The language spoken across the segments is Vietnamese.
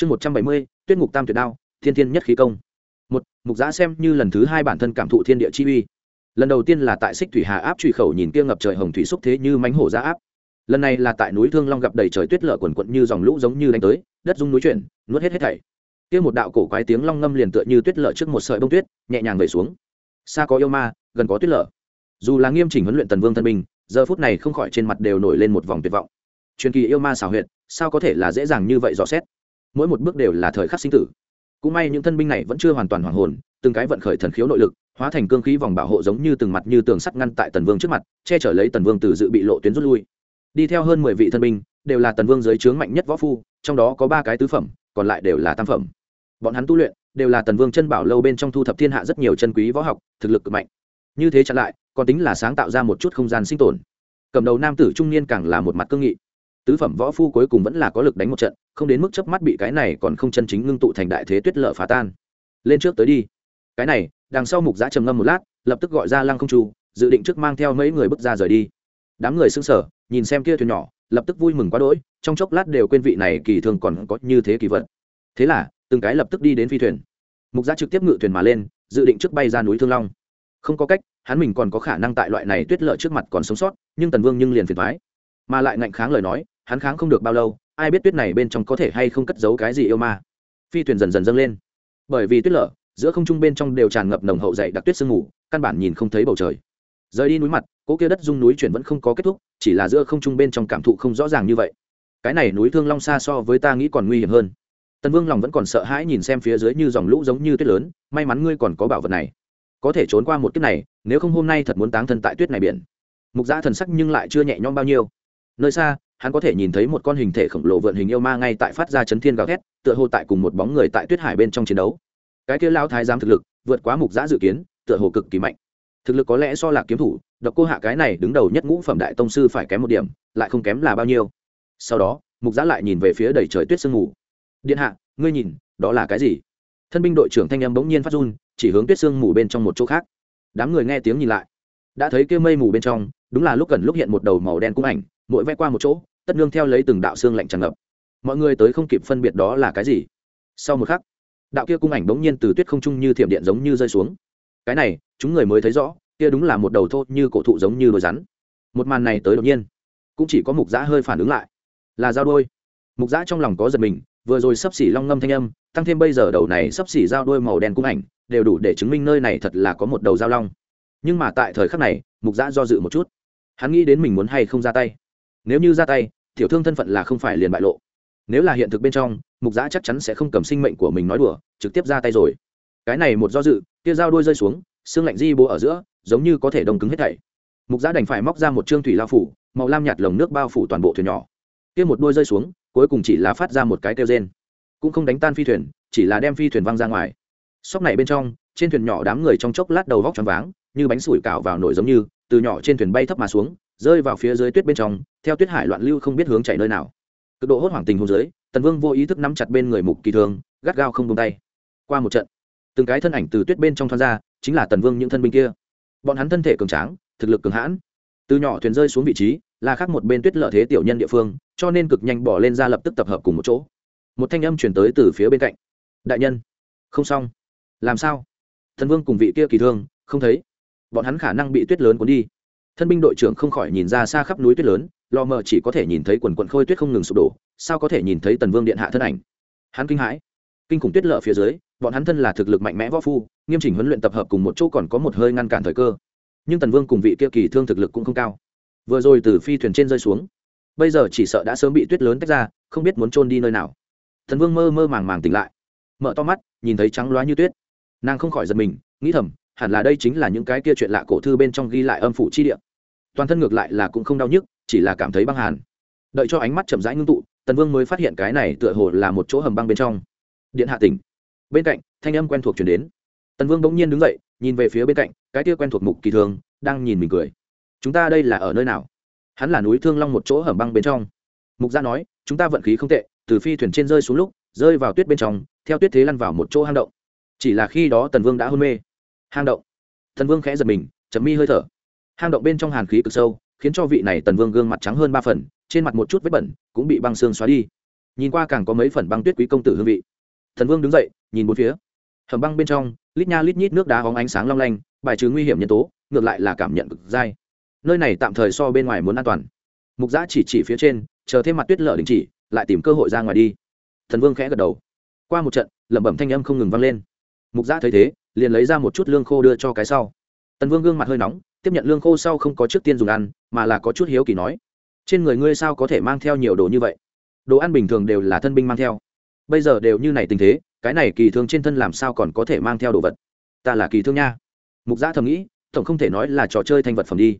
chương một trăm bảy mươi tuyết ngục tam tuyệt đao thiên thiên nhất khí công. Một mục giã xem như lần thứ hai bản thân cảm thụ thiên địa chi uy. Lần đầu tiên là tại xích thủy hà áp truy khẩu nhìn kia ngập trời hồng thủy xúc thế như mánh hổ ra áp. Lần này là tại núi thương long gặp đầy trời tuyết lở quần quận như dòng lũ giống như đánh tới đất dung núi chuyển nuốt hết hết thảy. Kia một đạo cổ quái tiếng long ngâm liền tựa như tuyết lở trước một sợi bông tuyết nhẹ nhàng về xuống. Xa có yêu ma gần có tuyết lở. Dù là nghiêm chỉnh huấn luyện tần vương thân mình, giờ phút này không khỏi trên mặt đều nổi lên một vòng tuyệt vọng. Truyền kỳ yêu ma xảo huyệt sao có thể là dễ dàng như vậy dò xét? Mỗi một bước đều là thời khắc sinh tử. Cũng may những thân binh này vẫn chưa hoàn toàn hoàng hồn, từng cái vận khởi thần khiếu nội lực, hóa thành cương khí vòng bảo hộ giống như từng mặt như tường sắt ngăn tại tần vương trước mặt, che chở lấy tần vương từ dự bị lộ tuyến rút lui. Đi theo hơn mười vị thân binh, đều là tần vương dưới trướng mạnh nhất võ phu, trong đó có ba cái tứ phẩm, còn lại đều là tam phẩm. Bọn hắn tu luyện, đều là tần vương chân bảo lâu bên trong thu thập thiên hạ rất nhiều chân quý võ học, thực lực cực mạnh. Như thế chặn lại, còn tính là sáng tạo ra một chút không gian sinh tồn. Cầm đầu nam tử trung niên càng là một mặt cương nghị tứ phẩm võ phu cuối cùng vẫn là có lực đánh một trận, không đến mức chớp mắt bị cái này còn không chân chính ngưng tụ thành đại thế tuyết lở phá tan. Lên trước tới đi. Cái này, đằng sau mục giã trầm ngâm một lát, lập tức gọi ra lăng không chu, dự định trước mang theo mấy người bước ra rời đi. Đám người xưng sở nhìn xem kia thuyền nhỏ, lập tức vui mừng quá đỗi, trong chốc lát đều quên vị này kỳ thường còn có như thế kỳ vật. Thế là, từng cái lập tức đi đến phi thuyền. Mục giã trực tiếp ngự thuyền mà lên, dự định trước bay ra núi thương long. Không có cách, hắn mình còn có khả năng tại loại này tuyết lợ trước mặt còn sống sót, nhưng tần vương nhưng liền phiền thoái mà lại ngạnh kháng lời nói hắn kháng không được bao lâu, ai biết tuyết này bên trong có thể hay không cất giấu cái gì yêu ma. Phi thuyền dần dần dâng lên. Bởi vì tuyết lở, giữa không trung bên trong đều tràn ngập nồng hậu dày đặc tuyết sương mù, căn bản nhìn không thấy bầu trời. Rời đi núi mặt cỗ kia đất dung núi chuyển vẫn không có kết thúc, chỉ là giữa không trung bên trong cảm thụ không rõ ràng như vậy. Cái này núi thương long xa so với ta nghĩ còn nguy hiểm hơn. Tần vương lòng vẫn còn sợ hãi nhìn xem phía dưới như dòng lũ giống như tuyết lớn, may mắn ngươi còn có bảo vật này. Có thể trốn qua một kiếp này, nếu không hôm nay thật muốn táng thân tại tuyết này biển. Mục giã thần sắc nhưng lại chưa nhẹ nhõm bao nhiêu. Nơi xa hắn có thể nhìn thấy một con hình thể khổng lồ vượn hình yêu ma ngay tại phát ra chấn thiên gào thét, tựa hồ tại cùng một bóng người tại tuyết hải bên trong chiến đấu. Cái kia lão thái giám thực lực, vượt quá mục giã dự kiến, tựa hồ cực kỳ mạnh. Thực lực có lẽ so là kiếm thủ, độc cô hạ cái này đứng đầu nhất ngũ phẩm đại tông sư phải kém một điểm, lại không kém là bao nhiêu. Sau đó, mục giã lại nhìn về phía đầy trời tuyết sương mù. Điện hạ, ngươi nhìn, đó là cái gì? Thân binh đội trưởng thanh âm bỗng nhiên phát run, chỉ hướng tuyết sương mù bên trong một chỗ khác. Đám người nghe tiếng nhìn lại. Đã thấy kia mây mù bên trong, đúng là lúc gần lúc hiện một đầu màu đen cung ảnh mỗi vẽ qua một chỗ, tất nương theo lấy từng đạo xương lạnh tràn ngập. Mọi người tới không kịp phân biệt đó là cái gì. Sau một khắc, đạo kia cung ảnh bỗng nhiên từ tuyết không trung như thiểm điện giống như rơi xuống. Cái này, chúng người mới thấy rõ, kia đúng là một đầu thô như cổ thụ giống như đôi rắn. Một màn này tới đột nhiên, cũng chỉ có mục giã hơi phản ứng lại. Là dao đôi mục giã trong lòng có giật mình, vừa rồi sắp xỉ long ngâm thanh âm, tăng thêm bây giờ đầu này sắp xỉ dao đôi màu đen cung ảnh, đều đủ để chứng minh nơi này thật là có một đầu dao long. Nhưng mà tại thời khắc này, mục giã do dự một chút. Hắn nghĩ đến mình muốn hay không ra tay nếu như ra tay, tiểu thương thân phận là không phải liền bại lộ. Nếu là hiện thực bên trong, mục giã chắc chắn sẽ không cầm sinh mệnh của mình nói đùa, trực tiếp ra tay rồi. Cái này một do dự, kia dao đôi rơi xuống, xương lạnh di bố ở giữa, giống như có thể đông cứng hết thảy. Mục giã đành phải móc ra một trương thủy lao phủ, màu lam nhạt lồng nước bao phủ toàn bộ thuyền nhỏ. Kia một đôi rơi xuống, cuối cùng chỉ là phát ra một cái kêu rên. Cũng không đánh tan phi thuyền, chỉ là đem phi thuyền văng ra ngoài. Sóc này bên trong, trên thuyền nhỏ đám người trong chốc lát đầu vóc choáng váng, như bánh sủi cạo vào nổi giống như, từ nhỏ trên thuyền bay thấp mà xuống rơi vào phía dưới tuyết bên trong, theo tuyết hải loạn lưu không biết hướng chạy nơi nào. Cực độ hốt hoảng tình hồ dưới, tần vương vô ý thức nắm chặt bên người mục kỳ thường gắt gao không tung tay. Qua một trận, từng cái thân ảnh từ tuyết bên trong thoát ra, chính là tần vương những thân binh kia. Bọn hắn thân thể cường tráng, thực lực cường hãn. Từ nhỏ thuyền rơi xuống vị trí, là khác một bên tuyết lợi thế tiểu nhân địa phương, cho nên cực nhanh bỏ lên ra lập tức tập hợp cùng một chỗ. Một thanh âm chuyển tới từ phía bên cạnh. Đại nhân, không xong. Làm sao? Thần vương cùng vị kia kỳ thương, không thấy. Bọn hắn khả năng bị tuyết lớn cuốn đi thân binh đội trưởng không khỏi nhìn ra xa khắp núi tuyết lớn, lò mờ chỉ có thể nhìn thấy quần quận khôi tuyết không ngừng sụp đổ, sao có thể nhìn thấy tần vương điện hạ thân ảnh? Hắn kinh hãi. Kinh khủng tuyết lợ phía dưới, bọn hắn thân là thực lực mạnh mẽ võ phu, nghiêm chỉnh huấn luyện tập hợp cùng một chỗ còn có một hơi ngăn cản thời cơ. Nhưng tần vương cùng vị kia kỳ thương thực lực cũng không cao. Vừa rồi từ phi thuyền trên rơi xuống, bây giờ chỉ sợ đã sớm bị tuyết lớn tách ra, không biết muốn trôn đi nơi nào. Thần vương mơ mơ màng màng tỉnh lại, mở to mắt, nhìn thấy trắng loá như tuyết. Nàng không khỏi giật mình, nghĩ thầm, hẳn là đây chính là những cái kia chuyện lạ cổ thư bên trong ghi lại âm phủ chi địa toàn thân ngược lại là cũng không đau nhức, chỉ là cảm thấy băng hàn. Đợi cho ánh mắt chậm rãi ngưng tụ, tần vương mới phát hiện cái này tựa hồ là một chỗ hầm băng bên trong. Điện hạ tỉnh. Bên cạnh, thanh âm quen thuộc chuyển đến. Tần vương bỗng nhiên đứng dậy, nhìn về phía bên cạnh, cái kia quen thuộc mục kỳ thường, đang nhìn mình cười. Chúng ta đây là ở nơi nào? Hắn là núi thương long một chỗ hầm băng bên trong. Mục gia nói, chúng ta vận khí không tệ, từ phi thuyền trên rơi xuống lúc, rơi vào tuyết bên trong, theo tuyết thế lăn vào một chỗ hang động. Chỉ là khi đó tần vương đã hôn mê. Hang động. Tần vương khẽ giật mình chấm mi hơi thở hang động bên trong hàn khí cực sâu, khiến cho vị này tần vương gương mặt trắng hơn ba phần, trên mặt một chút vết bẩn, cũng bị băng xương xóa đi. Nhìn qua càng có mấy phần băng tuyết quý công tử hương vị. Thần vương đứng dậy, nhìn bốn phía. Hầm băng bên trong, lít nha lít nhít nước đá hóng ánh sáng long lanh, bài trừ nguy hiểm nhân tố, ngược lại là cảm nhận cực dai. Nơi này tạm thời so bên ngoài muốn an toàn. Mục giã chỉ chỉ phía trên, chờ thêm mặt tuyết lở đình chỉ, lại tìm cơ hội ra ngoài đi. Thần vương khẽ gật đầu. Qua một trận, lẩm bẩm thanh âm không ngừng vang lên. Mục giã thấy thế, liền lấy ra một chút lương khô đưa cho cái sau. Tần vương gương mặt hơi nóng tiếp nhận lương khô sau không có trước tiên dùng ăn, mà là có chút hiếu kỳ nói, trên người ngươi sao có thể mang theo nhiều đồ như vậy? Đồ ăn bình thường đều là thân binh mang theo. Bây giờ đều như này tình thế, cái này kỳ thương trên thân làm sao còn có thể mang theo đồ vật? Ta là kỳ thương nha. Mục giã thầm nghĩ, tổng không thể nói là trò chơi thành vật phẩm đi.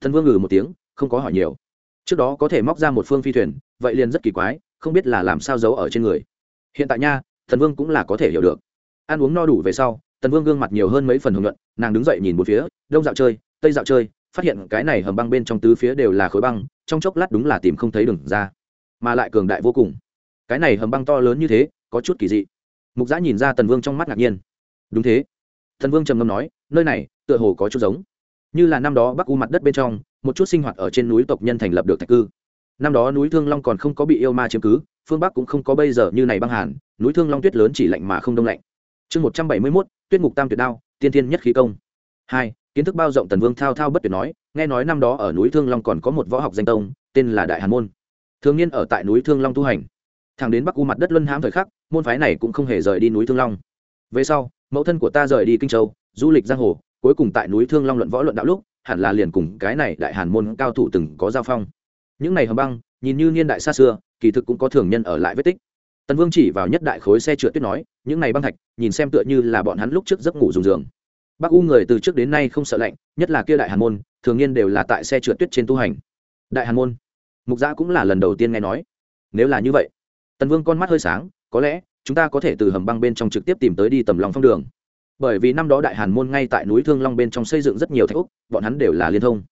Thần vương ngừ một tiếng, không có hỏi nhiều. Trước đó có thể móc ra một phương phi thuyền, vậy liền rất kỳ quái, không biết là làm sao giấu ở trên người. Hiện tại nha, thần vương cũng là có thể hiểu được. Ăn uống no đủ về sau tần vương gương mặt nhiều hơn mấy phần hưởng luận nàng đứng dậy nhìn một phía, đông dạo chơi tây dạo chơi, phát hiện cái này hầm băng bên trong tứ phía đều là khối băng, trong chốc lát đúng là tìm không thấy đường ra, mà lại cường đại vô cùng. Cái này hầm băng to lớn như thế, có chút kỳ dị. Mục giã nhìn ra tần vương trong mắt ngạc nhiên. Đúng thế. Thần vương trầm ngâm nói, nơi này, tựa hồ có chút giống. Như là năm đó bắc u mặt đất bên trong, một chút sinh hoạt ở trên núi tộc nhân thành lập được thạch cư. Năm đó núi thương long còn không có bị yêu ma chiếm cứ, phương bắc cũng không có bây giờ như này băng hàn, núi thương long tuyết lớn chỉ lạnh mà không đông lạnh. Chương một trăm bảy mươi mốt, tuyết mục tam tuyệt đao, tiên tiên nhất khí công. Hai kiến thức bao rộng tần vương thao thao bất tuyệt nói, nghe nói năm đó ở núi thương long còn có một võ học danh tông, tên là đại hàn môn. Thường niên ở tại núi thương long tu hành. Thẳng đến bắc u mặt đất luân hãm thời khắc, môn phái này cũng không hề rời đi núi thương long. Về sau, mẫu thân của ta rời đi kinh châu, du lịch giang hồ, cuối cùng tại núi thương long luận võ luận đạo lúc, hẳn là liền cùng cái này đại hàn môn cao thủ từng có giao phong. Những này hầm băng, nhìn như niên đại xa xưa, kỳ thực cũng có thường nhân ở lại vết tích. Tần vương chỉ vào nhất đại khối xe trượt tuyết nói, những này băng thạch, nhìn xem tựa như là bọn hắn lúc trước giấc ngủ dùng giường bắc u người từ trước đến nay không sợ lạnh, nhất là kia đại hàn môn, thường niên đều là tại xe trượt tuyết trên tu hành. Đại hàn môn, mục giã cũng là lần đầu tiên nghe nói. Nếu là như vậy, tần vương con mắt hơi sáng, có lẽ chúng ta có thể từ hầm băng bên trong trực tiếp tìm tới đi tầm lòng phong đường. Bởi vì năm đó đại hàn môn ngay tại núi thương long bên trong xây dựng rất nhiều thạch úc, bọn hắn đều là liên thông.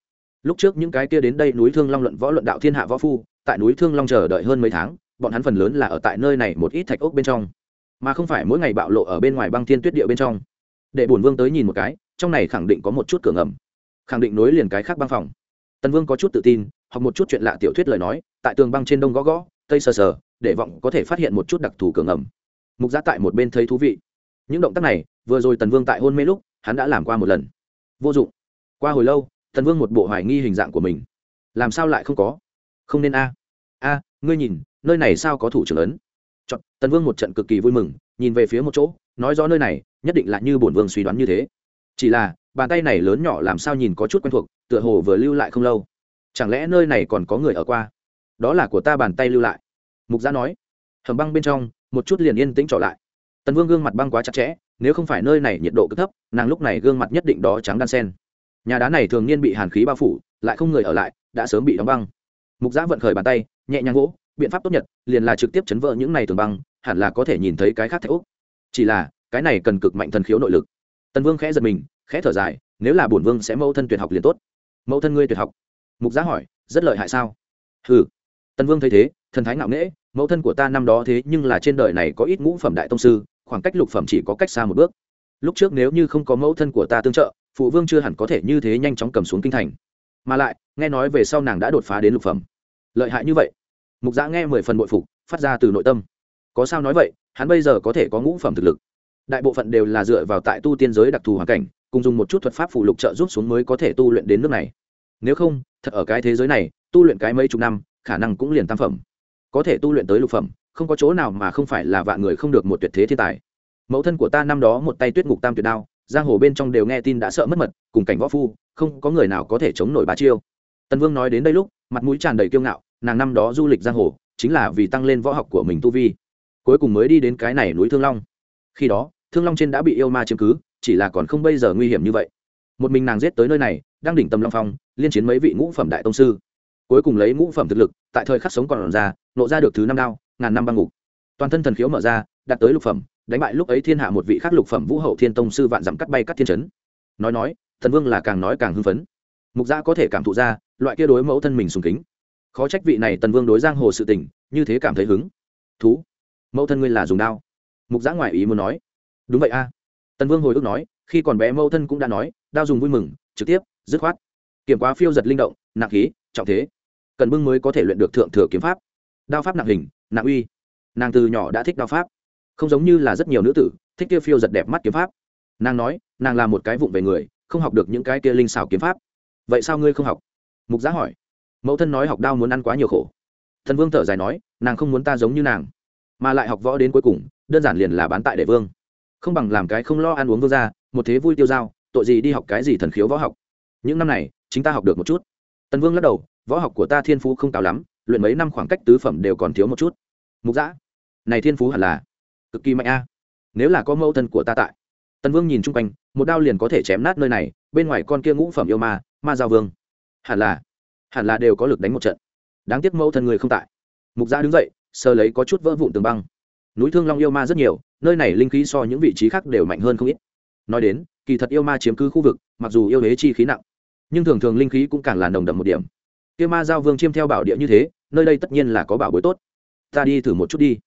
Lúc trước những cái kia đến đây núi thương long luận võ luận đạo thiên hạ võ phu, tại núi thương long chờ đợi hơn mấy tháng, bọn hắn phần lớn là ở tại nơi này một ít thạch ốc bên trong. Mà không phải mỗi ngày bạo lộ ở bên ngoài băng thiên tuyết địa bên trong để bổn vương tới nhìn một cái trong này khẳng định có một chút cửa ngầm. Khẳng định nối liền cái khác băng phòng. Tần vương có chút tự tin hoặc một chút chuyện lạ tiểu thuyết lời nói tại tường băng trên đông gõ gõ tây sờ sờ để vọng có thể phát hiện một chút đặc thù cửa ngầm. Mục giá tại một bên thấy thú vị. Những động tác này vừa rồi tần vương tại hôn mê lúc hắn đã làm qua một lần. Vô dụng. Qua hồi lâu tần vương một bộ hoài nghi hình dạng của mình. Làm sao lại không có? Không nên a. A ngươi nhìn nơi này sao có thủ trưởng ấn? Chọn, tần vương một trận cực kỳ vui mừng nhìn về phía một chỗ, nói rõ nơi này, nhất định là như bổn vương suy đoán như thế. Chỉ là, bàn tay này lớn nhỏ làm sao nhìn có chút quen thuộc, tựa hồ vừa lưu lại không lâu. Chẳng lẽ nơi này còn có người ở qua? Đó là của ta bàn tay lưu lại. Mục gia nói. Hầm băng bên trong, một chút liền yên tĩnh trở lại. Tần vương gương mặt băng quá chặt chẽ, nếu không phải nơi này nhiệt độ cực thấp, nàng lúc này gương mặt nhất định đó trắng đan sen. Nhà đá này thường niên bị hàn khí bao phủ, lại không người ở lại, đã sớm bị đóng băng. Mục giã vận khởi bàn tay, nhẹ nhàng gỗ biện pháp tốt nhất liền là trực tiếp chấn vỡ những này tường băng hẳn là có thể nhìn thấy cái khác thạch úc. Chỉ là, cái này cần cực mạnh thần khiếu nội lực. Tần vương khẽ giật mình, khẽ thở dài, nếu là bổn vương sẽ mẫu thân tuyệt học liền tốt. Mẫu thân ngươi tuyệt học. Mục giá hỏi, rất lợi hại sao? Ừ tần vương thấy thế, thần thái ngạo nghễ, mẫu thân của ta năm đó thế nhưng là trên đời này có ít ngũ phẩm đại tông sư, khoảng cách lục phẩm chỉ có cách xa một bước. Lúc trước nếu như không có mẫu thân của ta tương trợ, phụ vương chưa hẳn có thể như thế nhanh chóng cầm xuống kinh thành. Mà lại, nghe nói về sau nàng đã đột phá đến lục phẩm. Lợi hại như vậy. Mục giã nghe mười phần bội phục, phát ra từ nội tâm có sao nói vậy, hắn bây giờ có thể có ngũ phẩm thực lực. Đại bộ phận đều là dựa vào tại tu tiên giới đặc thù hoàn cảnh, cùng dùng một chút thuật pháp phụ lục trợ giúp xuống mới có thể tu luyện đến nước này. Nếu không, thật ở cái thế giới này, tu luyện cái mấy chục năm, khả năng cũng liền tam phẩm. Có thể tu luyện tới lục phẩm, không có chỗ nào mà không phải là vạn người không được một tuyệt thế thiên tài. Mẫu thân của ta năm đó một tay tuyết ngục tam tuyệt đao, giang hồ bên trong đều nghe tin đã sợ mất mật, cùng cảnh võ phu, không có người nào có thể chống nổi bà chiêu. Tần vương nói đến đây lúc, mặt mũi tràn đầy kiêu ngạo, nàng năm đó du lịch giang hồ, chính là vì tăng lên võ học của mình tu vi cuối cùng mới đi đến cái này núi thương long. Khi đó, thương long trên đã bị yêu ma chiếm cứ, chỉ là còn không bây giờ nguy hiểm như vậy. Một mình nàng giết tới nơi này, đang đỉnh tầm long phong, liên chiến mấy vị ngũ phẩm đại tông sư. Cuối cùng lấy ngũ phẩm thực lực, tại thời khắc sống còn ra, nộ ra được thứ năm đao, ngàn năm băng ngục. Toàn thân thần khiếu mở ra, đạt tới lục phẩm, đánh bại lúc ấy thiên hạ một vị khác lục phẩm vũ hậu thiên tông sư vạn dặm cắt bay cắt thiên chấn. Nói nói, thần vương là càng nói càng hưng phấn. Mục gia có thể cảm thụ ra, loại kia đối mẫu thân mình sùng kính. Khó trách vị này tần vương đối giang hồ sự tình, như thế cảm thấy hứng. Thú mẫu thân ngươi là dùng đao. Mục giã ngoài ý muốn nói. Đúng vậy a. Tần vương hồi ức nói, khi còn bé mẫu thân cũng đã nói, đao dùng vui mừng, trực tiếp, dứt khoát. Kiểm quá phiêu giật linh động, nặng khí, trọng thế. Cần bưng mới có thể luyện được thượng thừa kiếm pháp. Đao pháp nặng hình, nặng uy. Nàng từ nhỏ đã thích đao pháp. Không giống như là rất nhiều nữ tử, thích kia phiêu giật đẹp mắt kiếm pháp. Nàng nói, nàng là một cái vụng về người, không học được những cái kia linh xảo kiếm pháp. Vậy sao ngươi không học? Mục giá hỏi. Mẫu thân nói học đao muốn ăn quá nhiều khổ. Thần vương thở dài nói, nàng không muốn ta giống như nàng mà lại học võ đến cuối cùng, đơn giản liền là bán tại đệ vương. Không bằng làm cái không lo ăn uống vương ra một thế vui tiêu dao, tội gì đi học cái gì thần khiếu võ học. Những năm này, chính ta học được một chút. Tần vương lắc đầu, võ học của ta thiên phú không cao lắm, luyện mấy năm khoảng cách tứ phẩm đều còn thiếu một chút. Mục giã này thiên phú hẳn là cực kỳ mạnh a. Nếu là có mẫu thân của ta tại. Tần vương nhìn chung quanh, một đao liền có thể chém nát nơi này, bên ngoài con kia ngũ phẩm yêu ma ma giao vương. Hẳn là hẳn là đều có lực đánh một trận. Đáng tiếc mẫu thân người không tại. Mục giã đứng dậy sờ lấy có chút vỡ vụn tường băng. Núi thương long yêu ma rất nhiều, nơi này linh khí so những vị trí khác đều mạnh hơn không ít. Nói đến, kỳ thật yêu ma chiếm cứ khu vực, mặc dù yêu hế chi khí nặng, nhưng thường thường linh khí cũng càng là nồng đậm một điểm. Yêu ma giao vương chiêm theo bảo địa như thế, nơi đây tất nhiên là có bảo bối tốt. Ta đi thử một chút đi.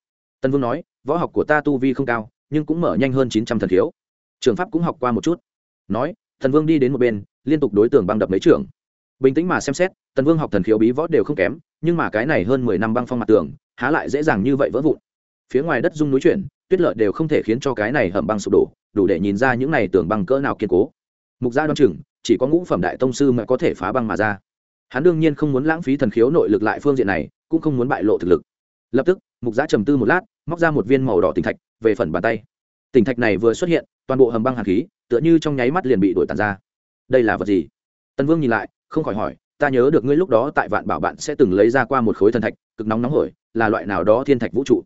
Tân vương nói, võ học của ta tu vi không cao, nhưng cũng mở nhanh hơn chín trăm thần thiếu trường pháp cũng học qua một chút. Nói thần vương đi đến một bên, liên tục đối tượng băng đập mấy trường bình tĩnh mà xem xét, tần vương học thần khiếu bí võ đều không kém, nhưng mà cái này hơn mười năm băng phong mặt tường, há lại dễ dàng như vậy vỡ vụn. Phía ngoài đất dung núi chuyển, tuyết lợi đều không thể khiến cho cái này hầm băng sụp đổ, đủ để nhìn ra những này tường băng cỡ nào kiên cố. Mục gia đoan chừng, chỉ có ngũ phẩm đại tông sư mới có thể phá băng mà ra. Hắn đương nhiên không muốn lãng phí thần khiếu nội lực lại phương diện này, cũng không muốn bại lộ thực lực. Lập tức, mục gia trầm tư một lát, móc ra một viên màu đỏ tỉnh thạch, về phần bàn tay. Tỉnh thạch này vừa xuất hiện, toàn bộ hầm băng hàn khí, tựa như trong nháy mắt liền bị đổi tàn ra. Đây là vật gì? Tân vương nhìn lại không khỏi hỏi, ta nhớ được ngươi lúc đó tại vạn bảo bạn sẽ từng lấy ra qua một khối thần thạch, cực nóng nóng hổi, là loại nào đó thiên thạch vũ trụ?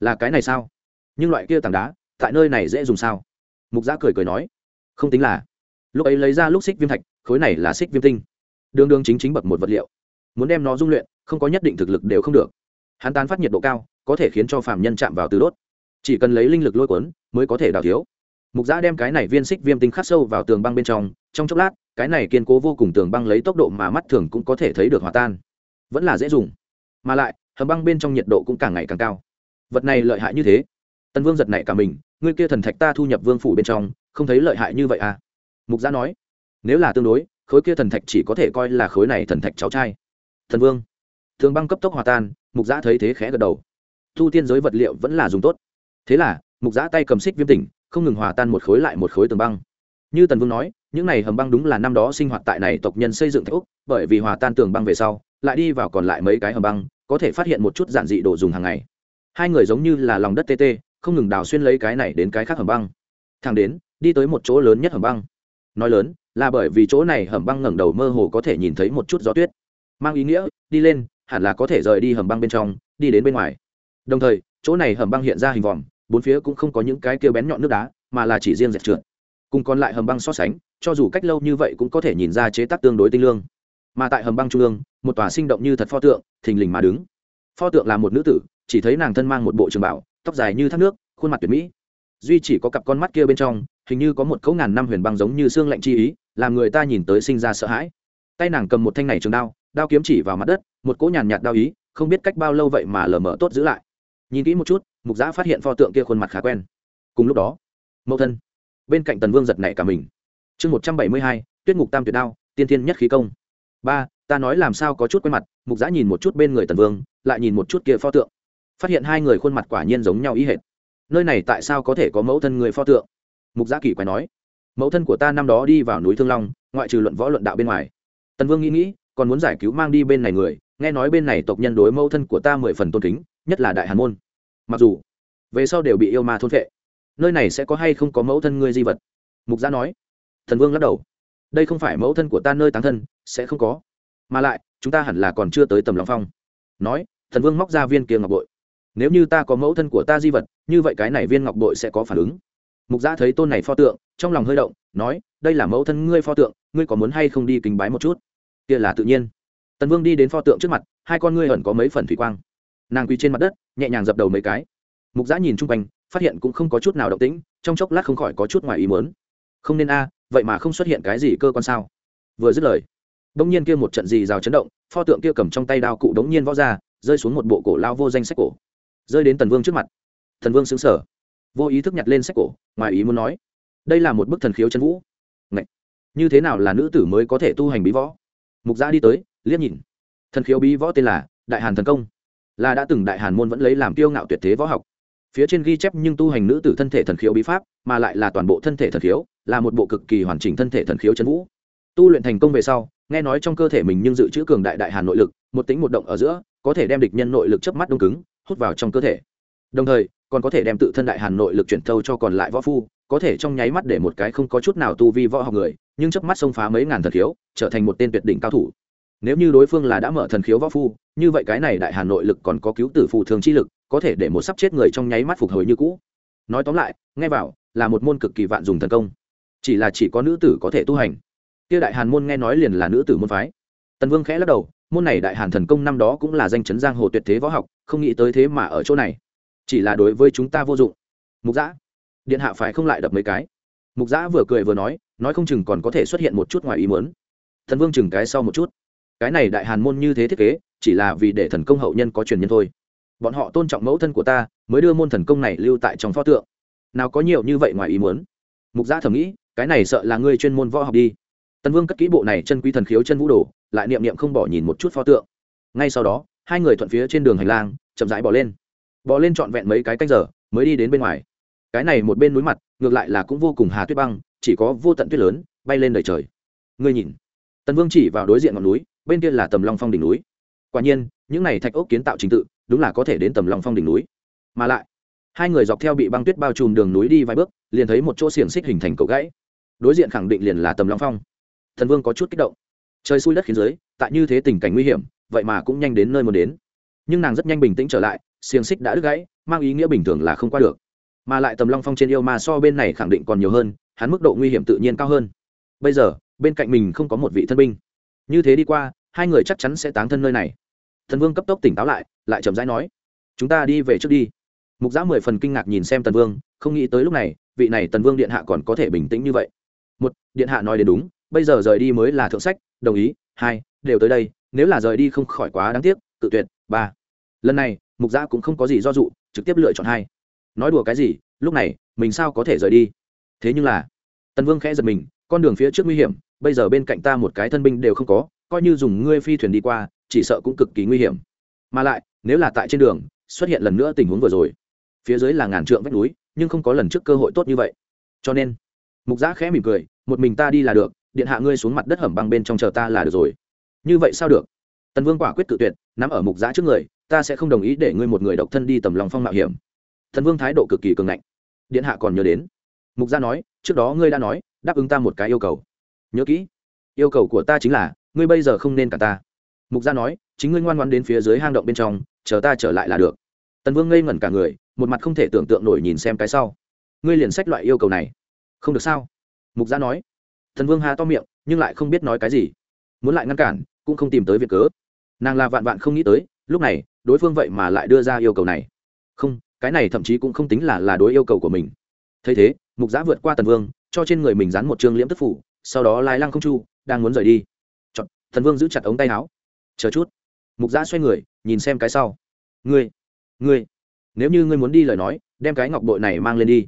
Là cái này sao? Nhưng loại kia tảng đá, tại nơi này dễ dùng sao? Mục giã cười cười nói, không tính là. Lúc ấy lấy ra lúc xích viêm thạch, khối này là xích viêm tinh. Đương đương chính chính bậc một vật liệu. Muốn đem nó dung luyện, không có nhất định thực lực đều không được. Hắn tán phát nhiệt độ cao, có thể khiến cho phạm nhân chạm vào từ đốt. Chỉ cần lấy linh lực lôi cuốn, mới có thể đào thiếu. Mục giã đem cái này viên xích viêm tinh khắc sâu vào tường băng bên trong trong chốc lát cái này kiên cố vô cùng tường băng lấy tốc độ mà mắt thường cũng có thể thấy được hòa tan. Vẫn là dễ dùng. Mà lại, hầm băng bên trong nhiệt độ cũng càng ngày càng cao. Vật này lợi hại như thế. Tần vương giật này cả mình, ngươi kia thần thạch ta thu nhập vương phủ bên trong, không thấy lợi hại như vậy à? Mục gia nói, nếu là tương đối, khối kia thần thạch chỉ có thể coi là khối này thần thạch cháu trai. Thần vương thường băng cấp tốc hòa tan, mục gia thấy thế khẽ gật đầu. Thu tiên giới vật liệu vẫn là dùng tốt. Thế là, mục gia tay cầm xích viêm tỉnh, không ngừng hòa tan một khối lại một khối tường băng. Như tần vương nói những này hầm băng đúng là năm đó sinh hoạt tại này tộc nhân xây dựng thạch úc, bởi vì hòa tan tường băng về sau, lại đi vào còn lại mấy cái hầm băng, có thể phát hiện một chút giản dị đồ dùng hàng ngày. Hai người giống như là lòng đất tê tê, không ngừng đào xuyên lấy cái này đến cái khác hầm băng. Thang đến, đi tới một chỗ lớn nhất hầm băng. Nói lớn, là bởi vì chỗ này hầm băng ngẩng đầu mơ hồ có thể nhìn thấy một chút gió tuyết. Mang ý nghĩa, đi lên, hẳn là có thể rời đi hầm băng bên trong, đi đến bên ngoài. Đồng thời, chỗ này hầm băng hiện ra hình vòm, bốn phía cũng không có những cái kia bén nhọn nước đá, mà là chỉ riêng dẹp trượt. Cùng còn lại hầm băng so sánh cho dù cách lâu như vậy cũng có thể nhìn ra chế tác tương đối tinh lương. Mà tại hầm băng trung ương, một tòa sinh động như thật pho tượng, thình lình mà đứng. Pho tượng là một nữ tử, chỉ thấy nàng thân mang một bộ trường bảo, tóc dài như thác nước, khuôn mặt tuyệt mỹ. Duy chỉ có cặp con mắt kia bên trong, hình như có một cấu ngàn năm huyền băng giống như xương lạnh chi ý, làm người ta nhìn tới sinh ra sợ hãi. Tay nàng cầm một thanh này trường đao đao kiếm chỉ vào mặt đất, một cỗ nhàn nhạt đao ý, không biết cách bao lâu vậy mà lờ mờ tốt giữ lại. Nhìn kỹ một chút, mục giã phát hiện pho tượng kia khuôn mặt khá quen. Cùng lúc đó, mẫu thân, bên cạnh tần vương giật này cả mình chương một trăm bảy mươi hai, tuyết ngục tam tuyệt đao, tiên thiên nhất khí công. Ba, ta nói làm sao có chút quen mặt, mục giã nhìn một chút bên người tần vương, lại nhìn một chút kia pho tượng. Phát hiện hai người khuôn mặt quả nhiên giống nhau ý hệt. Nơi này tại sao có thể có mẫu thân người pho tượng? Mục giã kỳ quái nói. Mẫu thân của ta năm đó đi vào núi thương long, ngoại trừ luận võ luận đạo bên ngoài. Tần vương nghĩ nghĩ, còn muốn giải cứu mang đi bên này người, nghe nói bên này tộc nhân đối mẫu thân của ta mười phần tôn kính, nhất là đại hàn môn. Mặc dù, về sau đều bị yêu ma thôn vệ nơi này sẽ có hay không có mẫu thân ngươi di vật? Mục gia nói thần vương lắc đầu. Đây không phải mẫu thân của ta nơi tán thân, sẽ không có. Mà lại, chúng ta hẳn là còn chưa tới tầm lòng phong. Nói, thần vương móc ra viên kia ngọc bội. Nếu như ta có mẫu thân của ta di vật, như vậy cái này viên ngọc bội sẽ có phản ứng. Mục gia thấy tôn này pho tượng, trong lòng hơi động, nói, đây là mẫu thân ngươi pho tượng, ngươi có muốn hay không đi kính bái một chút? Kia là tự nhiên. Tần vương đi đến pho tượng trước mặt, hai con ngươi ẩn có mấy phần thủy quang. Nàng quỳ trên mặt đất, nhẹ nhàng dập đầu mấy cái. Mục giã nhìn chung quanh, phát hiện cũng không có chút nào động tĩnh, trong chốc lát không khỏi có chút ngoài ý mớn không nên a vậy mà không xuất hiện cái gì cơ quan sao? Vừa dứt lời đông nhiên kia một trận gì rào chấn động, pho tượng kia cầm trong tay đao cụ đống nhiên võ ra, rơi xuống một bộ cổ lao vô danh sách cổ. Rơi đến tần vương trước mặt. Thần vương xứng sở vô ý thức nhặt lên sách cổ, ngoài ý muốn nói, đây là một bức thần khiếu chân vũ. Ngậy! như thế nào là nữ tử mới có thể tu hành bí võ? Mục gia đi tới, liếc nhìn. Thần khiếu bí võ tên là đại hàn thần công, là đã từng đại hàn môn vẫn lấy làm tiêu ngạo tuyệt thế võ học. Phía trên ghi chép nhưng tu hành nữ tử thân thể thần khiếu bí pháp, mà lại là toàn bộ thân thể thần khiếu là một bộ cực kỳ hoàn chỉnh thân thể thần khiếu chân vũ. Tu luyện thành công về sau, nghe nói trong cơ thể mình nhưng dự trữ cường đại đại hàn nội lực, một tính một động ở giữa, có thể đem địch nhân nội lực chớp mắt đông cứng, hút vào trong cơ thể. Đồng thời, còn có thể đem tự thân đại hàn nội lực chuyển thâu cho còn lại võ phu, có thể trong nháy mắt để một cái không có chút nào tu vi võ học người, nhưng chớp mắt xông phá mấy ngàn thần khiếu, trở thành một tên tuyệt đỉnh cao thủ. Nếu như đối phương là đã mở thần khiếu võ phu, như vậy cái này đại hàn nội lực còn có cứu tử phù thường chi lực, có thể để một sắp chết người trong nháy mắt phục hồi như cũ. Nói tóm lại, nghe vào, là một môn cực kỳ vạn dùng thần công chỉ là chỉ có nữ tử có thể tu hành. Kia đại hàn môn nghe nói liền là nữ tử môn phái. Tần vương khẽ lắc đầu, môn này đại hàn thần công năm đó cũng là danh chấn giang hồ tuyệt thế võ học, không nghĩ tới thế mà ở chỗ này. Chỉ là đối với chúng ta vô dụng. Mục giã điện hạ phải không lại đập mấy cái? Mục giã vừa cười vừa nói nói không chừng còn có thể xuất hiện một chút ngoài ý muốn. Thần vương chừng cái sau một chút. Cái này đại hàn môn như thế thiết kế, chỉ là vì để thần công hậu nhân có truyền nhân thôi. Bọn họ tôn trọng mẫu thân của ta, mới đưa môn thần công này lưu tại trong pho tượng. Nào có nhiều như vậy ngoài ý muốn. Mục gia thầm nghĩ cái này sợ là ngươi chuyên môn võ học đi. Tần vương cất kỹ bộ này chân quý thần khiếu chân vũ đồ, lại niệm niệm không bỏ nhìn một chút pho tượng. Ngay sau đó, hai người thuận phía trên đường hành lang, chậm rãi bỏ lên. Bỏ lên trọn vẹn mấy cái canh giờ, mới đi đến bên ngoài. Cái này một bên núi mặt, ngược lại là cũng vô cùng hà tuyết băng, chỉ có vô tận tuyết lớn, bay lên đời trời. Ngươi nhìn. Tần vương chỉ vào đối diện ngọn núi, bên kia là tầm long phong đỉnh núi. Quả nhiên, những này thạch ốc kiến tạo trình tự, đúng là có thể đến tầm long phong đỉnh núi. Mà lại, hai người dọc theo bị băng tuyết bao trùm đường núi đi vài bước, liền thấy một chỗ xiềng xích hình thành cầu gãy đối diện khẳng định liền là tầm long phong. Thần vương có chút kích động. Trời xui đất khiến giới, tại như thế tình cảnh nguy hiểm, vậy mà cũng nhanh đến nơi muốn đến. Nhưng nàng rất nhanh bình tĩnh trở lại, xiềng xích đã đứt gãy, mang ý nghĩa bình thường là không qua được. Mà lại tầm long phong trên yêu ma so bên này khẳng định còn nhiều hơn, hắn mức độ nguy hiểm tự nhiên cao hơn. Bây giờ, bên cạnh mình không có một vị thân binh. Như thế đi qua, hai người chắc chắn sẽ tán thân nơi này. Thần vương cấp tốc tỉnh táo lại lại chậm rãi nói, chúng ta đi về trước đi. Mục giã mười phần kinh ngạc nhìn xem tần vương, không nghĩ tới lúc này, vị này tần vương điện hạ còn có thể bình tĩnh như vậy một, điện hạ nói đến đúng, bây giờ rời đi mới là thượng sách, đồng ý. Hai, đều tới đây, nếu là rời đi không khỏi quá đáng tiếc tự tuyệt. Ba, lần này, mục gia cũng không có gì do dụ trực tiếp lựa chọn hai. Nói đùa cái gì, lúc này, mình sao có thể rời đi? Thế nhưng là, tần vương khẽ giật mình, con đường phía trước nguy hiểm, bây giờ bên cạnh ta một cái thân binh đều không có, coi như dùng ngươi phi thuyền đi qua, chỉ sợ cũng cực kỳ nguy hiểm. Mà lại, nếu là tại trên đường, xuất hiện lần nữa tình huống vừa rồi, phía dưới là ngàn trượng vách núi, nhưng không có lần trước cơ hội tốt như vậy. Cho nên mục giã khẽ mỉm cười, một mình ta đi là được, điện hạ ngươi xuống mặt đất hầm băng bên trong chờ ta là được rồi. Như vậy sao được? Tần vương quả quyết tự tuyệt, nắm ở mục giã trước người, ta sẽ không đồng ý để ngươi một người độc thân đi tầm lòng phong mạo hiểm. Thần vương thái độ cực kỳ cường ngạnh. Điện hạ còn nhớ đến. Mục gia nói, trước đó ngươi đã nói, đáp ứng ta một cái yêu cầu. Nhớ kỹ, yêu cầu của ta chính là, ngươi bây giờ không nên cả ta. Mục gia nói, chính ngươi ngoan ngoan đến phía dưới hang động bên trong, chờ ta trở lại là được. Tần vương ngây ngẩn cả người, một mặt không thể tưởng tượng nổi nhìn xem cái sau. Ngươi liền sách loại yêu cầu này không được sao? Mục gia nói. Thần vương hà to miệng nhưng lại không biết nói cái gì. Muốn lại ngăn cản cũng không tìm tới việc cớ. Nàng là vạn vạn không nghĩ tới lúc này đối phương vậy mà lại đưa ra yêu cầu này. Không cái này thậm chí cũng không tính là là đối yêu cầu của mình. Thấy thế mục giã vượt qua tần vương cho trên người mình dán một chương liễm tức phủ sau đó lái lăng không chu đang muốn rời đi. Chọn, thần vương giữ chặt ống tay áo. Chờ chút. Mục giã xoay người nhìn xem cái sau. Ngươi ngươi nếu như ngươi muốn đi lời nói đem cái ngọc bội này mang lên đi.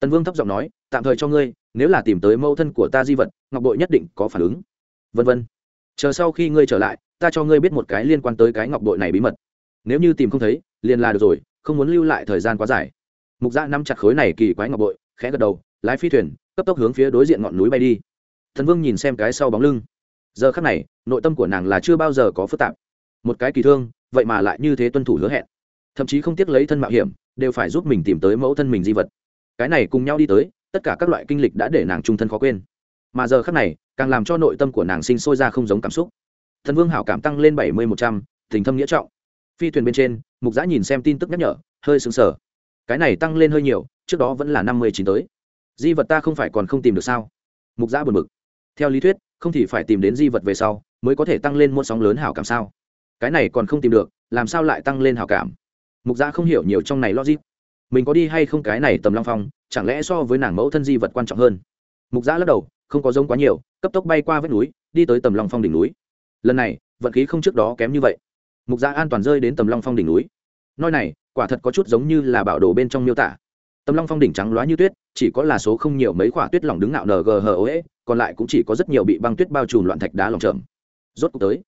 Tần vương thấp giọng nói tạm thời cho ngươi, nếu là tìm tới mâu thân của ta di vật, ngọc bội nhất định có phản ứng. Vân vân. Chờ sau khi ngươi trở lại, ta cho ngươi biết một cái liên quan tới cái ngọc bội này bí mật. Nếu như tìm không thấy, liền là được rồi, không muốn lưu lại thời gian quá dài. Mục gia nắm chặt khối này kỳ quái ngọc bội, khẽ gật đầu, lái phi thuyền, cấp tốc hướng phía đối diện ngọn núi bay đi. Thần vương nhìn xem cái sau bóng lưng. Giờ khắc này, nội tâm của nàng là chưa bao giờ có phức tạp. Một cái kỳ thương, vậy mà lại như thế tuân thủ hứa hẹn. Thậm chí không tiếc lấy thân mạo hiểm, đều phải giúp mình tìm tới mẫu thân mình di vật. Cái này cùng nhau đi tới tất cả các loại kinh lịch đã để nàng trung thân khó quên. Mà giờ khắc này, càng làm cho nội tâm của nàng sinh sôi ra không giống cảm xúc. Thần vương hảo cảm tăng lên bảy mươi một trăm, tình thâm nghĩa trọng. Phi thuyền bên trên, mục giã nhìn xem tin tức nhắc nhở, hơi sững sờ. Cái này tăng lên hơi nhiều, trước đó vẫn là năm mươi chín tới. Di vật ta không phải còn không tìm được sao? Mục giã buồn bực. Theo lý thuyết, không thì phải tìm đến di vật về sau, mới có thể tăng lên một sóng lớn hảo cảm sao? Cái này còn không tìm được, làm sao lại tăng lên hảo cảm? Mục giã không hiểu nhiều trong này logic mình có đi hay không cái này tầm long phong, chẳng lẽ so với nàng mẫu thân di vật quan trọng hơn? Mục giã lắc đầu, không có giống quá nhiều, cấp tốc bay qua vách núi, đi tới tầm long phong đỉnh núi. Lần này, vận khí không trước đó kém như vậy. Mục giã an toàn rơi đến tầm long phong đỉnh núi. Nơi này, quả thật có chút giống như là bảo đồ bên trong miêu tả. Tầm long phong đỉnh trắng loá như tuyết, chỉ có là số không nhiều mấy quả tuyết lỏng đứng nạo ng hờ còn lại cũng chỉ có rất nhiều bị băng tuyết bao trùm loạn thạch đá lỏng trởm rốt cuộc tới.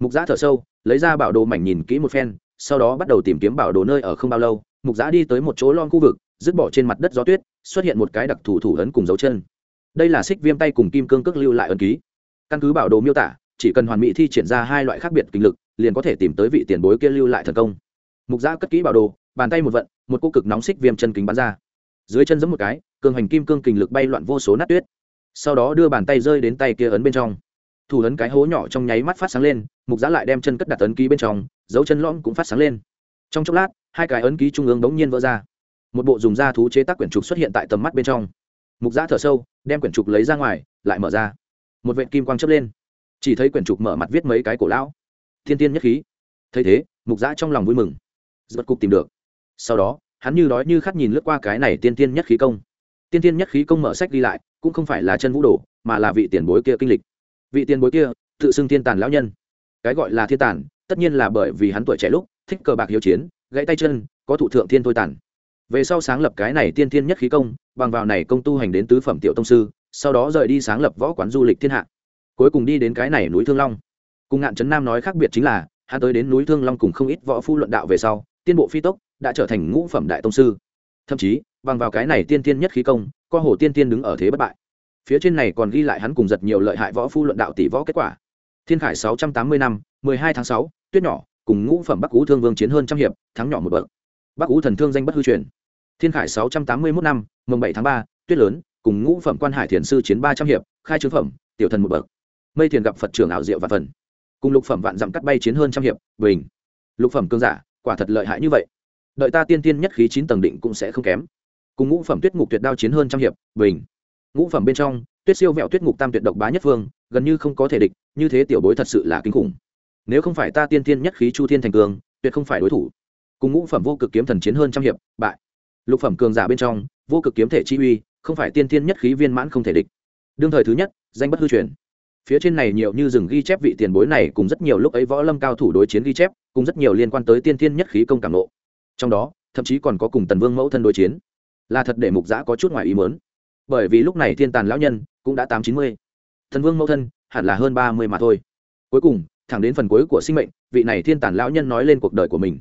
Mục giã thở sâu, lấy ra bảo đồ mảnh nhìn kỹ một phen, sau đó bắt đầu tìm kiếm bảo đồ nơi ở không bao lâu mục giã đi tới một chỗ lon khu vực, dứt bỏ trên mặt đất gió tuyết, xuất hiện một cái đặc thủ thủ ấn cùng dấu chân. Đây là xích viêm tay cùng kim cương cước lưu lại ấn ký. Căn cứ bảo đồ miêu tả, chỉ cần hoàn mỹ thi triển ra hai loại khác biệt kinh lực, liền có thể tìm tới vị tiền bối kia lưu lại thần công. Mục giã cất kỹ bảo đồ, bàn tay một vận, một cô cực nóng xích viêm chân kính bắn ra. Dưới chân giấm một cái, cường hành kim cương kình lực bay loạn vô số nát tuyết. Sau đó đưa bàn tay rơi đến tay kia ấn bên trong. Thủ ấn cái hố nhỏ trong nháy mắt phát sáng lên, mục giã lại đem chân cất đặt ấn ký bên trong, dấu chân lõm cũng phát sáng lên. Trong chốc lát hai cái ấn ký trung ương bỗng nhiên vỡ ra. Một bộ dùng da thú chế tác quyển trục xuất hiện tại tầm mắt bên trong. Mục giã thở sâu, đem quyển trục lấy ra ngoài, lại mở ra. Một vệt kim quang chấp lên. Chỉ thấy quyển trục mở mặt viết mấy cái cổ lão. Thiên tiên nhất khí. Thấy thế, mục giã trong lòng vui mừng. Giật cục tìm được. Sau đó, hắn như đói như khát nhìn lướt qua cái này tiên tiên nhất khí công. Tiên tiên nhất khí công mở sách đi lại, cũng không phải là chân vũ đồ, mà là vị tiền bối kia kinh lịch. Vị tiền bối kia, tự xưng thiên tàn lão nhân. Cái gọi là thiên tàn, tất nhiên là bởi vì hắn tuổi trẻ lúc, thích cờ bạc hiếu chiến gãy tay chân, có thụ thượng thiên thôi tản. về sau sáng lập cái này tiên thiên nhất khí công, bằng vào này công tu hành đến tứ phẩm tiểu tông sư, sau đó rời đi sáng lập võ quán du lịch thiên hạ. Cuối cùng đi đến cái này núi thương long. Cùng ngạn trấn nam nói khác biệt chính là, hắn tới đến núi thương long cùng không ít võ phu luận đạo về sau, tiên bộ phi tốc đã trở thành ngũ phẩm đại tông sư. Thậm chí, bằng vào cái này tiên tiên nhất khí công, co hồ tiên tiên đứng ở thế bất bại. Phía trên này còn ghi lại hắn cùng giật nhiều lợi hại võ phu luận đạo tỷ võ kết quả. Thiên khải sáu trăm tám mươi năm, mười hai tháng sáu, tuyết nhỏ cùng ngũ phẩm bắc cú thương vương chiến hơn trăm hiệp, thắng nhỏ một bậc. Bắc cú thần thương danh bất hư truyền. Thiên khải sáu trăm tám mươi mốt năm mồng bảy tháng ba, tuyết lớn, cùng ngũ phẩm quan hải thiền sư chiến ba trăm hiệp, khai trướng phẩm, tiểu thần một bậc. Mây thiền gặp phật trưởng ảo diệu và phần. Cùng lục phẩm vạn dặm cắt bay chiến hơn trăm hiệp, bình. Lục phẩm cương giả, quả thật lợi hại như vậy. Đợi ta tiên tiên nhất khí chín tầng định cũng sẽ không kém. Cùng ngũ phẩm tuyết ngục tuyệt đao chiến hơn trăm hiệp, bình. Ngũ phẩm bên trong, tuyết siêu vẹo tuyết ngục tam tuyệt độc bá nhất phương gần như không có thể địch, như thế tiểu bối thật sự là kinh khủng nếu không phải ta tiên thiên nhất khí chu thiên thành cường, tuyệt không phải đối thủ. Cùng ngũ phẩm vô cực kiếm thần chiến hơn trăm hiệp, bại. Lục phẩm cường giả bên trong, vô cực kiếm thể chi uy, không phải tiên thiên nhất khí viên mãn không thể địch. Đương thời thứ nhất, danh bất hư truyền. Phía trên này nhiều như rừng ghi chép vị tiền bối này cùng rất nhiều lúc ấy võ lâm cao thủ đối chiến ghi chép, cùng rất nhiều liên quan tới tiên thiên nhất khí công cảm nộ trong đó, thậm chí còn có cùng tần vương mẫu thân đối chiến. Là thật để mục giã có chút ngoài ý mớn bởi vì lúc này thiên tàn lão nhân cũng đã tám chín mươi. Thần vương mẫu thân hẳn là hơn ba mươi mà thôi. Cuối cùng thẳng đến phần cuối của sinh mệnh, vị này thiên tàn lão nhân nói lên cuộc đời của mình.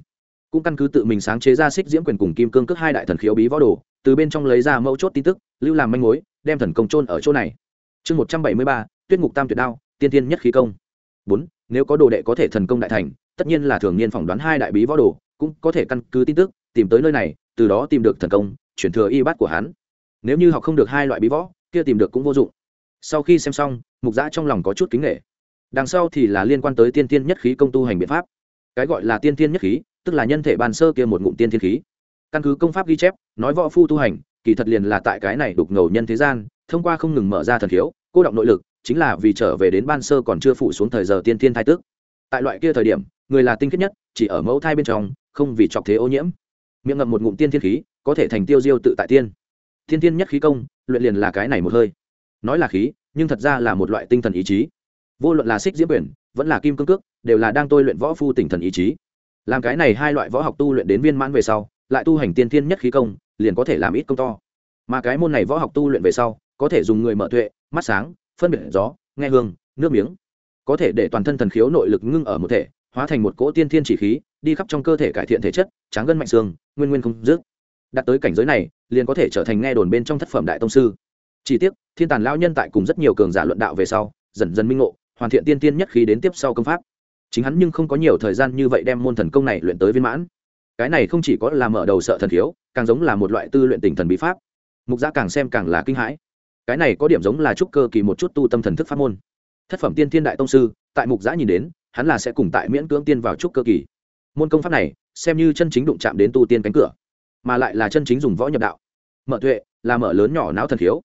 Cũng căn cứ tự mình sáng chế ra xích diễm quyền cùng kim cương cước hai đại thần khiếu bí võ đồ, từ bên trong lấy ra mẫu chốt tin tức, lưu làm manh mối, đem thần công trôn ở chỗ này. Chương một trăm bảy mươi ba, tuyết ngục tam tuyệt đao, tiên tiên nhất khí công. Bốn, nếu có đồ đệ có thể thần công đại thành, tất nhiên là thường niên phỏng đoán hai đại bí võ đồ, cũng có thể căn cứ tin tức, tìm tới nơi này, từ đó tìm được thần công, chuyển thừa y bát của hắn. Nếu như học không được hai loại bí võ, kia tìm được cũng vô dụng. Sau khi xem xong, mục giã trong lòng có chút kính nghệ đằng sau thì là liên quan tới tiên tiên nhất khí công tu hành biện pháp. Cái gọi là tiên tiên nhất khí, tức là nhân thể bàn sơ kia một ngụm tiên thiên khí. Căn cứ công pháp ghi chép, nói võ phu tu hành, kỳ thật liền là tại cái này đục ngầu nhân thế gian, thông qua không ngừng mở ra thần khiếu, cô động nội lực, chính là vì trở về đến ban sơ còn chưa phụ xuống thời giờ tiên thiên thai tức. Tại loại kia thời điểm, người là tinh khiết nhất, chỉ ở mẫu thai bên trong, không vì chọc thế ô nhiễm. Miệng ngậm một ngụm tiên thiên khí, có thể thành tiêu diêu tự tại tiên. Thiên tiên nhất khí công, luyện liền là cái này một hơi. Nói là khí, nhưng thật ra là một loại tinh thần ý chí vô luận là xích diễm quyền, vẫn là kim cương cước, đều là đang tôi luyện võ phu tỉnh thần ý chí. Làm cái này hai loại võ học tu luyện đến viên mãn về sau, lại tu hành tiên thiên nhất khí công, liền có thể làm ít công to. Mà cái môn này võ học tu luyện về sau, có thể dùng người mở tuệ, mắt sáng, phân biệt gió, nghe hương, nước miếng. Có thể để toàn thân thần khiếu nội lực ngưng ở một thể, hóa thành một cỗ tiên thiên chỉ khí, đi khắp trong cơ thể cải thiện thể chất, tráng gân mạnh xương, nguyên nguyên không dứt. Đạt tới cảnh giới này, liền có thể trở thành nghe đồn bên trong thất phẩm đại tông sư. Chỉ tiếc, thiên tàn lao nhân tại cùng rất nhiều cường giả luận đạo về sau, dần dần minh ngộ hoàn thiện tiên tiên nhất khí đến tiếp sau công pháp. Chính hắn nhưng không có nhiều thời gian như vậy đem môn thần công này luyện tới viên mãn. Cái này không chỉ có là mở đầu sợ thần thiếu, càng giống là một loại tư luyện tình thần bí pháp. Mục gia càng xem càng là kinh hãi. Cái này có điểm giống là trúc cơ kỳ một chút tu tâm thần thức pháp môn. Thất phẩm tiên thiên đại tông sư, tại mục giã nhìn đến, hắn là sẽ cùng tại miễn cưỡng tiên vào trúc cơ kỳ. Môn công pháp này, xem như chân chính đụng chạm đến tu tiên cánh cửa, mà lại là chân chính dùng võ nhập đạo. Mở tuệ, là mở lớn nhỏ não thần thiếu.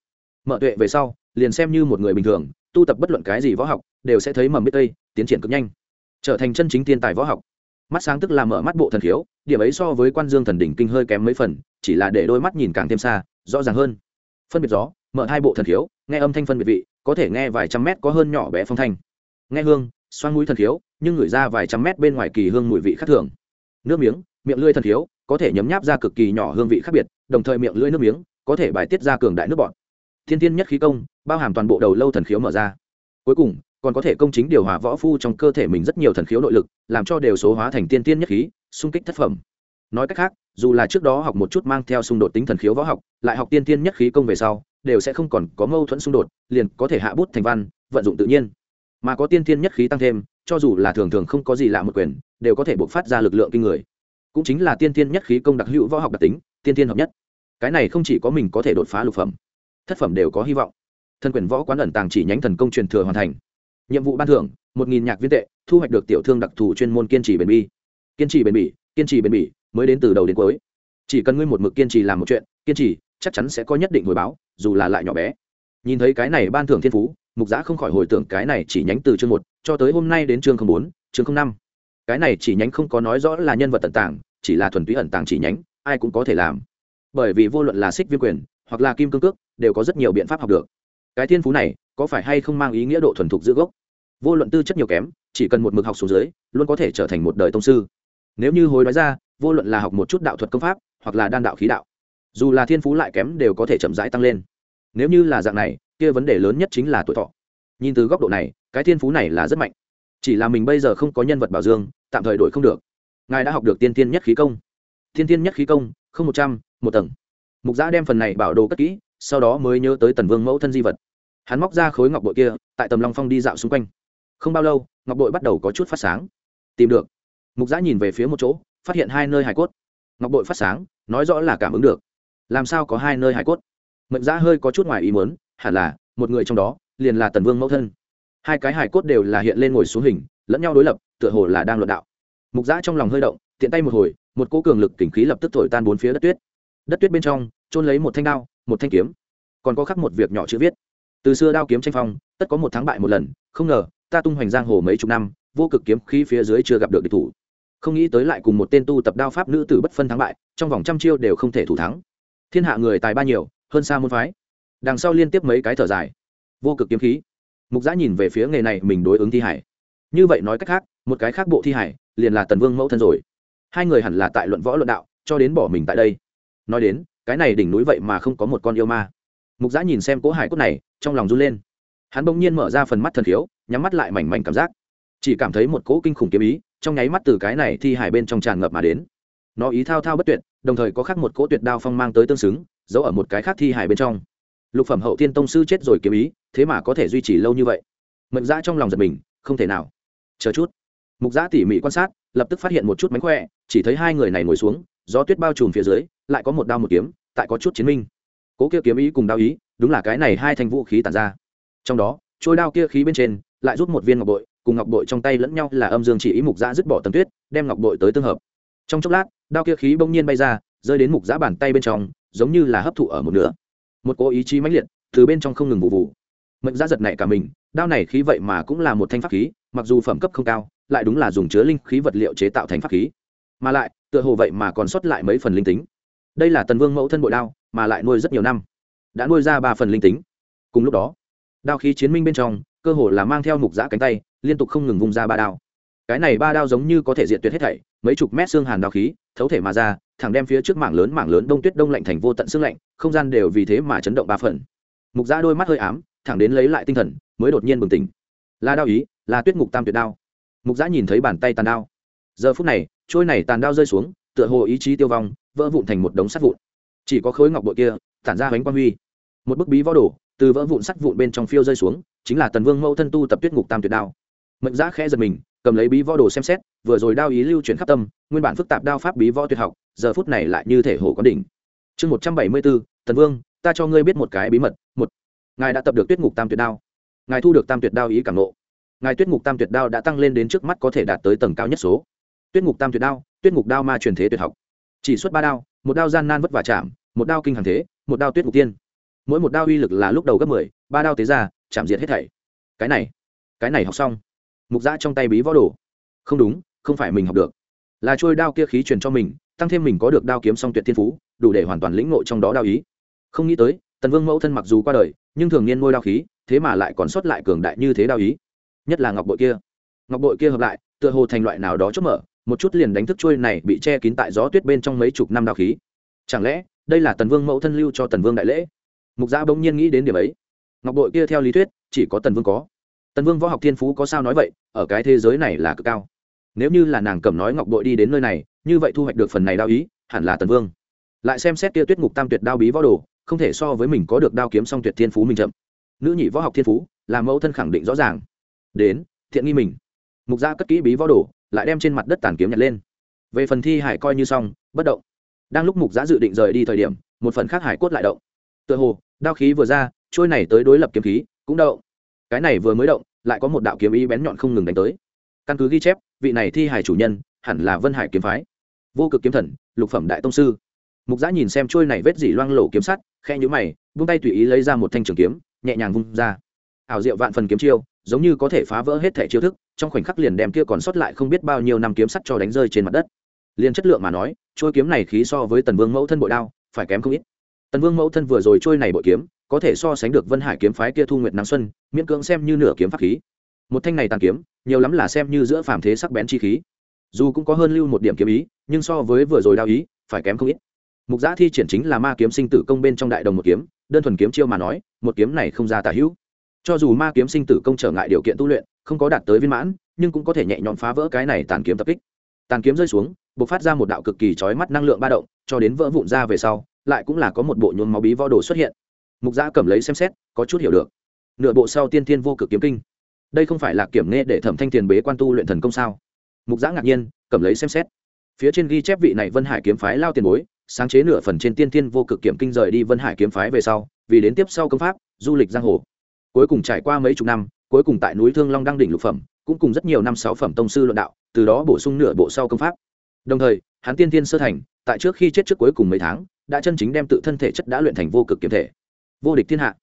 mở tuệ về sau, liền xem như một người bình thường, tu tập bất luận cái gì võ học đều sẽ thấy mầm biết tây, tiến triển cực nhanh, trở thành chân chính tiên tài võ học. Mắt sáng tức là mở mắt bộ thần khiếu, điểm ấy so với quan dương thần đỉnh kinh hơi kém mấy phần, chỉ là để đôi mắt nhìn càng thêm xa, rõ ràng hơn. Phân biệt gió, mở hai bộ thần khiếu, nghe âm thanh phân biệt vị, có thể nghe vài trăm mét có hơn nhỏ bé phong thanh. Nghe hương xoan mũi thần khiếu, nhưng ngửi ra vài trăm mét bên ngoài kỳ hương mùi vị khác thường. Nước miếng, miệng lưỡi thần khiếu, có thể nhấm nháp ra cực kỳ nhỏ hương vị khác biệt, đồng thời miệng lưỡi nước miếng, có thể bài tiết ra cường đại nước bọt. Thiên tiên nhất khí công, bao hàm toàn bộ đầu lâu thần khiếu mở ra. Cuối cùng còn có thể công chính điều hòa võ phu trong cơ thể mình rất nhiều thần khiếu nội lực, làm cho đều số hóa thành tiên tiên nhất khí, xung kích thất phẩm. Nói cách khác, dù là trước đó học một chút mang theo xung đột tính thần khiếu võ học, lại học tiên tiên nhất khí công về sau, đều sẽ không còn có mâu thuẫn xung đột, liền có thể hạ bút thành văn, vận dụng tự nhiên. Mà có tiên tiên nhất khí tăng thêm, cho dù là thường thường không có gì lạ một quyền, đều có thể buộc phát ra lực lượng kinh người. Cũng chính là tiên tiên nhất khí công đặc hữu võ học đặc tính, tiên tiên hợp nhất. Cái này không chỉ có mình có thể đột phá lục phẩm, thất phẩm đều có hy vọng. Thân quyền võ quán ẩn tàng chỉ nhánh thần công truyền thừa hoàn thành nhiệm vụ ban thưởng, một nghìn nhạc viên tệ, thu hoạch được tiểu thương đặc thù chuyên môn kiên trì bền bỉ. Kiên trì bền bỉ, kiên trì bền bỉ, mới đến từ đầu đến cuối. Chỉ cần ngươi một mực kiên trì làm một chuyện, kiên trì, chắc chắn sẽ có nhất định hồi báo, dù là lại nhỏ bé. Nhìn thấy cái này ban thưởng thiên phú, mục giã không khỏi hồi tưởng cái này chỉ nhánh từ chương một cho tới hôm nay đến chương bốn, chương năm. Cái này chỉ nhánh không có nói rõ là nhân vật tận tảng chỉ là thuần túy ẩn tàng chỉ nhánh, ai cũng có thể làm. Bởi vì vô luận là xích viêm quyền hoặc là kim cương cước, đều có rất nhiều biện pháp học được. Cái thiên phú này có phải hay không mang ý nghĩa độ thuần thục giữa gốc? Vô luận tư chất nhiều kém, chỉ cần một mực học xuống dưới, luôn có thể trở thành một đời tông sư. Nếu như hối đoái ra, vô luận là học một chút đạo thuật công pháp, hoặc là đan đạo khí đạo, dù là thiên phú lại kém đều có thể chậm rãi tăng lên. Nếu như là dạng này, kia vấn đề lớn nhất chính là tuổi thọ. Nhìn từ góc độ này, cái thiên phú này là rất mạnh. Chỉ là mình bây giờ không có nhân vật bảo dương, tạm thời đổi không được. Ngài đã học được tiên tiên nhất khí công. Tiên tiên nhất khí công, không một trăm, một tầng. Mục giã đem phần này bảo đồ cất kỹ, sau đó mới nhớ tới tần vương mẫu thân di vật hắn móc ra khối ngọc bội kia, tại tầm long phong đi dạo xung quanh. Không bao lâu, ngọc bội bắt đầu có chút phát sáng. Tìm được. Mục giã nhìn về phía một chỗ, phát hiện hai nơi hải cốt. Ngọc bội phát sáng, nói rõ là cảm ứng được. Làm sao có hai nơi hải cốt? Mệnh giã hơi có chút ngoài ý muốn, hẳn là, một người trong đó, liền là tần vương mẫu thân. Hai cái hải cốt đều là hiện lên ngồi xuống hình, lẫn nhau đối lập, tựa hồ là đang luận đạo. Mục giã trong lòng hơi động, tiện tay một hồi, một cỗ cường lực kình khí lập tức thổi tan bốn phía đất tuyết. Đất tuyết bên trong trôn lấy một thanh đao, một thanh kiếm. Còn có khắc một việc nhỏ chữ viết từ xưa đao kiếm tranh phong, tất có một thắng bại một lần, không ngờ, ta tung hoành giang hồ mấy chục năm, vô cực kiếm khí phía dưới chưa gặp được địch thủ. Không nghĩ tới lại cùng một tên tu tập đao pháp nữ tử bất phân thắng bại, trong vòng trăm chiêu đều không thể thủ thắng. Thiên hạ người tài ba nhiều, hơn xa môn phái. Đằng sau liên tiếp mấy cái thở dài. Vô cực kiếm khí. Mục giã nhìn về phía nghề này mình đối ứng thi hải. Như vậy nói cách khác, một cái khác bộ thi hải, liền là tần vương mẫu thân rồi. Hai người hẳn là tại luận võ luận đạo, cho đến bỏ mình tại đây. Nói đến, cái này đỉnh núi vậy mà không có một con yêu ma mục giã nhìn xem cỗ hải cốt này, trong lòng run lên. Hắn bỗng nhiên mở ra phần mắt thần khiếu, nhắm mắt lại mảnh mảnh cảm giác. Chỉ cảm thấy một cỗ kinh khủng kiếm ý, trong nháy mắt từ cái này thi hải bên trong tràn ngập mà đến. Nó ý thao thao bất tuyệt, đồng thời có khác một cỗ tuyệt đao phong mang tới tương xứng, giấu ở một cái khác thi hải bên trong. Lục phẩm hậu thiên tông sư chết rồi kiếm ý, thế mà có thể duy trì lâu như vậy. Mệnh giã trong lòng giật mình, không thể nào. Chờ chút. Mục giã tỉ mỉ quan sát, lập tức phát hiện một chút mánh khỏe, chỉ thấy hai người này ngồi xuống, gió tuyết bao trùm phía dưới, lại có một đao một kiếm, tại có chút chiến minh cố kia kiếm ý cùng đao ý, đúng là cái này hai thanh vũ khí tàn ra. Trong đó, trôi đao kia khí bên trên, lại rút một viên ngọc bội, cùng ngọc bội trong tay lẫn nhau là âm dương chỉ ý mục giã dứt bỏ tầm tuyết, đem ngọc bội tới tương hợp. Trong chốc lát, đao kia khí bỗng nhiên bay ra, rơi đến mục giã bàn tay bên trong, giống như là hấp thụ ở một nửa. Một cố ý chí mãnh liệt từ bên trong không ngừng vụ vụ. Mệnh giã giật này cả mình, đao này khí vậy mà cũng là một thanh pháp khí, mặc dù phẩm cấp không cao, lại đúng là dùng chứa linh khí vật liệu chế tạo thành pháp khí. Mà lại, tựa hồ vậy mà còn sót lại mấy phần linh tính. Đây là tần vương mẫu thân bội đao mà lại nuôi rất nhiều năm. Đã nuôi ra ba phần linh tính. Cùng lúc đó, đao khí chiến minh bên trong, cơ hồ là mang theo mục giã cánh tay, liên tục không ngừng vùng ra ba đao. Cái này ba đao giống như có thể diệt tuyệt hết thảy, mấy chục mét xương hàn đao khí, thấu thể mà ra, thẳng đem phía trước mảng lớn mảng lớn đông tuyết đông lạnh thành vô tận xương lạnh, không gian đều vì thế mà chấn động ba phần. Mục giã đôi mắt hơi ám, thẳng đến lấy lại tinh thần, mới đột nhiên bừng tỉnh. Là đao ý, là tuyết ngục tam tuyệt đao. Mục giã nhìn thấy bàn tay tàn đao. Giờ phút này, trôi này tàn đao rơi xuống, tựa hồ ý chí tiêu vong, vỡ vụn thành một đống sắt vụn chỉ có khối ngọc bội kia, tản ra bánh quang huy. Một bức bí võ đồ, từ vỡ vụn sắt vụn bên trong phiêu rơi xuống, chính là tần vương mẫu thân tu tập tuyết ngục tam tuyệt đao. Mệnh giá khẽ giật mình, cầm lấy bí võ đồ xem xét, vừa rồi đao ý lưu chuyển khắp tâm, nguyên bản phức tạp đao pháp bí võ tuyệt học, giờ phút này lại như thể hồ có đỉnh. Chương một trăm bảy mươi bốn, tần vương, ta cho ngươi biết một cái bí mật, một. Ngài đã tập được tuyết ngục tam tuyệt đao. Ngài thu được tam tuyệt đao ý cảm nộ ngài tuyết ngục tam tuyệt đao đã tăng lên đến trước mắt có thể đạt tới tầng cao nhất số. Tuyết ngục tam tuyệt đao, tuyết ngục đao ma truyền thế tuyệt học. Chỉ xuất ba đao một đao gian nan vất vả chạm, một đao kinh hàng thế, một đao tuyết mục tiên. Mỗi một đao uy lực là lúc đầu gấp mười, ba đao tế ra, chạm diệt hết thảy. Cái này cái này học xong. Mục giã trong tay bí võ đồ. Không đúng, không phải mình học được. Là trôi đao kia khí truyền cho mình, tăng thêm mình có được đao kiếm song tuyệt thiên phú, đủ để hoàn toàn lĩnh ngộ trong đó đao ý. Không nghĩ tới, tần vương mẫu thân mặc dù qua đời, nhưng thường niên ngôi đao khí, thế mà lại còn sót lại cường đại như thế đao ý. Nhất là ngọc bội kia. Ngọc bội kia hợp lại, tựa hồ thành loại nào đó chốt mở một chút liền đánh thức trôi này bị che kín tại gió tuyết bên trong mấy chục năm đao khí. Chẳng lẽ, đây là tần vương mẫu thân lưu cho tần vương đại lễ? Mục giã bỗng nhiên nghĩ đến điểm ấy. Ngọc bội kia theo lý thuyết, chỉ có tần vương có. Tần vương võ học thiên phú có sao nói vậy, ở cái thế giới này là cực cao. Nếu như là nàng cầm nói ngọc bội đi đến nơi này, như vậy thu hoạch được phần này đao ý, hẳn là tần vương. Lại xem xét kia tuyết ngục tam tuyệt đao bí võ đồ, không thể so với mình có được đao kiếm song tuyệt thiên phú mình chậm. Nữ nhị võ học thiên phú, là mẫu thân khẳng định rõ ràng. Đến, thiện nghi mình. Mục gia cất kỹ bí võ đồ lại đem trên mặt đất tàn kiếm nhặt lên. Về phần thi hải coi như xong, bất động. Đang lúc mục giã dự định rời đi thời điểm, một phần khác hải cốt lại động. Tựa hồ, đao khí vừa ra, trôi này tới đối lập kiếm khí, cũng động. Cái này vừa mới động, lại có một đạo kiếm ý bén nhọn không ngừng đánh tới. Căn cứ ghi chép, vị này thi hải chủ nhân, hẳn là vân hải kiếm phái. Vô cực kiếm thần, lục phẩm đại tông sư. Mục giã nhìn xem trôi này vết dỉ loang lổ kiếm sắt khe nhũ mày vung tay tùy ý lấy ra một thanh trường kiếm, nhẹ nhàng vung ra. Ảo diệu vạn phần kiếm chiêu giống như có thể phá vỡ hết thể chiêu thức, trong khoảnh khắc liền đem kia còn sót lại không biết bao nhiêu năm kiếm sắt cho đánh rơi trên mặt đất. Liền chất lượng mà nói trôi kiếm này khí so với tần vương mẫu thân bội đao, phải kém không ít. Tần vương mẫu thân vừa rồi trôi này bội kiếm, có thể so sánh được vân hải kiếm phái kia thu nguyệt nắng xuân, miễn cưỡng xem như nửa kiếm pháp khí. Một thanh này tàn kiếm, nhiều lắm là xem như giữa phàm thế sắc bén chi khí. Dù cũng có hơn lưu một điểm kiếm ý, nhưng so với vừa rồi đao ý, phải kém không ít. Mục giã thi triển chính là ma kiếm sinh tử công bên trong đại đồng một kiếm, đơn thuần kiếm chiêu mà nói, một kiếm này không ra tả hữu cho dù ma kiếm sinh tử công trở ngại điều kiện tu luyện, không có đạt tới viên mãn, nhưng cũng có thể nhẹ nhõm phá vỡ cái này tàn kiếm tập kích. Tàn kiếm rơi xuống b ộ c phát ra một đạo cực kỳ trói mắt năng lượng ba động, cho đến vỡ vụn ra về sau, lại cũng là có một bộ nhuốm máu bí võ đồ xuất hiện. Mục giã cầm lấy xem xét, có chút hiểu được. Nửa bộ sau tiên thiên vô cực kiếm kinh. Đây không phải là kiểm nghe để thẩm thanh tiền bế quan tu luyện thần công sao? Mục giã ngạc nhiên, cầm lấy xem xét. Phía trên ghi chép vị này vân hải kiếm phái lao tiền bối, sáng chế nửa phần trên tiên Thiên vô cực kiểm kinh rời đi vân hải kiếm phái về sau, vì đến tiếp sau công pháp, du lịch giang hồ cuối cùng trải qua mấy chục năm, cuối cùng tại núi thương long đăng đỉnh lục phẩm, cũng cùng rất nhiều năm sáu phẩm tông sư luận đạo, từ đó bổ sung nửa bộ sau công pháp. Đồng thời, hắn tiên tiên sơ thành, tại trước khi chết trước cuối cùng mấy tháng, đã chân chính đem tự thân thể chất đã luyện thành vô cực kiếm thể. Vô địch thiên hạ.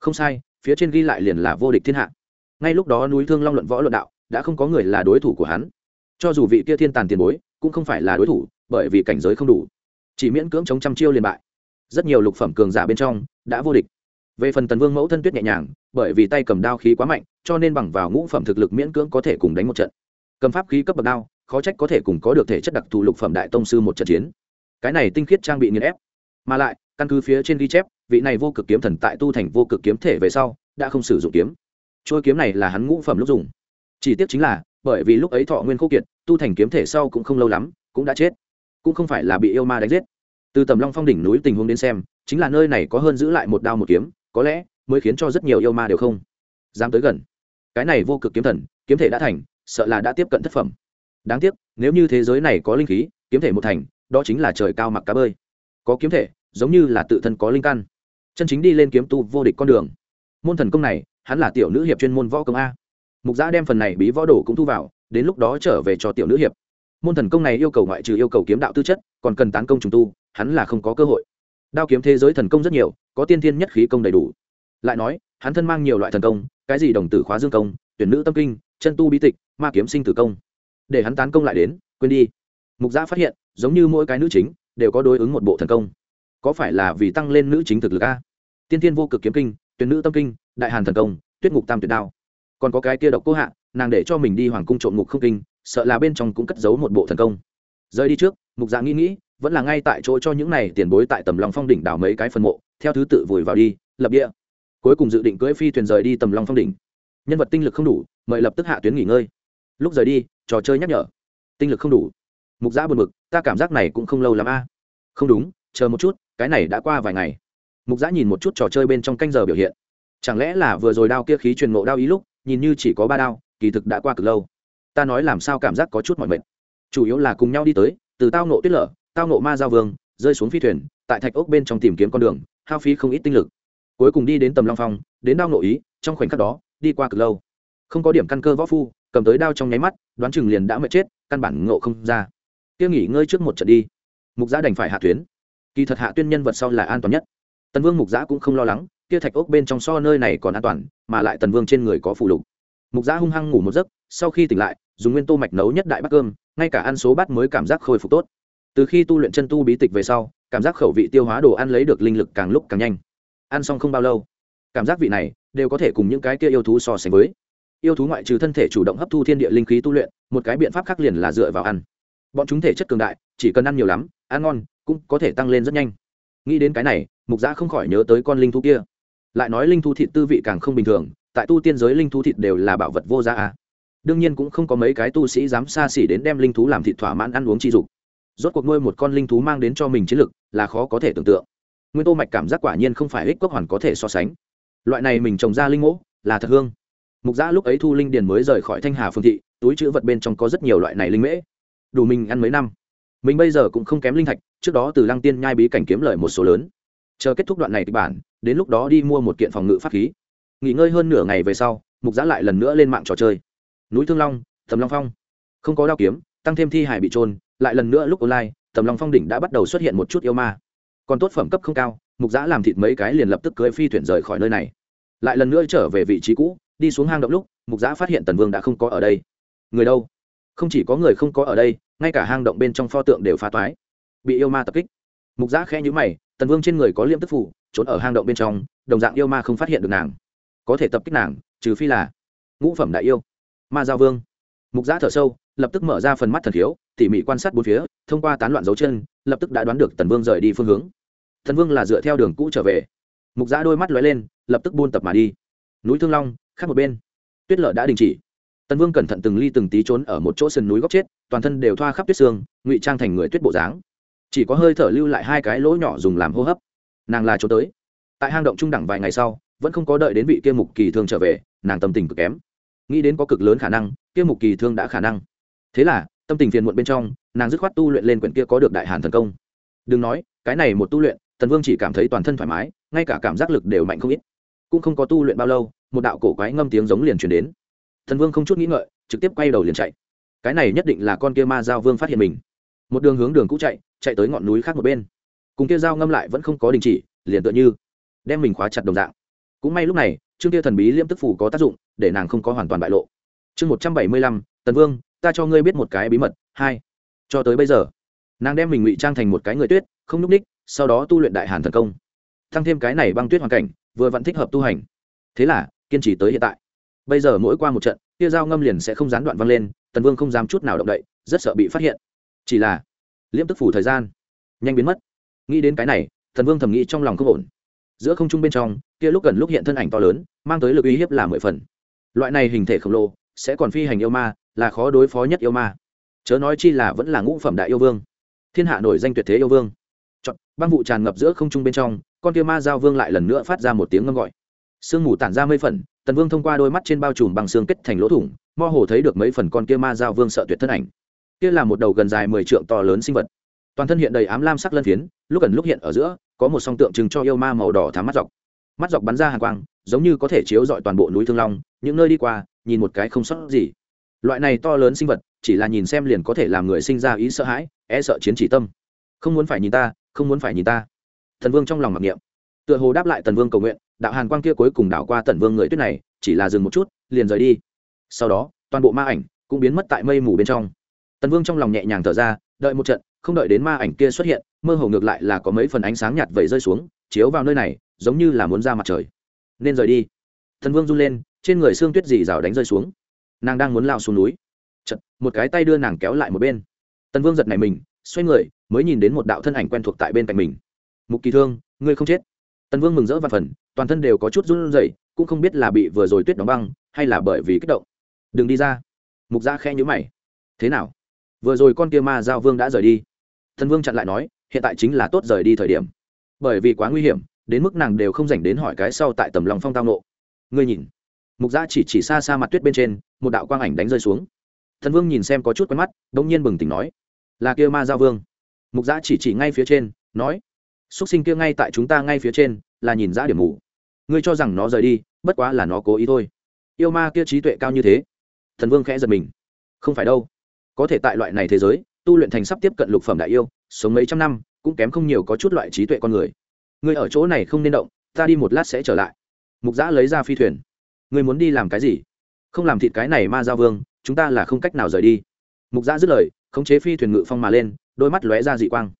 Không sai, phía trên ghi lại liền là vô địch thiên hạ. Ngay lúc đó núi thương long luận võ luận đạo, đã không có người là đối thủ của hắn. Cho dù vị kia thiên tàn tiền bối, cũng không phải là đối thủ, bởi vì cảnh giới không đủ. Chỉ miễn cưỡng chống trăm chiêu liền bại. Rất nhiều lục phẩm cường giả bên trong, đã vô địch về phần tần vương mẫu thân tuyết nhẹ nhàng, bởi vì tay cầm đao khí quá mạnh, cho nên bằng vào ngũ phẩm thực lực miễn cưỡng có thể cùng đánh một trận. Cầm pháp khí cấp bậc đao, khó trách có thể cùng có được thể chất đặc thù lục phẩm đại tông sư một trận chiến. Cái này tinh khiết trang bị nghiền ép. Mà lại, căn cứ phía trên ghi chép, vị này vô cực kiếm thần tại tu thành vô cực kiếm thể về sau, đã không sử dụng kiếm. Trôi kiếm này là hắn ngũ phẩm lúc dùng. Chỉ tiếc chính là, bởi vì lúc ấy thọ nguyên khô kiệt, tu thành kiếm thể sau cũng không lâu lắm, cũng đã chết. Cũng không phải là bị yêu ma đánh giết. Từ tầm long phong đỉnh núi tình huống đến xem, chính là nơi này có hơn giữ lại một đao một kiếm có lẽ mới khiến cho rất nhiều yêu ma đều không dám tới gần. Cái này vô cực kiếm thần, kiếm thể đã thành, sợ là đã tiếp cận thất phẩm. Đáng tiếc, nếu như thế giới này có linh khí, kiếm thể một thành, đó chính là trời cao mặc cá bơi. Có kiếm thể, giống như là tự thân có linh căn. Chân chính đi lên kiếm tu vô địch con đường. Môn thần công này, hắn là tiểu nữ hiệp chuyên môn võ công a. Mục giã đem phần này bí võ đồ cũng thu vào, đến lúc đó trở về cho tiểu nữ hiệp. Môn thần công này yêu cầu ngoại trừ yêu cầu kiếm đạo tư chất, còn cần tán công trùng tu, hắn là không có cơ hội. Đao kiếm thế giới thần công rất nhiều có tiên thiên nhất khí công đầy đủ. Lại nói, hắn thân mang nhiều loại thần công, cái gì đồng tử khóa dương công, tuyển nữ tâm kinh, chân tu bí tịch, ma kiếm sinh tử công. Để hắn tán công lại đến, quên đi. Mục giã phát hiện, giống như mỗi cái nữ chính, đều có đối ứng một bộ thần công. Có phải là vì tăng lên nữ chính thực lực a? Tiên thiên vô cực kiếm kinh, tuyển nữ tâm kinh, đại hàn thần công, tuyết ngục tam tuyệt đao. Còn có cái kia độc cô hạ, nàng để cho mình đi hoàng cung trộm ngục không kinh, sợ là bên trong cũng cất giấu một bộ thần công. Rời đi trước, mục dạ nghĩ nghĩ, vẫn là ngay tại chỗ cho những này tiền bối tại tầm long phong đỉnh đảo mấy cái phần mộ theo thứ tự vùi vào đi, lập địa. Cuối cùng dự định cưỡi phi thuyền rời đi tầm long phong đỉnh. Nhân vật tinh lực không đủ, mời lập tức hạ tuyến nghỉ ngơi. Lúc rời đi, trò chơi nhắc nhở. Tinh lực không đủ. Mục giã buồn mực ta cảm giác này cũng không lâu lắm a. Không đúng, chờ một chút, cái này đã qua vài ngày. Mục giã nhìn một chút trò chơi bên trong canh giờ biểu hiện. Chẳng lẽ là vừa rồi đao kia khí truyền ngộ đao ý lúc, nhìn như chỉ có ba đao, kỳ thực đã qua cực lâu. Ta nói làm sao cảm giác có chút mỏi mệt. Chủ yếu là cùng nhau đi tới, từ tao nộ tuyết lở, tao nộ ma giao vương rơi xuống phi thuyền, tại thạch ốc bên trong tìm kiếm con đường, hao phí không ít tinh lực. Cuối cùng đi đến tầm long phong, đến đao nội ý, trong khoảnh khắc đó, đi qua cực lâu. Không có điểm căn cơ võ phu, cầm tới đao trong nháy mắt, đoán chừng liền đã mệt chết, căn bản ngộ không ra. Kia nghỉ ngơi trước một trận đi. Mục giã đành phải hạ tuyến. Kỳ thật hạ tuyên nhân vật sau là an toàn nhất. Tần vương mục giã cũng không lo lắng, kia thạch ốc bên trong so nơi này còn an toàn, mà lại tần vương trên người có phù lục. Mục giã hung hăng ngủ một giấc, sau khi tỉnh lại, dùng nguyên tô mạch nấu nhất đại bát cơm, ngay cả ăn số bát mới cảm giác khôi phục tốt từ khi tu luyện chân tu bí tịch về sau cảm giác khẩu vị tiêu hóa đồ ăn lấy được linh lực càng lúc càng nhanh. Ăn xong không bao lâu cảm giác vị này đều có thể cùng những cái kia yêu thú so sánh với. Yêu thú ngoại trừ thân thể chủ động hấp thu thiên địa linh khí tu luyện một cái biện pháp khác liền là dựa vào ăn. Bọn chúng thể chất cường đại chỉ cần ăn nhiều lắm ăn ngon cũng có thể tăng lên rất nhanh. Nghĩ đến cái này mục giã không khỏi nhớ tới con linh thú kia. Lại nói linh thú thịt tư vị càng không bình thường tại tu tiên giới linh thú thịt đều là bảo vật vô giá à, đương nhiên cũng không có mấy cái tu sĩ dám xa xỉ đến đem linh thú làm thịt thỏa mãn ăn uống chi dục rốt cuộc nuôi một con linh thú mang đến cho mình chiến lực là khó có thể tưởng tượng. Nguyên tô mạch cảm giác quả nhiên không phải ích quốc hoàn có thể so sánh. Loại này mình trồng ra linh mỗ là thật hương. Mục giã lúc ấy thu linh điền mới rời khỏi thanh hà phương thị, túi chữ vật bên trong có rất nhiều loại này linh mễ. Đủ mình ăn mấy năm. Mình bây giờ cũng không kém linh thạch, trước đó từ lăng tiên nhai bí cảnh kiếm lời một số lớn. Chờ kết thúc đoạn này kịch bản, đến lúc đó đi mua một kiện phòng ngự pháp khí. Nghỉ ngơi hơn nửa ngày về sau, mục giã lại lần nữa lên mạng trò chơi. Núi thương long tầm long phong. Không có đao kiếm tăng thêm thi hải bị trôn, lại lần nữa lúc online, tầm long phong đỉnh đã bắt đầu xuất hiện một chút yêu ma. Còn tốt phẩm cấp không cao, mục giã làm thịt mấy cái liền lập tức cưới phi thuyền rời khỏi nơi này. Lại lần nữa trở về vị trí cũ, đi xuống hang động lúc, mục giã phát hiện tần vương đã không có ở đây. Người đâu? Không chỉ có người không có ở đây, ngay cả hang động bên trong pho tượng đều phá toái. Bị yêu ma tập kích. Mục giã khẽ nhữ mày, tần vương trên người có liêm tức phủ, trốn ở hang động bên trong, đồng dạng yêu ma không phát hiện được nàng. Có thể tập kích nàng, trừ phi là ngũ phẩm đại yêu. Ma giao vương mục giã thở sâu, lập tức mở ra phần mắt thần khiếu, tỉ mỉ quan sát bốn phía, thông qua tán loạn dấu chân, lập tức đã đoán được tần vương rời đi phương hướng. Thần vương là dựa theo đường cũ trở về. Mục giã đôi mắt lóe lên, lập tức buôn tập mà đi. Núi thương long, khác một bên. Tuyết lở đã đình chỉ. Tần vương cẩn thận từng ly từng tí trốn ở một chỗ sườn núi góc chết, toàn thân đều thoa khắp tuyết xương, ngụy trang thành người tuyết bộ dáng. Chỉ có hơi thở lưu lại hai cái lỗ nhỏ dùng làm hô hấp. Nàng là chỗ tới. Tại hang động trung đẳng vài ngày sau, vẫn không có đợi đến vị kia mục kỳ thương trở về, nàng tâm tình cực kém. Nghĩ đến có cực lớn khả năng kia mục kỳ thương đã khả năng. Thế là, tâm tình phiền muộn bên trong, nàng dứt khoát tu luyện lên quyển kia có được đại hàn thần công. Đừng nói, cái này một tu luyện, tần vương chỉ cảm thấy toàn thân thoải mái, ngay cả cảm giác lực đều mạnh không ít. Cũng không có tu luyện bao lâu, một đạo cổ quái ngâm tiếng giống liền truyền đến. Thần vương không chút nghĩ ngợi, trực tiếp quay đầu liền chạy. Cái này nhất định là con kia ma giao vương phát hiện mình. Một đường hướng đường cũ chạy chạy tới ngọn núi khác một bên. Cùng kia dao ngâm lại vẫn không có đình chỉ, liền tựa như đem mình khóa chặt đồng dạng. Cũng may lúc này chương kia thần bí liêm tức phủ có tác dụng, để nàng không có hoàn toàn bại lộ chương một trăm bảy mươi lăm, tần vương, ta cho ngươi biết một cái bí mật, hai. Cho tới bây giờ, nàng đem mình ngụy trang thành một cái người tuyết, không n ú c ních, sau đó tu luyện đại hàn thần công. Tăng thêm cái này băng tuyết hoàn cảnh, vừa vẫn thích hợp tu hành. Thế là, kiên trì tới hiện tại. Bây giờ mỗi qua một trận kia dao ngâm liền sẽ không gián đoạn văng lên, tần vương không dám chút nào động đậy, rất sợ bị phát hiện. Chỉ là, liễm tức phủ thời gian, nhanh biến mất. Nghĩ đến cái này thần vương thầm nghĩ trong lòng không ổn. Giữa không trung bên trong, kia lúc gần lúc hiện thân ảnh to lớn, mang tới lực uy hiếp là mười phần. Loại này hình thể khổng lồ sẽ còn phi hành yêu ma là khó đối phó nhất yêu ma. Chớ nói chi là vẫn là ngũ phẩm đại yêu vương. Thiên hạ nổi danh tuyệt thế yêu vương. Chọn, băng vụ tràn ngập giữa không trung bên trong con kia ma giao vương lại lần nữa phát ra một tiếng ngâm gọi. Sương mù tản ra mây phần tần vương thông qua đôi mắt trên bao trùm bằng xương kết thành lỗ thủng mơ hồ thấy được mấy phần con kia ma giao vương sợ tuyệt thân ảnh. Kia là một đầu gần dài mười trượng to lớn sinh vật. Toàn thân hiện đầy ám lam sắc lân phiến lúc gần lúc hiện ở giữa có một song tượng trưng cho yêu ma màu đỏ thám mắt dọc. Mắt dọc bắn ra hàng quang giống như có thể chiếu dọi toàn bộ núi thương long, những nơi đi qua, nhìn một cái không sót gì. Loại này to lớn sinh vật, chỉ là nhìn xem liền có thể làm người sinh ra ý sợ hãi e sợ chiến chỉ tâm. Không muốn phải nhìn ta, không muốn phải nhìn ta. Thần vương trong lòng mặc niệm. Tựa hồ đáp lại tần vương cầu nguyện, đạo hàn quang kia cuối cùng đảo qua tần vương người tuyết này, chỉ là dừng một chút, liền rời đi. Sau đó, toàn bộ ma ảnh cũng biến mất tại mây mù bên trong. Tần vương trong lòng nhẹ nhàng thở ra, đợi một trận, không đợi đến ma ảnh kia xuất hiện, mơ hồ ngược lại là có mấy phần ánh sáng nhạt vẩy rơi xuống, chiếu vào nơi này, giống như là muốn ra mặt trời nên rời đi. Thần vương run lên trên người xương tuyết dì rào đánh rơi xuống. Nàng đang muốn lao xuống núi. Chật, một cái tay đưa nàng kéo lại một bên. Tần vương giật này mình xoay người mới nhìn đến một đạo thân ảnh quen thuộc tại bên cạnh mình. Mục kỳ thương ngươi không chết. Tần vương mừng rỡ và phần toàn thân đều có chút run rẩy cũng không biết là bị vừa rồi tuyết đóng băng hay là bởi vì kích động. Đừng đi ra. Mục dạ gia khe nhữ mày. Thế nào? Vừa rồi con kia ma giao vương đã rời đi. Thần vương chặn lại nói hiện tại chính là tốt rời đi thời điểm. Bởi vì quá nguy hiểm đến mức nàng đều không dành đến hỏi cái sau tại tầm lòng phong tao nộ. Ngươi nhìn. Mục gia chỉ chỉ xa xa mặt tuyết bên trên, một đạo quang ảnh đánh rơi xuống. Thần vương nhìn xem có chút quen mắt đ nhiên bừng tỉnh nói, là kia ma giao vương. Mục gia chỉ chỉ ngay phía trên, nói x sinh kia ngay tại chúng ta ngay phía trên, là nhìn ra điểm mù. Ngươi cho rằng nó rời đi, bất quá là nó cố ý thôi. Yêu ma kia trí tuệ cao như thế. Thần vương khẽ giật mình. Không phải đâu. Có thể tại loại này thế giới, tu luyện thành sắp tiếp cận lục phẩm đại yêu, sống mấy trăm năm, cũng kém không nhiều có chút loại trí tuệ con người ngươi ở chỗ này không nên động, ta đi một lát sẽ trở lại. Mục giã lấy ra phi thuyền. Ngươi muốn đi làm cái gì? Không làm thịt cái này ma giao vương, chúng ta là không cách nào rời đi. Mục giã dứt lời, khống chế phi thuyền ngự phong mà lên, đôi mắt lóe ra dị quang.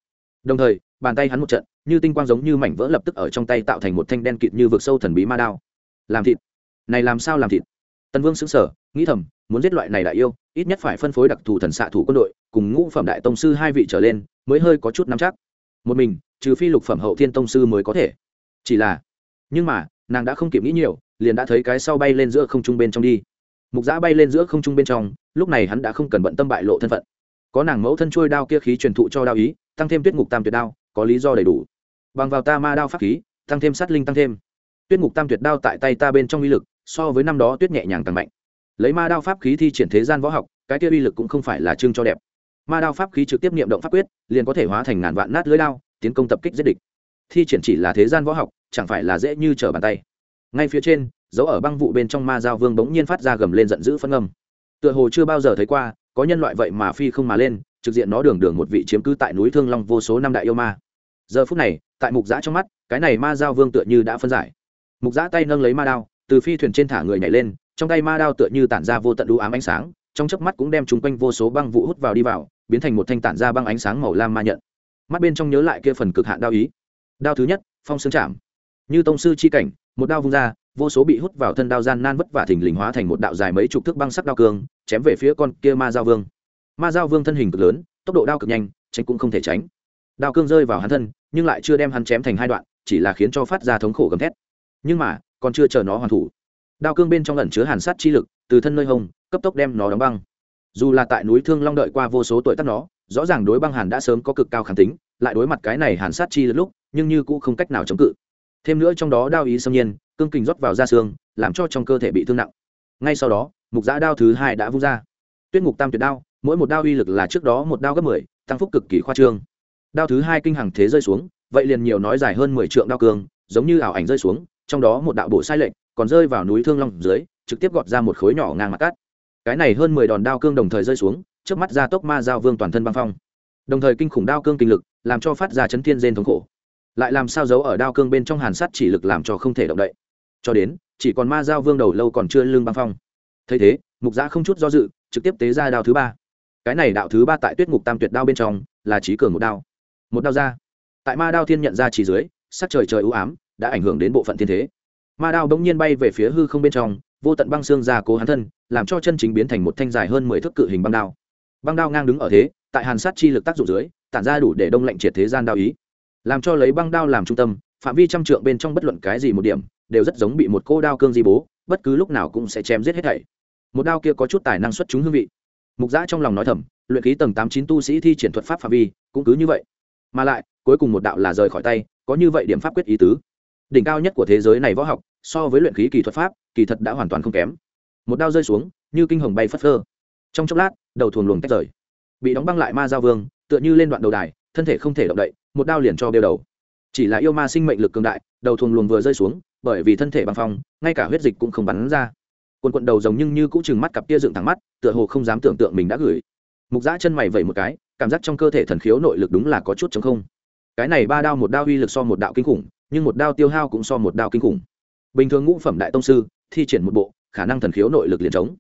Đồng thời, bàn tay hắn một trận, như tinh quang giống như mảnh vỡ lập tức ở trong tay tạo thành một thanh đen kịt như vực sâu thần bí ma đao. Làm thịt. Này làm sao làm thịt? Tần vương xứng sở nghĩ thầm, muốn giết loại này đại yêu, ít nhất phải phân phối đặc thù thần xạ thủ quân đội, cùng ngũ phẩm đại tông sư hai vị trở lên, mới hơi có chút nắm chắc. Một mình trừ phi lục phẩm hậu thiên tông sư mới có thể. Chỉ là, nhưng mà, nàng đã không kịp nghĩ nhiều, liền đã thấy cái sau bay lên giữa không trung bên trong đi. Mục giã bay lên giữa không trung bên trong, lúc này hắn đã không cần bận tâm bại lộ thân phận. Có nàng mẫu thân trôi đao kia khí truyền thụ cho đao ý, tăng thêm tuyết ngục tam tuyệt đao, có lý do đầy đủ. Bằng vào ta ma đao pháp khí, tăng thêm sát linh tăng thêm. Tuyết ngục tam tuyệt đao tại tay ta bên trong uy lực, so với năm đó tuyết nhẹ nhàng càng mạnh. Lấy ma đao pháp khí thi triển thế gian võ học, cái kia uy lực cũng không phải là chương cho đẹp. Ma đao pháp khí trực tiếp niệm động pháp quyết, liền có thể hóa thành ngàn vạn nát lưới đao tiến công tập kích giết địch. Thi triển chỉ là thế gian võ học, chẳng phải là dễ như trở bàn tay. Ngay phía trên, dấu ở băng vụ bên trong ma giao vương bỗng nhiên phát ra gầm lên giận dữ phân âm tựa hồ chưa bao giờ thấy qua, có nhân loại vậy mà phi không mà lên, trực diện nó đường đường một vị chiếm cứ tại núi thương long vô số năm đại yêu ma. Giờ phút này, tại mục giã trong mắt, cái này ma giao vương tựa như đã phân giải. Mục giã tay nâng lấy ma đao, từ phi thuyền trên thả người nhảy lên, trong tay ma đao tựa như tản ra vô tận đũ ám ánh sáng, trong chớp mắt cũng đem chúng quanh vô số băng vụ hút vào đi vào, biến thành một thanh tản ra băng ánh sáng màu lam ma nhận mắt bên trong nhớ lại kia phần cực hạn đao ý. Đao thứ nhất, phong xương chạm. Như tông sư chi cảnh, một đao vung ra, vô số bị hút vào thân đao gian nan vất vả thình lình hóa thành một đạo dài mấy chục thước băng sắc đao cương, chém về phía con kia ma giao vương. Ma giao vương thân hình cực lớn, tốc độ đao cực nhanh, tránh cũng không thể tránh. Đao cương rơi vào hắn thân, nhưng lại chưa đem hắn chém thành hai đoạn, chỉ là khiến cho phát ra thống khổ gầm thét. Nhưng mà, còn chưa chờ nó hoàn thủ. Đao cương bên trong ẩn chứa hàn sát chi lực, từ thân nơi hồng cấp tốc đem nó đóng băng. Dù là tại núi thương long đợi qua vô số tuổi tắt nó rõ ràng đối băng hàn đã sớm có cực cao kháng tính lại đối mặt cái này hàn sát chi lúc nhưng như cũng không cách nào chống cự. Thêm nữa trong đó đao ý xâm nhiên cương kình rót vào da xương làm cho trong cơ thể bị thương nặng. Ngay sau đó mục giã đao thứ hai đã vung ra. Tuyết ngục tam tuyệt đao mỗi một đao uy lực là trước đó một đao gấp mười tăng phúc cực kỳ khoa trương. Đao thứ hai kinh hằng thế rơi xuống vậy liền nhiều nói dài hơn mười trượng đao cường, giống như ảo ảnh rơi xuống trong đó một đạo bộ sai lệch còn rơi vào núi thương long dưới trực tiếp gọt ra một khối nhỏ ngang mặt cát. Cái này hơn mười đòn đao cương đồng thời rơi xuống trước mắt ra tốc ma giao vương toàn thân băng phong. Đồng thời kinh khủng đao cương kinh lực, làm cho phát ra chấn thiên rên thống khổ. Lại làm sao giấu ở đao cương bên trong hàn sắt chỉ lực làm cho không thể động đậy. Cho đến, chỉ còn ma giao vương đầu lâu còn chưa lương băng phong. Thấy thế, mục giã không chút do dự, trực tiếp tế ra đao thứ ba. Cái này đạo thứ ba tại tuyết ngục tam tuyệt đao bên trong, là trí cường một đao. Một đao ra. Tại ma đao thiên nhận ra chỉ dưới, sắc trời trời ưu ám, đã ảnh hưởng đến bộ phận thiên thế. Ma đao bỗng nhiên bay về phía hư không bên trong, vô tận băng xương ra cố hắn thân, làm cho chân chính biến thành một thanh dài hơn mười thước cự hình băng đao băng đao ngang đứng ở thế, tại hàn sát chi lực tác dụng dưới, tản ra đủ để đông lạnh triệt thế gian đao ý. Làm cho lấy băng đao làm trung tâm, phạm vi trăm trượng bên trong bất luận cái gì một điểm, đều rất giống bị một cô đao cương di bố, bất cứ lúc nào cũng sẽ chém giết hết thảy. Một đao kia có chút tài năng xuất chúng hương vị. Mục giã trong lòng nói thầm, luyện khí tầng tám chín tu sĩ thi triển thuật pháp phạm vi, cũng cứ như vậy. Mà lại, cuối cùng một đạo là rời khỏi tay, có như vậy điểm pháp quyết ý tứ. Đỉnh cao nhất của thế giới này võ học, so với luyện khí kỳ thuật pháp, kỳ thật đã hoàn toàn không kém. Một đao rơi xuống, như kinh hồng bay phất phơ. Trong chốc lát đầu thuồng luồng tách rời. Bị đóng băng lại ma giao vương, tựa như lên đoạn đầu đài, thân thể không thể động đậy, một đao liền cho đeo đầu. Chỉ là yêu ma sinh mệnh lực cường đại, đầu thuồng luồng vừa rơi xuống, bởi vì thân thể băng phong, ngay cả huyết dịch cũng không bắn ra. Quần quận đầu giống nhưng như cũng chừng mắt cặp kia dựng thẳng mắt, tựa hồ không dám tưởng tượng mình đã gửi. Mục giã chân mày vẩy một cái, cảm giác trong cơ thể thần khiếu nội lực đúng là có chút chống không. Cái này ba đao một đao uy lực so một đạo kinh khủng, nhưng một đao tiêu hao cũng so một đao kinh khủng. Bình thường ngũ phẩm đại tông sư, thi triển một bộ, khả năng thần khiếu nội lực liền chống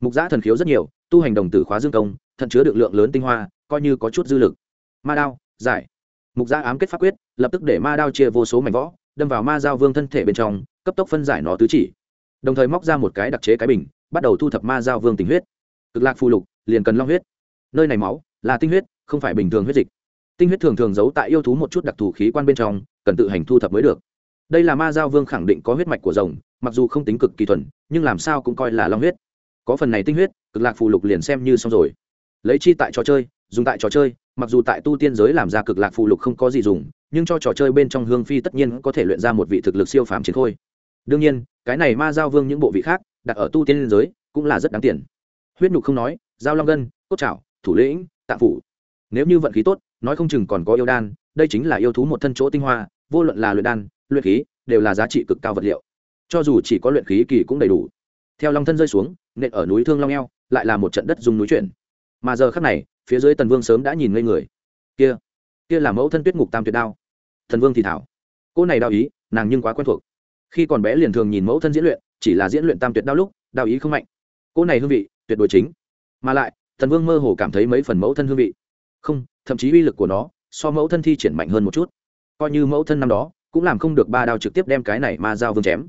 mục giã thần khiếu rất nhiều, tu hành đồng tử khóa dương công, thận chứa được lượng lớn tinh hoa, coi như có chút dư lực. Ma đao, giải. Mục giã ám kết pháp quyết, lập tức để ma đao chia vô số mảnh võ, đâm vào ma giao vương thân thể bên trong, cấp tốc phân giải nó tứ chỉ. Đồng thời móc ra một cái đặc chế cái bình, bắt đầu thu thập ma giao vương tình huyết. Cực lạc phù lục, liền cần long huyết. Nơi này máu, là tinh huyết, không phải bình thường huyết dịch. Tinh huyết thường thường giấu tại yêu thú một chút đặc thù khí quan bên trong, cần tự hành thu thập mới được. Đây là ma giao vương khẳng định có huyết mạch của rồng, mặc dù không tính cực kỳ thuần, nhưng làm sao cũng coi là long huyết có phần này tinh huyết, cực lạc phù lục liền xem như xong rồi. Lấy chi tại trò chơi, dùng tại trò chơi, mặc dù tại tu tiên giới làm ra cực lạc phù lục không có gì dùng, nhưng cho trò chơi bên trong hương phi tất nhiên có thể luyện ra một vị thực lực siêu phàm chiến khôi. Đương nhiên, cái này ma giao vương những bộ vị khác, đặt ở tu tiên giới, cũng là rất đáng tiền. Huyết nhục không nói, giao long gân, cốt trảo thủ lĩnh tạ phủ. Nếu như vận khí tốt, nói không chừng còn có yêu đan, đây chính là yêu thú một thân chỗ tinh hoa, vô luận là luyện đan, luyện khí, đều là giá trị cực cao vật liệu. Cho dù chỉ có luyện khí kỳ cũng đầy đủ. Theo long thân rơi xuống nện ở núi thương long eo, lại là một trận đất dùng núi chuyển. Mà giờ khắc này, phía dưới tần vương sớm đã nhìn ngây người. Kia kia là mẫu thân tuyết ngục tam tuyệt đao. Thần vương thì thảo. Cô này đao ý, nàng nhưng quá quen thuộc. Khi còn bé liền thường nhìn mẫu thân diễn luyện, chỉ là diễn luyện tam tuyệt đao lúc, đao ý không mạnh. Cô này hương vị, tuyệt đối chính. Mà lại thần vương mơ hồ cảm thấy mấy phần mẫu thân hương vị. Không, thậm chí uy lực của nó, so mẫu thân thi triển mạnh hơn một chút. Coi như mẫu thân năm đó, cũng làm không được ba đao trực tiếp đem cái này ma giao vương chém.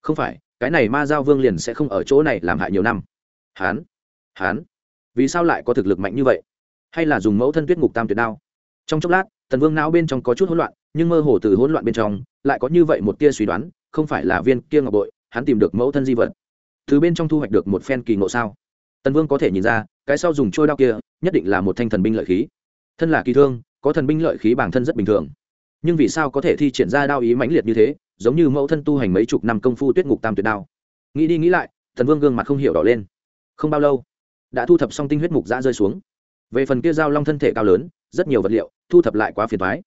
Không phải cái này ma giao vương liền sẽ không ở chỗ này làm hại nhiều năm. Hán hán, vì sao lại có thực lực mạnh như vậy? Hay là dùng mẫu thân tuyết ngục tam tuyệt đao? Trong chốc lát tần vương não bên trong có chút hỗn loạn, nhưng mơ hồ từ hỗn loạn bên trong lại có như vậy một tia suy đoán, không phải là viên kia ngọc bội, hắn tìm được mẫu thân di vật. Từ bên trong thu hoạch được một phen kỳ ngộ sao? Tần vương có thể nhìn ra, cái sau dùng trôi đao kia, nhất định là một thanh thần binh lợi khí. Thân là kỳ thương, có thần binh lợi khí bản thân rất bình thường. Nhưng vì sao có thể thi triển ra đao ý mãnh liệt như thế? Giống như mẫu thân tu hành mấy chục năm công phu tuyết ngục tam tuyệt đao. Nghĩ đi nghĩ lại, thần vương gương mặt không hiểu đỏ lên. Không bao lâu, đã thu thập xong tinh huyết mục giã rơi xuống. Về phần kia dao long thân thể cao lớn, rất nhiều vật liệu, thu thập lại quá phiền thoái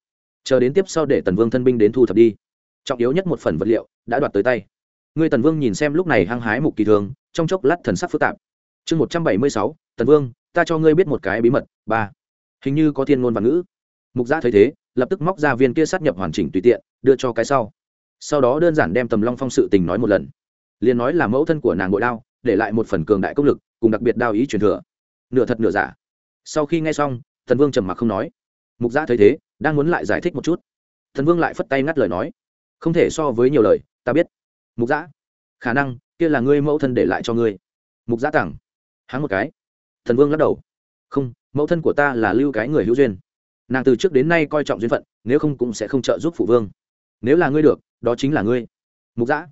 chờ đến tiếp sau để tần vương thân binh đến thu thập đi. Trọng yếu nhất một phần vật liệu đã đoạt tới tay. Ngươi tần vương nhìn xem lúc này hăng hái mục kỳ thường, trong chốc lát thần sắc phức tạp. Chương một trăm bảy mươi sáu, tần vương, ta cho ngươi biết một cái bí mật, ba. Hình như có thiên ngôn văn ngữ. Mục gia thấy thế, lập tức móc ra viên kia sát nhập hoàn chỉnh tùy tiện, đưa cho cái sau sau đó đơn giản đem tầm long phong sự tình nói một lần liền nói là mẫu thân của nàng bội đao để lại một phần cường đại công lực cùng đặc biệt đao ý truyền thừa nửa thật nửa giả sau khi nghe xong thần vương trầm mặc không nói mục gia thấy thế đang muốn lại giải thích một chút thần vương lại phất tay ngắt lời nói không thể so với nhiều lời ta biết mục giã khả năng kia là ngươi mẫu thân để lại cho ngươi mục giã tặng hắn một cái thần vương lắc đầu không mẫu thân của ta là lưu cái người hữu duyên nàng từ trước đến nay coi trọng duyên phận nếu không cũng sẽ không trợ giúp phụ vương nếu là ngươi được đó chính là ngươi. Mục giã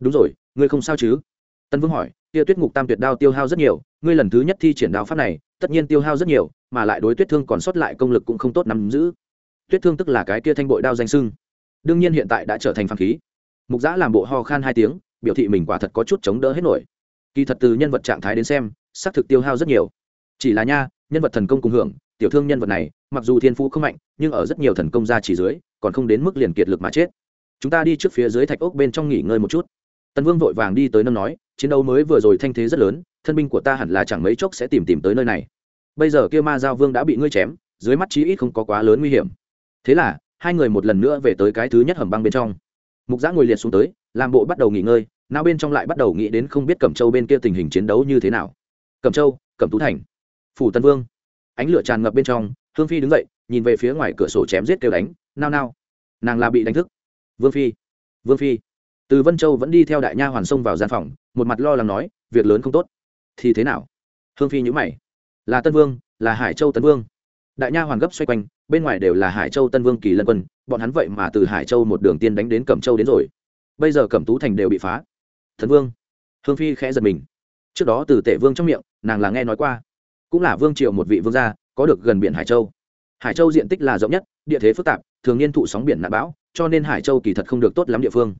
đúng rồi, ngươi không sao chứ? Tân vương hỏi, kia tuyết ngục tam tuyệt đao tiêu hao rất nhiều, ngươi lần thứ nhất thi triển đao pháp này, tất nhiên tiêu hao rất nhiều, mà lại đối tuyết thương còn sót lại công lực cũng không tốt nắm giữ. Tuyết thương tức là cái kia thanh bội đao danh sưng. Đương nhiên hiện tại đã trở thành phàm khí. Mục giã làm bộ ho khan hai tiếng, biểu thị mình quả thật có chút chống đỡ hết nổi. Kỳ thật từ nhân vật trạng thái đến xem, xác thực tiêu hao rất nhiều. Chỉ là nha, nhân vật thần công cùng hưởng, tiểu thương nhân vật này, mặc dù thiên phú không mạnh, nhưng ở rất nhiều thần công ra chỉ dưới, còn không đến mức liền kiệt lực mà chết chúng ta đi trước phía dưới thạch ốc bên trong nghỉ ngơi một chút. Tần vương vội vàng đi tới nâng nói, chiến đấu mới vừa rồi thanh thế rất lớn, thân binh của ta hẳn là chẳng mấy chốc sẽ tìm tìm tới nơi này. Bây giờ kia ma giao vương đã bị ngươi chém, dưới mắt chí ít không có quá lớn nguy hiểm. Thế là, hai người một lần nữa về tới cái thứ nhất hầm băng bên trong. Mục giã ngồi liệt xuống tới, làm bộ bắt đầu nghỉ ngơi, nào bên trong lại bắt đầu nghĩ đến không biết cẩm châu bên kia tình hình chiến đấu như thế nào. Cẩm châu, cẩm tú thành. Phủ tân vương. Ánh lửa tràn ngập bên trong, hương phi đứng dậy, nhìn về phía ngoài cửa sổ chém giết kêu đánh, nao nao. Nàng là bị đánh thức vương phi vương phi. Từ vân châu vẫn đi theo đại nha hoàn sông vào gian phòng, một mặt lo lắng nói, việc lớn không tốt. Thì thế nào? Hương phi nhữ mày. Là tân vương, là hải châu tân vương. Đại nha hoàn gấp xoay quanh, bên ngoài đều là hải châu tân vương kỳ lân quân, bọn hắn vậy mà từ hải châu một đường tiên đánh đến cẩm châu đến rồi. Bây giờ cẩm tú thành đều bị phá. Thần vương. Hương phi khẽ giật mình. Trước đó từ tể vương trong miệng, nàng là nghe nói qua. Cũng là vương triều một vị vương gia, có được gần biển hải châu hải châu diện tích là rộng nhất, địa thế phức tạp, thường niên thụ sóng biển nạn bão, cho nên hải châu kỳ thật không được tốt lắm địa phương.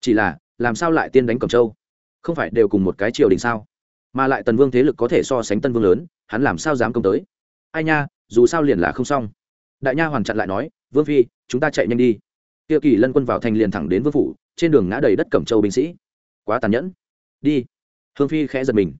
Chỉ là, làm sao lại tiên đánh cẩm châu? Không phải đều cùng một cái triều đình sao? Mà lại tần vương thế lực có thể so sánh tân vương lớn, hắn làm sao dám công tới? Ai nha, dù sao liền là không xong. Đại nha hoàn chặn lại nói, vương phi, chúng ta chạy nhanh đi. Kia kỳ lân quân vào thành liền thẳng đến vương phủ, trên đường ngã đầy đất cẩm châu binh sĩ. Quá tàn nhẫn. Đi. Hương phi khẽ giật mình.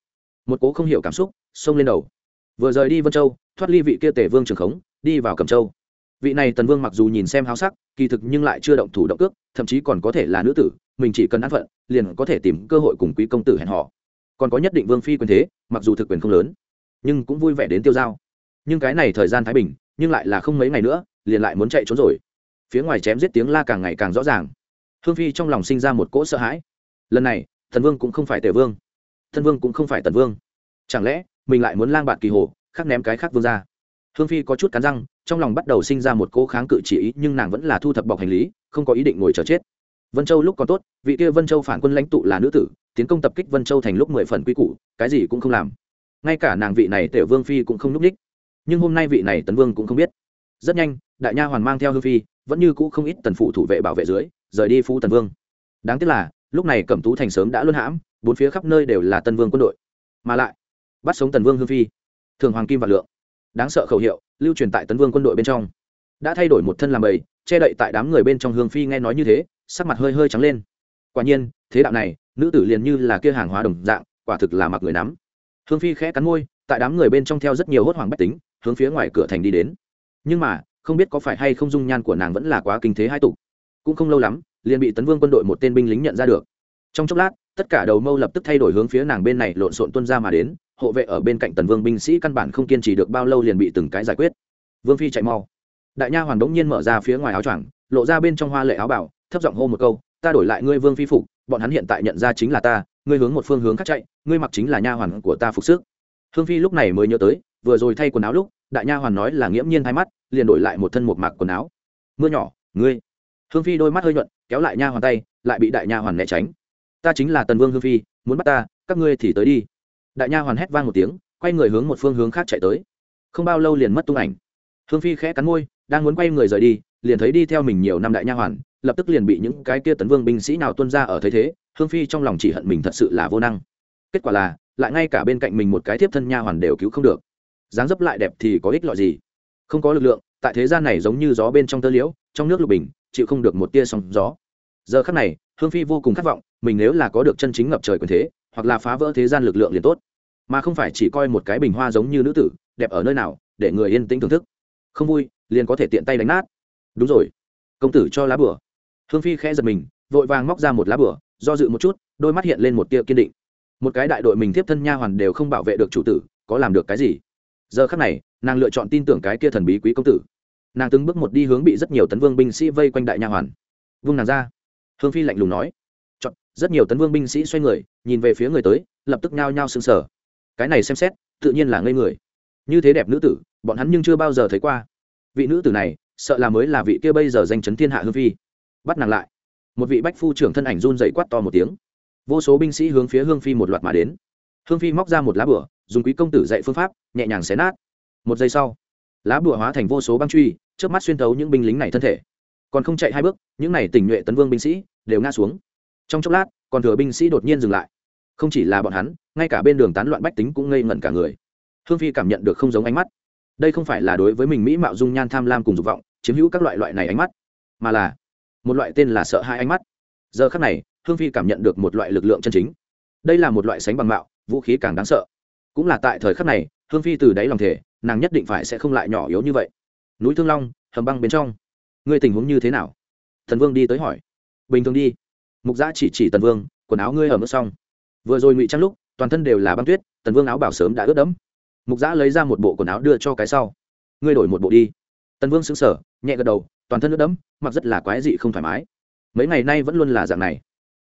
Một cố không hiểu cảm xúc xông lên đầu. Vừa rời đi vân châu thoát ly vị kia tể vương trường khống, đi vào cầm châu. Vị này tần vương mặc dù nhìn xem háo sắc, kỳ thực nhưng lại chưa động thủ động cước, thậm chí còn có thể là nữ tử, mình chỉ cần ăn phận, liền có thể tìm cơ hội cùng quý công tử hẹn họ còn có nhất định vương phi quyền thế, mặc dù thực quyền không lớn, nhưng cũng vui vẻ đến tiêu dao. Nhưng cái này thời gian thái bình, nhưng lại là không mấy ngày nữa, liền lại muốn chạy trốn rồi. Phía ngoài chém giết tiếng la càng ngày càng rõ ràng. Hương phi trong lòng sinh ra một cỗ sợ hãi. Lần này, thần vương cũng không phải tề vương. Thân vương cũng không phải tần vương. Chẳng lẽ, mình lại muốn lang bạt kỳ hồ khác ném cái khác vương ra. Hương phi có chút cắn răng, trong lòng bắt đầu sinh ra một cỗ kháng cự chỉ ý, nhưng nàng vẫn là thu thập bọc hành lý, không có ý định ngồi chờ chết. Vân châu lúc còn tốt, vị kia vân châu phản quân lãnh tụ là nữ tử, tiến công tập kích vân châu thành lúc mười phần quy củ, cái gì cũng không làm. Ngay cả nàng vị này tể vương phi cũng không núp ních nhưng hôm nay vị này tấn vương cũng không biết. Rất nhanh, đại nha hoàn mang theo hương phi, vẫn như cũ không ít tần phụ thủ vệ bảo vệ dưới, rời đi phú tần vương. Đáng tiếc là, lúc này cẩm tú thành sớm đã luân hãm, bốn phía khắp nơi đều là tân vương quân đội. Mà lại, bắt sống tần vương hương phi thường hoàng kim và lượng. Đáng sợ khẩu hiệu, lưu truyền tại tấn vương quân đội bên trong. Đã thay đổi một thân làm bầy, che đậy tại đám người bên trong hương phi nghe nói như thế, sắc mặt hơi hơi trắng lên. Quả nhiên, thế đạo này, nữ tử liền như là kia hàng hóa đồng dạng, quả thực là mặc người nắm. Hương phi khẽ cắn môi, tại đám người bên trong theo rất nhiều hốt hoảng bách tính, hướng phía ngoài cửa thành đi đến. Nhưng mà, không biết có phải hay không dung nhan của nàng vẫn là quá kinh thế hai tục. Cũng không lâu lắm, liền bị tấn vương quân đội một tên binh lính nhận ra được. Trong chốc lát, tất cả đầu mâu lập tức thay đổi hướng phía nàng bên này lộn xộn tuân ra mà đến hộ vệ ở bên cạnh tần vương binh sĩ căn bản không kiên trì được bao lâu liền bị từng cái giải quyết. Vương phi chạy mau. Đại nha hoàn đống nhiên mở ra phía ngoài áo choàng, lộ ra bên trong hoa lệ áo bảo thấp giọng hô một câu, ta đổi lại ngươi vương phi phục, bọn hắn hiện tại nhận ra chính là ta, ngươi hướng một phương hướng khác chạy, ngươi mặc chính là nha hoàn của ta phục sức. Hương phi lúc này mới nhớ tới, vừa rồi thay quần áo lúc, đại nha hoàn nói là nghiễm nhiên hai mắt, liền đổi lại một thân một mặc quần áo. Mưa nhỏ, ngươi. Hương phi đôi mắt hơi nhuận, kéo lại nha hoàn tay, lại bị đại nha hoàn né tránh. Ta chính là tần vương hương phi, muốn bắt ta, các ngươi thì tới đi đại nha hoàn hét vang một tiếng, quay người hướng một phương hướng khác chạy tới. Không bao lâu liền mất tung ảnh. Hương phi khẽ cắn môi, đang muốn quay người rời đi, liền thấy đi theo mình nhiều năm đại nha hoàn, lập tức liền bị những cái kia tấn vương binh sĩ nào tuân ra ở thế thế, hương phi trong lòng chỉ hận mình thật sự là vô năng. Kết quả là, lại ngay cả bên cạnh mình một cái thiếp thân nha hoàn đều cứu không được. Dáng dấp lại đẹp thì có ích lợi gì? Không có lực lượng, tại thế gian này giống như gió bên trong tơ liễu, trong nước lục bình, chịu không được một tia sóng gió. Giờ khắc này, hương phi vô cùng khát vọng, mình nếu là có được chân chính ngập trời quyền thế hoặc là phá vỡ thế gian lực lượng liền tốt. Mà không phải chỉ coi một cái bình hoa giống như nữ tử, đẹp ở nơi nào, để người yên tĩnh thưởng thức. Không vui, liền có thể tiện tay đánh nát. Đúng rồi. Công tử cho lá bửa. Hương phi khẽ giật mình, vội vàng móc ra một lá bửa, do dự một chút, đôi mắt hiện lên một tia kiên định. Một cái đại đội mình tiếp thân nha hoàn đều không bảo vệ được chủ tử, có làm được cái gì? Giờ khắc này, nàng lựa chọn tin tưởng cái kia thần bí quý công tử. Nàng từng bước một đi hướng bị rất nhiều tấn vương binh sĩ vây quanh đại nha hoàn. Vung nàng ra. Hương phi lạnh lùng nói rất nhiều tấn vương binh sĩ xoay người, nhìn về phía người tới, lập tức nhao nhao sững sờ. Cái này xem xét, tự nhiên là ngây người. Như thế đẹp nữ tử, bọn hắn nhưng chưa bao giờ thấy qua. Vị nữ tử này, sợ là mới là vị kia bây giờ danh chấn thiên hạ hương phi. Bắt nàng lại. Một vị bách phu trưởng thân ảnh run dậy quát to một tiếng. Vô số binh sĩ hướng phía hương phi một loạt mà đến. Hương phi móc ra một lá bửa dùng quý công tử dạy phương pháp, nhẹ nhàng xé nát. Một giây sau, lá bửa hóa thành vô số băng truy trước mắt xuyên thấu những binh lính này thân thể. Còn không chạy hai bước, những này tình nhuệ tấn vương binh sĩ đều ngã xuống trong chốc lát còn thừa binh sĩ đột nhiên dừng lại. Không chỉ là bọn hắn, ngay cả bên đường tán loạn bách tính cũng ngây ngẩn cả người. Hương phi cảm nhận được không giống ánh mắt. Đây không phải là đối với mình mỹ mạo dung nhan tham lam cùng dục vọng, chiếm hữu các loại loại này ánh mắt, mà là một loại tên là sợ hai ánh mắt. Giờ khắc này, hương phi cảm nhận được một loại lực lượng chân chính. Đây là một loại sánh bằng mạo, vũ khí càng đáng sợ. Cũng là tại thời khắc này, hương phi từ đáy lòng thể nàng nhất định phải sẽ không lại nhỏ yếu như vậy. Núi thương long, hầm băng bên trong. Ngươi tình huống như thế nào? Thần vương đi tới hỏi. Bình thường đi mục giã chỉ chỉ tần vương, quần áo ngươi ở mức xong. Vừa rồi ngụy trang lúc, toàn thân đều là băng tuyết, tần vương áo bảo sớm đã ướt đẫm. Mục giã lấy ra một bộ quần áo đưa cho cái sau. Ngươi đổi một bộ đi. Tần vương xứng sở nhẹ gật đầu, toàn thân ướt đẫm, mặc rất là quái dị không thoải mái. Mấy ngày nay vẫn luôn là dạng này.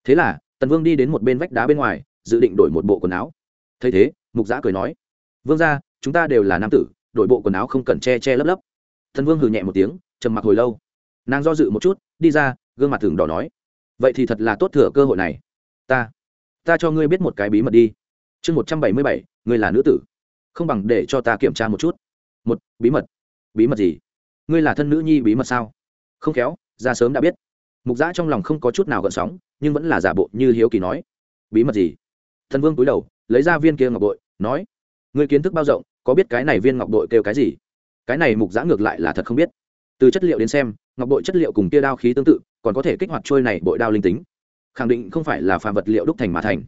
Thế là, tần vương đi đến một bên vách đá bên ngoài, dự định đổi một bộ quần áo. Thấy thế, mục giã cười nói, vương ra chúng ta đều là nam tử, đổi bộ quần áo không cần che che lấp lấp. Tần vương hừ nhẹ một tiếng, trầm mặc hồi lâu. Nàng do dự một chút, đi ra, gương mặt thường đỏ nói vậy thì thật là tốt thừa cơ hội này. Ta ta cho ngươi biết một cái bí mật đi. Chương một trăm bảy mươi bảy, ngươi là nữ tử. Không bằng để cho ta kiểm tra một chút. Một, bí mật. Bí mật gì? Ngươi là thân nữ nhi bí mật sao? Không khéo, ra sớm đã biết. Mục giã trong lòng không có chút nào gợn sóng, nhưng vẫn là giả bộ như hiếu kỳ nói. Bí mật gì? Thần vương cúi đầu, lấy ra viên kia ngọc bội, nói. Ngươi kiến thức bao rộng, có biết cái này viên ngọc bội kêu cái gì? Cái này mục giã ngược lại là thật không biết từ chất liệu đến xem, ngọc bội chất liệu cùng kia đao khí tương tự, còn có thể kích hoạt trôi này bội đao linh tính. Khẳng định không phải là phàm vật liệu đúc thành mà thành.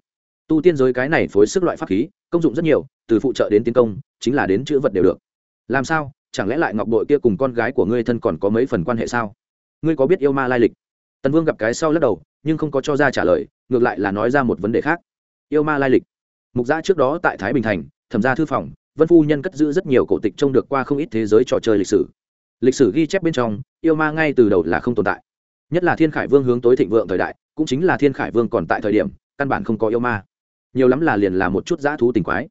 Tu tiên giới cái này phối sức loại pháp khí, công dụng rất nhiều, từ phụ trợ đến tiến công, chính là đến chữ vật đều được. Làm sao? Chẳng lẽ lại ngọc bội kia cùng con gái của ngươi thân còn có mấy phần quan hệ sao? Ngươi có biết yêu ma lai lịch? Tần vương gặp cái sau lắc đầu, nhưng không có cho ra trả lời, ngược lại là nói ra một vấn đề khác. Yêu ma lai lịch. Mục gia trước đó tại thái bình thành, thẩm gia thư phòng, vân phu nhân cất giữ rất nhiều cổ tịch trông được qua không ít thế giới trò chơi lịch sử lịch sử ghi chép bên trong, yêu ma ngay từ đầu là không tồn tại. Nhất là thiên khải vương hướng tối thịnh vượng thời đại, cũng chính là thiên khải vương còn tại thời điểm, căn bản không có yêu ma. Nhiều lắm là liền là một chút dã thú tình quái.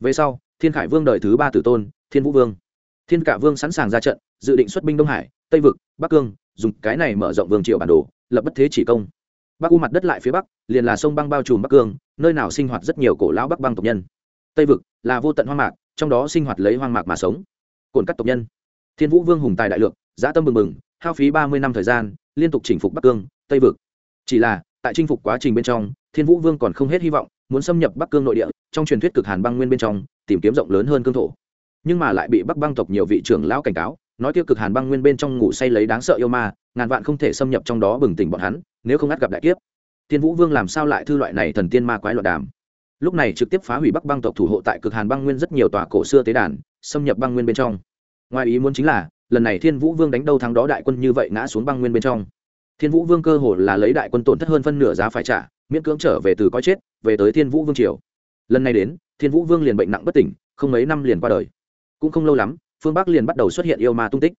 Về sau, thiên khải vương đời thứ ba tử tôn, thiên vũ vương. Thiên cả vương sẵn sàng ra trận, dự định xuất binh đông hải, tây vực, bắc cương, dùng cái này mở rộng vương triều bản đồ, lập bất thế chỉ công. Bắc u mặt đất lại phía bắc, liền là sông băng bao trùm bắc cương, nơi nào sinh hoạt rất nhiều cổ lão bắc băng tộc nhân. Tây vực là vô tận hoang mạc, trong đó sinh hoạt lấy hoang mạc mà sống. Cồn cắt tộc nhân thiên vũ vương hùng tài đại lượng dã tâm mừng mừng hao phí ba mươi năm thời gian, liên tục chinh phục bắc cương, tây vực. Chỉ là, tại chinh phục quá trình bên trong, thiên vũ vương còn không hết hy vọng, muốn xâm nhập bắc cương nội địa, trong truyền thuyết cực hàn băng nguyên bên trong, tìm kiếm rộng lớn hơn cương thổ. Nhưng mà lại bị bắc băng tộc nhiều vị trưởng lão cảnh cáo, nói tiêu cực hàn băng nguyên bên trong ngủ say lấy đáng sợ yêu ma, ngàn vạn không thể xâm nhập trong đó bừng tỉnh bọn hắn, nếu không ngắt gặp đại kiếp. Thiên vũ vương làm sao lại thư loại này thần tiên ma quái loạn đàm? Lúc này trực tiếp phá hủy bắc băng tộc thủ hộ tại cực hàn băng nguyên rất nhiều tòa cổ xưa tế đàn, xâm nhập băng nguyên bên trong ngoài ý muốn chính là, lần này thiên vũ vương đánh đâu thắng đó đại quân như vậy ngã xuống băng nguyên bên trong. Thiên vũ vương cơ hồ là lấy đại quân tổn thất hơn phân nửa giá phải trả, miễn cưỡng trở về từ coi chết, về tới thiên vũ vương triều. Lần này đến, thiên vũ vương liền bệnh nặng bất tỉnh, không mấy năm liền qua đời. Cũng không lâu lắm, phương bắc liền bắt đầu xuất hiện yêu ma tung tích.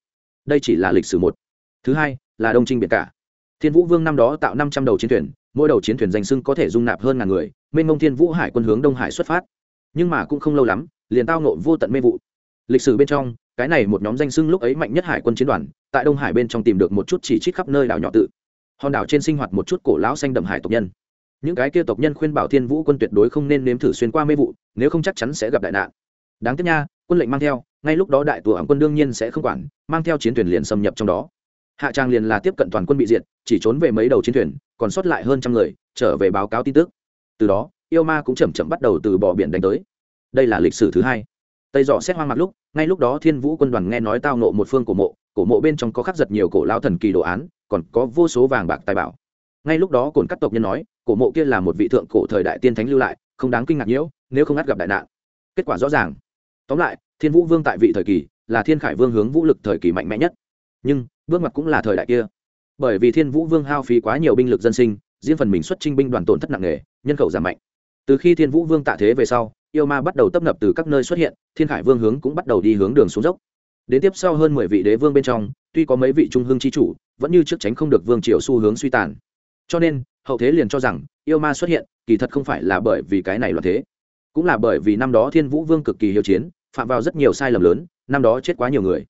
Đây chỉ là lịch sử một. Thứ hai, là đông trinh biển cả. Thiên vũ vương năm đó tạo năm trăm đầu chiến thuyền, mỗi đầu chiến thuyền danh sưng có thể dung nạp hơn ngàn người, mênh mông thiên vũ hải quân hướng đông hải xuất phát. Nhưng mà cũng không lâu lắm, liền tao nộ vô tận mê vụ. Lịch sử bên trong cái này một nhóm danh sưng lúc ấy mạnh nhất hải quân chiến đoàn, tại đông hải bên trong tìm được một chút chỉ trích khắp nơi đảo nhỏ tự. Hòn đảo trên sinh hoạt một chút cổ lão xanh đậm hải tộc nhân. Những cái kia tộc nhân khuyên bảo thiên vũ quân tuyệt đối không nên nếm thử xuyên qua mê vụ, nếu không chắc chắn sẽ gặp đại nạn. Đáng tiếc nha, quân lệnh mang theo, ngay lúc đó đại tù ẩm quân đương nhiên sẽ không quản, mang theo chiến thuyền liền xâm nhập trong đó. Hạ trang liền là tiếp cận toàn quân bị diệt, chỉ trốn về mấy đầu chiến thuyền, còn sót lại hơn trăm người, trở về báo cáo tin tức. Từ đó, yêu ma cũng chậm chậm bắt đầu từ bỏ biển đánh tới. Đây là lịch sử thứ hai tây dọ xét hoang mặt lúc, ngay lúc đó thiên vũ quân đoàn nghe nói tao nộ một phương cổ mộ cổ mộ bên trong có khắc giật nhiều cổ lao thần kỳ đồ án, còn có vô số vàng bạc tài bảo. Ngay lúc đó cồn cắt tộc nhân nói, cổ mộ kia là một vị thượng cổ thời đại tiên thánh lưu lại, không đáng kinh ngạc nhiễu, nếu không ngắt gặp đại nạn. Kết quả rõ ràng. Tóm lại, thiên vũ vương tại vị thời kỳ là thiên khải vương hướng vũ lực thời kỳ mạnh mẽ nhất. Nhưng, bước mặt cũng là thời đại kia. Bởi vì thiên vũ vương hao phí quá nhiều binh lực dân sinh, riêng phần mình xuất trinh binh đoàn tổn thất nặng nề, nhân khẩu giảm mạnh. Từ khi thiên vũ vương tạ thế về sau yêu ma bắt đầu tấp nập từ các nơi xuất hiện, thiên khải vương hướng cũng bắt đầu đi hướng đường xuống dốc. Đến tiếp sau hơn mười vị đế vương bên trong, tuy có mấy vị trung hương chi chủ, vẫn như trước tránh không được vương triều xu hướng suy tàn. Cho nên, hậu thế liền cho rằng, yêu ma xuất hiện, kỳ thật không phải là bởi vì cái này loạn thế. Cũng là bởi vì năm đó thiên vũ vương cực kỳ hiệu chiến, phạm vào rất nhiều sai lầm lớn, năm đó chết quá nhiều người.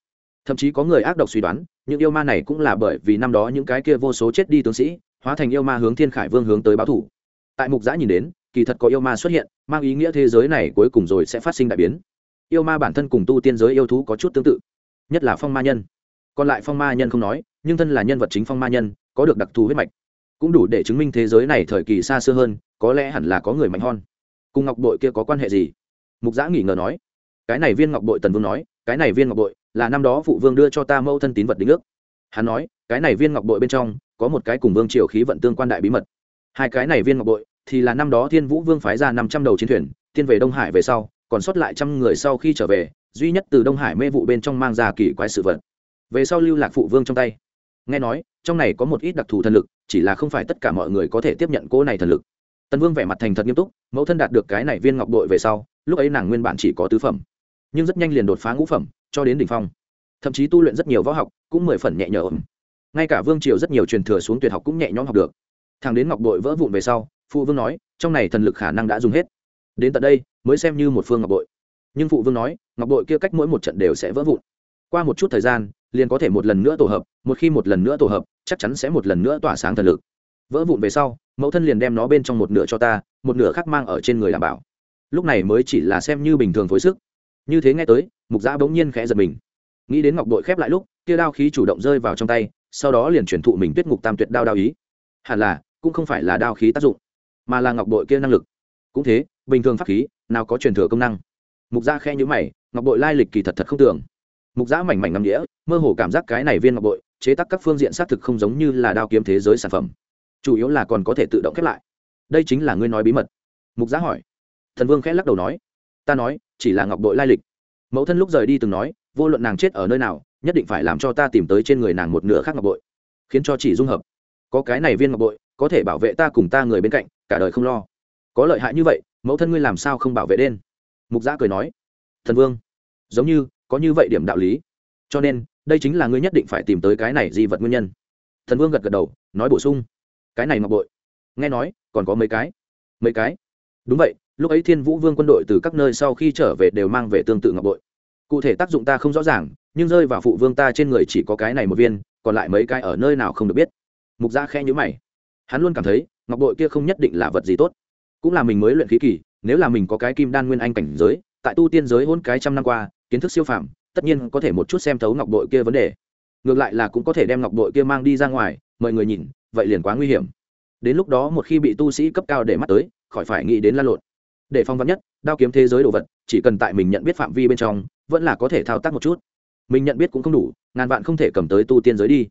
Thậm chí có người ác độc suy đoán, những yêu ma này cũng là bởi vì năm đó những cái kia vô số chết đi tướng sĩ, hóa thành yêu ma hướng thiên khải vương hướng tới báo thủ. Tại mục giã nhìn đến kỳ thật có yêu ma xuất hiện, mang ý nghĩa thế giới này cuối cùng rồi sẽ phát sinh đại biến. Yêu ma bản thân cùng tu tiên giới yêu thú có chút tương tự, nhất là phong ma nhân. Còn lại phong ma nhân không nói, nhưng thân là nhân vật chính phong ma nhân, có được đặc thù huyết mạch. Cũng đủ để chứng minh thế giới này thời kỳ xa xưa hơn, có lẽ hẳn là có người mạnh hơn. Cùng ngọc bội kia có quan hệ gì? Mục giã nghỉ ngờ nói. Cái này viên ngọc bội tần vương nói, cái này viên ngọc bội là năm đó phụ vương đưa cho ta mẫu thân tín vật đính ước. Hắn nói, cái này viên ngọc bội bên trong có một cái cùng vương triều khí vận tương quan đại bí mật. Hai cái này viên ngọc bội thì là năm đó thiên vũ vương phái ra năm trăm đầu chiến thuyền, tiên về đông hải về sau, còn sót lại trăm người sau khi trở về, duy nhất từ đông hải mê vụ bên trong mang ra kỳ quái sự vật. Về sau lưu lạc phụ vương trong tay. Nghe nói, trong này có một ít đặc thù thần lực, chỉ là không phải tất cả mọi người có thể tiếp nhận cỗ này thần lực. Tần vương vẻ mặt thành thật nghiêm túc, mẫu thân đạt được cái này viên ngọc bội về sau, lúc ấy nàng nguyên bản chỉ có tứ phẩm, nhưng rất nhanh liền đột phá ngũ phẩm, cho đến đỉnh phong. Thậm chí tu luyện rất nhiều võ học, cũng mười phần nhẹ nhõm. Ngay cả vương triều rất nhiều truyền thừa xuống tuyệt học cũng nhẹ nhõm học được. Thằng đến ngọc bội vỡ vụn về sau phụ vương nói, trong này thần lực khả năng đã dùng hết. Đến tận đây, mới xem như một phương ngọc bội. Nhưng phụ vương nói, ngọc bội kia cách mỗi một trận đều sẽ vỡ vụn. Qua một chút thời gian, liền có thể một lần nữa tổ hợp, một khi một lần nữa tổ hợp, chắc chắn sẽ một lần nữa tỏa sáng thần lực. Vỡ vụn về sau, mẫu thân liền đem nó bên trong một nửa cho ta, một nửa khác mang ở trên người đảm bảo. Lúc này mới chỉ là xem như bình thường phối sức. Như thế nghe tới, mục giã bỗng nhiên khẽ giật mình. Nghĩ đến ngọc bội khép lại lúc, kia đao khí chủ động rơi vào trong tay, sau đó liền chuyển thụ mình tuyết ngục tam tuyệt đao đao ý. Hẳn là, cũng không phải là đao khí tác dụng mà là ngọc bội kia năng lực. Cũng thế, bình thường pháp khí, nào có truyền thừa công năng. Mục gia khe nhữ mày, ngọc bội lai lịch kỳ thật thật không tưởng. Mục gia mảnh mảnh ngắm đĩa mơ hồ cảm giác cái này viên ngọc bội, chế tác các phương diện xác thực không giống như là đao kiếm thế giới sản phẩm. Chủ yếu là còn có thể tự động khép lại. Đây chính là ngươi nói bí mật. Mục gia hỏi. Thần vương khẽ lắc đầu nói. Ta nói, chỉ là ngọc bội lai lịch. Mẫu thân lúc rời đi từng nói, vô luận nàng chết ở nơi nào, nhất định phải làm cho ta tìm tới trên người nàng một nửa khác ngọc bội, khiến cho chỉ dung hợp. Có cái này viên ngọc bội, có thể bảo vệ ta cùng ta người bên cạnh cả đời không lo. Có lợi hại như vậy, mẫu thân ngươi làm sao không bảo vệ đen? Mục giã cười nói, thần vương, giống như, có như vậy điểm đạo lý. Cho nên, đây chính là ngươi nhất định phải tìm tới cái này di vật nguyên nhân. Thần vương gật gật đầu, nói bổ sung, cái này ngọc bội. Nghe nói, còn có mấy cái. Mấy cái? Đúng vậy, lúc ấy thiên vũ vương quân đội từ các nơi sau khi trở về đều mang về tương tự ngọc bội. Cụ thể tác dụng ta không rõ ràng, nhưng rơi vào phụ vương ta trên người chỉ có cái này một viên, còn lại mấy cái ở nơi nào không được biết. Mục gia khe nhữ mày. Hắn luôn cảm thấy ngọc bội kia không nhất định là vật gì tốt. Cũng là mình mới luyện khí kỳ, nếu là mình có cái kim đan nguyên anh cảnh giới, tại tu tiên giới hôn cái trăm năm qua, kiến thức siêu phàm, tất nhiên có thể một chút xem thấu ngọc bội kia vấn đề. Ngược lại là cũng có thể đem ngọc bội kia mang đi ra ngoài mời người nhìn, vậy liền quá nguy hiểm. Đến lúc đó một khi bị tu sĩ cấp cao để mắt tới, khỏi phải nghĩ đến la lộn. Để phong vắn nhất, đao kiếm thế giới đồ vật, chỉ cần tại mình nhận biết phạm vi bên trong, vẫn là có thể thao tác một chút. Mình nhận biết cũng không đủ, ngàn vạn không thể cầm tới tu tiên giới đi.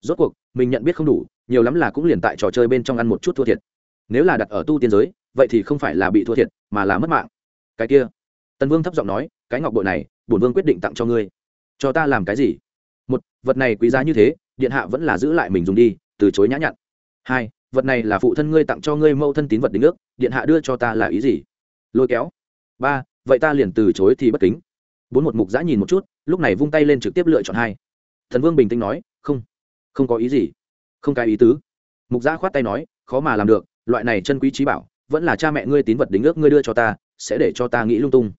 Rốt cuộc, mình nhận biết không đủ nhiều lắm là cũng liền tại trò chơi bên trong ăn một chút thua thiệt. Nếu là đặt ở tu tiên giới, vậy thì không phải là bị thua thiệt, mà là mất mạng. Cái kia. Tần vương thấp giọng nói, cái ngọc bội này, bổn vương quyết định tặng cho ngươi. Cho ta làm cái gì? Một, vật này quý giá như thế, điện hạ vẫn là giữ lại mình dùng đi, từ chối nhã nhặn. Hai, vật này là phụ thân ngươi tặng cho ngươi mẫu thân tín vật đính ước, điện hạ đưa cho ta là ý gì? Lôi kéo. Ba, vậy ta liền từ chối thì bất kính. Bốn, một mục giã nhìn một chút, lúc này vung tay lên trực tiếp lựa chọn hai. Thần vương bình tĩnh nói, không. Không có ý gì không cái ý tứ. Mục gia khoát tay nói, khó mà làm được, loại này chân quý trí bảo, vẫn là cha mẹ ngươi tín vật đính ước ngươi đưa cho ta, sẽ để cho ta nghĩ lung tung.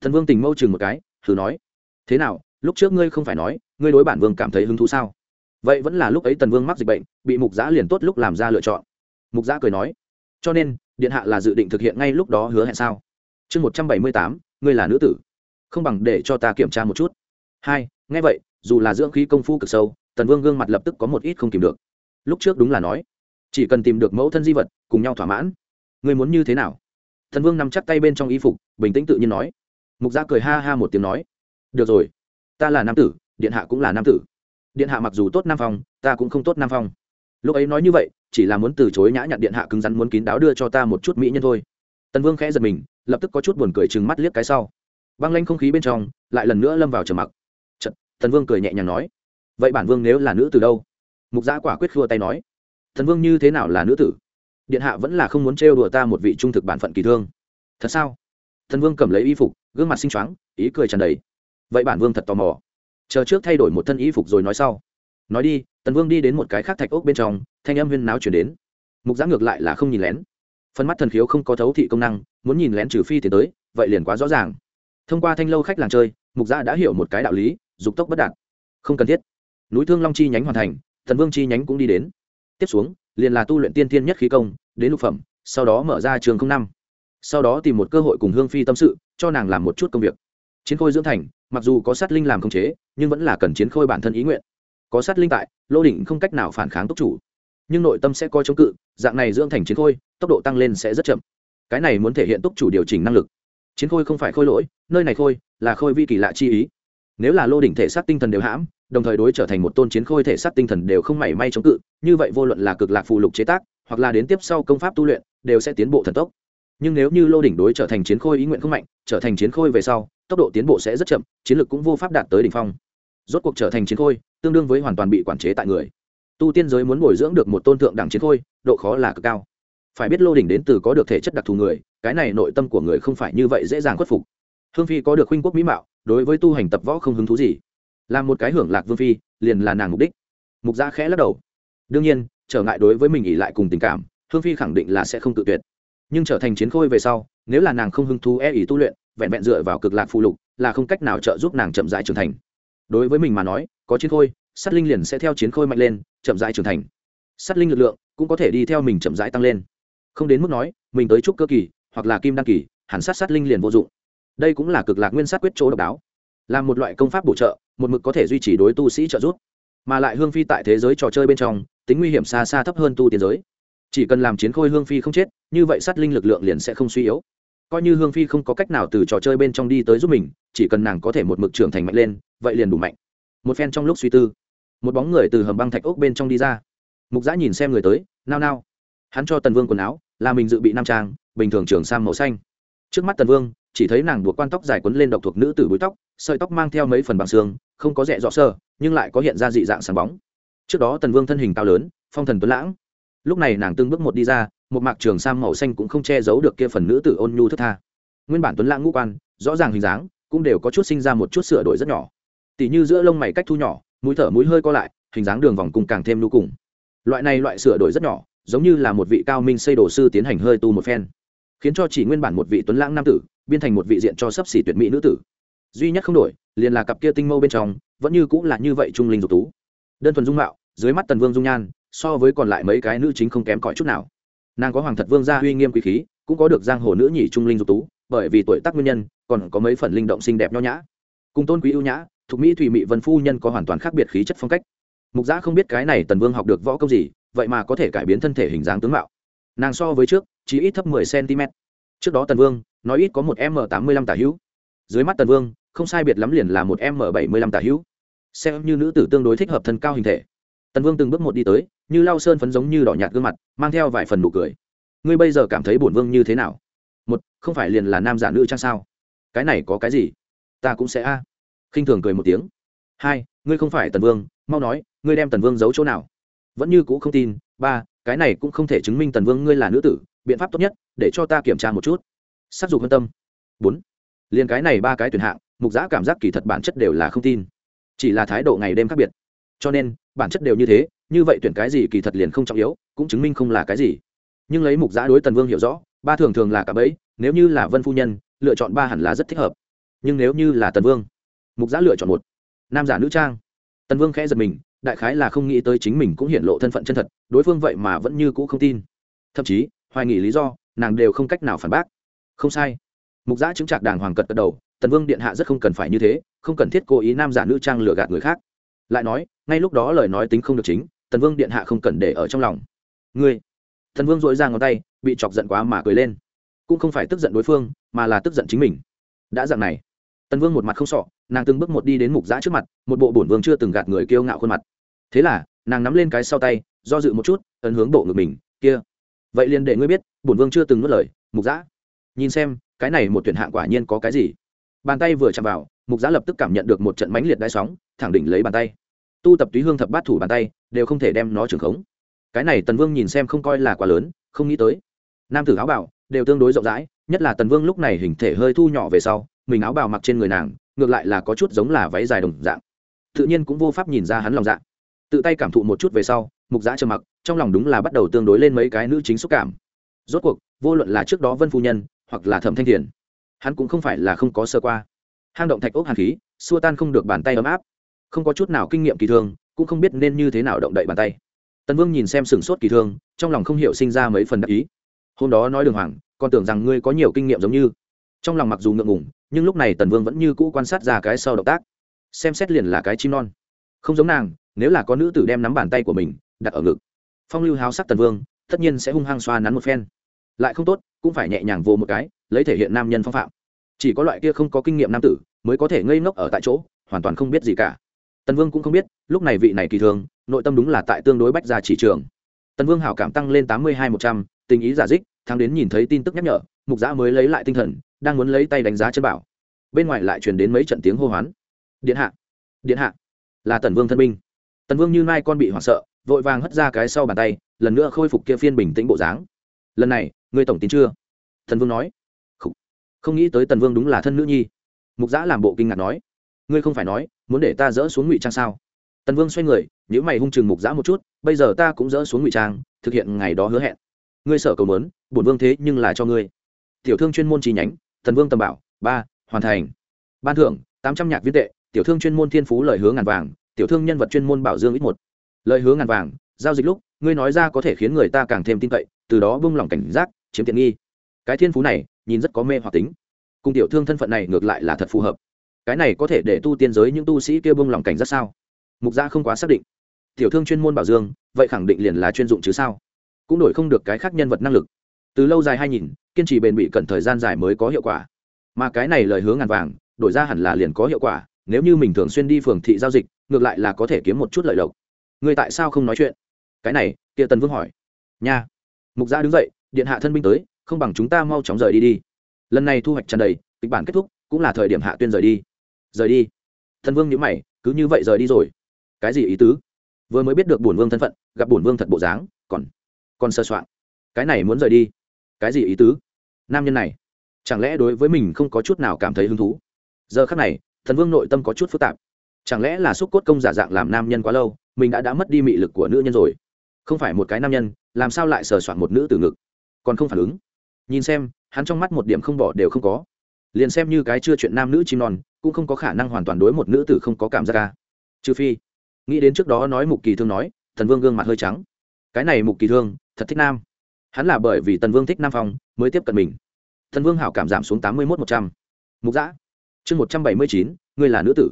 Thần vương tình mâu chừng một cái, thử nói, thế nào, lúc trước ngươi không phải nói, ngươi đối bản vương cảm thấy hứng thú sao? Vậy vẫn là lúc ấy tần vương mắc dịch bệnh, bị mục giã liền tốt lúc làm ra lựa chọn. Mục giã cười nói, cho nên, điện hạ là dự định thực hiện ngay lúc đó hứa hẹn sao? Chương một trăm bảy mươi tám, ngươi là nữ tử. Không bằng để cho ta kiểm tra một chút. Hai, nghe vậy, dù là dưỡng khí công phu cực sâu, tần vương gương mặt lập tức có một ít không kìm được lúc trước đúng là nói chỉ cần tìm được mẫu thân di vật cùng nhau thỏa mãn. Người muốn như thế nào? Thần vương nằm chắc tay bên trong y phục bình tĩnh tự nhiên nói. Mục gia cười ha ha một tiếng nói. Được rồi ta là nam tử điện hạ cũng là nam tử. Điện hạ mặc dù tốt nam phong ta cũng không tốt nam phong. Lúc ấy nói như vậy chỉ là muốn từ chối nhã nhặn điện hạ cứng rắn muốn kín đáo đưa cho ta một chút mỹ nhân thôi. Tần vương khẽ giật mình lập tức có chút buồn cười chừng mắt liếc cái sau. Băng lanh không khí bên trong lại lần nữa lâm vào trầm mặc. Chật, tần vương cười nhẹ nhàng nói. Vậy bản vương nếu là nữ từ đâu? Mục giã quả quyết khua tay nói, thần vương như thế nào là nữ tử? Điện hạ vẫn là không muốn trêu đùa ta một vị trung thực bản phận kỳ thương. Thật sao? Thần vương cầm lấy y phục, gương mặt xinh choáng, ý cười tràn đầy. Vậy bản vương thật tò mò. Chờ trước thay đổi một thân y phục rồi nói sau. Nói đi. Tần vương đi đến một cái khác thạch ốc bên trong, thanh âm huyên náo chuyển đến. Mục giã ngược lại là không nhìn lén. Phần mắt thần khiếu không có thấu thị công năng, muốn nhìn lén trừ phi tiến tới, vậy liền quá rõ ràng. Thông qua thanh lâu khách làng chơi, mục giã đã hiểu một cái đạo lý, dục tốc bất đạt. Không cần thiết. Núi thương long chi nhánh hoàn thành thần vương chi nhánh cũng đi đến. Tiếp xuống, liền là tu luyện tiên tiên nhất khí công, đến lục phẩm, sau đó mở ra trường không năm. Sau đó tìm một cơ hội cùng hương phi tâm sự, cho nàng làm một chút công việc. Chiến khôi dưỡng thành, mặc dù có sát linh làm khống chế, nhưng vẫn là cần chiến khôi bản thân ý nguyện. Có sát linh tại, lô đỉnh không cách nào phản kháng túc chủ. Nhưng nội tâm sẽ coi chống cự, dạng này dưỡng thành chiến khôi, tốc độ tăng lên sẽ rất chậm. Cái này muốn thể hiện túc chủ điều chỉnh năng lực. Chiến khôi không phải khôi lỗi, nơi này khôi là khôi vi kỳ lạ chi ý. Nếu là lô đỉnh thể xác tinh thần đều hãm đồng thời đối trở thành một tôn chiến khôi thể xác tinh thần đều không mảy may chống cự, như vậy vô luận là cực lạc phù lục chế tác, hoặc là đến tiếp sau công pháp tu luyện, đều sẽ tiến bộ thần tốc. Nhưng nếu như lô đỉnh đối trở thành chiến khôi ý nguyện không mạnh, trở thành chiến khôi về sau, tốc độ tiến bộ sẽ rất chậm, chiến lược cũng vô pháp đạt tới đỉnh phong. Rốt cuộc trở thành chiến khôi, tương đương với hoàn toàn bị quản chế tại người. Tu tiên giới muốn bồi dưỡng được một tôn thượng đẳng chiến khôi, độ khó là cực cao. Phải biết lô đỉnh đến từ có được thể chất đặc thù người, cái này nội tâm của người không phải như vậy dễ dàng khuất phục. Hương phi có được huynh quốc mỹ mạo, đối với tu hành tập võ không hứng thú gì là một cái hưởng lạc vương phi, liền là nàng mục đích. Mục gia khẽ lắc đầu. Đương nhiên, trở ngại đối với mình ỉ lại cùng tình cảm, hương phi khẳng định là sẽ không tự tuyệt. Nhưng trở thành chiến khôi về sau, nếu là nàng không hứng thú e ỉ tu luyện, vẹn vẹn dựa vào cực lạc phụ lục, là không cách nào trợ giúp nàng chậm rãi trưởng thành. Đối với mình mà nói, có chiến khôi, sát linh liền sẽ theo chiến khôi mạnh lên, chậm rãi trưởng thành. Sát linh lực lượng cũng có thể đi theo mình chậm rãi tăng lên. Không đến mức nói, mình tới trúc cơ kỳ hoặc là kim đăng kỳ hẳn sát sát linh liền vô dụng. Đây cũng là cực lạc nguyên sát quyết chỗ độc đáo là một loại công pháp bổ trợ, một mực có thể duy trì đối tu sĩ trợ giúp, mà lại hương phi tại thế giới trò chơi bên trong, tính nguy hiểm xa xa thấp hơn tu tiến giới. Chỉ cần làm chiến khôi hương phi không chết, như vậy sát linh lực lượng liền sẽ không suy yếu. Coi như hương phi không có cách nào từ trò chơi bên trong đi tới giúp mình, chỉ cần nàng có thể một mực trưởng thành mạnh lên, vậy liền đủ mạnh. Một phen trong lúc suy tư, một bóng người từ hầm băng thạch ốc bên trong đi ra. Mục giã nhìn xem người tới, nao nao. Hắn cho tần vương quần áo, là mình dự bị nam trang, bình thường trường sang màu xanh. Trước mắt tần vương chỉ thấy nàng buộc quan tóc dài quấn lên độc thuộc nữ tử búi tóc, sợi tóc mang theo mấy phần bằng xương, không có rẽ rõ sơ, nhưng lại có hiện ra dị dạng sáng bóng. Trước đó tần vương thân hình cao lớn, phong thần tuấn lãng. Lúc này nàng từng bước một đi ra, một mạc trường sam màu xanh cũng không che giấu được kia phần nữ tử ôn nhu thức tha. Nguyên bản tuấn lãng ngũ quan, rõ ràng hình dáng, cũng đều có chút sinh ra một chút sửa đổi rất nhỏ. Tỉ như giữa lông mày cách thu nhỏ, mũi thở mũi hơi co lại, hình dáng đường vòng cùng càng thêm nhu cùng. Loại này loại sửa đổi rất nhỏ, giống như là một vị cao minh xây đồ sư tiến hành hơi tu một phen, khiến cho chỉ nguyên bản một vị tuấn lãng nam tử biên thành một vị diện cho sấp xỉ tuyệt mỹ nữ tử. Duy nhất không đổi, liền là cặp kia tinh mâu bên trong, vẫn như cũng là như vậy trung linh dục tú. Đơn thuần dung mạo, dưới mắt tần vương dung nhan, so với còn lại mấy cái nữ chính không kém cỏi chút nào. Nàng có hoàng thật vương gia uy nghiêm quý khí, cũng có được giang hồ nữ nhị trung linh dục tú, bởi vì tuổi tác nguyên nhân, còn có mấy phần linh động xinh đẹp nho nhã. Cùng tôn quý ưu nhã, thuộc mỹ thủy mỹ vân phu nhân có hoàn toàn khác biệt khí chất phong cách. Mục giã không biết cái này tần vương học được võ công gì, vậy mà có thể cải biến thân thể hình dáng tướng mạo. Nàng so với trước, chỉ ít thấp mười cm trước đó tần vương nói ít có một m tám mươi lăm tả hữu. Dưới mắt tần vương, không sai biệt lắm liền là một m bảy mươi lăm tả hữu. Xem như nữ tử tương đối thích hợp thân cao hình thể. Tần vương từng bước một đi tới, như lau sơn phấn giống như đỏ nhạt gương mặt, mang theo vài phần nụ cười. Ngươi bây giờ cảm thấy bổn vương như thế nào? Một, không phải liền là nam giả nữ trang sao? Cái này có cái gì? Ta cũng sẽ a. À. khinh thường cười một tiếng. Hai, ngươi không phải tần vương, mau nói, ngươi đem tần vương giấu chỗ nào? Vẫn như cũ không tin. Ba, cái này cũng không thể chứng minh tần vương ngươi là nữ tử, biện pháp tốt nhất, để cho ta kiểm tra một chút sát dục quan tâm. Bốn, liền cái này ba cái tuyển hạng, mục giã cảm giác kỳ thật bản chất đều là không tin. Chỉ là thái độ ngày đêm khác biệt. Cho nên, bản chất đều như thế, như vậy tuyển cái gì kỳ thật liền không trọng yếu, cũng chứng minh không là cái gì. Nhưng lấy mục giã đối tần vương hiểu rõ, ba thường thường là cả bẫy, nếu như là vân phu nhân, lựa chọn ba hẳn là rất thích hợp. Nhưng nếu như là tần vương, mục giã lựa chọn một. Nam giả nữ trang. Tần vương khẽ giật mình, đại khái là không nghĩ tới chính mình cũng hiện lộ thân phận chân thật, đối phương vậy mà vẫn như cũ không tin. Thậm chí, hoài nghị lý do, nàng đều không cách nào phản bác không sai. Mục giã chứng trạc đàng hoàng cật cật đầu, tần vương điện hạ rất không cần phải như thế, không cần thiết cố ý nam giả nữ trang lừa gạt người khác. Lại nói, ngay lúc đó lời nói tính không được chính, tần vương điện hạ không cần để ở trong lòng. Ngươi? Tần vương dội ra ngón tay, bị chọc giận quá mà cười lên. Cũng không phải tức giận đối phương, mà là tức giận chính mình. Đã dạng này, tần vương một mặt không sọ, nàng từng bước một đi đến mục giã trước mặt, một bộ bổn vương chưa từng gạt người kiêu ngạo khuôn mặt. Thế là, nàng nắm lên cái sau tay, do dự một chút, ấn hướng bộ ngực mình, kia, vậy liền để ngươi biết, bổn vương chưa từng nuốt lời, mục giã nhìn xem cái này một tuyển hạng quả nhiên có cái gì. Bàn tay vừa chạm vào mục giá lập tức cảm nhận được một trận mãnh liệt đai sóng thẳng đỉnh lấy bàn tay. Tu tập túy hương thập bát thủ bàn tay đều không thể đem nó trưởng khống. Cái này tần vương nhìn xem không coi là quá lớn không nghĩ tới. Nam tử áo bảo đều tương đối rộng rãi nhất là tần vương lúc này hình thể hơi thu nhỏ về sau mình áo bào mặc trên người nàng ngược lại là có chút giống là váy dài đồng dạng. Tự nhiên cũng vô pháp nhìn ra hắn lòng dạng, tự tay cảm thụ một chút về sau mục giã trầm mặc trong lòng đúng là bắt đầu tương đối lên mấy cái nữ chính xúc cảm. Rốt cuộc vô luận là trước đó vân phu nhân hoặc là thẩm thanh thiền. Hắn cũng không phải là không có sơ qua. Hang động thạch ốc hàn khí, xua tan không được bàn tay ấm áp. Không có chút nào kinh nghiệm kỳ thương cũng không biết nên như thế nào động đậy bàn tay. Tần vương nhìn xem sừng sốt kỳ thương trong lòng không hiểu sinh ra mấy phần đắc ý. Hôm đó nói đường hoàng còn tưởng rằng ngươi có nhiều kinh nghiệm giống như. Trong lòng mặc dù ngượng ngùng, nhưng lúc này tần vương vẫn như cũ quan sát ra cái sau động tác. Xem xét liền là cái chim non. Không giống nàng, nếu là có nữ tử đem nắm bàn tay của mình đặt ở ngực. Phong lưu háo sắc tần vương, tất nhiên sẽ hung hăng xoa nắn một phen lại không tốt, cũng phải nhẹ nhàng vô một cái, lấy thể hiện nam nhân phong phạm. Chỉ có loại kia không có kinh nghiệm nam tử, mới có thể ngây ngốc ở tại chỗ, hoàn toàn không biết gì cả. Tần vương cũng không biết, lúc này vị này kỳ thường, nội tâm đúng là tại tương đối bách ra chỉ trường. Tần vương hảo cảm tăng lên tám mươi hai một trăm, tình ý giả dích, thắng đến nhìn thấy tin tức nhắc nhở, mục giã mới lấy lại tinh thần, đang muốn lấy tay đánh giá chân bảo. Bên ngoài lại truyền đến mấy trận tiếng hô hoán. Điện hạ điện hạ, là tần vương thân binh. Tần vương như mai con bị hoảng sợ, vội vàng hất ra cái sau bàn tay, lần nữa khôi phục kia phiên bình tĩnh bộ dáng. Lần này ngươi tổng tin chưa? Thần vương nói. Không, không nghĩ tới tần vương đúng là thân nữ nhi. Mục giã làm bộ kinh ngạc nói. Ngươi không phải nói muốn để ta dỡ xuống ngụy trang sao? Tần vương xoay người nhữ mày hung chừng mục giã một chút bây giờ ta cũng dỡ xuống ngụy trang thực hiện ngày đó hứa hẹn. Ngươi sở cầu mớn bổn vương thế nhưng là cho ngươi. Tiểu thương chuyên môn chi nhánh thần vương tầm bảo ba hoàn thành. Ban thưởng tám trăm nhạc viên tệ tiểu thương chuyên môn thiên phú lời hứa ngàn vàng tiểu thương nhân vật chuyên môn bảo dương ít một. Lời hứa ngàn vàng giao dịch lúc ngươi nói ra có thể khiến người ta càng thêm tin cậy từ đó bung lỏng cảnh giác chiếm tiện nghi. Cái thiên phú này, nhìn rất có mê hoặc tính. Cùng tiểu thương thân phận này ngược lại là thật phù hợp. Cái này có thể để tu tiên giới những tu sĩ kia bung lòng cảnh rất sao? Mục gia không quá xác định. Tiểu thương chuyên môn bảo dương, vậy khẳng định liền là chuyên dụng chứ sao? Cũng đổi không được cái khác nhân vật năng lực. Từ lâu dài hai nhìn, kiên trì bền bỉ cần thời gian dài mới có hiệu quả. Mà cái này lời hứa ngàn vàng, đổi ra hẳn là liền có hiệu quả, nếu như mình thường xuyên đi phường thị giao dịch, ngược lại là có thể kiếm một chút lợi lộc. Người tại sao không nói chuyện? Cái này kia tần vương hỏi. Nha. Mục gia đứng dậy điện hạ thân binh tới, không bằng chúng ta mau chóng rời đi đi. Lần này thu hoạch tràn đầy, kịch bản kết thúc, cũng là thời điểm hạ tuyên rời đi. Rời đi. Thần vương nhữ mày, cứ như vậy rời đi rồi. Cái gì ý tứ? Vừa mới biết được bổn vương thân phận, gặp bổn vương thật bộ dáng, còn còn sơ soạn. Cái này muốn rời đi. Cái gì ý tứ? Nam nhân này, chẳng lẽ đối với mình không có chút nào cảm thấy hứng thú? Giờ khắc này, thần vương nội tâm có chút phức tạp. Chẳng lẽ là xúc cốt công giả dạng làm nam nhân quá lâu, mình đã đã mất đi mị lực của nữ nhân rồi? Không phải một cái nam nhân, làm sao lại sờ soạn một nữ từ ngực? Còn không phản ứng. Nhìn xem, hắn trong mắt một điểm không bỏ đều không có. Liền xem như cái chưa chuyện nam nữ chim non, cũng không có khả năng hoàn toàn đối một nữ tử không có cảm giác ca. Trừ phi, nghĩ đến trước đó nói mục kỳ thương nói thần vương gương mặt hơi trắng. Cái này mục kỳ thương, thật thích nam. Hắn là bởi vì tần vương thích nam phong, mới tiếp cận mình. Thần vương hảo cảm giảm xuống tám mươi một một trăm. Mục giã chương một trăm bảy mươi chín, ngươi là nữ tử.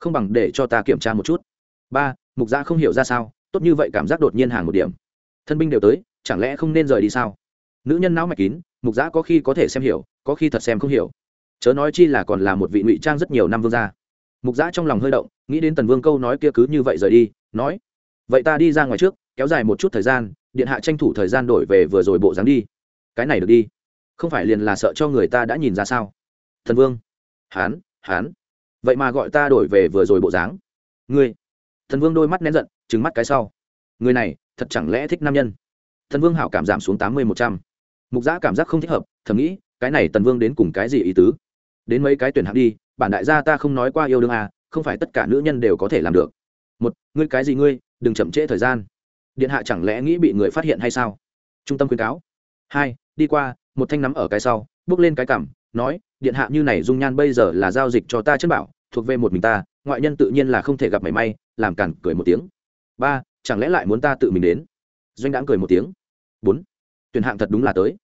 Không bằng để cho ta kiểm tra một chút. Ba, mục giã không hiểu ra sao, tốt như vậy cảm giác đột nhiên hàng một điểm. Thân binh đều tới, chẳng lẽ không nên rời đi sao? Nữ nhân não mạch kín, mục giã có khi có thể xem hiểu, có khi thật xem không hiểu. Chớ nói chi là còn là một vị ngụy trang rất nhiều năm vương gia. Mục giã trong lòng hơi động, nghĩ đến tần vương câu nói kia cứ như vậy rời đi, nói, vậy ta đi ra ngoài trước, kéo dài một chút thời gian, điện hạ tranh thủ thời gian đổi về vừa rồi bộ dáng đi. Cái này được đi. Không phải liền là sợ cho người ta đã nhìn ra sao? Thần vương, hán hán, vậy mà gọi ta đổi về vừa rồi bộ dáng. Ngươi. Thần vương đôi mắt nén giận trứng mắt cái sau, người này thật chẳng lẽ thích nam nhân? Thần vương hảo cảm giảm xuống tám mươi một trăm mục giã cảm giác không thích hợp, thầm nghĩ, cái này tần vương đến cùng cái gì ý tứ? Đến mấy cái tuyển hạng đi, bản đại gia ta không nói qua yêu đương à không phải tất cả nữ nhân đều có thể làm được. Một, ngươi cái gì ngươi, đừng chậm trễ thời gian. Điện hạ chẳng lẽ nghĩ bị người phát hiện hay sao? Trung tâm khuyến cáo. Hai, đi qua, một thanh nắm ở cái sau, bước lên cái cảm nói, điện hạ như này dung nhan bây giờ là giao dịch cho ta chân bảo, thuộc về một mình ta, ngoại nhân tự nhiên là không thể gặp mảy may, làm cản cười một tiếng. Ba, chẳng lẽ lại muốn ta tự mình đến? Doanh đãng cười một tiếng. Bốn tuyển hạng thật đúng là tới.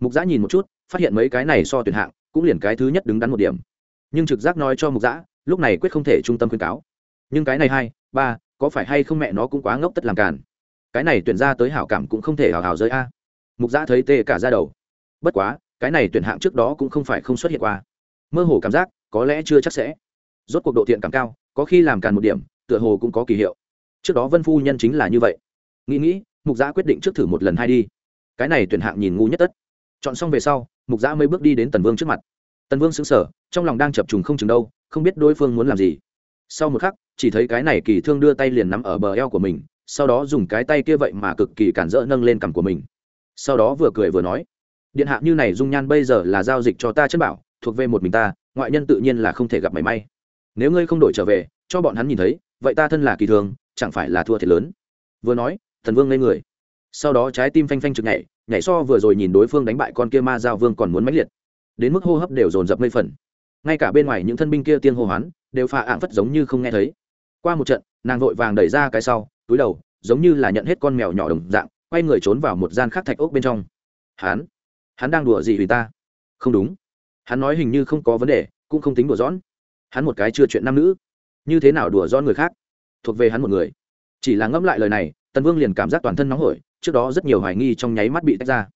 Mục giã nhìn một chút, phát hiện mấy cái này so tuyển hạng cũng liền cái thứ nhất đứng đắn một điểm. Nhưng trực giác nói cho mục giã, lúc này quyết không thể trung tâm khuyên cáo. Nhưng cái này hai, ba, có phải hay không mẹ nó cũng quá ngốc tất làm càn? Cái này tuyển ra tới hảo cảm cũng không thể hào hào rơi a. Mục giã thấy tê cả ra đầu. Bất quá, cái này tuyển hạng trước đó cũng không phải không xuất hiện qua. Mơ hồ cảm giác, có lẽ chưa chắc sẽ. Rốt cuộc độ thiện cảm cao, có khi làm càn một điểm, tựa hồ cũng có kỳ hiệu. Trước đó vân phu nhân chính là như vậy. Nghĩ nghĩ, mục giã quyết định trước thử một lần hai đi cái này tuyển hạng nhìn ngu nhất tất. Chọn xong về sau, mục giã mới bước đi đến tần vương trước mặt. Tần vương xứng sở trong lòng đang chập trùng không chừng đâu, không biết đối phương muốn làm gì. Sau một khắc, chỉ thấy cái này kỳ thương đưa tay liền nắm ở bờ eo của mình, sau đó dùng cái tay kia vậy mà cực kỳ cản rỡ nâng lên cằm của mình. Sau đó vừa cười vừa nói, điện hạ như này dung nhan bây giờ là giao dịch cho ta chân bảo, thuộc về một mình ta, ngoại nhân tự nhiên là không thể gặp mảy may. Nếu ngươi không đổi trở về, cho bọn hắn nhìn thấy, vậy ta thân là kỳ thường chẳng phải là thua thiệt lớn. Vừa nói thần vương lên người sau đó trái tim phanh phanh trực nhảy nhảy so vừa rồi nhìn đối phương đánh bại con kia ma giao vương còn muốn mãnh liệt. Đến mức hô hấp đều dồn dập mây phần. Ngay cả bên ngoài những thân binh kia tiên hô hoán, đều phà ạng phất giống như không nghe thấy. Qua một trận, nàng vội vàng đẩy ra cái sau, túi đầu, giống như là nhận hết con mèo nhỏ đồng dạng, quay người trốn vào một gian khác thạch ốc bên trong. Hắn hắn đang đùa gì vì ta? Không đúng. Hắn nói hình như không có vấn đề, cũng không tính đùa giỡn. Hắn một cái chưa chuyện nam nữ. Như thế nào đùa giỡn người khác? Thuộc về hắn một người. Chỉ là ngẫm lại lời này, tần vương liền cảm giác toàn thân nóng hổi trước đó rất nhiều hoài nghi trong nháy mắt bị tách ra.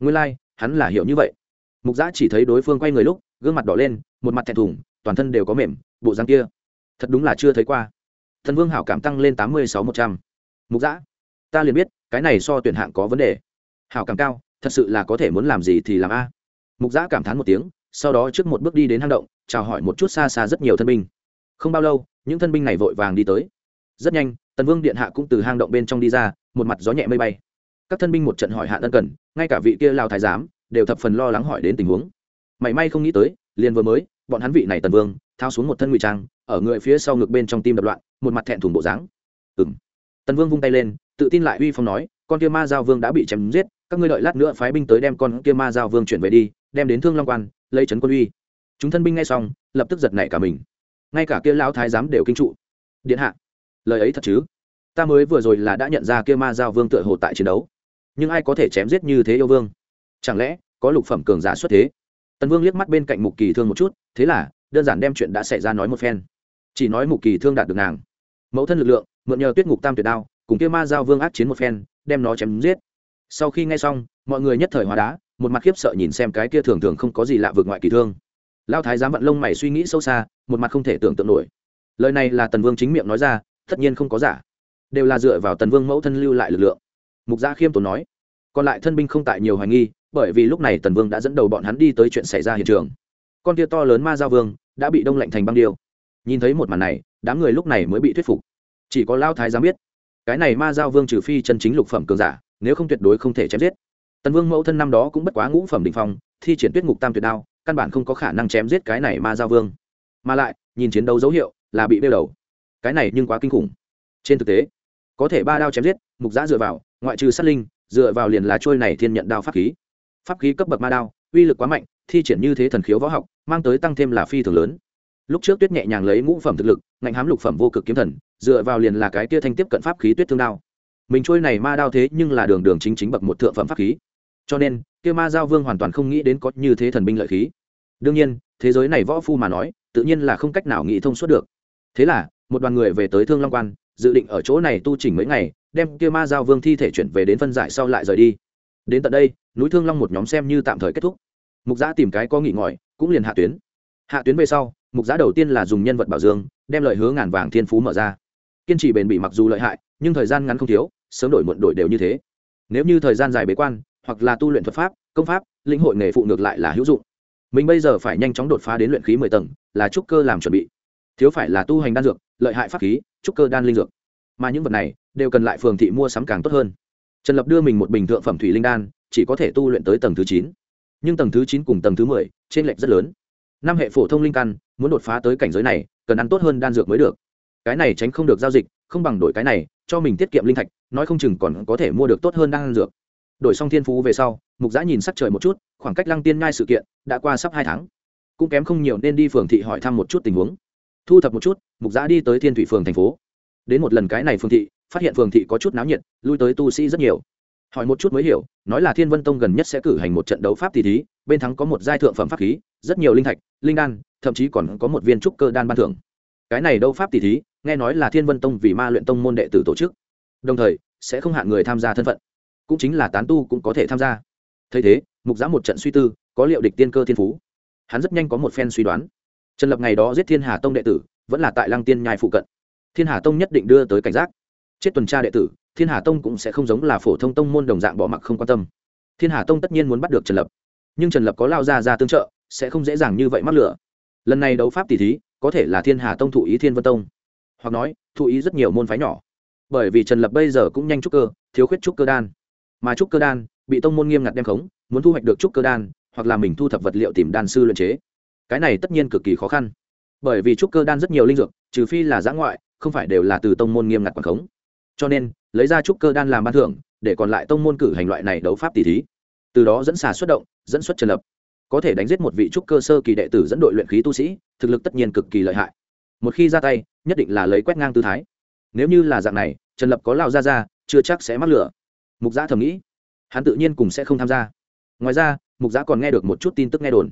Nguyên lai、like, hắn là hiểu như vậy. Mục giã chỉ thấy đối phương quay người lúc gương mặt đỏ lên một mặt thẹn thùng toàn thân đều có mềm bộ răng kia. Thật đúng là chưa thấy qua. Thần vương hảo cảm tăng lên tám mươi sáu một trăm. Mục giã ta liền biết cái này so tuyển hạng có vấn đề. Hảo cảm cao thật sự là có thể muốn làm gì thì làm a. Mục giã cảm thán một tiếng sau đó trước một bước đi đến hang động chào hỏi một chút xa xa rất nhiều thân binh. Không bao lâu những thân binh này vội vàng đi tới. Rất nhanh tần vương điện hạ cũng từ hang động bên trong đi ra một mặt gió nhẹ mây bay các thân binh một trận hỏi hạn ân cần, ngay cả vị kia lao thái giám đều thập phần lo lắng hỏi đến tình huống. Mảy may không nghĩ tới, liền vừa mới, bọn hắn vị này tần vương thao xuống một thân ngụy trang, ở người phía sau ngực bên trong tim đập loạn, một mặt thẹn thùng bộ dáng. Ừ m tần vương vung tay lên, tự tin lại uy phong nói, con kia ma giao vương đã bị chém giết, các ngươi đợi lát nữa phái binh tới đem con kia ma giao vương chuyển về đi, đem đến thương long quan, lấy trấn quân uy. Chúng thân binh ngay xong, lập tức giật nảy cả mình. Ngay cả kia lão thái giám đều kinh trụ. Điện hạ, lời ấy thật chứ? Ta mới vừa rồi là đã nhận ra kia ma giao vương tựa hồ tại chiến đấu nhưng ai có thể chém giết như thế yêu vương? Chẳng lẽ có lục phẩm cường giả xuất thế? Tần vương liếc mắt bên cạnh mục kỳ thương một chút, thế là, đơn giản đem chuyện đã xảy ra nói một phen. Chỉ nói mục kỳ thương đạt được nàng. Mẫu thân lực lượng, mượn nhờ tuyết ngục tam tuyệt đao, cùng kia ma giao vương ác chiến một phen, đem nó chém giết. Sau khi nghe xong, mọi người nhất thời hóa đá, một mặt khiếp sợ nhìn xem cái kia thường thường không có gì lạ vượt ngoại kỳ thương. Lao thái giám vận lông mày suy nghĩ sâu xa, một mặt không thể tưởng tượng nổi. Lời này là tần vương chính miệng nói ra, tất nhiên không có giả. Đều là dựa vào tần vương mẫu thân lưu lại lực lượng mục gia khiêm tốn nói. Còn lại thân binh không tại nhiều hoài nghi, bởi vì lúc này tần vương đã dẫn đầu bọn hắn đi tới chuyện xảy ra hiện trường. Con tia to lớn ma giao vương đã bị đông lạnh thành băng điêu. Nhìn thấy một màn này, đám người lúc này mới bị thuyết phục. Chỉ có lao thái giám biết, cái này ma giao vương trừ phi chân chính lục phẩm cường giả, nếu không tuyệt đối không thể chém giết. Tần vương mẫu thân năm đó cũng bất quá ngũ phẩm đình phong, thi triển tuyết ngục tam tuyệt đao, căn bản không có khả năng chém giết cái này ma giao vương. Mà lại, nhìn chiến đấu dấu hiệu là bị đeo đầu. Cái này nhưng quá kinh khủng. Trên thực tế, có thể ba đao chém giết, mục giã dựa vào ngoại trừ sát linh, dựa vào liền là trôi này thiên nhận đao pháp khí. Pháp khí cấp bậc ma đao, uy lực quá mạnh, thi triển như thế thần khiếu võ học, mang tới tăng thêm là phi thường lớn. Lúc trước tuyết nhẹ nhàng lấy ngũ phẩm thực lực, ngạnh hám lục phẩm vô cực kiếm thần, dựa vào liền là cái tia thanh tiếp cận pháp khí tuyết thương đao. Mình trôi này ma đao thế nhưng là đường đường chính chính bậc một thượng phẩm pháp khí. Cho nên, kia ma giao vương hoàn toàn không nghĩ đến có như thế thần binh lợi khí. Đương nhiên, thế giới này võ phu mà nói, tự nhiên là không cách nào nghĩ thông suốt được. Thế là, một đoàn người về tới thương long quan, dự định ở chỗ này tu chỉnh mấy ngày đem kia ma giao vương thi thể chuyển về đến phân giải sau lại rời đi. Đến tận đây, núi thương long một nhóm xem như tạm thời kết thúc. Mục giã tìm cái có nghỉ ngỏi, cũng liền hạ tuyến. Hạ tuyến về sau, mục giã đầu tiên là dùng nhân vật bảo dương, đem lời hứa ngàn vàng thiên phú mở ra. Kiên trì bền bỉ mặc dù lợi hại, nhưng thời gian ngắn không thiếu, sớm đổi muộn đổi đều như thế. Nếu như thời gian dài bế quan, hoặc là tu luyện thuật pháp, công pháp, lĩnh hội nghề phụ ngược lại là hữu dụng. Mình bây giờ phải nhanh chóng đột phá đến luyện khí mười tầng, là trúc cơ làm chuẩn bị. Thiếu phải là tu hành đan dược, lợi hại pháp khí, trúc cơ đan linh dược mà những vật này đều cần lại phường thị mua sắm càng tốt hơn. Trần lập đưa mình một bình thượng phẩm thủy linh đan, chỉ có thể tu luyện tới tầng thứ chín. Nhưng tầng thứ chín cùng tầng thứ mười trên lệch rất lớn. Năm hệ phổ thông linh căn muốn đột phá tới cảnh giới này, cần ăn tốt hơn đan dược mới được. Cái này tránh không được giao dịch, không bằng đổi cái này, cho mình tiết kiệm linh thạch, nói không chừng còn có thể mua được tốt hơn đan dược. Đổi xong thiên phú về sau, mục giã nhìn sắc trời một chút, khoảng cách lăng tiên ngai sự kiện đã qua sắp hai tháng. Cũng kém không nhiều nên đi phường thị hỏi thăm một chút tình huống. Thu thập một chút, mục giã đi tới thiên thủy phường thành phố đến một lần cái này Phương thị, phát hiện phường thị có chút náo nhiệt, lui tới tu sĩ rất nhiều. Hỏi một chút mới hiểu, nói là thiên vân tông gần nhất sẽ cử hành một trận đấu pháp tỷ thí, bên thắng có một giai thượng phẩm pháp khí, rất nhiều linh thạch, linh đan, thậm chí còn có một viên trúc cơ đan ban thưởng. Cái này đâu pháp tỷ thí, nghe nói là thiên vân tông vì ma luyện tông môn đệ tử tổ chức. Đồng thời, sẽ không hạn người tham gia thân phận. Cũng chính là tán tu cũng có thể tham gia. Thấy thế, mục giã một trận suy tư, có liệu địch tiên cơ thiên phú. Hắn rất nhanh có một phen suy đoán. Trần lập ngày đó giết thiên hà tông đệ tử, vẫn là tại lăng tiên nhai phụ cận thiên hà tông nhất định đưa tới cảnh giác. Chết tuần tra đệ tử, thiên hà tông cũng sẽ không giống là phổ thông tông môn đồng dạng bỏ mặc không quan tâm. Thiên hà tông tất nhiên muốn bắt được trần lập. Nhưng trần lập có lao ra ra tương trợ, sẽ không dễ dàng như vậy mắc lửa. Lần này đấu pháp tỷ thí, có thể là thiên hà tông thụ ý thiên vân tông. Hoặc nói, thụ ý rất nhiều môn phái nhỏ. Bởi vì trần lập bây giờ cũng nhanh trúc cơ, thiếu khuyết trúc cơ đan. Mà trúc cơ đan, bị tông môn nghiêm ngặt đem khống, muốn thu hoạch được trúc cơ đan, hoặc là mình thu thập vật liệu tìm đan sư luyện chế. Cái này tất nhiên cực kỳ khó khăn. Bởi vì trúc cơ đan rất nhiều linh dược, trừ phi là giã ngoại không phải đều là từ tông môn nghiêm ngặt quảng khống. Cho nên, lấy ra trúc cơ đan làm ban thưởng, để còn lại tông môn cử hành loại này đấu pháp tỷ thí. Từ đó dẫn xà xuất động, dẫn xuất trần lập. Có thể đánh giết một vị trúc cơ sơ kỳ đệ tử dẫn đội luyện khí tu sĩ, thực lực tất nhiên cực kỳ lợi hại. Một khi ra tay, nhất định là lấy quét ngang tư thái. Nếu như là dạng này, trần lập có lao ra ra, chưa chắc sẽ mắc lửa. Mục giã thầm nghĩ. Hắn tự nhiên cùng sẽ không tham gia. Ngoài ra, mục giã còn nghe được một chút tin tức nghe đồn.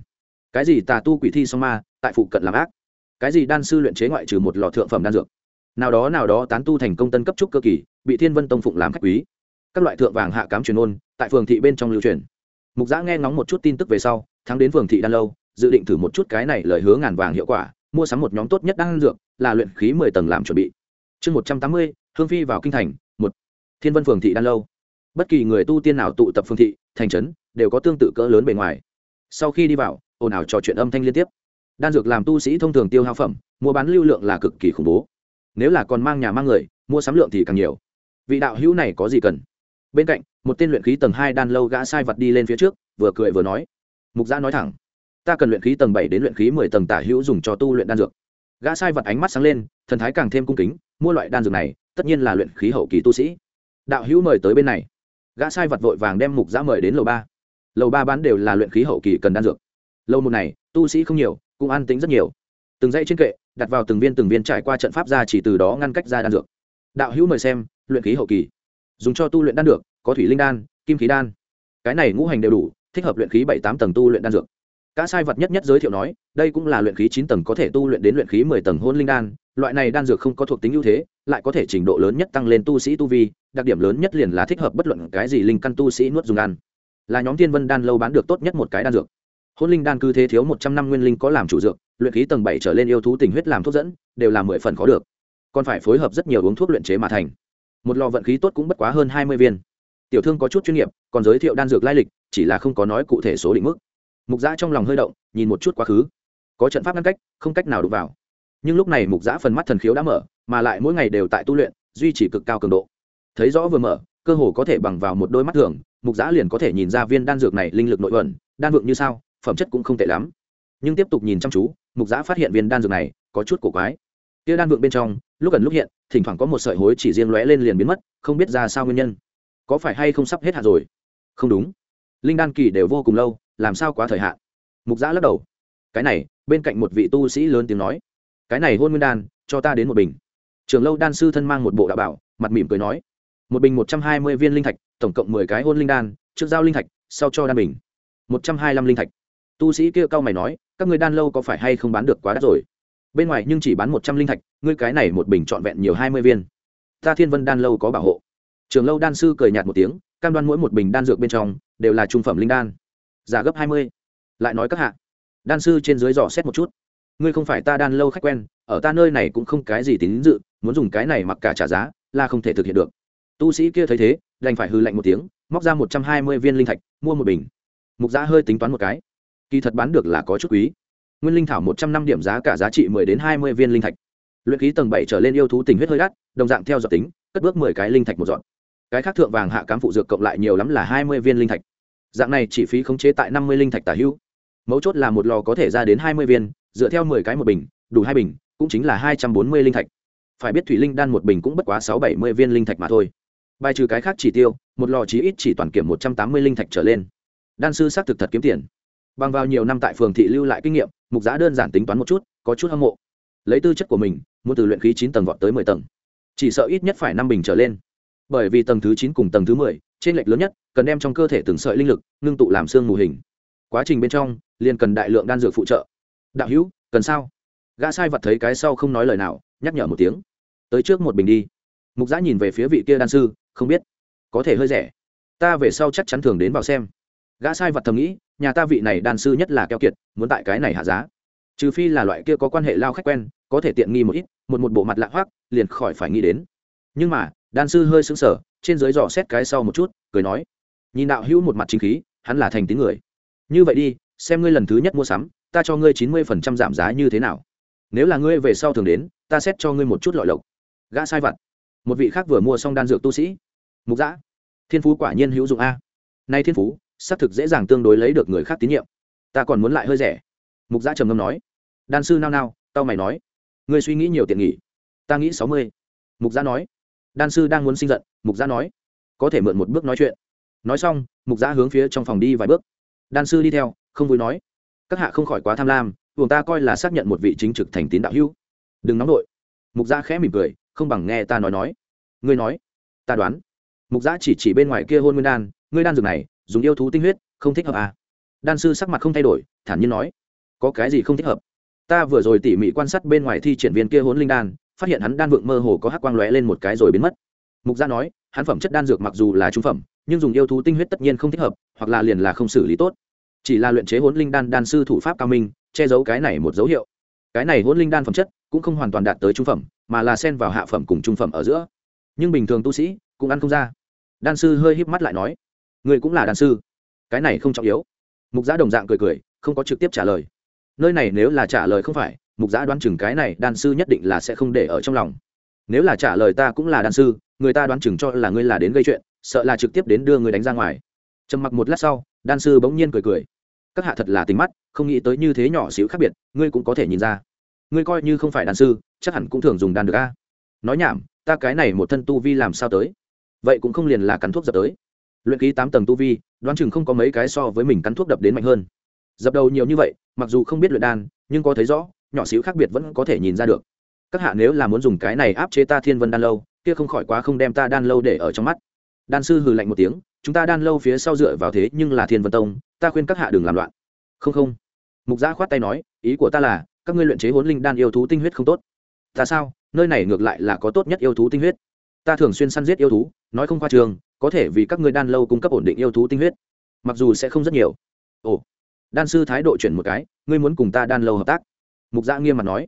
Cái gì tà tu quỷ thi song ma, tại phụ cận làm ác. Cái gì đan sư luyện chế ngoại trừ một lò thượng phẩm đan dược nào đó nào đó tán tu thành công tân cấp trúc cơ kỳ, bị thiên vân tông phụng làm khách quý. Các loại thượng vàng hạ cám truyền ôn tại phường thị bên trong lưu truyền. Mục giã nghe ngóng một chút tin tức về sau, thắng đến phường thị đan lâu, dự định thử một chút cái này lời hứa ngàn vàng hiệu quả, mua sắm một nhóm tốt nhất đan dược, là luyện khí mười tầng làm chuẩn bị. Chương một trăm tám mươi, hương phi vào kinh thành, một. Thiên vân phường thị đan lâu. Bất kỳ người tu tiên nào tụ tập phường thị, thành trấn, đều có tương tự cỡ lớn bề ngoài. Sau khi đi vào, ồn ào trò chuyện âm thanh liên tiếp. Đan dược làm tu sĩ thông thường tiêu hao phẩm, mua bán lưu lượng là cực kỳ khủng bố nếu là còn mang nhà mang người, mua sắm lượng thì càng nhiều. Vị đạo hữu này có gì cần? Bên cạnh, một tên luyện khí tầng hai đan lâu gã sai vật đi lên phía trước, vừa cười vừa nói. Mục gia nói thẳng, ta cần luyện khí tầng bảy đến luyện khí mười tầng tả hữu dùng cho tu luyện đan dược. Gã sai vật ánh mắt sáng lên, thần thái càng thêm cung kính, mua loại đan dược này, tất nhiên là luyện khí hậu kỳ tu sĩ. Đạo hữu mời tới bên này. Gã sai vật vội vàng đem mục giã mời đến lầu ba. Lầu ba bán đều là luyện khí hậu kỳ cần đan dược. Lâu một này, tu sĩ không nhiều, cũng an tính rất nhiều. Từng dãy trên kệ đặt vào từng viên từng viên trải qua trận pháp ra chỉ từ đó ngăn cách ra đan dược. Đạo hữu mời xem luyện khí hậu kỳ. Dùng cho tu luyện đan được có thủy linh đan kim khí đan. Cái này ngũ hành đều đủ thích hợp luyện khí bảy tám tầng tu luyện đan dược. Cả sai vật nhất nhất giới thiệu nói đây cũng là luyện khí chín tầng có thể tu luyện đến luyện khí mười tầng hôn linh đan. Loại này đan dược không có thuộc tính ưu thế lại có thể trình độ lớn nhất tăng lên tu sĩ tu vi đặc điểm lớn nhất liền là thích hợp bất luận cái gì linh căn tu sĩ nuốt dùng ăn, là nhóm thiên vân đan lâu bán được tốt nhất một cái đan dược hôn linh đan cư thế thiếu một trăm năm nguyên linh có làm chủ dược, luyện khí tầng bảy trở lên yêu thú tình huyết làm thuốc dẫn, đều là mười phần khó được. Còn phải phối hợp rất nhiều uống thuốc luyện chế mà thành. Một lò vận khí tốt cũng bất quá hơn hai mươi viên. Tiểu thương có chút chuyên nghiệp, còn giới thiệu đan dược lai lịch, chỉ là không có nói cụ thể số định mức. Mục giã trong lòng hơi động, nhìn một chút quá khứ. Có trận pháp ngăn cách, không cách nào đụng vào. Nhưng lúc này mục giã phần mắt thần khiếu đã mở, mà lại mỗi ngày đều tại tu luyện, duy trì cực cao cường độ. Thấy rõ vừa mở, cơ hồ có thể bằng vào một đôi mắt thường, mục giã liền có thể nhìn ra viên đan dược này linh lực nội ẩn, đan vượng như sao phẩm chất cũng không tệ lắm. Nhưng tiếp tục nhìn chăm chú, mục giã phát hiện viên đan dược này có chút cổ quái. Kia đan vượng bên trong, lúc gần lúc hiện, thỉnh thoảng có một sợi hối chỉ riêng lóe lên liền biến mất, không biết ra sao nguyên nhân. Có phải hay không sắp hết hạn rồi? Không đúng. Linh đan kỳ đều vô cùng lâu, làm sao quá thời hạn? Mục giã lắc đầu. Cái này, bên cạnh một vị tu sĩ lớn tiếng nói. Cái này hôn nguyên đan, cho ta đến một bình. Trường lâu đan sư thân mang một bộ đạo bảo, mặt mỉm cười nói. Một bình một trăm hai mươi viên linh thạch, tổng cộng mười cái hôn linh đan, trước giao linh thạch, sau cho đan bình. một trăm hai mươi lăm linh thạch tu sĩ kia cao mày nói, các người đan lâu có phải hay không bán được quá đắt rồi? Bên ngoài nhưng chỉ bán một trăm linh thạch, ngươi cái này một bình trọn vẹn nhiều hai mươi viên. Ta thiên vân đan lâu có bảo hộ. Trường lâu đan sư cười nhạt một tiếng, cam đoan mỗi một bình đan dược bên trong, đều là trung phẩm linh đan. Giá gấp hai mươi. Lại nói các hạ. Đan sư trên dưới dò xét một chút. Ngươi không phải ta đan lâu khách quen, ở ta nơi này cũng không cái gì tín dự, muốn dùng cái này mặc cả trả giá, là không thể thực hiện được. Tu sĩ kia thấy thế, đành phải hư lạnh một tiếng, móc ra một trăm hai mươi viên linh thạch, mua một bình. Mục giã hơi tính toán một cái kỳ thật bán được là có chút quý. Nguyên linh thảo một trăm năm điểm giá cả giá trị mười đến hai mươi viên linh thạch. Luyện khí tầng bảy trở lên yêu thú tình huyết hơi đắt, đồng dạng theo dõi tính, cất bước mười cái linh thạch một dọn. Cái khác thượng vàng hạ cám phụ dược cộng lại nhiều lắm là hai mươi viên linh thạch. Dạng này chỉ phí khống chế tại năm mươi linh thạch tả hữu. Mấu chốt là một lò có thể ra đến hai mươi viên, dựa theo mười cái một bình, đủ hai bình, cũng chính là hai trăm bốn mươi linh thạch. Phải biết thủy linh đan một bình cũng bất quá sáu bảy mươi viên linh thạch mà thôi. Bài trừ cái khác chỉ tiêu, một lò chí ít chỉ toàn kiểm một trăm tám mươi linh thạch trở lên. Đan sư xác thực thật kiếm tiền bằng vào nhiều năm tại phường thị lưu lại kinh nghiệm, mục giã đơn giản tính toán một chút, có chút hâm mộ. Lấy tư chất của mình, muốn từ luyện khí chín tầng vọt tới mười tầng. Chỉ sợ ít nhất phải năm bình trở lên. Bởi vì tầng thứ chín cùng tầng thứ mười trên lệch lớn nhất, cần đem trong cơ thể từng sợi linh lực, ngưng tụ làm xương mù hình. Quá trình bên trong, liền cần đại lượng đan dược phụ trợ. Đạo hữu, cần sao? Gã sai vật thấy cái sau không nói lời nào, nhắc nhở một tiếng. Tới trước một bình đi. Mục giã nhìn về phía vị kia đan sư, không biết, có thể hơi rẻ. Ta về sau chắc chắn thường đến vào xem gã sai vật thầm nghĩ, nhà ta vị này đan sư nhất là keo kiệt, muốn tại cái này hạ giá. Trừ phi là loại kia có quan hệ lao khách quen, có thể tiện nghi một ít, một một bộ mặt lạ hoác liền khỏi phải nghĩ đến. Nhưng mà, đan sư hơi sững sờ, trên dưới dò xét cái sau một chút, cười nói, nhìn đạo hữu một mặt chính khí, hắn là thành tín người. Như vậy đi, xem ngươi lần thứ nhất mua sắm, ta cho ngươi chín mươi phần trăm giảm giá như thế nào. Nếu là ngươi về sau thường đến, ta xét cho ngươi một chút lọi lộc. Gã sai vặt một vị khác vừa mua xong đan dược tu sĩ. Mục giã thiên phú quả nhiên hữu dụng a. Nay thiên phú xác thực dễ dàng tương đối lấy được người khác tín nhiệm. Ta còn muốn lại hơi rẻ. Mục giã trầm ngâm nói. Đan sư nao nao, tao mày nói. Ngươi suy nghĩ nhiều tiện nghỉ. Ta nghĩ sáu mươi. Mục giã nói. Đan sư đang muốn sinh giận, mục giã nói. Có thể mượn một bước nói chuyện. Nói xong, mục giã hướng phía trong phòng đi vài bước. Đan sư đi theo, không vui nói. Các hạ không khỏi quá tham lam buồng ta coi là xác nhận một vị chính trực thành tín đạo hữu. Đừng nóng nổi mục giã khẽ mỉm cười, không bằng nghe ta nói nói. Ngươi nói. Ta đoán. Mục giã chỉ chỉ bên ngoài kia hôn nguyên đan. Ngươi đan dược này dùng yêu thú tinh huyết, không thích hợp à. đan sư sắc mặt không thay đổi, thản nhiên nói, có cái gì không thích hợp? Ta vừa rồi tỉ mỉ quan sát bên ngoài thi triển viên kia hốn linh đan, phát hiện hắn đan vượng mơ hồ có hắc quang lóe lên một cái rồi biến mất. Mục gia nói, hắn phẩm chất đan dược mặc dù là trung phẩm, nhưng dùng yêu thú tinh huyết tất nhiên không thích hợp, hoặc là liền là không xử lý tốt. Chỉ là luyện chế hốn linh đan đan sư thủ pháp cao minh, che giấu cái này một dấu hiệu. Cái này hốn linh đan phẩm chất cũng không hoàn toàn đạt tới trung phẩm, mà là xen vào hạ phẩm cùng trung phẩm ở giữa. Nhưng bình thường tu sĩ cũng ăn không ra. Đan sư hơi híp mắt lại nói người cũng là đàn sư. Cái này không trọng yếu. Mục giã đồng dạng cười cười, không có trực tiếp trả lời. Nơi này nếu là trả lời không phải, mục giã đoán chừng cái này đan sư nhất định là sẽ không để ở trong lòng. Nếu là trả lời ta cũng là đan sư, người ta đoán chừng cho là ngươi là đến gây chuyện, sợ là trực tiếp đến đưa người đánh ra ngoài. Trầm mặc một lát sau đan sư bỗng nhiên cười cười. Các hạ thật là tính mắt, không nghĩ tới như thế nhỏ xíu khác biệt, ngươi cũng có thể nhìn ra. Ngươi coi như không phải đan sư, chắc hẳn cũng thường dùng đan được a. Nói nhảm, ta cái này một thân tu vi làm sao tới? Vậy cũng không liền là cắn thuốc dập tới luyện ký tám tầng tu vi, đoán chừng không có mấy cái so với mình cắn thuốc đập đến mạnh hơn. Dập đầu nhiều như vậy, mặc dù không biết luyện đan, nhưng có thấy rõ, nhỏ xíu khác biệt vẫn có thể nhìn ra được. Các hạ nếu là muốn dùng cái này áp chế ta thiên vân đan lâu, kia không khỏi quá không đem ta đan lâu để ở trong mắt. Đan sư hừ lạnh một tiếng, chúng ta đan lâu phía sau dựa vào thế nhưng là thiên vân tông, ta khuyên các hạ đừng làm loạn. Không không. Mục gia khoát tay nói, ý của ta là, các ngươi luyện chế hốn linh đan yêu thú tinh huyết không tốt. Ta sao? Nơi này ngược lại là có tốt nhất yêu thú tinh huyết. Ta thường xuyên săn giết yêu thú, nói không khoa trường có thể vì các ngươi đan lâu cung cấp ổn định yêu thú tinh huyết. Mặc dù sẽ không rất nhiều. Ồ, đan sư thái độ chuyển một cái, ngươi muốn cùng ta đan lâu hợp tác? Mục gia nghiêm mặt nói.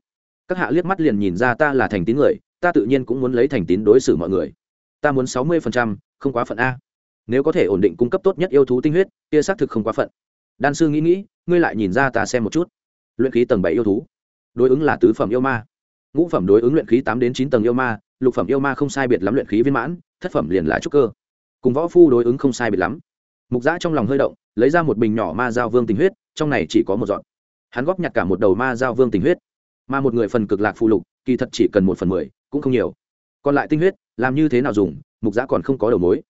Các hạ liếc mắt liền nhìn ra ta là thành tín người, ta tự nhiên cũng muốn lấy thành tín đối xử mọi người. Ta muốn sáu mươi phần trăm, không quá phận a. Nếu có thể ổn định cung cấp tốt nhất yêu thú tinh huyết, kia xác thực không quá phận. Đan sư nghĩ nghĩ, ngươi lại nhìn ra ta xem một chút. Luyện khí tầng bảy yêu thú. Đối ứng là tứ phẩm yêu ma. Ngũ phẩm đối ứng luyện khí tám đến chín tầng yêu ma, lục phẩm yêu ma không sai biệt lắm luyện khí viên mãn, thất phẩm liền là trúc cơ cùng võ phu đối ứng không sai biệt lắm. Mục giã trong lòng hơi động, lấy ra một bình nhỏ ma giao vương tình huyết, trong này chỉ có một dọn hắn góp nhặt cả một đầu ma giao vương tình huyết. Mà một người phần cực lạc phụ lục, kỳ thật chỉ cần một phần mười, cũng không nhiều. Còn lại tinh huyết, làm như thế nào dùng, mục giã còn không có đầu mối.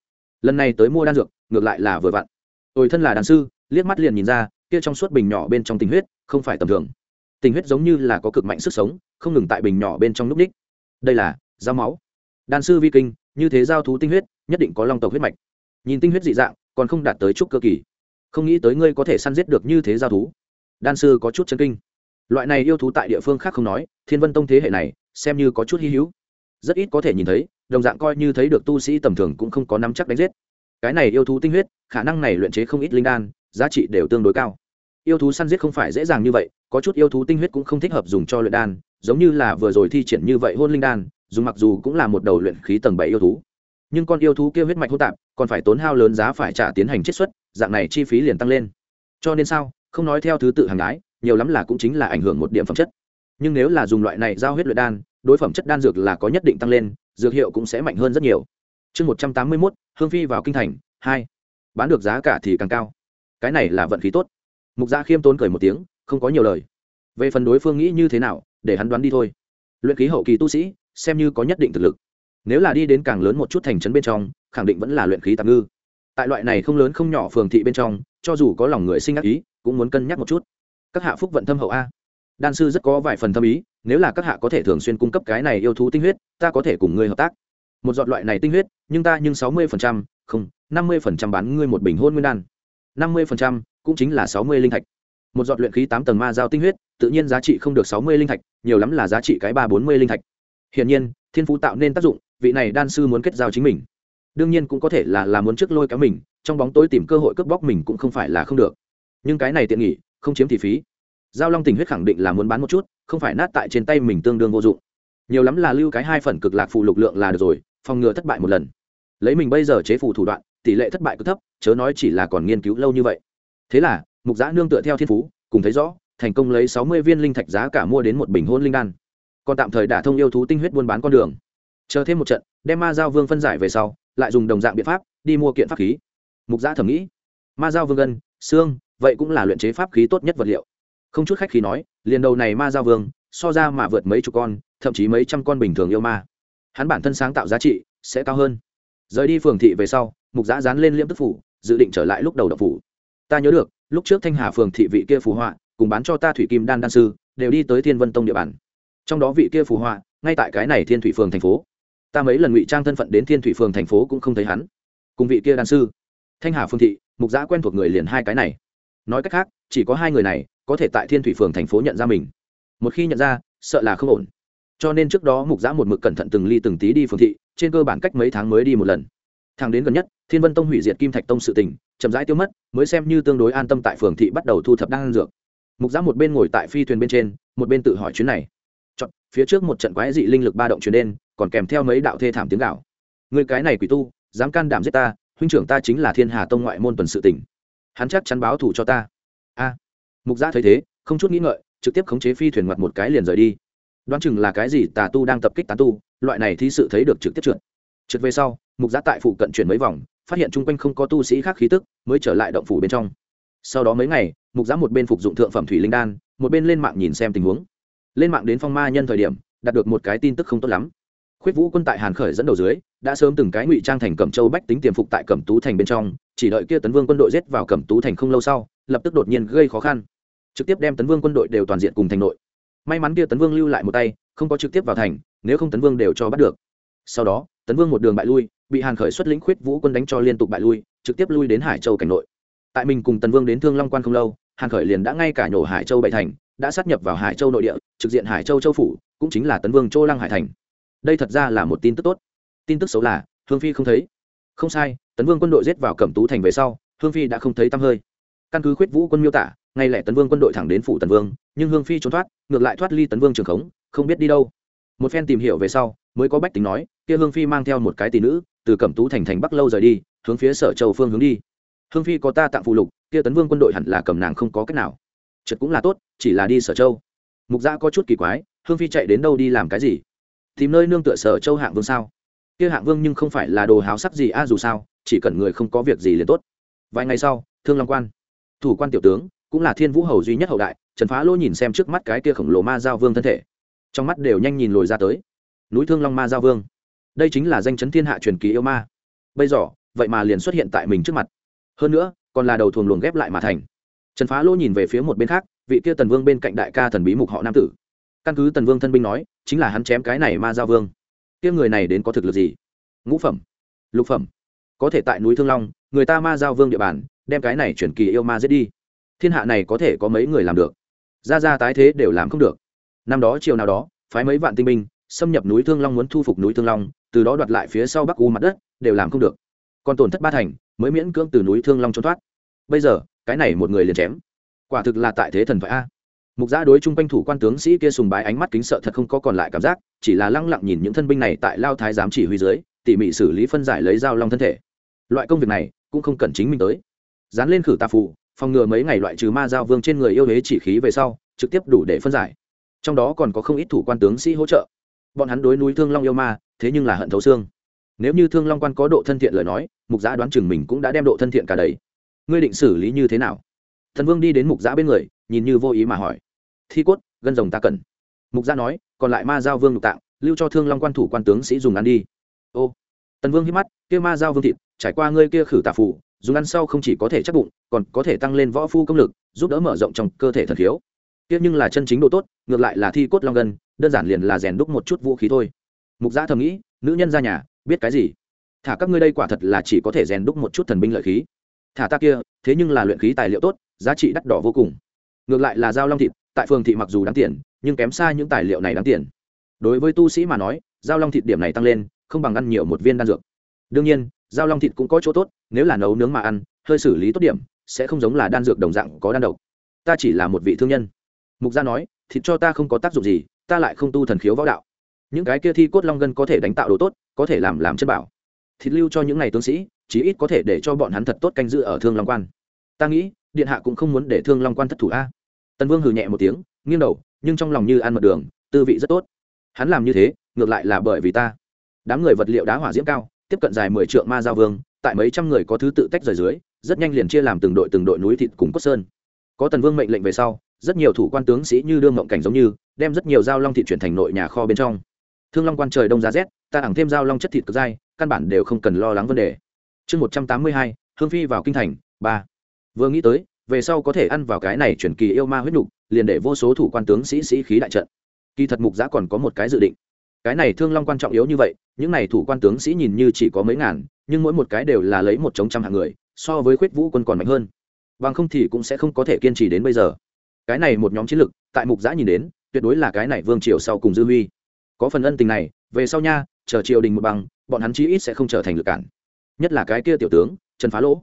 Lần này tới mua đan dược, ngược lại là vừa vặn. Ôi thân là đàn sư, liếc mắt liền nhìn ra, kia trong suốt bình nhỏ bên trong tình huyết, không phải tầm thường. Tình huyết giống như là có cực mạnh sức sống, không ngừng tại bình nhỏ bên trong núp ních. Đây là dao máu. Đan sư vi kinh, như thế giao thú tinh huyết nhất định có long tộc huyết mạch. Nhìn tinh huyết dị dạng, còn không đạt tới chút cơ kỳ. Không nghĩ tới ngươi có thể săn giết được như thế giao thú. Đan sư có chút chân kinh. Loại này yêu thú tại địa phương khác không nói, thiên vân tông thế hệ này, xem như có chút hy hữu. Rất ít có thể nhìn thấy, đồng dạng coi như thấy được tu sĩ tầm thường cũng không có nắm chắc đánh giết. Cái này yêu thú tinh huyết, khả năng này luyện chế không ít linh đan, giá trị đều tương đối cao. Yêu thú săn giết không phải dễ dàng như vậy, có chút yêu thú tinh huyết cũng không thích hợp dùng cho luyện đan, giống như là vừa rồi thi triển như vậy hôn linh đan, dù mặc dù cũng là một đầu luyện khí tầng bảy yêu thú nhưng con yêu thú kia huyết mạch hỗn tạp, còn phải tốn hao lớn giá phải trả tiến hành chiết xuất, dạng này chi phí liền tăng lên. Cho nên sao? Không nói theo thứ tự hàng gái nhiều lắm là cũng chính là ảnh hưởng một điểm phẩm chất. Nhưng nếu là dùng loại này giao huyết luyện đan, đối phẩm chất đan dược là có nhất định tăng lên, dược hiệu cũng sẽ mạnh hơn rất nhiều. Chương một trăm tám mươi mốt, hương phi vào kinh thành, hai. Bán được giá cả thì càng cao. Cái này là vận khí tốt. Mục gia khiêm tốn cười một tiếng, không có nhiều lời. Về phần đối phương nghĩ như thế nào, để hắn đoán đi thôi. Luyện khí hậu kỳ tu sĩ, xem như có nhất định thực lực nếu là đi đến càng lớn một chút thành trấn bên trong, khẳng định vẫn là luyện khí tạm ngư. Tại loại này không lớn không nhỏ phường thị bên trong, cho dù có lòng người sinh ác ý, cũng muốn cân nhắc một chút. Các hạ phúc vận thâm hậu a. Đan sư rất có vài phần tâm ý, nếu là các hạ có thể thường xuyên cung cấp cái này yêu thú tinh huyết, ta có thể cùng ngươi hợp tác. Một giọt loại này tinh huyết, nhưng ta nhưng sáu mươi phần trăm, không, năm mươi phần trăm bán ngươi một bình hôn nguyên đan. năm mươi phần trăm cũng chính là sáu mươi linh thạch. Một giọt luyện khí tám tầng ma giao tinh huyết, tự nhiên giá trị không được sáu mươi linh thạch, nhiều lắm là giá trị cái ba bốn mươi linh thạch. Hiển nhiên thiên phú tạo nên tác dụng, vị này đan sư muốn kết giao chính mình. Đương nhiên cũng có thể là là muốn trước lôi kéo mình, trong bóng tối tìm cơ hội cướp bóc mình cũng không phải là không được. Nhưng cái này tiện nghỉ không chiếm thì phí. Giao long tình huyết khẳng định là muốn bán một chút, không phải nát tại trên tay mình tương đương vô dụng. Nhiều lắm là lưu cái hai phần cực lạc phụ lục lượng là được rồi, phòng ngừa thất bại một lần. Lấy mình bây giờ chế phù thủ đoạn, tỷ lệ thất bại cứ thấp, chớ nói chỉ là còn nghiên cứu lâu như vậy. Thế là, mục giã nương tựa theo thiên phú, cùng thấy rõ, thành công lấy sáu mươi viên linh thạch giá cả mua đến một bình hôn linh đan còn tạm thời đả thông yêu thú tinh huyết buôn bán con đường. Chờ thêm một trận, đem ma giao vương phân giải về sau, lại dùng đồng dạng biện pháp, đi mua kiện pháp khí. Mục gia thẩm nghĩ, ma giao vương gân xương vậy cũng là luyện chế pháp khí tốt nhất vật liệu. Không chút khách khí nói, liền đầu này ma giao vương, so ra mà vượt mấy chục con, thậm chí mấy trăm con bình thường yêu ma. Hắn bản thân sáng tạo giá trị sẽ cao hơn. Rời đi phường thị về sau, mục giã dán lên liễm tức phủ, dự định trở lại lúc đầu đập phủ. Ta nhớ được, lúc trước thanh hà phường thị vị kia phù họa, cùng bán cho ta thủy kim đan đan sư, đều đi tới thiên vân tông địa bàn trong đó vị kia phù họa, ngay tại cái này thiên thủy phường thành phố. Ta mấy lần ngụy trang thân phận đến thiên thủy phường thành phố cũng không thấy hắn. Cùng vị kia đan sư, thanh hà phương thị, mục giã quen thuộc người liền hai cái này. Nói cách khác, chỉ có hai người này có thể tại thiên thủy phường thành phố nhận ra mình. Một khi nhận ra, sợ là không ổn. Cho nên trước đó mục giã một mực cẩn thận từng ly từng tí đi phường thị, trên cơ bản cách mấy tháng mới đi một lần. Thang đến gần nhất, thiên vân tông hủy diệt kim thạch tông sự tình, chậm rãi tiêu mất, mới xem như tương đối an tâm tại phường thị bắt đầu thu thập đan dược. Mục giã một bên ngồi tại phi thuyền bên trên, một bên tự hỏi chuyến này phía trước một trận quái dị linh lực ba động truyền đen còn kèm theo mấy đạo thê thảm tiếng gào. người cái này quỷ tu, dám can đảm giết ta, huynh trưởng ta chính là thiên hà tông ngoại môn tuần sự tỉnh. Hắn chắc chắn báo thù cho ta. A. Mục giã thấy thế, không chút nghĩ ngợi, trực tiếp khống chế phi thuyền mặt một cái liền rời đi. Đoán chừng là cái gì tà tu đang tập kích tán tu, loại này thí sự thấy được trực tiếp trượt. Trượt về sau, mục giã tại phụ cận chuyển mấy vòng, phát hiện chung quanh không có tu sĩ khác khí tức, mới trở lại động phủ bên trong. Sau đó mấy ngày, mục giã một bên phục dụng thượng phẩm thủy linh đan, một bên lên mạng nhìn xem tình huống lên mạng đến phong ma nhân thời điểm, đạt được một cái tin tức không tốt lắm. Khuyết vũ quân tại hàn khởi dẫn đầu dưới, đã sớm từng cái ngụy trang thành cẩm châu bách tính tiềm phục tại cẩm tú thành bên trong, chỉ đợi kia tấn vương quân đội giết vào cẩm tú thành không lâu sau, lập tức đột nhiên gây khó khăn. Trực tiếp đem tấn vương quân đội đều toàn diện cùng thành nội. May mắn kia tấn vương lưu lại một tay, không có trực tiếp vào thành, nếu không tấn vương đều cho bắt được. Sau đó, tấn vương một đường bại lui, bị hàn khởi xuất lĩnh khuyết vũ quân đánh cho liên tục bại lui, trực tiếp lui đến hải châu cảnh nội. Tại mình cùng tấn vương đến thương long quan không lâu, hàn khởi liền đã ngay cả nhổ hải châu bảy thành đã sát nhập vào hải châu nội địa, trực diện hải châu châu phủ, cũng chính là tấn vương châu lăng hải thành. Đây thật ra là một tin tức tốt. Tin tức xấu là, hương phi không thấy. Không sai, tấn vương quân đội giết vào cẩm tú thành về sau, hương phi đã không thấy tăm hơi. Căn cứ khuyết vũ quân miêu tả, ngay lẽ tấn vương quân đội thẳng đến phủ tần vương, nhưng hương phi trốn thoát, ngược lại thoát ly tấn vương trường khống, không biết đi đâu. Một phen tìm hiểu về sau, mới có bách tính nói, kia hương phi mang theo một cái tỷ nữ, từ cẩm tú thành thành bắc lâu rời đi, hướng phía sở châu phương hướng đi. Hương phi có ta tặng phụ lục, kia tấn vương quân đội hẳn là cầm nàng không có cách nào trật cũng là tốt, chỉ là đi sở châu. Mục gia có chút kỳ quái, hương phi chạy đến đâu đi làm cái gì? Tìm nơi nương tựa sở châu hạng vương sao? Kia hạng vương nhưng không phải là đồ háo sắc gì a, dù sao, chỉ cần người không có việc gì liền tốt. Vài ngày sau, thương long quan. Thủ quan tiểu tướng, cũng là thiên vũ hầu duy nhất hậu đại, trần phá lỗ nhìn xem trước mắt cái kia khổng lồ ma giao vương thân thể. Trong mắt đều nhanh nhìn lồi ra tới. Núi thương long ma giao vương. Đây chính là danh chấn thiên hạ truyền kỳ yêu ma. Bây giờ, vậy mà liền xuất hiện tại mình trước mặt. Hơn nữa, còn là đầu thuồng luồng ghép lại mà thành trần phá lỗ nhìn về phía một bên khác, vị kia tần vương bên cạnh đại ca thần bí mục họ nam tử. Căn cứ tần vương thân binh nói, chính là hắn chém cái này ma giao vương. Kia người này đến có thực lực gì? Ngũ phẩm, lục phẩm, có thể tại núi thương long, người ta ma giao vương địa bàn, đem cái này chuyển kỳ yêu ma giết đi. Thiên hạ này có thể có mấy người làm được? Ra ra tái thế đều làm không được. Năm đó chiều nào đó, phái mấy vạn tinh binh, xâm nhập núi thương long muốn thu phục núi thương long, từ đó đoạt lại phía sau bắc u mặt đất, đều làm không được. Còn tổn thất ba thành, mới miễn cưỡng từ núi thương long trốn thoát. Bây giờ cái này một người liền chém. Quả thực là tại thế thần thoại a. Mục gia đối chung quanh thủ quan tướng sĩ kia sùng bái ánh mắt kính sợ thật không có còn lại cảm giác, chỉ là lăng lặng nhìn những thân binh này tại lao thái giám chỉ huy dưới, tỉ mỉ xử lý phân giải lấy dao long thân thể. Loại công việc này cũng không cần chính mình tới. Dán lên khử tà phù, phòng ngừa mấy ngày loại trừ ma giao vương trên người yêu hế chỉ khí về sau, trực tiếp đủ để phân giải. Trong đó còn có không ít thủ quan tướng sĩ hỗ trợ. Bọn hắn đối núi thương long yêu ma, thế nhưng là hận thấu xương. Nếu như thương long quan có độ thân thiện lời nói, mục giã đoán chừng mình cũng đã đem độ thân thiện cả đầy ngươi định xử lý như thế nào? Thần vương đi đến mục giã bên người, nhìn như vô ý mà hỏi. Thi cốt, gân rồng ta cần. Mục giã nói, còn lại ma giao vương lục tạng, lưu cho thương long quan thủ quan tướng sĩ dùng ăn đi. Ô, tần vương hít mắt, kia ma giao vương thịt, trải qua ngươi kia khử tà phủ dùng ăn sau không chỉ có thể chắc bụng, còn có thể tăng lên võ phu công lực, giúp đỡ mở rộng trong cơ thể thần khiếu. Kia nhưng là chân chính độ tốt, ngược lại là thi cốt long gân, đơn giản liền là rèn đúc một chút vũ khí thôi. Mục giã thầm nghĩ, nữ nhân ra nhà, biết cái gì? Thả các ngươi đây quả thật là chỉ có thể rèn đúc một chút thần binh lợi khí thả ta kia, thế nhưng là luyện khí tài liệu tốt, giá trị đắt đỏ vô cùng. Ngược lại là giao long thịt, tại phường thị mặc dù đáng tiền, nhưng kém xa những tài liệu này đáng tiền. Đối với tu sĩ mà nói, giao long thịt điểm này tăng lên, không bằng ăn nhiều một viên đan dược. Đương nhiên, giao long thịt cũng có chỗ tốt, nếu là nấu nướng mà ăn, hơi xử lý tốt điểm, sẽ không giống là đan dược đồng dạng có đan độc. Ta chỉ là một vị thương nhân. Mục gia nói, thịt cho ta không có tác dụng gì, ta lại không tu thần khiếu võ đạo. Những cái kia thi cốt long gân có thể đánh tạo đồ tốt, có thể làm làm chất bảo. Thịt lưu cho những n à y tướng sĩ chí ít có thể để cho bọn hắn thật tốt canh giữ ở thương long quan. Ta nghĩ, điện hạ cũng không muốn để thương long quan thất thủ a. Tần vương hừ nhẹ một tiếng, nghiêng đầu, nhưng trong lòng như ăn mật đường, tư vị rất tốt. Hắn làm như thế, ngược lại là bởi vì ta. Đám người vật liệu đá hỏa diễm cao, tiếp cận dài mười trượng ma giao vương, tại mấy trăm người có thứ tự tách rời dưới, rất nhanh liền chia làm từng đội từng đội núi thịt cùng cốt sơn. Có tần vương mệnh lệnh về sau, rất nhiều thủ quan tướng sĩ như đương mộng cảnh giống như, đem rất nhiều dao long thịt chuyển thành nội nhà kho bên trong. Thương long quan trời đông giá rét, ta ẳng thêm dao long chất thịt cực dai, căn bản đều không cần lo lắng vấn đề chương một trăm tám mươi hai, hương phi vào kinh thành, ba. Vừa nghĩ tới, về sau có thể ăn vào cái này chuyển kỳ yêu ma huyết nhục liền để vô số thủ quan tướng sĩ sĩ khí đại trận. Kỳ thật mục giã còn có một cái dự định. Cái này thương long quan trọng yếu như vậy, những này thủ quan tướng sĩ nhìn như chỉ có mấy ngàn, nhưng mỗi một cái đều là lấy một chống trăm hạng người, so với khuyết vũ quân còn mạnh hơn. Bằng không thì cũng sẽ không có thể kiên trì đến bây giờ. Cái này một nhóm chiến lực, tại mục giã nhìn đến, tuyệt đối là cái này vương triều sau cùng dư huy. Có phần ân tình này, về sau nha, chờ triều đình một bằng, bọn hắn chí ít sẽ không trở thành lực cản nhất là cái kia tiểu tướng, trần phá lỗ.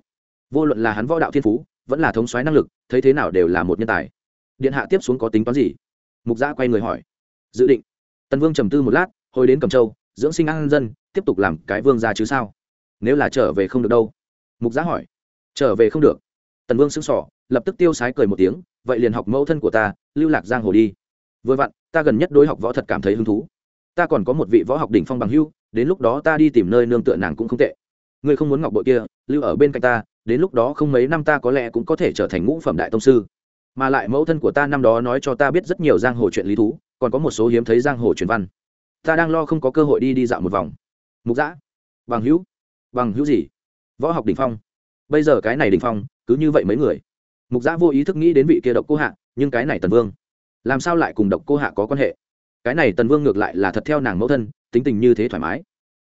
Vô luận là hắn võ đạo thiên phú, vẫn là thống soái năng lực, thấy thế nào đều là một nhân tài. Điện hạ tiếp xuống có tính toán gì? Mục giã quay người hỏi. Dự định. Tần vương trầm tư một lát, hồi đến cầm châu, dưỡng sinh an dân, tiếp tục làm cái vương gia chứ sao? Nếu là trở về không được đâu? Mục giã hỏi. Trở về không được. Tần vương xứng sỏ lập tức tiêu sái cười một tiếng, vậy liền học mẫu thân của ta, lưu lạc giang hồ đi. Vừa vặn, ta gần nhất đối học võ thật cảm thấy hứng thú. Ta còn có một vị võ học đỉnh phong bằng hưu, đến lúc đó ta đi tìm nơi nương tựa nàng cũng không tệ ngươi không muốn ngọc bội kia, lưu ở bên cạnh ta, đến lúc đó không mấy năm ta có lẽ cũng có thể trở thành ngũ phẩm đại tông sư. Mà lại mẫu thân của ta năm đó nói cho ta biết rất nhiều giang hồ chuyện lý thú, còn có một số hiếm thấy giang hồ truyền văn. Ta đang lo không có cơ hội đi đi dạo một vòng. Mục giã bằng hữu bằng hữu gì? Võ học đ ỉ n h phong. Bây giờ cái này đ ỉ n h phong, cứ như vậy mấy người. Mục giã vô ý thức nghĩ đến vị kia độc cô hạ, nhưng cái này tần vương, làm sao lại cùng độc cô hạ có quan hệ? Cái này tần vương ngược lại là thật theo nàng mẫu thân, tính tình như thế thoải mái.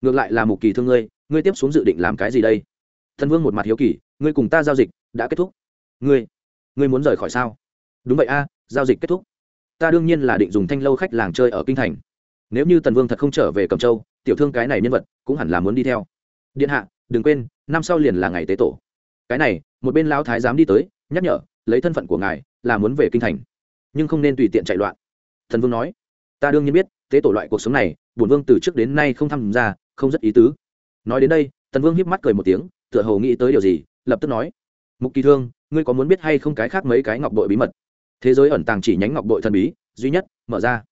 Ngược lại là mục kỳ thương ngươi ngươi tiếp xuống dự định làm cái gì đây? Thần vương một mặt hiếu kỳ, ngươi cùng ta giao dịch đã kết thúc. Ngươi ngươi muốn rời khỏi sao? Đúng vậy a, giao dịch kết thúc. Ta đương nhiên là định dùng thanh lâu khách làng chơi ở kinh thành. Nếu như tần vương thật không trở về cầm châu, tiểu thương cái này nhân vật cũng hẳn là muốn đi theo. Điện hạ, đừng quên, năm sau liền là ngày tế tổ. Cái này, một bên lão thái dám đi tới, nhắc nhở, lấy thân phận của ngài là muốn về kinh thành. Nhưng không nên tùy tiện chạy loạn. Thần vương nói, ta đương nhiên biết, tế tổ loại cuộc sống này, bổn vương từ trước đến nay không tham gia, không rất ý tứ nói đến đây tần vương hiếp mắt cười một tiếng tựa hồ nghĩ tới điều gì lập tức nói mục kỳ thương ngươi có muốn biết hay không cái khác mấy cái ngọc bội bí mật? Thế giới ẩn tàng chỉ nhánh ngọc bội thần bí duy nhất mở ra.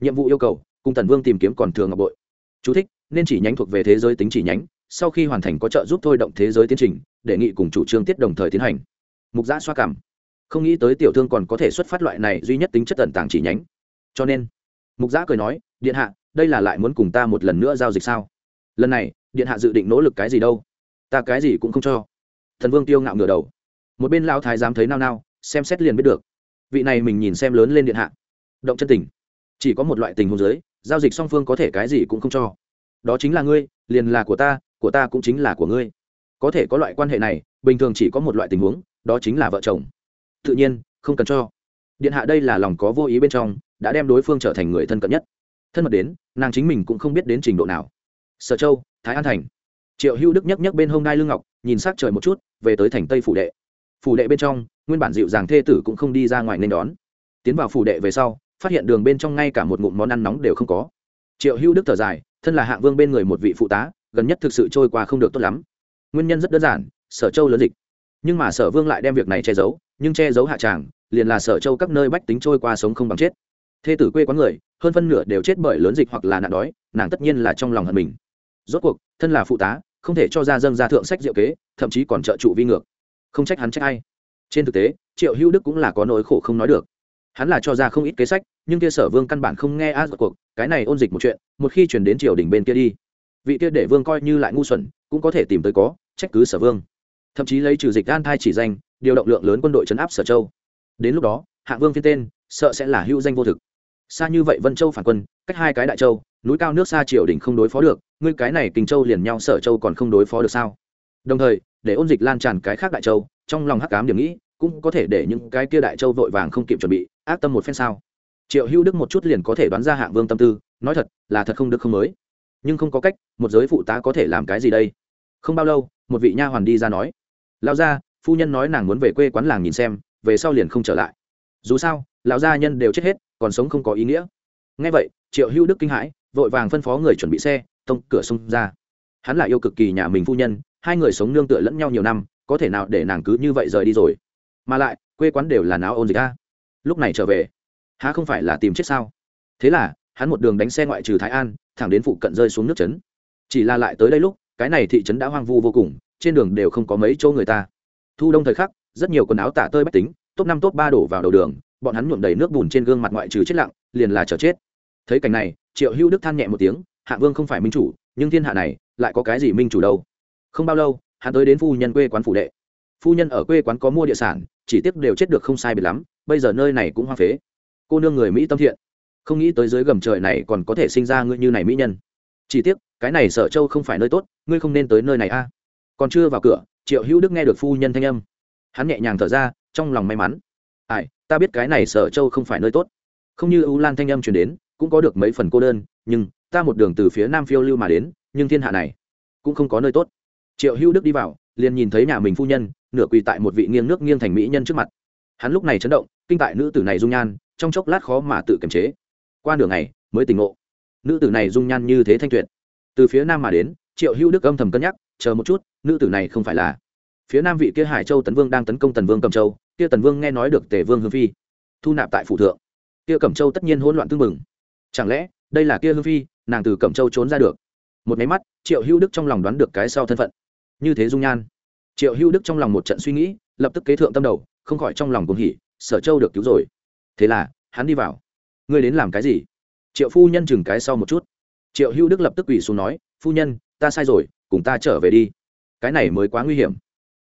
Nhiệm vụ yêu cầu cùng tần vương tìm kiếm còn thường ngọc bội. Chú thích, nên chỉ nhánh thuộc về thế giới tính chỉ nhánh sau khi hoàn thành có trợ giúp thôi động thế giới tiến trình đề nghị cùng chủ trương tiết đồng thời tiến hành. Mục giã xoa cảm. Không nghĩ tới tiểu thương còn có thể xuất phát loại này duy nhất tính chất tận tàng chỉ nhánh. Cho nên mục giã cười nói điện hạ đây là lại muốn cùng ta một lần nữa giao dịch sao? Lần này điện hạ dự định nỗ lực cái gì đâu ta cái gì cũng không cho thần vương tiêu ngạo ngửa đầu một bên lao thái dám thấy nao nao xem xét liền biết được vị này mình nhìn xem lớn lên điện hạ động chân tình chỉ có một loại tình hôn giới giao dịch song phương có thể cái gì cũng không cho đó chính là ngươi liền là của ta của ta cũng chính là của ngươi có thể có loại quan hệ này bình thường chỉ có một loại tình huống đó chính là vợ chồng tự nhiên không cần cho điện hạ đây là lòng có vô ý bên trong đã đem đối phương trở thành người thân cận nhất thân mật đến nàng chính mình cũng không biết đến trình độ nào sở châu, thái an thành. Triệu hữu đức nhấc nhấc bên hông đai lương ngọc, nhìn s á c trời một chút, về tới thành tây phủ đệ. Phủ đệ bên trong, nguyên bản dịu dàng thê tử cũng không đi ra ngoài nên đón. Tiến vào phủ đệ về sau, phát hiện đường bên trong ngay cả một ngụm món ăn nóng đều không có. Triệu hữu đức thở dài, thân là hạng vương bên người một vị phụ tá, gần nhất thực sự trôi qua không được tốt lắm. Nguyên nhân rất đơn giản, sở châu lớn dịch. Nhưng mà sở vương lại đem việc này che giấu, nhưng che giấu hạ tràng, liền là sở châu các nơi bách tính trôi qua sống không bằng chết. Thê tử quê quán người, hơn phân nửa đều chết bởi lớn dịch hoặc là nạn đói, nàng tất nhiên là trong lòng hận mình rốt cuộc, thân là phụ tá, không thể cho ra dâng ra thượng sách diệu kế, thậm chí còn trợ trụ vi ngược. Không trách hắn trách ai. Trên thực tế, triệu hữu đức cũng là có nỗi khổ không nói được. Hắn là cho ra không ít kế sách, nhưng kia sở vương căn bản không nghe a rốt cuộc, cái này ôn dịch một chuyện, một khi chuyển đến triều đình bên kia đi, vị kia để vương coi như lại ngu xuẩn, cũng có thể tìm tới có, trách cứ sở vương. Thậm chí lấy trừ dịch an thai chỉ danh, điều động lượng lớn quân đội chấn áp sở châu. Đến lúc đó hạ vương phiên tên, sợ sẽ là hữu danh vô thực. Xa như vậy vân châu phản quân, cách hai cái đại châu núi cao nước xa triều đình không đối phó được, ngươi cái này kinh châu liền nhau sở châu còn không đối phó được sao? Đồng thời, để ôn dịch lan tràn cái khác đại châu, trong lòng hắc cám điểm nghĩ, cũng có thể để những cái kia đại châu vội vàng không kịp chuẩn bị, ác tâm một phen sao? Triệu hữu đức một chút liền có thể đoán ra hạng vương tâm tư, nói thật, là thật không được không mới. Nhưng không có cách, một giới phụ tá có thể làm cái gì đây? Không bao lâu, một vị nha hoàn đi ra nói, lão gia, phu nhân nói nàng muốn về quê quán làng nhìn xem, về sau liền không trở lại. Dù sao, lão gia nhân đều chết hết, còn sống không có ý nghĩa. Ngay vậy, triệu hữu đức kinh hãi vội vàng phân phó người chuẩn bị xe, tông cửa xông ra. Hắn lại yêu cực kỳ nhà mình phu nhân, hai người sống nương tựa lẫn nhau nhiều năm, có thể nào để nàng cứ như vậy rời đi rồi? Mà lại, quê quán đều là náo ôn dịch ta lúc này trở về, há không phải là tìm chết sao? Thế là, hắn một đường đánh xe ngoại trừ thái an, thẳng đến phụ cận rơi xuống nước trấn. Chỉ là lại tới đây lúc, cái này thị trấn đã hoang vu vô cùng, trên đường đều không có mấy chỗ người ta. Thu đông thời khắc, rất nhiều quần áo tả tơi bách tính, top năm top ba đổ vào đầu đường, bọn hắn nhuộm đầy nước bùn trên gương mặt ngoại trừ chết lặng, liền là chờ chết. Thấy cảnh này triệu hữu đức than nhẹ một tiếng, hạ vương không phải minh chủ, nhưng thiên hạ này lại có cái gì minh chủ đâu? Không bao lâu, hắn tới đến phu nhân quê quán phủ đệ. Phu nhân ở quê quán có mua địa sản, chỉ tiếc đều chết được không sai biệt lắm, bây giờ nơi này cũng hoa phế. Cô nương người mỹ tâm thiện, không nghĩ tới dưới gầm trời này còn có thể sinh ra ngươi như này mỹ nhân. Chỉ tiếc, cái này sở châu không phải nơi tốt, ngươi không nên tới nơi này a. Còn chưa vào cửa, triệu hữu đức nghe được phu nhân thanh âm. Hắn nhẹ nhàng thở ra, trong lòng may mắn. Ai, ta biết cái này sở châu không phải nơi tốt. Không như ưu lan thanh âm chuyển đến cũng có được mấy phần cô đơn, nhưng ta một đường từ phía nam phiêu lưu mà đến, nhưng thiên hạ này cũng không có nơi tốt. Triệu hữu đức đi vào, liền nhìn thấy nhà mình phu nhân, nửa quỳ tại một vị nghiêng nước nghiêng thành mỹ nhân trước mặt. Hắn lúc này chấn động, kinh tại nữ tử này dung nhan, trong chốc lát khó mà tự kiềm chế. Qua nửa ngày, mới tỉnh ngộ. Nữ tử này dung nhan như thế thanh tuyệt. Từ phía nam mà đến, triệu hữu đức âm thầm cân nhắc, chờ một chút, nữ tử này không phải là. Phía nam vị kia hải châu tấn vương đang tấn công tần vương cầm châu, kia tần vương nghe nói được tề vương hương phi, thu nạp tại phủ thượng. Kia cẩm châu tất nhiên hỗn loạn tương mừng chẳng lẽ, đây là kia hương phi, nàng từ cẩm châu trốn ra được? Một máy mắt, triệu hữu đức trong lòng đoán được cái sau thân phận. Như thế dung nhan. Triệu hữu đức trong lòng một trận suy nghĩ, lập tức kế thượng tâm đầu, không khỏi trong lòng cùng hỉ, sở châu được cứu rồi. Thế là, hắn đi vào. Ngươi đến làm cái gì? Triệu phu nhân chừng cái sau một chút. Triệu hữu đức lập tức quỳ xuống nói, phu nhân, ta sai rồi, cùng ta trở về đi. Cái này mới quá nguy hiểm.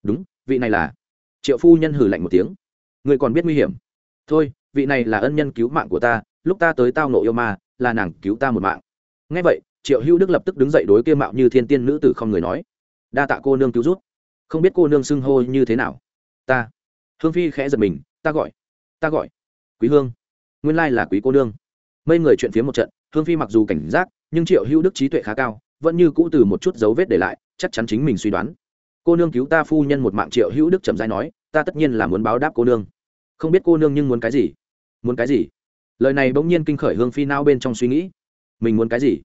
Đúng, vị này là triệu phu nhân hử lạnh một tiếng. Người còn biết nguy hiểm. Thôi, vị này là ân nhân cứu mạng của ta lúc ta tới tao nộ yêu ma, là nàng cứu ta một mạng. Ngay vậy, triệu hữu đức lập tức đứng dậy đối kia mạo như thiên tiên nữ tử không người nói. Đa tạ cô nương cứu rút không biết cô nương xưng hô như thế nào. Ta. Hương phi khẽ giật mình, ta gọi. Ta gọi. Quý hương. Nguyên lai là quý cô nương. Mây người chuyện phía một trận, hương phi mặc dù cảnh giác, nhưng triệu hữu đức trí tuệ khá cao, vẫn như cũ từ một chút dấu vết để lại, chắc chắn chính mình suy đoán. Cô nương cứu ta phu nhân một mạng, triệu hữu đức trầm dai nói, ta tất nhiên là muốn báo đáp cô nương. Không biết cô nương nhưng muốn cái gì? Muốn cái gì? Lời này bỗng nhiên kinh khởi hương phi nao bên trong suy nghĩ. Mình muốn cái gì?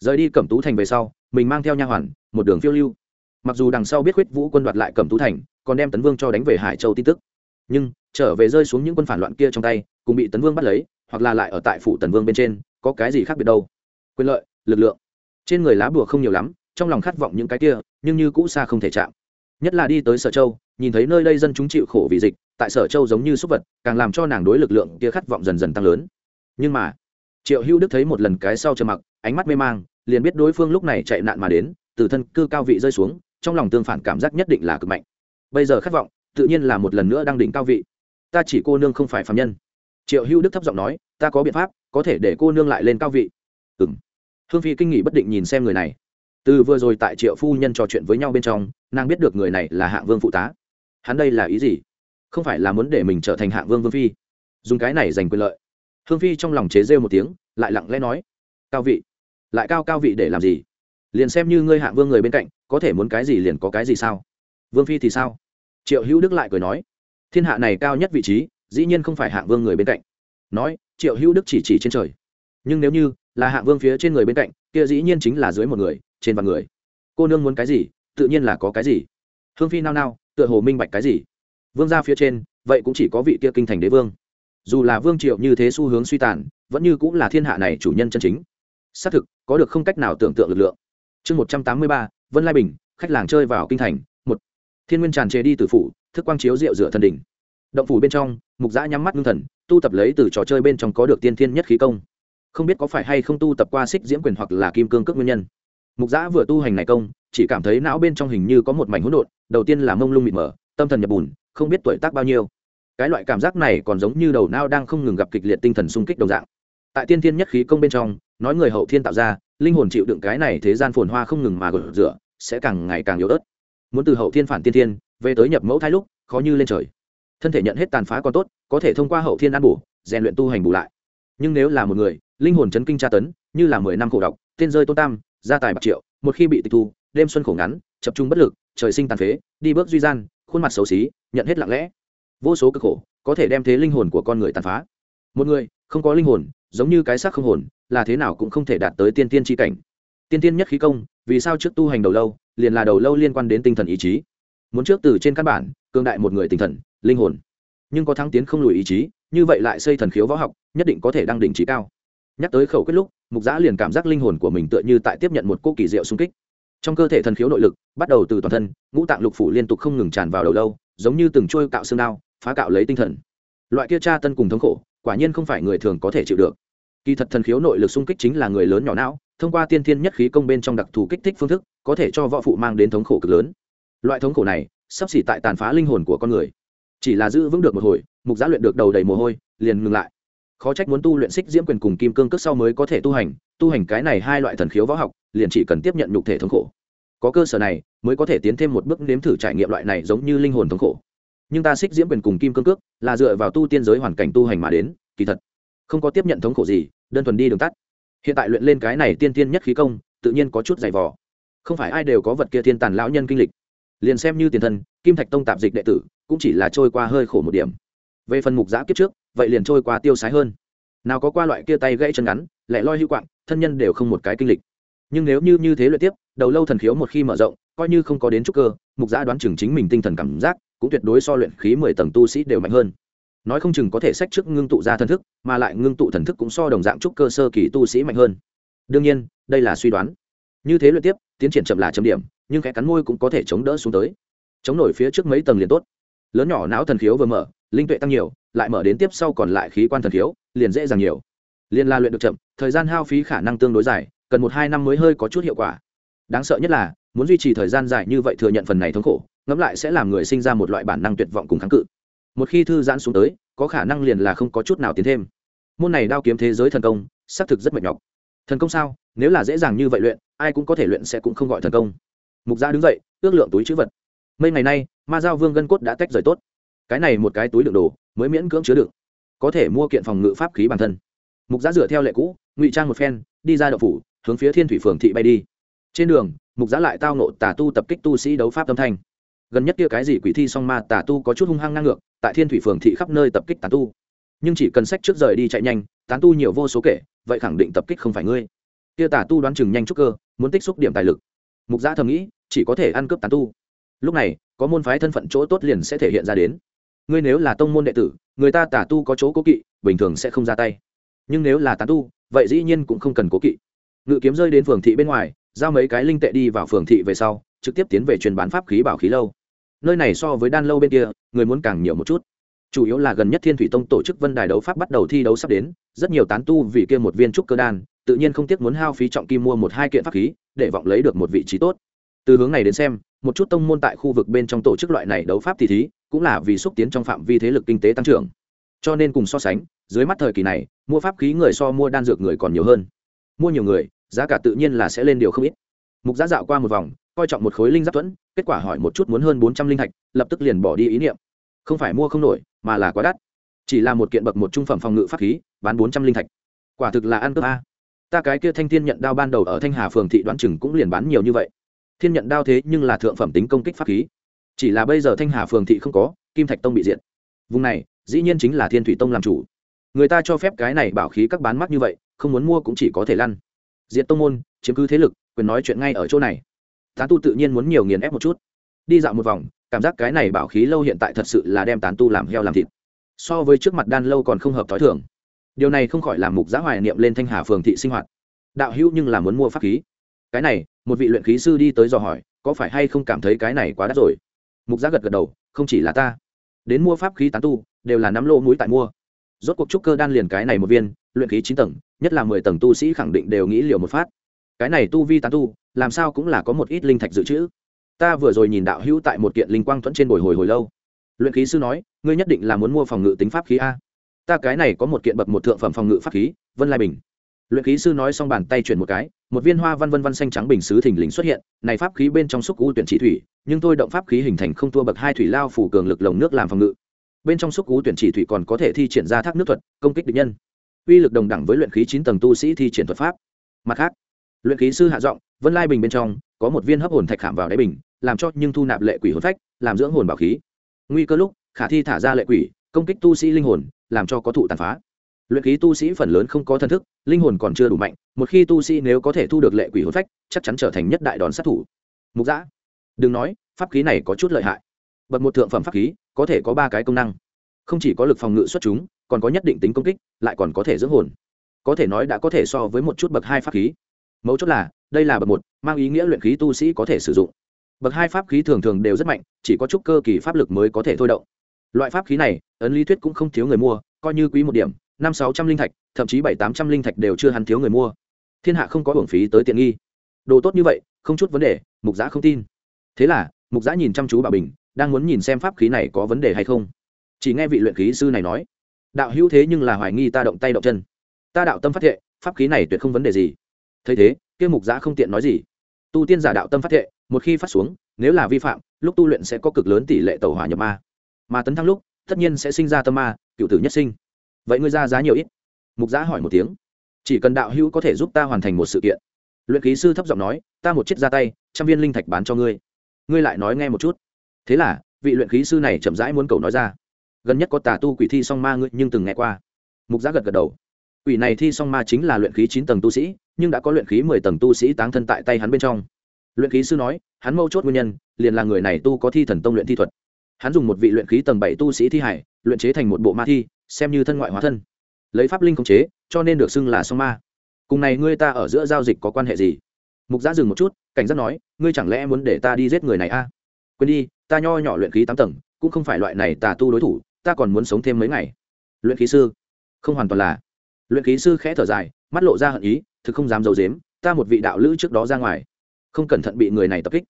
Rời đi cẩm tú thành về sau, mình mang theo nha hoàn, một đường phiêu lưu. Mặc dù đằng sau biết khuyết vũ quân đoạt lại cẩm tú thành, còn đem tấn vương cho đánh về hải châu tin tức. Nhưng, trở về rơi xuống những quân phản loạn kia trong tay, cùng bị tấn vương bắt lấy, hoặc là lại ở tại phủ tần vương bên trên, có cái gì khác biệt đâu? Quyền lợi, lực lượng. Trên người lá bùa không nhiều lắm, trong lòng khát vọng những cái kia, nhưng như cũ xa không thể chạm. Nhất là đi tới sở châu, nhìn thấy nơi đây dân chúng chịu khổ vì dịch tại sở châu giống như súc vật, càng làm cho nàng đối lực lượng kia khát vọng dần dần tăng lớn. Nhưng mà, triệu hữu đức thấy một lần cái sau trầm mặc, ánh mắt mê mang, liền biết đối phương lúc này chạy nạn mà đến, từ thân cư cao vị rơi xuống, trong lòng tương phản cảm giác nhất định là cực mạnh. Bây giờ khát vọng, tự nhiên là một lần nữa đang đỉnh cao vị. Ta chỉ cô nương không phải phạm nhân. Triệu hữu đức thấp giọng nói, ta có biện pháp, có thể để cô nương lại lên cao vị. Ừ m hương phi kinh nghỉ bất định nhìn xem người này. Từ vừa rồi tại triệu phu nhân trò chuyện với nhau bên trong, nàng biết được người này là hạ vương phụ tá. Hắn đây là ý gì? Không phải là muốn để mình trở thành hạng vương vương phi. Dùng cái này giành quyền lợi. Hương phi trong lòng chế rêu một tiếng, lại lặng lẽ nói, cao vị, lại cao cao vị để làm gì? Liền xem như ngươi hạng vương người bên cạnh, có thể muốn cái gì liền có cái gì sao? Vương phi thì sao? Triệu hữu đức lại cười nói, thiên hạ này cao nhất vị trí, dĩ nhiên không phải hạng vương người bên cạnh. Nói, triệu hữu đức chỉ chỉ trên trời. Nhưng nếu như là hạng vương phía trên người bên cạnh, kia dĩ nhiên chính là dưới một người, trên vạn người. Cô nương muốn cái gì, tự nhiên là có cái gì. Hương phi nao nao, tựa hồ minh bạch cái gì vương gia phía trên, vậy cũng chỉ có vị kia kinh thành đế vương. Dù là vương triệu như thế xu hướng suy tàn, vẫn như cũng là thiên hạ này chủ nhân chân chính. Xác thực, có được không cách nào tưởng tượng lực lượng. Chương một trăm tám mươi ba, vân lai bình, khách làng chơi vào kinh thành, một. Thiên nguyên tràn trề đi từ phủ, thức quang chiếu rượu rửa thần đỉnh. Động phủ bên trong, mục giã nhắm mắt ngưng thần, tu tập lấy từ trò chơi bên trong có được tiên thiên nhất khí công. Không biết có phải hay không tu tập qua xích diễm quyền hoặc là kim cương cước nguyên nhân. Mục giã vừa tu hành này công, chỉ cảm thấy não bên trong hình như có một mảnh hỗn độn, đầu tiên là mông lung mịt mờ, tâm thần nhập bùn không biết tuổi tác bao nhiêu. Cái loại cảm giác này còn giống như đầu não đang không ngừng gặp kịch liệt tinh thần sung kích đồng dạng. Tại tiên thiên nhất khí công bên trong, nói người hậu thiên tạo ra, linh hồn chịu đựng cái này thế gian phồn hoa không ngừng mà gột rửa, sẽ càng ngày càng yếu ớt. Muốn từ hậu thiên phản tiên thiên, về tới nhập mẫu thai lúc, khó như lên trời. Thân thể nhận hết tàn phá còn tốt, có thể thông qua hậu thiên ăn bổ, rèn luyện tu hành bù lại. Nhưng nếu là một người, linh hồn chấn kinh tra tấn, như là mười năm khổ độc tên rơi tôn tam, gia tài bạc triệu, một khi bị tịch thu, đêm xuân khổ ngắn, chập trung bất lực, trời sinh tàn phế, đi bước duy gian, khuôn mặt xấu xí nhận hết lặng lẽ. Vô số cực khổ có thể đem thế linh hồn của con người tàn phá. Một người không có linh hồn, giống như cái xác không hồn, là thế nào cũng không thể đạt tới tiên tiên tri cảnh. Tiên tiên nhất khí công, vì sao trước tu hành đầu lâu, liền là đầu lâu liên quan đến tinh thần ý chí? Muốn trước từ trên căn bản cương đại một người tinh thần, linh hồn. Nhưng có thắng tiến không lùi ý chí, như vậy lại xây thần khiếu võ học, nhất định có thể đăng đỉnh trí cao. Nhắc tới khẩu quyết lúc, mục giã liền cảm giác linh hồn của mình tựa như tại tiếp nhận một cô kỳ diệu xung kích. Trong cơ thể thần khiếu nội lực, bắt đầu từ toàn thân, ngũ tạng lục phủ liên tục không ngừng tràn vào đầu lâu giống như từng trôi cạo xương đao, phá cạo lấy tinh thần. Loại kia tra tân cùng thống khổ, quả nhiên không phải người thường có thể chịu được. Kỳ thật thần khiếu nội lực xung kích chính là người lớn nhỏ não, thông qua tiên thiên nhất khí công bên trong đặc thù kích thích phương thức, có thể cho võ phụ mang đến thống khổ cực lớn. Loại thống khổ này, sắp xỉ tại tàn phá linh hồn của con người. Chỉ là giữ vững được một hồi, mục giá luyện được đầu đầy mồ hôi, liền ngừng lại. Khó trách muốn tu luyện xích diễm quyền cùng kim cương cước sau mới có thể tu hành tu hành cái này hai loại thần khiếu võ học, liền chỉ cần tiếp nhận nhục thể thống khổ. Có cơ sở này mới có thể tiến thêm một bước nếm thử trải nghiệm loại này giống như linh hồn thống khổ. Nhưng ta xích diễm quyền cùng kim cương cước là dựa vào tu tiên giới hoàn cảnh tu hành mà đến, kỳ thật, không có tiếp nhận thống khổ gì, đơn thuần đi đường tắt. Hiện tại luyện lên cái này tiên tiên nhất khí công, tự nhiên có chút dày vò. Không phải ai đều có vật kia thiên tàn lão nhân kinh lịch. Liền xem như tiền thân, kim thạch tông tạp dịch đệ tử, cũng chỉ là trôi qua hơi khổ một điểm. Về phần mục giã kiếp trước, vậy liền trôi qua tiêu sái hơn. Nào có qua loại kia tay gãy chân ngắn lại loi hữu quạng, thân nhân đều không một cái kinh lịch. Nhưng nếu như như thế luyện tiếp, đầu lâu thần khiếu một khi mở rộng coi như không có đến trúc cơ, mục giã đoán chừng chính mình tinh thần cảm giác cũng tuyệt đối so luyện khí mười tầng tu sĩ đều mạnh hơn. Nói không chừng có thể sách trước ngưng tụ ra thần thức, mà lại ngưng tụ thần thức cũng so đồng dạng trúc cơ sơ kỳ tu sĩ mạnh hơn. Đương nhiên, đây là suy đoán. Như thế luyện tiếp, tiến triển chậm là chậm điểm, nhưng khẽ cắn môi cũng có thể chống đỡ xuống tới. Chống nổi phía trước mấy tầng liền tốt. Lớn nhỏ não thần khiếu vừa mở, linh tuệ tăng nhiều, lại mở đến tiếp sau còn lại khí quan thần khiếu, liền dễ dàng nhiều. Liền la luyện được chậm, thời gian hao phí khả năng tương đối dài, cần một hai năm mới hơi có chút hiệu quả. Đáng sợ nhất là muốn duy trì thời gian dài như vậy thừa nhận phần này thống khổ, ngẫm lại sẽ làm người sinh ra một loại bản năng tuyệt vọng cùng kháng cự. Một khi thư giãn xuống tới, có khả năng liền là không có chút nào tiến thêm. Môn này đao kiếm thế giới thần công, xác thực rất mệt nhọc. Thần công sao? Nếu là dễ dàng như vậy luyện, ai cũng có thể luyện sẽ cũng không gọi thần công. Mục gia đứng dậy, ước lượng túi chữ vật. Mấy ngày nay, ma giao vương gân cốt đã tách rời tốt. Cái này một cái túi đựng đồ, mới miễn cưỡng chứa đựng. Có thể mua kiện phòng ngự pháp khí bản thân. Mục gia dựa theo lệ cũ, ngụy trang một phen, đi ra đậu phủ, hướng phía thiên thủy phường thị bay đi trên đường, mục giã lại tao nộ tà tu tập kích tu sĩ đấu pháp tâm thanh. Gần nhất kia cái gì quỷ thi song ma tà tu có chút hung hăng ngang ngược, tại thiên thủy phường thị khắp nơi tập kích tà tu. Nhưng chỉ cần sách trước rời đi chạy nhanh tán tu nhiều vô số kể, vậy khẳng định tập kích không phải ngươi. Kia tà tu đoán chừng nhanh chút cơ, muốn tích xúc điểm tài lực. Mục giã thầm nghĩ, chỉ có thể ăn cướp tán tu. Lúc này, có môn phái thân phận chỗ tốt liền sẽ thể hiện ra đến. Ngươi nếu là tông môn đệ tử, người ta tà tu có chỗ cố kỵ, bình thường sẽ không ra tay. Nhưng nếu là tán tu, vậy dĩ nhiên cũng không cần cố kỵ. Ngự kiếm rơi đến phường thị bên ngoài giao mấy cái linh tệ đi vào phường thị về sau, trực tiếp tiến về truyền bán pháp khí bảo khí lâu. Nơi này so với đan lâu bên kia, người muốn càng nhiều một chút. Chủ yếu là gần nhất thiên thủy tông tổ chức vân đài đấu pháp bắt đầu thi đấu sắp đến, rất nhiều tán tu vì kia một viên trúc cơ đan, tự nhiên không tiếc muốn hao phí trọng kim mua một hai kiện pháp khí, để vọng lấy được một vị trí tốt. Từ hướng này đến xem, một chút tông môn tại khu vực bên trong tổ chức loại này đấu pháp thì thí, cũng là vì xúc tiến trong phạm vi thế lực kinh tế tăng trưởng. Cho nên cùng so sánh, dưới mắt thời kỳ này, mua pháp khí người so mua đan dược người còn nhiều hơn. Mua nhiều người giá cả tự nhiên là sẽ lên điều không ít. Mục giá dạo qua một vòng, coi trọng một khối linh giáp thuẫn, kết quả hỏi một chút muốn hơn bốn trăm linh thạch lập tức liền bỏ đi ý niệm. Không phải mua không nổi, mà là quá đắt. Chỉ là một kiện bậc một trung phẩm phòng ngự pháp khí, bán bốn trăm linh thạch quả thực là ăn cướp a. Ta cái kia thanh thiên nhận đao ban đầu ở thanh hà phường thị đoán chừng cũng liền bán nhiều như vậy. Thiên nhận đao thế nhưng là thượng phẩm tính công kích pháp khí. Chỉ là bây giờ thanh hà phường thị không có, kim thạch tông bị diện vùng này, dĩ nhiên chính là thiên thủy tông làm chủ. Người ta cho phép cái này bảo khí các bán mắt như vậy, không muốn mua cũng chỉ có thể lăn diện tông môn, chiếm cứ thế lực, quyền nói chuyện ngay ở chỗ này. Tán tu tự nhiên muốn nhiều nghiền ép một chút. Đi dạo một vòng, cảm giác cái này bảo khí lâu hiện tại thật sự là đem tán tu làm heo làm thịt. So với trước mặt đan lâu còn không hợp t h ó i thường. Điều này không khỏi làm mục giá hoài niệm lên thanh hà phường thị sinh hoạt. Đạo hữu nhưng là muốn mua pháp khí. Cái này, một vị luyện khí sư đi tới dò hỏi, có phải hay không cảm thấy cái này quá đắt rồi? Mục giá gật gật đầu, không chỉ là ta. Đến mua pháp khí tán tu, đều là nắm lô mũi tại mua. Rốt cuộc trúc cơ đan liền cái này một viên, luyện khí chín tầng nhất là mười tầng tu sĩ khẳng định đều nghĩ liều một phát. Cái này tu vi tán tu, làm sao cũng là có một ít linh thạch dự trữ. Ta vừa rồi nhìn đạo hữu tại một kiện linh quang thuẫn trên bồi hồi hồi lâu. Luyện khí sư nói, ngươi nhất định là muốn mua phòng ngự tính pháp khí a. Ta cái này có một kiện bậc một thượng phẩm phòng ngự pháp khí, vân lai bình. Luyện khí sư nói xong bàn tay chuyển một cái, một viên hoa văn vân văn xanh trắng bình xứ thình lình xuất hiện, này pháp khí bên trong xúc u tuyển chỉ thủy, nhưng tôi động pháp khí hình thành không thua bậc hai thủy lao phủ cường lực lồng nước làm phòng ngự. Bên trong xúc u tuyển chỉ thủy còn có thể thi triển ra thác nước thuật, công kích địch nhân uy lực đồng đẳng với luyện khí chín tầng tu sĩ thi triển thuật pháp. Mặt khác, luyện khí sư hạ giọng, vân lai bình bên trong, có một viên hấp hồn thạch khảm vào đáy bình, làm cho nhưng thu nạp lệ quỷ hồn phách, làm dưỡng hồn bảo khí. Nguy cơ lúc, khả thi thả ra lệ quỷ, công kích tu sĩ linh hồn, làm cho có thụ tàn phá. Luyện khí tu sĩ phần lớn không có thân thức, linh hồn còn chưa đủ mạnh, một khi tu sĩ nếu có thể thu được lệ quỷ hồn phách, chắc chắn trở thành nhất đại đòn sát thủ. Mục giã đừng nói, pháp khí này có chút lợi hại. Bậc một thượng phẩm pháp khí, có thể có ba cái công năng. Không chỉ có lực phòng ngự xuất chúng còn có nhất định tính công kích, lại còn có thể dưỡng hồn. Có thể nói đã có thể so với một chút bậc hai pháp khí. Mấu chốt là, đây là bậc một, mang ý nghĩa luyện khí tu sĩ có thể sử dụng. Bậc hai pháp khí thường thường đều rất mạnh, chỉ có chút cơ kỳ pháp lực mới có thể thôi động. Loại pháp khí này, ấn lý thuyết cũng không thiếu người mua, coi như quý một điểm, năm sáu trăm linh thạch, thậm chí bảy tám trăm linh thạch đều chưa hẳn thiếu người mua. Thiên hạ không có hưởng phí tới tiện nghi. Đồ tốt như vậy, không chút vấn đề, mục giã không tin. Thế là, mục giã nhìn chăm chú bà bình, đang muốn nhìn xem pháp khí này có vấn đề hay không. Chỉ nghe vị luyện khí sư này nói đạo hữu thế nhưng là hoài nghi ta động tay động chân. Ta đạo tâm phát thệ, pháp khí này tuyệt không vấn đề gì. Thấy thế, kia mục giã không tiện nói gì. Tu tiên giả đạo tâm phát thệ, một khi phát xuống, nếu là vi phạm, lúc tu luyện sẽ có cực lớn tỷ lệ tẩu hỏa nhập ma. Mà tấn thăng lúc, tất nhiên sẽ sinh ra tâm ma, cựu tử nhất sinh. Vậy ngươi ra giá nhiều ít? Mục giã hỏi một tiếng. Chỉ cần đạo hữu có thể giúp ta hoàn thành một sự kiện. Luyện khí sư thấp giọng nói, ta một chiếc ra tay, trăm viên linh thạch bán cho ngươi. Ngươi lại nói nghe một chút. Thế là, vị luyện khí sư này chậm rãi muốn cầu nói ra gần nhất có tà tu quỷ thi song ma ngươi nhưng từng nghe qua. Mục giác gật gật đầu. Quỷ này thi song ma chính là luyện khí chín tầng tu sĩ, nhưng đã có luyện khí mười tầng tu sĩ táng thân tại tay hắn bên trong. Luyện khí sư nói, hắn mâu chốt nguyên nhân, liền là người này tu có thi thần tông luyện thi thuật. Hắn dùng một vị luyện khí tầng bảy tu sĩ thi hải, luyện chế thành một bộ ma thi, xem như thân ngoại hóa thân. Lấy pháp linh khống chế, cho nên được xưng là song ma. Cùng này ngươi ta ở giữa giao dịch có quan hệ gì? Mục giã dừng một chút, cảnh giác nói, ngươi chẳng lẽ muốn để ta đi giết người này a? À? quên đi, ta nho nhỏ luyện khí tám tầng, cũng không phải loại này tà tu đối thủ ta còn muốn sống thêm mấy ngày. Luyện khí sư. Không hoàn toàn là. Luyện khí sư khẽ thở dài, mắt lộ ra hận ý, thực không dám d i ấ u dếm ta một vị đạo lữ trước đó ra ngoài. Không cẩn thận bị người này tập kích.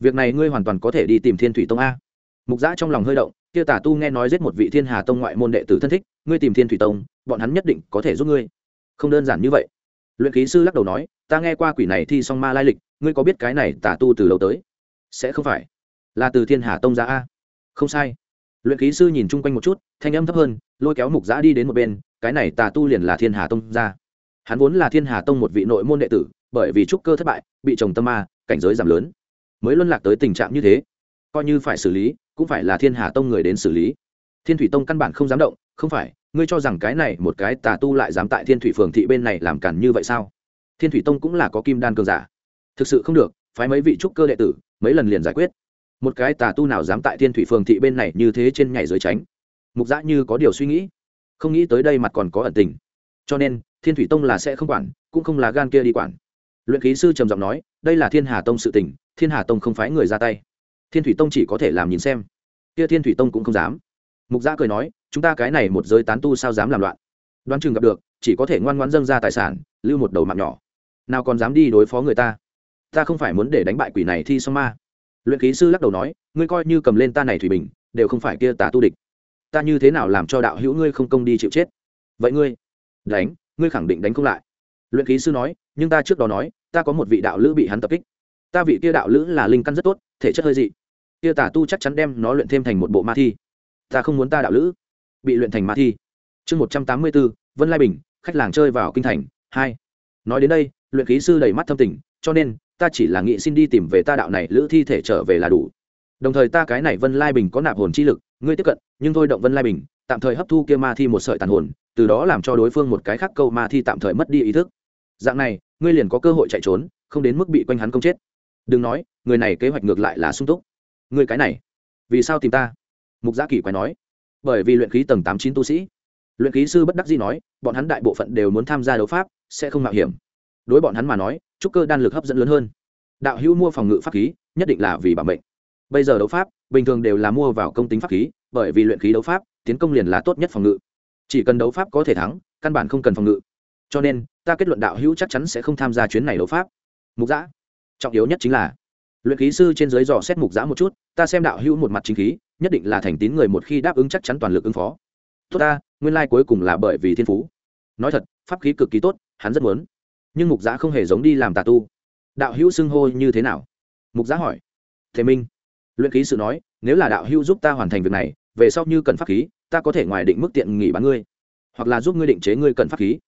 Việc này ngươi hoàn toàn có thể đi tìm thiên thủy tông a. Mục giã trong lòng hơi động, kia tả tu nghe nói giết một vị thiên hà tông ngoại môn đệ tử thân thích, ngươi tìm thiên thủy tông, bọn hắn nhất định có thể giúp ngươi. Không đơn giản như vậy. Luyện khí sư lắc đầu nói, ta nghe qua quỷ này thi song ma lai lịch, ngươi có biết cái này tả tu từ lâu tới? Sẽ không phải. Là từ thiên hà tông ra a. Không sai luyện khí sư nhìn chung quanh một chút, thanh âm thấp hơn, lôi kéo mục giã đi đến một bên, cái này tà tu liền là thiên hà tông ra. Hắn vốn là thiên hà tông một vị nội môn đệ tử, bởi vì trúc cơ thất bại, bị chồng tâm ma, cảnh giới giảm lớn. Mới luân lạc tới tình trạng như thế, coi như phải xử lý, cũng phải là thiên hà tông người đến xử lý. Thiên thủy tông căn bản không dám động, không phải, ngươi cho rằng cái này một cái tà tu lại dám tại thiên thủy phường thị bên này làm cản như vậy sao? Thiên thủy tông cũng là có kim đan cường giả. Thực sự không được, phái mấy vị trúc cơ đệ tử, mấy lần liền giải quyết một cái tà tu nào dám tại thiên thủy phường thị bên này như thế trên nhảy dưới tránh? Mục dã như có điều suy nghĩ, không nghĩ tới đây mặt còn có ẩn tình. Cho nên, thiên thủy tông là sẽ không quản, cũng không là gan kia đi quản. Luyện khí sư trầm giọng nói, đây là thiên hà tông sự tình, thiên hà tông không phái người ra tay. Thiên thủy tông chỉ có thể làm nhìn xem. Kia thiên thủy tông cũng không dám. Mục giã cười nói, chúng ta cái này một giới tán tu sao dám làm loạn? Đoán chừng gặp được, chỉ có thể ngoan ngoãn dâng ra tài sản, lưu một đầu mạng nhỏ. Nào còn dám đi đối phó người ta? Ta không phải muốn để đánh bại quỷ này thi xong ma luyện ký sư lắc đầu nói, ngươi coi như cầm lên ta này thủy bình, đều không phải kia tà tu địch. Ta như thế nào làm cho đạo hữu ngươi không công đi chịu chết? Vậy ngươi đánh, ngươi khẳng định đánh không lại. Luyện ký sư nói, nhưng ta trước đó nói, ta có một vị đạo lữ bị hắn tập kích. Ta vị kia đạo lữ là linh căn rất tốt, thể chất hơi dị. Kia tà tu chắc chắn đem nó luyện thêm thành một bộ ma thi. Ta không muốn ta đạo lữ bị luyện thành ma thi. Chương một trăm tám mươi bốn vân lai bình, khách làng chơi vào kinh thành, hai. Nói đến đây, luyện khí sư đầy mắt thâm tình, cho nên ta chỉ là nghĩ xin đi tìm về ta đạo này, lữ thi thể trở về là đủ. Đồng thời ta cái này vân lai bình có nạp hồn chi lực, ngươi tiếp cận, nhưng thôi động vân lai bình, tạm thời hấp thu kia ma thi một sợi tàn hồn, từ đó làm cho đối phương một cái khác câu ma thi tạm thời mất đi ý thức. Dạng này, ngươi liền có cơ hội chạy trốn, không đến mức bị quanh hắn công chết. Đừng nói, người này kế hoạch ngược lại là sung túc. Ngươi cái này, vì sao tìm ta? Mục gia kỷ quay nói. Bởi vì luyện khí tầng tám chín tu sĩ. Luyện khí sư bất đắc dĩ nói, bọn hắn đại bộ phận đều muốn tham gia đấu pháp, sẽ không mạo hiểm. Đối bọn hắn mà nói trúc cơ đan lực hấp dẫn lớn hơn. Đạo hữu mua phòng ngự pháp khí, nhất định là vì bảo mệnh. Bây giờ đấu pháp, bình thường đều là mua vào công tính pháp khí, bởi vì luyện khí đấu pháp, tiến công liền là tốt nhất phòng ngự. Chỉ cần đấu pháp có thể thắng, căn bản không cần phòng ngự. Cho nên, ta kết luận đạo hữu chắc chắn sẽ không tham gia chuyến này đấu pháp. Mục giã trọng yếu nhất chính là, luyện khí sư trên dưới dò xét mục giã một chút, ta xem đạo hữu một mặt chính khí, nhất định là thành tín người một khi đáp ứng chắc chắn toàn lực ứng phó. Tốt ta, nguyên lai cuối cùng là bởi vì thiên phú. Nói thật, pháp khí cực kỳ tốt, hắn rất muốn nhưng mục giã không hề giống đi làm tà tu. Đạo hữu xưng hô như thế nào? Mục giã hỏi. Thế minh. Luyện ký sự nói, nếu là đạo hữu giúp ta hoàn thành việc này, về sau như cần pháp khí, ta có thể ngoài định mức tiện nghỉ bán ngươi. Hoặc là giúp ngươi định chế ngươi cần pháp khí.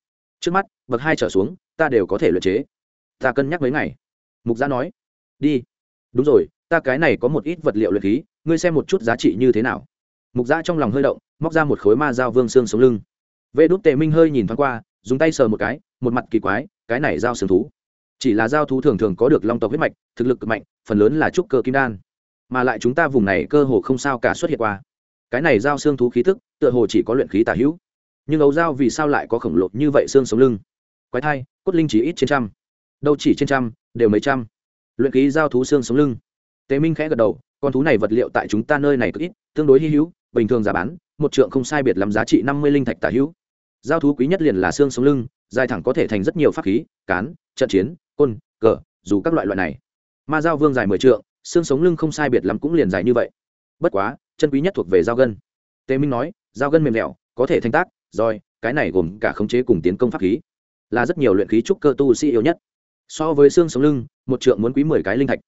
Trước mắt, bậc hai trở xuống, ta đều có thể luyện chế. Ta cân nhắc mấy ngày. Mục giã nói. Đi. Đúng rồi, ta cái này có một ít vật liệu luyện khí, ngươi xem một chút giá trị như thế nào. Mục giã trong lòng hơi động, móc ra một khối ma dao vương xương sống lưng. Vệ đút tề minh hơi nhìn thoáng qua, dùng tay sờ một cái, một mặt kỳ quái cái này dao xương thú. Chỉ là dao thú thường thường có được long tộc huyết mạch, thực lực cực mạnh, phần lớn là trúc cơ kim đan. Mà lại chúng ta vùng này cơ hồ không sao cả xuất hiện qua. Cái này dao xương thú khí thức tựa hồ chỉ có luyện khí tả hữu. Nhưng ấu dao vì sao lại có khổng lồ như vậy xương sống lưng? Quái thai, cốt linh chỉ ít trên trăm. Đâu chỉ trên trăm, đều mấy trăm. Luyện khí giao thú xương sống lưng. Tế minh khẽ gật đầu, con thú này vật liệu tại chúng ta nơi này cực ít, tương đối hy hữu, bình thường giá bán, một trượng không sai biệt làm giá trị năm mươi linh thạch tả hữu. Giao thú quý nhất liền là xương sống lưng dài thẳng có thể thành rất nhiều pháp khí, cán, trận chiến, côn, cờ, dù các loại loại này. Ma dao vương dài mười trượng, xương sống lưng không sai biệt lắm cũng liền dài như vậy. Bất quá, chân quý nhất thuộc về dao gân. Tề minh nói dao gân mềm lẹo có thể thanh tác roi cái này gồm cả khống chế cùng tiến công pháp khí. Là rất nhiều luyện khí trúc cơ tu sĩ yếu nhất. So với xương sống lưng, một trượng muốn quý mười cái linh thạch.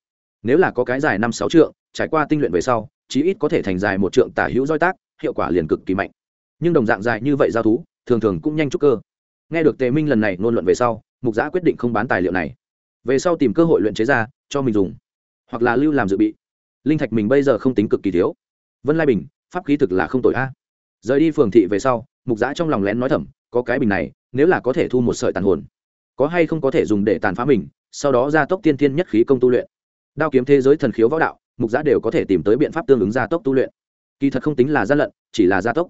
Nếu là có cái dài năm sáu trượng, trải qua tinh luyện về sau, chí ít có thể thành dài một trượng tả hữu roi tác, hiệu quả liền cực kỳ mạnh. Nhưng đồng dạng dài như vậy giao thú, thường thường cũng nhanh trúc cơ nghe được tề minh lần này ngôn luận về sau, mục giã quyết định không bán tài liệu này. Về sau tìm cơ hội luyện chế ra, cho mình dùng. Hoặc là lưu làm dự bị. Linh thạch mình bây giờ không tính cực kỳ thiếu. Vân lai bình, pháp khí thực là không tội a. Rời đi phường thị về sau, mục giã trong lòng lén nói thầm, có cái bình này, nếu là có thể thu một sợi tàn hồn, có hay không có thể dùng để tàn phá mình, sau đó gia tốc tiên thiên nhất khí công tu luyện. Đao kiếm thế giới thần khiếu võ đạo, mục giã đều có thể tìm tới biện pháp tương ứng gia tốc tu luyện. Kỳ thật không tính là gian lận, chỉ là gia tốc.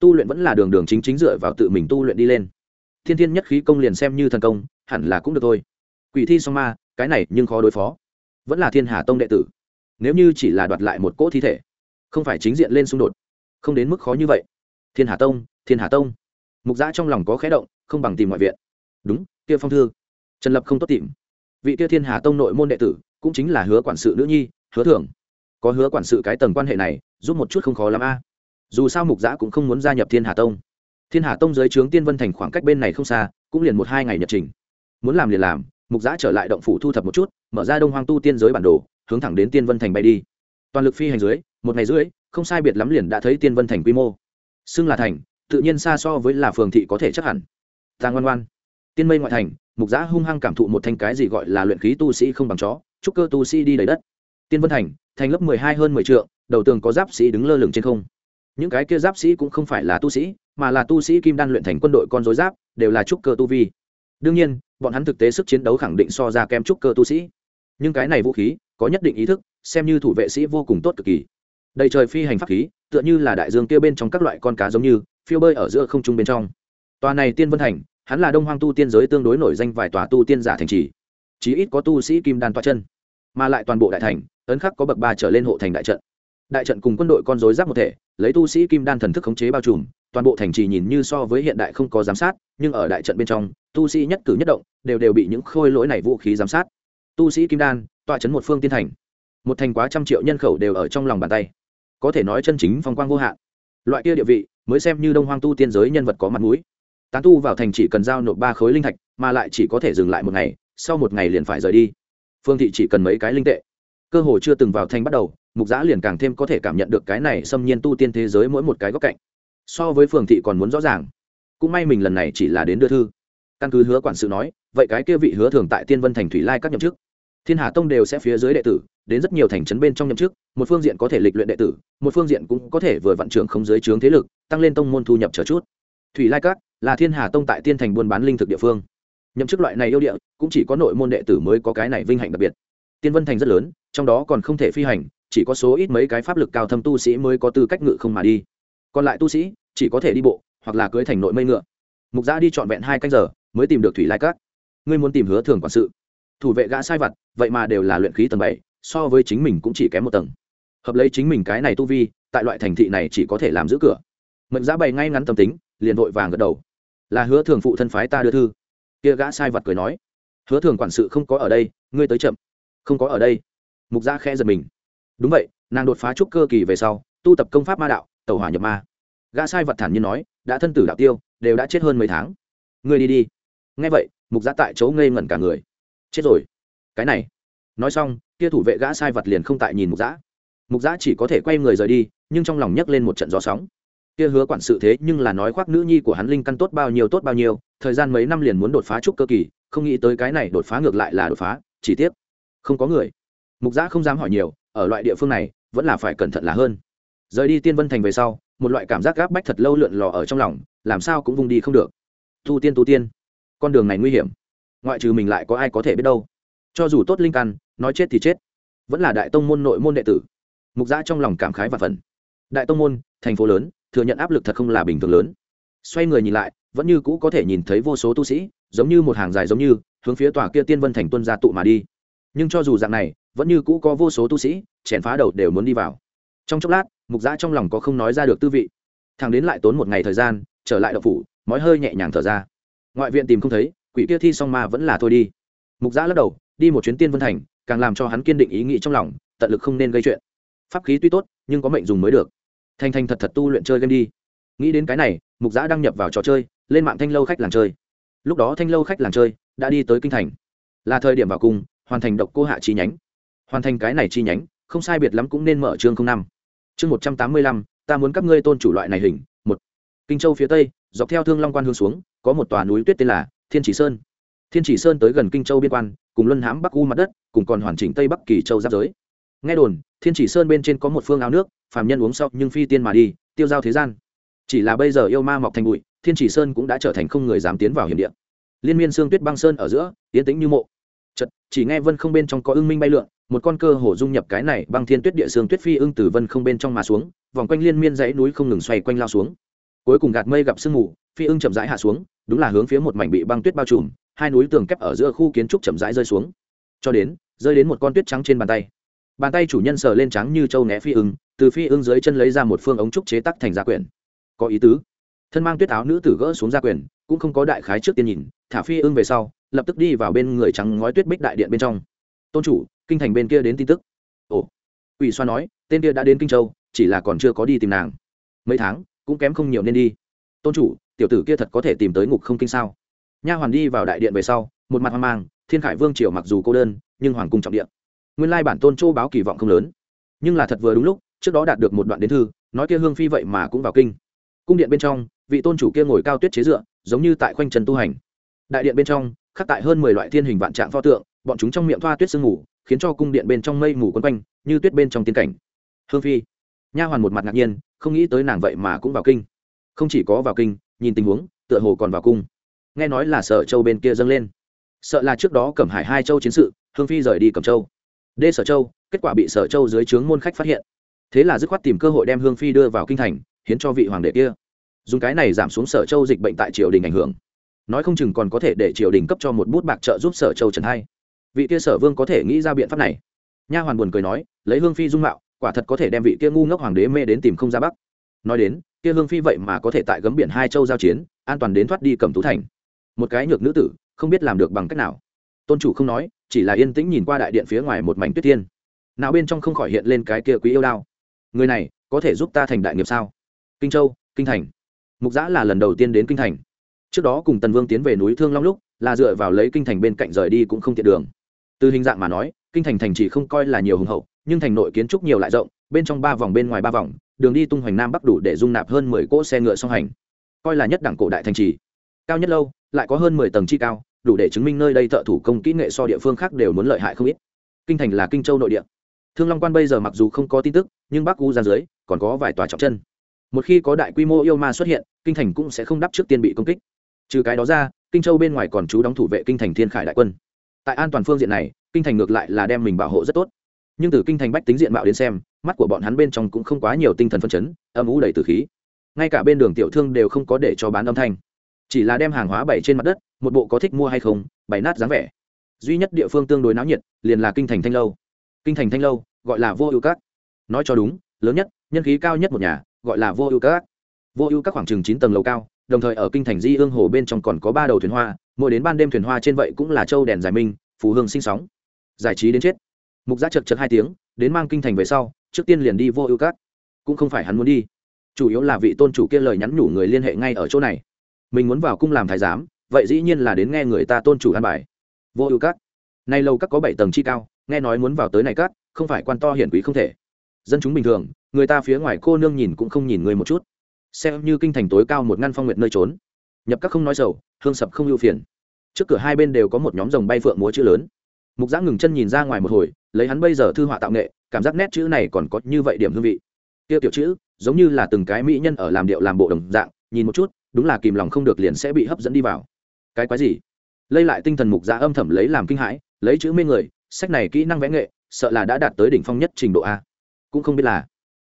Tu luyện vẫn là đường đường chính chính dựa vào tự mình tu luyện đi lên thiên thiên nhất khí công liền xem như thần công, hẳn là cũng được thôi. Quỷ thi song ma, cái này nhưng khó đối phó. Vẫn là thiên hà tông đệ tử. Nếu như chỉ là đoạt lại một cỗ thi thể, không phải chính diện lên xung đột, không đến mức khó như vậy. Thiên hà tông, thiên hà tông. Mục giã trong lòng có khẽ động, không bằng tìm ngoại viện. Đúng, kia phong thư. Trần lập không tốt tìm. Vị kia thiên hà tông nội môn đệ tử, cũng chính là hứa quản sự nữ nhi, hứa thưởng. Có hứa quản sự cái tầng quan hệ này, giúp một chút không khó lắm a. Dù sao mục giã cũng không muốn gia nhập thiên hà tông thiên hà tông dưới trướng tiên vân thành khoảng cách bên này không xa, cũng liền một hai ngày nhật trình. Muốn làm liền làm, mục giã trở lại động phủ thu thập một chút, mở ra đông hoang tu tiên giới bản đồ, hướng thẳng đến tiên vân thành bay đi. Toàn lực phi hành dưới, một ngày rưỡi không sai biệt lắm liền đã thấy tiên vân thành quy mô. Xưng là thành, tự nhiên xa so với là phường thị có thể chắc hẳn. Ta ngoan ngoan. Tiên mây ngoại thành, mục giã hung hăng cảm thụ một thanh cái gì gọi là luyện khí tu sĩ không bằng chó trúc cơ tu sĩ đi đầy đất. Tiên vân thành thành lớp mười hai hơn mười trượng, đầu tường có giáp sĩ đứng lơ lửng trên không. Những cái kia giáp sĩ cũng không phải là tu sĩ mà là tu sĩ kim đan luyện thành quân đội con dối giáp, đều là trúc cơ tu vi. Đương nhiên, bọn hắn thực tế sức chiến đấu khẳng định so ra kem trúc cơ tu sĩ. Nhưng cái này vũ khí, có nhất định ý thức, xem như thủ vệ sĩ vô cùng tốt cực kỳ. Đầy trời phi hành pháp khí, tựa như là đại dương kia bên trong các loại con cá giống như, phiêu bơi ở giữa không trung bên trong. Tòa này tiên vân thành, hắn là đông hoang tu tiên giới tương đối nổi danh vài tòa tu tiên giả thành trì. Chí ít có tu sĩ kim đan toa chân, mà lại toàn bộ đại thành, ấn khắc có bậc ba trở lên hộ thành đại trận. Đại trận cùng quân đội con dối giáp một thể, lấy tu sĩ kim đan thần thức khống chế bao trùm toàn bộ thành trì nhìn như so với hiện đại không có giám sát, nhưng ở đại trận bên trong, tu sĩ nhất cử nhất động đều đều bị những khôi lỗi này vũ khí giám sát. Tu sĩ kim đan, tọa chấn một phương tiên thành. Một thành quá trăm triệu nhân khẩu đều ở trong lòng bàn tay. Có thể nói chân chính phong quang vô hạn. Loại kia địa vị, mới xem như đông hoang tu tiên giới nhân vật có mặt mũi. Tán tu vào thành chỉ cần giao nộp ba khối linh thạch, mà lại chỉ có thể dừng lại một ngày, sau một ngày liền phải rời đi. Phương thị chỉ cần mấy cái linh tệ. Cơ hồ chưa từng vào thành bắt đầu, mục giã liền càng thêm có thể cảm nhận được cái này xâm nhiên tu tiên thế giới mỗi một cái góc cạnh so với phường thị còn muốn rõ ràng. Cũng may mình lần này chỉ là đến đưa thư. Căn cứ hứa quản sự nói, vậy cái kia vị hứa thường tại tiên vân thành thủy lai các nhậm chức. Thiên hà tông đều sẽ phía dưới đệ tử, đến rất nhiều thành trấn bên trong nhậm chức, một phương diện có thể lịch luyện đệ tử, một phương diện cũng có thể vừa vận trưởng không dưới trướng thế lực, tăng lên tông môn thu nhập trở chút. Thủy lai các là thiên hà tông tại tiên thành buôn bán linh thực địa phương. Nhậm chức loại này yêu địa, cũng chỉ có nội môn đệ tử mới có cái này vinh hạnh đặc biệt. Tiên vân thành rất lớn, trong đó còn không thể phi hành, chỉ có số ít mấy cái pháp lực cao thâm tu sĩ mới có tư cách ngự không mà đi còn lại tu sĩ chỉ có thể đi bộ hoặc là cưới thành nội mây ngựa. Mục giã đi trọn vẹn hai canh giờ mới tìm được thủy lai cát ngươi muốn tìm hứa thường quản sự. Thủ vệ gã sai vặt, vậy mà đều là luyện khí tầng bảy, so với chính mình cũng chỉ kém một tầng. Hợp lấy chính mình cái này tu vi, tại loại thành thị này chỉ có thể làm giữ cửa. Mệnh giá bày ngay ngắn tâm tính, liền vội vàng gật đầu. Là hứa thường phụ thân phái ta đưa thư. Kia gã sai vặt cười nói, hứa thường quản sự không có ở đây, ngươi tới chậm. Không có ở đây. Mục gia khẽ giật mình. Đúng vậy, nàng đột phá trúc cơ kỳ về sau, tu tập công pháp ma đạo tàu hỏa nhập ma gã sai vật thản nhiên nói, đã thân tử đạo tiêu, đều đã chết hơn mấy tháng. Ngươi đi đi. Ngay vậy, mục gia tại chỗ ngây ngẩn cả người. Chết rồi. Cái này. Nói xong, kia thủ vệ gã sai vật liền không tại nhìn mục giã. Mục giã chỉ có thể quay người rời đi, nhưng trong lòng nhấc lên một trận gió sóng. Kia hứa quản sự thế nhưng là nói khoác nữ nhi của hắn linh căn tốt bao nhiêu tốt bao nhiêu, thời gian mấy năm liền muốn đột phá trúc cơ kỳ, không nghĩ tới cái này đột phá ngược lại là đột phá, chỉ tiếc, không có người. Mục giã không dám hỏi nhiều, ở loại địa phương này, vẫn là phải cẩn thận là hơn. Rời đi tiên vân thành về sau một loại cảm giác gáp bách thật lâu lượn lò ở trong lòng, làm sao cũng vung đi không được. Tu tiên tu tiên, con đường này nguy hiểm, ngoại trừ mình lại có ai có thể biết đâu. Cho dù tốt linh căn, nói chết thì chết, vẫn là đại tông môn nội môn đệ tử. Mục giã trong lòng cảm khái và phần đại tông môn, thành phố lớn, thừa nhận áp lực thật không là bình thường lớn. Xoay người nhìn lại, vẫn như cũ có thể nhìn thấy vô số tu sĩ, giống như một hàng dài giống như, hướng phía tòa kia tiên vân thành tuân ra tụ mà đi. Nhưng cho dù dạng này, vẫn như cũ có vô số tu sĩ, chèn phá đầu đều muốn đi vào. Trong chốc lát mục giã trong lòng có không nói ra được tư vị. Thằng đến lại tốn một ngày thời gian, trở lại đậu phủ, mói hơi nhẹ nhàng thở ra. Ngoại viện tìm không thấy, quỷ kia thi xong ma vẫn là thôi đi. Mục giã lắc đầu, đi một chuyến tiên vân thành, càng làm cho hắn kiên định ý nghĩ trong lòng, tận lực không nên gây chuyện. Pháp khí tuy tốt, nhưng có mệnh dùng mới được. Thành thành thật thật tu luyện chơi game đi. Nghĩ đến cái này, mục giã đăng nhập vào trò chơi, lên mạng thanh lâu khách làng chơi. Lúc đó thanh lâu khách làng chơi đã đi tới kinh thành. Là thời điểm vào cùng hoàn thành độc cô hạ chi nhánh. Hoàn thành cái này chi nhánh, không sai biệt lắm cũng nên mở chương năm chương một trăm tám mươi lăm, ta muốn các ngươi tôn chủ loại này hình, một. Kinh châu phía tây, dọc theo thương long quan hướng xuống, có một tòa núi tuyết tên là thiên chỉ sơn. Thiên chỉ sơn tới gần kinh châu biên quan, cùng luân hãm bắc u mặt đất, cùng còn hoàn chỉnh tây bắc kỳ châu giáp giới. Nghe đồn, thiên chỉ sơn bên trên có một phương áo nước, phàm nhân uống sau nhưng phi tiên mà đi, tiêu giao thế gian. Chỉ là bây giờ yêu ma mọc thành bụi, thiên chỉ sơn cũng đã trở thành không người dám tiến vào hiểm địa. Liên miên xương tuyết băng sơn ở giữa tiến tĩnh như mộ chật chỉ nghe vân không bên trong có ưng minh bay lượn một con cơ hồ dung nhập cái này băng thiên tuyết địa xương tuyết phi ưng từ vân không bên trong mà xuống vòng quanh liên miên dãy núi không ngừng xoay quanh lao xuống. Cuối cùng gạt mây gặp sương mù phi ưng chậm rãi hạ xuống đúng là hướng phía một mảnh bị băng tuyết bao trùm hai núi tường kép ở giữa khu kiến trúc chậm rãi rơi xuống. Cho đến rơi đến một con tuyết trắng trên bàn tay. Bàn tay chủ nhân sờ lên trắng như trâu né phi ưng từ phi ưng dưới chân lấy ra một phương ống trúc chế tắc thành gia quyển, có ý tứ. Thân mang tuyết áo nữ tử gỡ xuống gia quyển, cũng không có đại khái trước tiên nhìn thả phi ưng về sau lập tức đi vào bên người trắng ngói tuyết bích đại điện bên trong. Tôn chủ, kinh thành bên kia đến tin tức. Ồ. Ủy xoa nói, tên kia đã đến kinh châu, chỉ là còn chưa có đi tìm nàng. Mấy tháng, cũng kém không nhiều nên đi. Tôn chủ, tiểu tử kia thật có thể tìm tới ngục không kinh sao? Nha hoàn đi vào đại điện về sau, một mặt hoang mang, thiên khải vương triều mặc dù cô đơn, nhưng hoàng cung trọng điện nguyên lai bản tôn châu báo kỳ vọng không lớn. Nhưng là thật vừa đúng lúc, trước đó đạt được một đoạn đến thư, nói kia hương phi vậy mà cũng vào kinh. Cung điện bên trong, vị tôn chủ kia ngồi cao tuyết chế dựa, giống như tại khoanh trần tu hành đại điện bên trong, khắc tại hơn mười loại thiên hình vạn trạng pho tượng, bọn chúng trong miệng thoa tuyết sương mù, khiến cho cung điện bên trong mây mù quấn quanh, như tuyết bên trong tiên cảnh. Hương phi, nha hoàn một mặt ngạc nhiên, không nghĩ tới nàng vậy mà cũng vào kinh. Không chỉ có vào kinh, nhìn tình huống, tựa hồ còn vào cung. Nghe nói là sở châu bên kia dâng lên. Sợ là trước đó cẩm hải hai châu chiến sự, hương phi rời đi cẩm châu. Đê sở châu, kết quả bị sở châu dưới trướng môn khách phát hiện. Thế là dứt khoát tìm cơ hội đem hương phi đưa vào kinh thành, hiến cho vị hoàng đệ kia. Dùng cái này giảm xuống sở châu dịch bệnh tại triều đình ảnh hưởng nói không chừng còn có thể để triều đình cấp cho một bút bạc trợ giúp sở châu trần hai. Vị kia sở vương có thể nghĩ ra biện pháp này. Nha hoàn buồn cười nói, lấy hương phi dung mạo, quả thật có thể đem vị kia ngu ngốc hoàng đế mê đến tìm không ra bắc. Nói đến, kia hương phi vậy mà có thể tại gấm biển hai châu giao chiến, an toàn đến thoát đi cầm tú thành. Một cái nhược nữ tử, không biết làm được bằng cách nào. Tôn chủ không nói, chỉ là yên tĩnh nhìn qua đại điện phía ngoài một mảnh tuyết thiên nào bên trong không khỏi hiện lên cái kia quý yêu đao. Người này, có thể giúp ta thành đại nghiệp sao? Kinh châu, kinh thành. Mục giã là lần đầu tiên đến kinh thành trước đó cùng tần vương tiến về núi thương long lúc, là dựa vào lấy kinh thành bên cạnh rời đi cũng không tiện đường. Từ hình dạng mà nói, kinh thành thành chỉ không coi là nhiều hùng hậu, nhưng thành nội kiến trúc nhiều lại rộng, bên trong ba vòng bên ngoài ba vòng, đường đi tung hoành nam bắc đủ để dung nạp hơn mười cỗ xe ngựa song hành. Coi là nhất đẳng cổ đại thành trì. Cao nhất lâu, lại có hơn mười tầng chi cao, đủ để chứng minh nơi đây thợ thủ công kỹ nghệ so địa phương khác đều muốn lợi hại không ít. Kinh thành là kinh châu nội địa. Thương long quan bây giờ mặc dù không có tin tức, nhưng bắc u ra dưới, còn có vài tòa trọng chân. Một khi có đại quy mô yêu ma xuất hiện, kinh thành cũng sẽ không đắp trước tiên bị công kích trừ cái đó ra, kinh châu bên ngoài còn chú đóng thủ vệ kinh thành thiên khải đại quân. Tại an toàn phương diện này, kinh thành ngược lại là đem mình bảo hộ rất tốt. Nhưng từ kinh thành bách tính diện mạo đến xem, mắt của bọn hắn bên trong cũng không quá nhiều tinh thần phân chấn, âm ủ đầy từ khí. Ngay cả bên đường tiểu thương đều không có để cho bán âm thanh. Chỉ là đem hàng hóa bày trên mặt đất, một bộ có thích mua hay không, bày nát dáng vẻ. Duy nhất địa phương tương đối náo nhiệt, liền là kinh thành thanh lâu. Kinh thành thanh lâu, gọi là vô ưu các. Nói cho đúng, lớn nhất, nhân khí cao nhất một nhà, gọi là vô ưu các. Vô ưu các khoảng chừng chín tầng lầu cao đồng thời ở kinh thành di ương hồ bên trong còn có ba đầu thuyền hoa mỗi đến ban đêm thuyền hoa trên vậy cũng là châu đèn giải minh phù hương sinh sóng. Giải trí đến chết. Mục giác chật chật hai tiếng đến mang kinh thành về sau trước tiên liền đi vô ưu cát, cũng không phải hắn muốn đi. Chủ yếu là vị tôn chủ kia lời nhắn nhủ người liên hệ ngay ở chỗ này. Mình muốn vào cung làm thái giám vậy dĩ nhiên là đến nghe người ta tôn chủ an bài. Vô ưu cát, nay lâu các có bảy tầng chi cao nghe nói muốn vào tới này cát, không phải quan to hiển quý không thể. Dân chúng bình thường người ta phía ngoài cô nương nhìn cũng không nhìn người một chút xem như kinh thành tối cao một ngăn phong nguyện nơi trốn. Nhập các không nói sầu, hương sập không ưu phiền. Trước cửa hai bên đều có một nhóm rồng bay phượng múa chữ lớn. Mục giã ngừng chân nhìn ra ngoài một hồi, lấy hắn bây giờ thư họa tạo nghệ, cảm giác nét chữ này còn có như vậy điểm hương vị. Tiêu tiểu chữ, giống như là từng cái mỹ nhân ở làm điệu làm bộ đồng dạng, nhìn một chút, đúng là kìm lòng không được liền sẽ bị hấp dẫn đi vào. Cái quái gì? Lây lại tinh thần mục giã âm thầm lấy làm kinh hãi, lấy chữ mê người, sách này kỹ năng vẽ nghệ, sợ là đã đạt tới đỉnh phong nhất trình độ a. Cũng không biết là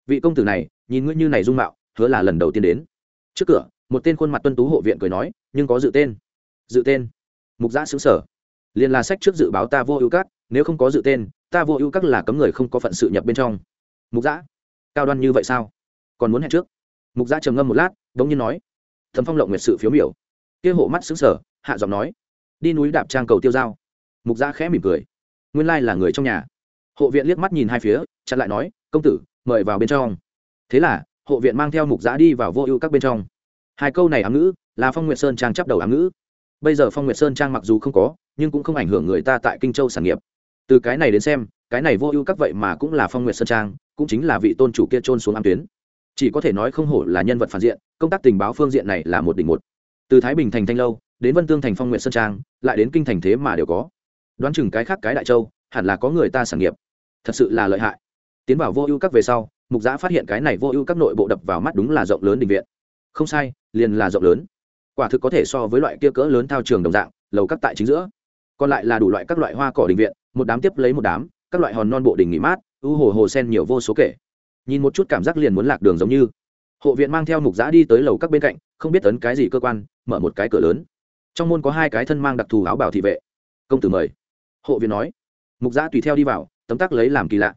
vị công tử này, nhìn ngươi như này dung mạo hứa là lần đầu tiên đến. Trước cửa, một tên khuôn mặt tuân tú hộ viện cười nói, nhưng có dự tên. Dự tên? Mục giã xứng sở liền là sách trước dự báo ta vô ưu các, nếu không có dự tên, ta vô ưu các là cấm người không có phận sự nhập bên trong. Mục giã, cao đoan như vậy sao? Còn muốn hẹn trước? Mục giã trầm ngâm một lát đ ố n g nhiên nói thấm phong lộng nguyệt sự phiếu miểu. Kia hộ mắt xứng sở hạ giọng nói, đi núi đạp trang cầu tiêu dao. Mục giã khẽ mỉm cười, nguyên lai là người trong nhà. Hộ viện liếc mắt nhìn hai phía, chặn lại nói, công tử, mời vào bên trong. Thế là hộ viện mang theo mục giã đi vào vô ưu các bên trong. Hai câu này ám ngữ, là phong nguyệt sơn trang chấp đầu ám ngữ. Bây giờ phong nguyệt sơn trang mặc dù không có, nhưng cũng không ảnh hưởng người ta tại kinh châu sản nghiệp. Từ cái này đến xem, cái này vô ưu các vậy mà cũng là phong nguyệt sơn trang, cũng chính là vị tôn chủ kia trôn xuống ám tuyến. Chỉ có thể nói không hổ là nhân vật phản diện, công tác tình báo phương diện này là một đỉnh một. Từ thái bình thành thanh lâu, đến vân tương thành phong nguyệt sơn trang, lại đến kinh thành thế mà đều có. Đoán chừng cái khác cái đại châu, hẳn là có người ta sản nghiệp. Thật sự là lợi hại. Tiến vào vô ưu các về sau mục giã phát hiện cái này vô ưu các nội bộ đập vào mắt đúng là rộng lớn định viện. Không sai, liền là rộng lớn. Quả thực có thể so với loại kia cỡ lớn thao trường đồng dạng, lầu các tại chính giữa. Còn lại là đủ loại các loại hoa cỏ đình viện, một đám tiếp lấy một đám, các loại hòn non bộ đình nghỉ mát ưu hồ hồ sen nhiều vô số kể. Nhìn một chút cảm giác liền muốn lạc đường giống như. Hộ viện mang theo mục giã đi tới lầu các bên cạnh, không biết tấn cái gì cơ quan, mở một cái cửa lớn. Trong môn có hai cái thân mang đặc thù áo bảo thị vệ. Công tử mời. Hộ viện nói. Mục giã tùy theo đi vào, tấm tắc lấy làm kỳ lạ.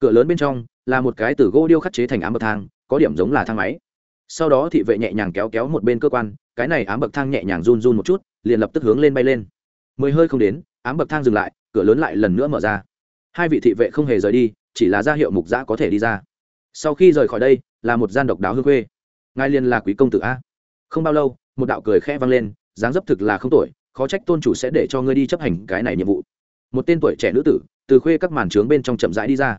Cửa lớn bên trong là một cái từ gỗ điêu khắc chế thành ám bậc thang, có điểm giống là thang máy. Sau đó thị vệ nhẹ nhàng kéo kéo một bên cơ quan, cái này ám bậc thang nhẹ nhàng run run một chút, liền lập tức hướng lên bay lên. Mười hơi không đến, ám bậc thang dừng lại, cửa lớn lại lần nữa mở ra. Hai vị thị vệ không hề rời đi, chỉ là ra hiệu mục giã có thể đi ra. Sau khi rời khỏi đây, là một gian độc đáo hương khuê ngài liền là quý công tử a. Không bao lâu, một đạo cười khẽ vang lên, dáng dấp thực là không tuổi khó trách tôn chủ sẽ để cho ngươi đi chấp hành cái này nhiệm vụ. Một tên tuổi trẻ nữ tử, từ khuê các màn trướng bên trong chậm rãi đi ra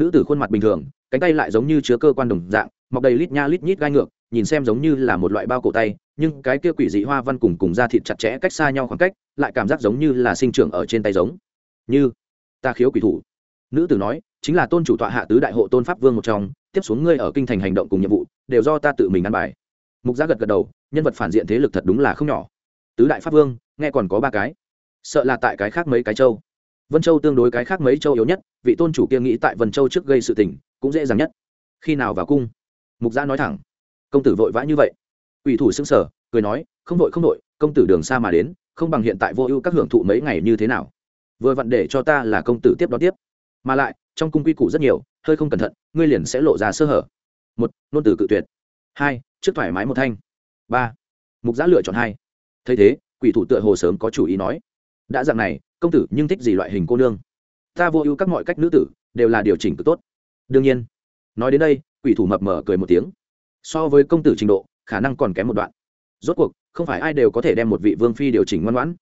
nữ tử khuôn mặt bình thường, cánh tay lại giống như chứa cơ quan đồng dạng, mọc đầy lít nha lít nhít gai ngược, nhìn xem giống như là một loại bao cổ tay, nhưng cái kia quỷ dị hoa văn cùng cùng da thịt chặt chẽ cách xa nhau khoảng cách, lại cảm giác giống như là sinh trưởng ở trên tay giống như ta khiếu quỷ thủ. Nữ tử nói, chính là tôn chủ tọa hạ tứ đại hộ tôn pháp vương một trong, tiếp xuống ngươi ở kinh thành hành động cùng nhiệm vụ, đều do ta tự mình ăn bài. Mục gia gật gật đầu, nhân vật phản diện thế lực thật đúng là không nhỏ. Tứ đại pháp vương, nghe còn có ba cái. Sợ là tại cái khác mấy cái châu vân châu tương đối cái khác mấy châu yếu nhất, vị tôn chủ kia nghĩ tại vân châu trước gây sự tình, cũng dễ dàng nhất. Khi nào vào cung? Mục gia nói thẳng. Công tử vội vã như vậy. Ủy thủ xưng sở cười nói, không vội không vội, công tử đường xa mà đến, không bằng hiện tại vô ưu các hưởng thụ mấy ngày như thế nào. Vừa vặn để cho ta là công tử tiếp đón tiếp. Mà lại, trong cung quy củ rất nhiều, hơi không cẩn thận, ngươi liền sẽ lộ ra sơ hở. Một, nôn từ cự tuyệt. Hai, trước thoải mái một thanh. Ba, mục giã lựa chọn hai. Thấy thế, quỷ thủ tựa hồ sớm có chủ ý nói. Đã dạng này công tử, nhưng thích gì loại hình cô nương? Ta vô ưu các mọi cách nữ tử, đều là điều chỉnh cực tốt. Đương nhiên, nói đến đây, quỷ thủ mập mờ cười một tiếng. So với công tử trình độ, khả năng còn kém một đoạn. Rốt cuộc, không phải ai đều có thể đem một vị vương phi điều chỉnh ngoan ngoãn.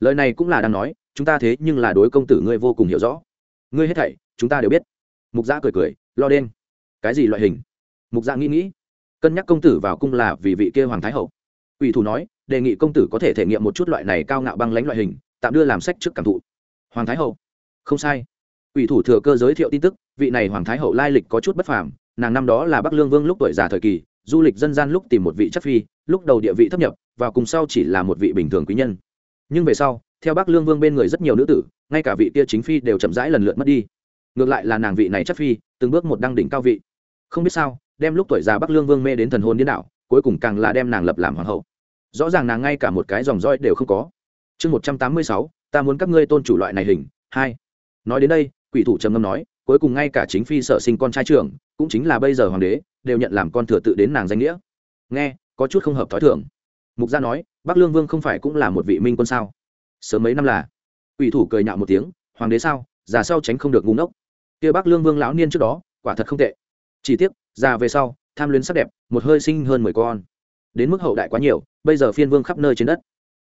Lời này cũng là đang nói, chúng ta thế nhưng là đối công tử ngươi vô cùng hiểu rõ. Ngươi hết thảy, chúng ta đều biết. Mục gia cười cười, lo đen. Cái gì loại hình? Mục gia nghĩ nghĩ. Cân nhắc công tử vào cung là vì vị kia hoàng thái hậu. Ủy thủ nói, đề nghị công tử có thể thể nghiệm một chút loại này cao ngạo băng lãnh loại hình tạm đưa làm sách trước cảm thụ. Hoàng thái hậu. Không sai. Ủy thủ thừa cơ giới thiệu tin tức, vị này hoàng thái hậu lai lịch có chút bất phàm, nàng năm đó là bắc lương vương lúc tuổi già thời kỳ, du lịch dân gian lúc tìm một vị chất phi, lúc đầu địa vị thấp nhập và cùng sau chỉ là một vị bình thường quý nhân. Nhưng về sau, theo bắc lương vương bên người rất nhiều nữ tử, ngay cả vị kia chính phi đều chậm rãi lần lượt mất đi. Ngược lại là nàng vị này chất phi, từng bước một đăng đỉnh cao vị. Không biết sao, đem lúc tuổi già bắc lương vương mê đến thần hồn điên đảo, cuối cùng càng là đem nàng lập làm hoàng hậu. Rõ ràng nàng ngay cả một cái dòng roi đều không có chương một trăm tám mươi sáu, ta muốn các ngươi tôn chủ loại này hình. Hai. Nói đến đây, quỷ thủ trầm ngâm nói, cuối cùng ngay cả chính phi sở sinh con trai trưởng, cũng chính là bây giờ hoàng đế, đều nhận làm con thừa tự đến nàng danh nghĩa. Nghe, có chút không hợp thói thường. Mục gia nói, bắc lương vương không phải cũng là một vị minh quân sao? Sớm mấy năm là. Ủy thủ cười nhạo một tiếng, hoàng đế sao? Già sau tránh không được ngu ngốc. Kia bắc lương vương lão niên trước đó, quả thật không tệ. Chỉ tiếc, già về sau, tham luyến sắc đẹp, một hơi sinh hơn mười con. Đến mức hậu đại quá nhiều, bây giờ phiên vương khắp nơi trên đất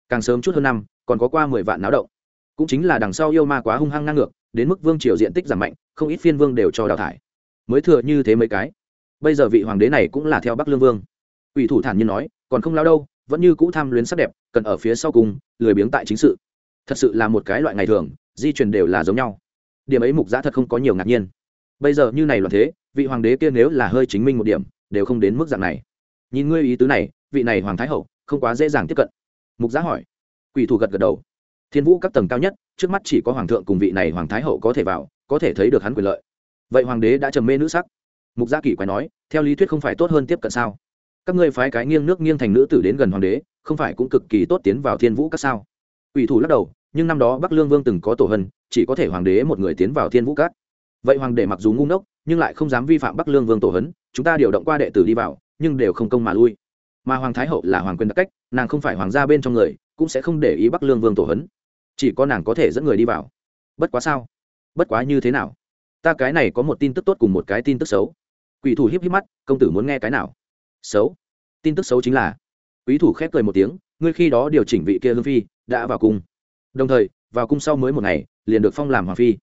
càng sớm chút hơn năm, còn có qua mười vạn náo động. Cũng chính là đằng sau yêu ma quá hung hăng ngang ngược, đến mức vương triều diện tích giảm mạnh, không ít phiên vương đều cho đào thải. Mới thừa như thế mấy cái. Bây giờ vị hoàng đế này cũng là theo bắc lương vương. Ủy thủ thản nhiên nói, còn không lao đâu, vẫn như cũ tham luyến sắc đẹp, cần ở phía sau cùng, lười biếng tại chính sự. Thật sự là một cái loại ngày thường, di truyền đều là giống nhau. Điểm ấy mục giã thật không có nhiều ngạc nhiên. Bây giờ như này loạn thế, vị hoàng đế kia nếu là hơi chính minh một điểm, đều không đến mức dạng này. Nhìn ngươi ý tứ này, vị này hoàng thái hậu, không quá dễ dàng tiếp cận mục giá hỏi. Quỷ thủ gật gật đầu. Thiên vũ các tầng cao nhất, trước mắt chỉ có hoàng thượng cùng vị này hoàng thái hậu có thể vào, có thể thấy được hắn quyền lợi. Vậy hoàng đế đã trầm mê nữ sắc. Mục gia kỷ quái nói, theo lý thuyết không phải tốt hơn tiếp cận sao? Các ngươi phái cái nghiêng nước nghiêng thành nữ tử đến gần hoàng đế, không phải cũng cực kỳ tốt tiến vào thiên vũ các sao? Quỷ thủ lắc đầu, nhưng năm đó bắc lương vương từng có tổ hân, chỉ có thể hoàng đế một người tiến vào thiên vũ các. Vậy hoàng đế mặc dù ngu ngốc, nhưng lại không dám vi phạm bắc lương vương tổ hấn, chúng ta điều động qua đệ tử đi vào, nhưng đều không công mà lui mà hoàng thái hậu là hoàng quyền đặc cách, nàng không phải hoàng gia bên trong người, cũng sẽ không để ý bắc lương vương tổ hấn. Chỉ có nàng có thể dẫn người đi vào. Bất quá sao? Bất quá như thế nào? Ta cái này có một tin tức tốt cùng một cái tin tức xấu. Quỷ thủ híp híp mắt, công tử muốn nghe cái nào? Xấu. Tin tức xấu chính là, quý thủ khép cười một tiếng, ngươi khi đó điều chỉnh vị kia hương phi, đã vào cung. Đồng thời, vào cung sau mới một ngày, liền được phong làm hoàng phi.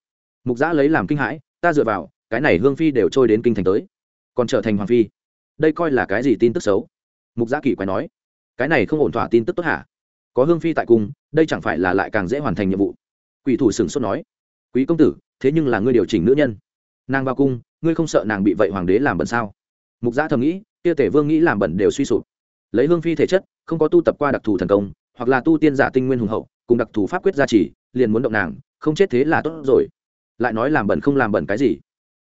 Mục giã lấy làm kinh hãi, ta dựa vào, cái này hương phi đều trôi đến kinh thành tới, còn trở thành hoàng phi. Đây coi là cái gì tin tức xấu? Mục gia kỳ quái nói, cái này không ổn thỏa tin tức tốt hả? Có hương phi tại cung đây chẳng phải là lại càng dễ hoàn thành nhiệm vụ? Quỷ thủ sửng sốt nói, quý công tử, thế nhưng là ngươi điều chỉnh nữ nhân. Nàng vào cung, ngươi không sợ nàng bị vậy hoàng đế làm bẩn sao? Mục gia thầm nghĩ, kia tể vương nghĩ làm bẩn đều suy sụp. Lấy hương phi thể chất, không có tu tập qua đặc thù thần công, hoặc là tu tiên giả tinh nguyên hùng hậu, cùng đặc thù pháp quyết gia trì, liền muốn động nàng, không chết thế là tốt rồi. Lại nói làm bẩn không làm bẩn cái gì?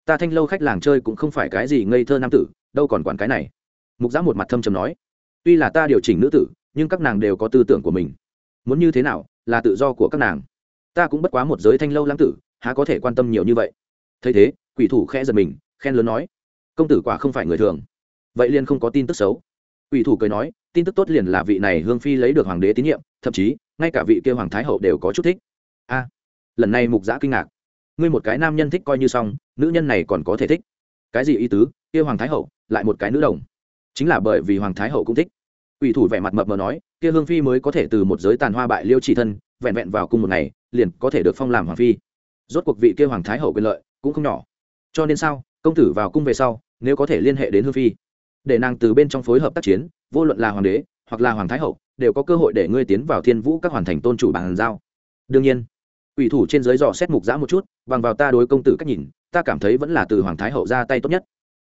Ta thanh lâu khách làng chơi cũng không phải cái gì ngây thơ nam tử, đâu còn quản cái này. Mục giã một mặt thâm trầm nói tuy là ta điều chỉnh nữ tử, nhưng các nàng đều có tư tưởng của mình. Muốn như thế nào, là tự do của các nàng. Ta cũng bất quá một giới thanh lâu lãng tử, há có thể quan tâm nhiều như vậy. Thấy thế, quỷ thủ khẽ giật mình, khen lớn nói, công tử quả không phải người thường. Vậy liền không có tin tức xấu. Quỷ thủ cười nói, tin tức tốt liền là vị này hương phi lấy được hoàng đế tín nhiệm, thậm chí, ngay cả vị kêu hoàng thái hậu đều có chút thích. A, lần này mục giã kinh ngạc. Ngươi một cái nam nhân thích coi như xong, nữ nhân này còn có thể thích. Cái gì ý tứ? Kêu hoàng thái hậu, lại một cái nữ đồng. Chính là bởi vì hoàng thái hậu cũng thích ủy thủ vẻ mặt mập mờ nói, kia hương phi mới có thể từ một giới tàn hoa bại liêu chỉ thân, vẹn vẹn vào cung một ngày, liền có thể được phong làm hoàng phi. Rốt cuộc vị kia hoàng thái hậu quyền lợi cũng không nhỏ. Cho nên sao? Công tử vào cung về sau, nếu có thể liên hệ đến hương phi, để nàng từ bên trong phối hợp tác chiến, vô luận là hoàng đế hoặc là hoàng thái hậu, đều có cơ hội để ngươi tiến vào thiên vũ các hoàn thành tôn chủ bàn giao. Đương nhiên ủy thủ trên giới dò xét mục giã một chút, bằng vào ta đối công tử cách nhìn, ta cảm thấy vẫn là từ hoàng thái hậu ra tay tốt nhất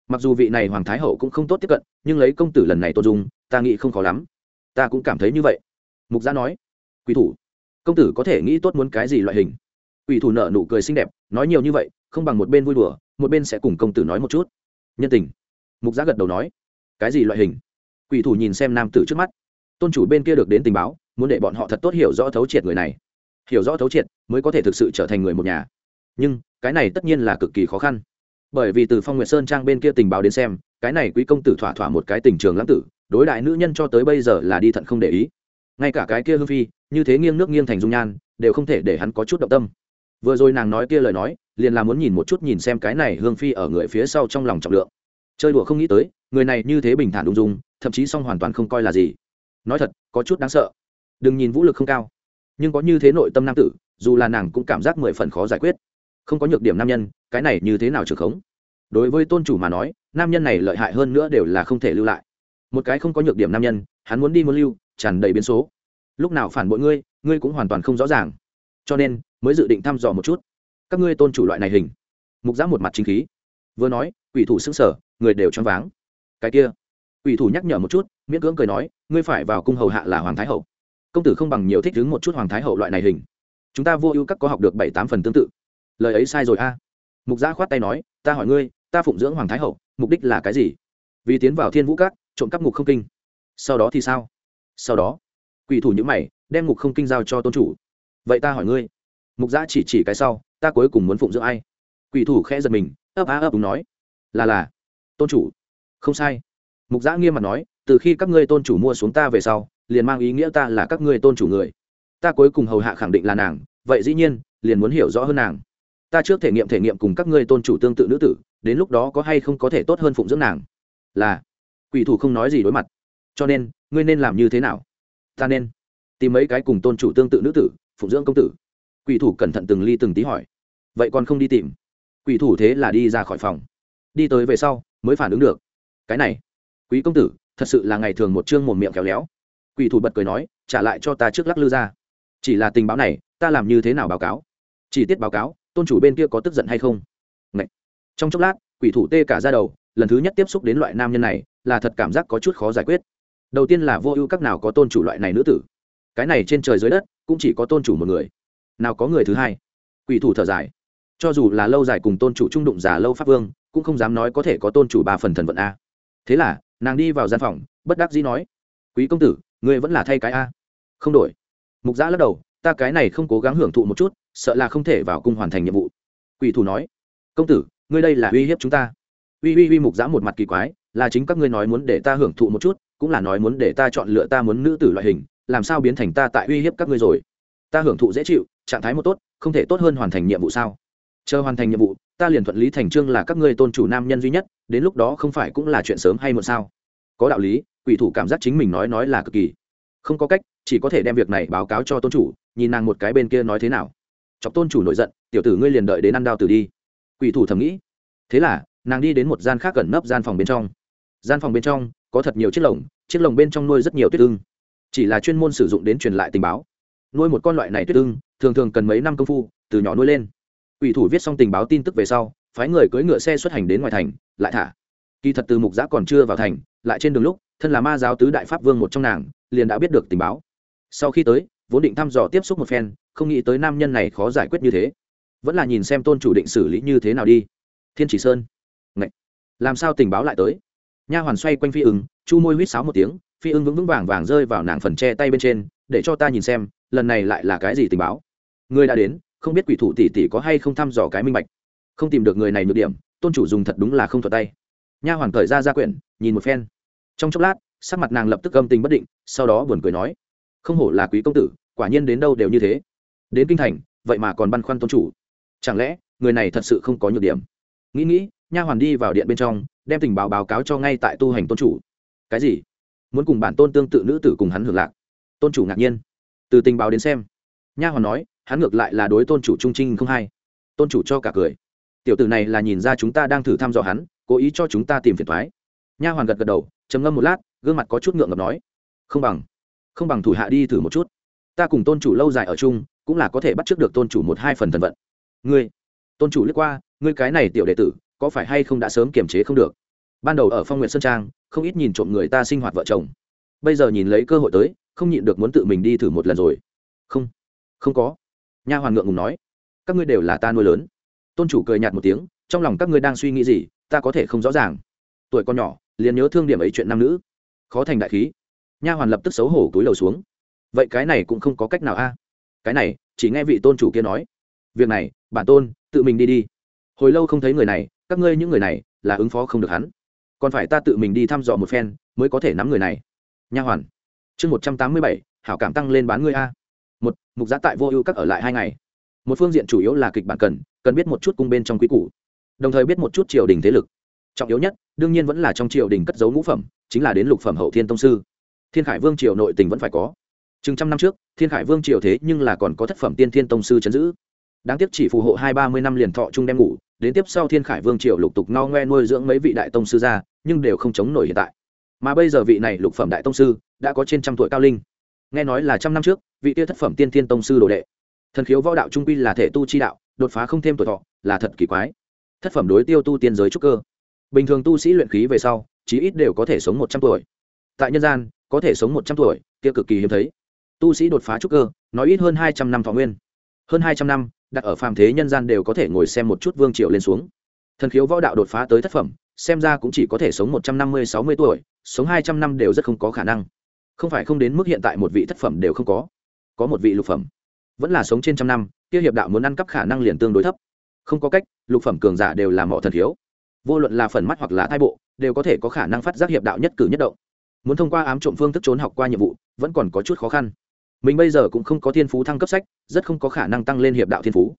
mặc dù vị này hoàng thái hậu cũng không tốt tiếp cận, nhưng lấy công tử lần này tôn dung, ta nghĩ không khó lắm. Ta cũng cảm thấy như vậy. Mục gia nói. Quỷ thủ, công tử có thể nghĩ tốt muốn cái gì loại hình? Quỷ thủ nợ nụ cười xinh đẹp, nói nhiều như vậy, không bằng một bên vui đùa, một bên sẽ cùng công tử nói một chút. Nhân tình. Mục gia gật đầu nói. Cái gì loại hình? Quỷ thủ nhìn xem nam tử trước mắt. Tôn chủ bên kia được đến tình báo, muốn để bọn họ thật tốt hiểu rõ thấu triệt người này. Hiểu rõ thấu triệt, mới có thể thực sự trở thành người một nhà. Nhưng, cái này tất nhiên là cực kỳ khó khăn bởi vì từ phong nguyệt sơn trang bên kia tình báo đến xem, cái này quý công tử thỏa thỏa một cái tình trường lãng tử, đối đại nữ nhân cho tới bây giờ là đi thận không để ý. Ngay cả cái kia hương phi, như thế nghiêng nước nghiêng thành dung nhan, đều không thể để hắn có chút động tâm. Vừa rồi nàng nói kia lời nói, liền là muốn nhìn một chút nhìn xem cái này hương phi ở người phía sau trong lòng trọng lượng. Chơi đùa không nghĩ tới, người này như thế bình thản đúng dung, thậm chí song hoàn toàn không coi là gì. Nói thật, có chút đáng sợ. Đừng nhìn vũ lực không cao, nhưng có như thế nội tâm nam tử, dù là nàng cũng cảm giác mười phần khó giải quyết không có nhược điểm nam nhân, cái này như thế nào trường khống? Đối với tôn chủ mà nói, nam nhân này lợi hại hơn nữa đều là không thể lưu lại. Một cái không có nhược điểm nam nhân, hắn muốn đi muốn lưu, tràn đầy biến số. Lúc nào phản bội ngươi ngươi cũng hoàn toàn không rõ ràng. Cho nên, mới dự định thăm dò một chút. Các ngươi tôn chủ loại này hình. Mục giã một mặt chính khí. Vừa nói, quỷ thủ xứng sở người đều choáng váng. Cái kia. Quỷ thủ nhắc nhở một chút, miễn cưỡng cười nói, ngươi phải vào cung hầu hạ là hoàng thái hậu. Công tử không bằng nhiều thích đứng một chút hoàng thái hậu loại này hình. Chúng ta vô ưu các có học được bảy tám phần tương tự lời ấy sai rồi a. Mục gia khoát tay nói, ta hỏi ngươi, ta phụng dưỡng hoàng thái hậu, mục đích là cái gì? Vì tiến vào thiên vũ các, trộm cắp ngục không kinh. Sau đó thì sao? Sau đó, quỷ thủ những mày, đem ngục không kinh giao cho tôn chủ. Vậy ta hỏi ngươi. Mục gia chỉ chỉ cái sau, ta cuối cùng muốn phụng dưỡng ai? Quỷ thủ khẽ giật mình, ấp á ấp đúng nói, là là, tôn chủ. Không sai. Mục giã nghiêm mặt nói, từ khi các ngươi tôn chủ mua xuống ta về sau, liền mang ý nghĩa ta là các ngươi tôn chủ người. Ta cuối cùng hầu hạ khẳng định là nàng, vậy dĩ nhiên, liền muốn hiểu rõ hơn nàng ta trước thể nghiệm thể nghiệm cùng các ngươi tôn chủ tương tự nữ tử, đến lúc đó có hay không có thể tốt hơn phụng dưỡng nàng? Là, quỷ thủ không nói gì đối mặt. Cho nên, ngươi nên làm như thế nào? Ta nên tìm mấy cái cùng tôn chủ tương tự nữ tử, phụng dưỡng công tử. Quỷ thủ cẩn thận từng ly từng tí hỏi. Vậy còn không đi tìm? Quỷ thủ thế là đi ra khỏi phòng. Đi tới về sau, mới phản ứng được. Cái này, quý công tử, thật sự là ngày thường một chương một miệng khéo léo. Quỷ thủ bật cười nói, trả lại cho ta trước lắc lư ra. Chỉ là tình báo này, ta làm như thế nào báo cáo? Chỉ tiết báo cáo tôn chủ bên kia có tức giận hay không? Ngậy. trong chốc lát, quỷ thủ tê cả ra đầu, lần thứ nhất tiếp xúc đến loại nam nhân này, là thật cảm giác có chút khó giải quyết. Đầu tiên là vô ưu các nào có tôn chủ loại này nữ tử. Cái này trên trời dưới đất, cũng chỉ có tôn chủ một người. Nào có người thứ hai. Quỷ thủ thở dài. Cho dù là lâu dài cùng tôn chủ trung đụng giả lâu pháp vương, cũng không dám nói có thể có tôn chủ ba phần thần vận a. Thế là, nàng đi vào gian phòng, bất đắc dĩ nói, quý công tử người vẫn là thay cái a. Không đổi. Mục giã lắc đầu, ta cái này không cố gắng hưởng thụ một chút sợ là không thể vào cung hoàn thành nhiệm vụ. Quỷ thủ nói, công tử, ngươi đây là uy hiếp chúng ta. Uy uy uy mục giã một mặt kỳ quái, là chính các ngươi nói muốn để ta hưởng thụ một chút, cũng là nói muốn để ta chọn lựa ta muốn nữ tử loại hình, làm sao biến thành ta tại uy hiếp các ngươi rồi? Ta hưởng thụ dễ chịu, trạng thái một tốt, không thể tốt hơn hoàn thành nhiệm vụ sao? Chờ hoàn thành nhiệm vụ, ta liền thuận lý thành trương là các ngươi tôn chủ nam nhân duy nhất, đến lúc đó không phải cũng là chuyện sớm hay muộn sao? Có đạo lý, quỷ thủ cảm giác chính mình nói nói là cực kỳ. Không có cách, chỉ có thể đem việc này báo cáo cho tôn chủ, nhìn nàng một cái bên kia nói thế nào chọc tôn chủ nổi giận, tiểu tử ngươi liền đợi đến ăn đao tử đi. Quỷ thủ thầm nghĩ. Thế là, nàng đi đến một gian khác gần nấp gian phòng bên trong. Gian phòng bên trong có thật nhiều chiếc lồng chiếc lồng bên trong nuôi rất nhiều tuyết ưng. Chỉ là chuyên môn sử dụng đến truyền lại tình báo. Nuôi một con loại này tuyết ưng, thường thường cần mấy năm công phu, từ nhỏ nuôi lên. Ủy thủ viết xong tình báo tin tức về sau, phái người cưỡi ngựa xe xuất hành đến ngoài thành, lại thả. Kỳ thật từ mục giã còn chưa vào thành, lại trên đường lúc, thân là ma giáo tứ đại pháp vương một trong nàng, liền đã biết được tình báo. Sau khi tới, vốn định thăm dò tiếp xúc một phen không nghĩ tới nam nhân này khó giải quyết như thế. Vẫn là nhìn xem tôn chủ định xử lý như thế nào đi. Thiên chỉ sơn. Ngậy! làm sao tình báo lại tới? Nha hoàn xoay quanh phi ưng, chu môi huýt sáo một tiếng, phi ưng vững vững vàng vàng rơi vào nàng phần che tay bên trên, để cho ta nhìn xem, lần này lại là cái gì tình báo? Người đã đến, không biết quỷ thủ tỷ tỷ có hay không thăm dò cái minh bạch. Không tìm được người này nhược điểm, tôn chủ dùng thật đúng là không thuật tay. Nha hoàn cởi ra ra quyển, nhìn một phen. Trong chốc lát, sắc mặt nàng lập tức âm tình bất định, sau đó buồn cười nói, không hổ là quý công tử, quả nhiên đến đâu đều như thế đến kinh thành, vậy mà còn băn khoăn tôn chủ. Chẳng lẽ, người này thật sự không có nhược điểm? Nghĩ nghĩ, nha hoàn đi vào điện bên trong, đem tình báo báo cáo cho ngay tại tu hành tôn chủ. Cái gì? Muốn cùng bản tôn tương tự nữ tử cùng hắn hưởng lạc. Tôn chủ ngạc nhiên. Từ tình báo đến xem. Nha hoàn nói, hắn ngược lại là đối tôn chủ trung trinh không hay. Tôn chủ cho cả cười. Tiểu tử này là nhìn ra chúng ta đang thử thăm dò hắn, cố ý cho chúng ta tìm phiền thoái nha hoàn gật gật đầu, trầm ngâm một lát, gương mặt có chút ngượng ngập nói. Không bằng. Không bằng thủ hạ đi thử một chút. Ta cùng tôn chủ lâu dài ở chung cũng là có thể bắt trước được tôn chủ một hai phần thần vận. Ngươi, tôn chủ lướt qua, ngươi cái này tiểu đệ tử, có phải hay không đã sớm kiềm chế không được? Ban đầu ở phong nguyện sơn trang, không ít nhìn trộm người ta sinh hoạt vợ chồng. Bây giờ nhìn lấy cơ hội tới, không nhịn được muốn tự mình đi thử một lần rồi. Không không có. Nha hoàn ngượng ngùng nói. Các ngươi đều là ta nuôi lớn. Tôn chủ cười nhạt một tiếng, trong lòng các ngươi đang suy nghĩ gì, ta có thể không rõ ràng. Tuổi con nhỏ, liền nhớ thương điểm ấy chuyện nam nữ. Khó thành đại khí. Nha hoàn lập tức xấu hổ túi lầu xuống. Vậy cái này cũng không có cách nào a cái này, chỉ nghe vị tôn chủ kia nói. Việc này, bản tôn, tự mình đi đi. Hồi lâu không thấy người này, các ngươi những người này, là ứng phó không được hắn. Còn phải ta tự mình đi thăm dò một phen, mới có thể nắm người này. Nha hoàn. Chương một trăm tám mươi bảy, hảo cảm tăng lên bán ngươi a. Một, mục giá tại vô ưu các ở lại hai ngày. Một phương diện chủ yếu là kịch bản cần cần biết một chút cung bên trong quý củ. Đồng thời biết một chút triều đình thế lực. Trọng yếu nhất, đương nhiên vẫn là trong triều đình cất giấu ngũ phẩm, chính là đến lục phẩm hậu thiên tông sư. Thiên khải vương triều nội tình vẫn phải có. Chừng trăm năm trước thiên khải vương triều thế nhưng là còn có thất phẩm tiên thiên tông sư chấn giữ. Đáng tiếc chỉ phù hộ hai ba mươi năm liền thọ chung đem ngủ, đến tiếp sau thiên khải vương triều lục tục no ngoe nuôi dưỡng mấy vị đại tông sư ra, nhưng đều không chống nổi hiện tại. Mà bây giờ vị này lục phẩm đại tông sư đã có trên trăm tuổi cao linh. Nghe nói là trăm năm trước, vị tia thất phẩm tiên thiên tông sư đồ đệ. Thần khiếu võ đạo trung quy là thể tu chi đạo, đột phá không thêm tuổi thọ, là thật kỳ quái. Thất phẩm đối tiêu tu tiên giới trúc cơ. Bình thường tu sĩ luyện khí về sau, chí ít đều có thể sống một trăm tuổi. Tại nhân gian, có thể sống một trăm tuổi, kia cực kỳ hiếm thấy tu sĩ đột phá trúc cơ nói ít hơn hai trăm năm thọ nguyên. Hơn hai trăm năm, đặt ở phàm thế nhân gian đều có thể ngồi xem một chút vương triều lên xuống. Thần khiếu võ đạo đột phá tới thất phẩm, xem ra cũng chỉ có thể sống một trăm năm mươi, sáu mươi tuổi, sống hai trăm năm đều rất không có khả năng. Không phải không đến mức hiện tại một vị thất phẩm đều không có. Có một vị lục phẩm. Vẫn là sống trên trăm năm, kia hiệp đạo muốn ăn cắp khả năng liền tương đối thấp. Không có cách, lục phẩm cường giả đều là mỏ thần thiếu vô luận là phần mắt hoặc là thai bộ, đều có thể có khả năng phát giác hiệp đạo nhất cử nhất động. Muốn thông qua ám trộm phương thức trốn học qua nhiệm vụ, vẫn còn có chút khó khăn mình bây giờ cũng không có thiên phú thăng cấp sách, rất không có khả năng tăng lên hiệp đạo thiên phú.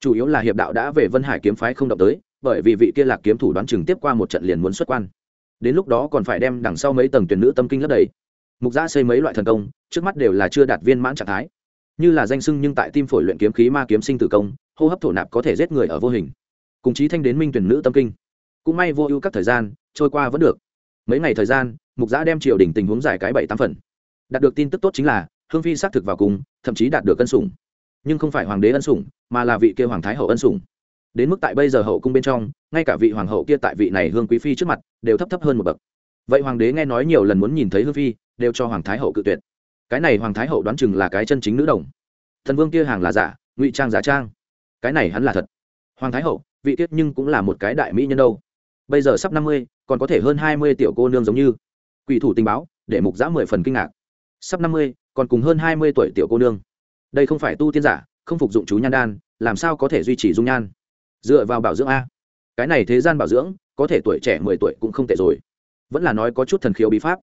Chủ yếu là hiệp đạo đã về vân hải kiếm phái không động tới, bởi vì vị kia lạc kiếm thủ đoán chừng tiếp qua một trận liền muốn xuất quan. Đến lúc đó còn phải đem đằng sau mấy tầng tuyển nữ tâm kinh lấp đầy. Mục gia xây mấy loại thần công, trước mắt đều là chưa đạt viên mãn trạng thái. Như là danh sưng nhưng tại tim phổi luyện kiếm khí ma kiếm sinh tử công, hô hấp thổ nạp có thể giết người ở vô hình. Cùng chí thanh đến minh tuyển nữ tâm kinh. Cũng may vô ưu các thời gian, trôi qua vẫn được. Mấy ngày thời gian, mục giã đem triều đình tình huống giải cái bảy tám phần. Đạt được tin tức tốt chính là hương phi xác thực vào cùng, thậm chí đạt được ân sủng. Nhưng không phải hoàng đế ân sủng, mà là vị kia hoàng thái hậu ân sủng. Đến mức tại bây giờ hậu cung bên trong, ngay cả vị hoàng hậu kia tại vị này hương quý phi trước mặt, đều thấp thấp hơn một bậc. Vậy hoàng đế nghe nói nhiều lần muốn nhìn thấy hương phi, đều cho hoàng thái hậu cự tuyệt. Cái này hoàng thái hậu đoán chừng là cái chân chính nữ đồng. Thần vương kia hàng là giả, ngụy trang giả trang. Cái này hắn là thật. Hoàng thái hậu, vị tiết nhưng cũng là một cái đại mỹ nhân đâu. Bây giờ sắp năm mươi, còn có thể hơn hai mươi tiểu cô nương giống như. Quỷ thủ tình báo, để mục giã mười phần kinh ngạc. Sắp năm mươi còn cùng hơn hai mươi tuổi tiểu cô nương. Đây không phải tu tiên giả, không phục dụng chú nhan đan, làm sao có thể duy trì dung nhan? Dựa vào bảo dưỡng a. Cái này thế gian bảo dưỡng, có thể tuổi trẻ mười tuổi cũng không tệ rồi. Vẫn là nói có chút thần khiếu bí pháp.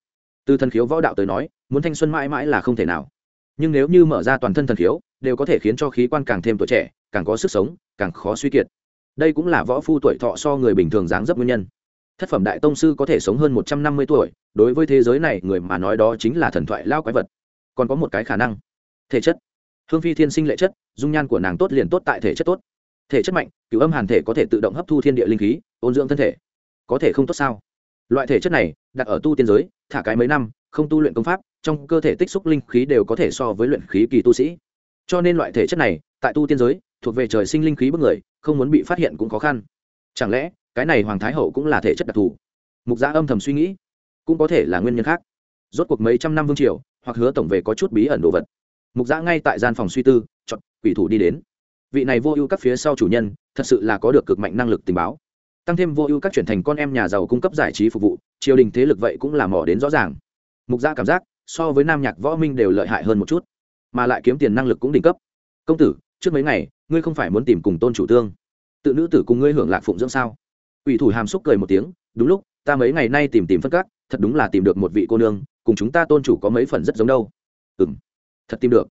Từ thần khiếu võ đạo tới nói, muốn thanh xuân mãi mãi là không thể nào. Nhưng nếu như mở ra toàn thân thần khiếu, đều có thể khiến cho khí quan càng thêm tuổi trẻ, càng có sức sống, càng khó suy kiệt. Đây cũng là võ phu tuổi thọ so người bình thường dáng dấp nguyên nhân. Thất phẩm đại tông sư có thể sống hơn một trăm năm mươi tuổi, đối với thế giới này người mà nói đó chính là thần thoại lao quái vật còn có một cái khả năng. Thể chất. Hương phi thiên sinh lệ chất, dung nhan của nàng tốt liền tốt tại thể chất tốt. Thể chất mạnh cựu âm hàn thể có thể tự động hấp thu thiên địa linh khí, ôn dưỡng thân thể. Có thể không tốt sao? Loại thể chất này, đặt ở tu tiên giới, thả cái mấy năm, không tu luyện công pháp, trong cơ thể tích xúc linh khí đều có thể so với luyện khí kỳ tu sĩ. Cho nên loại thể chất này, tại tu tiên giới, thuộc về trời sinh linh khí bất người, không muốn bị phát hiện cũng khó khăn. Chẳng lẽ, cái này hoàng thái hậu cũng là thể chất đặc thù? Mục gia âm thầm suy nghĩ. Cũng có thể là nguyên nhân khác rốt cuộc mấy trăm năm vương triều, hoặc hứa tổng về có chút bí ẩn đồ vật. Mục giã ngay tại gian phòng suy tư, chọn, quỷ thủ đi đến. Vị này vô ưu các phía sau chủ nhân, thật sự là có được cực mạnh năng lực tình báo. Tăng thêm vô ưu các chuyển thành con em nhà giàu cung cấp giải trí phục vụ, triều đình thế lực vậy cũng là mỏ đến rõ ràng. Mục giã cảm giác, so với nam nhạc võ minh đều lợi hại hơn một chút, mà lại kiếm tiền năng lực cũng đỉnh cấp. Công tử, trước mấy ngày, ngươi không phải muốn tìm cùng tôn chủ tương? Tự nữ tử cùng ngươi hưởng lạc phụng dưỡng sao? Ủy thủ hàm xúc cười một tiếng, đúng lúc, ta mấy ngày nay tìm tìm phân cắt thật đúng là tìm được một vị cô nương cùng chúng ta tôn chủ có mấy phần rất giống đâu. Ừ m thật tìm được.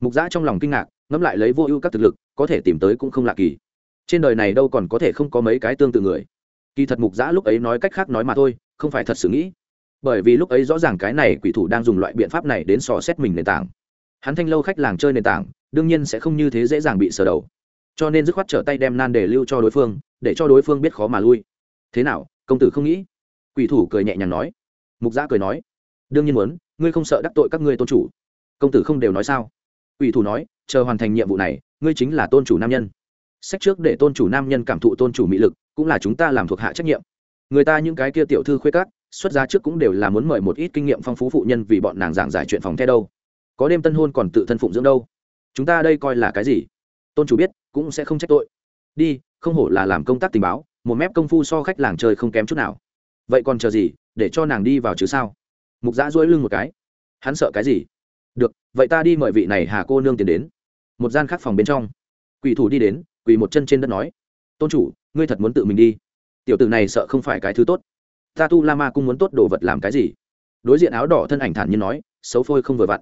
Mục giã trong lòng kinh ngạc, ngẫm lại lấy vô ưu các thực lực, có thể tìm tới cũng không lạ kỳ. Trên đời này đâu còn có thể không có mấy cái tương tự người. Kỳ thật mục giã lúc ấy nói cách khác nói mà thôi, không phải thật sự nghĩ. Bởi vì lúc ấy rõ ràng cái này quỷ thủ đang dùng loại biện pháp này đến sò xét mình nền tảng. Hắn thanh lâu khách làng chơi nền tảng, đương nhiên sẽ không như thế dễ dàng bị sờ đầu. Cho nên dứt khoát trở tay đem nan để lưu cho đối phương, để cho đối phương biết khó mà lui. Thế nào, công tử không nghĩ? Quỷ thủ cười nhẹ nhàng nói. Mục giã cười nói đương nhiên muốn, ngươi không sợ đắc tội các ngươi tôn chủ. Công tử không đều nói sao? Ủy thủ nói, chờ hoàn thành nhiệm vụ này, ngươi chính là tôn chủ nam nhân. Sách trước để tôn chủ nam nhân cảm thụ tôn chủ mỹ lực, cũng là chúng ta làm thuộc hạ trách nhiệm. Người ta những cái kia tiểu thư khuê cát xuất giá trước cũng đều là muốn mời một ít kinh nghiệm phong phú phụ nhân vì bọn nàng giảng giải chuyện phòng the đâu. Có đêm tân hôn còn tự thân phụng dưỡng đâu. Chúng ta đây coi là cái gì? Tôn chủ biết, cũng sẽ không trách tội. Đi, không hổ là làm công tác tình báo, một mép công phu so khách làng chơi không kém chút nào. Vậy còn chờ gì, để cho nàng đi vào chứ sao? Mục giã dỗi lưng một cái. Hắn sợ cái gì? Được, vậy ta đi mời vị này hà cô nương tiến đến. Một gian khác phòng bên trong. Quỷ thủ đi đến, quỳ một chân trên đất nói, tôn chủ, ngươi thật muốn tự mình đi. Tiểu tử này sợ không phải cái thứ tốt. Ta tu la ma cũng muốn tốt đồ vật làm cái gì? Đối diện áo đỏ thân ảnh thản nhiên nói, xấu phôi không vừa vặn.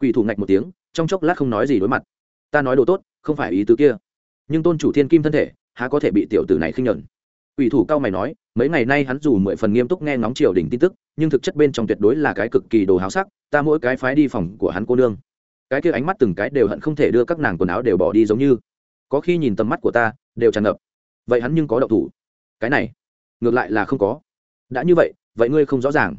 Quỷ thủ ngạch một tiếng, trong chốc lát không nói gì đối mặt. Ta nói đồ tốt, không phải ý tứ kia. Nhưng tôn chủ thiên kim thân thể, há có thể bị tiểu tử này khinh nhẫn? Quỷ thủ cao mày nói, mấy ngày nay hắn dù mười phần nghiêm túc nghe ngóng triều đình tin tức, nhưng thực chất bên trong tuyệt đối là cái cực kỳ đồ háo sắc, ta mỗi cái phái đi phòng của hắn cô nương. Cái kia ánh mắt từng cái đều hận không thể đưa các nàng quần áo đều bỏ đi giống như. Có khi nhìn tầm mắt của ta, đều tràn ngập. Vậy hắn nhưng có động thủ. Cái này, ngược lại là không có. Đã như vậy, vậy ngươi không rõ ràng.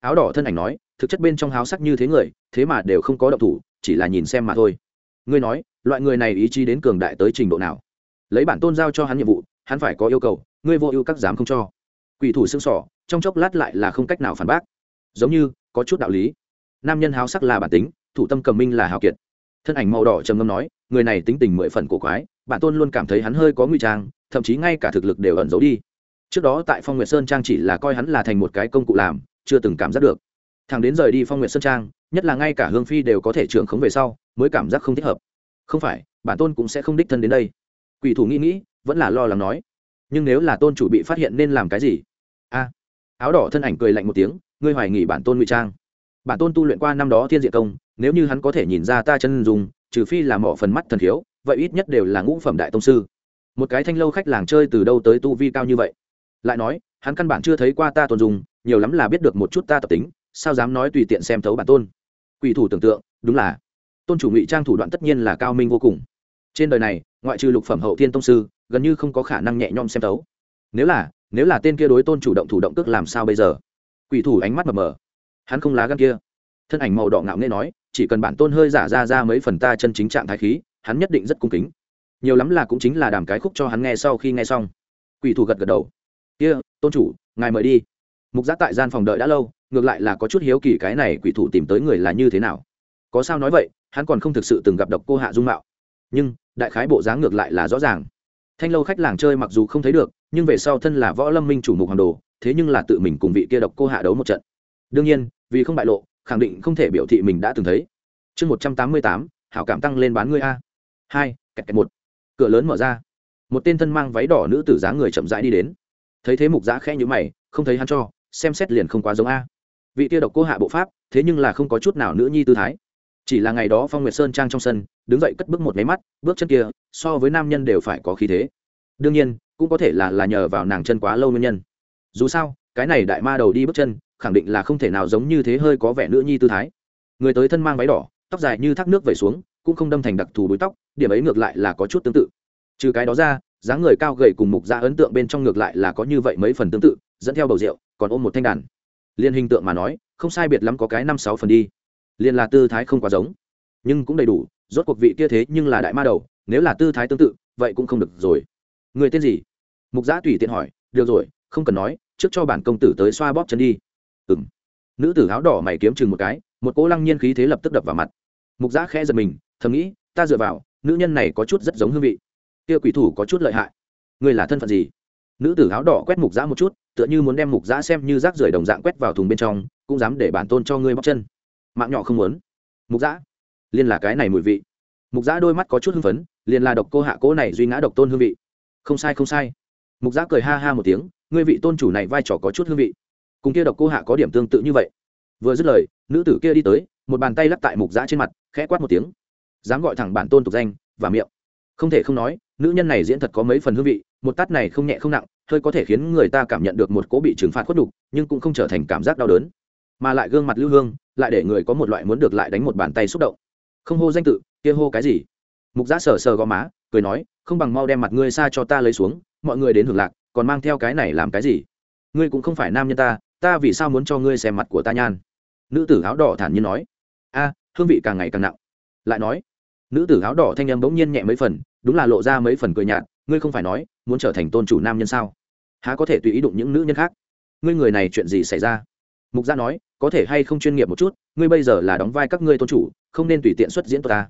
Áo đỏ thân ảnh nói, thực chất bên trong háo sắc như thế người, thế mà đều không có động thủ, chỉ là nhìn xem mà thôi. Ngươi nói, loại người này ý chí đến cường đại tới trình độ nào? Lấy bản tôn giao cho hắn nhiệm vụ, hắn phải có yêu cầu, ngươi vô ưu các dám không cho. Quỷ thủ xương sỏ trong chốc lát lại là không cách nào phản bác. Giống như có chút đạo lý. Nam nhân háo sắc là bản tính thủ tâm cầm minh là hào kiệt. Thân ảnh màu đỏ trầm ngâm nói người này tính tình mười phần cổ quái bản tôn luôn cảm thấy hắn hơi có nguy trang thậm chí ngay cả thực lực đều ẩn giấu đi. Trước đó tại phong nguyệt sơn trang chỉ là coi hắn là thành một cái công cụ làm chưa từng cảm giác được. Thằng đến rời đi phong nguyệt sơn trang nhất là ngay cả hương phi đều có thể trưởng khống về sau mới cảm giác không thích hợp. Không phải bản tôn cũng sẽ không đích thân đến đây. Quỷ thủ nghĩ nghĩ vẫn là lo lắng nói. Nhưng nếu là tôn chủ bị phát hiện nên làm cái gì? A. Áo đỏ thân ảnh cười lạnh một tiếng, ngươi hoài nghỉ bản tôn ngụy trang. Bản tôn tu luyện qua năm đó thiên diện công, nếu như hắn có thể nhìn ra ta chân dùng trừ phi là mỏ phần mắt thần thiếu vậy ít nhất đều là ngũ phẩm đại tông sư. Một cái thanh lâu khách làng chơi từ đâu tới tu vi cao như vậy? Lại nói, hắn căn bản chưa thấy qua ta tôn dùng nhiều lắm là biết được một chút ta tập tính, sao dám nói tùy tiện xem thấu bản tôn? Quỷ thủ tưởng tượng, đúng là. Tôn chủ ngụy trang thủ đoạn tất nhiên là cao minh vô cùng. Trên đời này, ngoại trừ lục phẩm hậu thiên tông sư gần như không có khả năng nhẹ nhõm xem tấu nếu là nếu là tên kia đối tôn chủ động thủ động tức làm sao bây giờ? Quỷ thủ ánh mắt mờ mờ. Hắn không lá gan kia. Thân ảnh màu đỏ ngạo nghê nói, chỉ cần bản tôn hơi giả ra ra mấy phần ta chân chính trạng thái khí, hắn nhất định rất cung kính. Nhiều lắm là cũng chính là đàm cái khúc cho hắn nghe sau khi nghe xong. Quỷ thủ gật gật đầu. Kia, tôn chủ, ngài mời đi. Mục giác tại gian phòng đợi đã lâu, ngược lại là có chút hiếu kỳ cái này quỷ thủ tìm tới người là như thế nào. Có sao nói vậy, hắn còn không thực sự từng gặp độc cô hạ dung mạo. Nhưng, đại khái bộ dáng ngược lại là rõ ràng thanh lâu khách làng chơi mặc dù không thấy được, nhưng về sau thân là võ lâm minh chủ mục hoàng đồ, thế nhưng là tự mình cùng vị kia độc cô hạ đấu một trận. Đương nhiên, vì không bại lộ, khẳng định không thể biểu thị mình đã từng thấy. Chương một trăm tám mươi tám, hảo cảm tăng lên bán ngươi a. Hai, kẹt kẹt một. Cửa lớn mở ra. Một tên thân mang váy đỏ nữ tử dáng người chậm rãi đi đến. Thấy thế mục giã khẽ nhữ mày, không thấy hắn cho, xem xét liền không quá giống a. Vị kia độc cô hạ bộ pháp, thế nhưng là không có chút nào nữ nhi tư thái chỉ là ngày đó phong nguyệt sơn trang trong sân, đứng dậy cất bước một máy mắt, bước chân kia, so với nam nhân đều phải có khí thế. Đương nhiên, cũng có thể là là nhờ vào nàng chân quá lâu nguyên nhân. Dù sao, cái này đại ma đầu đi bước chân, khẳng định là không thể nào giống như thế hơi có vẻ nữ nhi tư thái. Người tới thân mang váy đỏ, tóc dài như thác nước vẩy xuống, cũng không đâm thành đặc thù búi tóc, điểm ấy ngược lại là có chút tương tự. Trừ cái đó ra, dáng người cao gầy cùng mục ra ấn tượng bên trong ngược lại là có như vậy mấy phần tương tự, dẫn theo bầu rượu, còn ôm một thanh đàn. Liên hình tượng mà nói, không sai biệt lắm có cái năm sáu phần đi liên là tư thái không quá giống. Nhưng cũng đầy đủ, rốt cuộc vị kia thế nhưng là đại ma đầu, nếu là tư thái tương tự, vậy cũng không được rồi. Người tên gì? Mục giã tùy tiện hỏi. Được rồi, không cần nói, trước cho bản công tử tới xoa bóp chân đi. Ừ m nữ tử áo đỏ mày kiếm chừng một cái, một cỗ lăng nhiên khí thế lập tức đập vào mặt. Mục giã khẽ giật mình, thầm nghĩ, ta dựa vào, nữ nhân này có chút rất giống hương vị. Kia quỷ thủ có chút lợi hại. Người là thân phận gì? Nữ tử áo đỏ quét mục giã một chút, tựa như muốn đem mục giã xem như rác rưởi đồng dạng quét vào thùng bên trong, cũng dám để bản tôn cho ngươi bóc chân mạng nhỏ không muốn. Mục giã liên là cái này mùi vị. Mục giã đôi mắt có chút hưng phấn, liền là độc cô hạ cố này duy ngã độc tôn hương vị. Không sai không sai. Mục giã cười ha ha một tiếng, ngươi vị tôn chủ này vai trò có chút hương vị. Cùng kia độc cô hạ có điểm tương tự như vậy. Vừa dứt lời, nữ tử kia đi tới, một bàn tay lắp tại mục giã trên mặt, khẽ quát một tiếng. Dám gọi thẳng bản tôn tục danh, và miệng. Không thể không nói, nữ nhân này diễn thật có mấy phần hương vị, một tát này không nhẹ không nặng, hơi có thể khiến người ta cảm nhận được một cố bị trừng phạt khuất đục nhưng cũng không trở thành cảm giác đau đớn. Mà lại gương mặt lưu hương lại để người có một loại muốn được lại đánh một bàn tay xúc động. Không hô danh tự, kia hô cái gì? Mục giã sờ sờ gò má, cười nói, không bằng mau đem mặt ngươi xa cho ta lấy xuống, mọi người đến hưởng lạc, còn mang theo cái này làm cái gì? Ngươi cũng không phải nam nhân ta ta vì sao muốn cho ngươi xem mặt của ta nhan? Nữ tử áo đỏ thản nhiên nói. A, hương vị càng ngày càng nặng. Lại nói, nữ tử áo đỏ thanh âm bỗng nhiên nhẹ mấy phần, đúng là lộ ra mấy phần cười nhạt, ngươi không phải nói, muốn trở thành tôn chủ nam nhân sao? Há có thể tùy ý đụng những nữ nhân khác? Ngươi người này chuyện gì xảy ra? Mục gia nói có thể hay không chuyên nghiệp một chút, ngươi bây giờ là đóng vai các ngươi tôn chủ, không nên tùy tiện xuất diễn tôi ta.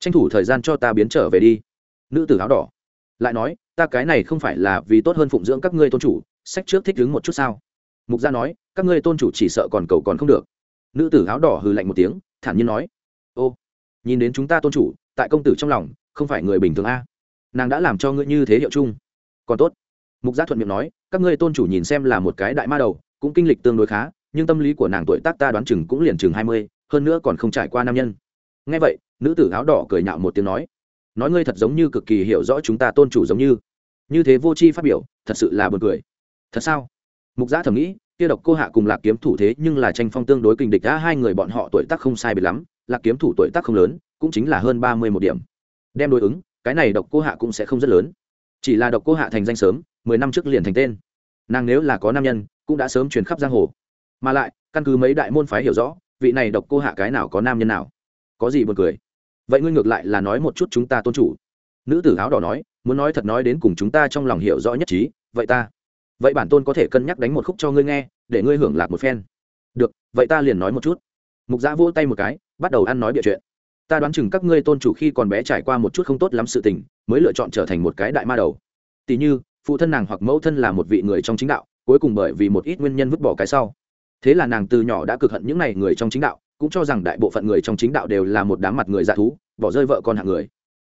Tranh thủ thời gian cho ta biến trở về đi. Nữ tử áo đỏ lại nói, ta cái này không phải là vì tốt hơn phụng dưỡng các ngươi tôn chủ, sách trước thích đứng một chút sao? Mục gia nói, các ngươi tôn chủ chỉ sợ còn cầu còn không được. Nữ tử áo đỏ hừ lạnh một tiếng, thản nhiên nói, ô, nhìn đến chúng ta tôn chủ, tại công tử trong lòng, không phải người bình thường a. Nàng đã làm cho ngươi như thế hiệu chung. Còn tốt. Mục gia thuận miệng nói, các ngươi tôn chủ nhìn xem là một cái đại ma đầu, cũng kinh lịch tương đối khá nhưng tâm lý của nàng tuổi tác ta đoán chừng cũng liền chừng hai mươi, hơn nữa còn không trải qua nam nhân. Nghe vậy, nữ tử áo đỏ cười nhạo một tiếng nói nói ngươi thật giống như cực kỳ hiểu rõ chúng ta tôn chủ giống như. Như thế vô c phát biểu, thật sự là b u ồ n cười. Thật sao? Mục giã thầm nghĩ, kia độc cô hạ cùng lạc kiếm thủ thế nhưng là tranh phong tương đối kinh địch đã hai người bọn họ tuổi tác không sai biệt lắm, lạc kiếm thủ tuổi tác không lớn, cũng chính là hơn ba mươi một điểm. Đem đối ứng, cái này độc cô hạ cũng sẽ không rất lớn. Chỉ là độc cô hạ thành danh sớm, mười năm trước liền thành tên. Nàng nếu là có nam nhân, cũng đã sớm truyền khắp giang hồ mà lại, căn cứ mấy đại môn phái hiểu rõ, vị này độc cô hạ cái nào có nam nhân nào? Có gì buồn cười? Vậy ngươi ngược lại là nói một chút chúng ta tôn chủ. Nữ tử áo đỏ nói, muốn nói thật nói đến cùng chúng ta trong lòng hiểu rõ nhất trí, vậy ta, vậy bản tôn có thể cân nhắc đánh một khúc cho ngươi nghe, để ngươi hưởng lạc một phen. Được, vậy ta liền nói một chút. Mục giã vỗ tay một cái, bắt đầu ăn nói bịa chuyện. Ta đoán chừng các ngươi tôn chủ khi còn bé trải qua một chút không tốt lắm sự tình, mới lựa chọn trở thành một cái đại ma đầu. Tỉ như, phụ thân nàng hoặc mẫu thân là một vị người trong chính đạo, cuối cùng bởi vì một ít nguyên nhân vứt bỏ cái sau thế là nàng từ nhỏ đã cực hận những n à y người trong chính đạo, cũng cho rằng đại bộ phận người trong chính đạo đều là một đám mặt người dạ thú, bỏ rơi vợ con hạng người.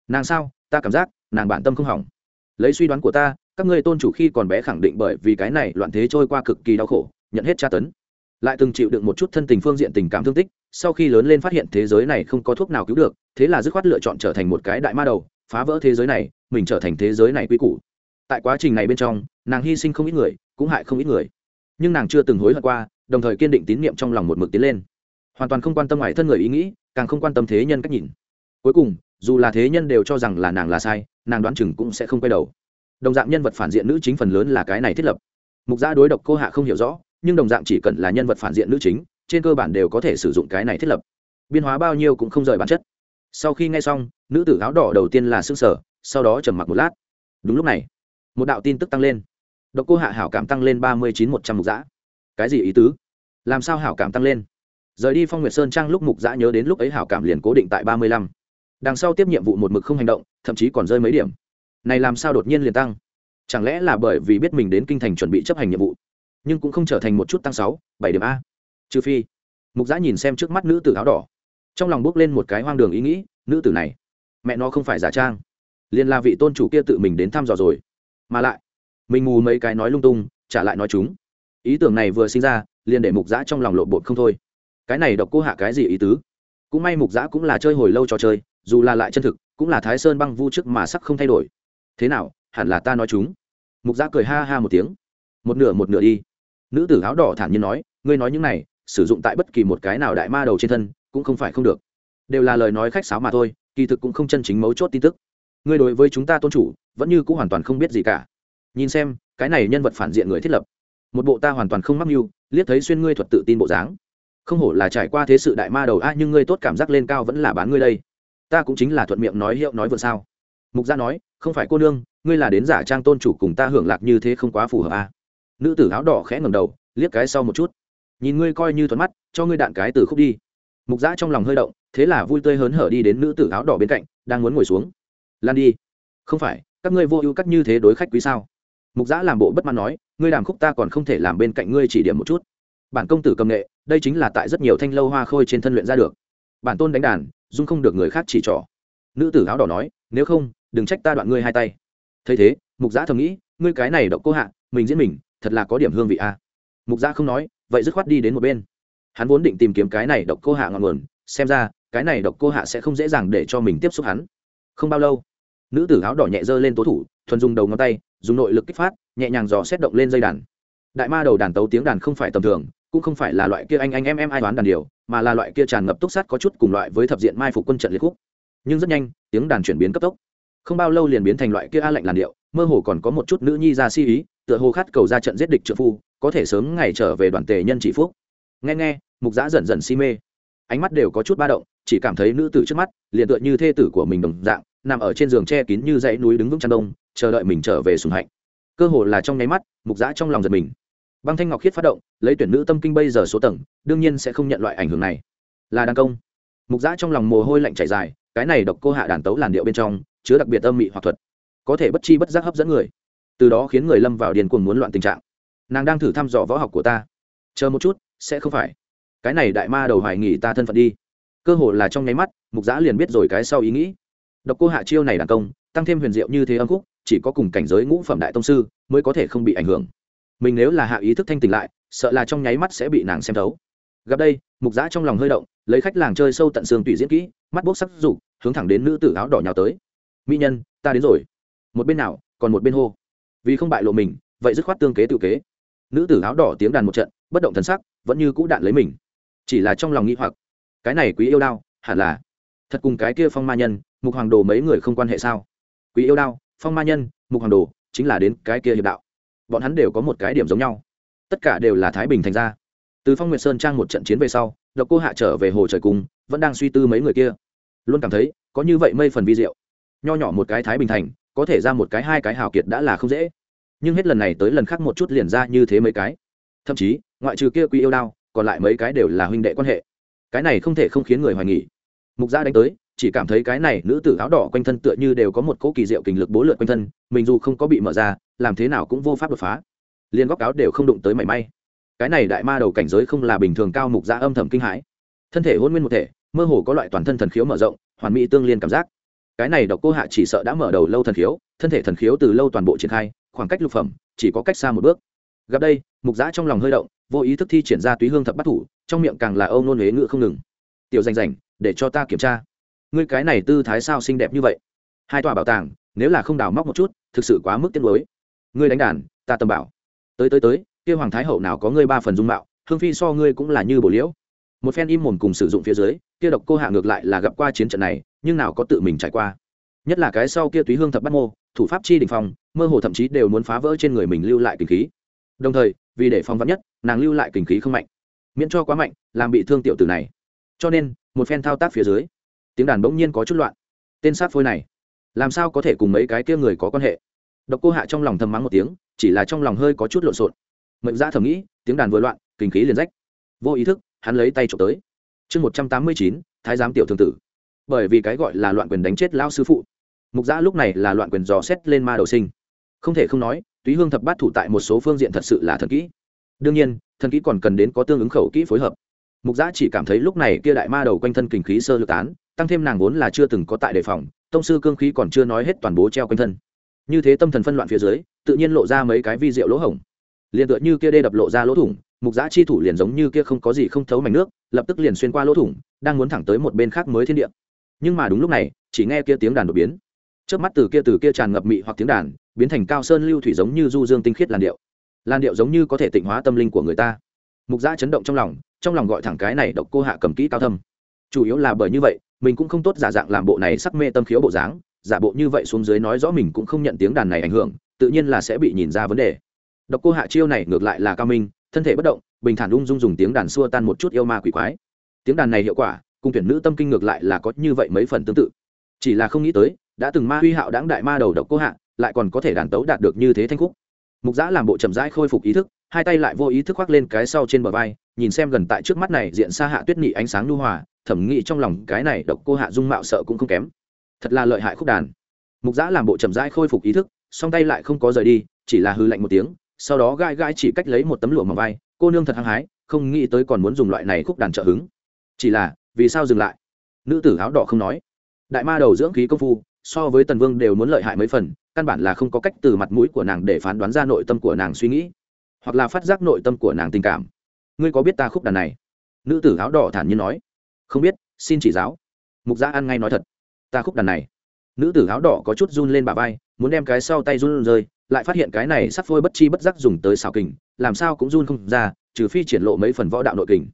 Nàng sao? Ta cảm giác, nàng bản tâm không hỏng. Lấy suy đoán của ta, các ngươi tôn chủ khi còn bé khẳng định bởi vì cái này loạn thế trôi qua cực kỳ đau khổ, nhận hết tra tấn. Lại từng chịu đựng một chút thân tình phương diện tình cảm thương tích, sau khi lớn lên phát hiện thế giới này không có thuốc nào cứu được, thế là dứt khoát lựa chọn trở thành một cái đại ma đầu, phá vỡ thế giới này, mình trở thành thế giới này quy củ. Tại quá trình này bên trong, nàng hy sinh không ít người, cũng hại không ít người. Nhưng nàng chưa từng hối hận qua đồng thời kiên định tín nhiệm trong lòng một mực tiến lên. Hoàn toàn không quan tâm ngoài thân người ý nghĩ, càng không quan tâm thế nhân cách nhìn. Cuối cùng, dù là thế nhân đều cho rằng là nàng là sai, nàng đoán chừng cũng sẽ không quay đầu. Đồng dạng nhân vật phản diện nữ chính phần lớn là cái này thiết lập. Mục gia đối độc cô hạ không hiểu rõ, nhưng đồng dạng chỉ cần là nhân vật phản diện nữ chính, trên cơ bản đều có thể sử dụng cái này thiết lập. Biên hóa bao nhiêu cũng không rời bản chất. Sau khi nghe xong, nữ tử áo đỏ đầu tiên là s ư ơ n g sở sau đó trầm mặc một lát. Đúng lúc này, một đạo tin tức tăng lên. Độc cô hạ hảo cảm tăng lên ba mươi chín một trăm mục giã cái gì ý tứ? Làm sao hảo cảm tăng lên? Rời đi phong nguyệt sơn trang lúc mục giã nhớ đến lúc ấy hảo cảm liền cố định tại ba mươi lăm. Đằng sau tiếp nhiệm vụ một mực không hành động, thậm chí còn rơi mấy điểm. Này làm sao đột nhiên liền tăng? Chẳng lẽ là bởi vì biết mình đến kinh thành chuẩn bị chấp hành nhiệm vụ, nhưng cũng không trở thành một chút tăng sáu, bảy điểm a? Trừ phi, mục giã nhìn xem trước mắt nữ tử áo đỏ. Trong lòng bước lên một cái hoang đường ý nghĩ, nữ tử này, mẹ nó không phải giả trang. Liền là vị tôn chủ kia tự mình đến thăm dò rồi. Mà lại, mình mù mấy cái nói lung tung, trả lại nói chúng ý tưởng này vừa sinh ra, liền để mục giã trong lòng lộn bột không thôi. Cái này độc cô hạ cái gì ý tứ? Cũng may mục giã cũng là chơi hồi lâu trò chơi, dù là lại chân thực, cũng là thái sơn băng vu trước mà sắc không thay đổi. Thế nào, hẳn là ta nói chúng. Mục giã cười ha ha một tiếng. Một nửa một nửa đi. Nữ tử áo đỏ thản nhiên nói, ngươi nói những này, sử dụng tại bất kỳ một cái nào đại ma đầu trên thân, cũng không phải không được. Đều là lời nói khách sáo mà thôi, kỳ thực cũng không chân chính mấu chốt tin tức. Ngươi đối với chúng ta tôn chủ, vẫn như cũng hoàn toàn không biết gì cả. Nhìn xem, cái này nhân vật phản diện người thiết lập một bộ ta hoàn toàn không mắc mưu, liếc thấy xuyên ngươi thuật tự tin bộ dáng. Không hổ là trải qua thế sự đại ma đầu a, nhưng ngươi tốt cảm giác lên cao vẫn là bán ngươi đây. Ta cũng chính là thuận miệng nói hiệu nói vượt sao. Mục gia nói, không phải cô nương, ngươi là đến giả trang tôn chủ cùng ta hưởng lạc như thế không quá phù hợp a. Nữ tử áo đỏ khẽ ngầm đầu, liếc cái sau một chút. Nhìn ngươi coi như thuận mắt, cho ngươi đạn cái từ khúc đi. Mục giã trong lòng hơi động, thế là vui tươi hớn hở đi đến nữ tử áo đỏ bên cạnh, đang muốn ngồi xuống. Lan đi. Không phải, các ngươi vô ưu cắt như thế đối khách quý sao? Mục giã làm bộ bất mãn nói, ngươi làm khúc ta còn không thể làm bên cạnh ngươi chỉ điểm một chút. Bản công tử cầm nghệ, đây chính là tại rất nhiều thanh lâu hoa khôi trên thân luyện ra được. Bản tôn đánh đàn, dung không được người khác chỉ trỏ. Nữ tử áo đỏ nói, nếu không, đừng trách ta đoạn ngươi hai tay. Thấy thế, mục giã thầm nghĩ, ngươi cái này độc cô hạ, mình diễn mình, thật là có điểm hương vị a. Mục giã không nói, vậy dứt khoát đi đến một bên. Hắn vốn định tìm kiếm cái này độc cô hạ ngọn nguồn, xem ra, cái này độc cô hạ sẽ không dễ dàng để cho mình tiếp xúc hắn. Không bao lâu, nữ tử áo đỏ nhẹ dơ lên tố thủ, thuần dùng đầu ngón tay dùng nội lực kích phát, nhẹ nhàng dò xét động lên dây đàn. Đại ma đầu đàn tấu tiếng đàn không phải tầm thường, cũng không phải là loại kia anh anh em em ai đoán đàn điều, mà là loại kia tràn ngập túc sắt có chút cùng loại với thập diện mai phục quân trận liệt khúc. Nhưng rất nhanh, tiếng đàn chuyển biến cấp tốc. Không bao lâu liền biến thành loại kia a lệnh làn điệu, mơ hồ còn có một chút nữ nhi ra si ý, tựa hồ khát cầu ra trận giết địch trợ phu, có thể sớm ngày trở về đoàn tề nhân chỉ phúc. Nghe nghe, mục giã dần dần si mê. Ánh mắt đều có chút ba động, chỉ cảm thấy nữ tử trước mắt, liền tựa như thê tử của mình đồng dạng nằm ở trên giường che kín như dãy núi đứng vững chăn đông, chờ đợi mình trở về sùng hạnh. Cơ hồ là trong nháy mắt, mục giã trong lòng giật mình. Băng thanh ngọc khiết phát động, lấy tuyển nữ tâm kinh bây giờ số tầng, đương nhiên sẽ không nhận loại ảnh hưởng này. Là đàn công. Mục giã trong lòng mồ hôi lạnh chảy dài, cái này độc cô hạ đàn tấu làn điệu bên trong, chứa đặc biệt âm mị hoặc thuật. Có thể bất chi bất giác hấp dẫn người. Từ đó khiến người lâm vào điền cuồng muốn loạn tình trạng. Nàng đang thử thăm dò võ học của ta. Chờ một chút, sẽ không phải. Cái này đại ma đầu hoài nghỉ ta thân phận đi. Cơ hồ là trong nháy mắt, mục giã liền biết rồi cái sau ý nghĩ độc cô hạ chiêu này đàn công, tăng thêm huyền diệu như thế âm khúc, chỉ có cùng cảnh giới ngũ phẩm đại tông sư mới có thể không bị ảnh hưởng. Mình nếu là hạ ý thức thanh tỉnh lại, sợ là trong nháy mắt sẽ bị nàng xem thấu. Gặp đây, mục giã trong lòng hơi động, lấy khách làng chơi sâu tận xương tùy diễn kỹ, mắt bốc sắc rủ hướng thẳng đến nữ tử áo đỏ nhào tới. Mỹ nhân, ta đến rồi. Một bên nào, còn một bên hô. Vì không bại lộ mình, vậy dứt khoát tương kế tự kế. Nữ tử áo đỏ tiếng đàn một trận, bất động thần sắc, vẫn như cũ đạn lấy mình. Chỉ là trong lòng nghĩ hoặc, cái này quý yêu đao, hẳn là thật cùng cái kia phong ma nhân, mục hoàng đồ mấy người không quan hệ sao? Quý yêu đao, phong ma nhân, mục hoàng đồ, chính là đến cái kia hiệp đạo. Bọn hắn đều có một cái điểm giống nhau. Tất cả đều là thái bình thành ra từ phong nguyệt sơn trang một trận chiến về sau, độc cô hạ trở về hồ trời cung vẫn đang suy tư mấy người kia. Luôn cảm thấy, có như vậy mây phần vi diệu. Nho nhỏ một cái thái bình thành, có thể ra một cái hai cái hào kiệt đã là không dễ. Nhưng hết lần này tới lần khác một chút liền ra như thế mấy cái. Thậm chí, ngoại trừ kia quý yêu đao, còn lại mấy cái đều là huynh đệ quan hệ. Cái này không thể không khiến người hoài nghỉ mục gia đánh tới, chỉ cảm thấy cái này nữ tử áo đỏ quanh thân tựa như đều có một cỗ kỳ diệu kình lực bố lượn quanh thân, mình dù không có bị mở ra, làm thế nào cũng vô pháp đột phá. Liền góc áo đều không đụng tới mảy may. Cái này đại ma đầu cảnh giới không là bình thường cao mục gia âm thầm kinh hãi. Thân thể hôn nguyên một thể, mơ hồ có loại toàn thân thần khiếu mở rộng, hoàn mỹ tương liên cảm giác. Cái này độc cô hạ chỉ sợ đã mở đầu lâu thần khiếu, thân thể thần khiếu từ lâu toàn bộ triển khai, khoảng cách lục phẩm, chỉ có cách xa một bước. Gặp đây, mục giã trong lòng hơi động, vô ý thức thi triển ra túy hương thập bắt thủ, trong miệng càng là âu nôn huế ngự không ngừng tiểu danh rành, để cho ta kiểm tra. Ngươi cái này tư thái sao xinh đẹp như vậy? Hai tòa bảo tàng, nếu là không đào móc một chút, thực sự quá mức tiết mới ngươi đánh đàn, ta tầm bảo. Tới tới tới, kia hoàng thái hậu nào có ngươi ba phần dung mạo, hương phi so ngươi cũng là như bổ liễu. Một phen im mồm cùng sử dụng phía dưới, kia độc cô hạ ngược lại là gặp qua chiến trận này, nhưng nào có tự mình trải qua. Nhất là cái sau kia túy hương thập bắt mô, thủ pháp chi đình phong, mơ hồ thậm chí đều muốn phá vỡ trên người mình lưu lại kinh khí. Đồng thời, vì để phòng vắn nhất, nàng lưu lại kinh khí không mạnh. Miễn cho quá mạnh, làm bị thương tiểu tử này cho nên, một phen thao tác phía dưới, tiếng đàn bỗng nhiên có chút loạn. Tên sát phôi này, làm sao có thể cùng mấy cái kia người có quan hệ? Độc cô hạ trong lòng thầm mắng một tiếng, chỉ là trong lòng hơi có chút lộn xộn. Mệnh ra thầm nghĩ, tiếng đàn vừa loạn, kinh khí liền rách. Vô ý thức, hắn lấy tay trộm tới. Chương một trăm tám mươi chín, thái giám tiểu thương tử. Bởi vì cái gọi là loạn quyền đánh chết lao sư phụ. Mục giã lúc này là loạn quyền dò xét lên ma đầu sinh. Không thể không nói, túy hương thập bát thủ tại một số phương diện thật sự là thần kỹ. Đương nhiên, thần kỹ còn cần đến có tương ứng khẩu kỹ phối hợp mục giã chỉ cảm thấy lúc này kia đại ma đầu quanh thân kinh khí sơ lược tán, tăng thêm nàng vốn là chưa từng có tại đề phòng, tông sư cương khí còn chưa nói hết toàn bố treo quanh thân. Như thế tâm thần phân loạn phía dưới, tự nhiên lộ ra mấy cái vi diệu lỗ hổng. Liền tựa như kia đê đập lộ ra lỗ thủng, mục giã chi thủ liền giống như kia không có gì không thấu mảnh nước, lập tức liền xuyên qua lỗ thủng, đang muốn thẳng tới một bên khác mới thiên địa. Nhưng mà đúng lúc này, chỉ nghe kia tiếng đàn đột biến. Trước mắt từ kia từ kia tràn ngập mị hoặc tiếng đàn, biến thành cao sơn lưu thủy giống như du dương tinh khiết làn điệu. Làn điệu giống như có thể tịnh hóa tâm linh của người ta. Mục giã chấn động trong lòng trong lòng gọi thẳng cái này độc cô hạ cầm kỹ cao thâm. Chủ yếu là bởi như vậy, mình cũng không tốt giả dạng làm bộ này sắc mê tâm khiếu bộ dáng, giả bộ như vậy xuống dưới nói rõ mình cũng không nhận tiếng đàn này ảnh hưởng, tự nhiên là sẽ bị nhìn ra vấn đề. Độc cô hạ chiêu này ngược lại là cao minh, thân thể bất động, bình thản ung dung dùng tiếng đàn xua tan một chút yêu ma quỷ quái. Tiếng đàn này hiệu quả, cùng tuyển nữ tâm kinh ngược lại là có như vậy mấy phần tương tự. Chỉ là không nghĩ tới, đã từng ma huy hạo đáng đại ma đầu độc cô hạ, lại còn có thể đàn tấu đạt được như thế thanh khúc. Mục giã làm bộ chậm rãi khôi phục ý thức, hai tay lại vô ý thức khoác lên cái sau trên bờ vai nhìn xem gần tại trước mắt này diện xa hạ tuyết nhị ánh sáng lưu hòa, thẩm nghĩ trong lòng cái này độc cô hạ dung mạo sợ cũng không kém. Thật là lợi hại khúc đàn. Mục giã làm bộ chậm rãi khôi phục ý thức, song tay lại không có rời đi, chỉ là hư lạnh một tiếng, sau đó gai gai chỉ cách lấy một tấm lụa mà vai, cô nương thật hăng hái, không nghĩ tới còn muốn dùng loại này khúc đàn trợ hứng. Chỉ là, vì sao dừng lại? Nữ tử áo đỏ không nói. Đại ma đầu dưỡng khí công phu, so với tần vương đều muốn lợi hại mấy phần, căn bản là không có cách từ mặt mũi của nàng để phán đoán ra nội tâm của nàng suy nghĩ, hoặc là phát giác nội tâm của nàng tình cảm ngươi có biết ta khúc đàn này? Nữ tử áo đỏ thản nhiên nói. Không biết, xin chỉ giáo. Mục gia ăn ngay nói thật. Ta khúc đàn này. Nữ tử áo đỏ có chút run lên bà vai, muốn đem cái sau tay run rơi, lại phát hiện cái này sắp phôi bất chi bất giác dùng tới xào kình, làm sao cũng run không ra, trừ phi triển lộ mấy phần võ đạo nội kình.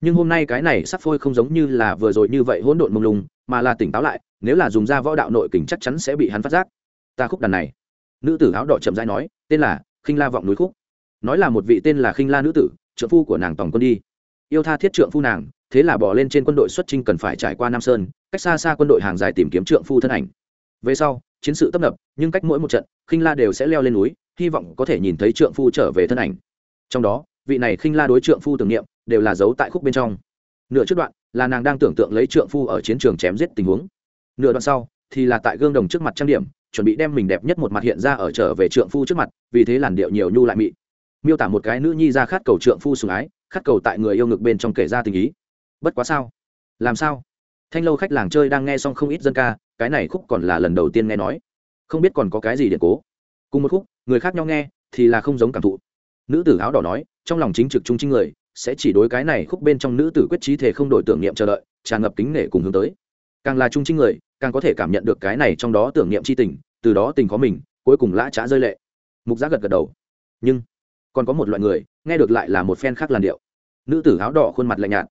Nhưng hôm nay cái này sắp phôi không giống như là vừa rồi như vậy hỗn độn mông lung, mà là tỉnh táo lại, nếu là dùng ra võ đạo nội kình chắc chắn sẽ bị hắn phát giác. Ta khúc đàn này. Nữ tử áo đỏ chậm rãi nói, tên là khinh la vọng núi khúc. Nói là một vị tên là khinh la nữ tử trượng phu của nàng tòng quân đi. Yêu tha thiết trượng phu nàng, thế là bỏ lên trên quân đội xuất trinh cần phải trải qua nam sơn, cách xa xa quân đội hàng dài tìm kiếm trượng phu thân ảnh. Về sau, chiến sự tấp nập, nhưng cách mỗi một trận, khinh la đều sẽ leo lên núi, hy vọng có thể nhìn thấy trượng phu trở về thân ảnh. Trong đó, vị này khinh la đối trượng phu tưởng niệm, đều là giấu tại khúc bên trong. Nửa trước đoạn, là nàng đang tưởng tượng lấy trượng phu ở chiến trường chém giết tình huống. Nửa đoạn sau, thì là tại gương đồng trước mặt trang điểm, chuẩn bị đem mình đẹp nhất một mặt hiện ra ở trở về trượng phu trước mặt, vì thế làn điệu nhiều nhu lại mị miêu tả một cái nữ nhi ra khát cầu trượng phu sùng ái, khát cầu tại người yêu ngực bên trong kể ra tình ý. Bất quá sao? Làm sao? Thanh lâu khách làng chơi đang nghe xong không ít dân ca, cái này khúc còn là lần đầu tiên nghe nói. Không biết còn có cái gì để cố. Cùng một khúc, người khác nhau nghe, thì là không giống cảm thụ. Nữ tử áo đỏ nói, trong lòng chính trực trung trinh người, sẽ chỉ đối cái này khúc bên trong nữ tử quyết trí thể không đổi tưởng niệm chờ đợi, tràn ngập kính nể cùng hướng tới. Càng là trung trinh người, càng có thể cảm nhận được cái này trong đó tưởng niệm c h i tình, từ đó tình có mình, cuối cùng lã trá rơi lệ. Mục giác gật gật đầu. Nhưng còn có một loại người, nghe được lại là một phen khác làn điệu. Nữ tử áo đỏ khuôn mặt lạnh nhạt.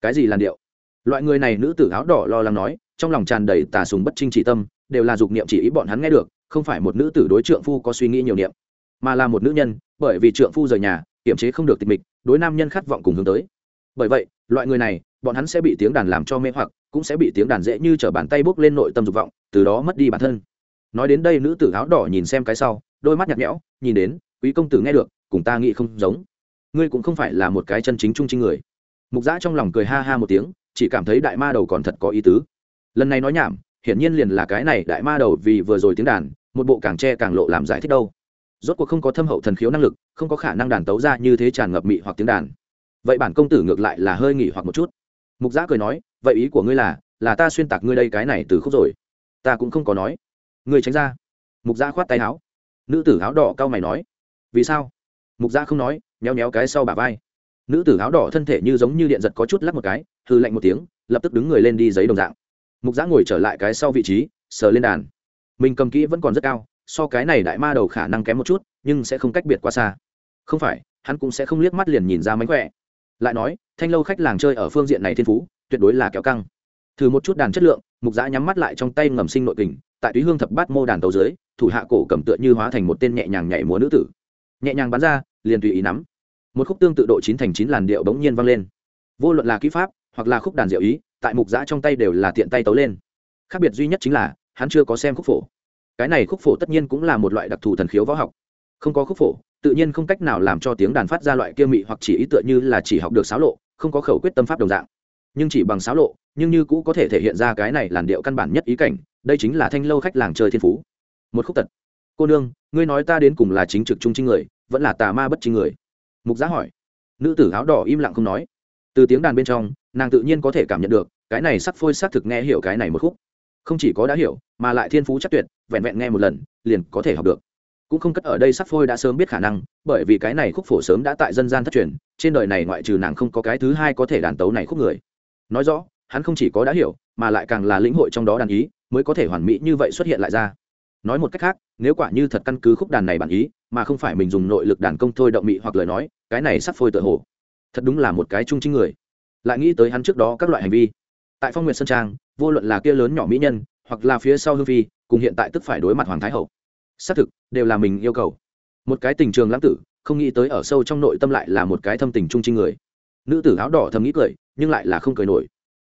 Cái gì làn điệu? Loại người này nữ tử áo đỏ lo lắng nói, trong lòng tràn đầy tà sùng bất trinh chỉ tâm, đều là dục niệm chỉ ý bọn hắn nghe được, không phải một nữ tử đối trượng phu có suy nghĩ nhiều niệm, mà là một nữ nhân, bởi vì trượng phu rời nhà, kiềm chế không được tịch mịch, đối nam nhân khát vọng cùng hướng tới. Bởi vậy, loại người này, bọn hắn sẽ bị tiếng đàn làm cho mê hoặc, cũng sẽ bị tiếng đàn dễ như t r ở bàn tay bốc lên nội tâm dục vọng, từ đó mất đi bản thân. Nói đến đây nữ tử áo đỏ nhìn xem cái sau, đôi mắt nhạt nhẽo, nhìn đến, quý công tử nghe được cùng ta nghĩ không giống. Ngươi cũng không phải là một cái chân chính trung trinh người. Mục giã trong lòng cười ha ha một tiếng, chỉ cảm thấy đại ma đầu còn thật có ý tứ. Lần này nói nhảm, hiển nhiên liền là cái này đại ma đầu vì vừa rồi tiếng đàn, một bộ càng tre càng lộ làm giải thích đâu. Rốt cuộc không có thâm hậu thần khiếu năng lực, không có khả năng đàn tấu ra như thế tràn ngập mị hoặc tiếng đàn. Vậy bản công tử ngược lại là hơi nghỉ hoặc một chút. Mục giã cười nói, vậy ý của ngươi là là ta xuyên tạc ngươi đây cái này từ khúc rồi. Ta cũng không có nói. Ngươi tránh ra. Mục giã khoát tay áo. Nữ tử áo đỏ cao mày nói, vì sao? Mục gia không nói, méo nhéo cái sau bả vai. Nữ tử áo đỏ thân thể như giống như điện giật có chút lắc một cái hư lạnh một tiếng, lập tức đứng người lên đi giấy đồng dạng. Mục giã ngồi trở lại cái sau vị trí, sờ lên đàn. Mình cầm kỹ vẫn còn rất cao, so cái này đại ma đầu khả năng kém một chút, nhưng sẽ không cách biệt quá xa. Không phải, hắn cũng sẽ không liếc mắt liền nhìn ra mánh khỏe. Lại nói, thanh lâu khách làng chơi ở phương diện này thiên phú, tuyệt đối là kéo căng. Thử một chút đàn chất lượng, mục giã nhắm mắt lại trong tay ngầm sinh nội kình, tại túy hương thập bát mô đàn tàu dưới, thủ hạ cổ cầm tựa như hóa thành một tên nhẹ nhàng nhảy múa nữ tử nhẹ nhàng bắn ra, liền tùy ý nắm. Một khúc tương tự độ chín thành chín làn điệu bỗng nhiên vang lên. Vô luận là kỹ pháp, hoặc là khúc đàn diệu ý, tại mục giã trong tay đều là tiện tay tấu lên. Khác biệt duy nhất chính là, hắn chưa có xem khúc phổ. Cái này khúc phổ tất nhiên cũng là một loại đặc thù thần khiếu võ học. Không có khúc phổ, tự nhiên không cách nào làm cho tiếng đàn phát ra loại kia mị hoặc chỉ ý tựa như là chỉ học được sáo lộ, không có khẩu quyết tâm pháp đồng dạng. Nhưng chỉ bằng sáo lộ, nhưng như cũ có thể thể hiện ra cái này làn điệu căn bản nhất ý cảnh, đây chính là thanh lâu khách làng chơi thiên phú. Một khúc tật. Cô nương, ngươi nói ta đến cùng là chính trực trung trinh người vẫn là tà ma bất chính người. Mục giá hỏi. Nữ tử áo đỏ im lặng không nói. Từ tiếng đàn bên trong, nàng tự nhiên có thể cảm nhận được, cái này sắc phôi xác thực nghe hiểu cái này một khúc. Không chỉ có đã hiểu, mà lại thiên phú chắc tuyệt, vẹn vẹn nghe một lần, liền có thể học được. Cũng không cất ở đây sắc phôi đã sớm biết khả năng, bởi vì cái này khúc phổ sớm đã tại dân gian thất truyền, trên đời này ngoại trừ nàng không có cái thứ hai có thể đàn tấu này khúc người. Nói rõ, hắn không chỉ có đã hiểu, mà lại càng là lĩnh hội trong đó đàn ý, mới có thể hoàn mỹ như vậy xuất hiện lại ra. Nói một cách khác, nếu quả như thật căn cứ khúc đàn này bản ý mà không phải mình dùng nội lực đàn công thôi động mị hoặc lời nói, cái này sắp phôi tựa hồ. Thật đúng là một cái trung chính người. Lại nghĩ tới hắn trước đó các loại hành vi. Tại phong nguyện sơn trang, vô luận là kia lớn nhỏ mỹ nhân, hoặc là phía sau hương phi, cùng hiện tại tức phải đối mặt hoàng thái hậu. Xác thực, đều là mình yêu cầu. Một cái tình trường lãng tử, không nghĩ tới ở sâu trong nội tâm lại là một cái thâm tình trung trinh người. Nữ tử áo đỏ thầm nghĩ cười, nhưng lại là không cười nổi.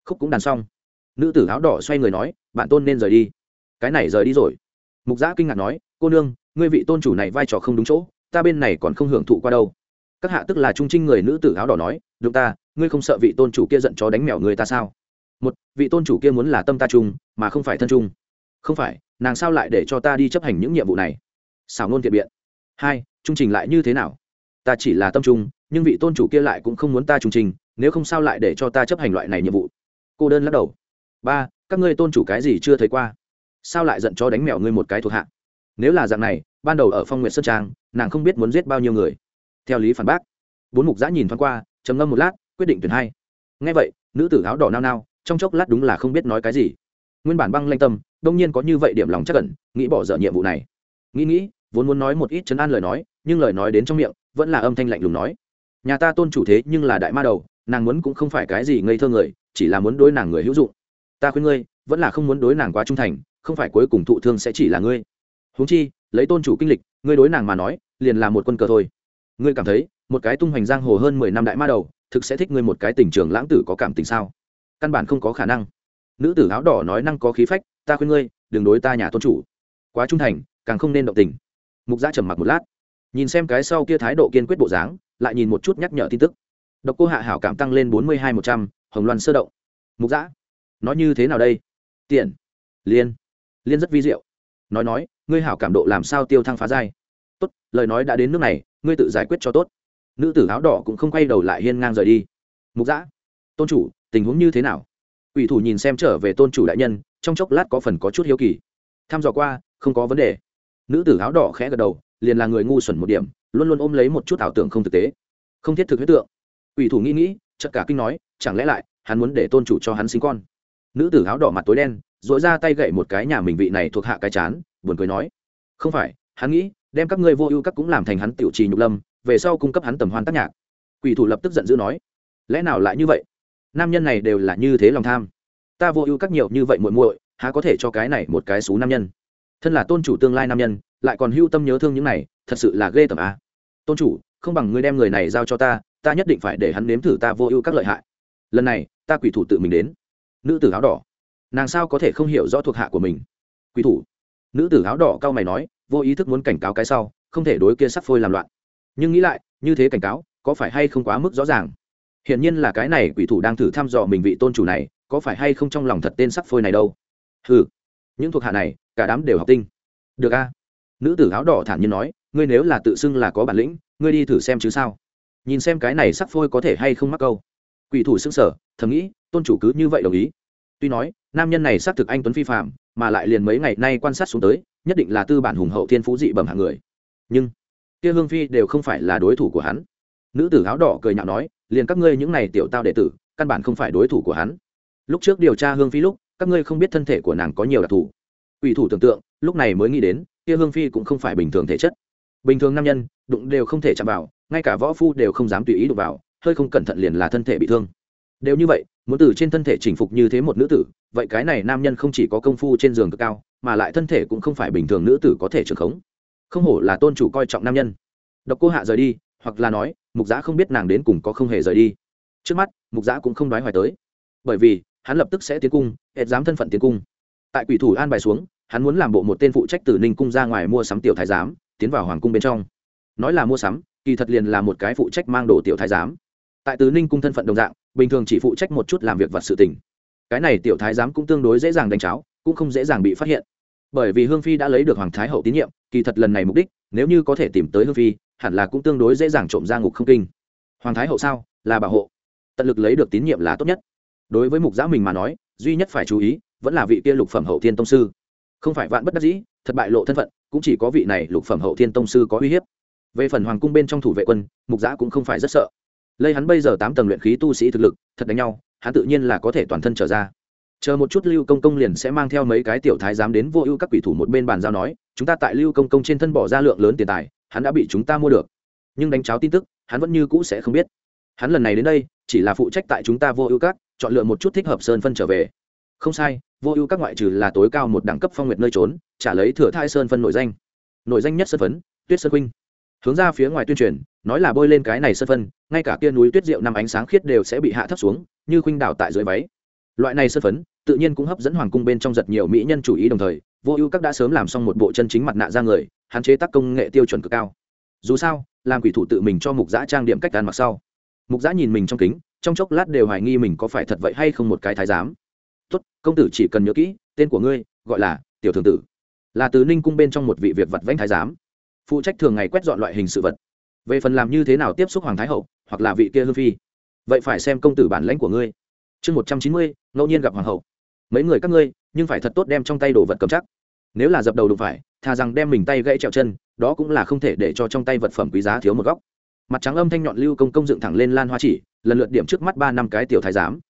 Khúc cũng đàn xong. Nữ tử áo đỏ xoay người nói, bạn tôn nên rời đi. Cái này rời đi rồi. Mục giã kinh ngạc nói, cô nương ngươi vị tôn chủ này vai trò không đúng chỗ, ta bên này còn không hưởng thụ qua đâu. Các hạ tức là trung trinh người nữ tử áo đỏ nói đúng ta, ngươi không sợ vị tôn chủ kia giận chó đánh mèo người ta sao? Một, vị tôn chủ kia muốn là tâm ta trung, mà không phải thân trung. Không phải, nàng sao lại để cho ta đi chấp hành những nhiệm vụ này? Xảo nôn thiện biện. Hai, trung trình lại như thế nào? Ta chỉ là tâm trung, nhưng vị tôn chủ kia lại cũng không muốn ta trung trình, nếu không sao lại để cho ta chấp hành loại này nhiệm vụ? Cô đơn lắc đầu. Ba, các ngươi tôn chủ cái gì chưa thấy qua? Sao lại giận cho đánh mèo ngươi một cái thuộc hạ? Nếu là dạng này, ban đầu ở phong nguyện sơn trang, nàng không biết muốn giết bao nhiêu người. Theo lý phản bác, bốn mục giã nhìn thoáng qua, trầm ngâm một lát, quyết định tuyển hai. Ngay vậy, nữ tử áo đỏ nao nao, trong chốc lát đúng là không biết nói cái gì. Nguyên bản băng lanh tâm, đông nhiên có như vậy điểm lòng chắc cẩn nghĩ bỏ dở nhiệm vụ này. Nghĩ nghĩ, vốn muốn nói một ít chấn an lời nói, nhưng lời nói đến trong miệng, vẫn là âm thanh lạnh lùng nói. Nhà ta tôn chủ thế nhưng là đại ma đầu, nàng muốn cũng không phải cái gì ngây thơ người, chỉ là muốn đối nàng người hữu dụng. Ta khuyên ngươi, vẫn là không muốn đối nàng quá trung thành, không phải cuối cùng thụ thương sẽ chỉ là ngươi huống chi, lấy tôn chủ kinh lịch, ngươi đối nàng mà nói, liền là một quân cờ thôi. Ngươi cảm thấy, một cái tung hoành giang hồ hơn mười năm đại ma đầu, thực sẽ thích ngươi một cái tình trường lãng tử có cảm tình sao? Căn bản không có khả năng. Nữ tử áo đỏ nói năng có khí phách, ta khuyên ngươi, đừng đối ta nhà tôn chủ. Quá trung thành, càng không nên động tình. Mục gia trầm mặc một lát, nhìn xem cái sau kia thái độ kiên quyết bộ dáng, lại nhìn một chút nhắc nhở tin tức. Độc cô hạ hảo cảm tăng lên bốn mươi hai một trăm, hồng loan sơ động. Mục giã nói như thế nào đây? Tiền liên. Liên rất vi diệu nói nói, ngươi hảo cảm độ làm sao tiêu thăng phá giai. Tốt, lời nói đã đến nước này, ngươi tự giải quyết cho tốt. Nữ tử áo đỏ cũng không quay đầu lại hiên ngang rời đi. Mục giã tôn chủ, tình huống như thế nào? Ủy thủ nhìn xem trở về tôn chủ đại nhân, trong chốc lát có phần có chút hiếu kỳ. Tham dò qua, không có vấn đề. Nữ tử áo đỏ khẽ gật đầu, liền là người ngu xuẩn một điểm, luôn luôn ôm lấy một chút ảo tưởng không thực tế. Không thiết thực huyết tượng. Ủy thủ nghĩ nghĩ, chợt cả kinh nói, chẳng lẽ lại, hắn muốn để tôn chủ cho hắn sinh con? Nữ tử áo đỏ mặt tối đen dội ra tay gậy một cái nhà mình vị này thuộc hạ cái chán, buồn cười nói, không phải, hắn nghĩ, đem các ngươi vô ưu các cũng làm thành hắn tiểu trì nhục lâm, về sau cung cấp hắn tầm hoan tác nhạc. Quỷ thủ lập tức giận dữ nói, lẽ nào lại như vậy? Nam nhân này đều là như thế lòng tham. Ta vô ưu các nhiều như vậy muội muội, há có thể cho cái này một cái xú nam nhân? Thân là tôn chủ tương lai nam nhân, lại còn hưu tâm nhớ thương những này, thật sự là ghê tởm á tôn chủ, không bằng ngươi đem người này giao cho ta ta nhất định phải để hắn nếm thử ta vô ưu các lợi hại. Lần này, ta quỷ thủ tự mình đến. Nữ tử áo đỏ nàng sao có thể không hiểu rõ thuộc hạ của mình? Quỷ thủ. Nữ tử áo đỏ cao mày nói, vô ý thức muốn cảnh cáo cái sau, không thể đối kia sắc phôi làm loạn. Nhưng nghĩ lại, như thế cảnh cáo, có phải hay không quá mức rõ ràng? Hiển nhiên là cái này quỷ thủ đang thử thăm dò mình vị tôn chủ này, có phải hay không trong lòng thật tên sắc phôi này đâu? Ừ những thuộc hạ này, cả đám đều học tinh. Được a. Nữ tử áo đỏ thản nhiên nói, ngươi nếu là tự xưng là có bản lĩnh, ngươi đi thử xem chứ sao? Nhìn xem cái này sắc phôi có thể hay không mắc câu. Quỷ thủ xưng sở thầm nghĩ, tôn chủ cứ như vậy đồng ý tuy nói, nam nhân này xác thực anh tuấn phi phạm mà lại liền mấy ngày nay quan sát xuống tới, nhất định là tư bản hùng hậu thiên phú dị bẩm hạng người. Nhưng, kia hương phi đều không phải là đối thủ của hắn. Nữ tử áo đỏ cười nhạo nói, liền các ngươi những này tiểu tao đệ tử, căn bản không phải đối thủ của hắn. Lúc trước điều tra hương phi lúc, các ngươi không biết thân thể của nàng có nhiều đặc thù. Ủy thủ tưởng tượng, lúc này mới nghĩ đến, kia hương phi cũng không phải bình thường thể chất. Bình thường nam nhân, đụng đều không thể chạm vào, ngay cả võ phu đều không dám tùy ý đụng vào, hơi không cẩn thận liền là thân thể bị thương. Đều như vậy muốn từ trên thân thể chỉnh phục như thế một nữ tử, vậy cái này nam nhân không chỉ có công phu trên giường cực cao, mà lại thân thể cũng không phải bình thường nữ tử có thể trưởng khống. Không hổ là tôn chủ coi trọng nam nhân. Độc cô hạ rời đi, hoặc là nói, mục giã không biết nàng đến cùng có không hề rời đi. Trước mắt, mục giã cũng không đoái hoài tới. Bởi vì, hắn lập tức sẽ tiến cung hệt dám thân phận tiến cung. Tại quỷ thủ an bài xuống, hắn muốn làm bộ một tên phụ trách từ ninh cung ra ngoài mua sắm tiểu thái giám, tiến vào hoàng cung bên trong. Nói là mua sắm, kỳ thật liền là một cái phụ trách mang đồ tiểu thái giám. Tại từ ninh cung thân phận đồng dạng bình thường chỉ phụ trách một chút làm việc vật sự tình. Cái này tiểu thái giám cũng tương đối dễ dàng đánh cháo, cũng không dễ dàng bị phát hiện. Bởi vì hương phi đã lấy được hoàng thái hậu tín nhiệm, kỳ thật lần này mục đích, nếu như có thể tìm tới hương phi, hẳn là cũng tương đối dễ dàng trộm ra ngục không kinh. Hoàng thái hậu sao? Là bảo hộ. Tận lực lấy được tín nhiệm là tốt nhất. Đối với mục giã mình mà nói, duy nhất phải chú ý, vẫn là vị kia lục phẩm hậu thiên tông sư. Không phải vạn bất đắc dĩ, thật bại lộ thân phận, cũng chỉ có vị này lục phẩm hậu thiên tông sư có uy hiếp. Về phần hoàng cung bên trong thủ vệ quân, mục giã cũng không phải rất sợ lây hắn bây giờ tám tầng luyện khí tu sĩ thực lực, thật đánh nhau, hắn tự nhiên là có thể toàn thân trở ra. Chờ một chút lưu công công liền sẽ mang theo mấy cái tiểu thái giám đến vô ưu các quỷ thủ một bên bàn giao nói, chúng ta tại lưu công công trên thân bỏ ra lượng lớn tiền tài, hắn đã bị chúng ta mua được. Nhưng đánh cháo tin tức, hắn vẫn như cũ sẽ không biết. Hắn lần này đến đây, chỉ là phụ trách tại chúng ta vô ưu các, chọn lựa một chút thích hợp sơn phân trở về. Không sai, vô ưu các ngoại trừ là tối cao một đẳng cấp phong nguyệt nơi trốn trả lấy thừa thai sơn phân nội danh. Nội danh nhất sơn phấn, tuyết sơn huynh hướng ra phía ngoài tuyên truyền nói là bôi lên cái này sơn phân, ngay cả kia núi tuyết rượu năm ánh sáng khiết đều sẽ bị hạ thấp xuống, như khuynh đảo tại dưới váy. Loại này sơn phấn, tự nhiên cũng hấp dẫn hoàng cung bên trong giật nhiều mỹ nhân chủ ý đồng thời, vô ưu các đã sớm làm xong một bộ chân chính mặt nạ ra người, hạn chế tác công nghệ tiêu chuẩn cực cao. Dù sao, làm quỷ thủ tự mình cho mục giã trang điểm cách ăn mặc sau. Mục giã nhìn mình trong kính, trong chốc lát đều hoài nghi mình có phải thật vậy hay không một cái thái giám. Tốt, công tử chỉ cần nhớ kỹ, tên của ngươi gọi là tiểu thường tử. Là từ ninh cung bên trong một vị việc vật vãnh thái giám. Phụ trách thường ngày quét dọn loại hình sự vật về phần làm như thế nào tiếp xúc hoàng thái hậu, hoặc là vị kia hương phi, vậy phải xem công tử bản lãnh của ngươi. Chương một trăm chín mươi, ngẫu nhiên gặp hoàng hậu. Mấy người các ngươi, nhưng phải thật tốt đem trong tay đồ vật cầm chắc. Nếu là dập đầu đụng phải thà rằng đem mình tay gãy trẹo chân, đó cũng là không thể để cho trong tay vật phẩm quý giá thiếu một góc. Mặt trắng âm thanh nhọn lưu công công dựng thẳng lên lan hoa chỉ, lần lượt điểm trước mắt ba năm cái tiểu thái giám.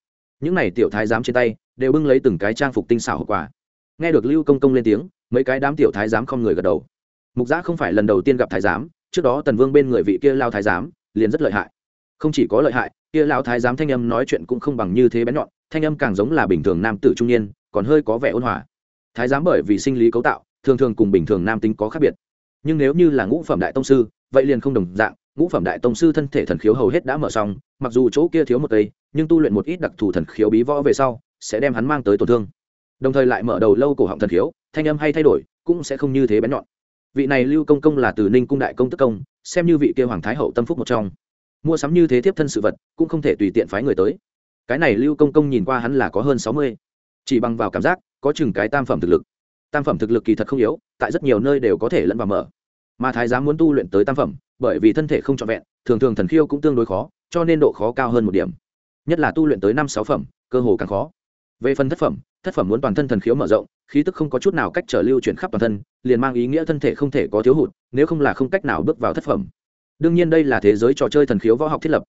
Những này tiểu thái giám trên tay, đều bưng lấy từng cái trang phục tinh xảo hậu quả. Nghe được lưu công công lên tiếng, mấy cái đám tiểu thái giám không người gật đầu. Mục giã không phải lần đầu tiên gặp thái giám trước đó tần vương bên người vị kia lao thái giám liền rất lợi hại. Không chỉ có lợi hại, kia lao thái giám thanh âm nói chuyện cũng không bằng như thế bén nhọn, thanh âm càng giống là bình thường nam tử trung niên, còn hơi có vẻ ôn hòa. Thái giám bởi vì sinh lý cấu tạo, thường thường cùng bình thường nam tính có khác biệt. Nhưng nếu như là ngũ phẩm đại tông sư, vậy liền không đồng dạng, ngũ phẩm đại tông sư thân thể thần khiếu hầu hết đã mở xong, mặc dù chỗ kia thiếu một cây, nhưng tu luyện một ít đặc thù thần khiếu bí võ về sau, sẽ đem hắn mang tới tổn thương. Đồng thời lại mở đầu lâu cổ họng thần khiếu, thanh âm hay thay đổi, cũng sẽ không như thế bén nhọn vị này lưu công công là từ ninh cung đại công tức công, xem như vị kia hoàng thái hậu tâm phúc một trong. Mua sắm như thế tiếp thân sự vật, cũng không thể tùy tiện phái người tới. Cái này lưu công công nhìn qua hắn là có hơn sáu mươi. Chỉ bằng vào cảm giác, có chừng cái tam phẩm thực lực. Tam phẩm thực lực kỳ thật không yếu, tại rất nhiều nơi đều có thể lẫn vào mở. Mà thái giám muốn tu luyện tới tam phẩm, bởi vì thân thể không trọn vẹn, thường thường thần khiêu cũng tương đối khó, cho nên độ khó cao hơn một điểm. Nhất là tu luyện tới năm sáu phẩm, cơ hồ càng khó về phần thất phẩm thất phẩm muốn toàn thân thần khiếu mở rộng, khí tức không có chút nào cách trở lưu chuyển khắp toàn thân, liền mang ý nghĩa thân thể không thể có thiếu hụt, nếu không là không cách nào bước vào thất phẩm. Đương nhiên đây là thế giới trò chơi thần khiếu võ học thiết lập.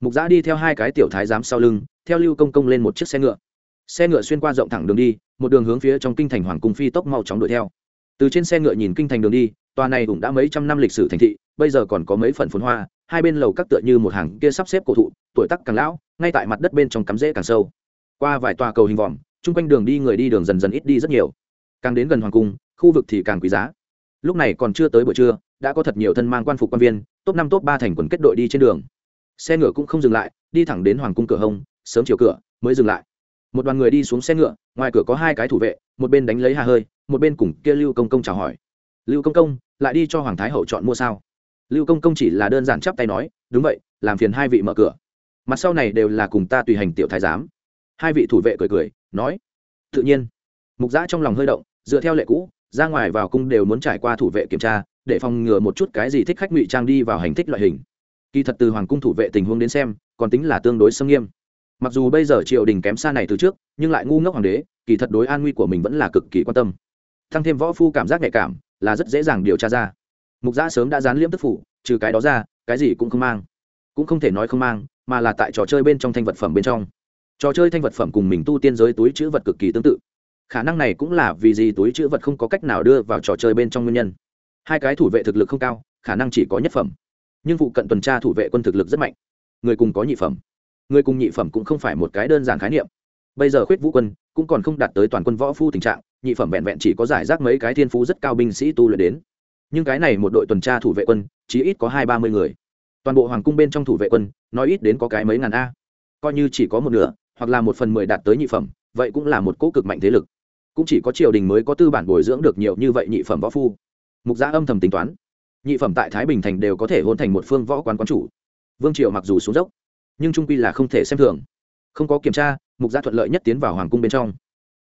Mục giã đi theo hai cái tiểu thái giám sau lưng, theo lưu công công lên một chiếc xe ngựa. Xe ngựa xuyên qua rộng thẳng đường đi, một đường hướng phía trong kinh thành hoàng cung phi tốc mau chóng đuổi theo. Từ trên xe ngựa nhìn kinh thành đường đi, tòa này cũng đã mấy trăm năm lịch sử thành thị, bây giờ còn có mấy phần phồn hoa, hai bên lầu các tựa như một hàng kia sắp xếp cổ thụ, tuổi tắc càng lão, ngay tại mặt đất bên trong cắm rễ càng sâu qua vài tòa cầu hình vòm, chung quanh đường đi người đi đường dần dần ít đi rất nhiều. Càng đến gần hoàng cung, khu vực thì càng quý giá. Lúc này còn chưa tới buổi trưa, đã có thật nhiều thân mang quan phục quan viên, top năm, top ba thành quần kết đội đi trên đường. Xe ngựa cũng không dừng lại, đi thẳng đến hoàng cung cửa hông, sớm chiều cửa mới dừng lại. Một đoàn người đi xuống xe ngựa, ngoài cửa có hai cái thủ vệ, một bên đánh lấy hà hơi, một bên cùng kia lưu công công chào hỏi. Lưu công công, lại đi cho hoàng thái hậu chọn mua sao? Lưu công công chỉ là đơn giản chắp tay nói, đúng vậy, làm phiền hai vị mở cửa. Mặt sau này đều là cùng ta tùy hành tiểu thái giám hai vị thủ vệ cười cười, nói, tự nhiên. Mục giã trong lòng hơi động, dựa theo lệ cũ, ra ngoài vào cung đều muốn trải qua thủ vệ kiểm tra, để phòng ngừa một chút cái gì thích khách ngụy trang đi vào hành thích loại hình. Kỳ thật từ hoàng cung thủ vệ tình huống đến xem, còn tính là tương đối xâm nghiêm. Mặc dù bây giờ triều đình kém xa này từ trước, nhưng lại ngu ngốc hoàng đế, kỳ thật đối an nguy của mình vẫn là cực kỳ quan tâm. Thăng thêm võ phu cảm giác nhạy cảm, là rất dễ dàng điều tra ra. Mục giã sớm đã dán liễm tức phủ trừ cái đó ra, cái gì cũng không mang. Cũng không thể nói không mang, mà là tại trò chơi bên trong thanh vật phẩm bên trong trò chơi thanh vật phẩm cùng mình tu tiên giới túi chữ vật cực kỳ tương tự. Khả năng này cũng là vì gì túi chữ vật không có cách nào đưa vào trò chơi bên trong nguyên nhân. Hai cái thủ vệ thực lực không cao, khả năng chỉ có nhất phẩm. Nhưng vụ cận tuần tra thủ vệ quân thực lực rất mạnh. Người cùng có nhị phẩm. Người cùng nhị phẩm cũng không phải một cái đơn giản khái niệm. Bây giờ khuyết vũ quân cũng còn không đạt tới toàn quân võ phu tình trạng, nhị phẩm vẹn vẹn chỉ có giải rác mấy cái thiên phú rất cao binh sĩ tu luyện đến. Nhưng cái này một đội tuần tra thủ vệ quân chỉ ít có hai ba mươi người. Toàn bộ hoàng cung bên trong thủ vệ quân, nói ít đến có cái mấy ngàn a. Coi như chỉ có một nửa hoặc là một phần mười đạt tới nhị phẩm vậy cũng là một cỗ cực mạnh thế lực. Cũng chỉ có triều đình mới có tư bản bồi dưỡng được nhiều như vậy nhị phẩm võ phu. Mục gia âm thầm tính toán nhị phẩm tại thái bình thành đều có thể hôn thành một phương võ quán quán chủ. Vương triều mặc dù xuống dốc nhưng trung quy là không thể xem thường. Không có kiểm tra mục gia thuận lợi nhất tiến vào hoàng cung bên trong.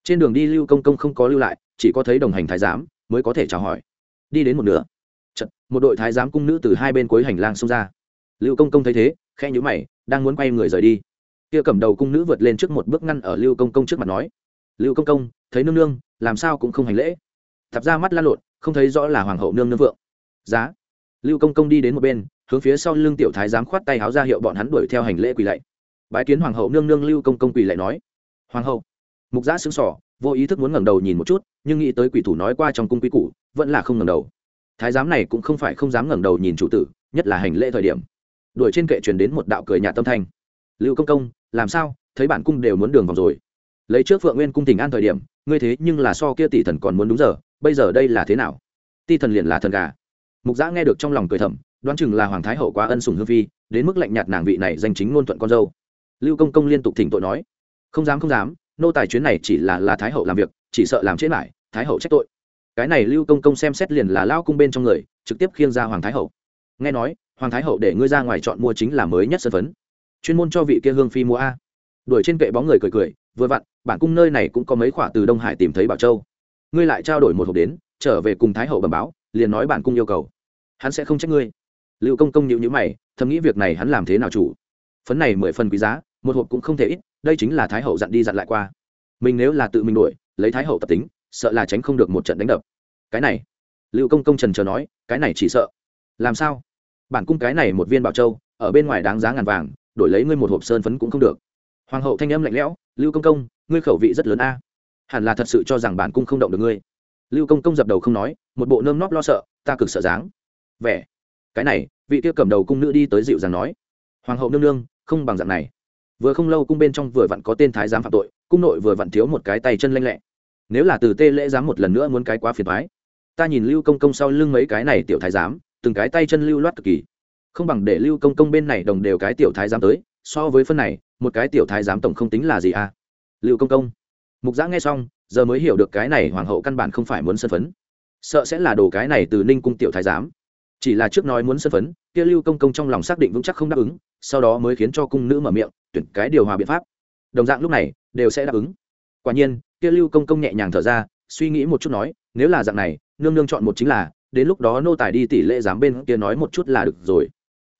Trên đường đi lưu công công không có lưu lại chỉ có thấy đồng hành thái giám mới có thể chào hỏi. Đi đến một nửa Chật, một đội thái giám cung nữ từ hai bên cuối hành lang xông ra. Lưu công công thấy thế khe nhữ mày đang muốn quay người rời đi kia cầm đầu cung nữ vượt lên trước một bước ngăn ở lưu công công trước mặt nói, lưu công công, thấy nương nương, làm sao cũng không hành lễ. Thập ra mắt lan lộn, không thấy rõ là hoàng hậu nương nương vượng. Giá. Lưu công công đi đến một bên, hướng phía sau lưng tiểu thái giám khoát tay háo ra hiệu bọn hắn đuổi theo hành lễ quỳ lạy. Bái kiến hoàng hậu nương nương, lưu công công quỳ lạy nói, hoàng hậu. Mục giã xứng sỏ vô ý thức muốn ngẩng đầu nhìn một chút, nhưng nghĩ tới quỷ thủ nói qua trong cung quý cũ vẫn là không ngẩng đầu. Thái giám này cũng không phải không dám ngẩng đầu nhìn chủ tử, nhất là hành lễ thời điểm. Đuổi trên kệ truyền đến một đạo cười nhạt tâm thanh. Lưu công công làm sao, thấy bản cung đều muốn đường vòng rồi. Lấy trước phượng nguyên cung tình an thời điểm, ngươi thế nhưng là so kia tỷ thần còn muốn đúng giờ, bây giờ đây là thế nào? Ti thần liền là thần gà. Mục giã nghe được trong lòng cười thầm, đoán chừng là hoàng thái hậu quá ân sủng hương phi, đến mức lạnh nhạt nàng vị này danh chính ngôn thuận con dâu. Lưu công công liên tục thỉnh tội nói, không dám không dám, nô tài chuyến này chỉ là là thái hậu làm việc, chỉ sợ làm chết lại, thái hậu trách tội. Cái này lưu công công xem xét liền là lao cung bên trong người, trực tiếp khiêng ra hoàng thái hậu. Nghe nói, hoàng thái hậu để ngươi ra ngoài chọn mua chính là mới nhất sân phấn chuyên môn cho vị kia hương phi mua a. Đuổi trên kệ bóng người cười cười, vừa vặn, bản cung nơi này cũng có mấy khoả từ đông hải tìm thấy bảo châu. Ngươi lại trao đổi một hộp đến, trở về cùng thái hậu bẩm báo, liền nói bản cung yêu cầu. Hắn sẽ không trách ngươi. Lưu công công nhịu nhữ mày, thầm nghĩ việc này hắn làm thế nào chủ. Phấn này mười phần quý giá, một hộp cũng không thể ít, đây chính là thái hậu dặn đi dặn lại qua. Mình nếu là tự mình đuổi, lấy thái hậu tập tính, sợ là tránh không được một trận đánh đập. Cái này, lưu công công trần chờ nói, cái này chỉ sợ. Làm sao? Bản cung cái này một viên bảo châu, ở bên ngoài đáng giá ngàn vàng đổi lấy ngươi một hộp sơn phấn cũng không được. Hoàng hậu thanh âm lạnh lẽo, lưu công công, ngươi khẩu vị rất lớn a. Hẳn là thật sự cho rằng bản cung không động được ngươi. Lưu công công dập đầu không nói, một bộ nơm nóp lo sợ, ta cực sợ dáng. Vẻ, cái này, vị kia cầm đầu cung nữ đi tới dịu dàng nói. Hoàng hậu nương nương, không bằng dạng này. Vừa không lâu cung bên trong vừa vặn có tên thái giám phạm tội, cung nội vừa vặn thiếu một cái tay chân lanh lẹ. Nếu là từ tê lễ giám một lần nữa muốn cái quá phiền thoái ta nhìn lưu công công sau lưng mấy cái này tiểu thái giám, từng cái tay chân lưu loát cực kỳ không bằng để lưu công công bên này đồng đều cái tiểu thái giám tới, so với phân này, một cái tiểu thái giám tổng không tính là gì à? Lưu công công. Mục giã nghe xong, giờ mới hiểu được cái này hoàng hậu căn bản không phải muốn sân phấn. Sợ sẽ là đồ cái này từ ninh cung tiểu thái giám. Chỉ là trước nói muốn sân phấn, kia lưu công công trong lòng xác định vững chắc không đáp ứng, sau đó mới khiến cho cung nữ mở miệng, tuyển cái điều hòa biện pháp. Đồng dạng lúc này, đều sẽ đáp ứng. Quả nhiên, kia lưu công công nhẹ nhàng thở ra, suy nghĩ một chút nói, nếu là dạng này, nương nương chọn một chính là, đến lúc đó nô tài đi tỷ lệ giám bên kia nói một chút là được rồi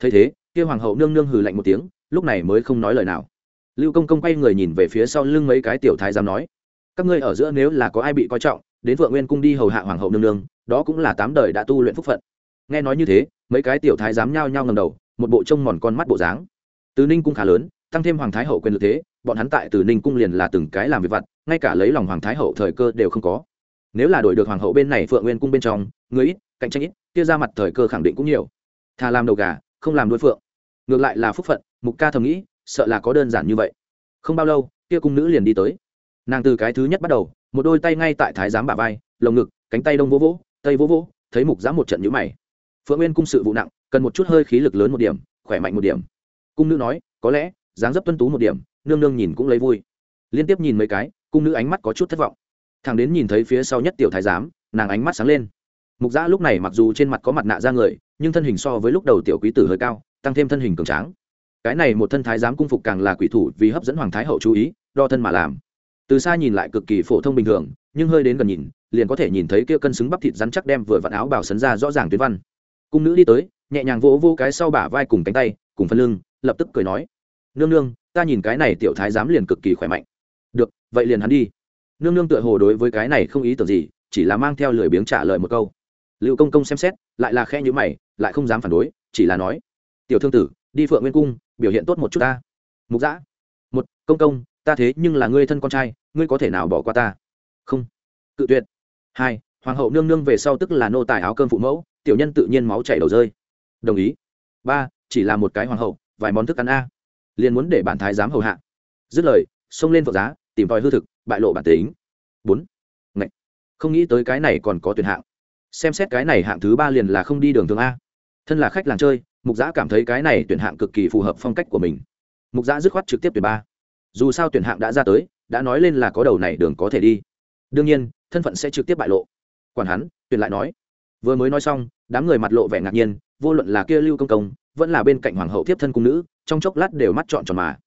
thấy thế, kia hoàng hậu nương nương hừ lạnh một tiếng, lúc này mới không nói lời nào. Lưu công công quay người nhìn về phía sau lưng mấy cái tiểu thái giám nói, các ngươi ở giữa nếu là có ai bị coi trọng, đến vượng nguyên cung đi hầu hạ hoàng hậu nương nương, đó cũng là tám đời đã tu luyện phúc phận. Nghe nói như thế, mấy cái tiểu thái giám nhao nhao ngầm đầu, một bộ trông mòn con mắt bộ dáng. Từ ninh cung khá lớn, tăng thêm hoàng thái hậu quyền lực thế, bọn hắn tại từ ninh cung liền là từng cái làm việc vặt, ngay cả lấy lòng hoàng thái hậu thời cơ đều không có. Nếu là đổi được hoàng hậu bên này phượng nguyên cung bên trong, người ít, cạnh tranh ít, kia ra mặt thời cơ khẳng định cũng nhiều. Thà làm đầu gà không làm đối phượng. Ngược lại là phúc phận, mục ca thầm nghĩ, sợ là có đơn giản như vậy. Không bao lâu, kia cung nữ liền đi tới. Nàng từ cái thứ nhất bắt đầu, một đôi tay ngay tại thái giám bả vai, lồng ngực, cánh tay đông vỗ vỗ tây vỗ vỗ, thấy mục giám một trận nhũ mày. Phượng nguyên cung sự vụ nặng, cần một chút hơi khí lực lớn một điểm, khỏe mạnh một điểm. Cung nữ nói, có lẽ, dáng dấp tuân tú một điểm, nương nương nhìn cũng lấy vui. Liên tiếp nhìn mấy cái, cung nữ ánh mắt có chút thất vọng. Thằng đến nhìn thấy phía sau nhất tiểu thái giám, nàng ánh mắt sáng lên mục giã lúc này mặc dù trên mặt có mặt nạ ra người, nhưng thân hình so với lúc đầu tiểu quý tử hơi cao, tăng thêm thân hình cường tráng. Cái này một thân thái giám cung phục càng là quỷ thủ vì hấp dẫn hoàng thái hậu chú ý, đo thân mà làm. Từ xa nhìn lại cực kỳ phổ thông bình thường, nhưng hơi đến gần nhìn, liền có thể nhìn thấy kia cân xứng bắp thịt rắn chắc đem vừa vặn áo bào sấn ra rõ ràng tuyến văn. Cung nữ đi tới, nhẹ nhàng vỗ vô cái sau bả vai cùng cánh tay, cùng phân lưng, lập tức cười nói, nương nương, ta nhìn cái này tiểu thái giám liền cực kỳ khỏe mạnh. Được, vậy liền hắn đi. Nương nương tựa hồ đối với cái này không ý tưởng gì, chỉ là mang theo lười biếng trả lời một câu lưu công công xem xét, lại là khe nhữ mày, lại không dám phản đối, chỉ là nói, tiểu thương tử, đi phượng nguyên cung, biểu hiện tốt một chút ta. Mục giã một, công công, ta thế nhưng là ngươi thân con trai, ngươi có thể nào bỏ qua ta? Không. Cự tuyệt. Hai, hoàng hậu nương nương về sau tức là nô tài áo cơm phụ mẫu, tiểu nhân tự nhiên máu chảy đầu rơi. Đồng ý. Ba, chỉ là một cái hoàng hậu, vài món thức ăn a, liền muốn để bản thái giám hầu hạ. Dứt lời, xông lên vợ giá, tìm tòi hư thực, bại lộ bản tính. Bốn không nghĩ tới cái này còn có tuyển hạng xem xét cái này hạng thứ ba liền là không đi đường thường a. Thân là khách làng chơi, mục giã cảm thấy cái này tuyển hạng cực kỳ phù hợp phong cách của mình. Mục giã dứt khoát trực tiếp tuyển ba. Dù sao tuyển hạng đã ra tới, đã nói lên là có đầu này đường có thể đi. Đương nhiên, thân phận sẽ trực tiếp bại lộ. Quản hắn, tuyển lại nói. Vừa mới nói xong, đám người mặt lộ vẻ ngạc nhiên, vô luận là kia lưu công công, vẫn là bên cạnh hoàng hậu tiếp thân cung nữ, trong chốc lát đều mắt trọn tròn mà.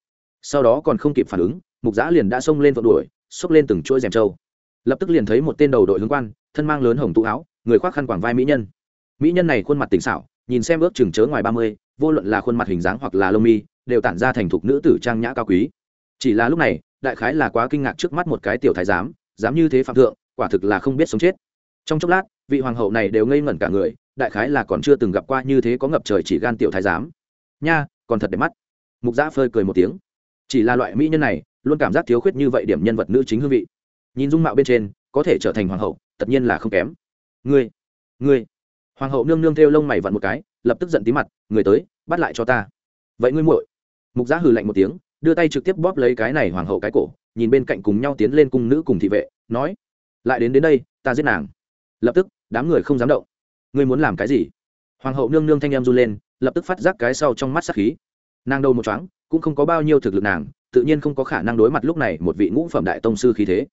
Sau đó còn không kịp phản ứng, mục giã liền đã xông lên vợ đuổi, xốc lên từng chuỗi rèm trâu. Lập tức liền thấy một tên đầu đội hướng quan, thân mang lớn hồng tụ áo người khoác khăn quàng vai mỹ nhân. Mỹ nhân này khuôn mặt tỉnh xảo, nhìn xem ước chừng chớ ngoài ba mươi, vô luận là khuôn mặt hình dáng hoặc là lông mi, đều tản ra thành thục nữ tử trang nhã cao quý. Chỉ là lúc này, đại khái là quá kinh ngạc trước mắt một cái tiểu thái giám, dám như thế phạm thượng, quả thực là không biết sống chết. Trong chốc lát, vị hoàng hậu này đều ngây ngẩn cả người, đại khái là còn chưa từng gặp qua như thế có ngập trời chỉ gan tiểu thái giám. Nha, còn thật đẹp mắt. Mục giã phơi cười một tiếng. Chỉ là loại mỹ nhân này, luôn cảm giác thiếu khuyết như vậy điểm nhân vật nữ chính hương vị. Nhìn dung mạo bên trên, có thể trở thành hoàng hậu, tất nhiên là không kém ngươi ngươi. Hoàng hậu nương nương theo lông mày vặn một cái, lập tức giận tí mặt, người tới, bắt lại cho ta. Vậy ngươi muội. Mục giá hừ lạnh một tiếng, đưa tay trực tiếp bóp lấy cái này hoàng hậu cái cổ, nhìn bên cạnh cùng nhau tiến lên cung nữ cùng thị vệ, nói, lại đến đến đây, ta giết nàng. Lập tức, đám người không dám động. Ngươi muốn làm cái gì? Hoàng hậu nương nương thanh em run lên, lập tức phát giác cái sau trong mắt sắc khí. Nàng đầu một chóng cũng không có bao nhiêu thực lực nàng, tự nhiên không có khả năng đối mặt lúc này một vị ngũ phẩm đại tông sư khí thế.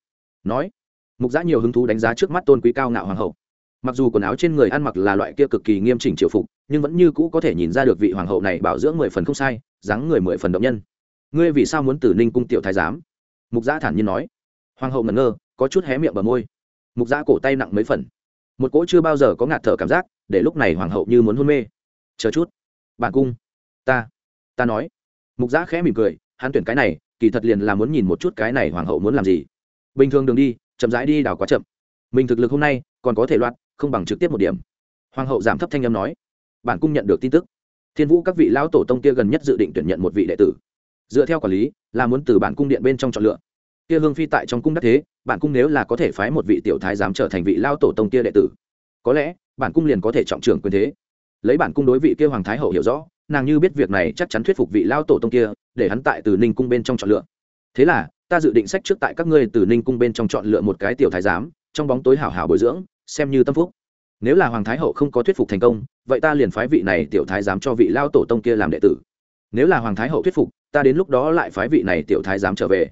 Nói, mục giã nhiều hứng thú đánh giá trước mắt tôn quý cao ngạo hoàng hậu mặc dù quần áo trên người ăn mặc là loại kia cực kỳ nghiêm chỉnh triều phục, nhưng vẫn như cũ có thể nhìn ra được vị hoàng hậu này bảo dưỡng mười phần không sai, dáng người mười phần động nhân. Ngươi vì sao muốn tử ninh cung tiểu thái giám? Mục giã thản nhiên nói. Hoàng hậu ngẩn ngơ, có chút hé miệng bờ môi. Mục giã cổ tay nặng mấy phần. Một cỗ chưa bao giờ có ngạt thở cảm giác, để lúc này hoàng hậu như muốn hôn mê. Chờ chút. Bản cung. Ta. Ta nói. Mục giã khẽ mỉm cười, hắn tuyển cái này, kỳ thật liền là muốn nhìn một chút cái này hoàng hậu muốn làm gì. Bình thường đường đi, chậm rãi đi đào quá chậm. Mình thực lực hôm nay, còn có thể loạt không bằng trực tiếp một điểm. Hoàng hậu giảm thấp thanh âm nói, bản cung nhận được tin tức. Thiên vũ các vị lão tổ tông kia gần nhất dự định tuyển nhận một vị đệ tử. Dựa theo quản lý, là muốn từ bản cung điện bên trong chọn lựa. Kia hương phi tại trong cung đắc thế, bản cung nếu là có thể phái một vị tiểu thái giám trở thành vị lao tổ tông kia đệ tử, có lẽ bản cung liền có thể trọng trưởng quyền thế. Lấy bản cung đối vị kia hoàng thái hậu hiểu rõ, nàng như biết việc này chắc chắn thuyết phục vị lao tổ tông kia, để hắn tại từ ninh cung bên trong chọn lựa. Thế là, ta dự định sách trước tại các ngươi từ ninh cung bên trong chọn lựa một cái tiểu thái giám, trong bóng tối hảo hảo bồi dưỡng xem như tâm phúc. Nếu là hoàng thái hậu không có thuyết phục thành công, vậy ta liền phái vị này tiểu thái giám cho vị lao tổ tông kia làm đệ tử. Nếu là hoàng thái hậu thuyết phục, ta đến lúc đó lại phái vị này tiểu thái giám trở về.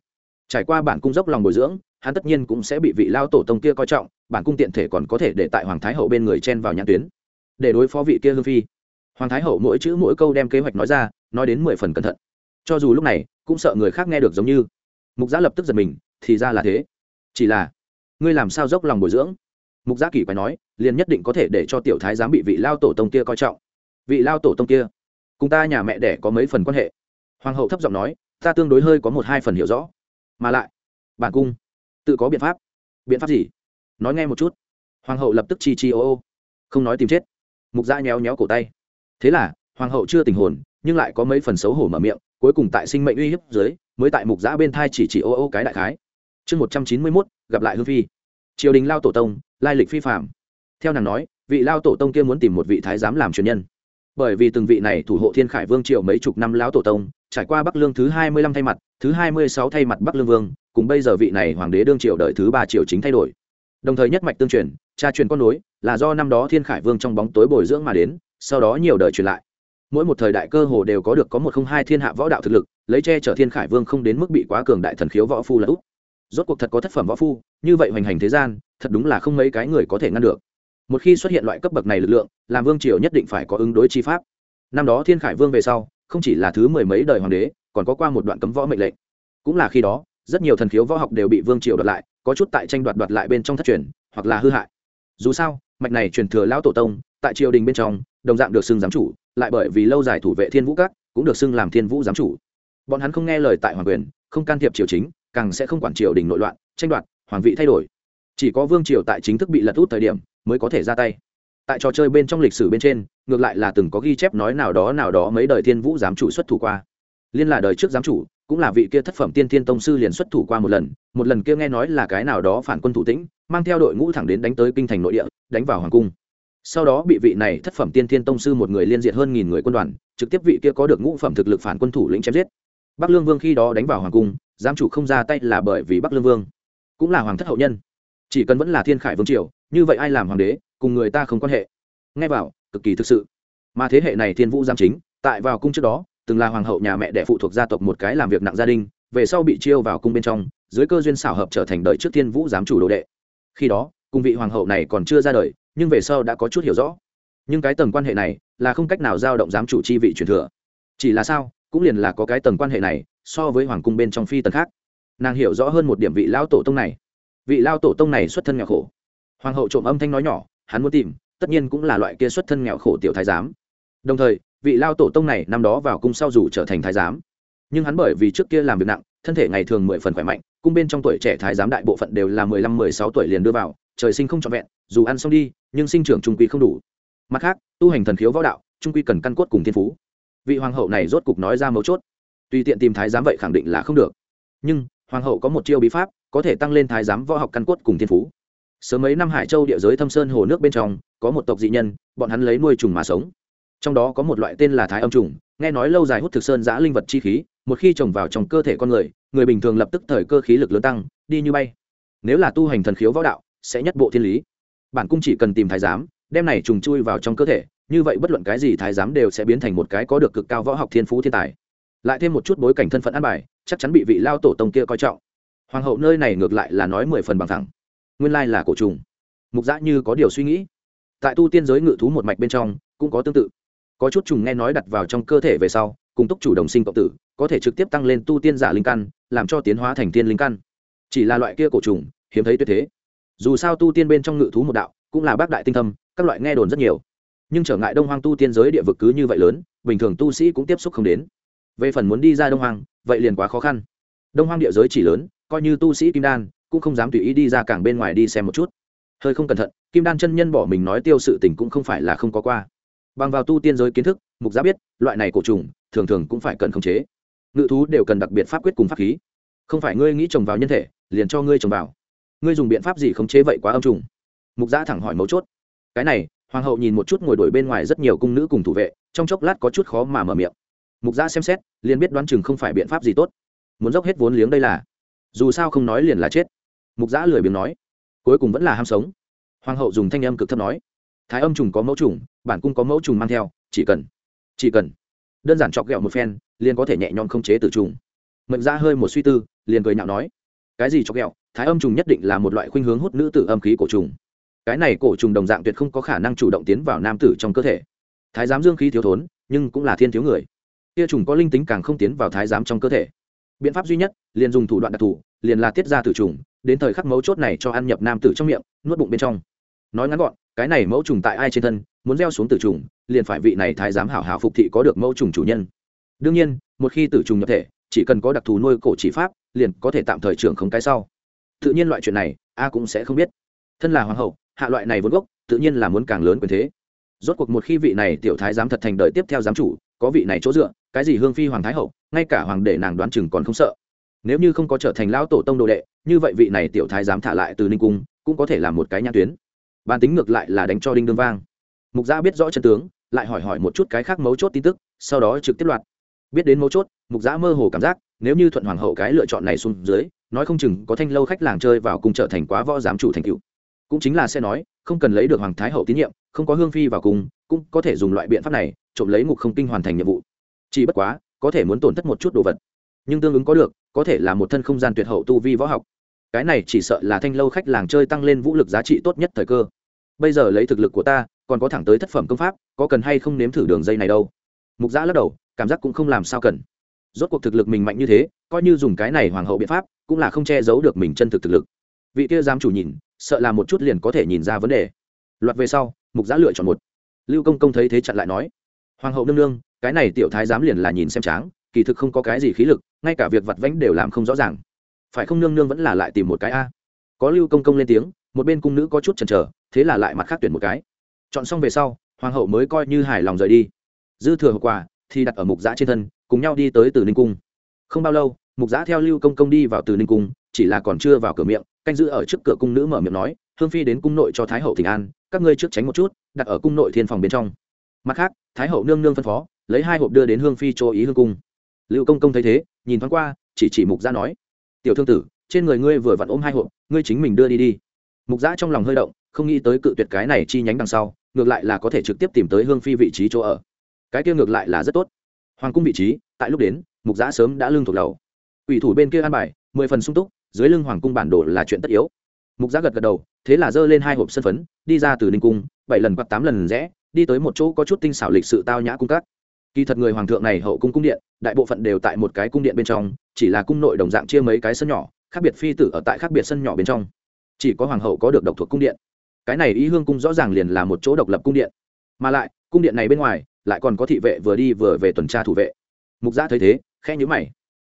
Trải qua bản cung dốc lòng bồi dưỡng, hắn tất nhiên cũng sẽ bị vị lao tổ tông kia coi trọng, bản cung tiện thể còn có thể để tại hoàng thái hậu bên người chen vào nhãn tuyến. Để đối phó vị kia hương phi. Hoàng thái hậu mỗi chữ mỗi câu đem kế hoạch nói ra, nói đến mười phần cẩn thận. Cho dù lúc này, cũng sợ người khác nghe được giống như. Mục giã lập tức giật mình, thì ra là thế. Chỉ là, ngươi làm sao dốc lòng bồi dưỡng? Mục giã kỳ quái nói, liền nhất định có thể để cho tiểu thái giám bị vị lao tổ tông kia coi trọng. Vị lao tổ tông kia, cùng ta nhà mẹ đẻ có mấy phần quan hệ? Hoàng hậu thấp giọng nói, ta tương đối hơi có một hai phần hiểu rõ. Mà lại, bản cung, tự có biện pháp. Biện pháp gì? Nói nghe một chút. Hoàng hậu lập tức chi chi ô ô. Không nói tìm chết. Mục giã nhéo nhéo cổ tay. Thế là, hoàng hậu chưa tình hồn, nhưng lại có mấy phần xấu hổ mở miệng, cuối cùng tại sinh mệnh uy hiếp dưới, mới tại mục giã bên thai chỉ chỉ ô ô cái đại khái. Chương một trăm chín mươi mốt, gặp lại hương phi triều đình lao tổ tông, lai lịch phi phạm theo nàng nói, vị lao tổ tông kia muốn tìm một vị thái giám làm truyền nhân. Bởi vì từng vị này thủ hộ thiên khải vương triều mấy chục năm lão tổ tông, trải qua bắc lương thứ hai mươi lăm thay mặt, thứ hai mươi sáu thay mặt bắc lương vương, cùng bây giờ vị này hoàng đế đương triều đợi thứ ba triều chính thay đổi. Đồng thời nhất mạch tương truyền, cha truyền con nối, là do năm đó thiên khải vương trong bóng tối bồi dưỡng mà đến, sau đó nhiều đời truyền lại. Mỗi một thời đại cơ hồ đều có được có một không hai thiên hạ võ đạo thực lực, lấy che chở thiên khải vương không đến mức bị quá cường đại thần khiếu võ phu là úp rốt cuộc thật có thất phẩm võ phu, như vậy hoành hành thế gian, thật đúng là không mấy cái người có thể ngăn được. Một khi xuất hiện loại cấp bậc này lực lượng, làm vương triều nhất định phải có ứng đối chi pháp. Năm đó thiên khải vương về sau, không chỉ là thứ mười mấy đời hoàng đế, còn có qua một đoạn cấm võ mệnh lệnh. Cũng là khi đó, rất nhiều thần khiếu võ học đều bị vương triều đoạt lại, có chút tại tranh đoạt đoạt lại bên trong thất truyền, hoặc là hư hại. Dù sao, mạch này truyền thừa lão tổ tông, tại triều đình bên trong, đồng dạng được xưng giám chủ, lại bởi vì lâu dài thủ vệ thiên vũ các, cũng được xưng làm thiên vũ giám chủ. Bọn hắn không nghe lời tại hoàng quyền, không can thiệp triều chính càng sẽ không quản triều đình nội loạn, tranh đoạt, hoàng vị thay đổi. Chỉ có vương triều tại chính thức bị lật út thời điểm mới có thể ra tay. Tại trò chơi bên trong lịch sử bên trên, ngược lại là từng có ghi chép nói nào đó nào đó mấy đời thiên vũ giám chủ xuất thủ qua. Liên là đời trước giám chủ, cũng là vị kia thất phẩm tiên thiên tông sư liền xuất thủ qua một lần một lần kia nghe nói là cái nào đó phản quân thủ tĩnh, mang theo đội ngũ thẳng đến đánh tới kinh thành nội địa, đánh vào hoàng cung. Sau đó bị vị này thất phẩm tiên thiên tông sư một người liên diệt hơn nghìn người quân đoàn, trực tiếp vị kia có được ngũ phẩm thực lực phản quân thủ lĩnh chém giết. Bắc lương vương khi đó đánh vào hoàng cung giám chủ không ra tay là bởi vì bắc lương vương, cũng là hoàng thất hậu nhân, chỉ cần vẫn là thiên khải vương triều, như vậy ai làm hoàng đế, cùng người ta không quan hệ. Ngay vào, cực kỳ thực sự. Mà thế hệ này thiên vũ giám chính, tại vào cung trước đó, từng là hoàng hậu nhà mẹ đẻ phụ thuộc gia tộc một cái làm việc nặng gia đình, về sau bị chiêu vào cung bên trong, dưới cơ duyên xảo hợp trở thành đời trước thiên vũ giám chủ đồ đệ. Khi đó cung vị hoàng hậu này còn chưa ra đời, nhưng về sau đã có chút hiểu rõ. Nhưng cái tầng quan hệ này là không cách nào giao động giám chủ chi vị truyền thừa. Chỉ là sao, cũng liền là có cái tầng quan hệ này so với hoàng cung bên trong phi tần khác. Nàng hiểu rõ hơn một điểm vị lao tổ tông này. Vị lao tổ tông này xuất thân nghèo khổ. Hoàng hậu trộm âm thanh nói nhỏ, hắn muốn tìm, tất nhiên cũng là loại kia xuất thân nghèo khổ tiểu thái giám. Đồng thời, vị lao tổ tông này năm đó vào cung sau dù trở thành thái giám. Nhưng hắn bởi vì trước kia làm việc nặng, thân thể ngày thường mười phần khỏe mạnh, cung bên trong tuổi trẻ thái giám đại bộ phận đều là mười lăm, mười sáu tuổi liền đưa vào, trời sinh không trọn vẹn, dù ăn xong đi, nhưng sinh trưởng trung quy không đủ. Mặt khác, tu hành thần khiếu võ đạo, trung quy cần căn cốt cùng thiên phú. Vị hoàng hậu này rốt cục nói ra mấu chốt tùy tiện tìm thái giám vậy khẳng định là không được. Nhưng, hoàng hậu có một chiêu bí pháp, có thể tăng lên thái giám võ học căn cốt cùng thiên phú. Sớm mấy năm hải châu địa giới thâm sơn hồ nước bên trong, có một tộc dị nhân, bọn hắn lấy nuôi trùng mà sống. Trong đó có một loại tên là thái âm trùng, nghe nói lâu dài hút thực sơn giã linh vật chi khí, một khi trồng vào trong cơ thể con người người bình thường lập tức thời cơ khí lực lớn tăng, đi như bay. Nếu là tu hành thần khiếu võ đạo, sẽ nhất bộ thiên lý. Bản cung chỉ cần tìm thái giám, đem này trùng chui vào trong cơ thể, như vậy bất luận cái gì thái giám đều sẽ biến thành một cái có được cực cao võ học thiên phú thiên tài lại thêm một chút bối cảnh thân phận an bài, chắc chắn bị vị lao tổ tông kia coi trọng. Hoàng hậu nơi này ngược lại là nói mười phần bằng thẳng. Nguyên lai là cổ trùng. Mục giã như có điều suy nghĩ. Tại tu tiên giới ngự thú một mạch bên trong, cũng có tương tự. Có chút trùng nghe nói đặt vào trong cơ thể về sau, cùng túc chủ đồng sinh cộng tử, có thể trực tiếp tăng lên tu tiên giả linh căn, làm cho tiến hóa thành tiên linh căn. Chỉ là loại kia cổ trùng, hiếm thấy tuyệt thế. Dù sao tu tiên bên trong ngự thú một đạo, cũng là bác đại tinh thâm, các loại nghe đồn rất nhiều. Nhưng trở ngại đông hoang tu tiên giới địa vực cứ như vậy lớn, bình thường tu sĩ cũng tiếp xúc không đến về phần muốn đi ra đông hoang, vậy liền quá khó khăn. Đông hoang địa giới chỉ lớn, coi như tu sĩ kim đan, cũng không dám tùy ý đi ra cảng bên ngoài đi xem một chút. Hơi không cẩn thận, kim đan chân nhân bỏ mình nói tiêu sự tình cũng không phải là không có qua. Bằng vào tu tiên giới kiến thức, mục giá biết, loại này cổ trùng, thường thường cũng phải cần khống chế. Ngự thú đều cần đặc biệt pháp quyết cùng pháp khí. Không phải ngươi nghĩ trồng vào nhân thể, liền cho ngươi trồng vào. Ngươi dùng biện pháp gì khống chế vậy quá âm trùng? Mục giá thẳng hỏi mấu chốt. Cái này, hoàng hậu nhìn một chút ngồi đuổi bên ngoài rất nhiều cung nữ cùng thủ vệ, trong chốc lát có chút khó mà mở miệng mục gia xem xét, liền biết đoán chừng không phải biện pháp gì tốt. Muốn dốc hết vốn liếng đây là, dù sao không nói liền là chết. Mục giã lười biếng nói, cuối cùng vẫn là ham sống. Hoàng hậu dùng thanh âm cực thấp nói, thái âm trùng có mẫu trùng, bản cung có mẫu trùng mang theo, chỉ cần chỉ cần. Đơn giản chọc ghẹo một phen, liền có thể nhẹ nhõm không chế tử trùng. Mệnh ra hơi một suy tư, liền cười nhạo nói, cái gì chọc ghẹo, thái âm trùng nhất định là một loại khuynh hướng hút nữ tử âm khí cổ trùng. Cái này cổ trùng đồng dạng tuyệt không có khả năng chủ động tiến vào nam tử trong cơ thể. Thái giám dương khí thiếu thốn, nhưng cũng là thiên thiếu người kia trùng có linh tính càng không tiến vào thái giám trong cơ thể. Biện pháp duy nhất, liền dùng thủ đoạn đặc thù, liền là tiết ra tử trùng, đến thời khắc mấu chốt này cho ăn nhập nam tử trong miệng, nuốt bụng bên trong. Nói ngắn gọn, cái này mẫu trùng tại ai trên thân, muốn gieo xuống tử trùng, liền phải vị này thái giám hảo hảo phục thị có được mẫu trùng chủ nhân. Đương nhiên, một khi tử trùng nhập thể, chỉ cần có đặc thù nuôi cổ chỉ pháp, liền có thể tạm thời trưởng không cái sau. Tự nhiên loại chuyện này, a cũng sẽ không biết. Thân là hoàng hậu, hạ loại này vốn gốc, tự nhiên là muốn càng lớn quyền thế. Rốt cuộc một khi vị này tiểu thái giám thật thành đời tiếp theo giám chủ có vị này chỗ dựa, cái gì hương phi hoàng thái hậu, ngay cả hoàng đệ nàng đoán chừng còn không sợ. Nếu như không có trở thành lão tổ tông đồ đệ, như vậy vị này tiểu thái giám thả lại từ ninh cung, cũng có thể là một cái nhãn tuyến. Bàn tính ngược lại là đánh cho đinh đương vang. Mục gia biết rõ chân tướng, lại hỏi hỏi một chút cái khác mấu chốt tin tức, sau đó trực tiếp loạt. Biết đến mấu chốt, mục gia mơ hồ cảm giác, nếu như thuận hoàng hậu cái lựa chọn này xuống dưới, nói không chừng có thanh lâu khách làng chơi vào cùng trở thành quá võ giám chủ thành cựu cũng chính là sẽ nói, không cần lấy được hoàng thái hậu tín nhiệm, không có hương phi vào cùng, cũng có thể dùng loại biện pháp này, trộm lấy ngục không kinh hoàn thành nhiệm vụ. Chỉ bất quá, có thể muốn tổn thất một chút đồ vật. Nhưng tương ứng có được, có thể là một thân không gian tuyệt hậu tu vi võ học. Cái này chỉ sợ là thanh lâu khách làng chơi tăng lên vũ lực giá trị tốt nhất thời cơ. Bây giờ lấy thực lực của ta, còn có thẳng tới thất phẩm công pháp, có cần hay không nếm thử đường dây này đâu? Mục giã lắc đầu, cảm giác cũng không làm sao cần. Rốt cuộc thực lực mình mạnh như thế, coi như dùng cái này hoàng hậu biện pháp, cũng là không che giấu được mình chân thực thực lực. Vị kia giám chủ nhìn sợ là một chút liền có thể nhìn ra vấn đề. Loạt về sau, mục giã lựa chọn một. Lưu công công thấy thế chặn lại nói, hoàng hậu nương nương, cái này tiểu thái giám liền là nhìn xem tráng, kỳ thực không có cái gì khí lực, ngay cả việc vặt vãnh đều làm không rõ ràng. Phải không nương nương vẫn là lại tìm một cái a? Có lưu công công lên tiếng, một bên cung nữ có chút chần chờ, thế là lại mặt khác tuyển một cái. Chọn xong về sau, hoàng hậu mới coi như hài lòng rời đi. Dư thừa hậu quả, thì đặt ở mục giã trên thân, cùng nhau đi tới từ ninh cung. Không bao lâu, mục giã theo lưu công công đi vào từ ninh cung, chỉ là còn chưa vào cửa miệng canh giữ ở trước cửa cung nữ mở miệng nói hương phi đến cung nội cho thái hậu thỉnh an các ngươi trước tránh một chút đặt ở cung nội thiên phòng bên trong. Mặt khác thái hậu nương nương phân phó lấy hai hộp đưa đến hương phi cho ý hương cung. Lưu công công thấy thế nhìn thoáng qua chỉ chỉ mục gia nói tiểu thương tử trên người ngươi vừa vặn ôm hai hộp ngươi chính mình đưa đi đi. Mục gia trong lòng hơi động không nghĩ tới cự tuyệt cái này chi nhánh đằng sau ngược lại là có thể trực tiếp tìm tới hương phi vị trí chỗ ở. Cái kia ngược lại là rất tốt. Hoàng cung vị trí tại lúc đến mục giã sớm đã lương thuộc đầu, ủy thủ bên kia an bài mười phần sung túc dưới lưng hoàng cung bản đồ là chuyện tất yếu. Mục giã gật gật đầu, thế là giơ lên hai hộp sân phấn, đi ra từ ninh cung, bảy lần hoặc tám lần rẽ, đi tới một chỗ có chút tinh xảo lịch sự tao nhã cung các. Kỳ thật người hoàng thượng này hậu cung cung điện, đại bộ phận đều tại một cái cung điện bên trong, chỉ là cung nội đồng dạng chia mấy cái sân nhỏ, khác biệt phi tử ở tại khác biệt sân nhỏ bên trong. Chỉ có hoàng hậu có được độc thuộc cung điện. Cái này ý hương cung rõ ràng liền là một chỗ độc lập cung điện. Mà lại, cung điện này bên ngoài, lại còn có thị vệ vừa đi vừa về tuần tra thủ vệ. Mục gia thấy thế, khẽ nhữ mày.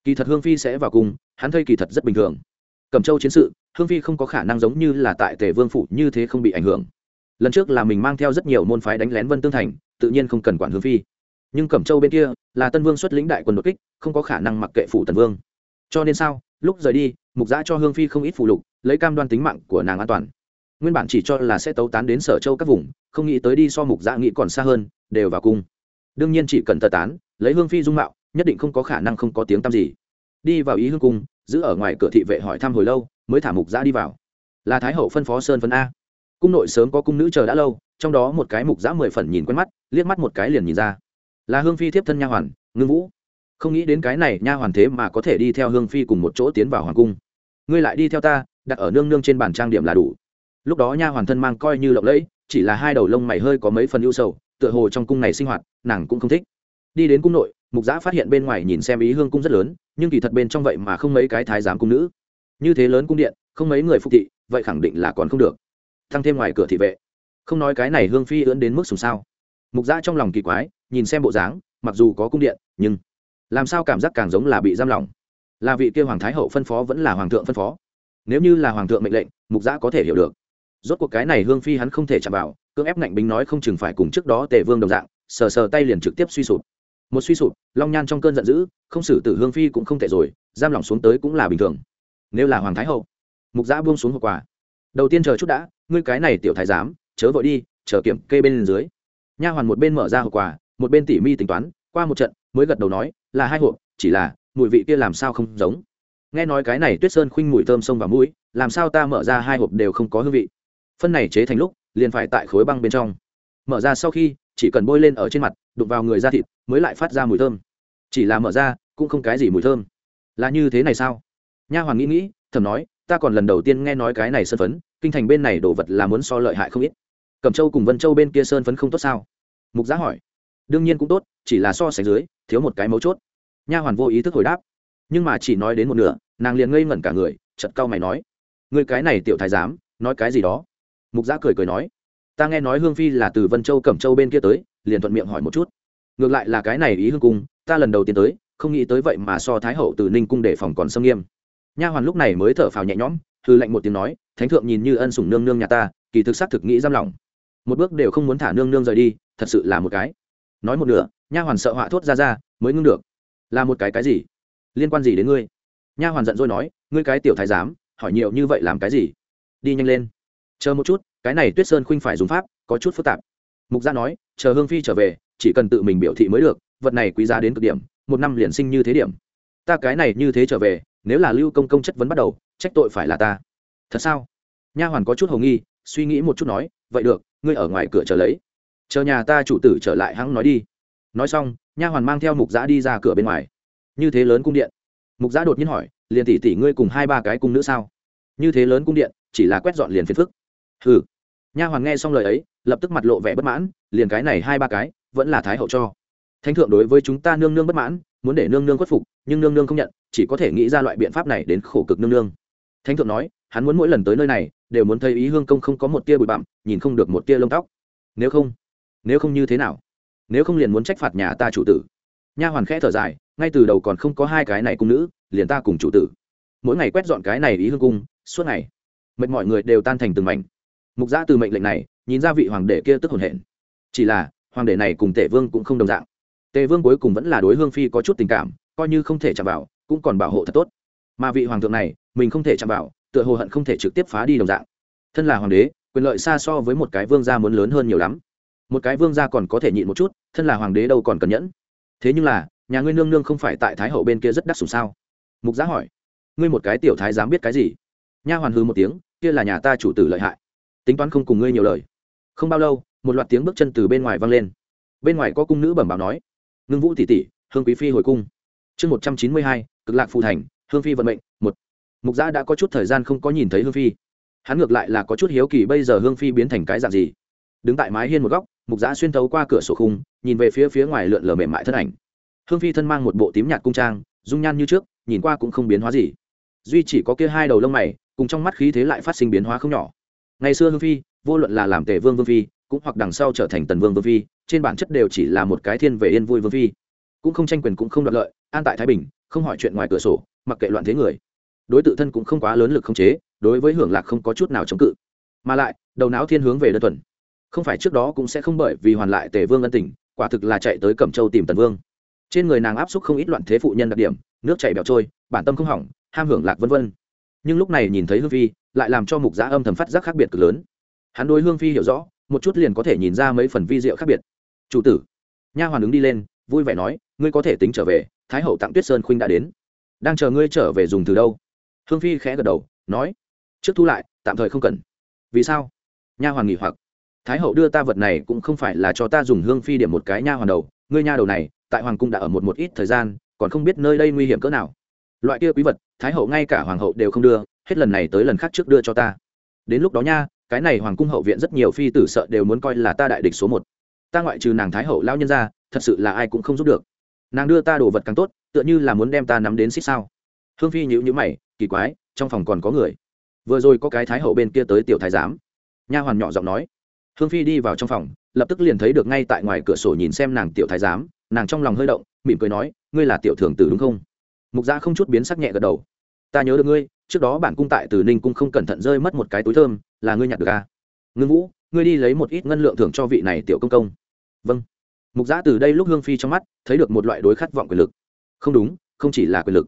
Kỳ thật hương phi sẽ vào cung hắn thấy kỳ thật rất bình thường. Cẩm châu chiến sự, hương phi không có khả năng giống như là tại tề vương phủ như thế không bị ảnh hưởng. Lần trước là mình mang theo rất nhiều môn phái đánh lén vân tương thành, tự nhiên không cần quản hương phi. Nhưng cẩm châu bên kia, là tân vương xuất lĩnh đại quân đột kích, không có khả năng mặc kệ phủ tần vương. Cho nên sao? Lúc rời đi, mục giã cho hương phi không ít phụ lục, lấy cam đoan tính mạng của nàng an toàn. Nguyên bản chỉ cho là sẽ tấu tán đến sở châu các vùng, không nghĩ tới đi so mục giã nghĩ còn xa hơn, đều vào cung. Đương nhiên chỉ cần tơ tán, lấy hương phi dung mạo, nhất định không có khả năng không có tiếng tăm gì đi vào ý hương cung, giữ ở ngoài cửa thị vệ hỏi thăm hồi lâu, mới thả mục giã đi vào. Là thái hậu phân phó sơn phân a. Cung nội sớm có cung nữ chờ đã lâu, trong đó một cái mục giã mười phần nhìn quen mắt, liếc mắt một cái liền nhìn ra. Là hương phi thiếp thân nha hoàn, ngưng vũ. Không nghĩ đến cái này nha hoàn thế mà có thể đi theo hương phi cùng một chỗ tiến vào hoàng cung. Ngươi lại đi theo ta, đặt ở nương nương trên bàn trang điểm là đủ. Lúc đó nha hoàn thân mang coi như lộng lẫy, chỉ là hai đầu lông mày hơi có mấy phần ưu sầu, tựa hồ trong cung này sinh hoạt, nàng cũng không thích. Đi đến cung nội, mục giã phát hiện bên ngoài nhìn xem ý hương cung rất lớn nhưng kỳ thật bên trong vậy mà không mấy cái thái giám cung nữ. Như thế lớn cung điện, không mấy người phục thị, vậy khẳng định là còn không được. Thăng thêm ngoài cửa thị vệ. Không nói cái này hương phi ưỡn đến mức sùng sao. Mục gia trong lòng kỳ quái, nhìn xem bộ dáng, mặc dù có cung điện, nhưng làm sao cảm giác càng giống là bị giam lỏng. Là vị kia hoàng thái hậu phân phó vẫn là hoàng thượng phân phó. Nếu như là hoàng thượng mệnh lệnh, mục gia có thể hiểu được. Rốt cuộc cái này hương phi hắn không thể chạm vào, cưỡng ép ngạnh bính nói không chừng phải cùng trước đó tề vương đồng dạng, sờ sờ tay liền trực tiếp suy sụp một suy sụp, long nhan trong cơn giận dữ, không xử tử hương phi cũng không thể rồi, giam lỏng xuống tới cũng là bình thường. Nếu là hoàng thái hậu, mục giã buông xuống hậu quả. Đầu tiên chờ chút đã, ngươi cái này tiểu thái giám, chớ vội đi, chờ kiểm kê bên dưới. Nha hoàn một bên mở ra hậu quả, một bên tỉ mi tính toán, qua một trận mới gật đầu nói, là hai hộp, chỉ là, mùi vị kia làm sao không giống. Nghe nói cái này tuyết sơn khuynh mùi thơm sông vào mũi, làm sao ta mở ra hai hộp đều không có hương vị. Phân này chế thành lúc, liền phải tại khối băng bên trong. Mở ra sau khi chỉ cần bôi lên ở trên mặt, đụng vào người da thịt mới lại phát ra mùi thơm. Chỉ là mở ra cũng không cái gì mùi thơm. Là như thế này sao? Nha hoàng nghĩ nghĩ, thầm nói, ta còn lần đầu tiên nghe nói cái này sơn phấn, kinh thành bên này đồ vật là muốn so lợi hại không ít. Cẩm châu cùng vân châu bên kia sơn phấn không tốt sao? Mục giá hỏi. Đương nhiên cũng tốt, chỉ là so sánh dưới, thiếu một cái mấu chốt. Nha hoàn vô ý thức hồi đáp. Nhưng mà chỉ nói đến một nửa, nàng liền ngây ngẩn cả người chật cau mày nói. Người cái này tiểu thái giám, nói cái gì đó? Mục giá cười cười nói ta nghe nói hương phi là từ vân châu cẩm châu bên kia tới, liền thuận miệng hỏi một chút. Ngược lại là cái này ý hương cung, ta lần đầu tiên tới, không nghĩ tới vậy mà so thái hậu từ ninh cung để phòng còn xâm nghiêm. Nha hoàn lúc này mới thở phào nhẹ nhõm hư lệnh một tiếng nói, thánh thượng nhìn như ân sủng nương nương nhà ta, kỳ thực xác thực nghĩ giam lòng một bước đều không muốn thả nương nương rời đi, thật sự là một cái. Nói một nửa, nha hoàn sợ họa thốt ra ra, mới ngưng được. Là một cái cái gì? Liên quan gì đến ngươi? Nha hoàn giận dỗi nói, ngươi cái tiểu thái giám, hỏi nhiều như vậy làm cái gì? Đi nhanh lên. Chờ một chút cái này tuyết sơn khuynh phải dùng pháp, có chút phức tạp. Mục gia nói, chờ hương phi trở về, chỉ cần tự mình biểu thị mới được, vật này quý giá đến cực điểm, một năm liền sinh như thế điểm. Ta cái này như thế trở về, nếu là lưu công công chất vấn bắt đầu, trách tội phải là ta. Thật sao? Nha hoàn có chút hầu nghi, suy nghĩ một chút nói, vậy được, ngươi ở ngoài cửa chờ lấy. Chờ nhà ta chủ tử trở lại hắng nói đi. Nói xong, nha hoàn mang theo mục giã đi ra cửa bên ngoài. Như thế lớn cung điện. Mục giã đột nhiên hỏi, liền tỷ tỷ ngươi cùng hai ba cái cung nữ sao? Như thế lớn cung điện, chỉ là quét dọn liền phiền phức hừ. Nha hoàn nghe xong lời ấy, lập tức mặt lộ vẻ bất mãn, liền cái này hai ba cái, vẫn là thái hậu cho. Thánh thượng đối với chúng ta nương nương bất mãn, muốn để nương nương khuất phục, nhưng nương nương không nhận, chỉ có thể nghĩ ra loại biện pháp này đến khổ cực nương nương. Thánh thượng nói, hắn muốn mỗi lần tới nơi này, đều muốn thấy ý hương công không có một tia bụi bặm, nhìn không được một tia lông tóc. Nếu không nếu không như thế nào? Nếu không liền muốn trách phạt nhà ta chủ tử. Nha hoàn khẽ thở dài, ngay từ đầu còn không có hai cái này cung nữ, liền ta cùng chủ tử. Mỗi ngày quét dọn cái này ý hương cung, suốt ngày, mệt mọi người đều tan thành từng mảnh mục giã từ mệnh lệnh này nhìn ra vị hoàng đệ kia tức hồn hển. Chỉ là, hoàng đệ này cùng tể vương cũng không đồng dạng. Tề vương cuối cùng vẫn là đối hương phi có chút tình cảm, coi như không thể chạm vào, cũng còn bảo hộ thật tốt. Mà vị hoàng thượng này, mình không thể chạm vào, tựa hồ hận không thể trực tiếp phá đi đồng dạng. Thân là hoàng đế, quyền lợi xa so với một cái vương gia muốn lớn hơn nhiều lắm. Một cái vương gia còn có thể nhịn một chút, thân là hoàng đế đâu còn cần nhẫn. Thế nhưng là, nhà ngươi nương nương không phải tại thái hậu bên kia rất đắc sủng sao? Mục giá hỏi. Ngươi một cái tiểu thái dám biết cái gì? Nha hoàn hư một tiếng, kia là nhà ta chủ tử lợi hại tính toán không cùng ngươi nhiều lời. Không bao lâu, một loạt tiếng bước chân từ bên ngoài vang lên. Bên ngoài có cung nữ bẩm báo nói, ngưng vũ tỷ tỷ, hương quý phi hồi cung. Chương một trăm chín mươi hai, cực lạc phù thành, hương phi vận mệnh, một. Mục giã đã có chút thời gian không có nhìn thấy hương phi. Hắn ngược lại là có chút hiếu kỳ bây giờ hương phi biến thành cái dạng gì. Đứng tại mái hiên một góc, mục giã xuyên tấu qua cửa sổ khung, nhìn về phía phía ngoài lượn lờ mềm mại thân ảnh. Hương phi thân mang một bộ tím nhạt cung trang, dung nhan như trước, nhìn qua cũng không biến hóa gì. Duy chỉ có kia hai đầu lông mày, cùng trong mắt khí thế lại phát sinh biến hóa không nhỏ ngày xưa hương phi, vô luận là làm tề vương vương phi, cũng hoặc đằng sau trở thành tần vương vương phi, trên bản chất đều chỉ là một cái thiên về yên vui vương phi. Cũng không tranh quyền cũng không đoạt lợi, an tại thái bình, không hỏi chuyện ngoài cửa sổ, mặc kệ loạn thế người. Đối tự thân cũng không quá lớn lực không chế, đối với hưởng lạc không có chút nào chống cự. Mà lại, đầu não thiên hướng về đơn thuần. Không phải trước đó cũng sẽ không bởi vì hoàn lại tề vương ân tình, quả thực là chạy tới cẩm châu tìm tần vương. Trên người nàng áp xúc không ít loạn thế phụ nhân đặc điểm, nước chảy bẹo trôi, bản tâm không hỏng, ham hưởng lạc vân vân nhưng lúc này nhìn thấy hương phi, lại làm cho mục giã âm thầm phát giác khác biệt cực lớn. Hắn đối hương phi hiểu rõ, một chút liền có thể nhìn ra mấy phần vi diệu khác biệt. Chủ tử. Nha hoàn ứng đi lên, vui vẻ nói, ngươi có thể tính trở về, thái hậu tặng tuyết sơn khuynh đã đến. Đang chờ ngươi trở về dùng từ đâu? Hương phi khẽ gật đầu, nói, trước thu lại, tạm thời không cần. Vì sao? Nha hoàn nghỉ hoặc, thái hậu đưa ta vật này cũng không phải là cho ta dùng hương phi điểm một cái nha hoàn đầu. Ngươi nha đầu này, tại hoàng cung đã ở một một ít thời gian, còn không biết nơi đây nguy hiểm cỡ nào loại kia quý vật, thái hậu ngay cả hoàng hậu đều không đưa, hết lần này tới lần khác trước đưa cho ta. Đến lúc đó nha, cái này hoàng cung hậu viện rất nhiều phi tử sợ đều muốn coi là ta đại địch số một. Ta ngoại trừ nàng thái hậu lao nhân ra, thật sự là ai cũng không giúp được. Nàng đưa ta đồ vật càng tốt, tựa như là muốn đem ta nắm đến xích sao. Hương phi nhữ nhữ mày, kỳ quái, trong phòng còn có người. Vừa rồi có cái thái hậu bên kia tới tiểu thái giám. Nha hoàn nhỏ giọng nói. Hương phi đi vào trong phòng, lập tức liền thấy được ngay tại ngoài cửa sổ nhìn xem nàng tiểu thái giám, nàng trong lòng hơi động, mỉm cười nói, ngươi là tiểu thường tử đúng không? Mục gia không chút biến sắc nhẹ gật đầu. Ta nhớ được ngươi, trước đó bản cung tại từ ninh cung không cẩn thận rơi mất một cái túi thơm, là ngươi nhặt được à? ngưng vũ, ngươi đi lấy một ít ngân lượng thưởng cho vị này tiểu công công. Vâng. Mục giã từ đây lúc hương phi trong mắt, thấy được một loại đối khát vọng quyền lực. Không đúng, không chỉ là quyền lực.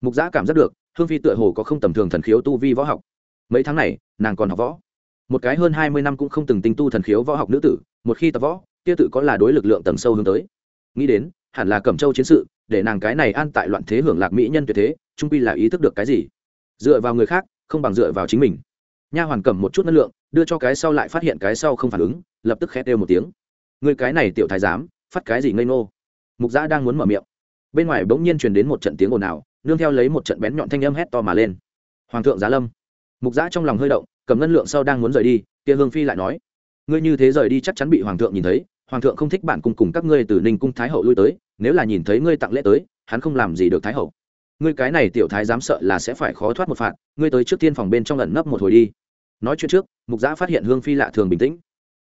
Mục giã cảm giác được, hương phi tựa hồ có không tầm thường thần khiếu tu vi võ học. Mấy tháng này, nàng còn học võ. Một cái hơn hai mươi năm cũng không từng tinh tu thần khiếu võ học nữ tử, một khi tập võ, kia tự có là đối lực lượng tầng sâu hướng tới. Nghĩ đến hẳn là cẩm châu chiến sự, để nàng cái này an tại loạn thế hưởng lạc mỹ nhân tuyệt thế, trung quy là ý thức được cái gì? Dựa vào người khác, không bằng dựa vào chính mình. Nha hoàn cầm một chút năng lượng, đưa cho cái sau lại phát hiện cái sau không phản ứng, lập tức khét đều một tiếng. Người cái này tiểu thái giám, phát cái gì ngây ngô? Mục giã đang muốn mở miệng. Bên ngoài bỗng nhiên truyền đến một trận tiếng ồn ào, nương theo lấy một trận bén nhọn thanh âm hét to mà lên. Hoàng thượng giá lâm. Mục giã trong lòng hơi động, cầm ngân lượng sau đang muốn rời đi, kia hương phi lại nói, ngươi như thế rời đi chắc chắn bị hoàng thượng nhìn thấy, hoàng thượng không thích bạn cùng cùng các ngươi từ ninh cung thái hậu lui tới nếu là nhìn thấy ngươi tặng lễ tới, hắn không làm gì được thái hậu. Ngươi cái này tiểu thái dám sợ là sẽ phải khó thoát một phạt, ngươi tới trước tiên phòng bên trong lần nấp một hồi đi. Nói chuyện trước, mục giã phát hiện hương phi lạ thường bình tĩnh.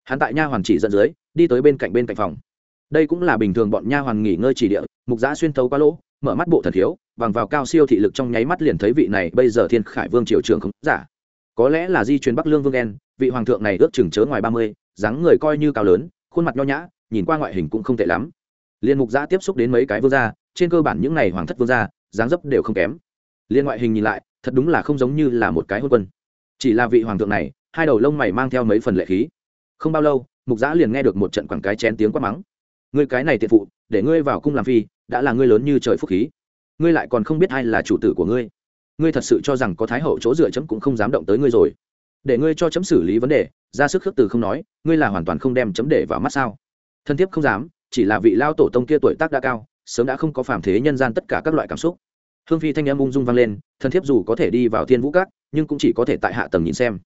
Hắn tại nha hoàn chỉ dẫn dưới, đi tới bên cạnh bên cạnh phòng. Đây cũng là bình thường bọn nha hoàn nghỉ ngơi chỉ địa, mục giã xuyên thấu qua lỗ, mở mắt bộ thần thiếu, bằng vào cao siêu thị lực trong nháy mắt liền thấy vị này, bây giờ thiên khải vương triều trường không giả. Có lẽ là di truyền bắc lương vương đen vị hoàng thượng này ước chừng chớ ngoài ba mươi, dáng người coi như cao lớn, khuôn mặt nho nhã, nhìn qua ngoại hình cũng không tệ lắm liên mục giã tiếp xúc đến mấy cái vương gia, trên cơ bản những n à y hoàng thất vương gia, dáng dấp đều không kém. Liên ngoại hình nhìn lại, thật đúng là không giống như là một cái hôn quân. Chỉ là vị hoàng thượng này, hai đầu lông mày mang theo mấy phần lệ khí. Không bao lâu, mục giã liền nghe được một trận quảng cái chén tiếng quát mắng. Ngươi cái này tiện phụ, để ngươi vào cung làm phi, đã là ngươi lớn như trời phúc khí. Ngươi lại còn không biết ai là chủ tử của ngươi. Ngươi thật sự cho rằng có thái hậu chỗ dựa chấm cũng không dám động tới ngươi rồi. Để ngươi cho chấm xử lý vấn đề, ra sức khước từ không nói, ngươi là hoàn toàn không đem chấm để vào mắt sao? Thân thiết không dám chỉ là vị lao tổ tông kia tuổi tác đã cao, sớm đã không có phàm thế nhân gian tất cả các loại cảm xúc. Hương phi thanh em ung dung vang lên thân thiết dù có thể đi vào thiên vũ các, nhưng cũng chỉ có thể tại hạ tầng nhìn xem.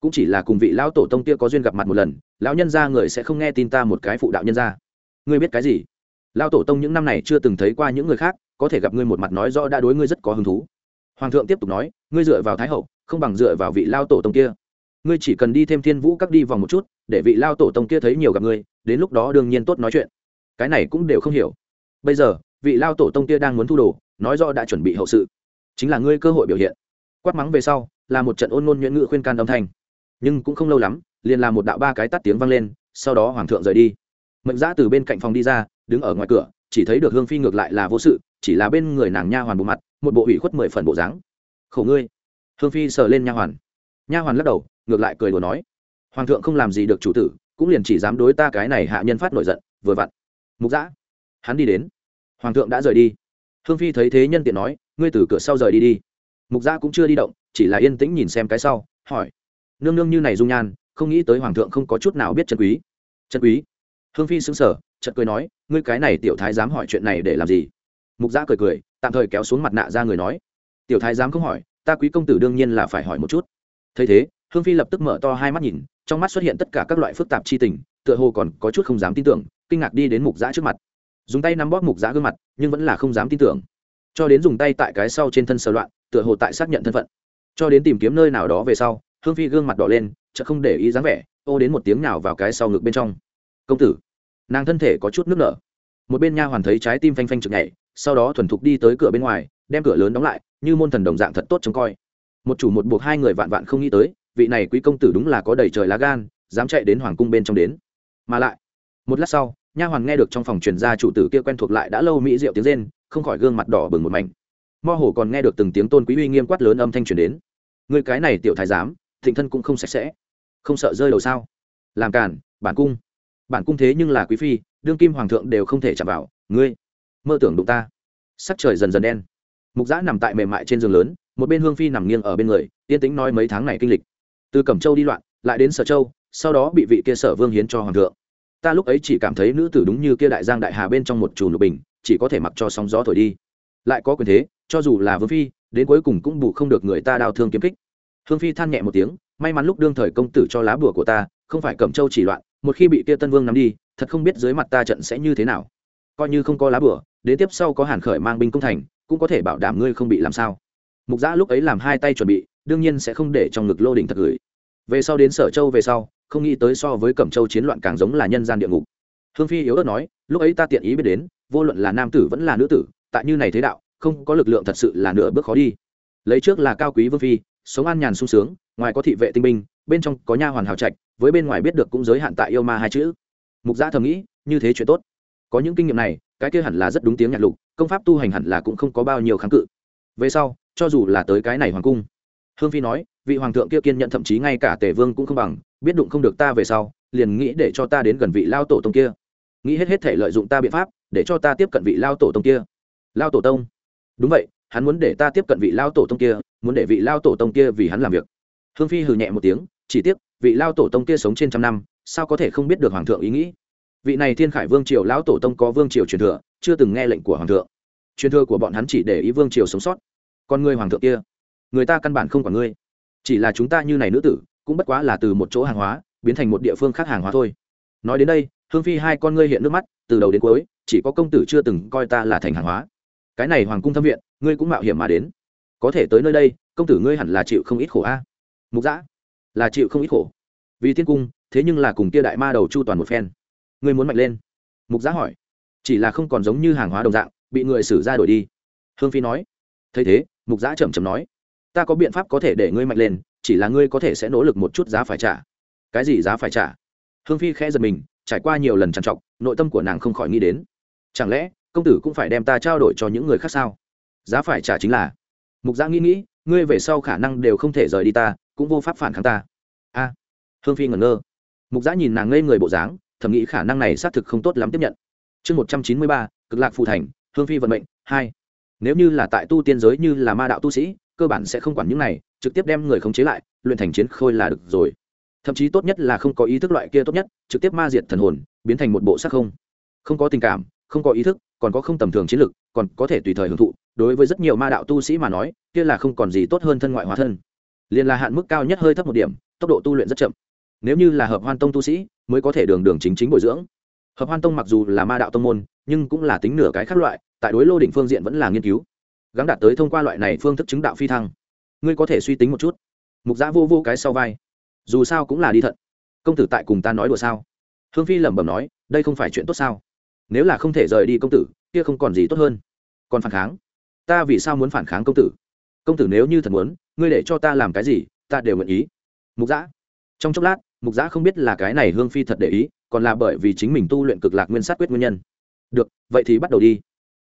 Cũng chỉ là cùng vị lão tổ tông kia có duyên gặp mặt một lần, lão nhân gia người sẽ không nghe tin ta một cái phụ đạo nhân gia. Ngươi biết cái gì? Lão tổ tông những năm này chưa từng thấy qua những người khác, có thể gặp ngươi một mặt nói rõ đã đối ngươi rất có hứng thú. Hoàng thượng tiếp tục nói, ngươi dựa vào thái hậu, không bằng dựa vào vị lao tổ tông kia. Ngươi chỉ cần đi thêm thiên vũ các đi vòng một chút, để vị lao tổ tông kia thấy nhiều gặp ngươi, đến lúc đó đương nhiên tốt nói chuyện cái này cũng đều không hiểu. Bây giờ, vị lao tổ tông kia đang muốn thu đồ, nói rõ đã chuẩn bị hậu sự. Chính là ngươi cơ hội biểu hiện. Quát mắng về sau, là một trận ôn ngôn nhuyễn ngự khuyên can âm thanh. Nhưng cũng không lâu lắm, liền làm một đạo ba cái tắt tiếng vang lên, sau đó hoàng thượng rời đi. Mệnh giã từ bên cạnh phòng đi ra, đứng ở ngoài cửa, chỉ thấy được hương phi ngược lại là vô sự, chỉ là bên người nàng nha hoàn bộ mặt, một bộ ủy khuất mười phần bộ dáng. Khổ ngươi. Hương phi sờ lên nha hoàn. Nha hoàn lắc đầu, ngược lại cười đùa nói. Hoàng thượng không làm gì được chủ tử, cũng liền chỉ dám đối ta cái này hạ nhân phát nổi giận, vừa vặn mục giã hắn đi đến. Hoàng thượng đã rời đi. Hương phi thấy thế nhân tiện nói, ngươi từ cửa sau rời đi đi. Mục giã cũng chưa đi động, chỉ là yên tĩnh nhìn xem cái sau, hỏi. Nương nương như này dung nhan, không nghĩ tới hoàng thượng không có chút nào biết chân quý. Trần quý? Hương phi sững sờ, chợt cười nói, ngươi cái này tiểu thái dám hỏi chuyện này để làm gì? Mục giã cười cười, tạm thời kéo xuống mặt nạ ra người nói. Tiểu thái dám không hỏi, ta quý công tử đương nhiên là phải hỏi một chút. Thấy thế, hương phi lập tức mở to hai mắt nhìn, trong mắt xuất hiện tất cả các loại phức tạp chi tình, tựa hồ còn có chút không dám tin tưởng kinh ngạc đi đến mục giã trước mặt. Dùng tay nắm bóp mục giã gương mặt, nhưng vẫn là không dám tin tưởng. Cho đến dùng tay tại cái sau trên thân sờ loạn, tựa hồ tại xác nhận thân phận. Cho đến tìm kiếm nơi nào đó về sau, hương phi gương mặt đỏ lên chợ không để ý dáng vẻ, ô đến một tiếng nào vào cái sau ngực bên trong. Công tử. Nàng thân thể có chút nước nở. Một bên nha hoàn thấy trái tim phanh phanh chực nhảy, sau đó thuần thục đi tới cửa bên ngoài, đem cửa lớn đóng lại, như môn thần đồng dạng thật tốt trông coi. Một chủ một buộc hai người vạn vạn không nghĩ tới, vị này quý công tử đúng là có đầy trời lá gan, dám chạy đến hoàng cung bên trong đến. Mà lại, một lát sau nha hoàn nghe được trong phòng truyền gia chủ tử kia quen thuộc lại đã lâu mỹ rượu tiếng rên, không khỏi gương mặt đỏ bừng một mảnh. Mo hồ còn nghe được từng tiếng tôn quý uy nghiêm quát lớn âm thanh truyền đến. Người cái này tiểu thái giám, thịnh thân cũng không sạch sẽ. Không sợ rơi đầu sao? Làm cản bản cung. Bản cung thế nhưng là quý phi, đương kim hoàng thượng đều không thể chạm vào. Ngươi, mơ tưởng đụng ta. Sắc trời dần dần đen. Mục giã nằm tại mềm mại trên giường lớn, một bên hương phi nằm nghiêng ở bên người, yên tĩnh nói mấy tháng này kinh lịch. Từ cẩm châu đi loạn, lại đến sở châu, sau đó bị vị kia sở vương hiến cho hoàng thượng ta lúc ấy chỉ cảm thấy nữ tử đúng như kia đại giang đại hà bên trong một chùm lục bình, chỉ có thể mặc cho sóng gió thổi đi. Lại có quyền thế, cho dù là vương phi, đến cuối cùng cũng bù không được người ta đào thương kiếm kích. Hương phi than nhẹ một tiếng, may mắn lúc đương thời công tử cho lá bùa của ta, không phải cẩm châu chỉ loạn, một khi bị kia tân vương nắm đi, thật không biết dưới mặt ta trận sẽ như thế nào. Coi như không có lá bùa, đến tiếp sau có hàn khởi mang binh công thành, cũng có thể bảo đảm ngươi không bị làm sao. Mục giã lúc ấy làm hai tay chuẩn bị, đương nhiên sẽ không để trong ngực lô đỉnh thật gửi. Về sau đến sở châu về sau không nghĩ tới so với cẩm châu chiến loạn càng giống là nhân gian địa ngục. Hương phi yếu ớt nói, lúc ấy ta tiện ý biết đến, vô luận là nam tử vẫn là nữ tử, tại như này thế đạo, không có lực lượng thật sự là nửa bước khó đi. Lấy trước là cao quý vương phi, sống an nhàn sung sướng, ngoài có thị vệ tinh binh, bên trong có nha hoàn hào trạch, với bên ngoài biết được cũng giới hạn tại yêu ma hai chữ. Mục gia thầm nghĩ, như thế chuyện tốt. Có những kinh nghiệm này, cái kia hẳn là rất đúng tiếng nhạc lục, công pháp tu hành hẳn là cũng không có bao nhiêu kháng cự. Về sau, cho dù là tới cái này hoàng cung, hương phi nói, vị hoàng thượng kia kiên nhận thậm chí ngay cả tề vương cũng không bằng biết đụng không được ta về sau, liền nghĩ để cho ta đến gần vị lao tổ tông kia. Nghĩ hết hết thể lợi dụng ta biện pháp, để cho ta tiếp cận vị lao tổ tông kia. Lao tổ tông? Đúng vậy, hắn muốn để ta tiếp cận vị lao tổ tông kia, muốn để vị lao tổ tông kia vì hắn làm việc. Hương phi hừ nhẹ một tiếng, chỉ tiếc, vị lao tổ tông kia sống trên trăm năm, sao có thể không biết được hoàng thượng ý nghĩ? Vị này thiên khải vương triều lão tổ tông có vương triều truyền thừa, chưa từng nghe lệnh của hoàng thượng. Truyền thừa của bọn hắn chỉ để ý vương triều sống sót. Còn người hoàng thượng kia? Người ta căn bản không quản ngươi. Chỉ là chúng ta như này nữ tử cũng bất quá là từ một chỗ hàng hóa, biến thành một địa phương khác hàng hóa thôi. Nói đến đây, hương phi hai con ngươi hiện nước mắt, từ đầu đến cuối, chỉ có công tử chưa từng coi ta là thành hàng hóa. Cái này hoàng cung thâm viện, ngươi cũng mạo hiểm mà đến. Có thể tới nơi đây, công tử ngươi hẳn là chịu không ít khổ a. Mục giã là chịu không ít khổ. Vì thiên cung, thế nhưng là cùng kia đại ma đầu chu toàn một phen. Ngươi muốn mạnh lên? Mục giã hỏi. Chỉ là không còn giống như hàng hóa đồng dạng, bị người xử ra đổi đi. Hương phi nói. Thấy thế, mục giã chậm chậm nói. Ta có biện pháp có thể để ngươi mạnh lên chỉ là ngươi có thể sẽ nỗ lực một chút giá phải trả. Cái gì giá phải trả? Hương phi khẽ giật mình, trải qua nhiều lần trằn trọc, nội tâm của nàng không khỏi nghĩ đến. Chẳng lẽ, công tử cũng phải đem ta trao đổi cho những người khác sao? Giá phải trả chính là, mục giã nghĩ nghĩ, ngươi về sau khả năng đều không thể rời đi ta, cũng vô pháp phản kháng ta. A. Hương phi ngẩn ngơ. Mục giã nhìn nàng ngây người bộ dáng, thầm nghĩ khả năng này xác thực không tốt lắm tiếp nhận. Chương một trăm chín mươi ba, cực lạc phụ thành, hương phi vận mệnh, hai. Nếu như là tại tu tiên giới như là ma đạo tu sĩ cơ bản sẽ không quản những này, trực tiếp đem người khống chế lại, luyện thành chiến khôi là được rồi. Thậm chí tốt nhất là không có ý thức loại kia tốt nhất, trực tiếp ma diệt thần hồn, biến thành một bộ sắc không. Không có tình cảm, không có ý thức, còn có không tầm thường chiến lực, còn có thể tùy thời hưởng thụ. Đối với rất nhiều ma đạo tu sĩ mà nói, kia là không còn gì tốt hơn thân ngoại hóa thân. Liền là hạn mức cao nhất hơi thấp một điểm, tốc độ tu luyện rất chậm. Nếu như là hợp hoan tông tu sĩ, mới có thể đường đường chính chính bồi dưỡng. Hợp hoan tông mặc dù là ma đạo tông môn, nhưng cũng là tính nửa cái khác loại, tại đối lô đỉnh phương diện vẫn là nghiên cứu gắng đạt tới thông qua loại này phương thức chứng đạo phi thăng. Ngươi có thể suy tính một chút. Mục giã vô vô cái sau vai. Dù sao cũng là đi thận công tử tại cùng ta nói đùa sao? Hương phi lẩm bẩm nói, đây không phải chuyện tốt sao? Nếu là không thể rời đi công tử, kia không còn gì tốt hơn. Còn phản kháng? Ta vì sao muốn phản kháng công tử? Công tử nếu như thật muốn, ngươi để cho ta làm cái gì, ta đều nguyện ý. Mục giã. Trong chốc lát, mục giã không biết là cái này hương phi thật để ý, còn là bởi vì chính mình tu luyện cực lạc nguyên sát quyết nguyên nhân. Được, vậy thì bắt đầu đi.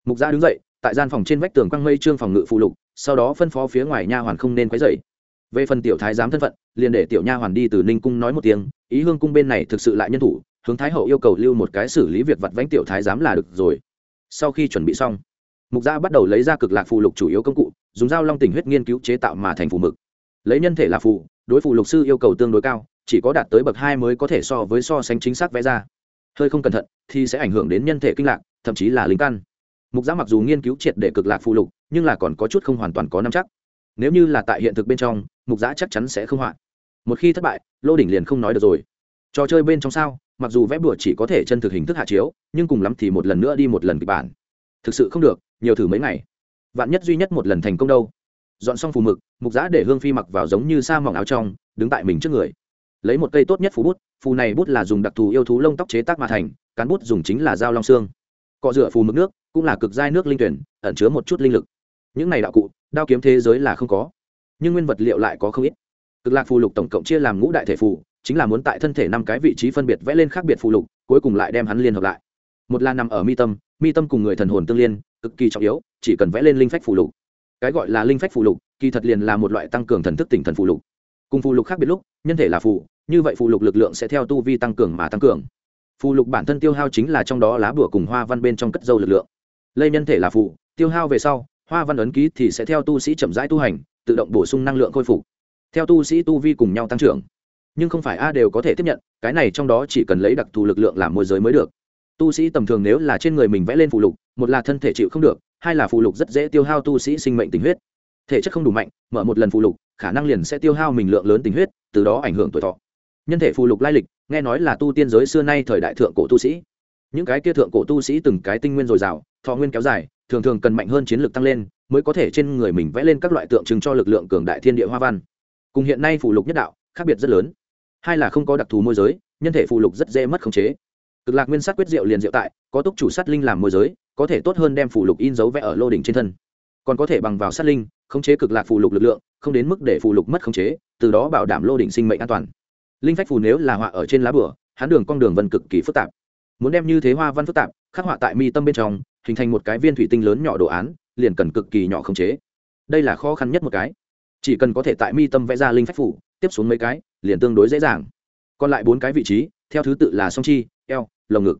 Mục giã đứng dậy tại gian phòng trên vách tường quăng mây trương phòng ngự phụ lục, sau đó phân phó phía ngoài nha hoàn không nên quấy dậy về phần tiểu thái giám thân phận, liền để tiểu nha hoàn đi từ ninh cung nói một tiếng, ý hương cung bên này thực sự lại nhân thủ, hướng thái hậu yêu cầu lưu một cái xử lý việc vặt vánh tiểu thái giám là được rồi. Sau khi chuẩn bị xong, mục gia bắt đầu lấy ra cực lạc phụ lục chủ yếu công cụ, dùng dao long tình huyết nghiên cứu chế tạo mà thành phù mực. Lấy nhân thể là phù đối phù lục sư yêu cầu tương đối cao, chỉ có đạt tới bậc hai mới có thể so với so sánh chính xác vẽ ra. Hơi không cẩn thận thì sẽ ảnh hưởng đến nhân thể kinh lạc, thậm chí là linh căn mục giã mặc dù nghiên cứu triệt để cực lạc phụ lục, nhưng là còn có chút không hoàn toàn có năm chắc. Nếu như là tại hiện thực bên trong, mục giã chắc chắn sẽ không hoạn. Một khi thất bại, lô đỉnh liền không nói được rồi. Trò chơi bên trong sao, mặc dù vẽ bùa chỉ có thể chân thực hình thức hạ chiếu, nhưng cùng lắm thì một lần nữa đi một lần kịch bản. Thực sự không được, nhiều thử mấy ngày. Vạn nhất duy nhất một lần thành công đâu. Dọn xong phù mực, mục giã để hương phi mặc vào giống như sa mỏng áo trong, đứng tại mình trước người. Lấy một cây tốt nhất phù bút, phù này bút là dùng đặc thù yêu thú lông tóc chế tác mà thành, cán bút dùng chính là dao long xương cọ rửa phù mực nước, cũng là cực giai nước linh tuyển, ẩn chứa một chút linh lực. Những này đạo cụ, đao kiếm thế giới là không có, nhưng nguyên vật liệu lại có không ít. Cực lạc phù lục tổng cộng chia làm ngũ đại thể phù, chính là muốn tại thân thể năm cái vị trí phân biệt vẽ lên khác biệt phù lục, cuối cùng lại đem hắn liên hợp lại. Một là nằm ở mi tâm mi tâm cùng người thần hồn tương liên, cực kỳ trọng yếu, chỉ cần vẽ lên linh phách phù lục. Cái gọi là linh phách phù lục, kỳ thật liền là một loại tăng cường thần thức tỉnh thần phù lục. Cùng phù lục khác biệt lúc, nhân thể là phù, như vậy phù lục lực lượng sẽ theo tu vi tăng cường mà tăng cường phù lục bản thân tiêu hao chính là trong đó lá bùa cùng hoa văn bên trong cất dâu lực lượng. Lây nhân thể là phù, tiêu hao về sau, hoa văn ấn ký thì sẽ theo tu sĩ chậm rãi tu hành, tự động bổ sung năng lượng khôi phục. Theo tu sĩ tu vi cùng nhau tăng trưởng. Nhưng không phải a đều có thể tiếp nhận, cái này trong đó chỉ cần lấy đặc thù lực lượng làm môi giới mới được. Tu sĩ tầm thường nếu là trên người mình vẽ lên phụ lục, một là thân thể chịu không được, hai là phụ lục rất dễ tiêu hao tu sĩ sinh mệnh tình huyết. Thể chất không đủ mạnh, mở một lần phụ lục, khả năng liền sẽ tiêu hao mình lượng lớn tình huyết, từ đó ảnh hưởng tuổi thọ nhân thể phụ lục lai lịch, nghe nói là tu tiên giới xưa nay thời đại thượng cổ tu sĩ. Những cái kia thượng cổ tu sĩ từng cái tinh nguyên dồi dào, thọ nguyên kéo dài, thường thường cần mạnh hơn chiến lược tăng lên, mới có thể trên người mình vẽ lên các loại tượng trưng cho lực lượng cường đại thiên địa hoa văn. Cùng hiện nay phụ lục nhất đạo, khác biệt rất lớn. Hai là không có đặc thù môi giới, nhân thể phụ lục rất dễ mất khống chế. Cực lạc nguyên sát quyết diệu liền diệu tại, có túc chủ sát linh làm môi giới, có thể tốt hơn đem phụ lục in dấu vẽ ở lô đỉnh trên thân. Còn có thể bằng vào sát linh, khống chế cực lạc phụ lục lực lượng, không đến mức để phụ lục mất khống chế, từ đó bảo đảm lô đỉnh sinh mệnh an toàn linh phách phù nếu là họa ở trên lá bửa, hắn đường con đường vân cực kỳ phức tạp. Muốn đem như thế hoa văn phức tạp, khắc họa tại mi tâm bên trong, hình thành một cái viên thủy tinh lớn nhỏ đồ án, liền cần cực kỳ nhỏ khống chế. Đây là khó khăn nhất một cái. Chỉ cần có thể tại mi tâm vẽ ra linh phách phủ tiếp xuống mấy cái, liền tương đối dễ dàng. Còn lại bốn cái vị trí, theo thứ tự là song chi, eo, lồng ngực.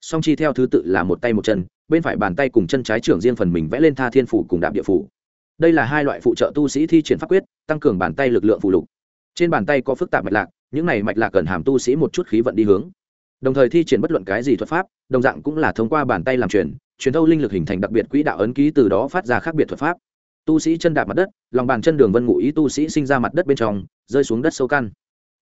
Song chi theo thứ tự là một tay một chân, bên phải bàn tay cùng chân trái trưởng riêng phần mình vẽ lên tha thiên phủ cùng đạp địa phủ. Đây là hai loại phụ trợ tu sĩ thi triển pháp quyết, tăng cường bàn tay lực lượng phụ lục. Trên bàn tay có phức tạp mạch lạc những này mạch lạc cần hàm tu sĩ một chút khí vận đi hướng. Đồng thời thi triển bất luận cái gì thuật pháp, đồng dạng cũng là thông qua bàn tay làm truyền truyền thâu linh lực hình thành đặc biệt quỹ đạo ấn ký từ đó phát ra khác biệt thuật pháp. Tu sĩ chân đạp mặt đất, lòng bàn chân đường vân ngụ ý tu sĩ sinh ra mặt đất bên trong, rơi xuống đất sâu căn.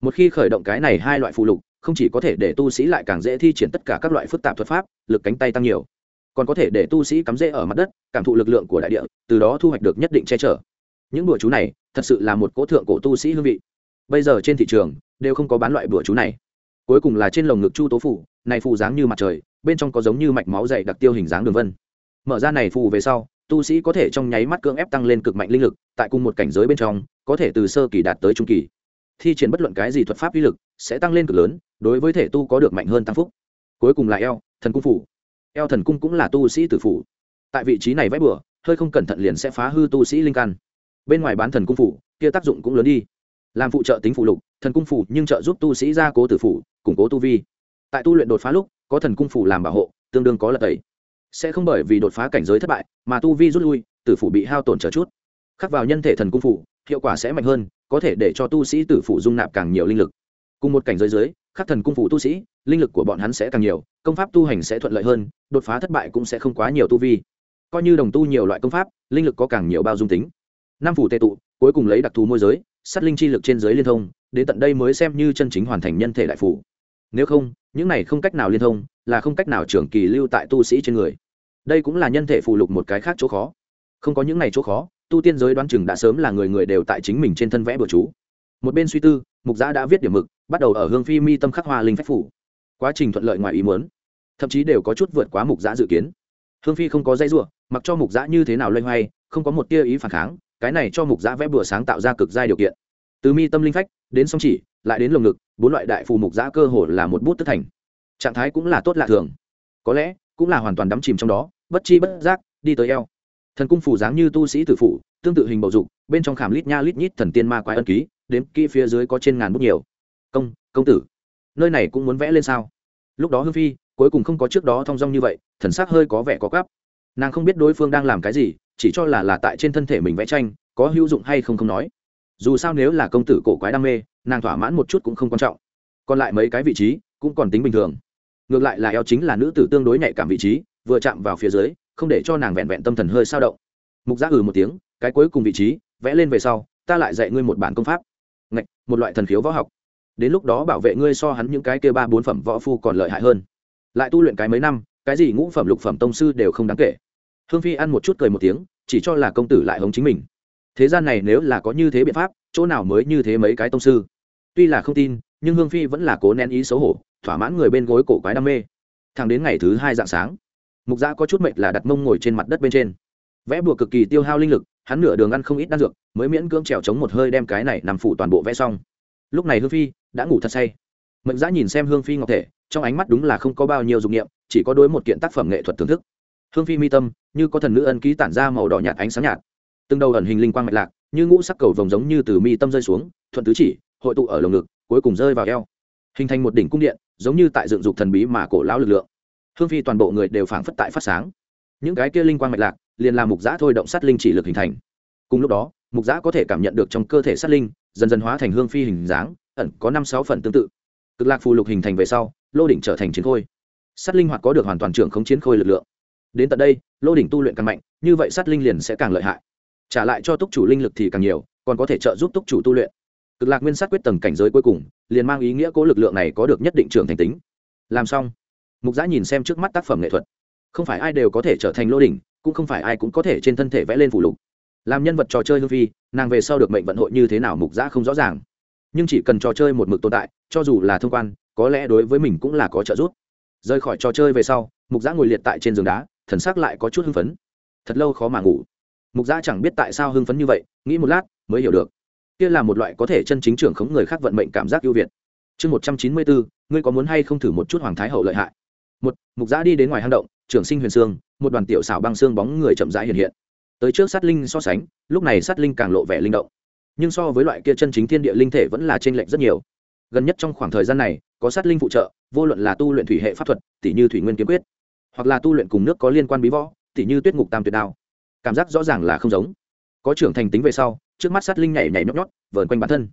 Một khi khởi động cái này hai loại phụ lục, không chỉ có thể để tu sĩ lại càng dễ thi triển tất cả các loại phức tạp thuật pháp, lực cánh tay tăng nhiều. Còn có thể để tu sĩ cắm rễ ở mặt đất, cảm thụ lực lượng của đại địa, từ đó thu hoạch được nhất định che chở. Những đùa chú này, thật sự là một cố thượng cổ tu sĩ hương vị bây giờ trên thị trường đều không có bán loại bữa chú này. Cuối cùng là trên lồng ngực chu tố phủ, này phù dáng như mặt trời, bên trong có giống như mạch máu dày đặc tiêu hình dáng đường vân. Mở ra này phù về sau, tu sĩ có thể trong nháy mắt cưỡng ép tăng lên cực mạnh linh lực, tại cùng một cảnh giới bên trong, có thể từ sơ kỳ đạt tới trung kỳ. Thi triển bất luận cái gì thuật pháp uy lực, sẽ tăng lên cực lớn, đối với thể tu có được mạnh hơn tăng phúc. Cuối cùng là eo, thần cung phủ. Eo thần cung cũng là tu sĩ tử phủ. Tại vị trí này vẽ bừa, hơi không cẩn thận liền sẽ phá hư tu sĩ linh căn. Bên ngoài bán thần cung phủ, kia tác dụng cũng lớn đi làm phụ trợ tính phụ lục, thần cung phủ nhưng trợ giúp tu sĩ gia cố tử phủ, củng cố tu vi. Tại tu luyện đột phá lúc, có thần cung phủ làm bảo hộ, tương đương có lật tẩy. Sẽ không bởi vì đột phá cảnh giới thất bại, mà tu vi rút lui, tử phủ bị hao tổn trở chút. Khắc vào nhân thể thần cung phủ, hiệu quả sẽ mạnh hơn, có thể để cho tu sĩ tử phủ dung nạp càng nhiều linh lực. Cùng một cảnh giới dưới, khắc thần cung phủ tu sĩ, linh lực của bọn hắn sẽ càng nhiều, công pháp tu hành sẽ thuận lợi hơn, đột phá thất bại cũng sẽ không quá nhiều tu vi. Coi như đồng tu nhiều loại công pháp, linh lực có càng nhiều bao dung tính. Năm phủ tệ tụ, cuối cùng lấy đặc thù môi giới sát linh chi lực trên giới liên thông, đến tận đây mới xem như chân chính hoàn thành nhân thể đại phủ nếu không, những này không cách nào liên thông, là không cách nào trưởng kỳ lưu tại tu sĩ trên người. Đây cũng là nhân thể phù lục một cái khác chỗ khó. Không có những này chỗ khó, tu tiên giới đoán chừng đã sớm là người người đều tại chính mình trên thân vẽ bừa chú. Một bên suy tư, mục giã đã viết điểm mực, bắt đầu ở hương phi mi tâm khắc hoa linh phách phủ. Quá trình thuận lợi ngoài ý muốn. Thậm chí đều có chút vượt quá mục giã dự kiến. Hương phi không có dây ruộng mặc cho mục giã như thế nào loay hoay, không có một tia ý phản kháng cái này cho mục giã vẽ bừa sáng tạo ra cực giai điều kiện. Từ mi tâm linh phách, đến song chỉ, lại đến lồng ngực, bốn loại đại phù mục giã cơ hồ là một bút tức thành. Trạng thái cũng là tốt lạ thường. Có lẽ, cũng là hoàn toàn đắm chìm trong đó, bất chi bất giác, đi tới eo. Thần cung phủ dáng như tu sĩ tử phụ tương tự hình bầu dục, bên trong khảm lít nha lít nhít thần tiên ma quái ân ký, đếm kỹ phía dưới có trên ngàn bút nhiều. Công công tử, nơi này cũng muốn vẽ lên sao? Lúc đó hương phi, cuối cùng không có trước đó thong dong như vậy, thần sắc hơi có vẻ có gắp nàng không biết đối phương đang làm cái gì chỉ cho là là tại trên thân thể mình vẽ tranh, có hữu dụng hay không không nói. Dù sao nếu là công tử cổ quái đam mê, nàng thỏa mãn một chút cũng không quan trọng. Còn lại mấy cái vị trí, cũng còn tính bình thường. Ngược lại là eo chính là nữ tử tương đối nhạy cảm vị trí, vừa chạm vào phía dưới, không để cho nàng vẹn vẹn tâm thần hơi sao động. Mục giác ừ một tiếng, cái cuối cùng vị trí, vẽ lên về sau, ta lại dạy ngươi một bản công pháp. Ngạch, một loại thần khiếu võ học. Đến lúc đó bảo vệ ngươi so hắn những cái kia ba bốn phẩm võ phu còn lợi hại hơn. Lại tu luyện cái mấy năm, cái gì ngũ phẩm lục phẩm tông sư đều không đáng kể hương phi ăn một chút cười một tiếng, chỉ cho là công tử lại hống chính mình. Thế gian này nếu là có như thế biện pháp, chỗ nào mới như thế mấy cái tông sư? Tuy là không tin, nhưng hương phi vẫn là cố nén ý xấu hổ, thỏa mãn người bên gối cổ quái đam mê. Thẳng đến ngày thứ hai dạng sáng, mục giã có chút mệnh là đặt mông ngồi trên mặt đất bên trên. Vẽ bùa cực kỳ tiêu hao linh lực, hắn nửa đường ăn không ít đan dược, mới miễn cưỡng trèo chống một hơi đem cái này nằm phủ toàn bộ vẽ xong. Lúc này hương phi đã ngủ thật say. Mệnh giã nhìn xem hương phi ngọc thể, trong ánh mắt đúng là không có bao nhiêu dụng nghiệm chỉ có đối một kiện tác phẩm nghệ thuật thưởng thức. Hương phi mi tâm như có thần nữ ân ký tản ra màu đỏ nhạt ánh sáng nhạt. Từng đầu ẩn hình linh quang mạch lạc, như ngũ sắc cầu vồng giống như từ mi tâm rơi xuống, thuận tứ chỉ, hội tụ ở lồng ngực, cuối cùng rơi vào eo. Hình thành một đỉnh cung điện, giống như tại dựng dục thần bí mà cổ lão lực lượng. Hương phi toàn bộ người đều phảng phất tại phát sáng. Những cái kia linh quang mạch lạc, liền làm mục giã thôi động sát linh chỉ lực hình thành. Cùng lúc đó, mục giã có thể cảm nhận được trong cơ thể sát linh, dần dần hóa thành hương phi hình dáng, ẩn có năm sáu phần tương tự. Cực lạc phù lục hình thành về sau, lô đỉnh trở thành chiến khôi. Sát linh hoạt có được hoàn toàn trưởng khống chiến khôi lực lượng đến tận đây, lô đỉnh tu luyện càng mạnh, như vậy sát linh liền sẽ càng lợi hại. Trả lại cho túc chủ linh lực thì càng nhiều, còn có thể trợ giúp túc chủ tu luyện. Cực lạc nguyên sát quyết tầng cảnh giới cuối cùng, liền mang ý nghĩa cố lực lượng này có được nhất định trưởng thành tính. Làm xong, mục giã nhìn xem trước mắt tác phẩm nghệ thuật. Không phải ai đều có thể trở thành lô đỉnh, cũng không phải ai cũng có thể trên thân thể vẽ lên phủ lục. Làm nhân vật trò chơi hương phi nàng về sau được mệnh vận hội như thế nào mục giã không rõ ràng. Nhưng chỉ cần trò chơi một mực tồn tại, cho dù là thông quan, có lẽ đối với mình cũng là có trợ giúp. Rời khỏi trò chơi về sau, mục giã ngồi liệt tại trên giường đá thần sắc lại có chút hưng phấn. Thật lâu khó mà ngủ. Mục gia chẳng biết tại sao hưng phấn như vậy, nghĩ một lát, mới hiểu được. Kia là một loại có thể chân chính trưởng khống người khác vận mệnh cảm giác ưu việt. Chương một trăm chín mươi bốn, ngươi có muốn hay không thử một chút hoàng thái hậu lợi hại? Một, mục gia đi đến ngoài hang động, trưởng sinh huyền sương một đoàn tiểu xảo băng xương bóng người chậm rãi hiện hiện. Tới trước sát linh so sánh, lúc này sát linh càng lộ vẻ linh động. Nhưng so với loại kia chân chính thiên địa linh thể vẫn là t r ê n lệch rất nhiều. Gần nhất trong khoảng thời gian này, có sát linh phụ trợ, vô luận là tu luyện thủy hệ pháp thuật tỷ như thủy nguyên kiếm quyết hoặc là tu luyện cùng nước có liên quan bí võ, tỉ như tuyết ngục tam tuyệt đao. Cảm giác rõ ràng là không giống. Có trưởng thành tính về sau, trước mắt sát linh nhảy nhảy nhót nhót, vờn quanh bản thân.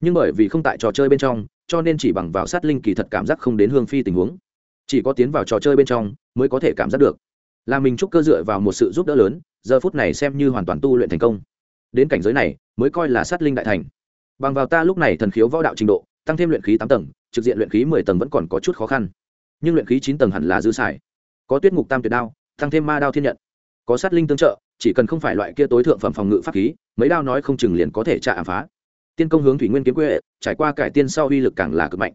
Nhưng bởi vì không tại trò chơi bên trong, cho nên chỉ bằng vào sát linh kỳ thật cảm giác không đến hương phi tình huống. Chỉ có tiến vào trò chơi bên trong, mới có thể cảm giác được. Là mình chúc cơ dựa vào một sự giúp đỡ lớn, giờ phút này xem như hoàn toàn tu luyện thành công. Đến cảnh giới này, mới coi là sát linh đại thành. Bằng vào ta lúc này thần khiếu võ đạo trình độ, tăng thêm luyện khí tám tầng, trực diện luyện khí mười tầng vẫn còn có chút khó khăn. Nhưng luyện khí chín tầng hẳn là dư xài có tuyết ngục tam tuyệt đao tăng thêm ma đao thiên nhận. Có sát linh tương trợ, chỉ cần không phải loại kia tối thượng phẩm phòng ngự pháp khí, mấy đao nói không chừng liền có thể trả ám phá. Tiên công hướng thủy nguyên kiếm quê, trải qua cải tiên sau uy lực càng là cực mạnh.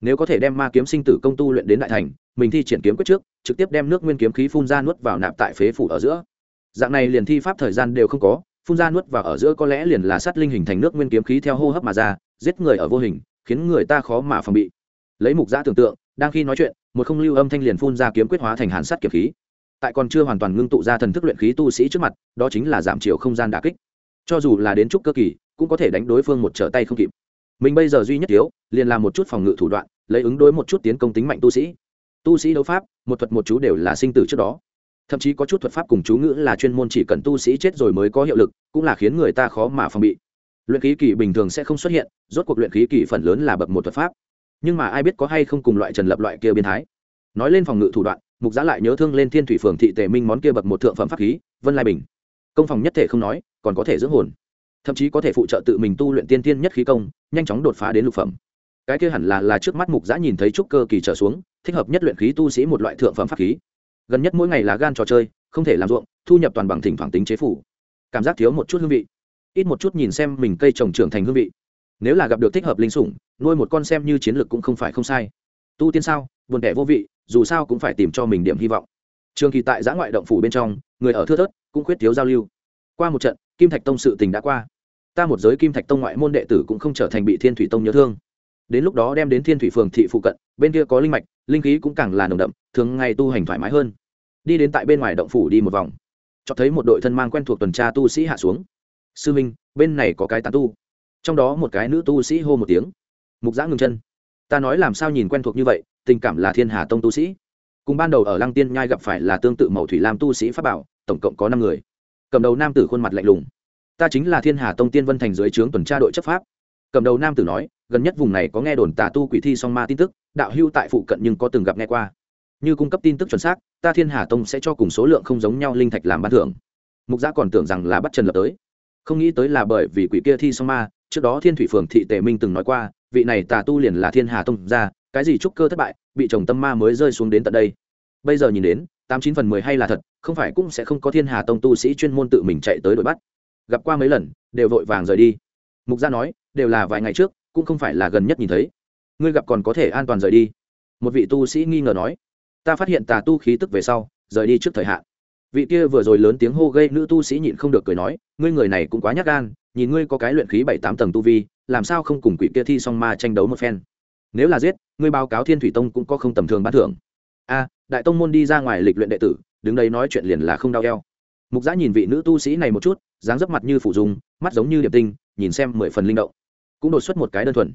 Nếu có thể đem ma kiếm sinh tử công tu luyện đến đại thành, mình thi triển kiếm quyết trước, trực tiếp đem nước nguyên kiếm khí phun ra nuốt vào nạp tại phế phủ ở giữa. Dạng này liền thi pháp thời gian đều không có, phun ra nuốt vào ở giữa có lẽ liền là sát linh hình thành nước nguyên kiếm khí theo hô hấp mà ra, giết người ở vô hình, khiến người ta khó mà phòng bị. Lấy mục giã tưởng tượng đang khi nói chuyện, một không lưu âm thanh liền phun ra kiếm quyết hóa thành hàn sát kiếm khí. Tại còn chưa hoàn toàn ngưng tụ ra thần thức luyện khí tu sĩ trước mặt, đó chính là giảm chiều không gian đà kích. Cho dù là đến trúc cơ kỳ, cũng có thể đánh đối phương một trở tay không kịp. Mình bây giờ duy nhất thiếu liền làm một chút phòng ngự thủ đoạn, lấy ứng đối một chút tiến công tính mạnh tu sĩ. Tu sĩ đấu pháp, một thuật một chú đều là sinh tử trước đó. Thậm chí có chút thuật pháp cùng chú ngữ là chuyên môn chỉ cần tu sĩ chết rồi mới có hiệu lực, cũng là khiến người ta khó mà phòng bị. Luyện khí kỳ bình thường sẽ không xuất hiện, rốt cuộc luyện khí kỳ phần lớn là bậc một thuật pháp nhưng mà ai biết có hay không cùng loại trần lập loại kia biến thái. Nói lên phòng ngự thủ đoạn, mục giá lại nhớ thương lên thiên thủy phường thị tề minh món kia bậc một thượng phẩm pháp khí, vân lai bình. Công phòng nhất thể không nói, còn có thể dưỡng hồn. Thậm chí có thể phụ trợ tự mình tu luyện tiên tiên nhất khí công, nhanh chóng đột phá đến lục phẩm. Cái kia hẳn là là trước mắt mục giã nhìn thấy trúc cơ kỳ trở xuống, thích hợp nhất luyện khí tu sĩ một loại thượng phẩm pháp khí. Gần nhất mỗi ngày là gan trò chơi, không thể làm ruộng, thu nhập toàn bằng thỉnh thoảng tính chế phủ. Cảm giác thiếu một chút hương vị. Ít một chút nhìn xem mình cây trồng trưởng thành hương vị nếu là gặp được thích hợp linh sủng, nuôi một con xem như chiến lược cũng không phải không sai. Tu tiên sao, buồn tẻ vô vị, dù sao cũng phải tìm cho mình điểm hy vọng. Trường kỳ tại giã ngoại động phủ bên trong, người ở thưa thớt, cũng khuyết thiếu giao lưu. Qua một trận, kim thạch tông sự tình đã qua. Ta một giới kim thạch tông ngoại môn đệ tử cũng không trở thành bị thiên thủy tông nhớ thương. Đến lúc đó đem đến thiên thủy phường thị phụ cận, bên kia có linh mạch, linh khí cũng càng là nồng đậm, thường ngày tu hành thoải mái hơn. Đi đến tại bên ngoài động phủ đi một vòng. Cho thấy một đội thân mang quen thuộc tuần tra tu sĩ hạ xuống. Sư minh, bên này có cái tán tu trong đó một cái nữ tu sĩ hô một tiếng. Mục giã ngừng chân. Ta nói làm sao nhìn quen thuộc như vậy, tình cảm là thiên hà tông tu sĩ. Cùng ban đầu ở lăng tiên nhai gặp phải là tương tự màu thủy lam tu sĩ pháp bảo, tổng cộng có năm người. Cầm đầu nam tử khuôn mặt lạnh lùng. Ta chính là thiên hà tông tiên vân thành dưới trướng tuần tra đội chấp pháp. Cầm đầu nam tử nói, gần nhất vùng này có nghe đồn tà tu quỷ thi song ma tin tức, đạo hưu tại phụ cận nhưng có từng gặp nghe qua. Như cung cấp tin tức chuẩn xác, ta thiên hà tông sẽ cho cùng số lượng không giống nhau linh thạch làm ban thưởng. Mục giã còn tưởng rằng là bắt trần lập tới. Không nghĩ tới là bởi vì quỷ kia thi song ma trước đó thiên thủy phường thị tề minh từng nói qua, vị này tà tu liền là thiên hà tông ra cái gì trúc cơ thất bại, bị chồng tâm ma mới rơi xuống đến tận đây. Bây giờ nhìn đến, tám chín phần mười hay là thật, không phải cũng sẽ không có thiên hà tông tu sĩ chuyên môn tự mình chạy tới đuổi bắt. Gặp qua mấy lần, đều vội vàng rời đi. Mục gia nói, đều là vài ngày trước, cũng không phải là gần nhất nhìn thấy. Ngươi gặp còn có thể an toàn rời đi. Một vị tu sĩ nghi ngờ nói, ta phát hiện tà tu khí tức về sau, rời đi trước thời hạn. Vị kia vừa rồi lớn tiếng hô gây nữ tu sĩ nhịn không được cười nói, ngươi người này cũng quá nhát gan nhìn ngươi có cái luyện khí bảy tám tầng tu vi, làm sao không cùng quỷ kia thi song ma tranh đấu một phen? Nếu là giết, ngươi báo cáo thiên thủy tông cũng có không tầm thường bán thưởng. A, đại tông môn đi ra ngoài lịch luyện đệ tử, đứng đây nói chuyện liền là không đau eo. Mục giã nhìn vị nữ tu sĩ này một chút, dáng dấp mặt như phủ dung, mắt giống như điệp tinh, nhìn xem mười phần linh động. Cũng đột xuất một cái đơn thuần.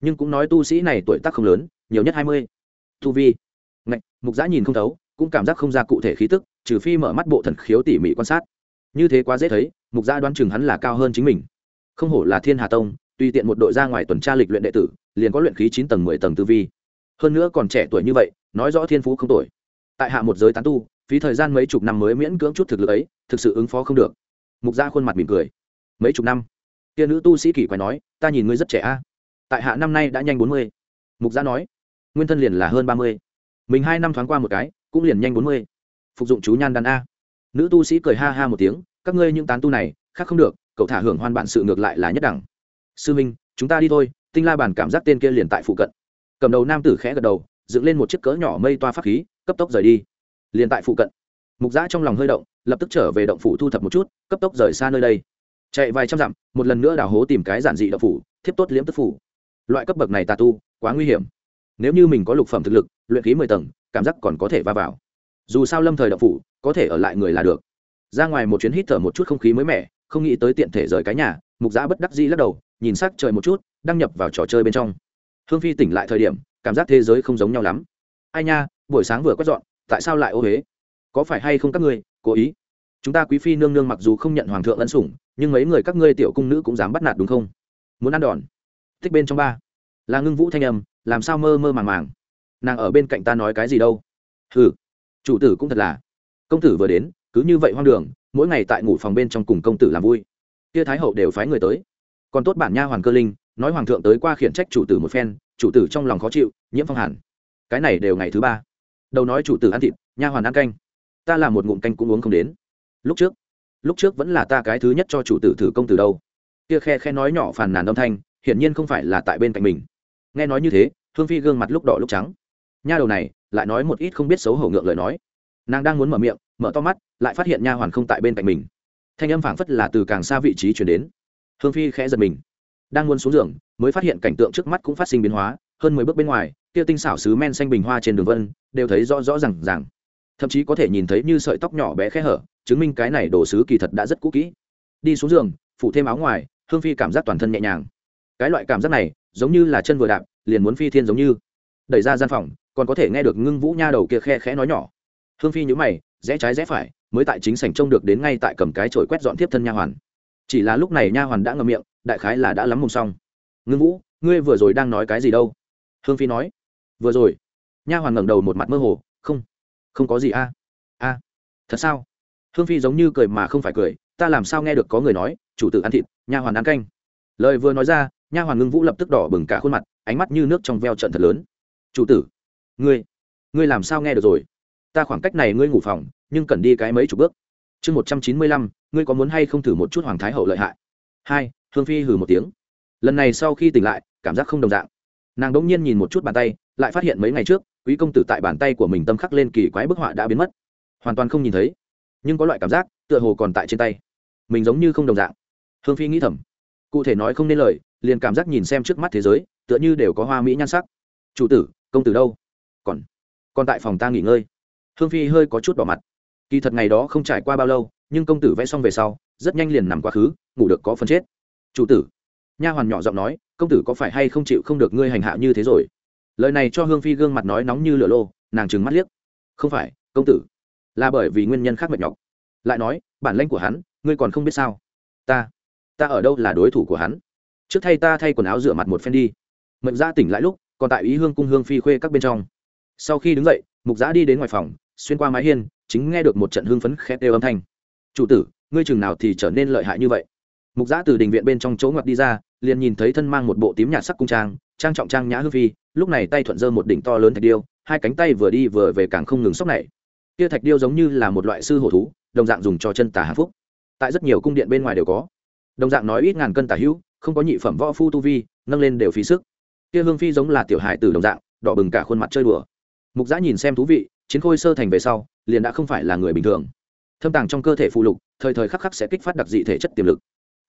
Nhưng cũng nói tu sĩ này tuổi tác không lớn, nhiều nhất hai mươi. Tu vi. Ngạch, mục giã nhìn không thấu, cũng cảm giác không ra cụ thể khí tức, trừ phi mở mắt bộ thần khiếu tỉ mỉ quan sát. Như thế quá dễ thấy mục Gia đoán chừng hắn là cao hơn chính mình. Không hổ là thiên hà tông Tuy tiện một đội ra ngoài tuần tra lịch luyện đệ tử, liền có luyện khí chín tầng mười tầng tư vi. Hơn nữa còn trẻ tuổi như vậy, nói rõ thiên phú không tuổi tại hạ một giới tán tu, phí thời gian mấy chục năm mới miễn cưỡng chút thực lực ấy, thực sự ứng phó không được. Mục gia khuôn mặt mỉm cười. Mấy chục năm? Tia nữ tu sĩ kỳ quái nói, ta nhìn ngươi rất trẻ a. Tại hạ năm nay đã nhanh bốn mươi. Mục gia nói, nguyên thân liền là hơn ba mươi. Mình hai năm thoáng qua một cái, cũng liền nhanh bốn mươi. Phục dụng chú nhan đàn a. Nữ tu sĩ cười ha ha một tiếng các ngươi những tán tu này, khác không được, cậu thả hưởng hoan bản sự ngược lại là nhất đẳng. Sư minh, chúng ta đi thôi, tinh la bản cảm giác tên kia liền tại phụ cận. Cầm đầu nam tử khẽ gật đầu, dựng lên một chiếc cỡ nhỏ mây toa pháp khí, cấp tốc rời đi. Liền tại phụ cận. Mục giã trong lòng hơi động, lập tức trở về động phủ thu thập một chút, cấp tốc rời xa nơi đây. Chạy vài trăm dặm, một lần nữa đào hố tìm cái giản dị động phủ, thiếp tốt liễm tức phủ. Loại cấp bậc này tà tu, quá nguy hiểm. Nếu như mình có lục phẩm thực lực, luyện khí mười tầng, cảm giác còn có thể va vào. Dù sao lâm thời động phủ, có thể ở lại người là được ra ngoài một chuyến hít thở một chút không khí mới mẻ, không nghĩ tới tiện thể rời cái nhà, mục giã bất đắc dĩ lắc đầu, nhìn s ắ c trời một chút, đăng nhập vào trò chơi bên trong. Hương phi tỉnh lại thời điểm, cảm giác thế giới không giống nhau lắm. Ai nha, buổi sáng vừa quét dọn, tại sao lại ô huế có phải hay không các ngươi, cố ý? Chúng ta quý phi nương nương mặc dù không nhận hoàng thượng ân sủng, nhưng mấy người các ngươi tiểu cung nữ cũng dám bắt nạt đúng không? Muốn ăn đòn. Thích bên trong ba. Là ngưng vũ thanh âm, làm sao mơ mơ màng màng? Nàng ở bên cạnh ta nói cái gì đâu? Hừ. Chủ tử cũng thật là. Công tử vừa đến cứ như vậy hoang đường, mỗi ngày tại ngủ phòng bên trong cùng công tử làm vui. Kia thái hậu đều phái người tới. Còn tốt bản nha hoàng cơ linh, nói hoàng thượng tới qua khiển trách chủ tử một phen, chủ tử trong lòng khó chịu, nhiễm phong hàn. Cái này đều ngày thứ ba. Đầu nói chủ tử ăn thịt, nha hoàn ăn canh. Ta làm một ngụm canh cũng uống không đến. Lúc trước lúc trước vẫn là ta cái thứ nhất cho chủ tử thử công từ đâu. Kia khe khe nói nhỏ phàn nàn âm thanh, hiển nhiên không phải là tại bên cạnh mình. Nghe nói như thế, hương phi gương mặt lúc đỏ lúc trắng. Nha đầu này, lại nói một ít không biết xấu hổ ngượng lời nói. Nàng đang muốn mở miệng mở to mắt, lại phát hiện nha hoàn không tại bên cạnh mình. Thanh âm phảng phất là từ càng xa vị trí chuyển đến. Hương phi khẽ giật mình. Đang muốn xuống giường, mới phát hiện cảnh tượng trước mắt cũng phát sinh biến hóa, hơn mười bước bên ngoài, kia tinh xảo sứ men xanh bình hoa trên đường vân, đều thấy rõ rõ rằng rằng thậm chí có thể nhìn thấy như sợi tóc nhỏ bé khẽ hở, chứng minh cái này đồ sứ kỳ thật đã rất cũ kỹ. Đi xuống giường, phủ thêm áo ngoài, hương phi cảm giác toàn thân nhẹ nhàng. Cái loại cảm giác này, giống như là chân vừa đạp, liền muốn phi thiên giống như. Đẩy ra gian phòng, còn có thể nghe được ngưng vũ nha đầu kia khe khẽ nói nhỏ. Hương phi nhữ mày rẽ trái rẽ phải, mới tại chính sảnh trông được đến ngay tại cầm cái chổi quét dọn tiếp thân nha hoàn. Chỉ là lúc này nha hoàn đã ngậm miệng, đại khái là đã lắm mồm xong. Ngưng vũ, ngươi vừa rồi đang nói cái gì đâu? Hương phi nói. Vừa rồi. Nha hoàn ngẩng đầu một mặt mơ hồ, không không có gì a. A. Thật sao? Hương phi giống như cười mà không phải cười, ta làm sao nghe được có người nói, chủ tử ăn thịt, nha hoàn ăn canh. Lời vừa nói ra, nha hoàn ngưng vũ lập tức đỏ bừng cả khuôn mặt, ánh mắt như nước trong veo trận thật lớn. Chủ tử, ngươi ngươi làm sao nghe được rồi? Ta khoảng cách này ngươi ngủ phòng, nhưng cần đi cái mấy chục bước. Chương một trăm chín mươi lăm, ngươi có muốn hay không thử một chút hoàng thái hậu lợi hại? Hai hương phi hừ một tiếng. Lần này sau khi tỉnh lại, cảm giác không đồng dạng. Nàng đỗng nhiên nhìn một chút bàn tay, lại phát hiện mấy ngày trước, quý công tử tại bàn tay của mình tâm khắc lên kỳ quái bức họa đã biến mất. Hoàn toàn không nhìn thấy, nhưng có loại cảm giác, tựa hồ còn tại trên tay. Mình giống như không đồng dạng. Hương phi nghĩ thầm. Cụ thể nói không nên lời, liền cảm giác nhìn xem trước mắt thế giới, tựa như đều có hoa mỹ nhan sắc. Chủ tử, công tử đâu? Còn còn tại phòng ta nghỉ ngơi hương phi hơi có chút bỏ mặt. Kỳ thật ngày đó không trải qua bao lâu, nhưng công tử vẽ xong về sau, rất nhanh liền nằm quá khứ, ngủ được có phần chết. Chủ tử, nha hoàn nhỏ giọng nói, công tử có phải hay không chịu không được ngươi hành hạ như thế rồi? Lời này cho hương phi gương mặt nói nóng như lửa lô, nàng trừng mắt liếc. Không phải, công tử, là bởi vì nguyên nhân khác mệt nhọc. Lại nói, bản lãnh của hắn, ngươi còn không biết sao? Ta ta ở đâu là đối thủ của hắn? Trước thay ta thay quần áo rửa mặt một phen đi. Mệnh ra tỉnh lại lúc, còn tại ý hương cung hương phi khuê các bên trong. Sau khi đứng dậy, mục giã đi đến ngoài phòng xuyên qua mái hiên, chính nghe được một trận hương phấn khét đều âm thanh. Chủ tử, ngươi chừng nào thì trở nên lợi hại như vậy? Mục giã từ đình viện bên trong chỗ ngoặt đi ra, liền nhìn thấy thân mang một bộ tím nhạt sắc cung trang trang trọng trang nhã hư phi, lúc này tay thuận dơ một đỉnh to lớn thạch điêu, hai cánh tay vừa đi vừa về càng không ngừng sốc này. Kia thạch điêu giống như là một loại sư hổ thú, đồng dạng dùng cho chân tà hạ phúc. Tại rất nhiều cung điện bên ngoài đều có. Đồng dạng nói ít ngàn cân tà hữu, không có nhị phẩm võ phu tu vi, nâng lên đều phí sức. Kia hương phi giống là tiểu hải tử đồng dạng, đỏ bừng cả khuôn mặt chơi đùa. Mục giã nhìn xem thú vị chiến khôi sơ thành về sau, liền đã không phải là người bình thường. Thâm tàng trong cơ thể phụ lục, thời thời khắc khắc sẽ kích phát đặc dị thể chất tiềm lực.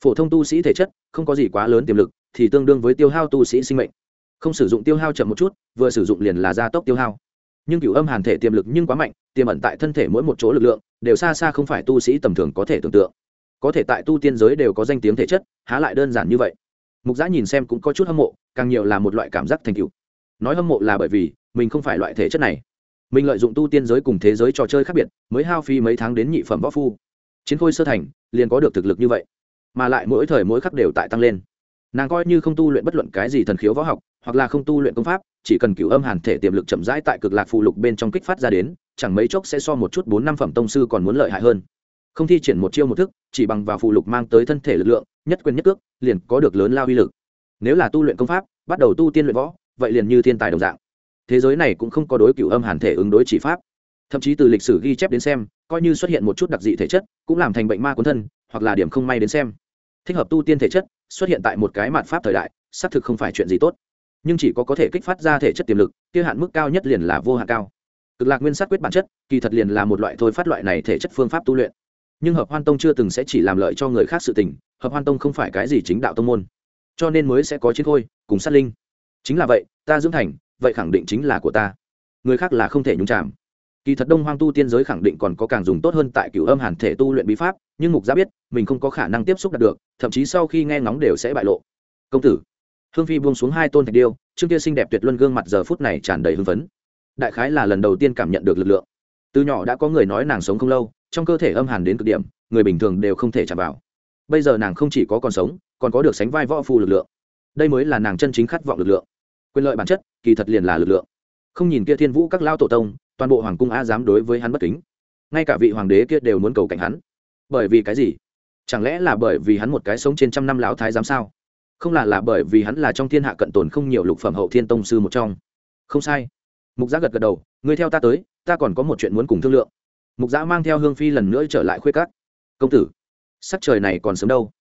Phổ thông tu sĩ thể chất, không có gì quá lớn tiềm lực, thì tương đương với tiêu hao tu sĩ sinh mệnh. Không sử dụng tiêu hao chậm một chút, vừa sử dụng liền là gia tốc tiêu hao. Nhưng cửu âm hàn thể tiềm lực nhưng quá mạnh, tiềm ẩn tại thân thể mỗi một chỗ lực lượng, đều xa xa không phải tu sĩ tầm thường có thể tưởng tượng. Có thể tại tu tiên giới đều có danh tiếng thể chất, há lại đơn giản như vậy. Mục giã nhìn xem cũng có chút hâm mộ, càng nhiều là một loại cảm giác thành cựu nói hâm mộ là bởi vì mình không phải loại thể chất này mình lợi dụng tu tiên giới cùng thế giới trò chơi khác biệt, mới hao phi mấy tháng đến nhị phẩm võ phu. Chiến khôi sơ thành, liền có được thực lực như vậy, mà lại mỗi thời mỗi khắc đều tại tăng lên. Nàng coi như không tu luyện bất luận cái gì thần khiếu võ học, hoặc là không tu luyện công pháp, chỉ cần cửu âm hàn thể tiềm lực chậm rãi tại cực lạc phụ lục bên trong kích phát ra đến, chẳng mấy chốc sẽ so một chút bốn năm phẩm tông sư còn muốn lợi hại hơn. Không thi triển một chiêu một thức, chỉ bằng vào phụ lục mang tới thân thể lực lượng, nhất quyền nhất cước, liền có được lớn lao uy lực. Nếu là tu luyện công pháp, bắt đầu tu tiên luyện võ, vậy liền như thiên tài đồng dạng thế giới này cũng không có đối cựu âm hàn thể ứng đối chỉ pháp. Thậm chí từ lịch sử ghi chép đến xem, coi như xuất hiện một chút đặc dị thể chất, cũng làm thành bệnh ma cuốn thân, hoặc là điểm không may đến xem. Thích hợp tu tiên thể chất, xuất hiện tại một cái mạn pháp thời đại, xác thực không phải chuyện gì tốt. Nhưng chỉ có có thể kích phát ra thể chất tiềm lực, kia hạn mức cao nhất liền là vô hạn cao. Cực lạc nguyên sát quyết bản chất, kỳ thật liền là một loại thôi phát loại này thể chất phương pháp tu luyện. Nhưng hợp hoan tông chưa từng sẽ chỉ làm lợi cho người khác sự tình, hợp hoan tông không phải cái gì chính đạo tông môn. Cho nên mới sẽ có chiến khôi, cùng sát linh. Chính là vậy, ta dưỡng thành vậy khẳng định chính là của ta. Người khác là không thể nhúng chạm kỳ thật đông hoang tu tiên giới khẳng định còn có càng dùng tốt hơn tại cửu âm hàn thể tu luyện bí pháp, nhưng mục gia biết, mình không có khả năng tiếp xúc đạt được, thậm chí sau khi nghe ngóng đều sẽ bại lộ. Công tử, hương phi buông xuống hai tôn thạch điêu trương kia xinh đẹp tuyệt luân gương mặt giờ phút này tràn đầy hưng phấn. Đại khái là lần đầu tiên cảm nhận được lực lượng. Từ nhỏ đã có người nói nàng sống không lâu, trong cơ thể âm hàn đến cực điểm, người bình thường đều không thể chạm vào. Bây giờ nàng không chỉ có còn sống, còn có được sánh vai võ phu lực lượng. Đây mới là nàng chân chính khát vọng lực lượng quyền lợi bản chất, kỳ thật liền là lực lượng. Không nhìn kia thiên vũ các lao tổ tông, toàn bộ hoàng cung a dám đối với hắn bất kính. Ngay cả vị hoàng đế kia đều muốn cầu cảnh hắn. Bởi vì cái gì? Chẳng lẽ là bởi vì hắn một cái sống trên trăm năm lão thái giám sao? Không là là bởi vì hắn là trong thiên hạ cận tồn không nhiều lục phẩm hậu thiên tông sư một trong. Không sai. Mục Giã gật gật đầu, ngươi theo ta tới, ta còn có một chuyện muốn cùng thương lượng. Mục giã mang theo hương phi lần nữa trở lại khuê cát công tử, sắc trời này còn sớm đâu.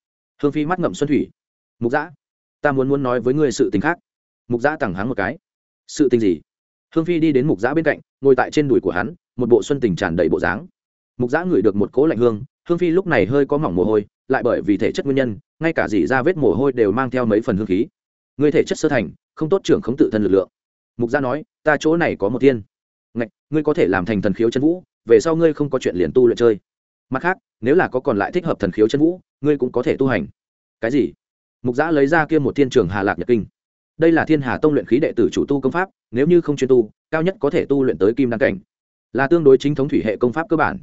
Hương phi mắt ngậm xuân thủy. Mục giã, ta muốn muốn nói với ngươi sự tình khác mục giã tẳng hắn một cái. Sự tình gì? Hương phi đi đến mục giã bên cạnh, ngồi tại trên đùi của hắn, một bộ xuân tình tràn đầy bộ dáng. Mục giã ngửi được một cỗ lạnh hương hương phi lúc này hơi có mỏng mồ hôi, lại bởi vì thể chất nguyên nhân, ngay cả dỉ ra vết mồ hôi đều mang theo mấy phần hương khí. Ngươi thể chất sơ thành, không tốt trưởng không tự thân lực lượng. Mục giã nói, ta chỗ này có một tiên ngạch, ngươi có thể làm thành thần khiếu chân vũ, về sau ngươi không có chuyện liền tu luyện chơi. Mặt khác, nếu là có còn lại thích hợp thần khiếu chân vũ, ngươi cũng có thể tu hành. Cái gì? Mục giã lấy ra kia một thiên trường hà lạc nhật kinh đây là thiên hà tông luyện khí đệ tử chủ tu công pháp, nếu như không chuyên tu, cao nhất có thể tu luyện tới kim đăng cảnh. Là tương đối chính thống thủy hệ công pháp cơ bản.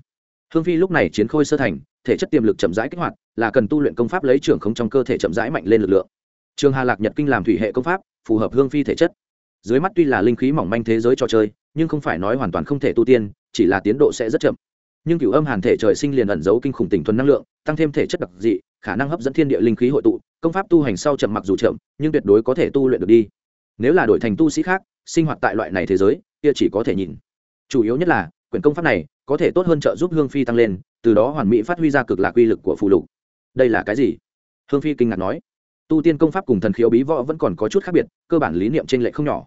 Hương phi lúc này chiến khôi sơ thành, thể chất tiềm lực chậm rãi kích hoạt, là cần tu luyện công pháp lấy trưởng không trong cơ thể chậm rãi mạnh lên lực lượng. Trường hà lạc nhật kinh làm thủy hệ công pháp, phù hợp hương phi thể chất. Dưới mắt tuy là linh khí mỏng manh thế giới trò chơi, nhưng không phải nói hoàn toàn không thể tu tiên, chỉ là tiến độ sẽ rất chậm nhưng cửu âm hàn thể trời sinh liền ẩn giấu kinh khủng tỉnh thuần năng lượng, tăng thêm thể chất đặc dị, khả năng hấp dẫn thiên địa linh khí hội tụ, công pháp tu hành sau chậm mặc dù chậm, nhưng tuyệt đối có thể tu luyện được đi. Nếu là đổi thành tu sĩ khác, sinh hoạt tại loại này thế giới, kia chỉ có thể nhìn. Chủ yếu nhất là, quyển công pháp này có thể tốt hơn trợ giúp hương phi tăng lên, từ đó hoàn mỹ phát huy ra cực lạc uy lực của phù lục. Đây là cái gì? Hương phi kinh ngạc nói. Tu tiên công pháp cùng thần khiếu bí võ vẫn còn có chút khác biệt, cơ bản lý niệm t r ê n lệch không nhỏ.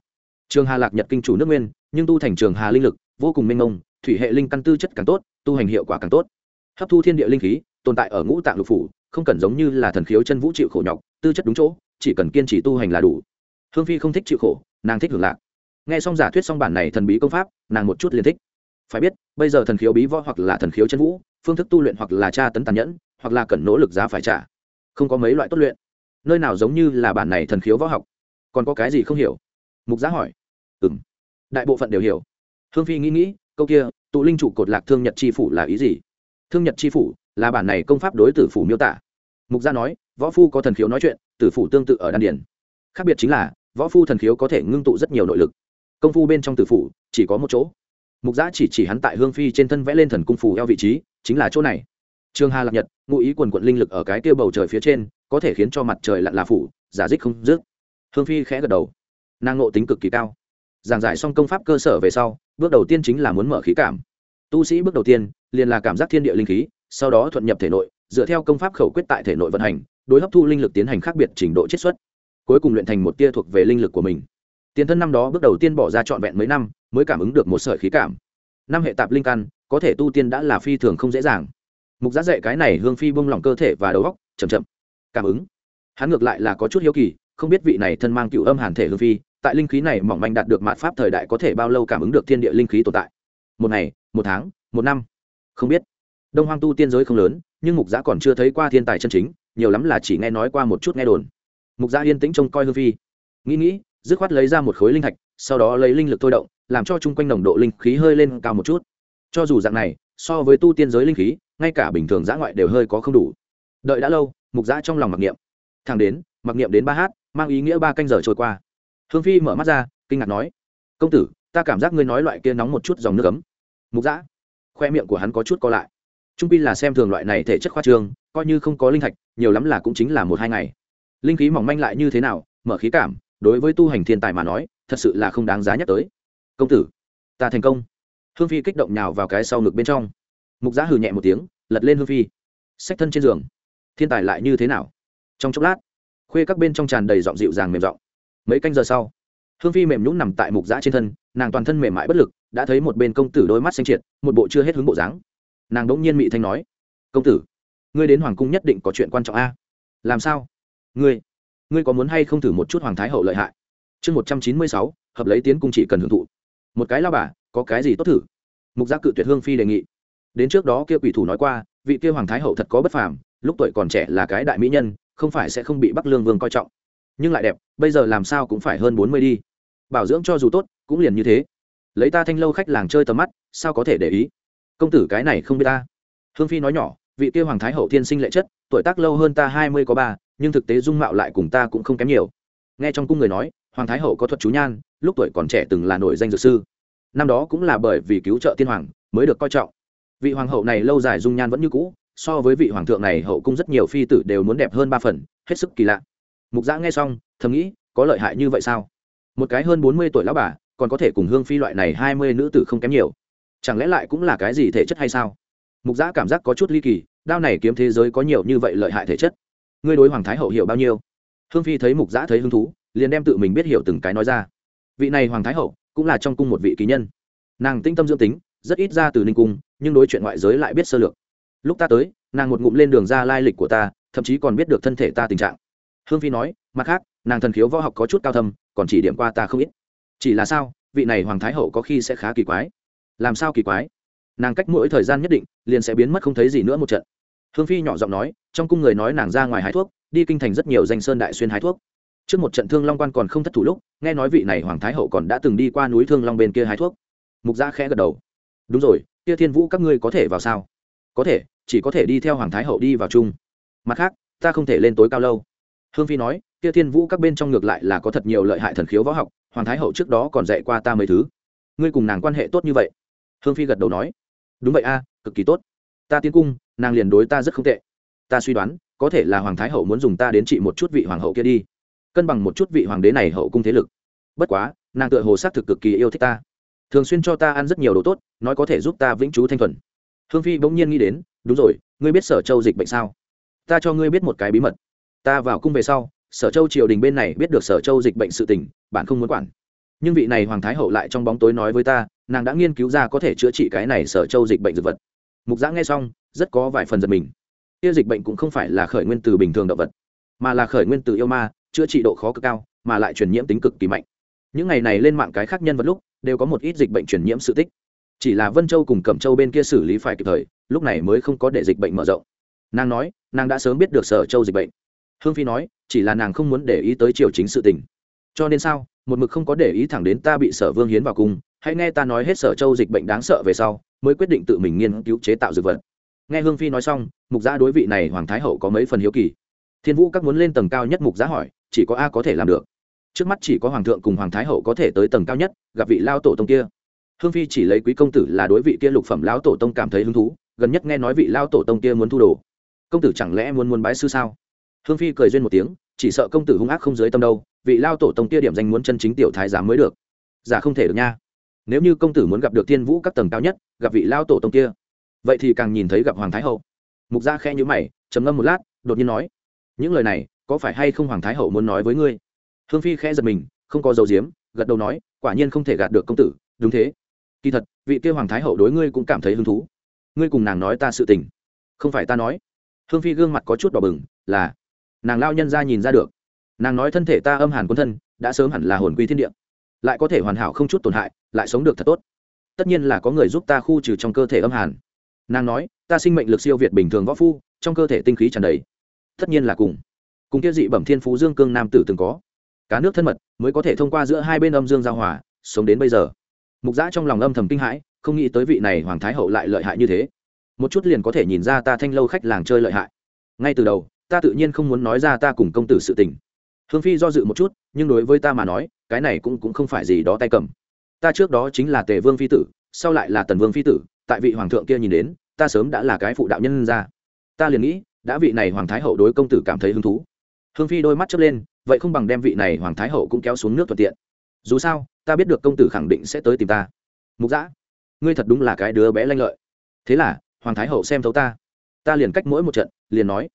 Trường hà lạc nhật kinh chủ nước nguyên, nhưng tu thành trường hà linh lực vô cùng mênh mông, thủy hệ linh căn tư chất càng tốt, tu hành hiệu quả càng tốt. Hấp thu thiên địa linh khí, tồn tại ở ngũ tạng lục phủ, không cần giống như là thần khiếu chân vũ chịu khổ nhọc, tư chất đúng chỗ, chỉ cần kiên trì tu hành là đủ. Hương phi không thích chịu khổ, nàng thích hưởng lạc. N g h e xong giả thuyết xong bản này thần bí công pháp, nàng một chút liền thích. Phải biết, bây giờ thần khiếu bí võ hoặc là thần khiếu chân vũ, phương thức tu luyện hoặc là tra tấn tàn nhẫn, hoặc là cần nỗ lực giá phải trả. Không có mấy loại tốt luyện. Nơi nào giống như là bản này thần khiếu võ học. Còn có cái gì không hiểu? Mục giá hỏi. Ừ m đại bộ phận đều hiểu hương phi nghĩ nghĩ, câu kia, tụ linh chủ cột lạc thương nhật chi phủ là ý gì? Thương nhật chi phủ là bản này công pháp đối tử phủ miêu tả. Mục gia nói, võ phu có thần khiếu nói chuyện, tử phủ tương tự ở đan điển khác biệt chính là, võ phu thần khiếu có thể ngưng tụ rất nhiều nội lực. Công phu bên trong tử phủ chỉ có một chỗ. Mục giã chỉ chỉ hắn tại hương phi trên thân vẽ lên thần cung phù eo vị trí, chính là chỗ này. Trường hà lạc nhật, ngụ ý quần quận linh lực ở cái tiêu bầu trời phía trên, có thể khiến cho mặt trời lặn là phủ, giả dích không dứt. Hương phi khẽ gật đầu. Nàng ngộ tính cực kỳ cao giảng giải xong công pháp cơ sở về sau, bước đầu tiên chính là muốn mở khí cảm. Tu sĩ bước đầu tiên liền là cảm giác thiên địa linh khí, sau đó thuận nhập thể nội, dựa theo công pháp khẩu quyết tại thể nội vận hành, đối hấp thu linh lực tiến hành khác biệt trình độ chiết xuất. Cuối cùng luyện thành một tia thuộc về linh lực của mình. Tiền thân năm đó bước đầu tiên bỏ ra trọn vẹn mấy năm, mới cảm ứng được một sợi khí cảm. Năm hệ tạp linh căn, có thể tu tiên đã là phi thường không dễ dàng. Mục giá dạy cái này hương phi bông lỏng cơ thể và đầu óc, chậm chậm. Cảm ứng. Hắn ngược lại là có chút hiếu kỳ, không biết vị này thân mang cựu âm hàn thể hương phi tại linh khí này mỏng manh đạt được mạn pháp thời đại có thể bao lâu cảm ứng được thiên địa linh khí tồn tại? Một ngày, một tháng, một năm? Không biết. Đông hoang tu tiên giới không lớn, nhưng mục giã còn chưa thấy qua thiên tài chân chính, nhiều lắm là chỉ nghe nói qua một chút nghe đồn. Mục giã yên tĩnh trông coi hương phi. Nghĩ nghĩ, dứt khoát lấy ra một khối linh thạch, sau đó lấy linh lực thôi động, làm cho chung quanh nồng độ linh khí hơi lên cao một chút. Cho dù dạng này, so với tu tiên giới linh khí, ngay cả bình thường giã ngoại đều hơi có không đủ. Đợi đã lâu, mục giã trong lòng mặc niệm. Thang đến, mặc niệm đến ba h mang ý nghĩa ba canh giờ trôi qua hương phi mở mắt ra, kinh ngạc nói, công tử, ta cảm giác ngươi nói loại kia nóng một chút dòng nước ấm. Mục dã, khoe miệng của hắn có chút co lại. Trung pin là xem thường loại này thể chất khoa trương, coi như không có linh thạch, nhiều lắm là cũng chính là một hai ngày. Linh khí mỏng manh lại như thế nào, mở khí cảm, đối với tu hành thiên tài mà nói, thật sự là không đáng giá nhắc tới. Công tử, ta thành công. Hương phi kích động nhào vào cái sau ngực bên trong. Mục giã hừ nhẹ một tiếng, lật lên hương phi. Xách thân trên giường. Thiên tài lại như thế nào? Trong chốc lát, khuê các bên trong tràn đầy giọng dịu dàng mềm giọng mấy canh giờ sau, hương phi mềm nhũng nằm tại mục giã trên thân, nàng toàn thân mềm mại bất lực, đã thấy một bên công tử đôi mắt xanh triệt, một bộ chưa hết hướng bộ dáng. Nàng đ ỗ n g nhiên mị thanh nói, công tử, ngươi đến hoàng cung nhất định có chuyện quan trọng a. Làm sao? Ngươi ngươi có muốn hay không thử một chút hoàng thái hậu lợi hại? Chương một trăm chín mươi sáu, hợp lấy tiến cung chỉ cần hưởng thụ. Một cái lao bà, có cái gì tốt thử? Mục giác cự tuyệt hương phi đề nghị. Đến trước đó kia quỷ thủ nói qua, vị kia hoàng thái hậu thật có bất phàm, lúc tuổi còn trẻ là cái đại mỹ nhân, không phải sẽ không bị bắc lương vương coi trọng nhưng lại đẹp, bây giờ làm sao cũng phải hơn bốn mươi đi. Bảo dưỡng cho dù tốt, cũng liền như thế. Lấy ta thanh lâu khách làng chơi tầm mắt, sao có thể để ý? Công tử cái này không biết ta. Hương phi nói nhỏ, vị kia hoàng thái hậu thiên sinh lệ chất, tuổi tác lâu hơn ta hai mươi có ba, nhưng thực tế dung mạo lại cùng ta cũng không kém nhiều. Nghe trong cung người nói, hoàng thái hậu có thuật chú nhan, lúc tuổi còn trẻ từng là nổi danh dược sư. Năm đó cũng là bởi vì cứu trợ tiên hoàng mới được coi trọng. Vị hoàng hậu này lâu dài dung nhan vẫn như cũ, so với vị hoàng thượng này hậu cung rất nhiều phi tử đều muốn đẹp hơn ba phần, hết sức kỳ lạ mục giã nghe xong, thầm nghĩ, có lợi hại như vậy sao? Một cái hơn bốn mươi tuổi lão bà, còn có thể cùng hương phi loại này hai mươi nữ tử không kém nhiều. Chẳng lẽ lại cũng là cái gì thể chất hay sao? Mục giã cảm giác có chút ly kỳ, đao này kiếm thế giới có nhiều như vậy lợi hại thể chất. Ngươi đối hoàng thái hậu hiểu bao nhiêu? Hương phi thấy mục giã thấy hứng thú, liền đem tự mình biết hiểu từng cái nói ra. Vị này hoàng thái hậu cũng là trong cung một vị kỳ nhân. Nàng tinh tâm dưỡng tính, rất ít ra từ ninh cung, nhưng đối chuyện ngoại giới lại biết sơ lược. Lúc ta tới, nàng một ngụm lên đường ra lai lịch của ta, thậm chí còn biết được thân thể ta tình trạng hương phi nói, mặt khác, nàng thần khiếu võ học có chút cao thâm, còn chỉ điểm qua ta không ít. Chỉ là sao, vị này hoàng thái hậu có khi sẽ khá kỳ quái. Làm sao kỳ quái? Nàng cách mỗi thời gian nhất định, liền sẽ biến mất không thấy gì nữa một trận. Hương phi nhỏ giọng nói, trong cung người nói nàng ra ngoài hái thuốc, đi kinh thành rất nhiều danh sơn đại xuyên hái thuốc. Trước một trận thương long quan còn không thất thủ lúc, nghe nói vị này hoàng thái hậu còn đã từng đi qua núi thương long bên kia hái thuốc. Mục gia khẽ gật đầu. Đúng rồi, kia thiên vũ các ngươi có thể vào sao? Có thể, chỉ có thể đi theo hoàng thái hậu đi vào chung. Mặt khác, ta không thể lên tối cao lâu hương phi nói, kia thiên vũ các bên trong ngược lại là có thật nhiều lợi hại thần khiếu võ học, hoàng thái hậu trước đó còn dạy qua ta mấy thứ. Ngươi cùng nàng quan hệ tốt như vậy. Hương phi gật đầu nói, đúng vậy a, cực kỳ tốt. Ta tiến cung, nàng liền đối ta rất không tệ. Ta suy đoán, có thể là hoàng thái hậu muốn dùng ta đến trị một chút vị hoàng hậu kia đi. Cân bằng một chút vị hoàng đế này hậu cung thế lực. Bất quá, nàng tựa hồ s á c thực cực kỳ yêu thích ta. Thường xuyên cho ta ăn rất nhiều đồ tốt, nói có thể giúp ta vĩnh trú thanh thuần. Hương phi bỗng nhiên nghĩ đến, đúng rồi, ngươi biết sở châu dịch bệnh sao? Ta cho ngươi biết một cái bí mật ta vào cung về sau, sở châu triều đình bên này biết được sở châu dịch bệnh sự tình, bạn không muốn quản. Nhưng vị này hoàng thái hậu lại trong bóng tối nói với ta, nàng đã nghiên cứu ra có thể chữa trị cái này sở châu dịch bệnh dược vật. Mục giã nghe xong, rất có vài phần giật mình. Kia dịch bệnh cũng không phải là khởi nguyên từ bình thường động vật, mà là khởi nguyên từ yêu ma, chữa trị độ khó cực cao, mà lại truyền nhiễm tính cực kỳ mạnh. Những ngày này lên mạng cái khác nhân vật lúc, đều có một ít dịch bệnh truyền nhiễm sự tích. Chỉ là vân châu cùng cẩm châu bên kia xử lý phải kịp thời, lúc này mới không có để dịch bệnh mở rộng. Nàng nói, nàng đã sớm biết được sở châu dịch bệnh hương phi nói, chỉ là nàng không muốn để ý tới triều chính sự tình. Cho nên sao? Một mực không có để ý thẳng đến ta bị sở vương hiến vào cung, hãy nghe ta nói hết sở châu dịch bệnh đáng sợ về sau, mới quyết định tự mình nghiên cứu chế tạo dược vật. Nghe hương phi nói xong, mục gia đối vị này hoàng thái hậu có mấy phần hiếu kỳ. Thiên vũ các muốn lên tầng cao nhất mục gia hỏi, chỉ có a có thể làm được. Trước mắt chỉ có hoàng thượng cùng hoàng thái hậu có thể tới tầng cao nhất, gặp vị lao tổ tông kia. Hương phi chỉ lấy quý công tử là đối vị kia lục phẩm lão tổ tông cảm thấy hứng thú, gần nhất nghe nói vị lao tổ tông kia muốn thu đồ. Công tử chẳng lẽ muốn muốn bái sư sao? Hương phi cười duyên một tiếng, chỉ sợ công tử hung ác không dưới tâm đâu, vị lao tổ tông kia điểm danh muốn chân chính tiểu thái giám mới được. Giả không thể được nha. Nếu như công tử muốn gặp được thiên vũ các tầng cao nhất, gặp vị lao tổ tông kia, vậy thì càng nhìn thấy gặp hoàng thái hậu. Mục gia khe nhữ mày, trầm ngâm một lát, đột nhiên nói, những lời này, có phải hay không hoàng thái hậu muốn nói với ngươi? Hương phi khẽ giật mình, không có dấu diếm gật đầu nói, quả nhiên không thể gạt được công tử, đúng thế. Kỳ thật, vị kia hoàng thái hậu đối ngươi cũng cảm thấy hứng thú. Ngươi cùng nàng nói ta sự tình, không phải ta nói. Hương phi gương mặt có chút đỏ bừng, là nàng lao nhân ra nhìn ra được. Nàng nói thân thể ta âm hàn quân thân, đã sớm hẳn là hồn quy thiên địa. Lại có thể hoàn hảo không chút tổn hại, lại sống được thật tốt. Tất nhiên là có người giúp ta khu trừ trong cơ thể âm hàn. Nàng nói, ta sinh mệnh lực siêu việt bình thường võ phu, trong cơ thể tinh khí tràn đầy. Tất nhiên là cùng. Cùng kia dị bẩm thiên phú dương cương nam tử từng có. Cá nước thân mật, mới có thể thông qua giữa hai bên âm dương giao hòa, sống đến bây giờ. Mục giã trong lòng âm thầm kinh hãi, không nghĩ tới vị này hoàng thái hậu lại lợi hại như thế. Một chút liền có thể nhìn ra ta thanh lâu khách làng chơi lợi hại. Ngay từ đầu ta tự nhiên không muốn nói ra ta cùng công tử sự tình. Hương phi do dự một chút, nhưng đối với ta mà nói, cái này cũng cũng không phải gì đó tay cầm. Ta trước đó chính là tề vương phi tử, sau lại là tần vương phi tử, tại vị hoàng thượng kia nhìn đến, ta sớm đã là cái phụ đạo nhân ra. Ta liền nghĩ, đã vị này hoàng thái hậu đối công tử cảm thấy hứng thú. Hương phi đôi mắt chớp lên, vậy không bằng đem vị này hoàng thái hậu cũng kéo xuống nước thuận tiện. Dù sao, ta biết được công tử khẳng định sẽ tới tìm ta. Mục giã ngươi thật đúng là cái đứa bé lanh lợi. Thế là, hoàng thái hậu xem thấu ta. Ta liền cách mỗi một trận, liền nói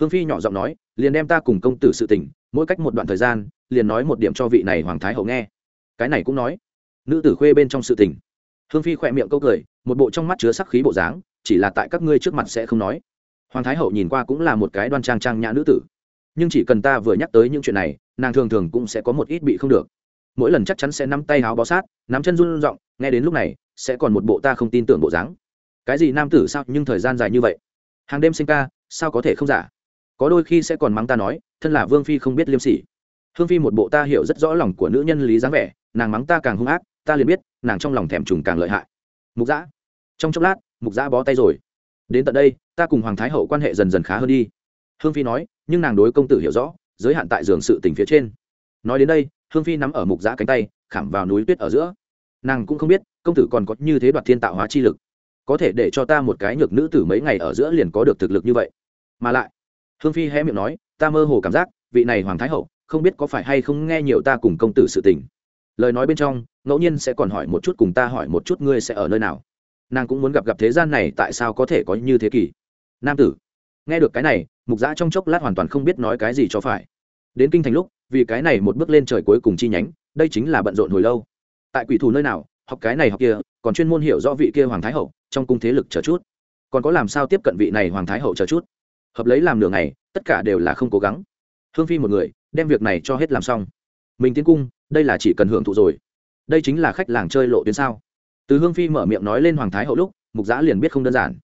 hương phi nhỏ giọng nói, liền đem ta cùng công tử sự tình, mỗi cách một đoạn thời gian, liền nói một điểm cho vị này hoàng thái hậu nghe. Cái này cũng nói. Nữ tử khuê bên trong sự tình. Hương phi khỏe miệng câu cười, một bộ trong mắt chứa sắc khí bộ dáng, chỉ là tại các ngươi trước mặt sẽ không nói. Hoàng thái hậu nhìn qua cũng là một cái đoan trang trang nhã nữ tử. Nhưng chỉ cần ta vừa nhắc tới những chuyện này, nàng thường thường cũng sẽ có một ít bị không được. Mỗi lần chắc chắn sẽ nắm tay háo bó sát, nắm chân run r u n g nghe đến lúc này, sẽ còn một bộ ta không tin tưởng bộ dáng. Cái gì nam tử sao, nhưng thời gian dài như vậy? Hàng đêm sinh ca, sao có thể không giả? Có đôi khi sẽ còn mắng ta nói, thân là vương phi không biết liêm sỉ. Hương phi một bộ ta hiểu rất rõ lòng của nữ nhân lý dáng vẻ, nàng mắng ta càng hung ác, ta liền biết, nàng trong lòng thèm trùng càng lợi hại. Mục giã trong chốc lát, mục giã bó tay rồi. Đến tận đây, ta cùng hoàng thái hậu quan hệ dần dần khá hơn đi. Hương phi nói, nhưng nàng đối công tử hiểu rõ, giới hạn tại giường sự tình phía trên. Nói đến đây, hương phi nắm ở mục giã cánh tay, khảm vào núi tuyết ở giữa. Nàng cũng không biết, công tử còn có như thế đoạt thiên tạo hóa chi lực. Có thể để cho ta một cái nhược nữ tử mấy ngày ở giữa liền có được thực lực như vậy. Mà lại hương phi hé miệng nói, ta mơ hồ cảm giác, vị này hoàng thái hậu, không biết có phải hay không nghe nhiều ta cùng công tử sự tình. Lời nói bên trong, ngẫu nhiên sẽ còn hỏi một chút cùng ta hỏi một chút ngươi sẽ ở nơi nào. Nàng cũng muốn gặp gặp thế gian này tại sao có thể có như thế kỷ nam tử, nghe được cái này, mục giã trong chốc lát hoàn toàn không biết nói cái gì cho phải. Đến kinh thành lúc, vì cái này một bước lên trời cuối cùng chi nhánh, đây chính là bận rộn hồi lâu. Tại quỷ thủ nơi nào, học cái này học kia, còn chuyên môn hiểu rõ vị kia hoàng thái hậu, trong cung thế lực chờ chút. Còn có làm sao tiếp cận vị này hoàng thái hậu chờ chút? Hợp lấy làm nửa ngày, tất cả đều là không cố gắng. Hương phi một người, đem việc này cho hết làm xong. Mình tiến cung, đây là chỉ cần hưởng thụ rồi. Đây chính là khách làng chơi lộ tuyến sao? Từ hương phi mở miệng nói lên hoàng thái hậu lúc, mục giã liền biết không đơn giản.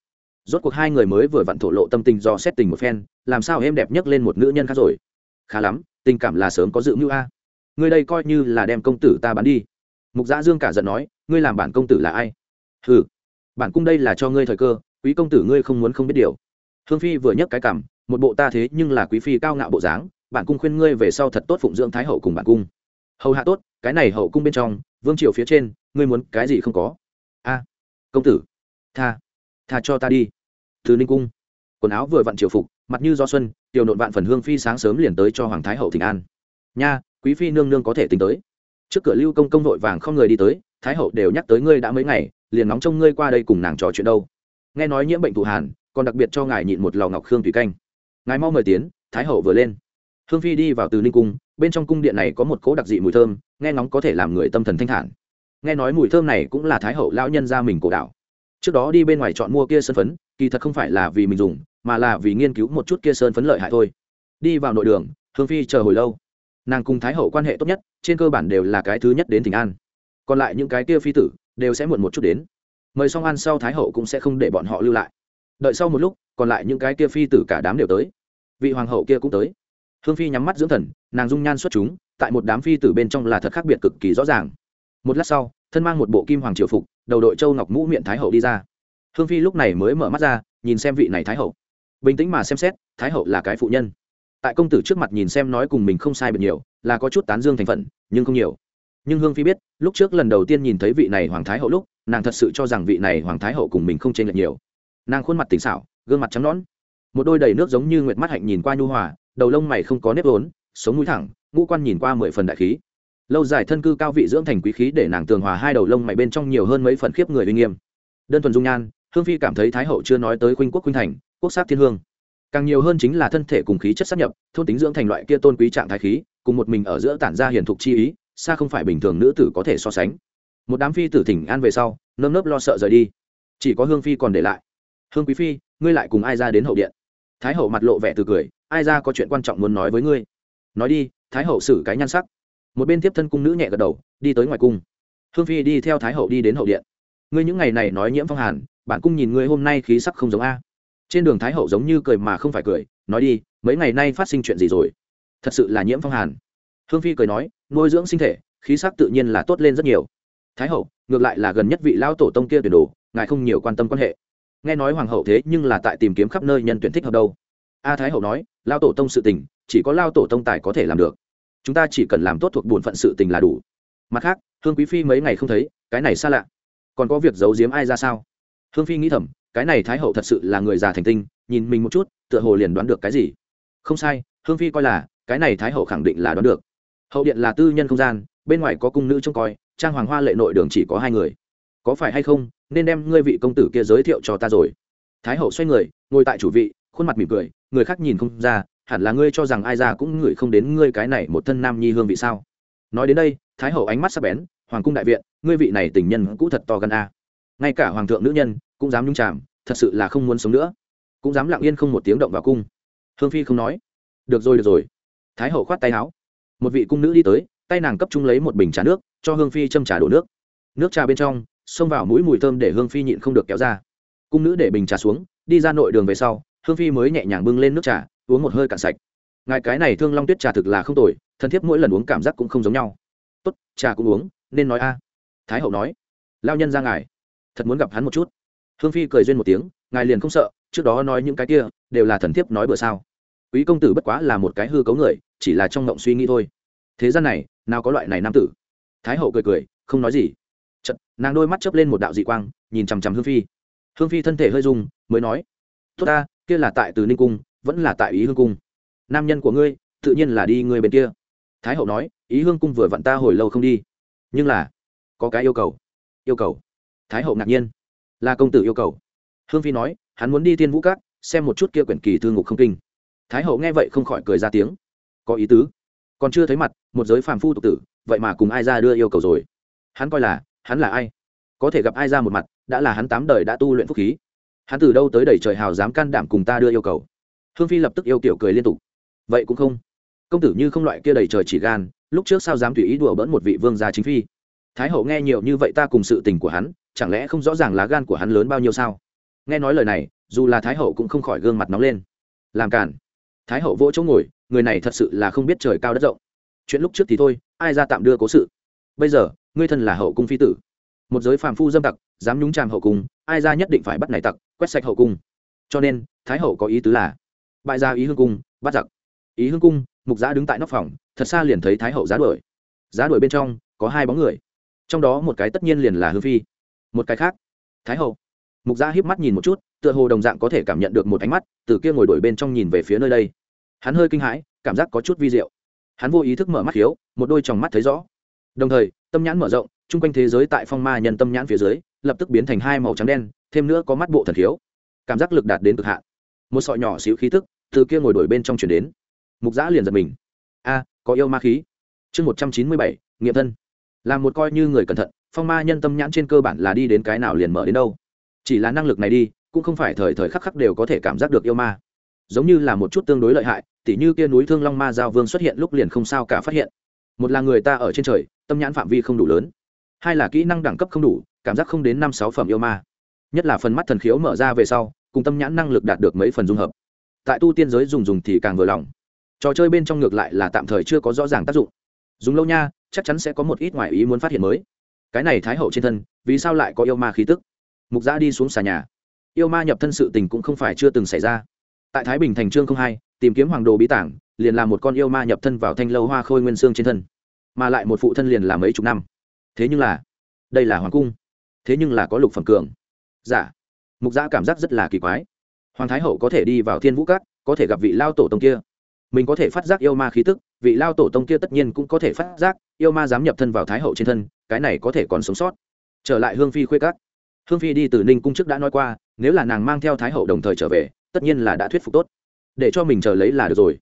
Rốt cuộc hai người mới vừa vặn thổ lộ tâm tình do xét tình một phen, làm sao em đẹp nhất lên một nữ nhân khác rồi? Khá lắm, tình cảm là sớm có dự mưu a. Ngươi đây coi như là đem công tử ta bán đi. Mục giã dương cả giận nói, ngươi làm bản công tử là ai? Ừ bản cung đây là cho ngươi thời cơ, quý công tử ngươi không muốn không biết điều hương phi vừa nhấc cái cảm một bộ ta thế nhưng là quý phi cao ngạo bộ dáng, bản cung khuyên ngươi về sau thật tốt phụng dưỡng thái hậu cùng bản cung. Hầu hạ tốt, cái này hậu cung bên trong, vương triều phía trên, ngươi muốn cái gì không có. A, công tử, tha tha cho ta đi. Từ ninh cung, quần áo vừa vặn triều phục, mặt như do xuân, tiểu nộn vạn phần hương phi sáng sớm liền tới cho hoàng thái hậu thịnh an. Nha, quý phi nương nương có thể tính tới. Trước cửa lưu công công vội vàng không người đi tới, thái hậu đều nhắc tới ngươi đã mấy ngày, liền nóng trông ngươi qua đây cùng nàng trò chuyện đâu. Nghe nói nhiễm bệnh thụ hàn còn đặc biệt cho ngài nhịn một lò ngọc khương thủy canh. Ngài mau mời tiến, thái hậu vừa lên. Hương phi đi vào từ ninh cung, bên trong cung điện này có một cỗ đặc dị mùi thơm, nghe ngóng có thể làm người tâm thần thanh thản. Nghe nói mùi thơm này cũng là thái hậu lão nhân ra mình cổ đạo. Trước đó đi bên ngoài chọn mua kia sơn phấn, kỳ thật không phải là vì mình dùng, mà là vì nghiên cứu một chút kia sơn phấn lợi hại thôi. Đi vào nội đường, hương phi chờ hồi lâu. Nàng cùng thái hậu quan hệ tốt nhất, trên cơ bản đều là cái thứ nhất đến tỉnh an. Còn lại những cái kia phi tử, đều sẽ muộn một chút đến. Mời xong ăn sau thái hậu cũng sẽ không để bọn họ lưu lại đợi sau một lúc, còn lại những cái kia phi tử cả đám đều tới. Vị hoàng hậu kia cũng tới. Hương phi nhắm mắt dưỡng thần, nàng dung nhan xuất chúng, tại một đám phi tử bên trong là thật khác biệt cực kỳ rõ ràng. Một lát sau, thân mang một bộ kim hoàng triều phục, đầu đội châu ngọc mũ miệng thái hậu đi ra. Hương phi lúc này mới mở mắt ra, nhìn xem vị này thái hậu. Bình tĩnh mà xem xét, thái hậu là cái phụ nhân. Tại công tử trước mặt nhìn xem nói cùng mình không sai biệt nhiều, là có chút tán dương thành phần nhưng không nhiều. Nhưng hương phi biết, lúc trước lần đầu tiên nhìn thấy vị này hoàng thái hậu lúc, nàng thật sự cho rằng vị này hoàng thái hậu cùng mình không chênh lệch nhiều nàng khuôn mặt tỉnh xảo, gương mặt trắng nón một đôi đầy nước giống như nguyệt mắt hạnh nhìn qua nhu hòa, đầu lông mày không có nếp vốn, sống mũi thẳng, ngũ quan nhìn qua mười phần đại khí. Lâu dài thân cư cao vị dưỡng thành quý khí để nàng tường hòa hai đầu lông mày bên trong nhiều hơn mấy phần khiếp người uy nghiêm. Đơn thuần dung nhan, hương phi cảm thấy thái hậu chưa nói tới khuynh quốc khuynh thành, quốc sát thiên hương. Càng nhiều hơn chính là thân thể cùng khí chất sắp nhập, thôn tính dưỡng thành loại kia tôn quý trạng thái khí, cùng một mình ở giữa tản ra hiền thục chi ý, xa không phải bình thường nữ tử có thể so sánh. Một đám phi tử thỉnh an về sau, nơm nớp lo sợ rời đi. Chỉ có hương phi còn để lại hương quý phi, ngươi lại cùng ai ra đến hậu điện. Thái hậu mặt lộ vẻ từ cười, ai ra có chuyện quan trọng muốn nói với ngươi. Nói đi, thái hậu xử cái nhan sắc. Một bên tiếp thân cung nữ nhẹ gật đầu, đi tới ngoài cung. Hương phi đi theo thái hậu đi đến hậu điện. Ngươi những ngày này nói nhiễm phong hàn, bản cung nhìn ngươi hôm nay khí sắc không giống a. Trên đường thái hậu giống như cười mà không phải cười, nói đi, mấy ngày nay phát sinh chuyện gì rồi? Thật sự là nhiễm phong hàn. Hương phi cười nói, nuôi dưỡng sinh thể, khí sắc tự nhiên là tốt lên rất nhiều. Thái hậu, ngược lại là gần nhất vị lão tổ tông kia tuyển đồ, ngài không nhiều quan tâm quan hệ nghe nói hoàng hậu thế nhưng là tại tìm kiếm khắp nơi nhân tuyển thích hợp đâu. A thái hậu nói, lao tổ tông sự tình, chỉ có lao tổ tông tài có thể làm được. Chúng ta chỉ cần làm tốt thuộc bổn phận sự tình là đủ. Mặt khác, hương quý phi mấy ngày không thấy, cái này xa lạ. Còn có việc giấu giếm ai ra sao? Hương phi nghĩ thầm, cái này thái hậu thật sự là người già thành tinh, nhìn mình một chút, tựa hồ liền đoán được cái gì. Không sai, hương phi coi là, cái này thái hậu khẳng định là đoán được. Hậu điện là tư nhân không gian, bên ngoài có cung nữ trông coi, trang hoàng hoa lệ nội đường chỉ có hai người. Có phải hay không nên đem ngươi vị công tử kia giới thiệu cho ta rồi. Thái hậu xoay người, ngồi tại chủ vị, khuôn mặt mỉm cười, người khác nhìn không ra, hẳn là ngươi cho rằng ai ra cũng ngửi không đến ngươi cái này một thân nam nhi hương vị sao. Nói đến đây, thái hậu ánh mắt sắp bén, hoàng cung đại viện, ngươi vị này tình nhân cũ thật to gần a. Ngay cả hoàng thượng nữ nhân cũng dám nhung chạm thật sự là không muốn sống nữa. Cũng dám lặng yên không một tiếng động vào cung. Hương phi không nói. Được rồi được rồi. Thái hậu khoát tay áo. Một vị cung nữ đi tới, tay nàng cấp trung lấy một bình trà nước, cho hương phi châm trà đổ nước. Nước trà bên trong xông vào mũi mùi thơm để hương phi nhịn không được kéo ra. Cung nữ để bình trà xuống, đi ra nội đường về sau, hương phi mới nhẹ nhàng bưng lên nước trà, uống một hơi cạn sạch. Ngài cái này thương long tuyết trà thực là không tồi, thân thiết mỗi lần uống cảm giác cũng không giống nhau. Tốt, trà cũng uống, nên nói a. Thái hậu nói. Lao nhân ra ngài, thật muốn gặp hắn một chút. Hương phi cười duyên một tiếng, ngài liền không sợ, trước đó nói những cái kia, đều là thần thiếp nói bữa sao. Quý công tử bất quá là một cái hư cấu người, chỉ là trong ngộng suy nghĩ thôi. Thế gian này, nào có loại này nam tử? Thái hậu cười cười, không nói gì. Chật, nàng đôi mắt chớp lên một đạo dị quang nhìn chằm chằm hương phi. Hương phi thân thể hơi rung mới nói tốt ta kia là tại từ ninh cung vẫn là tại ý hương cung. Nam nhân của ngươi tự nhiên là đi ngươi bên kia. Thái hậu nói ý hương cung vừa vặn ta hồi lâu không đi. Nhưng là có cái yêu cầu. Yêu cầu? Thái hậu ngạc nhiên. Là công tử yêu cầu. Hương phi nói hắn muốn đi tiên vũ các xem một chút kia quyển kỳ thư ngục không kinh. Thái hậu nghe vậy không khỏi cười ra tiếng. Có ý tứ. Còn chưa thấy mặt một giới phàm phu tục tử vậy mà cùng ai ra đưa yêu cầu rồi? Hắn coi là hắn là ai? Có thể gặp ai ra một mặt, đã là hắn tám đời đã tu luyện phúc khí. Hắn từ đâu tới đầy trời hào dám can đảm cùng ta đưa yêu cầu? Hương phi lập tức yêu kiểu cười liên tục. Vậy cũng không. Công tử như không loại kia đầy trời chỉ gan, lúc trước sao dám tùy ý đùa bỡn một vị vương gia chính phi? Thái hậu nghe nhiều như vậy ta cùng sự tình của hắn, chẳng lẽ không rõ ràng lá gan của hắn lớn bao nhiêu sao? Nghe nói lời này, dù là thái hậu cũng không khỏi gương mặt nóng lên. Làm cản thái hậu vỗ chỗ ngồi, người này thật sự là không biết trời cao đất rộng. Chuyện lúc trước thì thôi, ai ra tạm đưa cố sự? Bây giờ ngươi thân là hậu cung phi tử. Một giới phàm phu dâm tặc, dám nhúng tràm hậu cung, ai ra nhất định phải bắt này tặc, quét sạch hậu cung. Cho nên, thái hậu có ý tứ là, bại gia ý hương cung, bắt giặc. Ý hương cung, mục giã đứng tại nóc phòng, thật xa liền thấy thái hậu giá đuổi. Giá đuổi bên trong, có hai bóng người. Trong đó một cái tất nhiên liền là hương phi, một cái khác, thái hậu. Mục giã híp mắt nhìn một chút, tựa hồ đồng dạng có thể cảm nhận được một ánh mắt từ kia ngồi đuổi bên trong nhìn về phía nơi đây. Hắn hơi kinh hãi, cảm giác có chút vi diệu. Hắn vô ý thức mở mắt hiếu, một đôi tròng mắt thấy rõ. Đồng thời tâm nhãn mở rộng, chung quanh thế giới tại phong ma nhân tâm nhãn phía dưới, lập tức biến thành hai màu trắng đen, thêm nữa có mắt bộ thần khiếu. Cảm giác lực đạt đến cực hạn. Một sọ nhỏ xíu khí tức từ kia ngồi đổi bên trong chuyển đến. Mục giã liền giật mình. A, có yêu ma khí. Chương một trăm chín mươi bảy, nghiệm thân. Làm một coi như người cẩn thận, phong ma nhân tâm nhãn trên cơ bản là đi đến cái nào liền mở đến đâu. Chỉ là năng lực này đi, cũng không phải thời thời khắc khắc đều có thể cảm giác được yêu ma. Giống như là một chút tương đối lợi hại, tỉ như kia núi thương long ma giao vương xuất hiện lúc liền không sao cả phát hiện. Một là người ta ở trên trời tâm nhãn phạm vi không đủ lớn. Hai là kỹ năng đẳng cấp không đủ, cảm giác không đến năm sáu phẩm yêu ma. Nhất là phần mắt thần khiếu mở ra về sau, cùng tâm nhãn năng lực đạt được mấy phần dung hợp. Tại tu tiên giới dùng dùng thì càng vừa lòng. Trò chơi bên trong ngược lại là tạm thời chưa có rõ ràng tác dụng. Dùng lâu nha, chắc chắn sẽ có một ít ngoại ý muốn phát hiện mới. Cái này thái hậu trên thân, vì sao lại có yêu ma khí tức? Mục giã đi xuống xà nhà. Yêu ma nhập thân sự tình cũng không phải chưa từng xảy ra. Tại thái bình thành trương không hai, tìm kiếm hoàng đồ bí tảng, liền là một con yêu ma nhập thân vào thanh lâu hoa khôi nguyên xương trên thân mà lại một phụ thân liền là mấy chục năm. Thế nhưng là, đây là hoàng cung. Thế nhưng là có lục phẩm cường. Giả dạ. mục giã cảm giác rất là kỳ quái. Hoàng thái hậu có thể đi vào thiên vũ cát có thể gặp vị lao tổ tông kia. Mình có thể phát giác yêu ma khí tức, vị lao tổ tông kia tất nhiên cũng có thể phát giác, yêu ma dám nhập thân vào thái hậu trên thân, cái này có thể còn sống sót. Trở lại hương phi khuê cát hương phi đi từ ninh cung trước đã nói qua, nếu là nàng mang theo thái hậu đồng thời trở về, tất nhiên là đã thuyết phục tốt. Để cho mình chờ lấy là được rồi.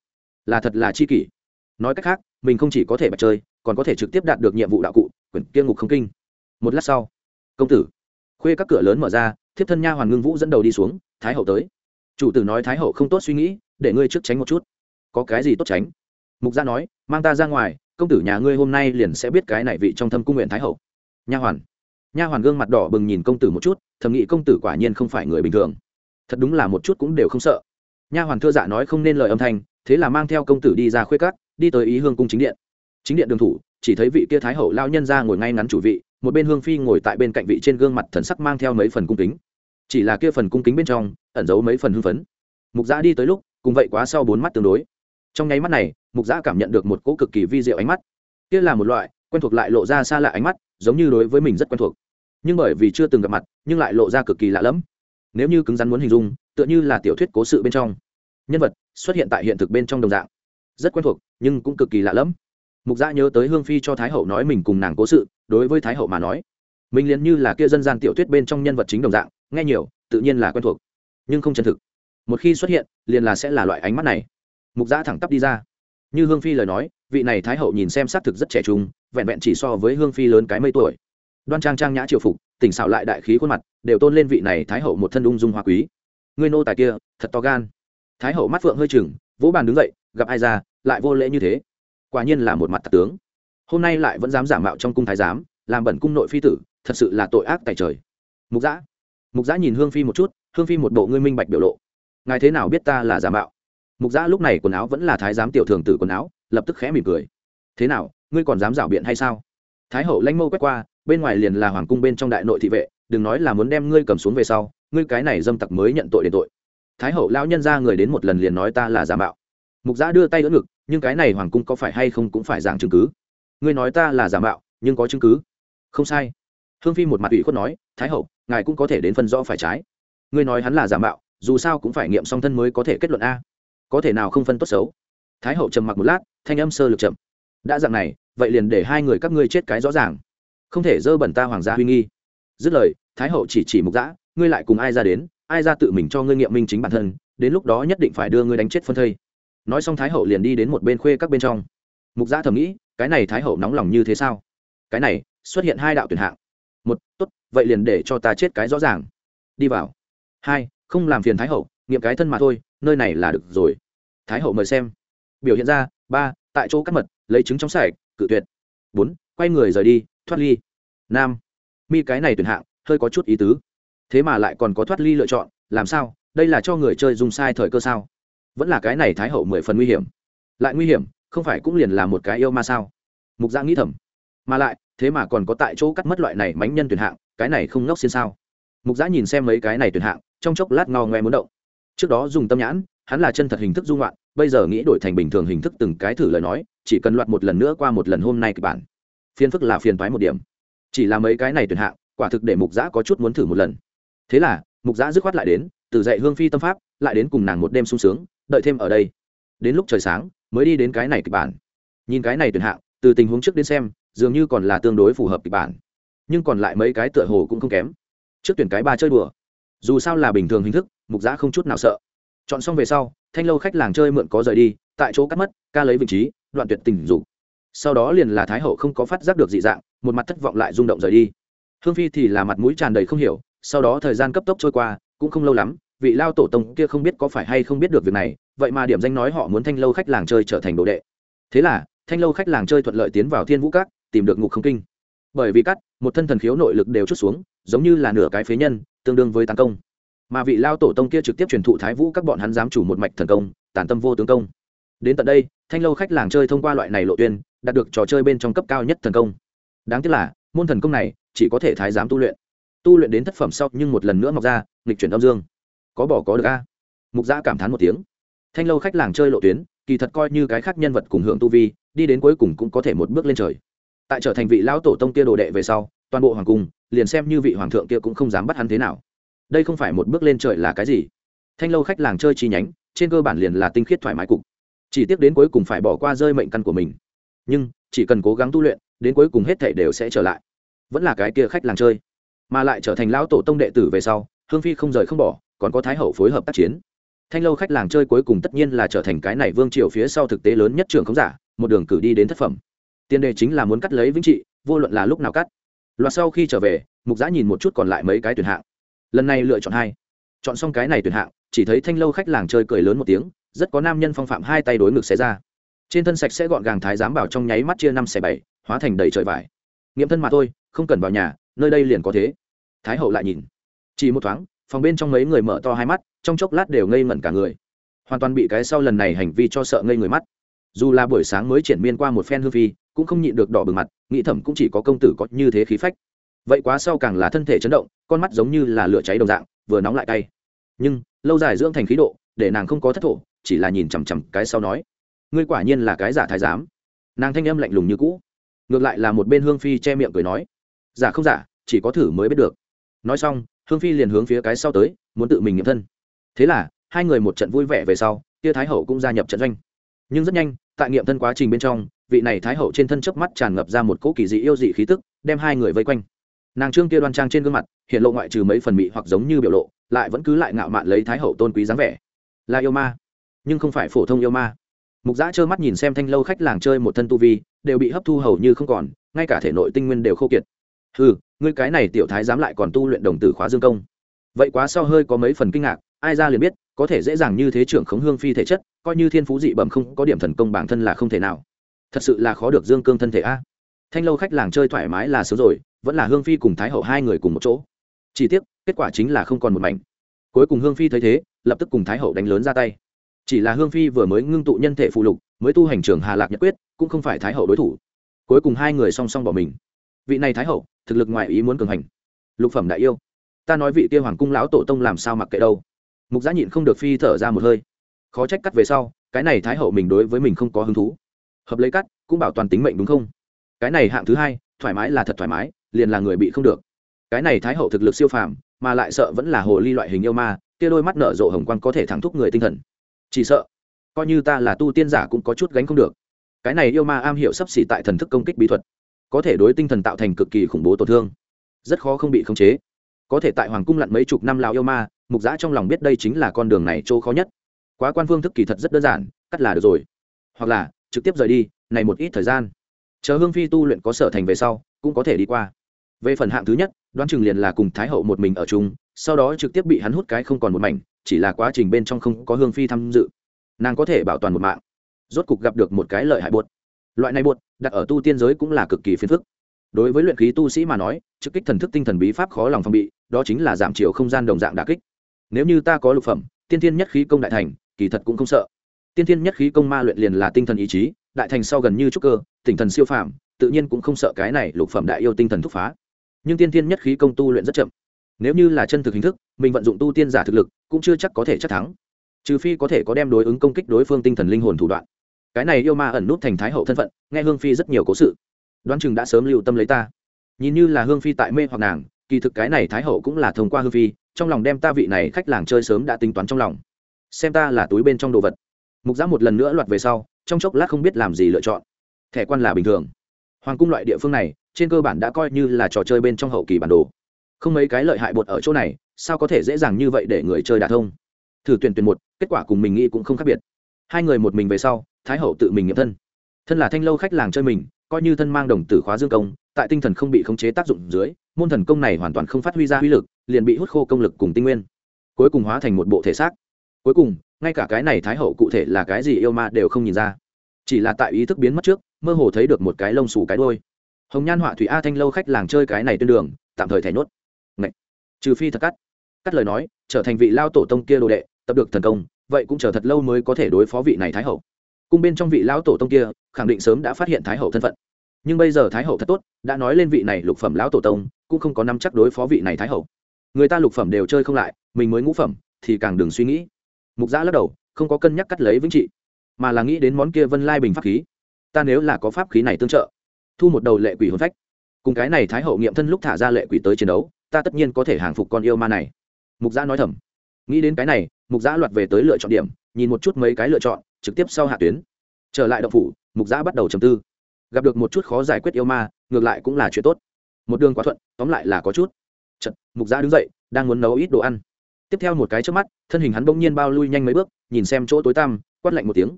Là thật là chi kỷ. Nói cách khác, mình không chỉ có thể bạch chơi còn có thể trực tiếp đạt được nhiệm vụ đạo cụ, quyển kia ngục không kinh. Một lát sau, công tử, khuê các cửa lớn mở ra, thiếp thân nha hoàn ngưng vũ dẫn đầu đi xuống, thái hậu tới. Chủ tử nói thái hậu không tốt suy nghĩ, để ngươi trước tránh một chút. Có cái gì tốt tránh? Mục gia nói, mang ta ra ngoài, công tử nhà ngươi hôm nay liền sẽ biết cái này vị trong thâm cung nguyện thái hậu. Nha hoàn. Nha hoàn gương mặt đỏ bừng nhìn công tử một chút, thầm nghĩ công tử quả nhiên không phải người bình thường. Thật đúng là một chút cũng đều không sợ. Nha hoàn thưa dạ nói không nên lời âm thanh, thế là mang theo công tử đi ra khuê cát đi tới ý hương cung chính điện chính điện đường thủ, chỉ thấy vị kia thái hậu lao nhân ra ngồi ngay ngắn chủ vị, một bên hương phi ngồi tại bên cạnh vị trên gương mặt thần sắc mang theo mấy phần cung kính. Chỉ là kia phần cung kính bên trong, ẩn giấu mấy phần hưng phấn. Mục giã đi tới lúc, cùng vậy quá sau bốn mắt tương đối. Trong nháy mắt này, mục giã cảm nhận được một cỗ cực kỳ vi diệu ánh mắt. Kia là một loại, quen thuộc lại lộ ra xa lạ ánh mắt, giống như đối với mình rất quen thuộc. Nhưng bởi vì chưa từng gặp mặt, nhưng lại lộ ra cực kỳ lạ lẫm. Nếu như cứng rắn muốn hình dung, tựa như là tiểu thuyết cố sự bên trong. Nhân vật xuất hiện tại hiện thực bên trong đồng dạng. Rất quen thuộc, nhưng cũng cực kỳ lạ lẫm mục giã nhớ tới hương phi cho thái hậu nói mình cùng nàng cố sự, đối với thái hậu mà nói, mình liền như là kia dân gian tiểu thuyết bên trong nhân vật chính đồng dạng, nghe nhiều, tự nhiên là quen thuộc, nhưng không chân thực. Một khi xuất hiện, liền là sẽ là loại ánh mắt này. Mục giã thẳng tắp đi ra. Như hương phi lời nói, vị này thái hậu nhìn xem xác thực rất trẻ trung, vẹn vẹn chỉ so với hương phi lớn cái mấy tuổi. Đoan trang trang nhã triều phục, tỉnh xảo lại đại khí khuôn mặt, đều tôn lên vị này thái hậu một thân ung dung hoa quý. Người nô tài kia, thật to gan. Thái hậu mắt phượng hơi chừng vỗ bàn đứng dậy, gặp ai ra, lại vô lễ như thế quả nhiên là một mặt tạc tướng. Hôm nay lại vẫn dám giả mạo trong cung thái giám, làm bẩn cung nội phi tử, thật sự là tội ác tại trời. Mục giã mục giã nhìn hương phi một chút, hương phi một bộ ngươi minh bạch biểu lộ. Ngài thế nào biết ta là giả mạo? Mục giã lúc này quần áo vẫn là thái giám tiểu thường tử quần áo, lập tức khẽ mỉm cười. Thế nào, ngươi còn dám rảo biện hay sao? Thái hậu lanh mâu quét qua, bên ngoài liền là hoàng cung bên trong đại nội thị vệ, đừng nói là muốn đem ngươi cầm xuống về sau, ngươi cái này dâm tặc mới nhận tội đền tội. Thái hậu lão nhân ra người đến một lần liền nói ta là giả mạo. Mục giã đưa tay đỡ ngực nhưng cái này hoàng cung có phải hay không cũng phải giảng chứng cứ. Ngươi nói ta là giả mạo, nhưng có chứng cứ. Không sai. Hương phi một mặt ủy khuất nói, thái hậu, ngài cũng có thể đến phân rõ phải trái. Ngươi nói hắn là giả mạo, dù sao cũng phải nghiệm song thân mới có thể kết luận a. Có thể nào không phân tốt xấu? Thái hậu trầm mặc một lát, thanh âm sơ lược chậm. Đã dạng này, vậy liền để hai người các ngươi chết cái rõ ràng. Không thể dơ bẩn ta hoàng gia huy nghi. Dứt lời, thái hậu chỉ chỉ mục giã ngươi lại cùng ai ra đến, ai ra tự mình cho ngươi nghiệm minh chính bản thân, đến lúc đó nhất định phải đưa ngươi đánh chết phân thây nói xong thái hậu liền đi đến một bên khuê các bên trong. Mục gia thầm nghĩ, cái này thái hậu nóng lòng như thế sao? Cái này, xuất hiện hai đạo tuyển hạng. Một, tốt, vậy liền để cho ta chết cái rõ ràng. Đi vào. Hai, không làm phiền thái hậu, nghiệm cái thân mà thôi, nơi này là được rồi. Thái hậu mời xem. Biểu hiện ra, ba, tại chỗ cắt mật, lấy trứng trong sạch, cự tuyệt. Bốn, quay người rời đi, thoát ly. Năm mi cái này tuyển hạng, hơi có chút ý tứ. Thế mà lại còn có thoát ly lựa chọn, làm sao? Đây là cho người chơi dùng sai thời cơ sao? Vẫn là cái này thái hậu mười phần nguy hiểm. Lại nguy hiểm, không phải cũng liền là một cái yêu ma sao? Mục giã nghĩ thầm. Mà lại, thế mà còn có tại chỗ cắt mất loại này mánh nhân tuyển hạng, cái này không ngốc xin sao? Mục giã nhìn xem mấy cái này tuyển hạng, trong chốc lát ngao ngoe muốn động. Trước đó dùng tâm nhãn, hắn là chân thật hình thức dung loạn bây giờ nghĩ đổi thành bình thường hình thức từng cái thử lời nói, chỉ cần loạt một lần nữa qua một lần hôm nay kịch bản. Phiền phức là phiền thoái một điểm. Chỉ là mấy cái này tuyển hạng, quả thực để mục giã có chút muốn thử một lần. Thế là, mục giã dứt khoát lại đến, từ dạy hương phi tâm pháp, lại đến cùng nàng một đêm sung sướng đợi thêm ở đây. Đến lúc trời sáng, mới đi đến cái này kịch bản. Nhìn cái này tuyển hạng, từ tình huống trước đến xem, dường như còn là tương đối phù hợp kịch bản. Nhưng còn lại mấy cái tựa hồ cũng không kém. Trước tuyển cái ba chơi đùa. Dù sao là bình thường hình thức, mục giã không chút nào sợ. Chọn xong về sau, thanh lâu khách làng chơi mượn có rời đi, tại chỗ cắt mất, ca lấy vị trí, đoạn tuyệt tình dục. Sau đó liền là thái hậu không có phát giác được dị dạng, một mặt thất vọng lại rung động rời đi. Hương phi thì là mặt mũi tràn đầy không hiểu, sau đó thời gian cấp tốc trôi qua, cũng không lâu lắm, vị lao tổ tông kia không biết có phải hay không biết được việc này vậy mà điểm danh nói họ muốn thanh lâu khách làng chơi trở thành đồ đệ. Thế là, thanh lâu khách làng chơi thuận lợi tiến vào thiên vũ cát tìm được ngục không kinh. Bởi vì cắt, một thân thần khiếu nội lực đều chút xuống, giống như là nửa cái phế nhân, tương đương với tàn công. Mà vị lao tổ tông kia trực tiếp truyền thụ thái vũ các bọn hắn dám chủ một mạch thần công, tản tâm vô tướng công. Đến tận đây, thanh lâu khách làng chơi thông qua loại này lộ tuyên, đạt được trò chơi bên trong cấp cao nhất thần công. Đáng tiếc là, môn thần công này chỉ có thể thái giám tu luyện. Tu luyện đến thất phẩm sau nhưng một lần nữa mọc ra, nghịch chuyển âm dương. Có bỏ có được a? Mục gia cảm thán một tiếng thanh lâu khách làng chơi lộ tuyến, kỳ thật coi như cái khác nhân vật cùng hưởng tu vi, đi đến cuối cùng cũng có thể một bước lên trời. Tại trở thành vị lão tổ tông kia đồ đệ về sau, toàn bộ hoàng cung, liền xem như vị hoàng thượng kia cũng không dám bắt hắn thế nào. Đây không phải một bước lên trời là cái gì? Thanh lâu khách làng chơi chi nhánh, trên cơ bản liền là tinh khiết thoải mái cục. Chỉ tiếc đến cuối cùng phải bỏ qua rơi mệnh căn của mình. Nhưng, chỉ cần cố gắng tu luyện, đến cuối cùng hết thể đều sẽ trở lại. Vẫn là cái kia khách làng chơi. Mà lại trở thành lão tổ tông đệ tử về sau, hương phi không rời không bỏ, còn có thái hậu phối hợp tác chiến thanh lâu khách làng chơi cuối cùng tất nhiên là trở thành cái này vương triều phía sau thực tế lớn nhất trường không giả, một đường cử đi đến thất phẩm. Tiền đề chính là muốn cắt lấy vĩnh trị, vô luận là lúc nào cắt. Loạt sau khi trở về, mục giã nhìn một chút còn lại mấy cái tuyển hạng. Lần này lựa chọn hai. Chọn xong cái này tuyển hạng, chỉ thấy thanh lâu khách làng chơi cười lớn một tiếng, rất có nam nhân phong phạm hai tay đối ngực xé ra. Trên thân sạch sẽ gọn gàng thái giám bảo trong nháy mắt chia năm xẻ bảy, hóa thành đầy trời vải. Nghiệm thân mà thôi, không cần vào nhà, nơi đây liền có thế. Thái hậu lại nhìn. Chỉ một thoáng phòng bên trong mấy người mở to hai mắt, trong chốc lát đều ngây ngẩn cả người. Hoàn toàn bị cái sau lần này hành vi cho sợ ngây người mắt. Dù là buổi sáng mới triển miên qua một phen hương phi, cũng không nhịn được đỏ bừng mặt, nghĩ thầm cũng chỉ có công tử có như thế khí phách. Vậy quá sau càng là thân thể chấn động, con mắt giống như là lửa cháy đồng dạng, vừa nóng lại cay. Nhưng, lâu dài dưỡng thành khí độ, để nàng không có thất thổ, chỉ là nhìn chằm chằm cái sau nói, ngươi quả nhiên là cái giả thái giám. Nàng thanh âm lạnh lùng như cũ. Ngược lại là một bên hương phi che miệng cười nói, giả không giả, chỉ có thử mới biết được. Nói xong hương phi liền hướng phía cái sau tới, muốn tự mình nghiệm thân. Thế là, hai người một trận vui vẻ về sau tia thái hậu cũng gia nhập trận doanh. Nhưng rất nhanh, tại nghiệm thân quá trình bên trong, vị này thái hậu trên thân chớp mắt tràn ngập ra một cỗ kỳ dị yêu dị khí tức, đem hai người vây quanh. Nàng trương kia đoan trang trên gương mặt, hiện lộ ngoại trừ mấy phần mị hoặc giống như biểu lộ, lại vẫn cứ lại ngạo mạn lấy thái hậu tôn quý dáng vẻ. Là yêu ma, nhưng không phải phổ thông yêu ma. Mục giã trơ mắt nhìn xem thanh lâu khách làng chơi một thân tu vi, đều bị hấp thu hầu như không còn, ngay cả thể nội tinh nguyên đều khô kiệt ừ ngươi cái này tiểu thái dám lại còn tu luyện đồng tử khóa dương công. Vậy quá sau hơi có mấy phần kinh ngạc, ai ra liền biết, có thể dễ dàng như thế trưởng khống hương phi thể chất, coi như thiên phú dị bẩm không có điểm thần công bản thân là không thể nào. Thật sự là khó được dương cương thân thể a. Thanh lâu khách làng chơi thoải mái là sớm rồi, vẫn là hương phi cùng thái hậu hai người cùng một chỗ. Chỉ tiếc, kết quả chính là không còn một mảnh. Cuối cùng hương phi thấy thế, lập tức cùng thái hậu đánh lớn ra tay. Chỉ là hương phi vừa mới ngưng tụ nhân thể phụ lục, mới tu hành trường hà lạc nhật quyết, cũng không phải thái hậu đối thủ. Cuối cùng hai người song song bỏ mình. Vị này thái hậu thực lực ngoài ý muốn cường hành. Lục phẩm đại yêu. Ta nói vị kia hoàng cung lão tổ tông làm sao mặc kệ đâu. Mục giã nhịn không được phi thở ra một hơi. Khó trách cắt về sau, cái này thái hậu mình đối với mình không có hứng thú. Hợp lấy cắt, cũng bảo toàn tính mệnh đúng không? Cái này hạng thứ hai, thoải mái là thật thoải mái, liền là người bị không được. Cái này thái hậu thực lực siêu phàm, mà lại sợ vẫn là hồ ly loại hình yêu ma, kia đôi mắt nở rộ hồng quang có thể thẳng thúc người tinh thần. Chỉ sợ, coi như ta là tu tiên giả cũng có chút gánh không được. Cái này yêu ma am hiểu sắp xỉ tại thần thức công kích bí thuật có thể đối tinh thần tạo thành cực kỳ khủng bố tổn thương. Rất khó không bị khống chế. Có thể tại hoàng cung lặn mấy chục năm lào yêu ma, mục giã trong lòng biết đây chính là con đường này chỗ khó nhất. Quá quan phương thức kỳ thật rất đơn giản, cắt là được rồi. Hoặc là, trực tiếp rời đi, này một ít thời gian. Chờ hương phi tu luyện có sở thành về sau, cũng có thể đi qua. Về phần hạng thứ nhất, đoán chừng liền là cùng thái hậu một mình ở chung, sau đó trực tiếp bị hắn hút cái không còn một mảnh, chỉ là quá trình bên trong không có hương phi tham dự. Nàng có thể bảo toàn một mạng. Rốt cục gặp được một cái lợi hại buột. Loại này buột đặt ở tu tiên giới cũng là cực kỳ phiền phức. Đối với luyện khí tu sĩ mà nói, trực kích thần thức tinh thần bí pháp khó lòng phòng bị, đó chính là giảm chiều không gian đồng dạng đà kích. Nếu như ta có lục phẩm, tiên thiên nhất khí công đại thành, kỳ thật cũng không sợ. Tiên thiên nhất khí công ma luyện liền là tinh thần ý chí, đại thành sau gần như trúc cơ tinh thần siêu phàm, tự nhiên cũng không sợ cái này lục phẩm đại yêu tinh thần thúc phá. Nhưng tiên thiên nhất khí công tu luyện rất chậm. Nếu như là chân thực hình thức, mình vận dụng tu tiên giả thực lực, cũng chưa chắc có thể chắc thắng. Trừ phi có thể có đem đối ứng công kích đối phương tinh thần linh hồn thủ đoạn cái này yêu ma ẩn nút thành thái hậu thân phận, nghe hương phi rất nhiều cố sự. Đoán chừng đã sớm lưu tâm lấy ta. Nhìn như là hương phi tại mê hoặc nàng, kỳ thực cái này thái hậu cũng là thông qua hương phi, trong lòng đem ta vị này khách làng chơi sớm đã tính toán trong lòng. Xem ta là túi bên trong đồ vật. Mục giã một lần nữa loạt về sau, trong chốc lát không biết làm gì lựa chọn. Thẻ quan là bình thường. Hoàng cung loại địa phương này, trên cơ bản đã coi như là trò chơi bên trong hậu kỳ bản đồ. Không mấy cái lợi hại bột ở chỗ này, sao có thể dễ dàng như vậy để người chơi đả thông? Thử tuyển tuyển một, kết quả cùng mình nghĩ cũng không khác biệt. Hai người một mình về sau thái hậu tự mình nghiệm thân. Thân là thanh lâu khách làng chơi mình, coi như thân mang đồng tử khóa dương công, tại tinh thần không bị khống chế tác dụng dưới, môn thần công này hoàn toàn không phát huy ra uy lực, liền bị hút khô công lực cùng tinh nguyên. Cuối cùng hóa thành một bộ thể xác. Cuối cùng, ngay cả cái này thái hậu cụ thể là cái gì yêu ma đều không nhìn ra. Chỉ là tại ý thức biến mất trước, mơ hồ thấy được một cái lông xù cái đôi hồng nhan họa thủy a thanh lâu khách làng chơi cái này trên đường, tạm thời thẻ nhốt. Ngậy. trừ phi thật cắt. Cắt lời nói, trở thành vị lao tổ tông kia đồ đệ, tập được thần công, vậy cũng chờ thật lâu mới có thể đối phó vị này thái hậu cung bên trong vị lão tổ tông kia, khẳng định sớm đã phát hiện thái hậu thân phận. Nhưng bây giờ thái hậu thật tốt, đã nói lên vị này lục phẩm lão tổ tông, cũng không có năm chắc đối phó vị này thái hậu. Người ta lục phẩm đều chơi không lại, mình mới ngũ phẩm, thì càng đừng suy nghĩ. Mục giã lắc đầu, không có cân nhắc cắt lấy vĩnh trị, mà là nghĩ đến món kia vân lai bình pháp khí. Ta nếu là có pháp khí này tương trợ, thu một đầu lệ quỷ hồn phách. Cùng cái này thái hậu nghiệm thân lúc thả ra lệ quỷ tới chiến đấu, ta tất nhiên có thể hàng phục con yêu ma này. Mục giã nói thầm. Nghĩ đến cái này, mục giã loạt về tới lựa chọn điểm, nhìn một chút mấy cái lựa chọn trực tiếp sau hạ tuyến. Trở lại động phủ mục giã bắt đầu trầm tư. Gặp được một chút khó giải quyết yêu ma ngược lại cũng là chuyện tốt. Một đường quá thuận tóm lại là có chút. Chật, mục giã đứng dậy đang muốn nấu ít đồ ăn. Tiếp theo một cái trước mắt thân hình hắn bỗng nhiên bao lui nhanh mấy bước nhìn xem chỗ tối tăm quát lạnh một tiếng.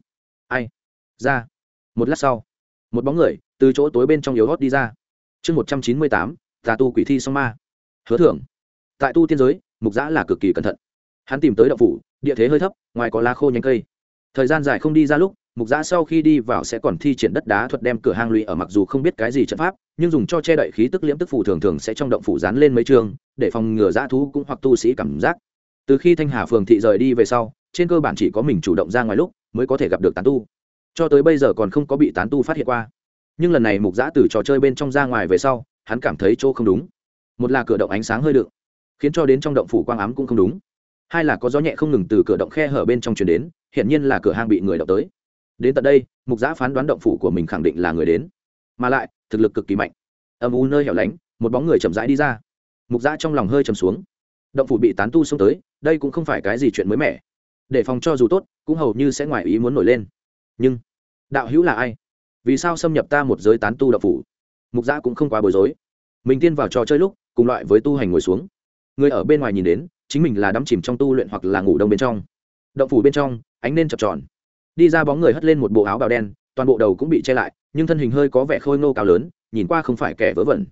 Ai? Ra. Một lát sau một bóng người từ chỗ tối bên trong yếu hót đi ra. Chương một trăm chín mươi tám tà tu quỷ thi song ma. Hứa thưởng. Tại tu tiên giới mục giã là cực kỳ cẩn thận. Hắn tìm tới đậu phủ địa thế hơi thấp ngoài có lá khô nhánh cây thời gian dài không đi ra lúc, mục giã sau khi đi vào sẽ còn thi triển đất đá thuật đem cửa hang lụy ở mặc dù không biết cái gì trận pháp, nhưng dùng cho che đậy khí tức liễm tức phủ thường thường sẽ trong động phủ dán lên mấy trường, để phòng ngừa dã thú cũng hoặc tu sĩ cảm giác. Từ khi thanh hà phường thị rời đi về sau, trên cơ bản chỉ có mình chủ động ra ngoài lúc mới có thể gặp được tán tu. Cho tới bây giờ còn không có bị tán tu phát hiện qua. Nhưng lần này mục giã từ trò chơi bên trong ra ngoài về sau, hắn cảm thấy chỗ không đúng. Một là cửa động ánh sáng hơi đựng, khiến cho đến trong động phủ quang ám cũng không đúng. Hai là có gió nhẹ không ngừng từ cửa động khe hở bên trong chuyển đến hiển nhiên là cửa hang bị người động tới. Đến tận đây, mục giã phán đoán động phủ của mình khẳng định là người đến. Mà lại, thực lực cực kỳ mạnh. Âm u nơi hẻo lánh, một bóng người chậm rãi đi ra. Mục giã trong lòng hơi chầm xuống. Động phủ bị tán tu xông tới, đây cũng không phải cái gì chuyện mới mẻ. Để phòng cho dù tốt, cũng hầu như sẽ ngoài ý muốn nổi lên. Nhưng, đạo hữu là ai? Vì sao xâm nhập ta một giới tán tu động phủ? Mục giã cũng không quá bối rối. Mình tiên vào trò chơi lúc, cùng loại với tu hành ngồi xuống. Người ở bên ngoài nhìn đến, chính mình là đắm chìm trong tu luyện hoặc là ngủ đông bên trong động phủ bên trong ánh nên chập tròn. Đi ra bóng người hất lên một bộ áo bào đen toàn bộ đầu cũng bị che lại nhưng thân hình hơi có vẻ khôi ngô cao lớn nhìn qua không phải kẻ vớ vẩn.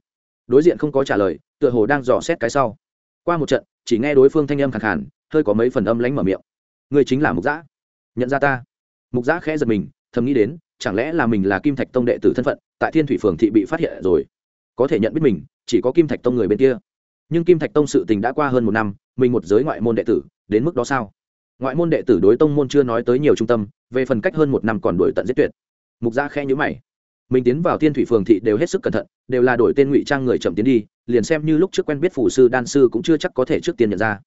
Đối diện không có trả lời tựa hồ đang dò xét cái sau. Qua một trận chỉ nghe đối phương thanh âm khẳng hẳn, hơi có mấy phần âm lánh mở miệng. Người chính là mục giã nhận ra ta. Mục giã khẽ giật mình thầm nghĩ đến chẳng lẽ là mình là kim thạch tông đệ tử thân phận tại thiên thủy phường thị bị phát hiện rồi. Có thể nhận biết mình chỉ có kim thạch tông người bên kia. Nhưng kim thạch tông sự tình đã qua hơn một năm mình một giới ngoại môn đệ tử đến mức đó sao? Ngoại môn đệ tử đối tông môn chưa nói tới nhiều trung tâm, về phần cách hơn một năm còn đổi tận giết tuyệt. Mục gia khe nhữ mày. Mình tiến vào thiên thủy phường thị đều hết sức cẩn thận, đều là đổi tên ngụy trang người chậm tiến đi, liền xem như lúc trước quen biết phủ sư đan sư cũng chưa chắc có thể trước tiên nhận ra.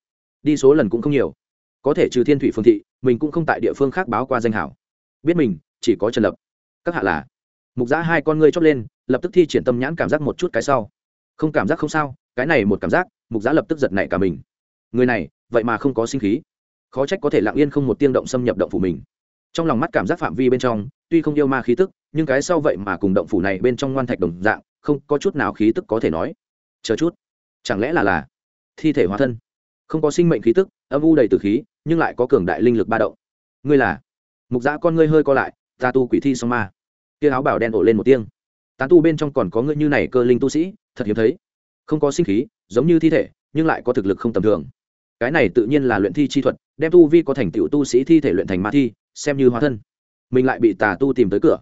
Đi số lần cũng không nhiều. Có thể trừ thiên thủy phường thị, mình cũng không tại địa phương khác báo qua danh hảo. Biết mình, chỉ có trần lập. Các hạ là? Mục giã hai con ngươi chót lên, lập tức thi triển tâm nhãn cảm giác một chút cái sau. Không cảm giác không sao, cái này một cảm giác, mục giã lập tức giật nảy cả mình. Người này, vậy mà không có sinh khí khó trách có thể lặng yên không một tiếng động xâm nhập động phủ mình. Trong lòng mắt cảm giác phạm vi bên trong, tuy không yêu ma khí tức, nhưng cái sau vậy mà cùng động phủ này bên trong ngoan thạch đồng dạng, không có chút nào khí tức có thể nói. Chờ chút. Chẳng lẽ là là thi thể hóa thân? Không có sinh mệnh khí tức, âm u đầy từ khí, nhưng lại có cường đại linh lực ba động. Ngươi là? Mục giã con ngươi hơi co lại, ta tu quỷ thi song ma. Kia áo bảo đen ổ lên một tiếng. Tán tu bên trong còn có ngươi như này cơ linh tu sĩ, thật hiếm thấy. Không có sinh khí, giống như thi thể, nhưng lại có thực lực không tầm thường cái này tự nhiên là luyện thi chi thuật, đem tu vi có thành tựu tu sĩ thi thể luyện thành ma thi, xem như hóa thân. Mình lại bị tà tu tìm tới cửa.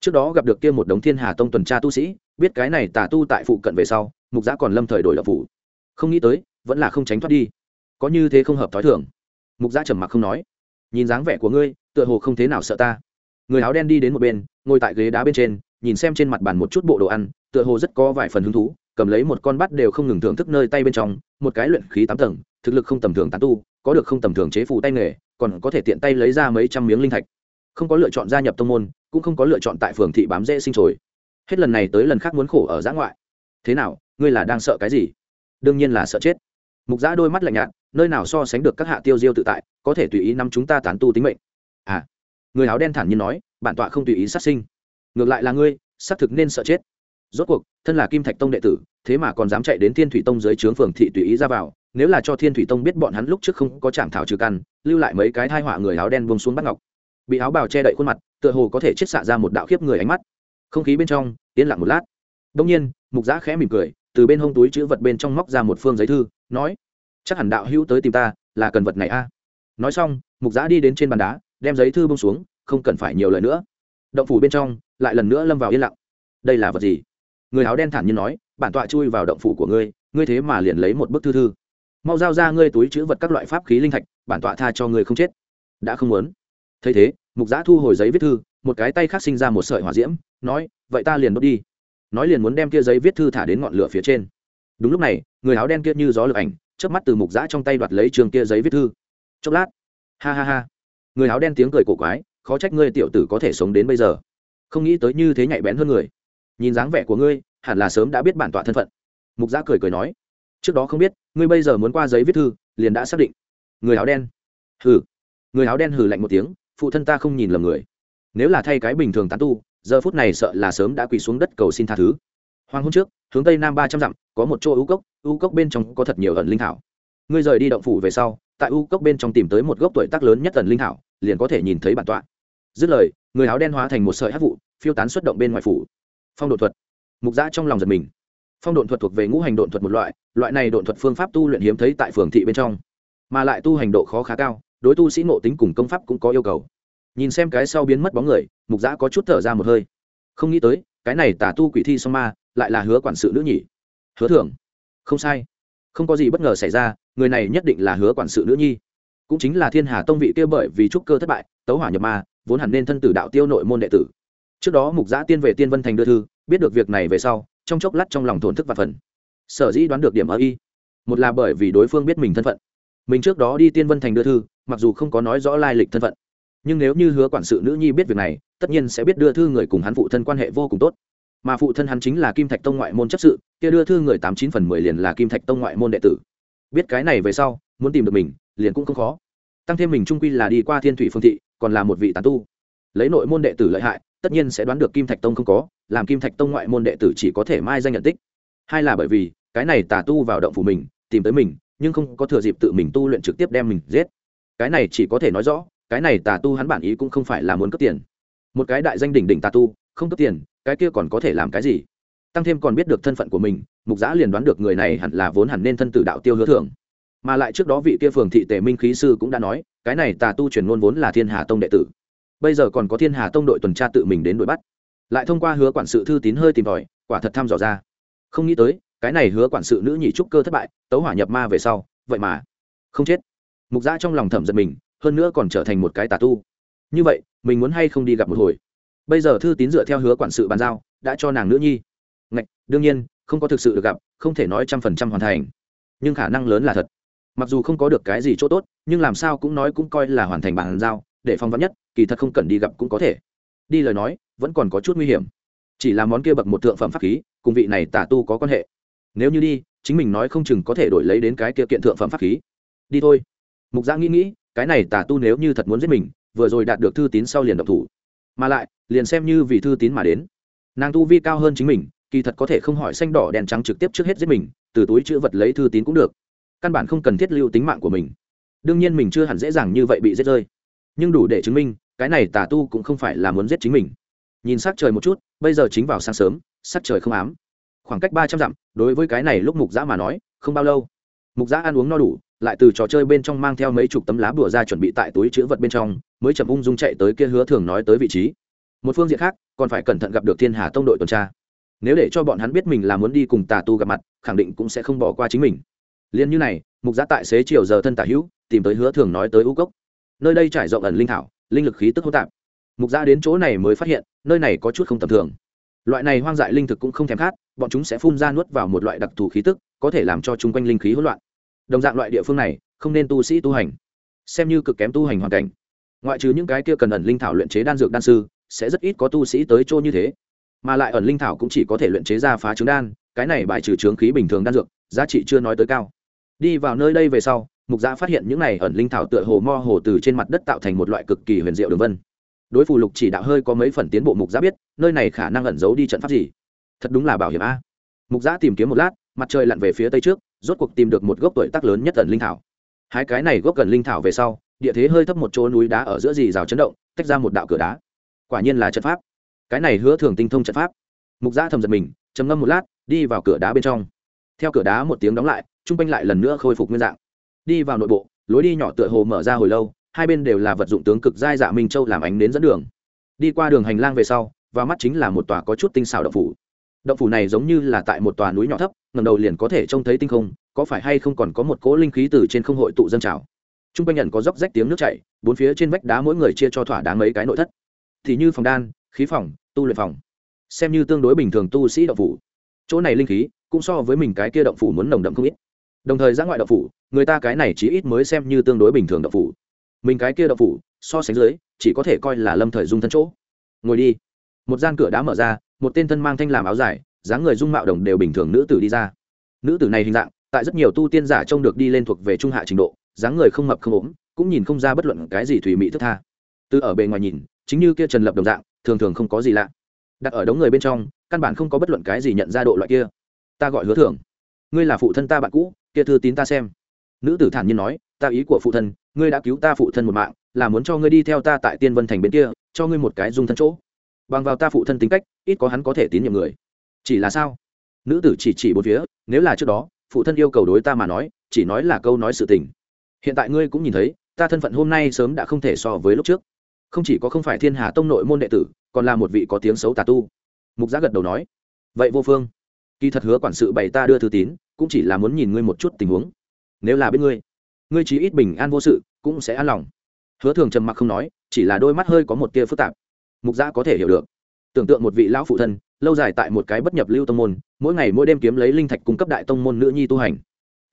Trước đó gặp được kia một đống thiên hà tông tuần tra tu sĩ, biết cái này tà tu tại phụ cận về sau, mục giã còn lâm thời đổi lập phủ. Không nghĩ tới, vẫn là không tránh thoát đi. Có như thế không hợp t h ó i thường. Mục giã trầm mặc không nói. Nhìn dáng vẻ của ngươi, tựa hồ không thế nào sợ ta. Người áo đen đi đến một bên, ngồi tại ghế đá bên trên, nhìn xem trên mặt bàn một chút bộ đồ ăn, tựa hồ rất có vài phần hứng thú, cầm lấy một con bắt đều không ngừng thưởng thức nơi tay bên trong, một cái luyện khí tám tầng thực lực không tầm thường tán tu, có được không tầm thường chế phù tay nghề, còn có thể tiện tay lấy ra mấy trăm miếng linh thạch. Không có lựa chọn gia nhập tông môn, cũng không có lựa chọn tại phường thị bám dễ sinh trồi hết lần này tới lần khác muốn khổ ở giã ngoại. Thế nào, ngươi là đang sợ cái gì? Đương nhiên là sợ chết. Mục giã đôi mắt lạnh nhạt, nơi nào so sánh được các hạ tiêu diêu tự tại, có thể tùy ý nắm chúng ta tán tu tính mệnh. À người áo đen thản nhiên nói, bản tọa không tùy ý sát sinh. Ngược lại là ngươi, xác thực nên sợ chết. Rốt cuộc, thân là kim thạch tông đệ tử, thế mà còn dám chạy đến thiên thủy tông dưới trướng phường thị tùy ý ra vào nếu là cho thiên thủy tông biết bọn hắn lúc trước không có chạm thảo trừ căn, lưu lại mấy cái thai họa người áo đen buông xuống bắt ngọc. Bị áo bào che đậy khuôn mặt, tựa hồ có thể chết xạ ra một đạo khiếp người ánh mắt. Không khí bên trong, yên lặng một lát. Đông nhiên, mục giã khẽ mỉm cười, từ bên hông túi chữ vật bên trong móc ra một phương giấy thư, nói, chắc hẳn đạo hữu tới tìm ta, là cần vật này a. Nói xong, mục giã đi đến trên bàn đá, đem giấy thư bông xuống, không cần phải nhiều lời nữa. Động phủ bên trong, lại lần nữa lâm vào yên lặng. Đây là vật gì? Người áo đen thản nhiên nói, bản tọa chui vào động phủ của ngươi ngươi thế mà liền lấy một bức thư thư mau giao ra ngươi túi chữ vật các loại pháp khí linh thạch, bản tọa tha cho ngươi không chết. Đã không muốn. Thấy thế, mục giã thu hồi giấy viết thư, một cái tay khác sinh ra một sợi hỏa diễm, nói, vậy ta liền đốt đi. Nói liền muốn đem kia giấy viết thư thả đến ngọn lửa phía trên. Đúng lúc này, người áo đen kia như gió lực ảnh trước mắt từ mục giã trong tay đoạt lấy trường kia giấy viết thư. Chốc lát, ha ha ha, người áo đen tiếng cười cổ quái, khó trách ngươi tiểu tử có thể sống đến bây giờ. Không nghĩ tới như thế nhạy bén hơn người. Nhìn dáng vẻ của ngươi, hẳn là sớm đã biết bản tọa thân phận. Mục giã cười cười nói trước đó không biết, ngươi bây giờ muốn qua giấy viết thư, liền đã xác định. Người áo đen. Hừ. Người áo đen hừ lạnh một tiếng, phụ thân ta không nhìn lầm người. Nếu là thay cái bình thường tán tu, giờ phút này sợ là sớm đã quỳ xuống đất cầu xin tha thứ. Hoàng hôn trước, hướng tây nam ba trăm dặm, có một chỗ ưu cốc ưu cốc bên trong có thật nhiều ẩn linh thảo. Ngươi rời đi động phủ về sau, tại ưu cốc bên trong tìm tới một gốc tuổi tác lớn nhất ẩn linh thảo, liền có thể nhìn thấy bản tọa. Dứt lời, người áo đen hóa thành một sợi hát vụ, phiêu tán xuất động bên ngoài phủ. Phong độ thuật. Mục giã trong lòng giật mình phong độn thuật thuộc về ngũ hành độn thuật một loại loại này độn thuật phương pháp tu luyện hiếm thấy tại phường thị bên trong, mà lại tu hành độ khó khá cao, đối tu sĩ ngộ tính cùng công pháp cũng có yêu cầu. Nhìn xem cái sau biến mất bóng người, mục giã có chút thở ra một hơi. Không nghĩ tới, cái này tả tu quỷ thi song ma, lại là hứa quản sự nữ nhỉ. Hứa thưởng. Không sai. Không có gì bất ngờ xảy ra, người này nhất định là hứa quản sự nữ nhi. Cũng chính là thiên hà tông vị kia bởi vì trúc cơ thất bại, tấu hỏa nhập ma, vốn hẳn nên thân tử đạo tiêu nội môn đệ tử. Trước đó mục giã tiên về tiên vân thành đưa thư, biết được việc này về sau trong chốc lát trong lòng thổn thức và phần. Sở dĩ đoán được điểm ở y một là bởi vì đối phương biết mình thân phận. Mình trước đó đi tiên vân thành đưa thư, mặc dù không có nói rõ lai lịch thân phận, nhưng nếu như hứa quản sự nữ nhi biết việc này, tất nhiên sẽ biết đưa thư người cùng hắn phụ thân quan hệ vô cùng tốt. Mà phụ thân hắn chính là kim thạch tông ngoại môn chấp sự, kia đưa thư người tám chín phần mười liền là kim thạch tông ngoại môn đệ tử. Biết cái này về sau, muốn tìm được mình, liền cũng không khó. Tăng thêm mình trung quy là đi qua thiên thủy phương thị, còn là một vị tán tu. Lấy nội môn đệ tử lợi hại tất nhiên sẽ đoán được kim thạch tông không có, làm kim thạch tông ngoại môn đệ tử chỉ có thể mai danh nhận tích. Hai là bởi vì, cái này tà tu vào động phủ mình, tìm tới mình, nhưng không có thừa dịp tự mình tu luyện trực tiếp đem mình giết. Cái này chỉ có thể nói rõ, cái này tà tu hắn bản ý cũng không phải là muốn cướp tiền. Một cái đại danh đỉnh đỉnh tà tu, không cướp tiền, cái kia còn có thể làm cái gì? Tăng thêm còn biết được thân phận của mình, mục giã liền đoán được người này hẳn là vốn hẳn nên thân tử đạo tiêu hứa thưởng. Mà lại trước đó vị kia phường thị tề minh khí sư cũng đã nói, cái này tà tu truyền ngôn vốn là thiên hà tông đệ tử bây giờ còn có thiên hà tông đội tuần tra tự mình đến đuổi bắt. Lại thông qua hứa quản sự thư tín hơi tìm tòi, quả thật thăm dò ra. Không nghĩ tới, cái này hứa quản sự nữ nhị trúc cơ thất bại, tấu hỏa nhập ma về sau, vậy mà không chết. Mục gia trong lòng thẩm giật mình, hơn nữa còn trở thành một cái tà tu. Như vậy, mình muốn hay không đi gặp một hồi? Bây giờ thư tín dựa theo hứa quản sự bàn giao, đã cho nàng nữ nhi. Ngạch, đương nhiên, không có thực sự được gặp, không thể nói trăm phần trăm hoàn thành. Nhưng khả năng lớn là thật. Mặc dù không có được cái gì chỗ tốt, nhưng làm sao cũng nói cũng coi là hoàn thành bàn giao để phong vắn nhất, kỳ thật không cần đi gặp cũng có thể. Đi lời nói, vẫn còn có chút nguy hiểm. Chỉ là món kia bậc một thượng phẩm pháp khí, cùng vị này tả tu có quan hệ. Nếu như đi, chính mình nói không chừng có thể đổi lấy đến cái kia kiện thượng phẩm pháp khí. Đi thôi. Mục giã nghĩ nghĩ, cái này tả tu nếu như thật muốn giết mình, vừa rồi đạt được thư tín sau liền độc thủ. Mà lại, liền xem như vì thư tín mà đến. Nàng tu vi cao hơn chính mình, kỳ thật có thể không hỏi xanh đỏ đèn trắng trực tiếp trước hết giết mình, từ túi chữ vật lấy thư tín cũng được. Căn bản không cần thiết lưu tính mạng của mình. Đương nhiên mình chưa hẳn dễ dàng như vậy bị giết rơi nhưng đủ để chứng minh, cái này tà tu cũng không phải là muốn giết chính mình. Nhìn s ắ c trời một chút, bây giờ chính vào sáng sớm, sắc trời không ám. Khoảng cách ba trăm dặm, đối với cái này lúc mục giã mà nói, không bao lâu. Mục giã ăn uống no đủ, lại từ trò chơi bên trong mang theo mấy chục tấm lá bùa ra chuẩn bị tại túi chữ vật bên trong, mới chậm ung dung chạy tới kia hứa thường nói tới vị trí. Một phương diện khác, còn phải cẩn thận gặp được thiên hà tông đội tuần tra. Nếu để cho bọn hắn biết mình là muốn đi cùng tà tu gặp mặt, khẳng định cũng sẽ không bỏ qua chính mình. Liền như này, mục giã tại xế chiều giờ thân tả hữu, tìm tới hứa thường nói tới u cốc nơi đây trải rộng ẩn linh thảo, linh lực khí tức hỗn tạp. Mục gia đến chỗ này mới phát hiện, nơi này có chút không tầm thường. Loại này hoang dại linh thực cũng không thèm khát, bọn chúng sẽ phun ra nuốt vào một loại đặc thù khí tức, có thể làm cho chung quanh linh khí hỗn loạn. Đồng dạng loại địa phương này, không nên tu sĩ tu hành. Xem như cực kém tu hành hoàn cảnh. Ngoại trừ những cái kia cần ẩn linh thảo luyện chế đan dược đan sư, sẽ rất ít có tu sĩ tới chỗ như thế. Mà lại ẩn linh thảo cũng chỉ có thể luyện chế ra phá trứng đan, cái này bài trừ trướng khí bình thường đan dược, giá trị chưa nói tới cao. Đi vào nơi đây về sau mục gia phát hiện những này ẩn linh thảo tựa hồ mo hồ từ trên mặt đất tạo thành một loại cực kỳ huyền diệu đường vân. Đối phù lục chỉ đạo hơi có mấy phần tiến bộ mục gia biết, nơi này khả năng ẩn giấu đi trận pháp gì. Thật đúng là bảo hiểm a. Mục gia tìm kiếm một lát, mặt trời lặn về phía tây trước, rốt cuộc tìm được một gốc tuổi tác lớn nhất ẩn linh thảo. Hai cái này gốc gần linh thảo về sau, địa thế hơi thấp một chỗ núi đá ở giữa dì rào chấn động, tách ra một đạo cửa đá. Quả nhiên là trận pháp. Cái này hứa thường tinh thông trận pháp. Mục gia thầm giật mình, trầm ngâm một lát, đi vào cửa đá bên trong. Theo cửa đá một tiếng đóng lại t r u n g quanh lại lần nữa khôi phục nguyên dạng đi vào nội bộ, lối đi nhỏ tựa hồ mở ra hồi lâu, hai bên đều là vật dụng tướng cực giai dạ minh châu làm ánh đến dẫn đường. Đi qua đường hành lang về sau và mắt chính là một tòa có chút tinh xảo động phủ. Động phủ này giống như là tại một tòa núi nhỏ thấp ngầm đầu liền có thể trông thấy tinh không, có phải hay không còn có một cỗ linh khí từ trên không hội tụ dân trào? T r u n g quanh nhận có dốc rách tiếng nước chảy, bốn phía trên vách đá mỗi người chia cho thỏa đáng mấy cái nội thất. Thì như phòng đan, khí phòng, tu luyện phòng. Xem như tương đối bình thường tu sĩ động phủ. Chỗ này linh khí cũng so với mình cái kia động phủ muốn nồng đậm không ít đồng thời ra ngoại đậu phủ, người ta cái này chỉ ít mới xem như tương đối bình thường đậu phủ. Mình cái kia đậu phủ, so sánh dưới, chỉ có thể coi là lâm thời dung thân chỗ. Ngồi đi. Một gian cửa đã mở ra, một tên thân mang thanh làm áo dài, dáng người dung mạo đồng đều bình thường nữ tử đi ra. Nữ tử này hình dạng, tại rất nhiều tu tiên giả trông được đi lên thuộc về trung hạ trình độ, dáng người không mập không ốm, cũng nhìn không ra bất luận cái gì thủy mỹ thức tha. Từ ở bề ngoài nhìn, chính như kia trần lập đồng dạng, thường thường không có gì lạ. Đặt ở đống người bên trong, căn bản không có bất luận cái gì nhận ra độ loại kia. Ta gọi hứa thưởng. Ngươi là phụ thân ta bạn cũ kia thư tín ta xem. Nữ tử thản nhiên nói, ta ý của phụ thân, ngươi đã cứu ta phụ thân một mạng, là muốn cho ngươi đi theo ta tại tiên vân thành bên kia, cho ngươi một cái dung thân chỗ. Bằng vào ta phụ thân tính cách, ít có hắn có thể tín nhiệm người. Chỉ là sao? Nữ tử chỉ chỉ bốn phía, nếu là trước đó, phụ thân yêu cầu đối ta mà nói, chỉ nói là câu nói sự tình. Hiện tại ngươi cũng nhìn thấy, ta thân phận hôm nay sớm đã không thể so với lúc trước. Không chỉ có không phải thiên hà tông nội môn đệ tử, còn là một vị có tiếng xấu tà tu. Mục giá gật đầu nói. Vậy vô phương kỳ thật hứa quản sự bày ta đưa thư tín, cũng chỉ là muốn nhìn ngươi một chút tình huống. Nếu là bên ngươi ngươi chí ít bình an vô sự, cũng sẽ an lòng. Hứa thường trầm mặc không nói, chỉ là đôi mắt hơi có một tia phức tạp. Mục gia có thể hiểu được. Tưởng tượng một vị lão phụ thân, lâu dài tại một cái bất nhập lưu tông môn, mỗi ngày mỗi đêm kiếm lấy linh thạch cung cấp đại tông môn nữ nhi tu hành.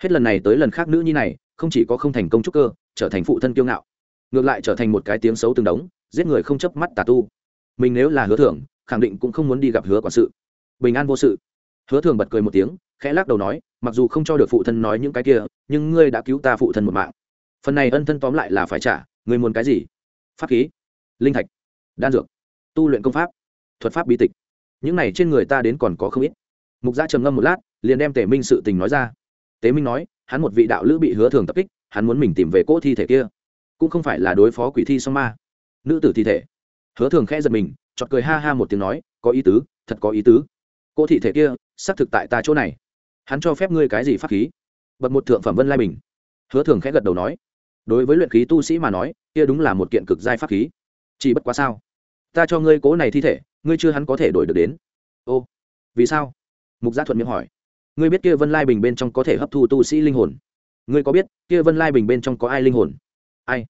Hết lần này tới lần khác nữ nhi này, không chỉ có không thành công trúc cơ, trở thành phụ thân kiêu ngạo. Ngược lại trở thành một cái tiếng xấu từng đống, giết người không chấp mắt tà tu. Mình nếu là hứa thưởng, khẳng định cũng không muốn đi gặp hứa quản sự. Bình an vô sự hứa thường bật cười một tiếng, khẽ lắc đầu nói, mặc dù không cho được phụ thân nói những cái kia, nhưng ngươi đã cứu ta phụ thân một mạng. Phần này ân thân tóm lại là phải trả, ngươi muốn cái gì? Pháp khí, linh thạch, đan dược, tu luyện công pháp, thuật pháp bí tịch. Những này trên người ta đến còn có không ít. Mục gia trầm ngâm một lát, liền đem Tế minh sự tình nói ra. Tế minh nói, hắn một vị đạo lữ bị hứa thường tập kích, hắn muốn mình tìm về cỗ thi thể kia. Cũng không phải là đối phó quỷ thi song ma, nữ tử thi thể. Hứa thường khẽ giật mình chọt cười ha ha một tiếng nói, có ý tứ, thật có ý tứ. Cỗ thi thể kia xác thực tại ta chỗ này. Hắn cho phép ngươi cái gì pháp khí? Bật một thượng phẩm vân lai bình. Hứa thường khẽ gật đầu nói, đối với luyện khí tu sĩ mà nói, kia đúng là một kiện cực giai pháp khí. Chỉ bất quá sao? Ta cho ngươi cố này thi thể, ngươi chưa hắn có thể đổi được đến. Ô, vì sao? Mục gia thuận miệng hỏi. Ngươi biết kia vân lai bình bên trong có thể hấp thu tu sĩ linh hồn? Ngươi có biết kia vân lai bình bên trong có ai linh hồn? Ai?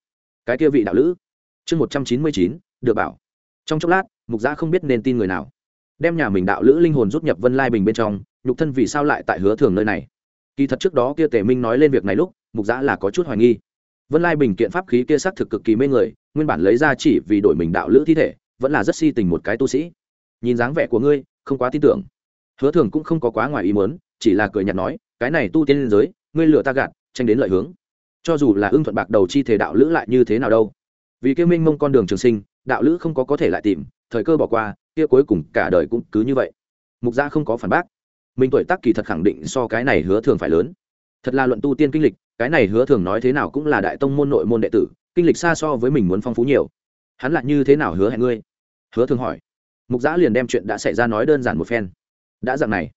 Cái kia vị đạo lữ. Chương một trăm chín mươi chín, được bảo. Trong chốc lát, mục gia không biết nên tin người nào đem nhà mình đạo lữ linh hồn rút nhập vân lai bình bên trong, nhục thân vì sao lại tại hứa thường nơi này? Kỳ thật trước đó kia tề minh nói lên việc này lúc, mục giã là có chút hoài nghi. Vân lai bình kiện pháp khí kia xác thực cực kỳ mê người, nguyên bản lấy ra chỉ vì đổi mình đạo lữ thi thể, vẫn là rất si tình một cái tu sĩ. Nhìn dáng vẻ của ngươi, không quá tin tưởng. Hứa thường cũng không có quá ngoài ý muốn, chỉ là cười nhạt nói, cái này tu tiên liên giới, ngươi lừa ta gạt, tranh đến lợi hướng. Cho dù là ưng thuận bạc đầu chi thể đạo lữ lại như thế nào đâu. Vì kia minh mông con đường trường sinh, đạo lữ không có có thể lại tìm, thời cơ bỏ qua kia cuối cùng cả đời cũng cứ như vậy. Mục gia không có phản bác. Mình tuổi tác kỳ thật khẳng định so cái này hứa thường phải lớn. Thật là luận tu tiên kinh lịch, cái này hứa thường nói thế nào cũng là đại tông môn nội môn đệ tử, kinh lịch xa so với mình muốn phong phú nhiều. Hắn lại như thế nào hứa hẹn ngươi? Hứa thường hỏi. Mục giã liền đem chuyện đã xảy ra nói đơn giản một phen. Đã dạng này.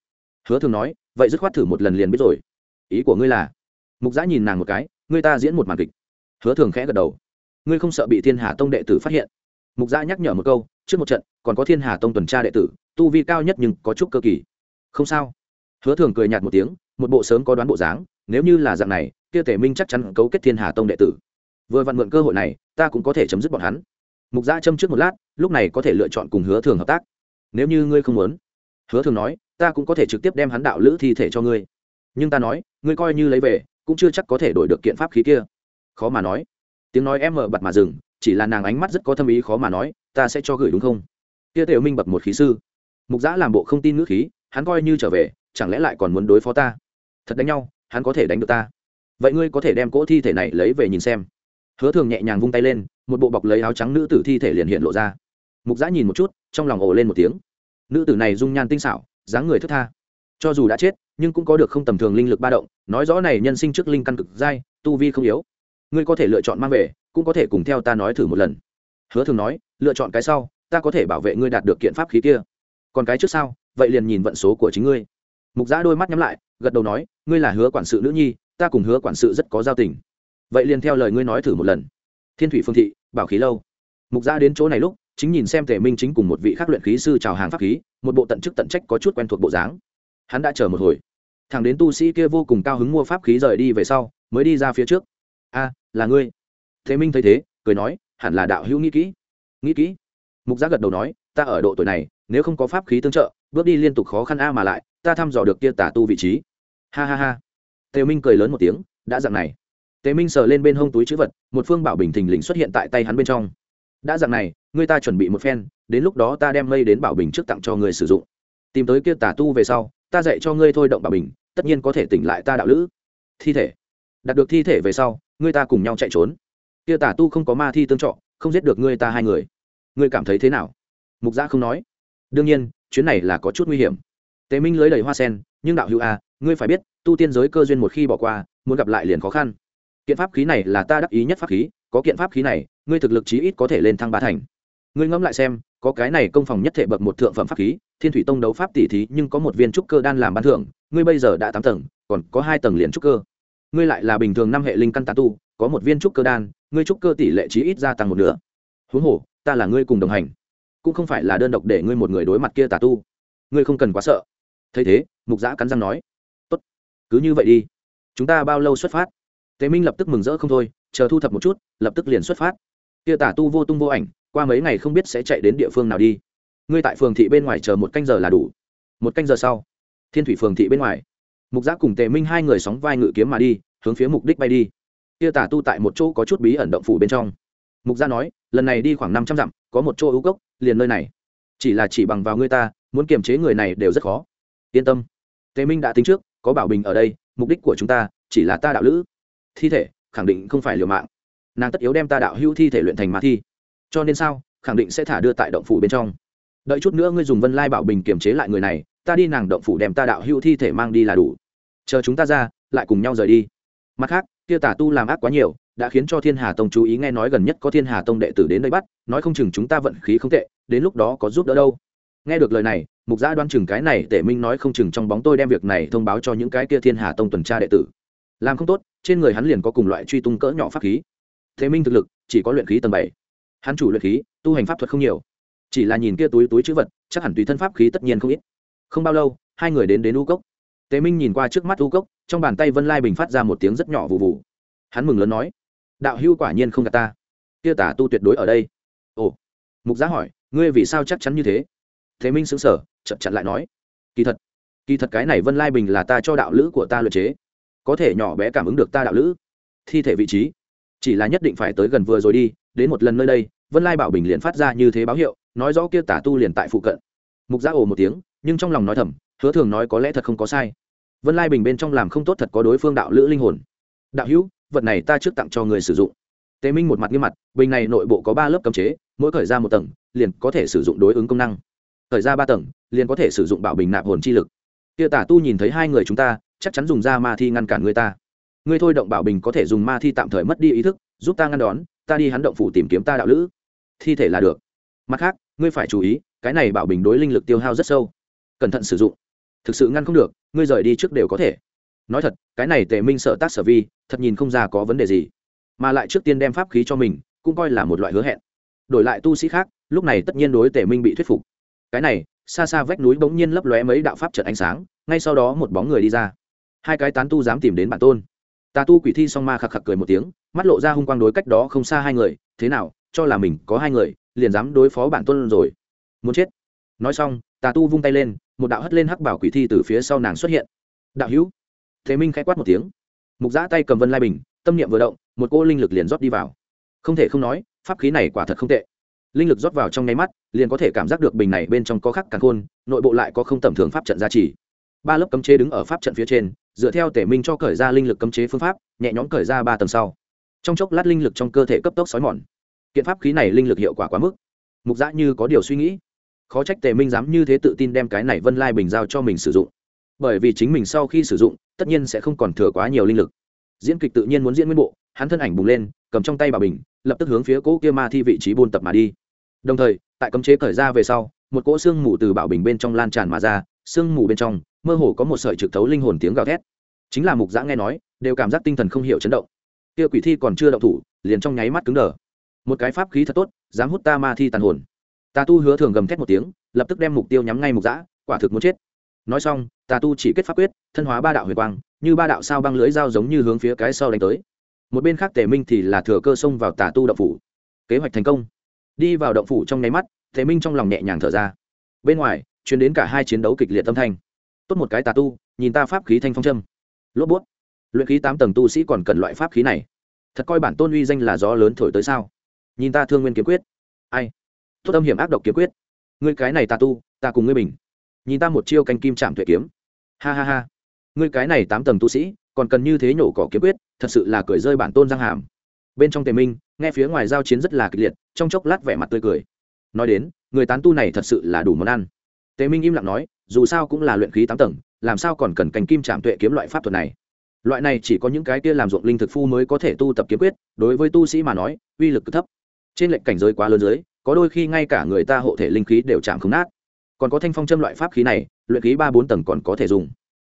Hứa thường nói, vậy dứt khoát thử một lần liền biết rồi. Ý của ngươi là? Mục giã nhìn nàng một cái, ngươi ta diễn một màn kịch. Hứa thường khẽ gật đầu. Ngươi không sợ bị thiên hà tông đệ tử phát hiện? Mục giã nhắc nhở một câu, trước một trận, còn có thiên hà tông tuần tra đệ tử, tu vi cao nhất nhưng có chút cơ kỳ. Không sao. Hứa thường cười nhạt một tiếng, một bộ sớm có đoán bộ dáng, nếu như là dạng này, kia tể minh chắc chắn cấu kết thiên hà tông đệ tử. Vừa vặn mượn cơ hội này, ta cũng có thể chấm dứt bọn hắn. Mục gia châm trước một lát, lúc này có thể lựa chọn cùng hứa thường hợp tác. Nếu như ngươi không muốn, hứa thường nói, ta cũng có thể trực tiếp đem hắn đạo lữ thi thể cho ngươi. Nhưng ta nói, ngươi coi như lấy về, cũng chưa chắc có thể đổi được kiện pháp khí kia. Khó mà nói. Tiếng nói em mở bặt mà dừng chỉ là nàng ánh mắt rất có thâm ý khó mà nói, ta sẽ cho gửi đúng không? Kia tiểu minh bập một khí sư. Mục giã làm bộ không tin ngữ khí, hắn coi như trở về, chẳng lẽ lại còn muốn đối phó ta? Thật đánh nhau, hắn có thể đánh được ta? Vậy ngươi có thể đem cỗ thi thể này lấy về nhìn xem. Hứa thường nhẹ nhàng vung tay lên, một bộ bọc lấy áo trắng nữ tử thi thể liền hiện lộ ra. Mục giã nhìn một chút, trong lòng ồ lên một tiếng. Nữ tử này dung nhan tinh xảo, dáng người thức tha. Cho dù đã chết, nhưng cũng có được không tầm thường linh lực ba động, nói rõ này nhân sinh trước linh căn cực dai, tu vi không yếu. Ngươi có thể lựa chọn mang về cũng có thể cùng theo ta nói thử một lần. Hứa thường nói, lựa chọn cái sau, ta có thể bảo vệ ngươi đạt được kiện pháp khí kia. Còn cái trước sau, vậy liền nhìn vận số của chính ngươi. Mục giã đôi mắt nhắm lại, gật đầu nói, ngươi là hứa quản sự nữ nhi, ta cùng hứa quản sự rất có giao tình. Vậy liền theo lời ngươi nói thử một lần. Thiên thủy phương thị, bảo khí lâu. Mục giã đến chỗ này lúc, chính nhìn xem tề minh chính cùng một vị khắc luyện khí sư chào hàng pháp khí, một bộ tận chức tận trách có chút quen thuộc bộ dáng. Hắn đã chờ một hồi. Thằng đến tu sĩ kia vô cùng cao hứng mua pháp khí rời đi về sau, mới đi ra phía trước. A, là ngươi thế minh thấy thế, cười nói, hẳn là đạo hữu nghĩ kỹ. Nghĩ kỹ? Mục giác gật đầu nói, ta ở độ tuổi này, nếu không có pháp khí tương trợ, bước đi liên tục khó khăn a mà lại, ta thăm dò được kia tả tu vị trí. Ha ha ha. Tề minh cười lớn một tiếng, đã dặn này. Tề minh sờ lên bên hông túi chữ vật, một phương bảo bình thình lình xuất hiện tại tay hắn bên trong. Đã dặn này người ta chuẩn bị một phen, đến lúc đó ta đem mây đến bảo bình trước tặng cho người sử dụng. Tìm tới kia Tả tu về sau, ta dạy cho ngươi thôi động bảo bình, tất nhiên có thể tỉnh lại ta đạo lữ. Thi thể. Đạt được thi thể về sau, ngươi ta cùng nhau chạy trốn kia tà tu không có ma thi tương trọ không giết được ngươi ta hai người. Ngươi cảm thấy thế nào? Mục giã không nói. Đương nhiên chuyến này là có chút nguy hiểm. Tế minh lưới đầy hoa sen nhưng đạo hữu a à, ngươi phải biết tu tiên giới cơ duyên một khi bỏ qua muốn gặp lại liền khó khăn. Kiện pháp khí này là ta đắc ý nhất pháp khí có kiện pháp khí này ngươi thực lực chí ít có thể lên thăng ba thành. Ngươi ngẫm lại xem có cái này công phòng nhất thể bậc một thượng phẩm pháp khí thiên thủy tông đấu pháp tỷ thí nhưng có một viên trúc cơ đan làm ban thưởng ngươi bây giờ đã tám tầng còn có hai tầng liền trúc cơ. Ngươi lại là bình thường năm hệ linh căn tán tu có một viên trúc cơ đan ngươi trúc cơ tỷ lệ chí ít gia tăng một nửa. Huống hồ, ta là ngươi cùng đồng hành, cũng không phải là đơn độc để ngươi một người đối mặt kia tà tu. Ngươi không cần quá sợ. Thấy thế, mục giã cắn răng nói, tốt, cứ như vậy đi. Chúng ta bao lâu xuất phát? Tế minh lập tức mừng rỡ không thôi, chờ thu thập một chút, lập tức liền xuất phát. Kia tà tu vô tung vô ảnh, qua mấy ngày không biết sẽ chạy đến địa phương nào đi. Ngươi tại phường thị bên ngoài chờ một canh giờ là đủ. Một canh giờ sau, thiên thủy phường thị bên ngoài, mục giã cùng tề minh hai người sóng vai ngự kiếm mà đi, hướng phía mục đích bay đi kia tà tu tại một chỗ có chút bí ẩn động phủ bên trong. Mục gia nói, lần này đi khoảng năm trăm dặm, có một chỗ ưu cốc, liền nơi này. Chỉ là chỉ bằng vào ngươi ta, muốn kiềm chế người này đều rất khó. Yên tâm. Tề minh đã tính trước, có bảo bình ở đây, mục đích của chúng ta chỉ là ta đạo lữ. Thi thể, khẳng định không phải liều mạng. Nàng tất yếu đem ta đạo hữu thi thể luyện thành ma thi. Cho nên sao, khẳng định sẽ thả đưa tại động phủ bên trong. Đợi chút nữa ngươi dùng vân lai bảo bình kiềm chế lại người này, ta đi nàng động phủ đem ta đạo hữu thi thể mang đi là đủ. Chờ chúng ta ra, lại cùng nhau rời đi. Mặt khác kia tả tu làm ác quá nhiều, đã khiến cho thiên hà tông chú ý nghe nói gần nhất có thiên hà tông đệ tử đến đây bắt, nói không chừng chúng ta vận khí không tệ, đến lúc đó có giúp đỡ đâu. Nghe được lời này, mục Gia đoan chừng cái này tể minh nói không chừng trong bóng tôi đem việc này thông báo cho những cái kia thiên hà tông tuần tra đệ tử. Làm không tốt, trên người hắn liền có cùng loại truy tung cỡ nhỏ pháp khí. Thế minh thực lực, chỉ có luyện khí tầng bảy. Hắn chủ luyện khí, tu hành pháp thuật không nhiều. Chỉ là nhìn kia túi túi chữ vật, chắc hẳn tùy thân pháp khí tất nhiên không ít. Không bao lâu, hai người đến đến u cốc tế minh nhìn qua trước mắt u cốc, trong bàn tay vân lai bình phát ra một tiếng rất nhỏ vụ vụ hắn mừng lớn nói, đạo hưu quả nhiên không gạt ta. Kia tả tu tuyệt đối ở đây. Ồ. Mục giá hỏi, ngươi vì sao chắc chắn như thế? Thế minh xứng sở chậm chặn lại nói, kỳ thật kỳ thật cái này vân lai bình là ta cho đạo lữ của ta luyện chế. Có thể nhỏ bé cảm ứng được ta đạo lữ, thi thể vị trí. Chỉ là nhất định phải tới gần vừa rồi đi, đến một lần nơi đây, vân lai bảo bình liền phát ra như thế báo hiệu, nói rõ kia tả tu liền tại phụ cận. Mục giá ồ một tiếng, nhưng trong lòng nói thầm hứa thường nói có lẽ thật không có sai. Vân lai bình bên trong làm không tốt thật có đối phương đạo lữ linh hồn. Đạo hữu, vật này ta trước tặng cho người sử dụng. Tế minh một mặt nghiêm mặt, bình này nội bộ có ba lớp cấm chế, mỗi khởi ra một tầng, liền có thể sử dụng đối ứng công năng. Khởi ra ba tầng, liền có thể sử dụng bảo bình nạp hồn chi lực. Kia tả tu nhìn thấy hai người chúng ta, chắc chắn dùng ra ma thi ngăn cản người ta. Ngươi thôi động bảo bình có thể dùng ma thi tạm thời mất đi ý thức, giúp ta ngăn đón, ta đi hắn động phủ tìm kiếm ta đạo lữ. Thi thể là được. Mặt khác, ngươi phải chú ý, cái này bảo bình đối linh lực tiêu hao rất sâu. Cẩn thận sử dụng thực sự ngăn không được, ngươi rời đi trước đều có thể. Nói thật, cái này tề minh sợ tác sở vi, thật nhìn không ra có vấn đề gì. Mà lại trước tiên đem pháp khí cho mình, cũng coi là một loại hứa hẹn. Đổi lại tu sĩ khác, lúc này tất nhiên đối tề minh bị thuyết phục. Cái này, xa xa vách núi bỗng nhiên lấp lóe mấy đạo pháp trận ánh sáng, ngay sau đó một bóng người đi ra. Hai cái tán tu dám tìm đến bản tôn. Tà tu quỷ thi song ma khạc khạc cười một tiếng, mắt lộ ra hung quang đối cách đó không xa hai người, thế nào, cho là mình có hai người, liền dám đối phó bản tôn rồi. Muốn chết. Nói xong, tà tu vung tay lên một đạo hất lên hắc bảo quỷ thi từ phía sau nàng xuất hiện. Đạo hữu. Thế minh k h ẽ quát một tiếng. Mục giã tay cầm vân lai bình, tâm niệm vừa động, một cô linh lực liền rót đi vào. Không thể không nói, pháp khí này quả thật không tệ. Linh lực rót vào trong nháy mắt, liền có thể cảm giác được bình này bên trong có khắc càng khôn, nội bộ lại có không tầm thường pháp trận gia trì. Ba lớp cấm chế đứng ở pháp trận phía trên, dựa theo tể minh cho cởi ra linh lực cấm chế phương pháp, nhẹ nhõm cởi ra ba tầng sau. Trong chốc lát linh lực trong cơ thể cấp tốc xói mòn. Kiện pháp khí này linh lực hiệu quả quá mức. Mục giã như có điều suy nghĩ khó trách tề minh dám như thế tự tin đem cái này vân lai bình giao cho mình sử dụng. Bởi vì chính mình sau khi sử dụng, tất nhiên sẽ không còn thừa quá nhiều linh lực. Diễn kịch tự nhiên muốn diễn nguyên bộ, hắn thân ảnh bùng lên, cầm trong tay bà bình, lập tức hướng phía cỗ kia ma thi vị trí buôn tập mà đi. Đồng thời, tại cấm chế cởi ra về sau, một cỗ xương mù từ bảo bình bên trong lan tràn mà ra xương mù bên trong, mơ hồ có một sợi trực thấu linh hồn tiếng gào thét. Chính là mục giã nghe nói, đều cảm giác tinh thần không hiểu chấn động. Kia quỷ thi còn chưa động thủ, liền trong nháy mắt cứng đờ. Một cái pháp khí thật tốt, dám hút ta ma thi tàn hồn tà tu hứa thường gầm thét một tiếng, lập tức đem mục tiêu nhắm ngay mục giã quả thực muốn chết. Nói xong tà tu chỉ kết pháp quyết, thân hóa ba đạo huyền quang, như ba đạo sao băng lưới dao giống như hướng phía cái sau đánh tới. Một bên khác tề minh thì là thừa cơ xông vào tà tu động phủ. Kế hoạch thành công. Đi vào động phủ trong nháy mắt, tề minh trong lòng nhẹ nhàng thở ra. Bên ngoài chuyển đến cả hai chiến đấu kịch liệt tâm thanh. Tốt một cái tà tu, nhìn ta pháp khí thanh phong châm. Lốp bút. Luyện khí tám tầng tu sĩ còn cần loại pháp khí này. Thật coi bản tôn uy danh là gió lớn thổi tới sao? Nhìn ta thương nguyên kiếm quyết. Ai? Tốt âm hiểm ác độc kiếm quyết. Ngươi cái này ta tu, ta cùng ngươi bình. Nhìn ta một chiêu canh kim chạm tuệ kiếm. Ha ha ha. Ngươi cái này tám tầng tu sĩ, còn cần như thế nhổ cỏ kiếm quyết, thật sự là cười rơi bản tôn răng hàm. Bên trong tề minh, nghe phía ngoài giao chiến rất là kịch liệt, trong chốc lát vẻ mặt tươi cười. Nói đến, người tán tu này thật sự là đủ món ăn. Tề minh im lặng nói, dù sao cũng là luyện khí tám tầng, làm sao còn cần cành kim trạm tuệ kiếm loại pháp thuật này? Loại này chỉ có những cái kia làm ruộng linh thực phu mới có thể tu tập kiếm quyết, đối với tu sĩ mà nói, uy lực cứ thấp trên lệnh cảnh giới quá lớn dưới, có đôi khi ngay cả người ta hộ thể linh khí đều chạm không nát. Còn có thanh phong châm loại pháp khí này, luyện khí ba bốn tầng còn có thể dùng.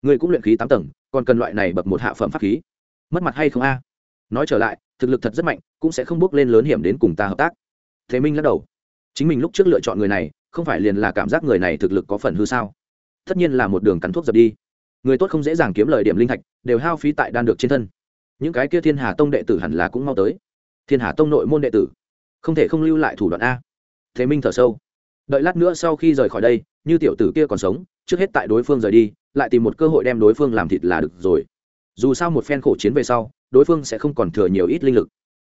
Người cũng luyện khí tám tầng, còn cần loại này bậc một hạ phẩm pháp khí. Mất mặt hay không a? Nói trở lại, thực lực thật rất mạnh, cũng sẽ không bước lên lớn hiểm đến cùng ta hợp tác. Thế minh lắc đầu. Chính mình lúc trước lựa chọn người này, không phải liền là cảm giác người này thực lực có phần hư sao? Tất nhiên là một đường cắn thuốc dập đi. Người tốt không dễ dàng kiếm lời điểm linh thạch, đều hao phí tại đan được trên thân. Những cái kia thiên hà tông đệ tử hẳn là cũng mau tới. Thiên hà tông nội môn đệ tử không thể không lưu lại thủ đoạn a. Thế minh thở sâu. Đợi lát nữa sau khi rời khỏi đây, như tiểu tử kia còn sống, trước hết tại đối phương rời đi, lại tìm một cơ hội đem đối phương làm thịt là được rồi. Dù sao một phen khổ chiến về sau, đối phương sẽ không còn thừa nhiều ít linh lực.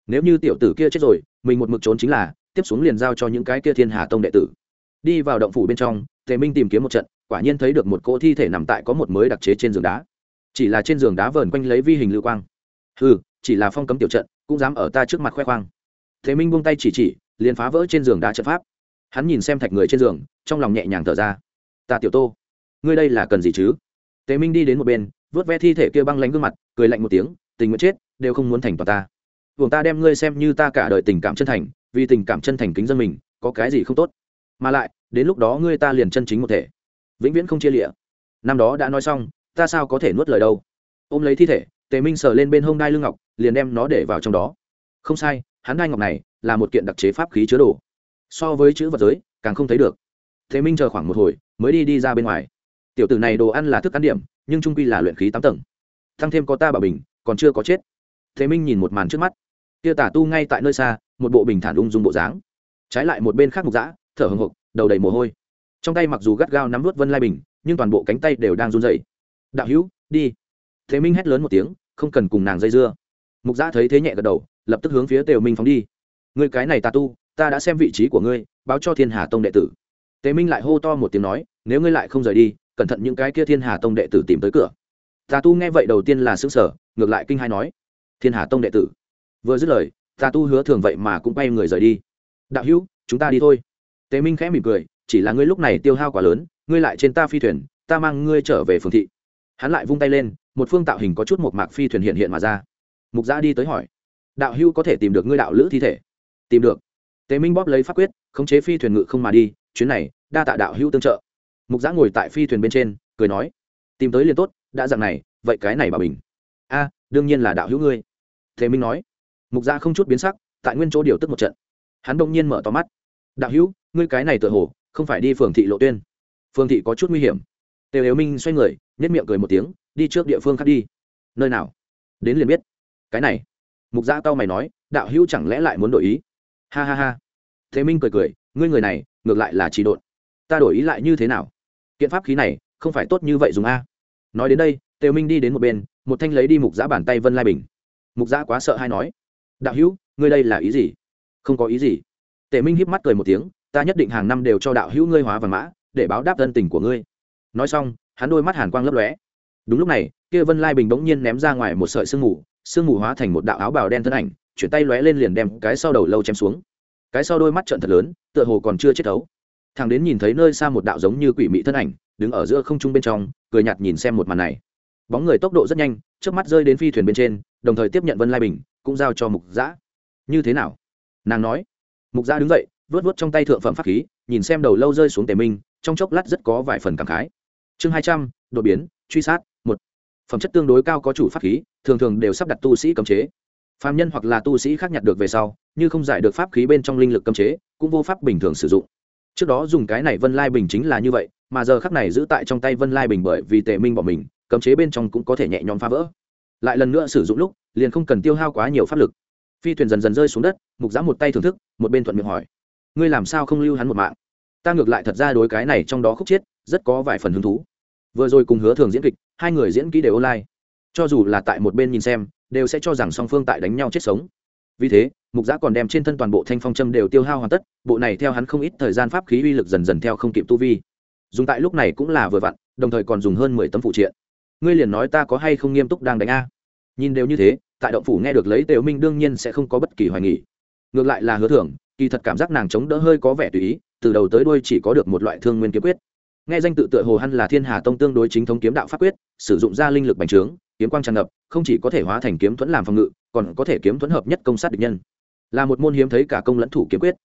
Nếu như tiểu tử kia chết rồi, mình một mực trốn chính là, tiếp xuống liền giao cho những cái kia thiên hà tông đệ tử. Đi vào động phủ bên trong tề minh tìm kiếm một trận, quả nhiên thấy được một cỗ thi thể nằm tại có một mới đặc chế trên giường đá. Chỉ là trên giường đá vờn quanh lấy vi hình lưu quang. Ừ chỉ là phong cấm tiểu trận, cũng dám ở ta trước mặt khoe khoang tề minh buông tay chỉ chỉ, liền phá vỡ trên giường đá trận pháp. Hắn nhìn xem thạch người trên giường, trong lòng nhẹ nhàng thở ra. Ta tiểu tô, ngươi đây là cần gì chứ? Tề minh đi đến một bên, vớt ve thi thể kia băng lánh gương mặt, cười lạnh một tiếng, tình nguyện chết, đều không muốn thành toàn ta. Buồng ta đem ngươi xem như ta cả đời tình cảm chân thành, vì tình cảm chân thành kính dân mình, có cái gì không tốt? Mà lại, đến lúc đó ngươi ta liền chân chính một thể. Vĩnh viễn không chia lịa. Năm đó đã nói xong, ta sao có thể nuốt lời đâu? Ôm lấy thi thể, tề minh sờ lên bên hông đai lưng ngọc, liền đem nó để vào trong đó. Không sai hắn đai ngọc này là một kiện đặc chế pháp khí chứa đồ. So với chữ vật giới, càng không thấy được. Thế minh chờ khoảng một hồi, mới đi đi ra bên ngoài. Tiểu tử này đồ ăn là thức ăn điểm, nhưng trung quy là luyện khí tám tầng. Thăng thêm có ta bảo bình, còn chưa có chết. Thế minh nhìn một màn trước mắt. Kia tả tu ngay tại nơi xa, một bộ bình thản ung dung bộ dáng. Trái lại một bên khác mục giã thở hồng hộc, đầu đầy mồ hôi. Trong tay mặc dù gắt gao nắm vút vân lai bình, nhưng toàn bộ cánh tay đều đang run dậy đạo hữu, đi. Thế minh hét lớn một tiếng, không cần cùng nàng dây dưa. Mục giã thấy thế nhẹ gật đầu lập tức hướng phía tề minh phóng đi. Người cái này tà tu, ta đã xem vị trí của ngươi, báo cho thiên hà tông đệ tử. Tề minh lại hô to một tiếng nói, nếu ngươi lại không rời đi, cẩn thận những cái kia thiên hà tông đệ tử tìm tới cửa. Tà tu nghe vậy đầu tiên là xứng sở ngược lại kinh hai nói, thiên hà tông đệ tử. Vừa dứt lời, tà tu hứa thường vậy mà cũng bay người rời đi. Đạo hữu, chúng ta đi thôi. Tề minh khẽ mỉm cười, chỉ là ngươi lúc này tiêu hao quá lớn, ngươi lại trên ta phi thuyền, ta mang ngươi trở về phường thị. Hắn lại vung tay lên, một phương tạo hình có chút một mạc phi thuyền hiện hiện mà ra. Mục giã đi tới hỏi đạo hưu có thể tìm được ngươi đạo lữ thi thể. Tìm được. Tề minh bóp lấy pháp quyết, khống chế phi thuyền ngự không mà đi, chuyến này, đa tạ đạo hưu tương trợ. Mục giã ngồi tại phi thuyền bên trên, cười nói, tìm tới liền tốt, đã dặn này, vậy cái này bà bình. A, đương nhiên là đạo hữu ngươi. Thế minh nói. Mục giã không chút biến sắc, tại nguyên chỗ điều tức một trận. Hắn đông nhiên mở to mắt. Đạo hữu, ngươi cái này tựa hồ, không phải đi phường thị lộ tuyên. Phường thị có chút nguy hiểm. Tề yếu minh xoay người nhất miệng cười một tiếng, đi trước địa phương khác đi. Nơi nào? Đến liền biết. Cái này mục gia tao mày nói, đạo hữu chẳng lẽ lại muốn đổi ý? Ha ha ha. Thế minh cười cười, ngươi người này, ngược lại là chỉ độn. Ta đổi ý lại như thế nào? Kiện pháp khí này, không phải tốt như vậy dùng a. Nói đến đây, tề minh đi đến một bên, một thanh lấy đi mục giã bàn tay vân lai bình. Mục giã quá sợ hay nói, đạo hữu, ngươi đây là ý gì? Không có ý gì. Tề minh híp mắt cười một tiếng, ta nhất định hàng năm đều cho đạo hữu ngươi hóa và mã, để báo đáp thân tình của ngươi. Nói xong, hắn đôi mắt hàn quang lấp lóe. Đúng lúc này, kia vân lai bình bỗng nhiên ném ra ngoài một sợi sương mù sương mù hóa thành một đạo áo bào đen thân ảnh, chuyển tay lóe lên liền đem cái sau đầu lâu chém xuống. Cái sau đôi mắt trận thật lớn, tựa hồ còn chưa chết thấu. Thằng đến nhìn thấy nơi xa một đạo giống như quỷ mị thân ảnh, đứng ở giữa không trung bên trong, cười nhạt nhìn xem một màn này. Bóng người tốc độ rất nhanh trước mắt rơi đến phi thuyền bên trên, đồng thời tiếp nhận vân lai bình, cũng giao cho mục giã như thế nào? Nàng nói. Mục giã đứng dậy vớt vớt trong tay thượng phẩm pháp khí, nhìn xem đầu lâu rơi xuống tề minh, trong chốc lát rất có vài phần cảm khái. Chương hai trăm, đột biến, truy sát phẩm chất tương đối cao có chủ pháp khí, thường thường đều sắp đặt tu sĩ cấm chế. Phạm nhân hoặc là tu sĩ khác nhặt được về sau, như không giải được pháp khí bên trong linh lực cấm chế, cũng vô pháp bình thường sử dụng. Trước đó dùng cái này vân lai bình chính là như vậy, mà giờ khắc này giữ tại trong tay vân lai bình bởi vì tề minh bỏ mình, cấm chế bên trong cũng có thể nhẹ nhõm phá vỡ. Lại lần nữa sử dụng lúc, liền không cần tiêu hao quá nhiều pháp lực. Phi thuyền dần dần rơi xuống đất, mục giã một tay thưởng thức, một bên thuận miệng hỏi, ngươi làm sao không lưu hắn một mạng? Ta ngược lại thật ra đối cái này trong đó khúc chiết rất có vài phần hứng thú. Vừa rồi cùng hứa thường diễn kịch hai người diễn kỹ đều online. Cho dù là tại một bên nhìn xem, đều sẽ cho rằng song phương tại đánh nhau chết sống. Vì thế, mục giã còn đem trên thân toàn bộ thanh phong châm đều tiêu hao hoàn tất, bộ này theo hắn không ít thời gian pháp khí uy lực dần dần theo không kịp tu vi. Dùng tại lúc này cũng là vừa vặn, đồng thời còn dùng hơn mười tấm phụ triện. Ngươi liền nói ta có hay không nghiêm túc đang đánh a? Nhìn đều như thế, tại động phủ nghe được lấy tều minh đương nhiên sẽ không có bất kỳ hoài nghỉ ngược lại là hứa thưởng, kỳ thật cảm giác nàng chống đỡ hơi có vẻ tùy ý, từ đầu tới đuôi chỉ có được một loại thương nguyên kiếm quyết nghe danh tự tựa hồ hăn là thiên hà tông tương đối chính thống kiếm đạo pháp quyết, sử dụng ra linh lực bành trướng, kiếm quang tràn ngập, không chỉ có thể hóa thành kiếm thuẫn làm phòng ngự, còn có thể kiếm thuẫn hợp nhất công sát địch nhân. Là một môn hiếm thấy cả công lẫn thủ kiếm quyết.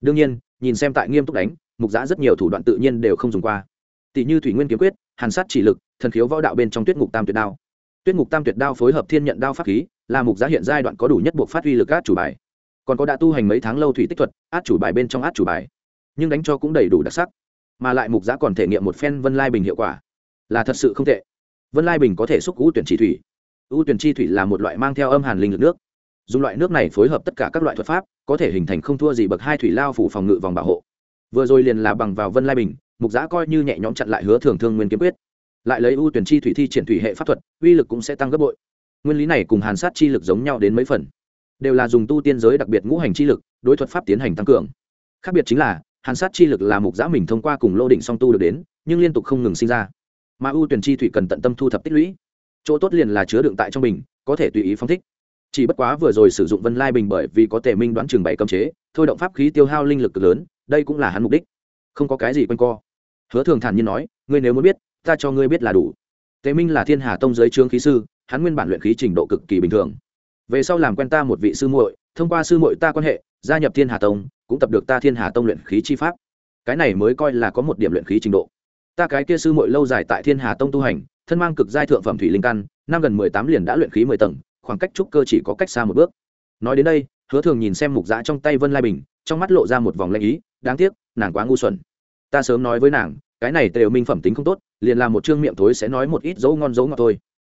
Đương nhiên, nhìn xem tại nghiêm túc đánh, mục giã rất nhiều thủ đoạn tự nhiên đều không dùng qua. Tỷ như thủy nguyên kiếm quyết, hàn sát chỉ lực, thần khiếu võ đạo bên trong tuyết ngục tam tuyệt đao. Tuyết ngục tam tuyệt đao phối hợp thiên nhận đao pháp khí, là mục giá hiện giai đoạn có đủ nhất buộc phát huy lực át chủ bài. Còn có đã tu hành mấy tháng lâu thủy tích thuật, át chủ bài bên trong át chủ bài. Nhưng đánh cho cũng đầy đủ đặc sắc mà lại mục giã còn thể nghiệm một phen vân lai bình hiệu quả. Là thật sự không tệ. Vân lai bình có thể xúc u tuyển chi thủy. U tuyển chi thủy là một loại mang theo âm hàn linh lực nước. Dùng loại nước này phối hợp tất cả các loại thuật pháp, có thể hình thành không thua gì bậc hai thủy lao phủ phòng ngự vòng bảo hộ. Vừa rồi liền là bằng vào vân lai bình, mục giã coi như nhẹ nhõm chặn lại hứa thường thương nguyên kiếm quyết. Lại lấy ưu tuyển chi thủy thi triển thủy hệ pháp thuật, uy lực cũng sẽ tăng gấp bội. Nguyên lý này cùng hàn sát chi lực giống nhau đến mấy phần. Đều là dùng tu tiên giới đặc biệt ngũ hành chi lực, đối thuật pháp tiến hành tăng cường. Khác biệt chính là hàn sát chi lực là mục giã mình thông qua cùng lô đỉnh song tu được đến, nhưng liên tục không ngừng sinh ra. Mà ưu tuyển chi thủy cần tận tâm thu thập tích lũy. Chỗ tốt liền là chứa đựng tại trong bình, có thể tùy ý phong thích. Chỉ bất quá vừa rồi sử dụng vân lai bình bởi vì có thể minh đoán trường bảy cấm chế, thôi động pháp khí tiêu hao linh lực cực lớn, đây cũng là hắn mục đích. Không có cái gì quanh co. Hứa thường thản nhiên nói, ngươi nếu muốn biết, ta cho ngươi biết là đủ. Tề minh là thiên hà tông giới trương khí sư, hắn nguyên bản luyện khí trình độ cực kỳ bình thường. Về sau làm quen ta một vị sư muội, thông qua sư muội ta quan hệ, gia nhập thiên hà tông cũng tập được ta thiên hà tông luyện khí chi pháp. Cái này mới coi là có một điểm luyện khí trình độ. Ta cái kia sư muội lâu dài tại thiên hà tông tu hành, thân mang cực giai thượng phẩm thủy linh căn, năm gần mười tám liền đã luyện khí mười tầng, khoảng cách trúc cơ chỉ có cách xa một bước. Nói đến đây, hứa thường nhìn xem mục giã trong tay vân lai bình, trong mắt lộ ra một vòng lanh ý, đáng tiếc, nàng quá ngu xuẩn. Ta sớm nói với nàng, cái này tề minh phẩm tính không tốt, liền làm một chương miệng thối sẽ nói một ít dấu ngon dấu ngọt thôi.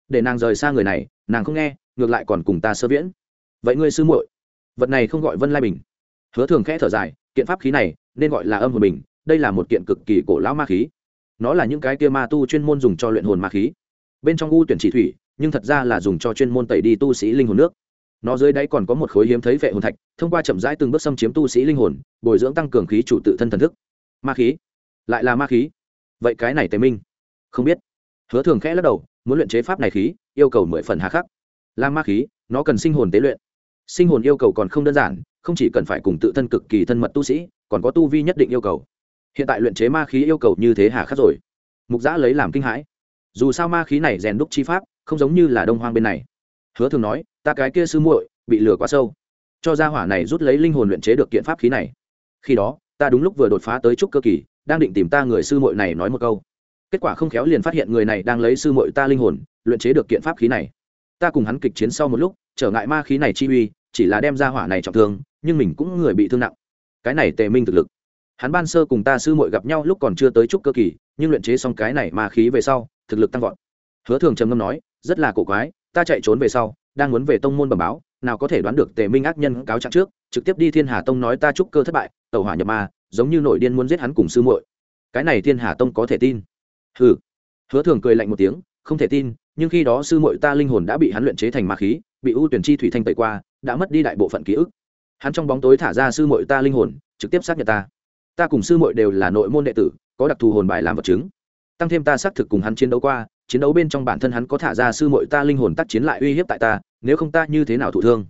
Để nàng rời xa người này, nàng không nghe, ngược lại còn cùng ta sơ viễn. Vậy ngươi sư muội, vật này không gọi vân lai bình hứa thường khẽ thở dài, kiện pháp khí này nên gọi là âm hồn bình, đây là một kiện cực kỳ cổ lão ma khí. Nó là những cái kia ma tu chuyên môn dùng cho luyện hồn ma khí. Bên trong u tuyển chỉ thủy, nhưng thật ra là dùng cho chuyên môn tẩy đi tu sĩ linh hồn nước. Nó dưới đáy còn có một khối hiếm thấy vệ hồn thạch, thông qua chậm rãi từng bước xâm chiếm tu sĩ linh hồn, bồi dưỡng tăng cường khí chủ tự thân thần thức. Ma khí? Lại là ma khí? Vậy cái này tề minh không biết. Hứa thường khẽ lắc đầu, muốn luyện chế pháp này khí, yêu cầu mười phần hà khắc. Làm ma khí, nó cần sinh hồn tế luyện sinh hồn yêu cầu còn không đơn giản, không chỉ cần phải cùng tự thân cực kỳ thân mật tu sĩ, còn có tu vi nhất định yêu cầu. Hiện tại luyện chế ma khí yêu cầu như thế hà khắc rồi. Mục giã lấy làm kinh hãi. Dù sao ma khí này rèn đúc chi pháp, không giống như là đông hoang bên này. Hứa thường nói, ta cái kia sư muội bị lừa quá sâu. Cho gia hỏa này rút lấy linh hồn luyện chế được kiện pháp khí này. Khi đó, ta đúng lúc vừa đột phá tới trúc cơ kỳ, đang định tìm ta người sư muội này nói một câu. Kết quả không khéo liền phát hiện người này đang lấy sư muội ta linh hồn, luyện chế được kiện pháp khí này. Ta cùng hắn kịch chiến sau một lúc, trở ngại ma khí này chi uy chỉ là đem ra hỏa này trọng thương, nhưng mình cũng người bị thương nặng. Cái này tề minh thực lực. Hắn ban sơ cùng ta sư muội gặp nhau lúc còn chưa tới chút cơ kỳ, nhưng luyện chế xong cái này mà khí về sau, thực lực tăng vọt. Hứa thường trầm ngâm nói, rất là cổ quái, ta chạy trốn về sau, đang muốn về tông môn bẩm báo, nào có thể đoán được tề minh ác nhân cáo trạng trước, trực tiếp đi thiên hà tông nói ta trúc cơ thất bại tàu hỏa nhập ma, giống như nội điên muốn giết hắn cùng sư muội. Cái này thiên hà tông có thể tin. Hừ. Hứa thường cười lạnh một tiếng, không thể tin, nhưng khi đó sư muội ta linh hồn đã bị hắn luyện chế thành ma khí, bị ưu tuyển chi thủy thanh tẩy qua đã mất đi đại bộ phận ký ức. Hắn trong bóng tối thả ra sư muội ta linh hồn, trực tiếp xác nhận ta. Ta cùng sư muội đều là nội môn đệ tử, có đặc thù hồn bài làm vật chứng. Tăng thêm ta xác thực cùng hắn chiến đấu qua, chiến đấu bên trong bản thân hắn có thả ra sư muội ta linh hồn tác chiến lại uy hiếp tại ta, nếu không ta như thế nào thụ thương?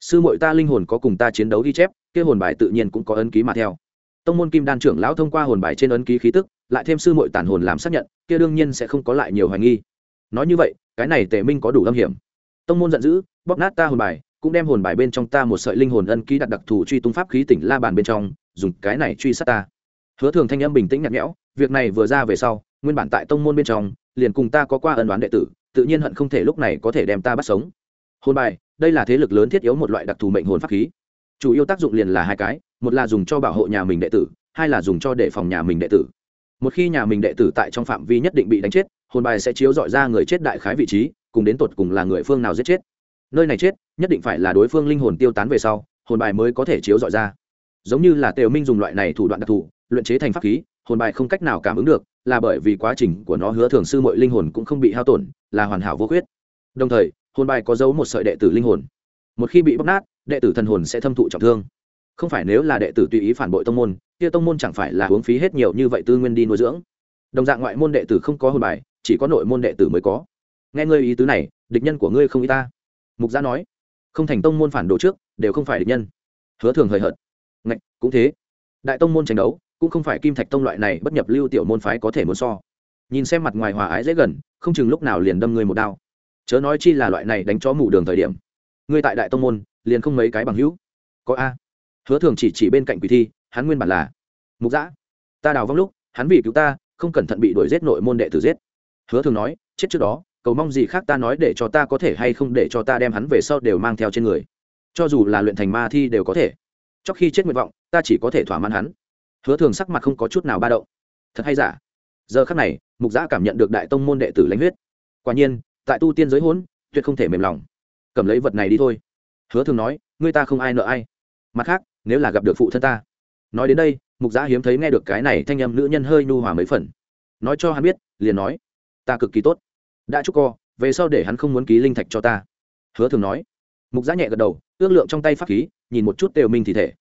Sư muội ta linh hồn có cùng ta chiến đấu ghi chép, kia hồn bài tự nhiên cũng có ấn ký mà theo. Tông môn kim đan trưởng lão thông qua hồn bài trên ấn ký khí tức, lại thêm sư muội tàn hồn làm xác nhận, kia đương nhiên sẽ không có lại nhiều hoài nghi. Nói như vậy, cái này tề minh có đủ âm hiểm. Tông môn giận dữ, bóp nát ta hồn bài cũng đem hồn bài bên trong ta một sợi linh hồn ân ký đặt đặc thù truy tung pháp khí tỉnh la bàn bên trong, dùng cái này truy sát ta. Hứa thường thanh âm bình tĩnh nhạt nhẽo, việc này vừa ra về sau, nguyên bản tại tông môn bên trong, liền cùng ta có qua ân đoán đệ tử, tự nhiên hận không thể lúc này có thể đem ta bắt sống. Hồn bài, đây là thế lực lớn thiết yếu một loại đặc thù mệnh hồn pháp khí. Chủ yếu tác dụng liền là hai cái, một là dùng cho bảo hộ nhà mình đệ tử, hai là dùng cho để phòng nhà mình đệ tử. Một khi nhà mình đệ tử tại trong phạm vi nhất định bị đánh chết, hồn bài sẽ chiếu dọi ra người chết đại khái vị trí, cùng đến tột cùng là người phương nào giết chết nơi này chết, nhất định phải là đối phương linh hồn tiêu tán về sau, hồn bài mới có thể chiếu dọi ra. Giống như là tều minh dùng loại này thủ đoạn đặc thù, luyện chế thành pháp khí, hồn bài không cách nào cảm ứng được, là bởi vì quá trình của nó hứa thường sư mọi linh hồn cũng không bị hao tổn, là hoàn hảo vô khuyết. Đồng thời, hồn bài có dấu một sợi đệ tử linh hồn. Một khi bị bóc nát, đệ tử thần hồn sẽ thâm thụ trọng thương. Không phải nếu là đệ tử tùy ý phản bội tông môn, kia tông môn chẳng phải là uống phí hết nhiều như vậy tư nguyên đi nuôi dưỡng. Đồng dạng ngoại môn đệ tử không có hồn bài, chỉ có nội môn đệ tử mới có. Nghe ngươi ý tứ này, địch nhân của ngươi không ý ta mục gia nói, không thành tông môn phản đồ trước, đều không phải địch nhân. Hứa thường hời hợt. Ngạch, cũng thế. Đại tông môn tranh đấu, cũng không phải kim thạch tông loại này bất nhập lưu tiểu môn phái có thể muốn so. Nhìn xem mặt ngoài hòa ái dễ gần, không chừng lúc nào liền đâm người một đao. Chớ nói chi là loại này đánh chó mù đường thời điểm. Ngươi tại đại tông môn, liền không mấy cái bằng hữu. Có a. Hứa thường chỉ chỉ bên cạnh quỷ thi, hắn nguyên bản là, mục giã, ta đào vong lúc, hắn vì cứu ta, không cẩn thận bị đuổi giết nội môn đệ tử giết. Hứa thường nói, chết trước đó cầu mong gì khác ta nói để cho ta có thể hay không để cho ta đem hắn về sau đều mang theo trên người. Cho dù là luyện thành ma thi đều có thể. Trong khi chết nguyện vọng, ta chỉ có thể thỏa mãn hắn. Hứa thường sắc mặt không có chút nào ba động. Thật hay giả? Giờ khắc này, mục giã cảm nhận được đại tông môn đệ tử lãnh huyết. Quả nhiên, tại tu tiên giới hỗn, tuyệt không thể mềm lòng. Cầm lấy vật này đi thôi. Hứa thường nói, ngươi ta không ai nợ ai. Mặt khác, nếu là gặp được phụ thân ta. Nói đến đây, mục giã hiếm thấy nghe được cái này thanh âm nữ nhân hơi nu hòa mấy phần. Nói cho hắn biết, liền nói, ta cực kỳ tốt đã chúc co, về sau để hắn không muốn ký linh thạch cho ta. Hứa thường nói. Mục giã nhẹ gật đầu, ước lượng trong tay pháp khí, nhìn một chút đều minh thì thể.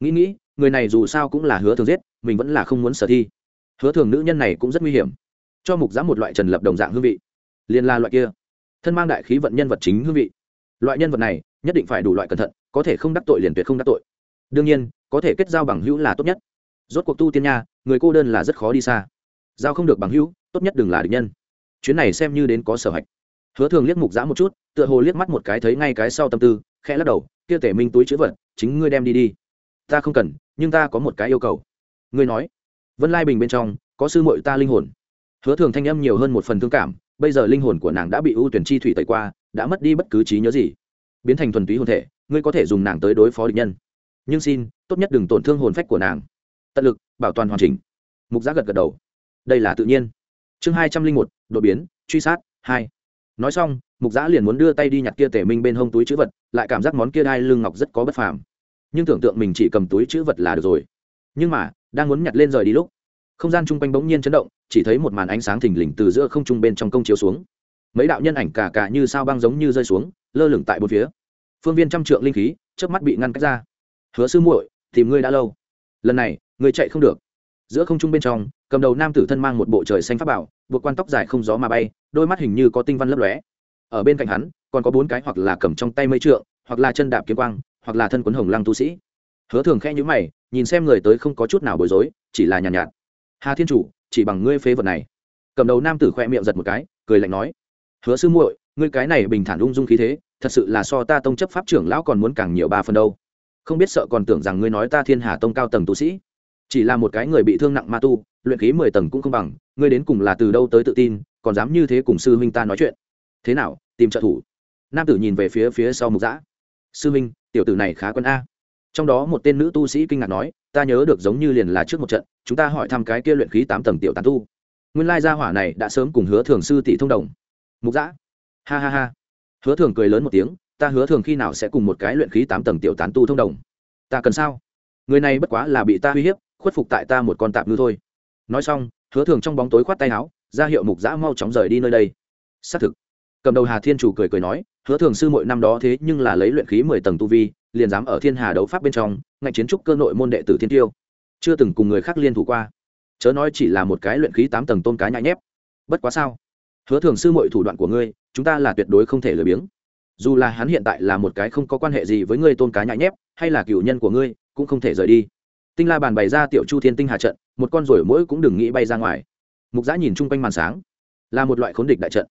Nghĩ nghĩ, người này dù sao cũng là hứa thường giết, mình vẫn là không muốn sở thi. Hứa thường nữ nhân này cũng rất nguy hiểm. Cho mục giã một loại trần lập đồng dạng hương vị. Liên la loại kia. Thân mang đại khí vận nhân vật chính hương vị. Loại nhân vật này, nhất định phải đủ loại cẩn thận, có thể không đắc tội liền tuyệt không đắc tội. Đương nhiên, có thể kết giao bằng hữu là tốt nhất. Rốt cuộc tu tiên nha, người cô đơn là rất khó đi xa. Giao không được bằng hữu, tốt nhất đừng là địch nhân chuyến này xem như đến có sở hạch. Hứa thường liếc mục giã một chút, tựa hồ liếc mắt một cái thấy ngay cái sau tâm tư, khẽ lắc đầu, kia tể minh túi chữ vật, chính ngươi đem đi đi. Ta không cần, nhưng ta có một cái yêu cầu. Ngươi nói. Vân lai bình bên trong, có sư mội ta linh hồn. Hứa thường thanh âm nhiều hơn một phần thương cảm, bây giờ linh hồn của nàng đã bị ưu tuyển chi thủy tẩy qua, đã mất đi bất cứ trí nhớ gì. Biến thành thuần túy hồn thể, ngươi có thể dùng nàng tới đối phó địch nhân. Nhưng xin, tốt nhất đừng tổn thương hồn phách của nàng. Tận lực, bảo toàn hoàn chỉnh. Mục giã gật gật đầu. Đây là tự nhiên chương hai trăm linh một, đột biến, truy sát, hai. Nói xong, mục giã liền muốn đưa tay đi nhặt kia tể minh bên hông túi chữ vật, lại cảm giác món kia đai lưng ngọc rất có bất phàm. Nhưng tưởng tượng mình chỉ cầm túi chữ vật là được rồi. Nhưng mà, đang muốn nhặt lên rời đi lúc, không gian chung quanh bỗng nhiên chấn động, chỉ thấy một màn ánh sáng thình lình từ giữa không trung bên trong công chiếu xuống. Mấy đạo nhân ảnh cả cả như sao băng giống như rơi xuống, lơ lửng tại bốn phía. Phương viên trăm trượng linh khí trước mắt bị ngăn cách ra. Hứa sư muội, tìm ngươi đã lâu. Lần này, ngươi chạy không được. Giữa không trung bên trong cầm đầu nam tử thân mang một bộ trời xanh pháp bảo buộc quan tóc dài không gió mà bay đôi mắt hình như có tinh văn lấp lóe. Ở bên cạnh hắn còn có bốn cái hoặc là cầm trong tay mây trượng hoặc là chân đạp kiếm quang hoặc là thân quấn hồng lăng tu sĩ. Hứa thường khẽ nhữ mày nhìn xem người tới không có chút nào bối rối chỉ là nhàn nhạt, nhạt. Hà thiên chủ chỉ bằng ngươi phế vật này. Cầm đầu nam tử khoe miệng giật một cái cười lạnh nói hứa sư muội ngươi cái này bình thản ung dung khí thế thật sự là so ta tông chấp pháp trưởng lão còn muốn càng nhiều ba phần đâu. Không biết sợ còn tưởng rằng ngươi nói ta thiên hà tông cao tầng tu sĩ chỉ là một cái người bị thương nặng ma tu luyện khí mười tầng cũng không bằng, ngươi đến cùng là từ đâu tới tự tin, còn dám như thế cùng sư huynh ta nói chuyện. Thế nào, tìm trợ thủ? Nam tử nhìn về phía phía sau mục giã sư huynh, tiểu tử này khá quân a. Trong đó một tên nữ tu sĩ kinh ngạc nói, ta nhớ được giống như liền là trước một trận, chúng ta hỏi thăm cái kia luyện khí tám tầng tiểu tán tu. Nguyên lai gia hỏa này đã sớm cùng hứa thường sư tỷ thông đồng. Mục giã ha ha ha. Hứa thường cười lớn một tiếng, ta hứa thường khi nào sẽ cùng một cái luyện khí tám tầng tiểu tán tu thông đồng? Ta cần sao? Người này bất quá là bị ta uy hiếp, khuất phục tại ta một con tạp ngư thôi nói xong, hứa thường trong bóng tối khoát tay áo, ra hiệu mục giã mau chóng rời đi nơi đây. Xác thực, cầm đầu hà thiên chủ cười cười nói, hứa thường sư mỗi năm đó thế nhưng là lấy luyện khí mười tầng tu vi, liền dám ở thiên hà đấu pháp bên trong ngạch chiến trúc cơ nội môn đệ tử thiên tiêu. Chưa từng cùng người khác liên thủ qua. Chớ nói chỉ là một cái luyện khí tám tầng tôn cá nhãi nhép. Bất quá sao? Hứa thường sư mọi thủ đoạn của ngươi, chúng ta là tuyệt đối không thể lười biếng. Dù là hắn hiện tại là một cái không có quan hệ gì với ngươi tôn cá nhãi nhép, hay là cựu nhân của ngươi, cũng không thể rời đi. Tinh la bàn bày ra tiểu chu thiên tinh hà trận một con rồi mỗi cũng đừng nghĩ bay ra ngoài. Mục giã nhìn chung quanh màn sáng. Là một loại khốn địch đại trận.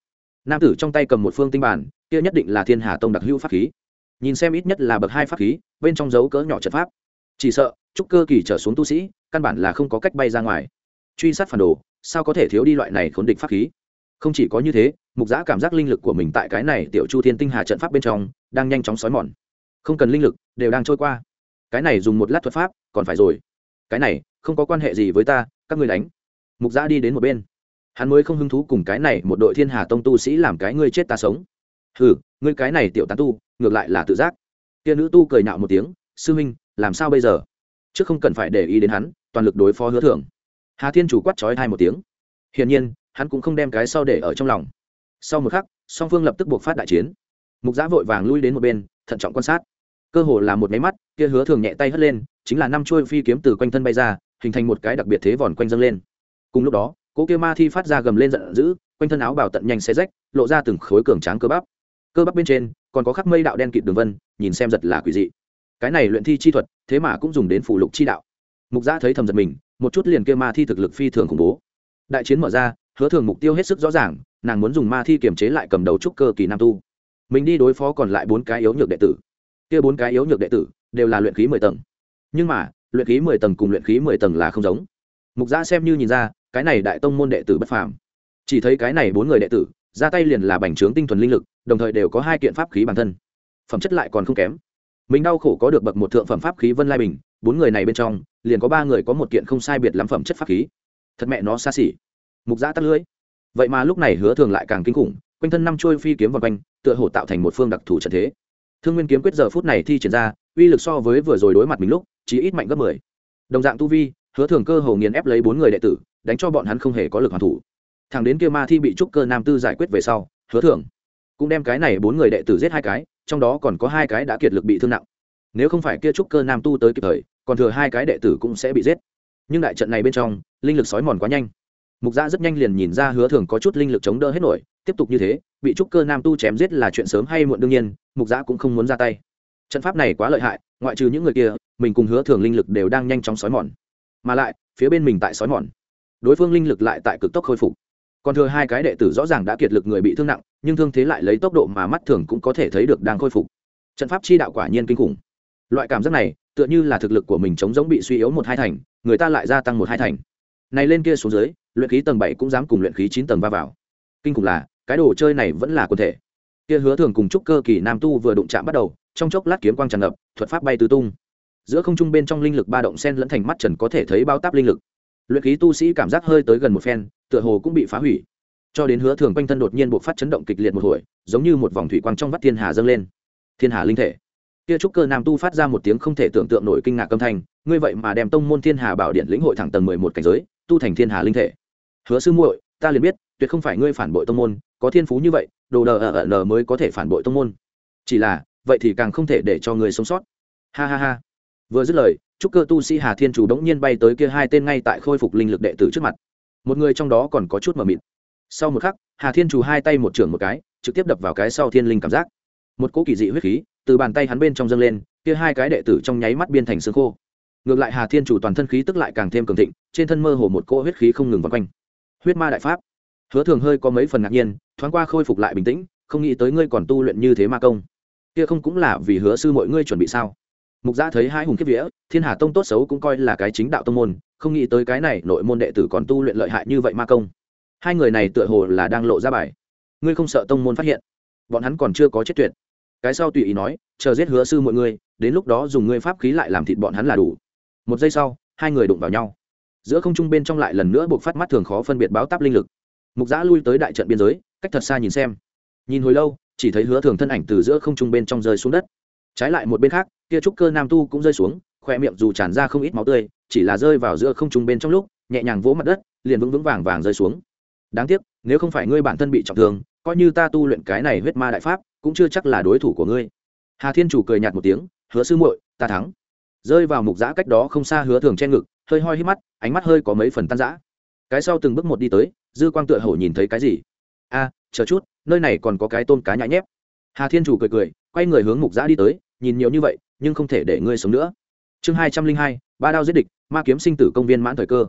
Nam tử trong tay cầm một phương tinh bản, kia nhất định là thiên hà tông đặc hữu pháp khí. Nhìn xem ít nhất là bậc hai pháp khí, bên trong dấu cỡ nhỏ trận pháp. Chỉ sợ, trúc cơ kỳ trở xuống tu sĩ, căn bản là không có cách bay ra ngoài. Truy sát phản đồ, sao có thể thiếu đi loại này khốn địch pháp khí? Không chỉ có như thế, mục giã cảm giác linh lực của mình tại cái này tiểu chu thiên tinh hà trận pháp bên trong, đang nhanh chóng xói mòn. Không cần linh lực, đều đang trôi qua. Cái này dùng một lát thuật pháp, còn phải rồi cái này, không có quan hệ gì với ta, các ngươi đánh. Mục giã đi đến một bên. Hắn mới không hứng thú cùng cái này một đội thiên hà tông tu sĩ làm cái ngươi chết ta sống. Hừ, ngươi cái này tiểu tán tu, ngược lại là tự giác. Kia nữ tu cười nạo một tiếng, sư huynh, làm sao bây giờ? Chứ không cần phải để ý đến hắn, toàn lực đối phó hứa thưởng hà thiên chủ quát trói hai một tiếng. Hiển nhiên, hắn cũng không đem cái sau để ở trong lòng. Sau một khắc, song phương lập tức buộc phát đại chiến. Mục giã vội vàng lui đến một bên, thận trọng quan sát. Cơ hồ là một máy mắt, kia hứa thường nhẹ tay hất lên chính là năm chuôi phi kiếm từ quanh thân bay ra, hình thành một cái đặc biệt thế vòn quanh dâng lên. Cùng lúc đó, cỗ kia ma thi phát ra gầm lên giận dữ, quanh thân áo bào tận nhanh xe rách, lộ ra từng khối cường tráng cơ bắp. Cơ bắp bên trên còn có khắc mây đạo đen kịt đường vân, nhìn xem giật là quỷ dị. Cái này luyện thi chi thuật, thế mà cũng dùng đến phủ lục chi đạo. Mục giã thấy thầm giật mình, một chút liền kia ma thi thực lực phi thường khủng bố. Đại chiến mở ra, hứa thường mục tiêu hết sức rõ ràng, nàng muốn dùng ma thi kiềm chế lại cầm đầu trúc cơ kỳ nam tu. Mình đi đối phó còn lại bốn cái yếu nhược đệ tử. Kia bốn cái yếu nhược đệ tử đều là luyện khí mười tầng nhưng mà, luyện khí mười tầng cùng luyện khí mười tầng là không giống. Mục giã xem như nhìn ra, cái này đại tông môn đệ tử bất phàm. Chỉ thấy cái này bốn người đệ tử, ra tay liền là bành trướng tinh thuần linh lực, đồng thời đều có hai kiện pháp khí bản thân. Phẩm chất lại còn không kém. Mình đau khổ có được bậc một thượng phẩm pháp khí vân lai bình, bốn người này bên trong, liền có ba người có một kiện không sai biệt lắm phẩm chất pháp khí. Thật mẹ nó xa xỉ. Mục giã tắt lưới vậy mà lúc này hứa thường lại càng kinh khủng, quanh thân năm trôi phi kiếm vòng quanh, tựa hồ tạo thành một phương đặc thù trận thế. Thương nguyên kiếm quyết giờ phút này thi triển ra, uy lực so với vừa rồi đối mặt mình lúc chỉ ít mạnh gấp mười. Đồng dạng tu vi, hứa thường cơ hồ nghiền ép lấy bốn người đệ tử, đánh cho bọn hắn không hề có lực hoàn thủ. Thằng đến kia ma thi bị trúc cơ nam tư giải quyết về sau, hứa thường cũng đem cái này bốn người đệ tử giết hai cái, trong đó còn có hai cái đã kiệt lực bị thương nặng. Nếu không phải kia trúc cơ nam tu tới kịp thời, còn thừa hai cái đệ tử cũng sẽ bị giết. Nhưng đại trận này bên trong, linh lực sói mòn quá nhanh. Mục gia rất nhanh liền nhìn ra hứa thường có chút linh lực chống đỡ hết nổi, tiếp tục như thế, bị trúc cơ nam tu chém giết là chuyện sớm hay muộn đương nhiên, mục gia cũng không muốn ra tay. Trận pháp này quá lợi hại, ngoại trừ những người kia mình cùng hứa thường linh lực đều đang nhanh chóng sói mòn. Mà lại, phía bên mình tại sói mòn. Đối phương linh lực lại tại cực tốc khôi phục. Còn thừa hai cái đệ tử rõ ràng đã kiệt lực người bị thương nặng, nhưng thương thế lại lấy tốc độ mà mắt thường cũng có thể thấy được đang khôi phục. Trận pháp chi đạo quả nhiên kinh khủng. Loại cảm giác này, tựa như là thực lực của mình chống giống bị suy yếu một hai thành, người ta lại gia tăng một hai thành. Này lên kia xuống dưới, luyện khí tầng bảy cũng dám cùng luyện khí chín tầng va vào. Kinh khủng là, cái đồ chơi này vẫn là quần thể. Kia hứa thường cùng chúc cơ kỳ nam tu vừa đụng chạm bắt đầu, trong chốc lát kiếm quang tràn ngập, thuật pháp bay tứ tung giữa không trung bên trong linh lực ba động sen lẫn thành mắt trần có thể thấy bao táp linh lực. Luyện khí tu sĩ cảm giác hơi tới gần một phen, tựa hồ cũng bị phá hủy. Cho đến hứa thường quanh thân đột nhiên buộc phát chấn động kịch liệt một hồi, giống như một vòng thủy quang trong vắt thiên hà dâng lên. Thiên hà linh thể. Kia trúc cơ nam tu phát ra một tiếng không thể tưởng tượng nổi kinh ngạc âm thanh, ngươi vậy mà đem tông môn thiên hà bảo điện lĩnh hội thẳng tầng mười một cảnh giới, tu thành thiên hà linh thể. Hứa sư muội, ta liền biết, tuyệt không phải ngươi phản bội tông môn, có thiên phú như vậy, đồ đờ ở ở mới có thể phản bội tông môn. Chỉ là, vậy thì càng không thể để cho người sống sót. Ha ha ha vừa dứt lời, trúc cơ tu sĩ hà thiên chủ đống nhiên bay tới kia hai tên ngay tại khôi phục linh lực đệ tử trước mặt. Một người trong đó còn có chút mờ mịt. Sau một khắc, hà thiên chủ hai tay một trưởng một cái, trực tiếp đập vào cái sau thiên linh cảm giác. Một cỗ kỳ dị huyết khí từ bàn tay hắn bên trong dâng lên, kia hai cái đệ tử trong nháy mắt biên thành xương khô. Ngược lại hà thiên chủ toàn thân khí tức lại càng thêm cường thịnh, trên thân mơ hồ một cỗ huyết khí không ngừng vòng quanh. Huyết ma đại pháp. Hứa thường hơi có mấy phần ngạc nhiên, thoáng qua khôi phục lại bình tĩnh, không nghĩ tới ngươi còn tu luyện như thế ma công. Kia không cũng là vì hứa sư mọi ngươi chuẩn bị sao? Mục gia thấy hai hùng kiếp vía, thiên hà tông tốt xấu cũng coi là cái chính đạo tông môn, không nghĩ tới cái này nội môn đệ tử còn tu luyện lợi hại như vậy ma công. Hai người này tựa hồ là đang lộ ra bài. Ngươi không sợ tông môn phát hiện? Bọn hắn còn chưa có chết tuyệt. Cái sau tùy ý nói, chờ giết hứa sư mọi người, đến lúc đó dùng ngươi pháp khí lại làm thịt bọn hắn là đủ. Một giây sau, hai người đụng vào nhau. Giữa không trung bên trong lại lần nữa buộc phát mắt thường khó phân biệt báo táp linh lực. Mục giã lui tới đại trận biên giới, cách thật xa nhìn xem. Nhìn hồi lâu, chỉ thấy hứa thường thân ảnh từ giữa không trung bên trong rơi xuống đất trái lại một bên khác, kia trúc cơ nam tu cũng rơi xuống khoe miệng dù tràn ra không ít máu tươi, chỉ là rơi vào giữa không trung bên trong lúc, nhẹ nhàng vỗ mặt đất, liền vững vững vàng vàng rơi xuống. Đáng tiếc, nếu không phải ngươi bản thân bị trọng thương, coi như ta tu luyện cái này huyết ma đại pháp, cũng chưa chắc là đối thủ của ngươi. Hà thiên chủ cười nhạt một tiếng, hứa sư muội, ta thắng. Rơi vào mục giã cách đó không xa hứa thường che ngực, hơi hoi hít mắt, ánh mắt hơi có mấy phần tan giã cái sau từng bước một đi tới, dư quang tựa hổ nhìn thấy cái gì? A, chờ chút, nơi này còn có cái tôm cá nhãi nhép. Hà thiên chủ cười cười, quay người hướng mục giã đi tới nhìn nhiều như vậy, nhưng không thể để ngươi sống nữa. Chương hai trăm linh hai, ba đao giết địch, ma kiếm sinh tử công viên mãn thời cơ.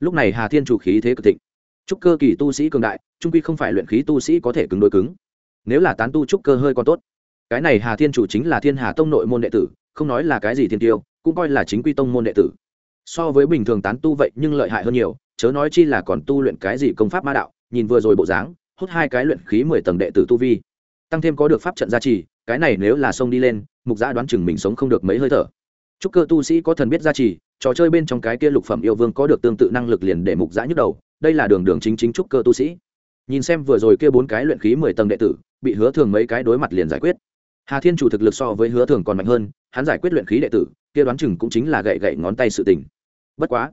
Lúc này hà thiên chủ khí thế cực thịnh. Trúc cơ kỳ tu sĩ cường đại, trung quy không phải luyện khí tu sĩ có thể cứng đối cứng. Nếu là tán tu trúc cơ hơi còn tốt. Cái này hà thiên chủ chính là thiên hà tông nội môn đệ tử, không nói là cái gì thiên tiêu, cũng coi là chính quy tông môn đệ tử. So với bình thường tán tu vậy nhưng lợi hại hơn nhiều, chớ nói chi là còn tu luyện cái gì công pháp ma đạo, nhìn vừa rồi bộ dáng, hút hai cái luyện khí mười tầng đệ tử tu vi, tăng thêm có được pháp trận gia trì cái này nếu là sông đi lên, mục giã đoán chừng mình sống không được mấy hơi thở. Chúc cơ tu sĩ có thần biết gia trì, trò chơi bên trong cái kia lục phẩm yêu vương có được tương tự năng lực liền để mục giã nhức đầu, đây là đường đường chính chính trúc cơ tu sĩ. Nhìn xem vừa rồi kia bốn cái luyện khí mười tầng đệ tử, bị hứa thường mấy cái đối mặt liền giải quyết. Hà thiên chủ thực lực so với hứa thường còn mạnh hơn, hắn giải quyết luyện khí đệ tử, kia đoán chừng cũng chính là gậy gậy ngón tay sự tình. Bất quá,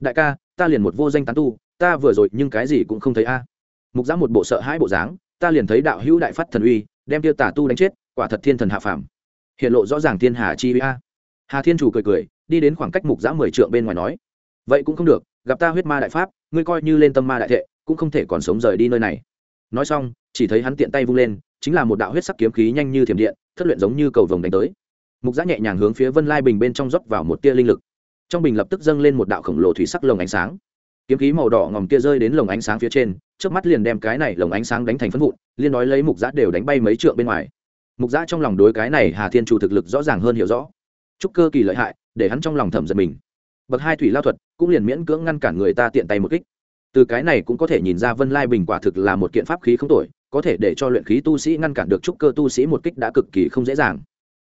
đại ca, ta liền một vô danh tán tu, ta vừa rồi nhưng cái gì cũng không thấy a. Mục giã một bộ sợ hai bộ dáng, ta liền thấy đạo hữu đại phát thần uy, đem tiêu tả tu đánh chết quả thật thiên thần hạ phàm. Hiện lộ rõ ràng thiên hà chi uy a. Hà thiên chủ cười cười, đi đến khoảng cách mục giã mười trượng bên ngoài nói, vậy cũng không được, gặp ta huyết ma đại pháp, ngươi coi như lên tâm ma đại thệ, cũng không thể còn sống rời đi nơi này. Nói xong, chỉ thấy hắn tiện tay vung lên, chính là một đạo huyết sắc kiếm khí nhanh như thiểm điện, thất luyện giống như cầu vồng đánh tới. Mục giã nhẹ nhàng hướng phía vân lai bình bên trong dốc vào một tia linh lực. Trong bình lập tức dâng lên một đạo khổng lồ thủy sắc lồng ánh sáng. Kiếm khí màu đỏ ngòm kia rơi đến lồng ánh sáng phía trên trước mắt liền đem cái này lồng ánh sáng đánh thành phân vụn, liên nói lấy mục giã đều đánh bay mấy trượng bên ngoài mục giã trong lòng đối cái này hà thiên chủ thực lực rõ ràng hơn hiểu rõ. Chúc cơ kỳ lợi hại, để hắn trong lòng thẩm giật mình. Bậc hai thủy lao thuật, cũng liền miễn cưỡng ngăn cản người ta tiện tay một kích. Từ cái này cũng có thể nhìn ra vân lai bình quả thực là một kiện pháp khí không tội có thể để cho luyện khí tu sĩ ngăn cản được trúc cơ tu sĩ một kích đã cực kỳ không dễ dàng.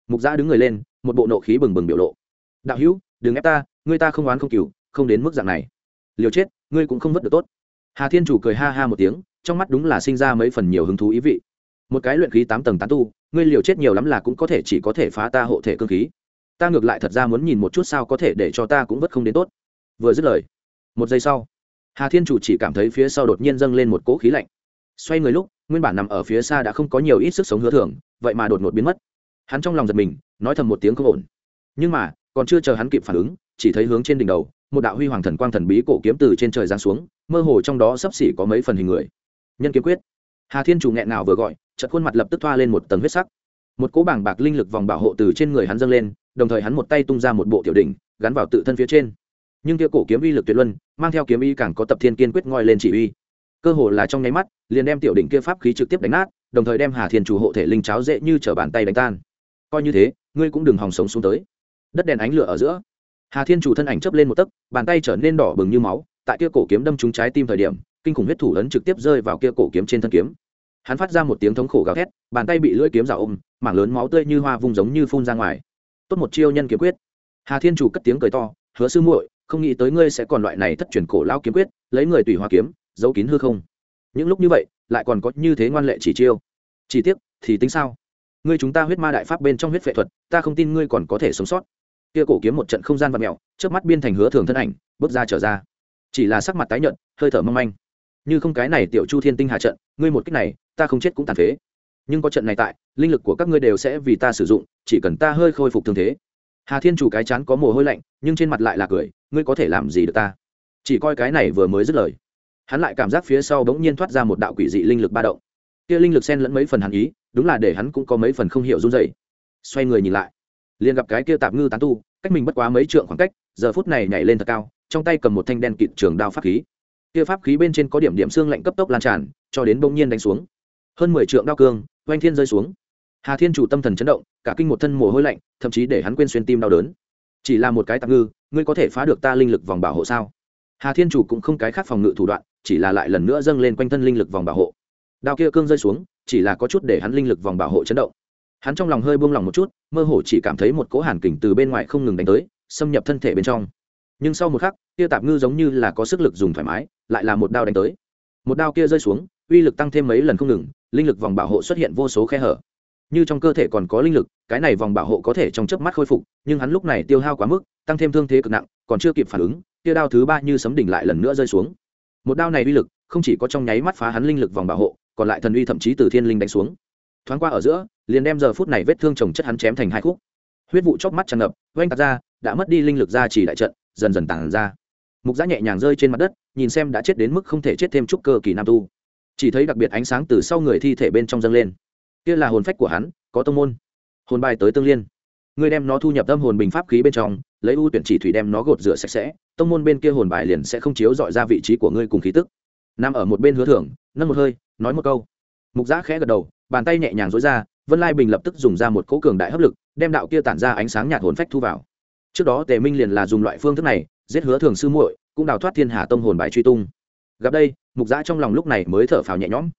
Mục giã đứng người lên, một bộ nộ khí bừng bừng biểu lộ. Đạo hữu, đừng ép ta, người ta không oán không cừu, không đến mức dạng này. Liều chết, ngươi cũng không vất được tốt. Hà thiên chủ cười ha ha một tiếng, trong mắt đúng là sinh ra mấy phần nhiều hứng thú ý vị một cái luyện khí tám tầng tán tu, ngươi liều chết nhiều lắm là cũng có thể chỉ có thể phá ta hộ thể cơ khí. Ta ngược lại thật ra muốn nhìn một chút sao có thể để cho ta cũng vất không đến tốt. Vừa dứt lời, một giây sau, hà thiên chủ chỉ cảm thấy phía sau đột nhiên dâng lên một cỗ khí lạnh. Xoay người lúc, nguyên bản nằm ở phía xa đã không có nhiều ít sức sống hứa thường vậy mà đột ngột biến mất. Hắn trong lòng giật mình, nói thầm một tiếng không ổn. Nhưng mà, còn chưa chờ hắn kịp phản ứng, chỉ thấy hướng trên đỉnh đầu, một đạo huy hoàng thần quang thần bí cổ kiếm từ trên trời giáng xuống, mơ hồ trong đó sắp xỉ có mấy phần hình người. Nhân kiếm quyết. Hà thiên chủ nghẹn nào vừa gọi chật khuôn mặt lập tức thoa lên một tầng huyết sắc. Một cỗ bảng bạc linh lực vòng bảo hộ từ trên người hắn dâng lên, đồng thời hắn một tay tung ra một bộ tiểu đỉnh, gắn vào tự thân phía trên. Nhưng kia cổ kiếm uy lực tuyệt luân, mang theo kiếm uy càng có tập thiên kiên quyết ngoi lên chỉ uy. Cơ hồ là trong nháy mắt, liền đem tiểu đỉnh kia pháp khí trực tiếp đánh nát, đồng thời đem hà thiên chủ hộ thể linh cháo dễ như chở bàn tay đánh tan. Coi như thế, ngươi cũng đừng hòng sống xuống tới. Đất đèn ánh lửa ở giữa. Hà thiên chủ thân ảnh chấp lên một tấc, bàn tay trở nên đỏ bừng như máu, tại kia cổ kiếm đâm trúng trái tim thời điểm, kinh khủng huyết thủ ấn trực tiếp rơi vào kia cổ kiếm trên thân kiếm hắn phát ra một tiếng thống khổ gào thét bàn tay bị lưỡi kiếm rào ôm mảng lớn máu tươi như hoa vung giống như phun ra ngoài. Tốt một chiêu nhân kiếm quyết. Hà thiên chủ cất tiếng cười to hứa sư muội không nghĩ tới ngươi sẽ còn loại này thất truyền cổ lao kiếm quyết lấy người tùy hoa kiếm giấu kín hư không. Những lúc như vậy lại còn có như thế ngoan lệ chỉ chiêu. Chỉ tiếc thì tính sao? Ngươi chúng ta huyết ma đại pháp bên trong huyết phệ thuật ta không tin ngươi còn có thể sống sót. Kia cổ kiếm một trận không gian vật mèo, trước mắt biên thành hứa thường thân ảnh bước ra trở ra. Chỉ là sắc mặt tái nhợt hơi thở mong manh như không cái này tiểu chu thiên tinh hạ trận, ngươi một cách này, ta không chết cũng tàn phế. Nhưng có trận này tại, linh lực của các ngươi đều sẽ vì ta sử dụng, chỉ cần ta hơi khôi phục thương thế. Hà thiên chủ cái chán có mồ hôi lạnh, nhưng trên mặt lại là cười, ngươi có thể làm gì được ta? Chỉ coi cái này vừa mới dứt lời. Hắn lại cảm giác phía sau bỗng nhiên thoát ra một đạo quỷ dị linh lực ba động. Kia linh lực xen lẫn mấy phần hàn ý, đúng là để hắn cũng có mấy phần không hiểu run dày xoay người nhìn lại, liền gặp cái kia tạp ngư tán tu, cách mình bất quá mấy trượng khoảng cách, giờ phút này nhảy lên thật cao, trong tay cầm một thanh đen kịt trường đao pháp khí kia pháp khí bên trên có điểm điểm xương lạnh cấp tốc lan tràn, cho đến bỗng nhiên đánh xuống. Hơn mười trượng đao cương, oanh thiên rơi xuống. Hà thiên chủ tâm thần chấn động, cả kinh một thân mồ hôi lạnh, thậm chí để hắn quên xuyên tim đau đớn. Chỉ là một cái tạm ngư, ngươi có thể phá được ta linh lực vòng bảo hộ sao? Hà thiên chủ cũng không cái khác phòng ngự thủ đoạn, chỉ là lại lần nữa dâng lên quanh thân linh lực vòng bảo hộ. Đao kia cương rơi xuống, chỉ là có chút để hắn linh lực vòng bảo hộ chấn động. Hắn trong lòng hơi buông lòng một chút, mơ hồ chỉ cảm thấy một cỗ hàn kình từ bên ngoài không ngừng đánh tới, xâm nhập thân thể bên trong nhưng sau một khắc kia tạp ngư giống như là có sức lực dùng thoải mái, lại là một đao đánh tới. Một đao kia rơi xuống, uy lực tăng thêm mấy lần không ngừng, linh lực vòng bảo hộ xuất hiện vô số khe hở. Như trong cơ thể còn có linh lực, cái này vòng bảo hộ có thể trong chớp mắt khôi phục, nhưng hắn lúc này tiêu hao quá mức, tăng thêm thương thế cực nặng, còn chưa kịp phản ứng kia đao thứ ba như sấm đỉnh lại lần nữa rơi xuống. Một đao này uy lực, không chỉ có trong nháy mắt phá hắn linh lực vòng bảo hộ, còn lại thần uy thậm chí từ thiên linh đánh xuống. Thoáng qua ở giữa, liền đem giờ phút này vết thương chồng chất hắn chém thành hai khúc. Huyết vụ chóc mắt tràn ngập oanh tạc ra, đã mất đi linh lực ra chỉ đại trận dần dần tàn ra. Mục giã nhẹ nhàng rơi trên mặt đất, nhìn xem đã chết đến mức không thể chết thêm chút cơ kỳ nam tu. Chỉ thấy đặc biệt ánh sáng từ sau người thi thể bên trong dâng lên. Kia là hồn phách của hắn, có tông môn. Hồn bài tới tương liên. Ngươi đem nó thu nhập tâm hồn bình pháp khí bên trong, lấy ưu tuyển chỉ thủy đem nó gột rửa sạch sẽ, tông môn bên kia hồn bài liền sẽ không chiếu dọi ra vị trí của ngươi cùng khí tức. Nằm ở một bên hứa thưởng, nâng một hơi, nói một câu. Mục giã khẽ gật đầu, bàn tay nhẹ nhàng dối ra, vân lai bình lập tức dùng ra một cỗ cường đại hấp lực, đem đạo kia tản ra ánh sáng nhạt hồn phách thu vào trước đó tề minh liền là dùng loại phương thức này, giết hứa thường sư muội, cũng đào thoát thiên hà tông hồn bài truy tung. Gặp đây, mục giã trong lòng lúc này mới thở phào nhẹ nhõm.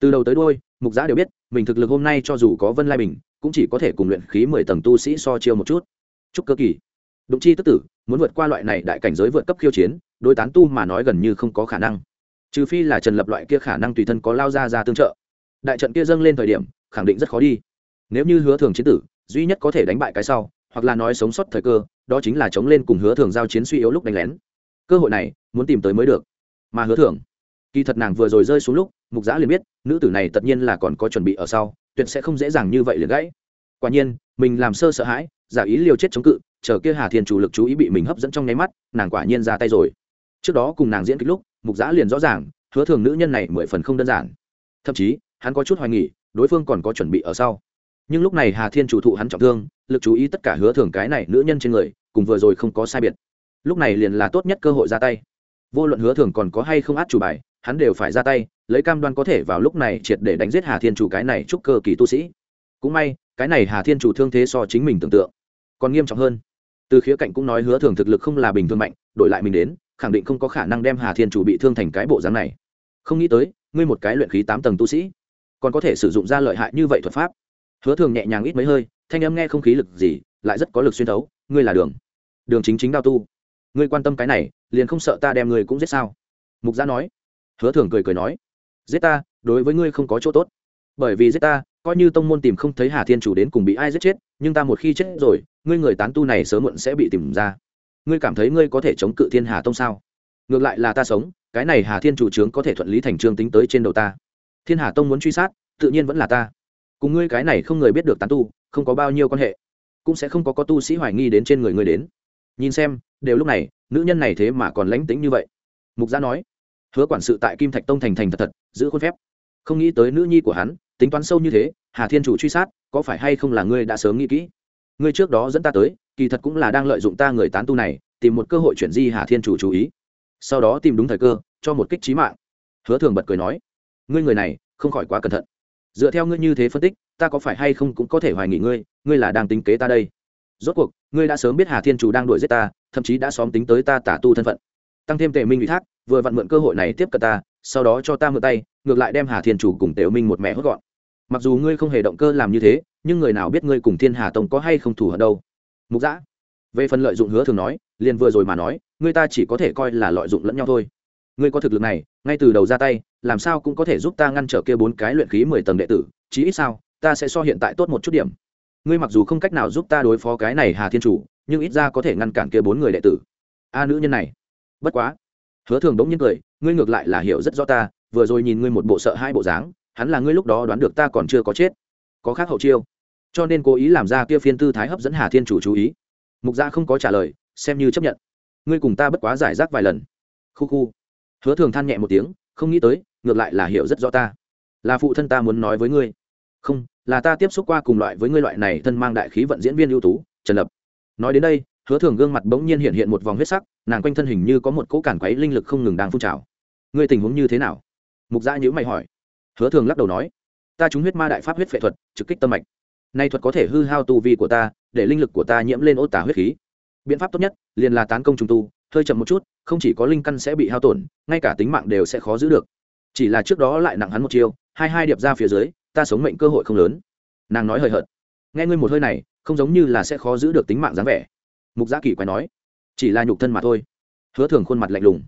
Từ đầu tới đôi mục giã đều biết, mình thực lực hôm nay cho dù có vân lai bình, cũng chỉ có thể cùng luyện khí mười tầng tu sĩ so chiêu một chút. Chúc cơ kỳ. Đụng chi tức tử, muốn vượt qua loại này đại cảnh giới vượt cấp khiêu chiến, đối tán tu mà nói gần như không có khả năng. Trừ phi là trần lập loại kia khả năng tùy thân có lao ra ra tương trợ. Đại trận kia dâng lên thời điểm, khẳng định rất khó đi. Nếu như hứa thường chiến tử, duy nhất có thể đánh bại cái sau, hoặc là nói sống sót thời cơ đó chính là chống lên cùng hứa thường giao chiến suy yếu lúc đánh lén. Cơ hội này, muốn tìm tới mới được. Mà hứa thường, kỳ thật nàng vừa rồi rơi xuống lúc, mục giã liền biết, nữ tử này tất nhiên là còn có chuẩn bị ở sau, tuyệt sẽ không dễ dàng như vậy liền gãy. Quả nhiên, mình làm sơ sợ hãi, giả ý liều chết chống cự, chờ kia hà thiên chủ lực chú ý bị mình hấp dẫn trong nháy mắt, nàng quả nhiên ra tay rồi. Trước đó cùng nàng diễn kịch lúc, mục giã liền rõ ràng, hứa thường nữ nhân này mười phần không đơn giản. Thậm chí, hắn có chút hoài nghỉ đối phương còn có chuẩn bị ở sau. Nhưng lúc này hà thiên chủ thụ hắn trọng thương lực chú ý tất cả hứa thường cái này nữ nhân trên người, cùng vừa rồi không có sai biệt. Lúc này liền là tốt nhất cơ hội ra tay. Vô luận hứa thường còn có hay không át chủ bài, hắn đều phải ra tay, lấy cam đoan có thể vào lúc này triệt để đánh giết hà thiên chủ cái này chúc cơ kỳ tu sĩ. Cũng may, cái này hà thiên chủ thương thế so chính mình tưởng tượng, còn nghiêm trọng hơn. Từ khía cạnh cũng nói hứa thường thực lực không là bình thường mạnh, đổi lại mình đến, khẳng định không có khả năng đem hà thiên chủ bị thương thành cái bộ dáng này. Không nghĩ tới, ngươi một cái luyện khí tám tầng tu sĩ, còn có thể sử dụng ra lợi hại như vậy thuật pháp hứa thường nhẹ nhàng ít mấy hơi, thanh âm nghe không khí lực gì, lại rất có lực xuyên thấu. Ngươi là đường. Đường chính chính đao tu. Ngươi quan tâm cái này, liền không sợ ta đem ngươi cũng giết sao? Mục gia nói. Hứa thường cười cười nói. Giết ta, đối với ngươi không có chỗ tốt. Bởi vì giết ta, coi như tông môn tìm không thấy hà thiên chủ đến cùng bị ai giết chết, nhưng ta một khi chết rồi, ngươi người tán tu này sớm muộn sẽ bị tìm ra. Ngươi cảm thấy ngươi có thể chống cự thiên hà tông sao? Ngược lại là ta sống, cái này hà thiên chủ trướng có thể thuận lý thành trương tính tới trên đầu ta. Thiên hà tông muốn truy sát, tự nhiên vẫn là ta cùng ngươi cái này không người biết được tán tu, không có bao nhiêu quan hệ. Cũng sẽ không có có tu sĩ hoài nghi đến trên người ngươi đến. Nhìn xem, đều lúc này, nữ nhân này thế mà còn lánh tính như vậy. Mục gia nói, hứa quản sự tại kim thạch tông thành thành thật thật, giữ khuôn phép. Không nghĩ tới nữ nhi của hắn, tính toán sâu như thế, hà thiên chủ truy sát, có phải hay không là ngươi đã sớm nghĩ kỹ? Ngươi trước đó dẫn ta tới, kỳ thật cũng là đang lợi dụng ta người tán tu này, tìm một cơ hội chuyển di hà thiên chủ chú ý. Sau đó tìm đúng thời cơ, cho một kích trí mạng. Hứa thường bật cười nói, ngươi người này, không khỏi quá cẩn thận dựa theo ngươi như thế phân tích, ta có phải hay không cũng có thể hoài nghỉ ngươi ngươi là đang tính kế ta đây? Rốt cuộc, ngươi đã sớm biết hà thiên chủ đang đuổi giết ta, thậm chí đã xóm tính tới ta tả tu thân phận. Tăng thêm tề minh ủy thác, vừa vặn mượn cơ hội này tiếp cận ta, sau đó cho ta mượn tay, ngược lại đem hà thiên chủ cùng tề minh một mẹ hốt gọn. Mặc dù ngươi không hề động cơ làm như thế, nhưng người nào biết ngươi cùng thiên hà tông có hay không thủ ở đâu? Mục giã về phần lợi dụng hứa thường nói, liền vừa rồi mà nói, ngươi ta chỉ có thể coi là lợi dụng lẫn nhau thôi. Ngươi có thực lực này, ngay từ đầu ra tay làm sao cũng có thể giúp ta ngăn trở kia bốn cái luyện khí mười tầng đệ tử, chí ít sao, ta sẽ so hiện tại tốt một chút điểm. Ngươi mặc dù không cách nào giúp ta đối phó cái này hà thiên chủ, nhưng ít ra có thể ngăn cản kia bốn người đệ tử. A nữ nhân này. Bất quá. Hứa thường đống nhiên cười, ngươi ngược lại là hiểu rất rõ ta, vừa rồi nhìn ngươi một bộ sợ hai bộ dáng, hắn là ngươi lúc đó đoán được ta còn chưa có chết. Có khác hậu chiêu. Cho nên cố ý làm ra kia phiên tư thái hấp dẫn hà thiên chủ chú ý. Mục gia không có trả lời, xem như chấp nhận. Ngươi cùng ta bất quá giải rác vài lần. Khu khu. Hứa thường than nhẹ một tiếng không nghĩ tới, ngược lại là hiểu rất rõ ta. Là phụ thân ta muốn nói với ngươi. Không, là ta tiếp xúc qua cùng loại với ngươi loại này thân mang đại khí vận diễn viên ưu tú, trần lập. Nói đến đây, hứa thường gương mặt bỗng nhiên hiện hiện một vòng huyết sắc, nàng quanh thân hình như có một cỗ cản quấy linh lực không ngừng đang phun trào. Ngươi tình huống như thế nào? Mục dạ gia nhữ mày hỏi. Hứa thường lắc đầu nói. Ta trúng huyết ma đại pháp huyết phệ thuật, trực kích tâm mạch. Nay thuật có thể hư hao tu vi của ta, để linh lực của ta nhiễm lên ô tả huyết khí. Biện pháp tốt nhất, liền là tán công trùng tu hơi chậm một chút, không chỉ có linh căn sẽ bị hao tổn, ngay cả tính mạng đều sẽ khó giữ được. Chỉ là trước đó lại nặng hắn một chiêu, hai hai điệp ra phía dưới, ta sống mệnh cơ hội không lớn. Nàng nói hời hợt. Nghe ngươi một hơi này, không giống như là sẽ khó giữ được tính mạng dáng vẻ. Mục gia kỳ quái nói, chỉ là nhục thân mà thôi. Hứa thường khuôn mặt lạnh lùng.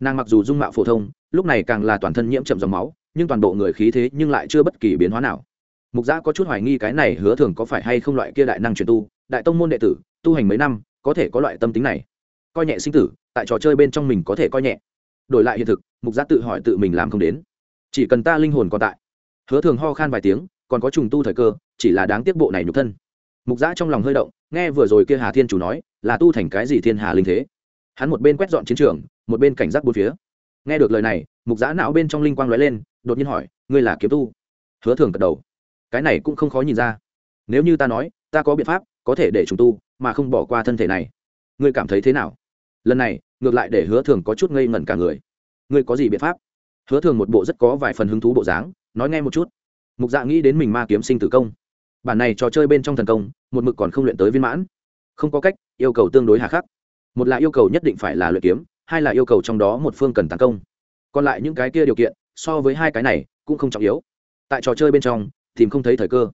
Nàng mặc dù dung mạo phổ thông, lúc này càng là toàn thân nhiễm chậm dòng máu, nhưng toàn bộ người khí thế nhưng lại chưa bất kỳ biến hóa nào. Mục gia có chút hoài nghi cái này hứa thường có phải hay không loại kia đại năng truyền tu, đại tông môn đệ tử, tu hành mấy năm, có thể có loại tâm tính này coi nhẹ sinh tử, tại trò chơi bên trong mình có thể coi nhẹ. Đổi lại hiện thực, mục gia tự hỏi tự mình làm không đến. Chỉ cần ta linh hồn còn tại. Hứa thường ho khan vài tiếng, còn có trùng tu thời cơ, chỉ là đáng tiếc bộ này nhục thân. Mục giã trong lòng hơi động, nghe vừa rồi kia hà thiên chủ nói, là tu thành cái gì thiên hà linh thế? Hắn một bên quét dọn chiến trường, một bên cảnh giác bốn phía. Nghe được lời này, mục giã não bên trong linh quang lóe lên, đột nhiên hỏi, ngươi là kiếm tu? Hứa thường gật đầu. Cái này cũng không khó nhìn ra. Nếu như ta nói, ta có biện pháp, có thể để trùng tu, mà không bỏ qua thân thể này. Ngươi cảm thấy thế nào? Lần này, ngược lại để hứa thường có chút ngây ngẩn cả người. Ngươi có gì biện pháp? Hứa thường một bộ rất có vài phần hứng thú bộ dáng, nói nghe một chút. Mục dạ nghĩ đến mình ma kiếm sinh tử công. Bản này trò chơi bên trong thần công, một mực còn không luyện tới viên mãn. Không có cách, yêu cầu tương đối hà khắc. Một là yêu cầu nhất định phải là luyện kiếm, hai là yêu cầu trong đó một phương cần tấn công. Còn lại những cái kia điều kiện, so với hai cái này, cũng không trọng yếu. Tại trò chơi bên trong, tìm không thấy thời cơ.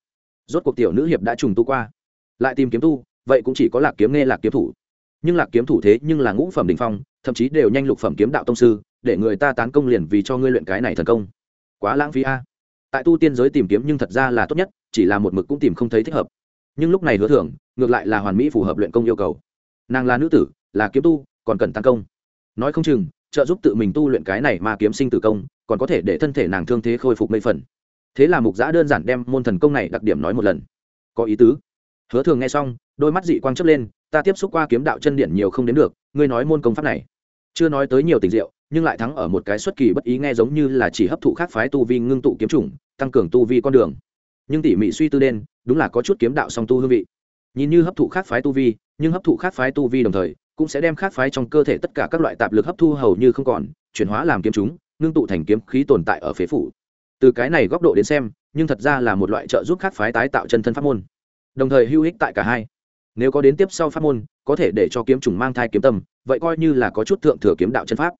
Rốt cuộc tiểu nữ hiệp đã trùng tu qua. Lại tìm kiếm tu, vậy cũng chỉ có lạc kiếm nghe lạc kiếm thủ nhưng lạc kiếm thủ thế nhưng là ngũ phẩm đình phong, thậm chí đều nhanh lục phẩm kiếm đạo tông sư, để người ta tán công liền vì cho ngươi luyện cái này thần công. Quá lãng phí a. Tại tu tiên giới tìm kiếm nhưng thật ra là tốt nhất, chỉ là một mực cũng tìm không thấy thích hợp. Nhưng lúc này hứa thưởng, ngược lại là hoàn mỹ phù hợp luyện công yêu cầu. Nàng là nữ tử, là kiếm tu, còn cần tăng công. Nói không chừng, trợ giúp tự mình tu luyện cái này mà kiếm sinh tử công, còn có thể để thân thể nàng thương thế khôi phục mấy phần. Thế là mục giã đơn giản đem môn thần công này đặc điểm nói một lần. Có ý tứ. Hứa thường nghe xong, đôi mắt dị quang chấp lên ta tiếp xúc qua kiếm đạo chân điện nhiều không đến được, ngươi nói môn công pháp này. Chưa nói tới nhiều tình diệu, nhưng lại thắng ở một cái xuất kỳ bất ý nghe giống như là chỉ hấp thụ khác phái tu vi ngưng tụ kiếm chủng, tăng cường tu vi con đường. Nhưng tỉ mỉ suy tư đen, đúng là có chút kiếm đạo song tu hương vị. Nhìn như hấp thụ khác phái tu vi, nhưng hấp thụ khác phái tu vi đồng thời, cũng sẽ đem khác phái trong cơ thể tất cả các loại tạp lực hấp thu hầu như không còn, chuyển hóa làm kiếm chúng, ngưng tụ thành kiếm khí tồn tại ở phế phủ. Từ cái này góc độ đến xem, nhưng thật ra là một loại trợ giúp khác phái tái tạo chân thân pháp môn. Đồng thời hữu ích tại cả hai nếu có đến tiếp sau pháp môn, có thể để cho kiếm trùng mang thai kiếm tâm, vậy coi như là có chút thượng thừa kiếm đạo chân pháp.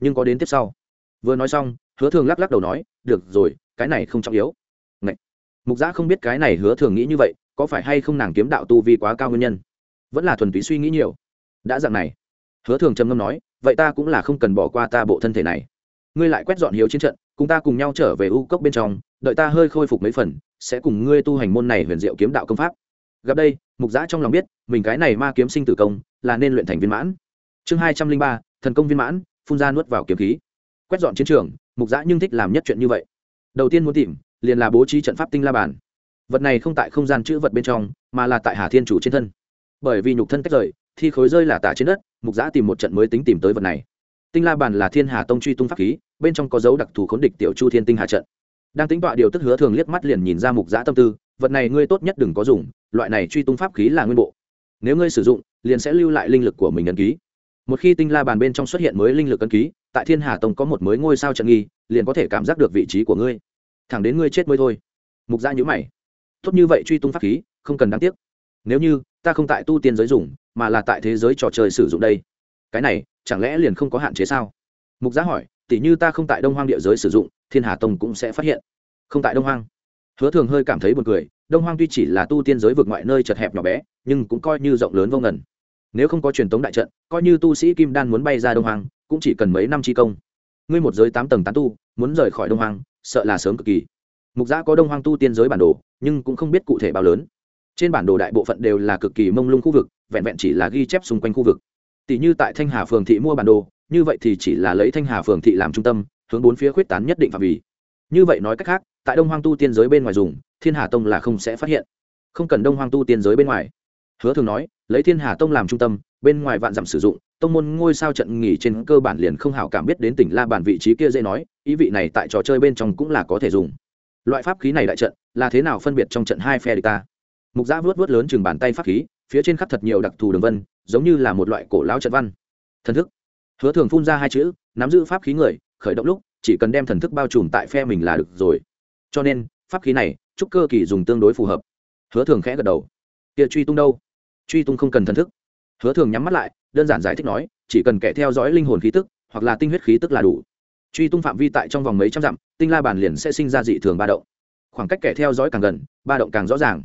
Nhưng có đến tiếp sau. Vừa nói xong, hứa thường lắc lắc đầu nói, được rồi, cái này không trọng yếu. Ngậy. mục giã không biết cái này hứa thường nghĩ như vậy, có phải hay không nàng kiếm đạo tu vi quá cao nguyên nhân? Vẫn là thuần túy suy nghĩ nhiều. Đã dạng này. Hứa thường trầm ngâm nói, vậy ta cũng là không cần bỏ qua ta bộ thân thể này. Ngươi lại quét dọn hiếu chiến trận, cùng ta cùng nhau trở về u cốc bên trong, đợi ta hơi khôi phục mấy phần, sẽ cùng ngươi tu hành môn này huyền diệu kiếm đạo công pháp. Gặp đây mục giã trong lòng biết, mình cái này ma kiếm sinh tử công, là nên luyện thành viên mãn. Chương hai trăm linh ba, thần công viên mãn, phun ra nuốt vào kiếm khí. Quét dọn chiến trường, mục giã nhưng thích làm nhất chuyện như vậy. Đầu tiên muốn tìm, liền là bố trí trận pháp tinh la bàn. Vật này không tại không gian chữ vật bên trong, mà là tại hà thiên chủ trên thân. Bởi vì nhục thân tách rời, thi khối rơi là tả trên đất, mục giã tìm một trận mới tính tìm tới vật này. Tinh la bàn là thiên hà tông truy tung pháp khí, bên trong có dấu đặc thù khốn địch tiểu chu thiên tinh hà trận. Đang tính tọa điều tức hứa thường liếc mắt liền nhìn ra mục giã tâm tư vật này ngươi tốt nhất đừng có dùng, loại này truy tung pháp khí là nguyên bộ. Nếu ngươi sử dụng, liền sẽ lưu lại linh lực của mình ấn ký. Một khi tinh la bàn bên trong xuất hiện mới linh lực ấn ký, tại thiên hà tông có một mới ngôi sao trận nghi, liền có thể cảm giác được vị trí của ngươi. Thẳng đến ngươi chết mới thôi. Mục dạ gia nhữ mày. Tốt như vậy truy tung pháp khí, không cần đáng tiếc. Nếu như, ta không tại tu tiên giới dùng, mà là tại thế giới trò chơi sử dụng đây. Cái này, chẳng lẽ liền không có hạn chế sao? Mục gia hỏi, tỉ như ta không tại đông hoang địa giới sử dụng, thiên hà tông cũng sẽ phát hiện. Không tại đông hoang hứa thường hơi cảm thấy buồn cười, đông hoang tuy chỉ là tu tiên giới vực ngoại nơi chật hẹp nhỏ bé, nhưng cũng coi như rộng lớn vô ngần. Nếu không có truyền thống đại trận, coi như tu sĩ kim đan muốn bay ra đông hoang, cũng chỉ cần mấy năm chi công. Ngươi một giới tám tầng tán tu, muốn rời khỏi đông hoang, sợ là sớm cực kỳ. Mục giã có đông hoang tu tiên giới bản đồ, nhưng cũng không biết cụ thể bao lớn. Trên bản đồ đại bộ phận đều là cực kỳ mông lung khu vực, vẹn vẹn chỉ là ghi chép xung quanh khu vực. Tỷ như tại thanh hà phường thị mua bản đồ, như vậy thì chỉ là lấy thanh hà phường thị làm trung tâm, hướng bốn phía khuyết tán nhất định phạm vi. Như vậy nói cách khác tại đông hoang tu tiên giới bên ngoài dùng, thiên hà tông là không sẽ phát hiện. Không cần đông hoang tu tiên giới bên ngoài. Hứa thường nói, lấy thiên hà tông làm trung tâm, bên ngoài vạn dặm sử dụng, tông môn ngôi sao trận nghỉ trên cơ bản liền không hảo cảm biết đến tỉnh la bản vị trí kia dễ nói, ý vị này tại trò chơi bên trong cũng là có thể dùng. Loại pháp khí này đại trận, là thế nào phân biệt trong trận hai phe địch ta? Mục giã vớt vớt lớn chừng bàn tay pháp khí, phía trên khắc thật nhiều đặc thù đường vân, giống như là một loại cổ lão trận văn. Thần thức. Hứa thường phun ra hai chữ, nắm giữ pháp khí người, khởi động lúc, chỉ cần đem thần thức bao trùm tại phe mình là được rồi cho nên, pháp khí này, trúc cơ kỳ dùng tương đối phù hợp. Hứa thường khẽ gật đầu. Kia truy tung đâu? Truy tung không cần thần thức. Hứa thường nhắm mắt lại, đơn giản giải thích nói, chỉ cần kẻ theo dõi linh hồn khí tức, hoặc là tinh huyết khí tức là đủ. Truy tung phạm vi tại trong vòng mấy trăm dặm, tinh la bàn liền sẽ sinh ra dị thường ba động. Khoảng cách kẻ theo dõi càng gần, ba động càng rõ ràng.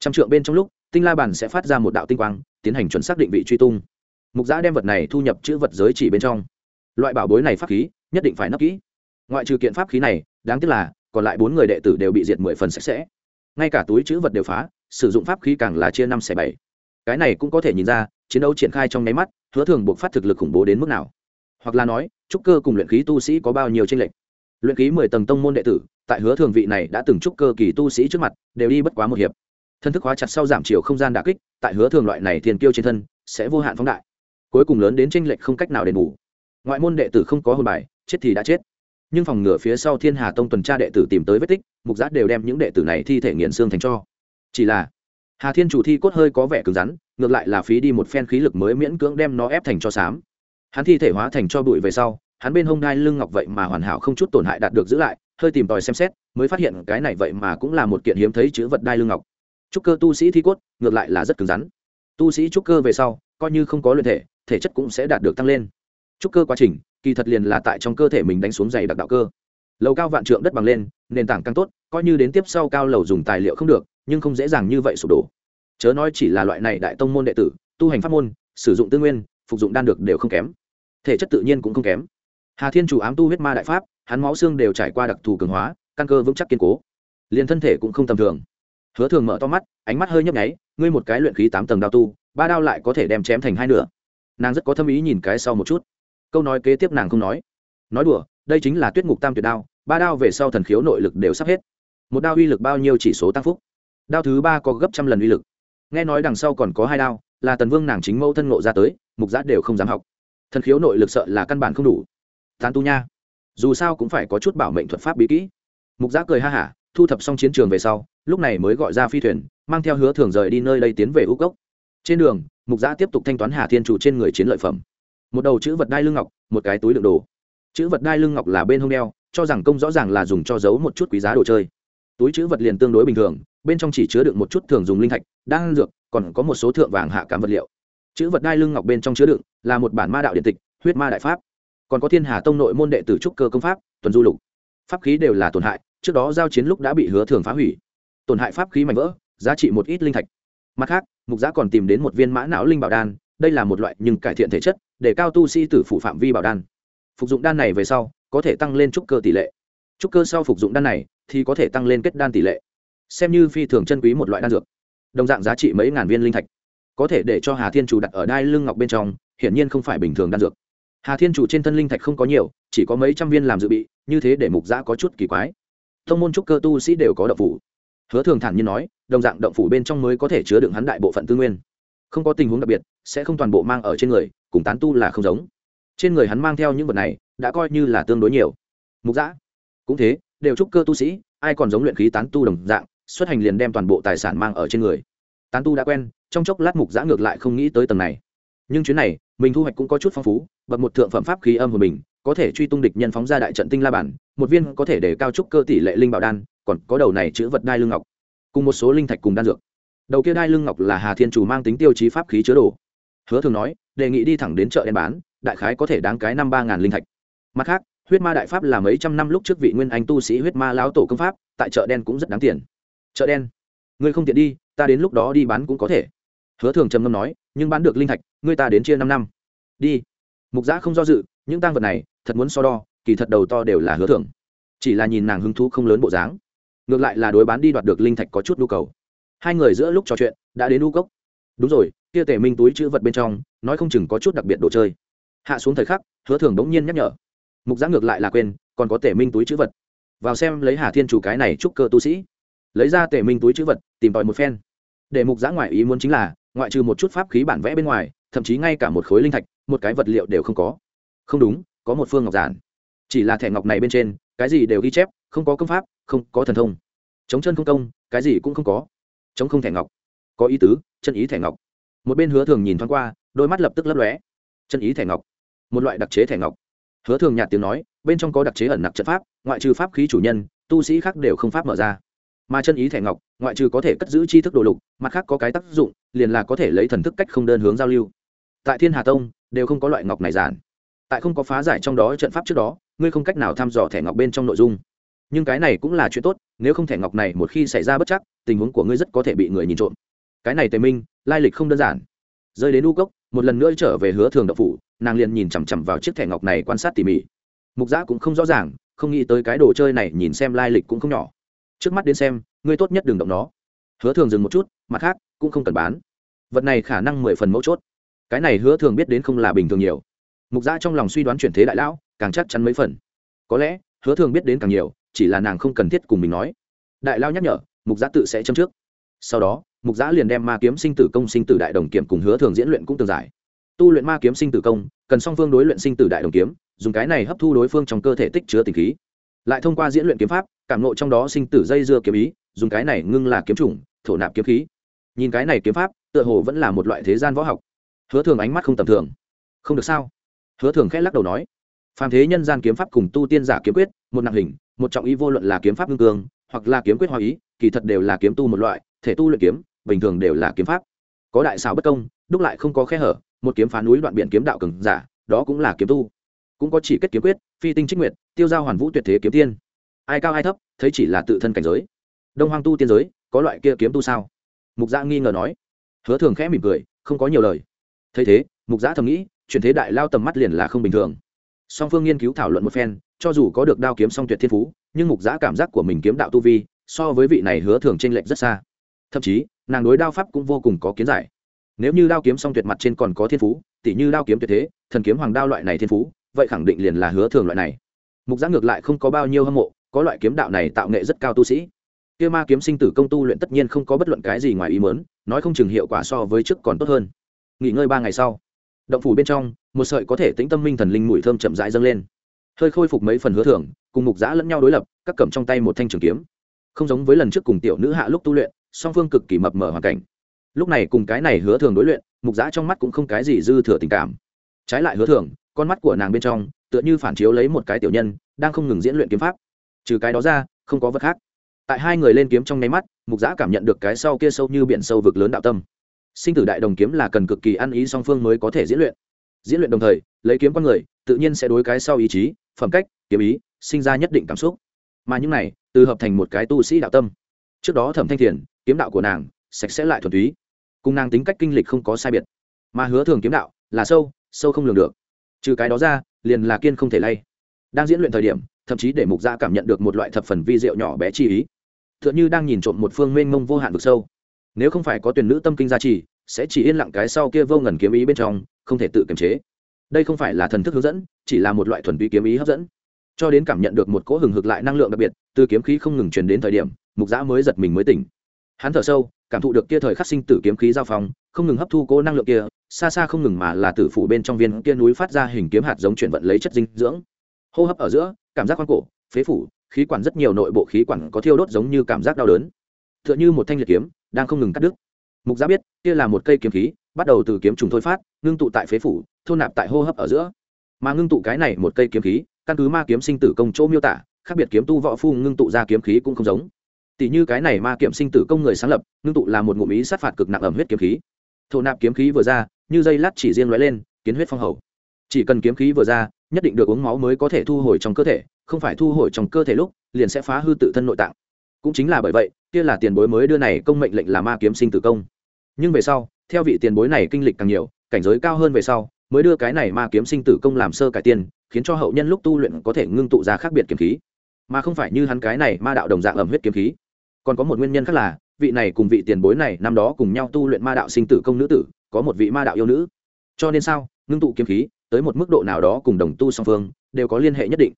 Trăm trượng bên trong lúc, tinh la bàn sẽ phát ra một đạo tinh quang, tiến hành chuẩn xác định vị truy tung. Mục giã đem vật này thu nhập chữ vật giới chỉ bên trong. Loại bảo bối này pháp khí, nhất định phải nấp kỹ. Ngoại trừ kiện pháp khí này, đáng tiếc là còn lại bốn người đệ tử đều bị diệt mười phần sạch sẽ. Ngay cả túi chữ vật đều phá, sử dụng pháp khí càng là chia năm xẻ bảy. Cái này cũng có thể nhìn ra, chiến đấu triển khai trong nháy mắt, hứa thường buộc phát thực lực khủng bố đến mức nào. Hoặc là nói, trúc cơ cùng luyện khí tu sĩ có bao nhiêu tranh lệch. Luyện khí mười tầng tông môn đệ tử, tại hứa thường vị này đã từng trúc cơ kỳ tu sĩ trước mặt, đều đi bất quá một hiệp. Thân thức hóa chặt sau giảm chiều không gian đà kích, tại hứa thường loại này tiền kiêu trên thân, sẽ vô hạn phóng đại. Cuối cùng lớn đến tranh lệch không cách nào đền bù. Ngoại môn đệ tử không có hồn bài, chết thì đã chết nhưng phòng ngừa phía sau thiên hà tông tuần tra đệ tử tìm tới vết tích, mục giác đều đem những đệ tử này thi thể nghiền xương thành cho. Chỉ là, hà thiên chủ thi cốt hơi có vẻ cứng rắn, ngược lại là phí đi một phen khí lực mới miễn cưỡng đem nó ép thành cho xám. Hắn thi thể hóa thành cho bụi về sau, hắn bên hông đai lưng ngọc vậy mà hoàn hảo không chút tổn hại đạt được giữ lại, hơi tìm tòi xem xét, mới phát hiện cái này vậy mà cũng là một kiện hiếm thấy chữ vật đai lưng ngọc. Trúc cơ tu sĩ thi cốt, ngược lại là rất cứng rắn. Tu sĩ trúc cơ về sau, coi như không có luyện thể thể chất cũng sẽ đạt được tăng lên. Trúc cơ quá trình kỳ thật liền là tại trong cơ thể mình đánh xuống dày đặc đạo cơ. Lầu cao vạn trượng đất bằng lên, nền tảng càng tốt, coi như đến tiếp sau cao lầu dùng tài liệu không được, nhưng không dễ dàng như vậy sụp đổ. Chớ nói chỉ là loại này đại tông môn đệ tử, tu hành pháp môn, sử dụng tư nguyên, phục dụng đan được đều không kém. Thể chất tự nhiên cũng không kém. Hà thiên chủ ám tu huyết ma đại pháp, hắn máu xương đều trải qua đặc thù cường hóa, căn cơ vững chắc kiên cố. Liền thân thể cũng không tầm thường. Hứa thường mở to mắt, ánh mắt hơi nhấp nháy, ngươi một cái luyện khí tám tầng đao tu, ba đao lại có thể đem chém thành hai nửa. Nàng rất có thâm ý nhìn cái sau một chút câu nói kế tiếp nàng không nói. Nói đùa, đây chính là tuyết ngục tam tuyệt đao, ba đao về sau thần khiếu nội lực đều sắp hết. Một đao uy lực bao nhiêu chỉ số tăng phúc. Đao thứ ba có gấp trăm lần uy lực. Nghe nói đằng sau còn có hai đao, là tần vương nàng chính mẫu thân ngộ ra tới, mục giã đều không dám học. Thần khiếu nội lực sợ là căn bản không đủ. Tán tu nha. Dù sao cũng phải có chút bảo mệnh thuật pháp bí kỹ. Mục giã cười ha hả, thu thập xong chiến trường về sau, lúc này mới gọi ra phi thuyền, mang theo hứa thường rời đi nơi đây tiến về úc cốc. Trên đường, mục giã tiếp tục thanh toán hà thiên chủ trên người chiến lợi phẩm một đầu chữ vật đai lưng ngọc, một cái túi đựng đồ. Chữ vật đai lưng ngọc là bên hông đeo, cho rằng công rõ ràng là dùng cho giấu một chút quý giá đồ chơi. Túi chữ vật liền tương đối bình thường, bên trong chỉ chứa đựng một chút thường dùng linh thạch, đan dược, còn có một số thượng vàng hạ cám vật liệu. Chữ vật đai lưng ngọc bên trong chứa đựng là một bản ma đạo điện tịch, huyết ma đại pháp. Còn có thiên hà tông nội môn đệ tử trúc cơ công pháp, tuần du lục. Pháp khí đều là tổn hại, trước đó giao chiến lúc đã bị hứa thường phá hủy. Tổn hại pháp khí mạnh vỡ, giá trị một ít linh thạch. Mặt khác, mục giá còn tìm đến một viên mã não linh bảo đan đây là một loại nhưng cải thiện thể chất, để cao tu sĩ tử phủ phạm vi bảo đan. Phục dụng đan này về sau, có thể tăng lên trúc cơ tỷ lệ. Trúc cơ sau phục dụng đan này, thì có thể tăng lên kết đan tỷ lệ. Xem như phi thường chân quý một loại đan dược. Đồng dạng giá trị mấy ngàn viên linh thạch. Có thể để cho hà thiên chủ đặt ở đai lưng ngọc bên trong, hiển nhiên không phải bình thường đan dược. Hà thiên chủ trên thân linh thạch không có nhiều, chỉ có mấy trăm viên làm dự bị, như thế để mục giã có chút kỳ quái. Thông môn trúc cơ tu sĩ đều có động phủ. Hứa thường thản nhiên nói, đồng dạng động phủ bên trong mới có thể chứa đựng hắn đại bộ phận tư nguyên không có tình huống đặc biệt, sẽ không toàn bộ mang ở trên người, cùng tán tu là không giống. Trên người hắn mang theo những vật này, đã coi như là tương đối nhiều. Mục giã cũng thế, đều trúc cơ tu sĩ, ai còn giống luyện khí tán tu đồng dạng, xuất hành liền đem toàn bộ tài sản mang ở trên người. Tán tu đã quen, trong chốc lát mục giã ngược lại không nghĩ tới tầng này. Nhưng chuyến này, mình thu hoạch cũng có chút phong phú bật một thượng phẩm pháp khí âm của mình, có thể truy tung địch nhân phóng ra đại trận tinh la bản, một viên có thể để cao trúc cơ tỷ lệ linh bảo đan, còn có đầu này chữ vật đai lưng ngọc, cùng một số linh thạch cùng đan dược đầu kia đai lưng ngọc là hà thiên chủ mang tính tiêu chí pháp khí chứa đồ. Hứa thường nói đề nghị đi thẳng đến chợ đen bán đại khái có thể đáng cái năm ba ngàn linh thạch. Mặt khác huyết ma đại pháp là mấy trăm năm lúc trước vị nguyên anh tu sĩ huyết ma lão tổ công pháp tại chợ đen cũng rất đáng tiền. Chợ đen ngươi không tiện đi ta đến lúc đó đi bán cũng có thể. Hứa thường trầm ngâm nói nhưng bán được linh thạch ngươi ta đến chia năm năm. Đi. Mục giã không do dự những tăng vật này thật muốn so đo kỳ thật đầu to đều là hứa Thường, chỉ là nhìn nàng hứng thú không lớn bộ dáng. Ngược lại là đối bán đi đoạt được linh thạch có chút nhu cầu hai người giữa lúc trò chuyện, đã đến u cốc. Đúng rồi, kia tể minh túi chữ vật bên trong, nói không chừng có chút đặc biệt đồ chơi. Hạ xuống thời khắc, hứa thường đống nhiên nhắc nhở. Mục giã ngược lại là quên, còn có tể minh túi chữ vật. Vào xem lấy hà thiên chủ cái này chúc cơ tu sĩ. Lấy ra tể minh túi chữ vật, tìm tòi một phen. Để mục giã ngoại ý muốn chính là, ngoại trừ một chút pháp khí bản vẽ bên ngoài, thậm chí ngay cả một khối linh thạch, một cái vật liệu đều không có. Không đúng, có một phương ngọc giản. Chỉ là thẻ ngọc này bên trên, cái gì đều ghi chép, không có công pháp, không có thần thông. Chống chân không công, cái gì cũng không có chống không thẻ ngọc. Có ý tứ, chân ý thẻ ngọc. Một bên hứa thường nhìn thoáng qua, đôi mắt lập tức lấp lóe. Chân ý thẻ ngọc. Một loại đặc chế thẻ ngọc. Hứa thường nhạt tiếng nói, bên trong có đặc chế ẩn nặc trận pháp, ngoại trừ pháp khí chủ nhân, tu sĩ khác đều không pháp mở ra. Mà chân ý thẻ ngọc, ngoại trừ có thể cất giữ tri thức đồ lục, mặt khác có cái tác dụng, liền là có thể lấy thần thức cách không đơn hướng giao lưu. Tại thiên hà tông, đều không có loại ngọc này giản. Tại không có phá giải trong đó trận pháp trước đó, ngươi không cách nào thăm dò thẻ ngọc bên trong nội dung. Nhưng cái này cũng là chuyện tốt, nếu không thẻ ngọc này một khi xảy ra bất chắc tình huống của ngươi rất có thể bị người nhìn trộm. Cái này tề minh, lai lịch không đơn giản. Rơi đến u cốc, một lần nữa trở về hứa thường đậu phủ, nàng liền nhìn chằm chằm vào chiếc thẻ ngọc này quan sát tỉ mỉ. Mục giã cũng không rõ ràng, không nghĩ tới cái đồ chơi này nhìn xem lai lịch cũng không nhỏ. Trước mắt đến xem, ngươi tốt nhất đừng động nó. Hứa thường dừng một chút, mặt khác, cũng không cần bán. Vật này khả năng mười phần mẫu chốt. Cái này hứa thường biết đến không là bình thường nhiều. Mục giã trong lòng suy đoán chuyển thế đại lão, càng chắc chắn mấy phần. Có lẽ, hứa thường biết đến càng nhiều, chỉ là nàng không cần thiết cùng mình nói. Đại lao nhắc nhở mục giã tự sẽ châm trước. Sau đó mục giã liền đem ma kiếm sinh tử công sinh tử đại đồng kiểm cùng hứa thường diễn luyện cũng tường giải. Tu luyện ma kiếm sinh tử công cần song phương đối luyện sinh tử đại đồng kiếm dùng cái này hấp thu đối phương trong cơ thể tích chứa tình khí. Lại thông qua diễn luyện kiếm pháp cảm nộ trong đó sinh tử dây dưa kiếm ý dùng cái này ngưng là kiếm chủng thổ nạp kiếm khí. Nhìn cái này kiếm pháp tựa hồ vẫn là một loại thế gian võ học. Hứa thường ánh mắt không tầm thường. Không được sao? Hứa thường khẽ lắc đầu nói. Phàm thế nhân gian kiếm pháp cùng tu tiên giả kiếm quyết một nặng hình một trọng ý vô luận là kiếm pháp ngưng cường, hoặc là kiếm quyết hoa ý kỳ thật đều là kiếm tu một loại, thể tu luyện kiếm, bình thường đều là kiếm pháp. Có đại xảo bất công, đúc lại không có khe hở, một kiếm phá núi đoạn biển kiếm đạo cường giả, đó cũng là kiếm tu. Cũng có chỉ kết kiếm quyết, phi tinh trích nguyệt, tiêu giao hoàn vũ tuyệt thế kiếm tiên. Ai cao ai thấp, thấy chỉ là tự thân cảnh giới. Đông hoang tu tiên giới, có loại kia kiếm tu sao? Mục gia nghi ngờ nói. Hứa thường khẽ mỉm cười, không có nhiều lời. Thấy thế, mục giã thầm nghĩ, chuyển thế đại lao tầm mắt liền là không bình thường. Song phương nghiên cứu thảo luận một phen, cho dù có được đao kiếm song tuyệt thiên phú, nhưng mục giã cảm giác của mình kiếm đạo tu vi so với vị này hứa thường t r ê n lệch rất xa. Thậm chí, nàng đối đao pháp cũng vô cùng có kiến giải. Nếu như đao kiếm song tuyệt mặt trên còn có thiên phú, tỉ như đao kiếm tuyệt thế, thần kiếm hoàng đao loại này thiên phú, vậy khẳng định liền là hứa thường loại này. Mục giã ngược lại không có bao nhiêu hâm mộ, có loại kiếm đạo này tạo nghệ rất cao tu sĩ. Kia ma kiếm sinh tử công tu luyện tất nhiên không có bất luận cái gì ngoài ý mớn nói không chừng hiệu quả so với trước còn tốt hơn. Nghỉ ngơi ba ngày sau, động phủ bên trong, một sợi có thể tĩnh tâm minh thần linh mùi thơm chậm rãi dâng lên. Hơi khôi phục mấy phần hứa thưởng cùng mục giã lẫn nhau đối lập, các cầm trong tay một thanh trường kiếm không giống với lần trước cùng tiểu nữ hạ lúc tu luyện, song phương cực kỳ mập mờ hoàn cảnh. Lúc này cùng cái này hứa thường đối luyện, mục giã trong mắt cũng không cái gì dư thừa tình cảm. Trái lại hứa thường, con mắt của nàng bên trong, tựa như phản chiếu lấy một cái tiểu nhân, đang không ngừng diễn luyện kiếm pháp. Trừ cái đó ra, không có vật khác. Tại hai người lên kiếm trong nháy mắt, mục giã cảm nhận được cái sau kia sâu như biển sâu vực lớn đạo tâm. Sinh tử đại đồng kiếm là cần cực kỳ ăn ý song phương mới có thể diễn luyện. Diễn luyện đồng thời, lấy kiếm con người, tự nhiên sẽ đối cái sau ý chí, phẩm cách, kiếm ý, sinh ra nhất định cảm xúc mà những này, từ hợp thành một cái tu sĩ đạo tâm. Trước đó thẩm thanh thiền, kiếm đạo của nàng, sạch sẽ lại thuần túy. Cùng nàng tính cách kinh lịch không có sai biệt. Mà hứa thường kiếm đạo, là sâu sâu không lường được. Trừ cái đó ra, liền là kiên không thể lay. Đang diễn luyện thời điểm, thậm chí để mục gia cảm nhận được một loại thập phần vi diệu nhỏ bé chi ý. T h ư ợ n h ư đang nhìn trộm một phương mênh mông vô hạn vực sâu. Nếu không phải có tuyển nữ tâm kinh gia trì, sẽ chỉ yên lặng cái sau kia vô ngần kiếm ý bên trong, không thể tự kiềm chế. Đây không phải là thần thức hướng dẫn, chỉ là một loại thuần túy kiếm ý hấp dẫn cho đến cảm nhận được một cỗ hừng hực lại năng lượng đặc biệt, từ kiếm khí không ngừng truyền đến thời điểm, mục giã mới giật mình mới tỉnh. Hắn thở sâu, cảm thụ được kia thời khắc sinh tử kiếm khí giao phong, không ngừng hấp thu cố năng lượng kia, xa xa không ngừng mà là tử phủ bên trong viên kia núi phát ra hình kiếm hạt giống chuyển vận lấy chất dinh dưỡng. Hô hấp ở giữa, cảm giác khoang cổ, phế phủ, khí quản rất nhiều nội bộ khí quản có thiêu đốt giống như cảm giác đau đớn. T h ư ợ n h ư một thanh liệt kiếm, đang không ngừng cắt đứt. Mục giã biết, kia là một cây kiếm khí, bắt đầu từ kiếm trùng thôi phát, ngưng tụ tại phế phủ, thôn nạp tại hô hấp ở giữa. Mà ngưng tụ cái này một cây kiếm khí căn cứ ma kiếm sinh tử công chỗ miêu tả, khác biệt kiếm tu võ phu ngưng tụ ra kiếm khí cũng không giống. Tỷ như cái này ma kiếm sinh tử công người sáng lập, ngưng tụ là một ngụm ý sát phạt cực nặng ẩm huyết kiếm khí. Thổ nạp kiếm khí vừa ra, như dây lát chỉ riêng lóe lên, kiến huyết phong hầu. Chỉ cần kiếm khí vừa ra, nhất định được uống máu mới có thể thu hồi trong cơ thể, không phải thu hồi trong cơ thể lúc, liền sẽ phá hư tự thân nội tạng. Cũng chính là bởi vậy, kia là tiền bối mới đưa này công mệnh lệnh là ma kiếm sinh tử công. Nhưng về sau, theo vị tiền bối này kinh lịch càng nhiều, cảnh giới cao hơn về sau, mới đưa cái này ma kiếm sinh tử công làm sơ cải tiên khiến cho hậu nhân lúc tu luyện có thể ngưng tụ ra khác biệt kiếm khí. Mà không phải như hắn cái này ma đạo đồng dạng ẩm huyết kiếm khí. Còn có một nguyên nhân khác là, vị này cùng vị tiền bối này năm đó cùng nhau tu luyện ma đạo sinh tử công nữ tử, có một vị ma đạo yêu nữ. Cho nên sao, ngưng tụ kiếm khí, tới một mức độ nào đó cùng đồng tu song phương, đều có liên hệ nhất định.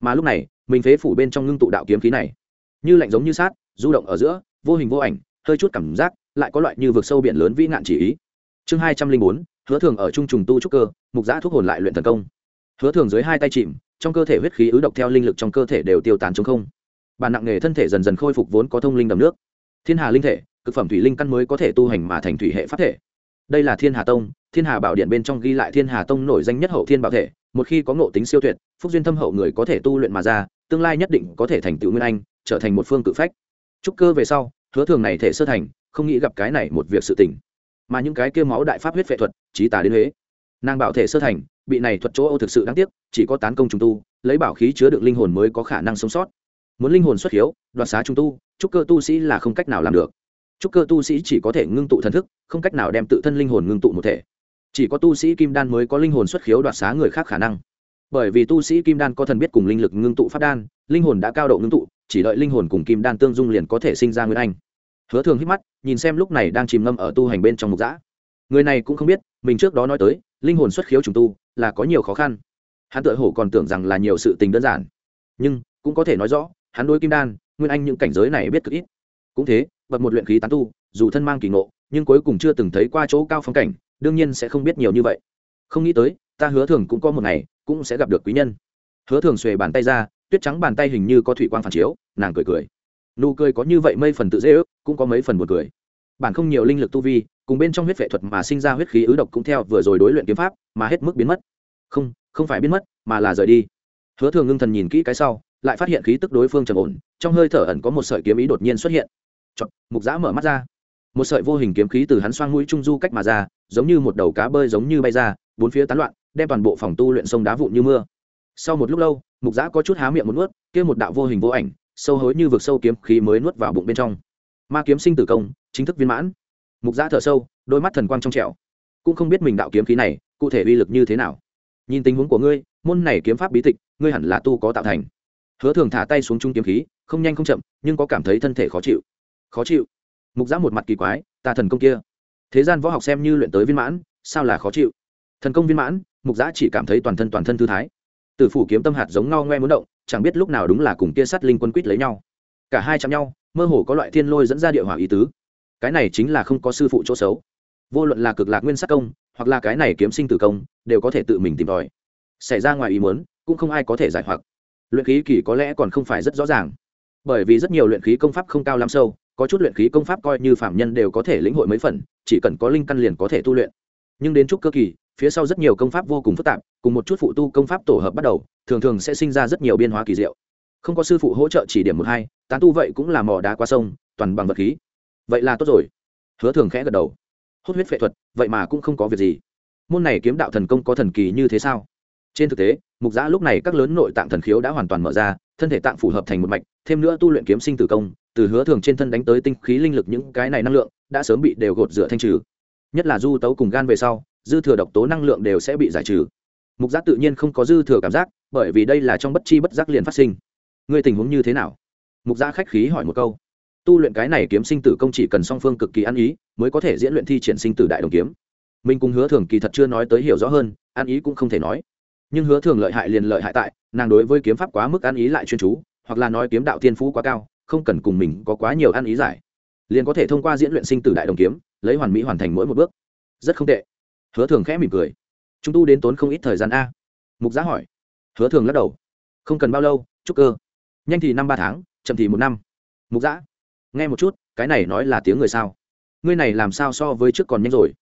Mà lúc này, mình phế phủ bên trong ngưng tụ đạo kiếm khí này. Như lạnh giống như sát, du động ở giữa, vô hình vô ảnh, hơi chút cảm giác, lại có loại như vực sâu biển lớn vĩ nạn chỉ ý. Chương hai trăm linh bốn, hứa thường ở trung trùng tu trúc cơ, mục giã thuốc hồn lại luyện thần công hứa thường dưới hai tay chìm, trong cơ thể huyết khí ứ độc theo linh lực trong cơ thể đều tiêu tán chống không. Bản nặng nghề thân thể dần dần khôi phục vốn có thông linh đầm nước. Thiên hà linh thể, cực phẩm thủy linh căn mới có thể tu hành mà thành thủy hệ pháp thể. Đây là thiên hà tông, thiên hà bảo điện bên trong ghi lại thiên hà tông nổi danh nhất hậu thiên bảo thể, một khi có ngộ tính siêu tuyệt, phúc duyên thâm hậu người có thể tu luyện mà ra, tương lai nhất định có thể thành tựu nguyên anh, trở thành một phương cự phách. Trúc cơ về sau, hứa thường này thể sơ thành, không nghĩ gặp cái này một việc sự tình. Mà những cái kia máu đại pháp huyết phệ thuật, trí tà đến huế. Nàng bảo thể sơ thành bị này thuật chỗ âu thực sự đáng tiếc, chỉ có tán công trùng tu, lấy bảo khí chứa đựng linh hồn mới có khả năng sống sót. Muốn linh hồn xuất hiếu, đoạt xá trung tu trúc cơ tu sĩ là không cách nào làm được. Trúc cơ tu sĩ chỉ có thể ngưng tụ thần thức, không cách nào đem tự thân linh hồn ngưng tụ một thể. Chỉ có tu sĩ kim đan mới có linh hồn xuất khiếu đoạt xá người khác khả năng. Bởi vì tu sĩ kim đan có thần biết cùng linh lực ngưng tụ phát đan, linh hồn đã cao độ ngưng tụ, chỉ đợi linh hồn cùng kim đan tương dung liền có thể sinh ra nguyên anh. Hứa thường hít mắt, nhìn xem lúc này đang chìm ngâm ở tu hành bên trong mục giã người này cũng không biết, mình trước đó nói tới, linh hồn xuất khiếu trùng tu là có nhiều khó khăn. Hắn tự hổ còn tưởng rằng là nhiều sự tình đơn giản. Nhưng, cũng có thể nói rõ, hắn đối kim đan, nguyên anh những cảnh giới này biết cực ít. Cũng thế, bậc một luyện khí tán tu, dù thân mang kỳ ngộ, nhưng cuối cùng chưa từng thấy qua chỗ cao phong cảnh, đương nhiên sẽ không biết nhiều như vậy. Không nghĩ tới, ta hứa thường cũng có một ngày, cũng sẽ gặp được quý nhân. Hứa thường xuề bàn tay ra, tuyết trắng bàn tay hình như có thủy quang phản chiếu, nàng cười cười. Nụ cười có như vậy mây phần tự dễ ước, cũng có mấy phần buồn cười. Bản không nhiều linh lực tu vi cùng bên trong huyết vệ thuật mà sinh ra huyết khí ứ độc cũng theo vừa rồi đối luyện kiếm pháp mà hết mức biến mất. Không không phải biến mất mà là rời đi. Hứa thường ngưng thần nhìn kỹ cái sau lại phát hiện khí tức đối phương trầm ổn trong hơi thở ẩn có một sợi kiếm ý đột nhiên xuất hiện. Chọc, mục giã mở mắt ra. Một sợi vô hình kiếm khí từ hắn xoang mũi trung du cách mà ra giống như một đầu cá bơi giống như bay ra bốn phía tán loạn đem toàn bộ phòng tu luyện sông đá vụn như mưa. Sau một lúc lâu mục giã có chút há miệng một nuốt kia một đạo vô hình vô ảnh sâu hối như vực sâu kiếm khí mới nuốt vào bụng bên trong. Ma kiếm sinh tử công chính thức viên mãn mục giã thở sâu, đôi mắt thần quang trong trẻo. Cũng không biết mình đạo kiếm khí này, cụ thể uy lực như thế nào. Nhìn tình huống của ngươi, môn này kiếm pháp bí tịch, ngươi hẳn là tu có tạo thành. Hứa thường thả tay xuống trung kiếm khí, không nhanh không chậm, nhưng có cảm thấy thân thể khó chịu. Khó chịu? Mục giã một mặt kỳ quái, ta thần công kia. Thế gian võ học xem như luyện tới viên mãn, sao là khó chịu? Thần công viên mãn, mục giã chỉ cảm thấy toàn thân toàn thân thư thái. Từ phủ kiếm tâm hạt giống ngao ngoe muốn động, chẳng biết lúc nào đúng là cùng kia sát linh quân quýt lấy nhau. Cả hai chạm nhau, mơ hồ có loại thiên lôi dẫn ra địa hỏa ý tứ cái này chính là không có sư phụ chỗ xấu. Vô luận là cực lạc nguyên sắc công, hoặc là cái này kiếm sinh tử công, đều có thể tự mình tìm tòi. Xảy ra ngoài ý muốn, cũng không ai có thể giải hoặc. Luyện khí kỳ có lẽ còn không phải rất rõ ràng. Bởi vì rất nhiều luyện khí công pháp không cao lắm sâu, có chút luyện khí công pháp coi như phạm nhân đều có thể lĩnh hội mấy phần, chỉ cần có linh căn liền có thể tu luyện. Nhưng đến chút cơ kỳ, phía sau rất nhiều công pháp vô cùng phức tạp, cùng một chút phụ tu công pháp tổ hợp bắt đầu, thường thường sẽ sinh ra rất nhiều biên hóa kỳ diệu. Không có sư phụ hỗ trợ chỉ điểm một hai, tán tu vậy cũng là mò đá qua sông, toàn bằng vật khí vậy là tốt rồi. Hứa thường khẽ gật đầu. Hốt huyết phệ thuật, vậy mà cũng không có việc gì. Môn này kiếm đạo thần công có thần kỳ như thế sao? Trên thực tế, mục giã lúc này các lớn nội tạng thần khiếu đã hoàn toàn mở ra, thân thể tạng phù hợp thành một mạch, thêm nữa tu luyện kiếm sinh tử công, từ hứa thường trên thân đánh tới tinh khí linh lực những cái này năng lượng, đã sớm bị đều gột rửa thanh trừ. Nhất là du tấu cùng gan về sau, dư thừa độc tố năng lượng đều sẽ bị giải trừ. Mục giác tự nhiên không có dư thừa cảm giác, bởi vì đây là trong bất chi bất giác liền phát sinh. Ngươi tình huống như thế nào? Mục giác khách khí hỏi một câu tu luyện cái này kiếm sinh tử công chỉ cần song phương cực kỳ ăn ý, mới có thể diễn luyện thi triển sinh tử đại đồng kiếm. Mình cùng hứa thường kỳ thật chưa nói tới hiểu rõ hơn, ăn ý cũng không thể nói. Nhưng hứa thường lợi hại liền lợi hại tại, nàng đối với kiếm pháp quá mức ăn ý lại chuyên chú, hoặc là nói kiếm đạo tiên phú quá cao, không cần cùng mình có quá nhiều ăn ý giải. Liền có thể thông qua diễn luyện sinh tử đại đồng kiếm, lấy hoàn mỹ hoàn thành mỗi một bước. Rất không tệ. Hứa thường khẽ mỉm cười. Chúng tu đến tốn không ít thời gian a. Mục giá hỏi. Hứa thường lắc đầu. Không cần bao lâu, chúc cơ. Nhanh thì năm ba tháng, chậm thì một năm. Mục giã nghe một chút, cái này nói là tiếng người sao? Ngươi này làm sao so với trước còn nhanh rồi?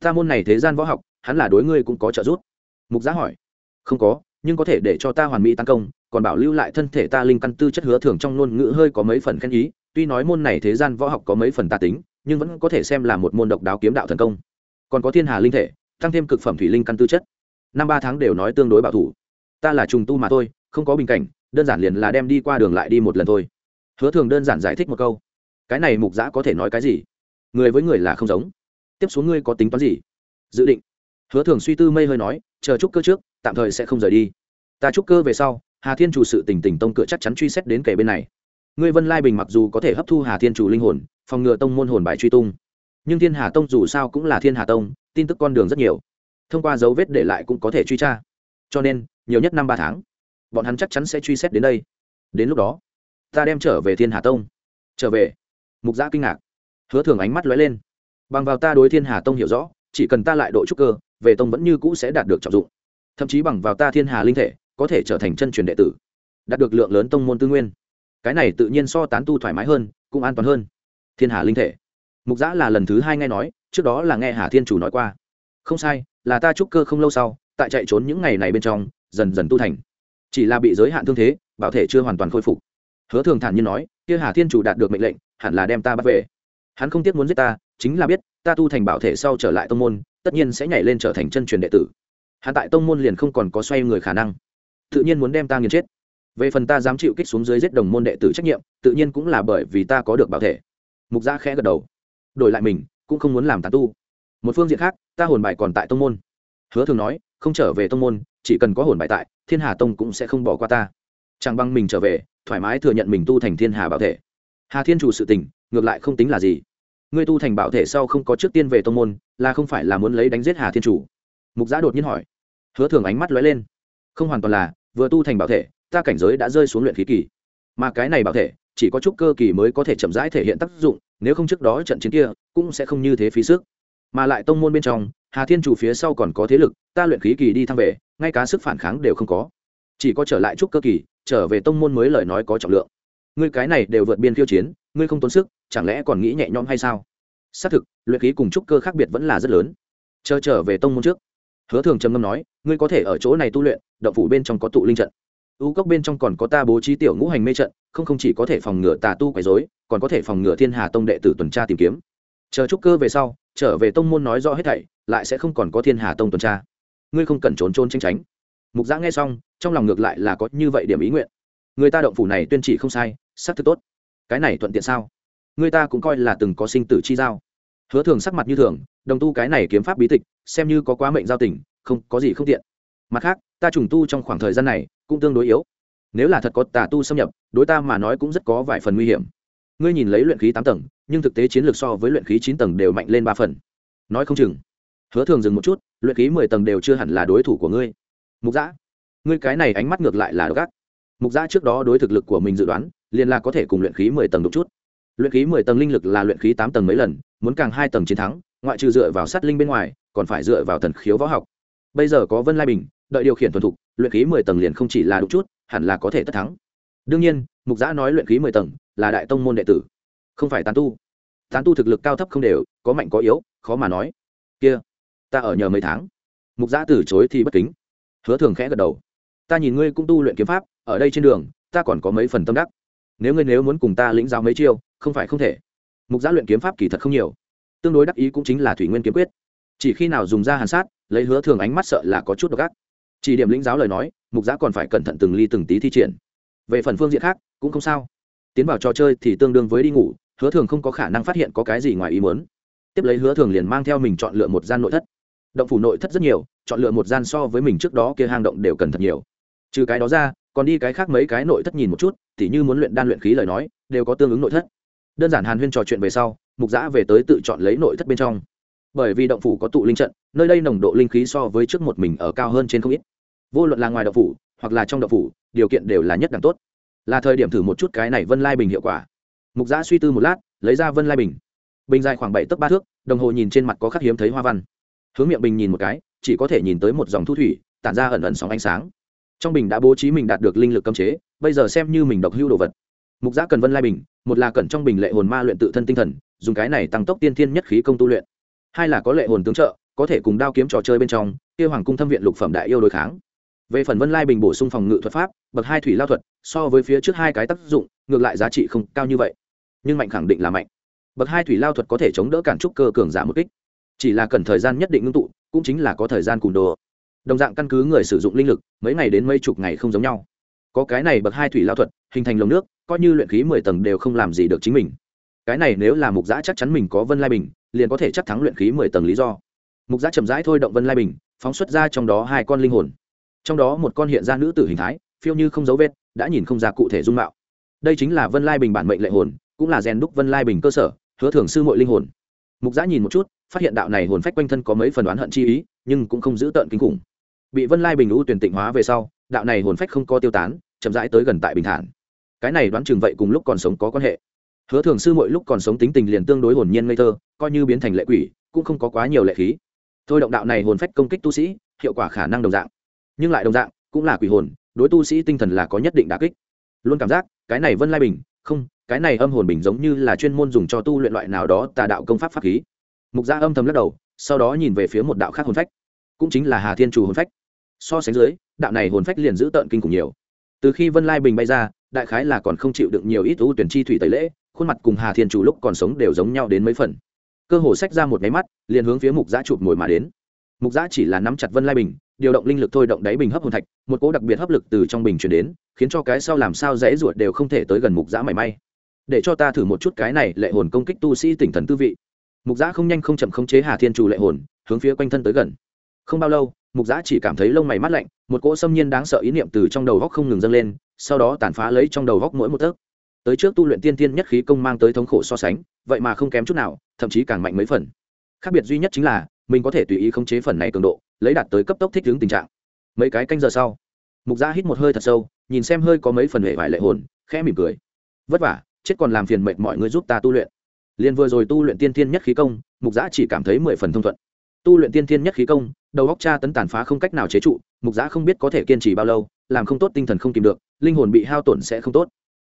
Ta môn này thế gian võ học, hắn là đối ngươi cũng có trợ giúp. Mục giá hỏi. Không có, nhưng có thể để cho ta hoàn mỹ tăng công, còn bảo lưu lại thân thể ta linh căn tư chất hứa thường trong ngôn ngữ hơi có mấy phần khen ý. Tuy nói môn này thế gian võ học có mấy phần tà tính, nhưng vẫn có thể xem là một môn độc đáo kiếm đạo thần công. Còn có thiên hà linh thể, tăng thêm cực phẩm thủy linh căn tư chất. Năm ba tháng đều nói tương đối bảo thủ. Ta là trùng tu mà thôi, không có bình cảnh, đơn giản liền là đem đi qua đường lại đi một lần thôi. Hứa thường đơn giản giải thích một câu cái này mục giã có thể nói cái gì? Người với người là không giống. Tiếp xuống ngươi có tính toán gì? Dự định. Hứa thường suy tư mây hơi nói, chờ trúc cơ trước, tạm thời sẽ không rời đi. Ta trúc cơ về sau, hà thiên chủ sự tỉnh tỉnh tông cửa chắc chắn truy xét đến kể bên này. Ngươi vân lai bình mặc dù có thể hấp thu hà thiên chủ linh hồn, phòng ngừa tông môn hồn bài truy tung. Nhưng thiên hà tông dù sao cũng là thiên hà tông, tin tức con đường rất nhiều. Thông qua dấu vết để lại cũng có thể truy tra. Cho nên, nhiều nhất năm ba tháng, bọn hắn chắc chắn sẽ truy xét đến đây. Đến lúc đó, ta đem trở về thiên hà tông. Trở về mục giã kinh ngạc. Hứa thường ánh mắt lóe lên. Bằng vào ta đối thiên hà tông hiểu rõ, chỉ cần ta lại độ trúc cơ, về tông vẫn như cũ sẽ đạt được trọng dụng. Thậm chí bằng vào ta thiên hà linh thể, có thể trở thành chân truyền đệ tử, đạt được lượng lớn tông môn tư nguyên. Cái này tự nhiên so tán tu thoải mái hơn, cũng an toàn hơn. Thiên hà linh thể. Mục giã là lần thứ hai nghe nói, trước đó là nghe hà thiên chủ nói qua. Không sai, là ta trúc cơ không lâu sau, tại chạy trốn những ngày này bên trong, dần dần tu thành. Chỉ là bị giới hạn thương thế, bảo thể chưa hoàn toàn khôi phục hứa thường thản nhiên nói, kia hà thiên chủ đạt được mệnh lệnh, hẳn là đem ta bắt về. Hắn không tiếc muốn giết ta, chính là biết, ta tu thành bảo thể sau trở lại tông môn, tất nhiên sẽ nhảy lên trở thành chân truyền đệ tử. Hắn tại tông môn liền không còn có xoay người khả năng. Tự nhiên muốn đem ta nghiền chết. Về phần ta dám chịu kích xuống dưới giết đồng môn đệ tử trách nhiệm, tự nhiên cũng là bởi vì ta có được bảo thể. Mục gia khẽ gật đầu. Đổi lại mình, cũng không muốn làm tán tu. Một phương diện khác, ta hồn bài còn tại tông môn. Hứa thường nói, không trở về tông môn, chỉ cần có hồn bài tại, thiên hà tông cũng sẽ không bỏ qua ta. Chẳng bằng mình trở về thoải mái thừa nhận mình tu thành thiên hà bảo thể. Hà thiên chủ sự tình, ngược lại không tính là gì. Ngươi tu thành bảo thể sau không có trước tiên về tông môn, là không phải là muốn lấy đánh giết hà thiên chủ? Mục giã đột nhiên hỏi. Hứa thường ánh mắt lóe lên. Không hoàn toàn là, vừa tu thành bảo thể, ta cảnh giới đã rơi xuống luyện khí kỳ. Mà cái này bảo thể, chỉ có chút cơ kỳ mới có thể chậm rãi thể hiện tác dụng, nếu không trước đó trận chiến kia, cũng sẽ không như thế phí sức. Mà lại tông môn bên trong, hà thiên chủ phía sau còn có thế lực, ta luyện khí kỳ đi thăng về, ngay cả sức phản kháng đều không có. Chỉ có trở lại chút cơ kỳ trở về tông môn mới lời nói có trọng lượng. Ngươi cái này đều vượt biên khiêu chiến, ngươi không tốn sức, chẳng lẽ còn nghĩ nhẹ nhõm hay sao? Xác thực, luyện khí cùng trúc cơ khác biệt vẫn là rất lớn. Chờ trở về tông môn trước, hứa thường trầm ngâm nói, ngươi có thể ở chỗ này tu luyện đậu phủ bên trong có tụ linh trận. U cốc bên trong còn có ta bố trí tiểu ngũ hành mê trận, không không chỉ có thể phòng ngừa tà tu quấy dối còn có thể phòng ngừa thiên hà tông đệ tử tuần tra tìm kiếm. Chờ trúc cơ về sau, trở về tông môn nói rõ hết thảy, lại sẽ không còn có thiên hà tông tuần tra. Ngươi không cần trốn trốn tranh tránh mục giã nghe xong, trong lòng ngược lại là có như vậy điểm ý nguyện. Người ta động phủ này tuyên chỉ không sai xác thực tốt. Cái này thuận tiện sao? Người ta cũng coi là từng có sinh tử chi giao. Hứa thường sắc mặt như thường, đồng tu cái này kiếm pháp bí tịch, xem như có quá mệnh giao tình, không, có gì không tiện. Mặt khác, ta trùng tu trong khoảng thời gian này, cũng tương đối yếu. Nếu là thật có tà tu xâm nhập, đối ta mà nói cũng rất có vài phần nguy hiểm. Ngươi nhìn lấy luyện khí tám tầng, nhưng thực tế chiến lược so với luyện khí chín tầng đều mạnh lên ba phần. Nói không chừng. Hứa thường dừng một chút, luyện khí mười tầng đều chưa hẳn là đối thủ của ngươi mục giã ngươi cái này ánh mắt ngược lại là độc ác. Mục giã trước đó đối thực lực của mình dự đoán, liền là có thể cùng luyện khí mười tầng đục chút. Luyện khí mười tầng linh lực là luyện khí tám tầng mấy lần, muốn càng hai tầng chiến thắng, ngoại trừ dựa vào sát linh bên ngoài, còn phải dựa vào thần khiếu võ học. Bây giờ có vân lai bình, đợi điều khiển thuần thục, luyện khí mười tầng liền không chỉ là đục chút, hẳn là có thể tất thắng. Đương nhiên, mục giã nói luyện khí mười tầng là đại tông môn đệ tử, không phải tán tu. Tán tu thực lực cao thấp không đều, có mạnh có yếu, khó mà nói. Kia, ta ở nhờ mấy tháng. Mục giã từ chối thì bất kính hứa thường khẽ gật đầu. Ta nhìn ngươi cũng tu luyện kiếm pháp, ở đây trên đường, ta còn có mấy phần tâm đắc. Nếu ngươi nếu muốn cùng ta lĩnh giáo mấy chiêu, không phải không thể. Mục giã luyện kiếm pháp kỳ thật không nhiều. Tương đối đắc ý cũng chính là thủy nguyên kiếm quyết. Chỉ khi nào dùng ra hàn sát, lấy hứa thường ánh mắt sợ là có chút độc ác. Chỉ điểm lĩnh giáo lời nói, mục giã còn phải cẩn thận từng ly từng tí thi triển. Về phần phương diện khác, cũng không sao. Tiến vào trò chơi thì tương đương với đi ngủ, hứa thường không có khả năng phát hiện có cái gì ngoài ý muốn. Tiếp lấy hứa thường liền mang theo mình chọn lựa một gian nội thất động phủ nội thất rất nhiều, chọn lựa một gian so với mình trước đó kia hang động đều cần thật nhiều. Trừ cái đó ra, còn đi cái khác mấy cái nội thất nhìn một chút, tỉ như muốn luyện đan luyện khí lời nói, đều có tương ứng nội thất. Đơn giản hàn huyên trò chuyện về sau, mục giã về tới tự chọn lấy nội thất bên trong. Bởi vì động phủ có tụ linh trận, nơi đây nồng độ linh khí so với trước một mình ở cao hơn trên không ít. Vô luận là ngoài động phủ, hoặc là trong động phủ, điều kiện đều là nhất đẳng tốt. Là thời điểm thử một chút cái này vân lai bình hiệu quả. Mục giã suy tư một lát, lấy ra vân lai bình. Bình dài khoảng bảy tấc ba thước, đồng hồ nhìn trên mặt có khắc hiếm thấy hoa văn hướng miệng bình nhìn một cái, chỉ có thể nhìn tới một dòng thu thủy, tản ra ẩn ẩn sóng ánh sáng. Trong bình đã bố trí mình đạt được linh lực cấm chế, bây giờ xem như mình độc hưu đồ vật. Mục giã cần vân lai bình, một là cẩn trong bình lệ hồn ma luyện tự thân tinh thần, dùng cái này tăng tốc tiên thiên nhất khí công tu luyện. Hai là có lệ hồn tướng trợ, có thể cùng đao kiếm trò chơi bên trong, kia hoàng cung thâm viện lục phẩm đại yêu đối kháng. Về phần vân lai bình bổ sung phòng ngự thuật pháp, bậc hai thủy lao thuật, so với phía trước hai cái tác dụng, ngược lại giá trị không cao như vậy. Nhưng mạnh khẳng định là mạnh. Bậc hai thủy lao thuật có thể chống đỡ cản trúc cơ cường giả một kích chỉ là cần thời gian nhất định ngưng tụ, cũng chính là có thời gian cùn đồ. Đồng dạng căn cứ người sử dụng linh lực, mấy ngày đến mấy chục ngày không giống nhau. Có cái này bậc hai thủy lao thuật, hình thành lồng nước, coi như luyện khí mười tầng đều không làm gì được chính mình. Cái này nếu là mục giã chắc chắn mình có vân lai bình, liền có thể chắc thắng luyện khí mười tầng lý do. Mục giã chậm rãi thôi động vân lai bình, phóng xuất ra trong đó hai con linh hồn. Trong đó một con hiện ra nữ tử hình thái, phiêu như không dấu vết, đã nhìn không ra cụ thể dung mạo. Đây chính là vân lai bình bản mệnh lệ hồn, cũng là rèn đúc vân lai bình cơ sở, hứa thưởng sư mọi linh hồn mục giã nhìn một chút, phát hiện đạo này hồn phách quanh thân có mấy phần đoán hận chi ý, nhưng cũng không giữ tợn kinh khủng. Bị vân lai bình lũ tuyển tịnh hóa về sau, đạo này hồn phách không có tiêu tán, chậm rãi tới gần tại bình thản. Cái này đoán chừng vậy cùng lúc còn sống có quan hệ. Hứa thường sư mỗi lúc còn sống tính tình liền tương đối hồn nhiên ngây thơ, coi như biến thành lệ quỷ, cũng không có quá nhiều lệ khí. Thôi động đạo này hồn phách công kích tu sĩ, hiệu quả khả năng đồng dạng. Nhưng lại đồng dạng, cũng là quỷ hồn, đối tu sĩ tinh thần là có nhất định đà kích. Luôn cảm giác, cái này vân lai bình, không cái này âm hồn bình giống như là chuyên môn dùng cho tu luyện loại nào đó tà đạo công pháp pháp khí. Mục gia âm thầm lắc đầu, sau đó nhìn về phía một đạo khác hồn phách, cũng chính là hà thiên chủ hồn phách. So sánh dưới, đạo này hồn phách liền giữ tợn kinh khủng nhiều. Từ khi vân lai bình bay ra, đại khái là còn không chịu được nhiều ít ưu tuyển chi thủy tẩy lễ, khuôn mặt cùng hà thiên chủ lúc còn sống đều giống nhau đến mấy phần. Cơ hồ sách ra một máy mắt, liền hướng phía mục giã chụp mồi mà đến. Mục giã chỉ là nắm chặt vân lai bình, điều động linh lực thôi động đáy bình hấp hồn thạch, một cỗ đặc biệt hấp lực từ trong bình chuyển đến, khiến cho cái sau làm sao dễ ruột đều không thể tới gần mục giã mảy may để cho ta thử một chút cái này lệ hồn công kích tu sĩ tỉnh thần tư vị. Mục giã không nhanh không chậm khống chế hà thiên chủ lệ hồn, hướng phía quanh thân tới gần. Không bao lâu, mục giã chỉ cảm thấy lông mày mắt lạnh, một cỗ xâm nhiên đáng sợ ý niệm từ trong đầu góc không ngừng dâng lên, sau đó tàn phá lấy trong đầu góc mỗi một tấc. Tới trước tu luyện tiên tiên nhất khí công mang tới thống khổ so sánh, vậy mà không kém chút nào, thậm chí càng mạnh mấy phần. Khác biệt duy nhất chính là, mình có thể tùy ý khống chế phần này cường độ, lấy đạt tới cấp tốc thích ứng tình trạng. Mấy cái canh giờ sau, mục gia hít một hơi thật sâu, nhìn xem hơi có mấy phần hệ vải lệ hồn, khẽ mỉm cười. Vất vả chết còn làm phiền mệt mọi người giúp ta tu luyện. Liền vừa rồi tu luyện tiên thiên nhất khí công, mục giã chỉ cảm thấy mười phần thông thuận. Tu luyện tiên thiên nhất khí công, đầu góc cha tấn tàn phá không cách nào chế trụ, mục giã không biết có thể kiên trì bao lâu, làm không tốt tinh thần không kìm được, linh hồn bị hao tổn sẽ không tốt.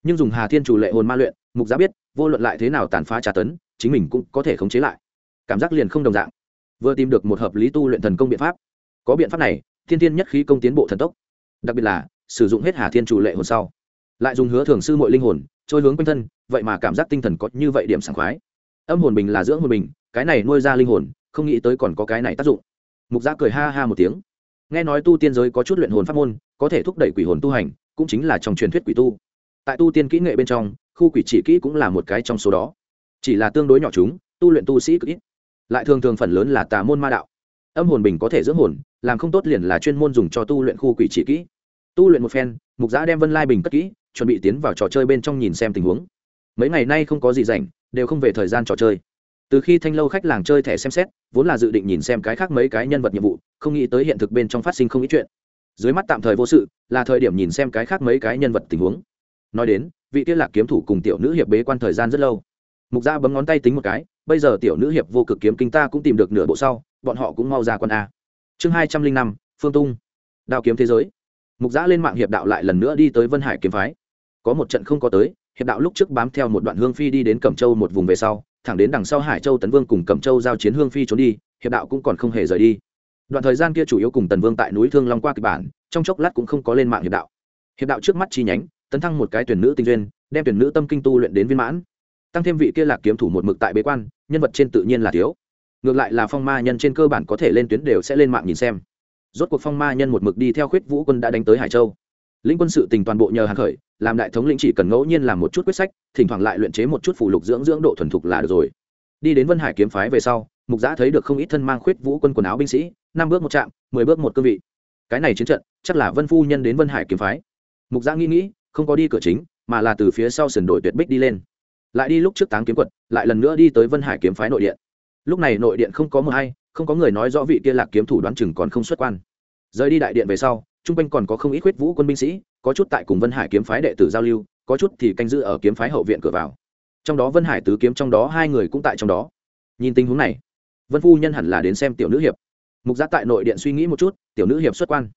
Nhưng dùng hà thiên chủ lệ hồn ma luyện, mục giã biết, vô luận lại thế nào tàn phá tra tấn, chính mình cũng có thể khống chế lại. Cảm giác liền không đồng dạng. Vừa tìm được một hợp lý tu luyện thần công biện pháp. Có biện pháp này thiên thiên nhất khí công tiến bộ thần tốc. Đặc biệt là, sử dụng hết hà thiên chủ lệ hồn sau lại dùng hứa thường sư mọi linh hồn, trôi hướng quanh thân, vậy mà cảm giác tinh thần có như vậy điểm sảng khoái. Âm hồn bình là dưỡng hồn bình, cái này nuôi ra linh hồn, không nghĩ tới còn có cái này tác dụng. Mục gia cười ha ha một tiếng. Nghe nói tu tiên giới có chút luyện hồn pháp môn, có thể thúc đẩy quỷ hồn tu hành, cũng chính là trong truyền thuyết quỷ tu. Tại tu tiên kỹ nghệ bên trong, khu quỷ chỉ kỹ cũng là một cái trong số đó. Chỉ là tương đối nhỏ chúng, tu luyện tu sĩ cực ít. Lại thường thường phần lớn là tà môn ma đạo. Âm hồn bình có thể dưỡng hồn, làm không tốt liền là chuyên môn dùng cho tu luyện khu quỷ chỉ kỹ. Tu luyện một phen, mục giã đem vân lai bình cất kỹ chuẩn bị tiến vào trò chơi bên trong nhìn xem tình huống. Mấy ngày nay không có gì rảnh, đều không về thời gian trò chơi. Từ khi thanh lâu khách làng chơi thẻ xem xét, vốn là dự định nhìn xem cái khác mấy cái nhân vật nhiệm vụ, không nghĩ tới hiện thực bên trong phát sinh không ít chuyện. Dưới mắt tạm thời vô sự, là thời điểm nhìn xem cái khác mấy cái nhân vật tình huống. Nói đến, vị tiết lạc kiếm thủ cùng tiểu nữ hiệp bế quan thời gian rất lâu. Mục gia bấm ngón tay tính một cái, bây giờ tiểu nữ hiệp vô cực kiếm kinh ta cũng tìm được nửa bộ sau, bọn họ cũng mau ra con a. Chương hai trăm linh năm, phương tung. Đao kiếm thế giới. Mục giã lên mạng hiệp đạo lại lần nữa đi tới vân hải kiếm phái có một trận không có tới, hiệp đạo lúc trước bám theo một đoạn hương phi đi đến cẩm châu một vùng về sau, thẳng đến đằng sau hải châu tấn vương cùng cẩm châu giao chiến hương phi trốn đi, hiệp đạo cũng còn không hề rời đi. Đoạn thời gian kia chủ yếu cùng tần vương tại núi thương long qua kịch bản, trong chốc lát cũng không có lên mạng hiệp đạo. Hiệp đạo trước mắt chi nhánh, tấn thăng một cái tuyển nữ tinh duyên, đem tuyển nữ tâm kinh tu luyện đến viên mãn. Tăng thêm vị kia lạc kiếm thủ một mực tại bế quan, nhân vật trên tự nhiên là thiếu. Ngược lại là phong ma nhân trên cơ bản có thể lên tuyến đều sẽ lên mạng nhìn xem. Rốt cuộc phong ma nhân một mực đi theo khuyết vũ quân đã đánh tới hải châu lĩnh quân sự tình toàn bộ nhờ hàn khởi, làm đại thống lĩnh chỉ cần ngẫu nhiên làm một chút quyết sách, thỉnh thoảng lại luyện chế một chút phủ lục dưỡng dưỡng độ thuần thục là được rồi. Đi đến vân hải kiếm phái về sau, mục giã thấy được không ít thân mang khuyết vũ quân quần áo binh sĩ, năm bước một trạm, mười bước một cương vị. Cái này chiến trận, chắc là vân phu nhân đến vân hải kiếm phái. Mục giã nghĩ nghĩ, không có đi cửa chính, mà là từ phía sau sườn đổi tuyệt bích đi lên. Lại đi lúc trước táng kiếm quật, lại lần nữa đi tới vân hải kiếm phái nội điện. Lúc này nội điện không có mờ hay, không có người nói rõ vị kia lạc kiếm thủ đoán chừng còn không xuất quan. Rời đi đại điện về sau trung quanh còn có không ít khuyết vũ quân binh sĩ, có chút tại cùng vân hải kiếm phái đệ tử giao lưu, có chút thì canh giữ ở kiếm phái hậu viện cửa vào. Trong đó vân hải tứ kiếm trong đó hai người cũng tại trong đó. Nhìn tình huống này, vân phu nhân hẳn là đến xem tiểu nữ hiệp. Mục giác tại nội điện suy nghĩ một chút, tiểu nữ hiệp xuất quan.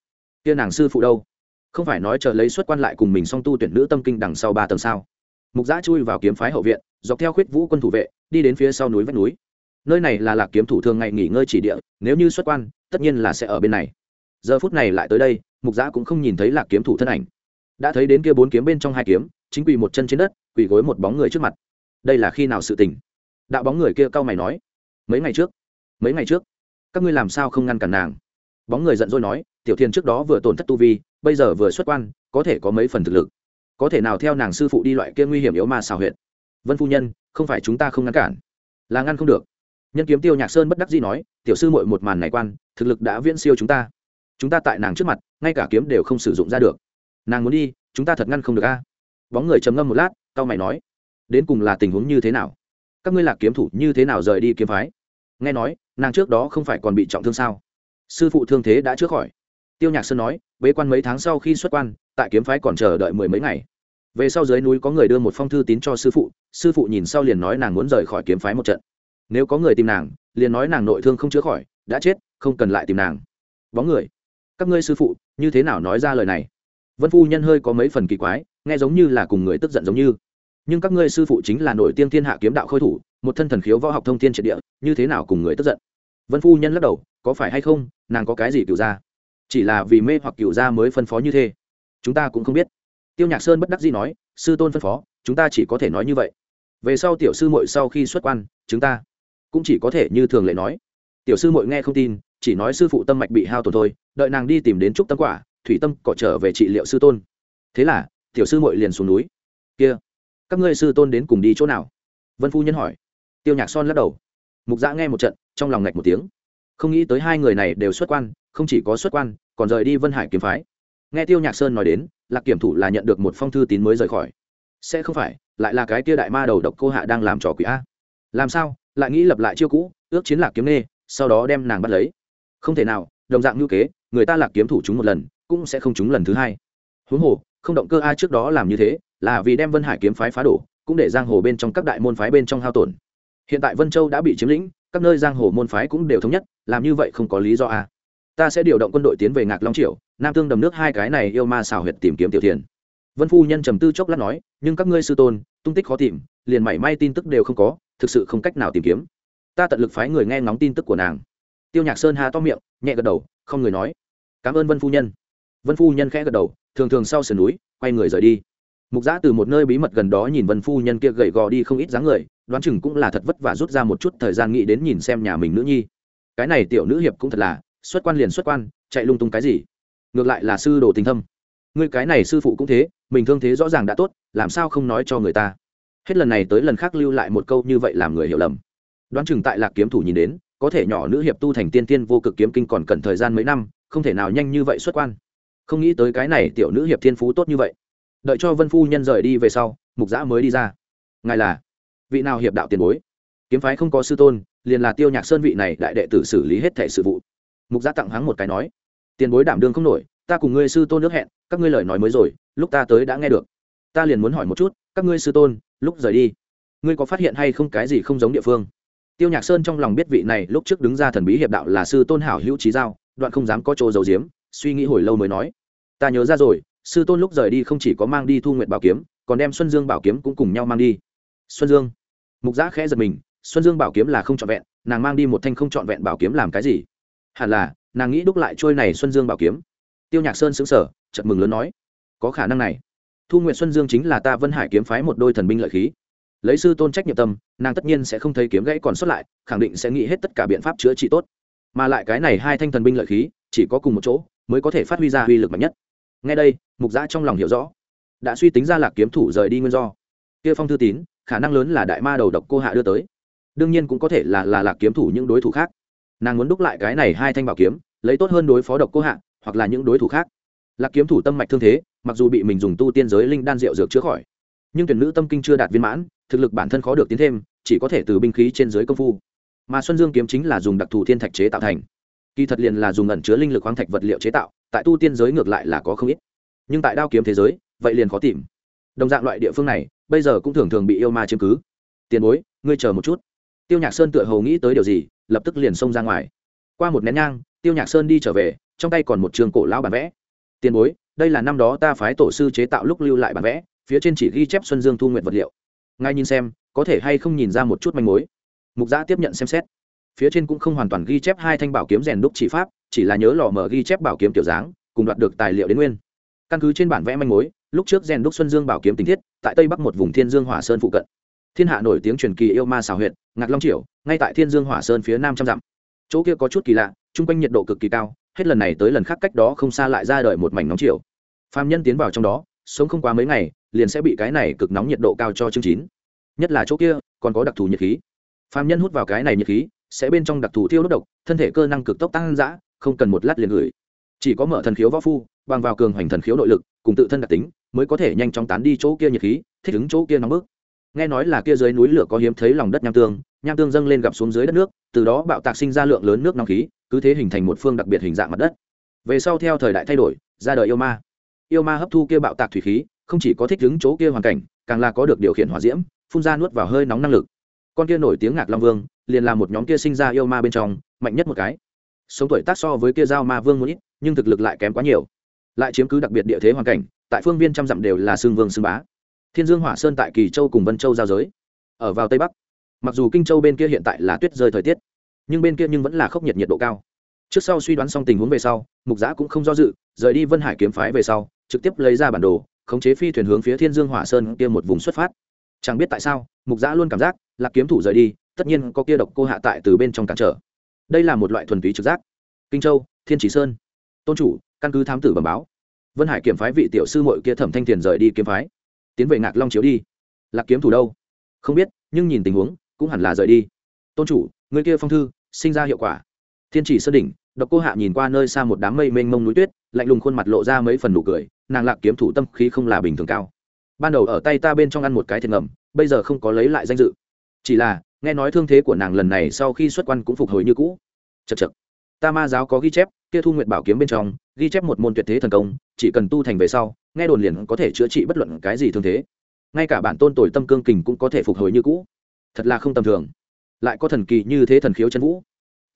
Kia nàng sư phụ đâu? Không phải nói chờ lấy xuất quan lại cùng mình song tu tuyển nữ tâm kinh đằng sau ba tầng sao? Mục giã chui vào kiếm phái hậu viện, dọc theo khuyết vũ quân thủ vệ, đi đến phía sau núi vách núi. Nơi này là lạc kiếm thủ thường ngày nghỉ ngơi chỉ địa, nếu như xuất quan, tất nhiên là sẽ ở bên này giờ phút này lại tới đây, mục giã cũng không nhìn thấy lạc kiếm thủ thân ảnh. Đã thấy đến kia bốn kiếm bên trong hai kiếm, chính quỳ một chân trên đất, quỳ gối một bóng người trước mặt. Đây là khi nào sự tình? Đạo bóng người kia cau mày nói. Mấy ngày trước. Mấy ngày trước. Các ngươi làm sao không ngăn cản nàng? Bóng người giận dỗi nói, tiểu thiên trước đó vừa tổn thất tu vi, bây giờ vừa xuất quan, có thể có mấy phần thực lực. Có thể nào theo nàng sư phụ đi loại kia nguy hiểm yếu ma xào huyện vân phu nhân, không phải chúng ta không ngăn cản. Là ngăn không được. Nhân kiếm tiêu nhạc sơn bất đắc dĩ nói, tiểu sư mội một màn này quan, thực lực đã viễn siêu chúng ta chúng ta tại nàng trước mặt, ngay cả kiếm đều không sử dụng ra được. Nàng muốn đi, chúng ta thật ngăn không được a. Bóng người trầm ngâm một lát tao mày nói, đến cùng là tình huống như thế nào? Các ngươi lạc kiếm thủ như thế nào rời đi kiếm phái? Nghe nói, nàng trước đó không phải còn bị trọng thương sao? Sư phụ thương thế đã chữa khỏi. Tiêu nhạc sơn nói, bế quan mấy tháng sau khi xuất quan, tại kiếm phái còn chờ đợi mười mấy ngày. Về sau dưới núi có người đưa một phong thư tín cho sư phụ sư phụ nhìn sau liền nói nàng muốn rời khỏi kiếm phái một trận. Nếu có người tìm nàng, liền nói nàng nội thương không chữa khỏi, đã chết, không cần lại tìm nàng. Bóng người các ngươi sư phụ, như thế nào nói ra lời này? Vân phu nhân hơi có mấy phần kỳ quái, nghe giống như là cùng người tức giận giống như. Nhưng các ngươi sư phụ chính là nổi tiên thiên hạ kiếm đạo khôi thủ, một thân thần khiếu võ học thông thiên triệt địa, như thế nào cùng người tức giận? Vân phu nhân lắc đầu, có phải hay không, nàng có cái gì cựu ra? Chỉ là vì mê hoặc cựu ra mới phân phó như thế. Chúng ta cũng không biết. Tiêu nhạc sơn bất đắc dĩ nói, sư tôn phân phó, chúng ta chỉ có thể nói như vậy. Về sau tiểu sư mội sau khi xuất quan, chúng ta cũng chỉ có thể như thường lệ nói. Tiểu sư mội nghe không tin, chỉ nói sư phụ tâm mạch bị hao tổn thôi đợi nàng đi tìm đến trúc tâm quả, thủy tâm cọ trở về trị liệu sư tôn. Thế là, tiểu sư mội liền xuống núi. Kia, các ngươi sư tôn đến cùng đi chỗ nào? Vân phu nhân hỏi. Tiêu nhạc son lắc đầu. Mục dã nghe một trận, trong lòng ngạch một tiếng. Không nghĩ tới hai người này đều xuất quan, không chỉ có xuất quan, còn rời đi vân hải kiếm phái. Nghe tiêu nhạc sơn nói đến, lạc kiểm thủ là nhận được một phong thư tín mới rời khỏi. Sẽ không phải, lại là cái kia đại ma đầu độc cô hạ đang làm trò quỷ a. Làm sao, lại nghĩ lập lại chiêu cũ, ước chiến lạc kiếm nê, sau đó đem nàng bắt lấy. Không thể nào, đồng dạng ngữ kế người ta lạc kiếm thủ chúng một lần, cũng sẽ không chúng lần thứ hai. Huống hồ, không động cơ a trước đó làm như thế, là vì đem vân hải kiếm phái phá đổ, cũng để giang hồ bên trong các đại môn phái bên trong hao tổn. Hiện tại vân châu đã bị chiếm lĩnh, các nơi giang hồ môn phái cũng đều thống nhất, làm như vậy không có lý do a. Ta sẽ điều động quân đội tiến về ngạc long triều, nam tương đầm nước hai cái này yêu ma xào huyệt tìm kiếm tiểu thiền. Vân phu nhân trầm tư chốc lát nói, nhưng các ngươi sư tôn, tung tích khó tìm, liền mảy may tin tức đều không có, thực sự không cách nào tìm kiếm. Ta tận lực phái người nghe ngóng tin tức của nàng tiêu nhạc sơn hà to miệng, nhẹ gật đầu, không người nói. Cảm ơn vân phu nhân. Vân phu nhân khẽ gật đầu, thường thường sau sườn núi, quay người rời đi. Mục giã từ một nơi bí mật gần đó nhìn vân phu nhân kia gầy gò đi không ít dáng người, đoán chừng cũng là thật vất vả rút ra một chút thời gian nghĩ đến nhìn xem nhà mình nữ nhi. Cái này tiểu nữ hiệp cũng thật là, xuất quan liền xuất quan, chạy lung tung cái gì? Ngược lại là sư đồ tình thâm. Ngươi cái này sư phụ cũng thế, mình thương thế rõ ràng đã tốt, làm sao không nói cho người ta? Hết lần này tới lần khác lưu lại một câu như vậy làm người hiểu lầm. Đoán chừng tại lạc kiếm thủ nhìn đến có thể nhỏ nữ hiệp tu thành tiên tiên vô cực kiếm kinh còn cần thời gian mấy năm, không thể nào nhanh như vậy xuất quan. Không nghĩ tới cái này tiểu nữ hiệp thiên phú tốt như vậy. Đợi cho vân phu nhân rời đi về sau, mục giã mới đi ra. Ngài là vị nào hiệp đạo tiền bối? Kiếm phái không có sư tôn, liền là tiêu nhạc sơn vị này đại đệ tử xử lý hết thẻ sự vụ. Mục giã tặng hắn một cái nói, tiền bối đảm đương không nổi, ta cùng ngươi sư tôn nước hẹn, các ngươi lời nói mới rồi, lúc ta tới đã nghe được. Ta liền muốn hỏi một chút, các ngươi sư tôn, lúc rời đi, ngươi có phát hiện hay không cái gì không giống địa phương? Tiêu nhạc sơn trong lòng biết vị này lúc trước đứng ra thần bí hiệp đạo là sư tôn hảo hữu trí giao, đoạn không dám có chỗ dầu diếm suy nghĩ hồi lâu mới nói. Ta nhớ ra rồi, sư tôn lúc rời đi không chỉ có mang đi thu nguyện bảo kiếm, còn đem xuân dương bảo kiếm cũng cùng nhau mang đi. Xuân dương. Mục giã khẽ giật mình, xuân dương bảo kiếm là không trọn vẹn, nàng mang đi một thanh không trọn vẹn bảo kiếm làm cái gì? Hẳn là, nàng nghĩ đúc lại trôi này xuân dương bảo kiếm. Tiêu nhạc sơn xứng sở chật mừng lớn nói, có khả năng này. Thu nguyện xuân dương chính là ta vân hải kiếm phái một đôi thần binh lợi khí lấy sư tôn trách nhiệm tâm, nàng tất nhiên sẽ không thấy kiếm gãy còn xuất lại, khẳng định sẽ nghĩ hết tất cả biện pháp chữa trị tốt. Mà lại cái này hai thanh thần binh lợi khí, chỉ có cùng một chỗ, mới có thể phát huy ra uy lực mạnh nhất. Ngay đây, mục giã trong lòng hiểu rõ. Đã suy tính ra lạc kiếm thủ rời đi nguyên do. Kia phong thư tín, khả năng lớn là đại ma đầu độc cô hạ đưa tới. Đương nhiên cũng có thể là là lạc kiếm thủ những đối thủ khác. Nàng muốn đúc lại cái này hai thanh bảo kiếm, lấy tốt hơn đối phó độc cô hạ, hoặc là những đối thủ khác. Lạc kiếm thủ tâm mạch thương thế, mặc dù bị mình dùng tu tiên giới linh đan rượu dược chữa khỏi, nhưng tuyển nữ tâm kinh chưa đạt viên mãn thực lực bản thân khó được tiến thêm, chỉ có thể từ binh khí trên dưới công phu. Mà xuân dương kiếm chính là dùng đặc thù thiên thạch chế tạo thành. Kỳ thật liền là dùng ẩn chứa linh lực khoáng thạch vật liệu chế tạo, tại tu tiên giới ngược lại là có không ít. Nhưng tại đao kiếm thế giới, vậy liền khó tìm. Đồng dạng loại địa phương này, bây giờ cũng thường thường bị yêu ma chiếm cứ. Tiền bối, ngươi chờ một chút. Tiêu nhạc sơn tựa hầu nghĩ tới điều gì, lập tức liền xông ra ngoài. Qua một nén nhang, tiêu nhạc sơn đi trở về, trong tay còn một trường cổ lão bản vẽ. Tiền bối, đây là năm đó ta phái tổ sư chế tạo lúc lưu lại bản vẽ, phía trên chỉ ghi chép xuân dương thu nguyện vật liệu ngay nhìn xem, có thể hay không nhìn ra một chút manh mối? Mục giã tiếp nhận xem xét. Phía trên cũng không hoàn toàn ghi chép hai thanh bảo kiếm rèn đúc chỉ pháp, chỉ là nhớ lò mở ghi chép bảo kiếm tiểu dáng, cùng đoạt được tài liệu đến nguyên. Căn cứ trên bản vẽ manh mối, lúc trước rèn đúc xuân dương bảo kiếm tình thiết, tại tây bắc một vùng thiên dương hỏa sơn phụ cận. Thiên hạ nổi tiếng truyền kỳ yêu ma xào huyện ngạc long triều, ngay tại thiên dương hỏa sơn phía nam trăm dặm. Chỗ kia có chút kỳ lạ, chung quanh nhiệt độ cực kỳ cao, hết lần này tới lần khác cách đó không xa lại ra đời một mảnh nóng chiều phạm nhân tiến vào trong đó, sống không quá mấy ngày liền sẽ bị cái này cực nóng nhiệt độ cao cho chương chín. Nhất là chỗ kia, còn có đặc thù nhiệt khí. Phạm nhân hút vào cái này nhiệt khí, sẽ bên trong đặc thù thiêu đốt độc, thân thể cơ năng cực tốc tăng dã, không cần một lát liền gửi. Chỉ có mở thần khiếu võ phu, bằng vào cường hoành thần khiếu nội lực, cùng tự thân đặc tính, mới có thể nhanh chóng tán đi chỗ kia nhiệt khí, thích ứng chỗ kia nóng bức. Nghe nói là kia dưới núi lửa có hiếm thấy lòng đất nham tương nham tương dâng lên gặp xuống dưới đất nước, từ đó bạo tạc sinh ra lượng lớn nước nóng khí, cứ thế hình thành một phương đặc biệt hình dạng mặt đất. Về sau theo thời đại thay đổi, ra đời yêu ma. Yêu ma hấp thu kia bạo tạc thủy khí không chỉ có thích đứng chỗ kia hoàn cảnh, càng là có được điều khiển hỏa diễm, phun ra nuốt vào hơi nóng năng lực. Con kia nổi tiếng ngạc long vương, liền là một nhóm kia sinh ra yêu ma bên trong, mạnh nhất một cái. Sống tuổi tác so với kia giao ma vương một ít, nhưng thực lực lại kém quá nhiều. Lại chiếm cứ đặc biệt địa thế hoàn cảnh, tại phương viên trăm dặm đều là xương vương xương bá. Thiên dương hỏa sơn tại kỳ châu cùng vân châu giao giới, ở vào tây bắc. Mặc dù kinh châu bên kia hiện tại là tuyết rơi thời tiết, nhưng bên kia nhưng vẫn là khốc nhiệt nhiệt độ cao. Trước sau suy đoán xong tình huống về sau, mục giã cũng không do dự, rời đi vân hải kiếm phái về sau, trực tiếp lấy ra bản đồ khống chế phi thuyền hướng phía thiên dương hỏa sơn kia một vùng xuất phát. Chẳng biết tại sao, mục giã luôn cảm giác là kiếm thủ rời đi, tất nhiên có kia độc cô hạ tại từ bên trong cản trở. Đây là một loại thuần túy trực giác. Kinh châu, thiên chỉ sơn. Tôn chủ, căn cứ thám tử bẩm báo. Vân hải kiểm phái vị tiểu sư mội kia thẩm thanh tiền rời đi kiếm phái. Tiến về ngạc long chiếu đi. Lạc kiếm thủ đâu? Không biết, nhưng nhìn tình huống, cũng hẳn là rời đi. Tôn chủ, người kia phong thư, sinh ra hiệu quả. Thiên chỉ sơn đỉnh độc cô hạ nhìn qua nơi xa một đám mây mênh mông núi tuyết, lạnh lùng khuôn mặt lộ ra mấy phần nụ cười, nàng lạc kiếm thủ tâm khí không là bình thường cao. Ban đầu ở tay ta bên trong ăn một cái thiệt ngầm, bây giờ không có lấy lại danh dự. Chỉ là, nghe nói thương thế của nàng lần này sau khi xuất quan cũng phục hồi như cũ. Chậc chậc. ta ma giáo có ghi chép, kia thu nguyện bảo kiếm bên trong, ghi chép một môn tuyệt thế thần công, chỉ cần tu thành về sau, nghe đồn liền có thể chữa trị bất luận cái gì thương thế. Ngay cả bản tôn tồi tâm cương kình cũng có thể phục hồi như cũ. Thật là không tầm thường. Lại có thần kỳ như thế thần khiếu chân vũ.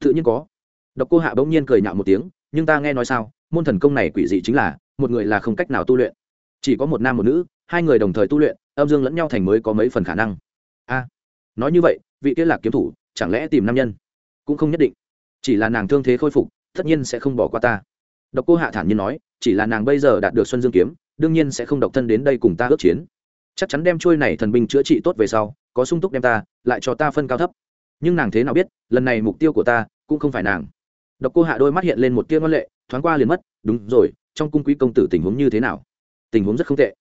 Tự nhiên có độc cô hạ bỗng nhiên cười nhạo một tiếng, nhưng ta nghe nói sao, môn thần công này quỷ dị chính là, một người là không cách nào tu luyện. Chỉ có một nam một nữ, hai người đồng thời tu luyện, âm dương lẫn nhau thành mới có mấy phần khả năng. A, nói như vậy, vị kia lạc kiếm thủ, chẳng lẽ tìm nam nhân? Cũng không nhất định. Chỉ là nàng thương thế khôi phục, tất nhiên sẽ không bỏ qua ta. Độc cô hạ thản nhiên nói, chỉ là nàng bây giờ đạt được xuân dương kiếm, đương nhiên sẽ không độc thân đến đây cùng ta ước chiến. Chắc chắn đem trôi này thần binh chữa trị tốt về sau, có sung túc đem ta, lại cho ta phân cao thấp. Nhưng nàng thế nào biết, lần này mục tiêu của ta cũng không phải nàng độc cô hạ đôi mắt hiện lên một tia ngân lệ, thoáng qua liền mất, đúng rồi, trong cung quý công tử tình huống như thế nào? Tình huống rất không tệ.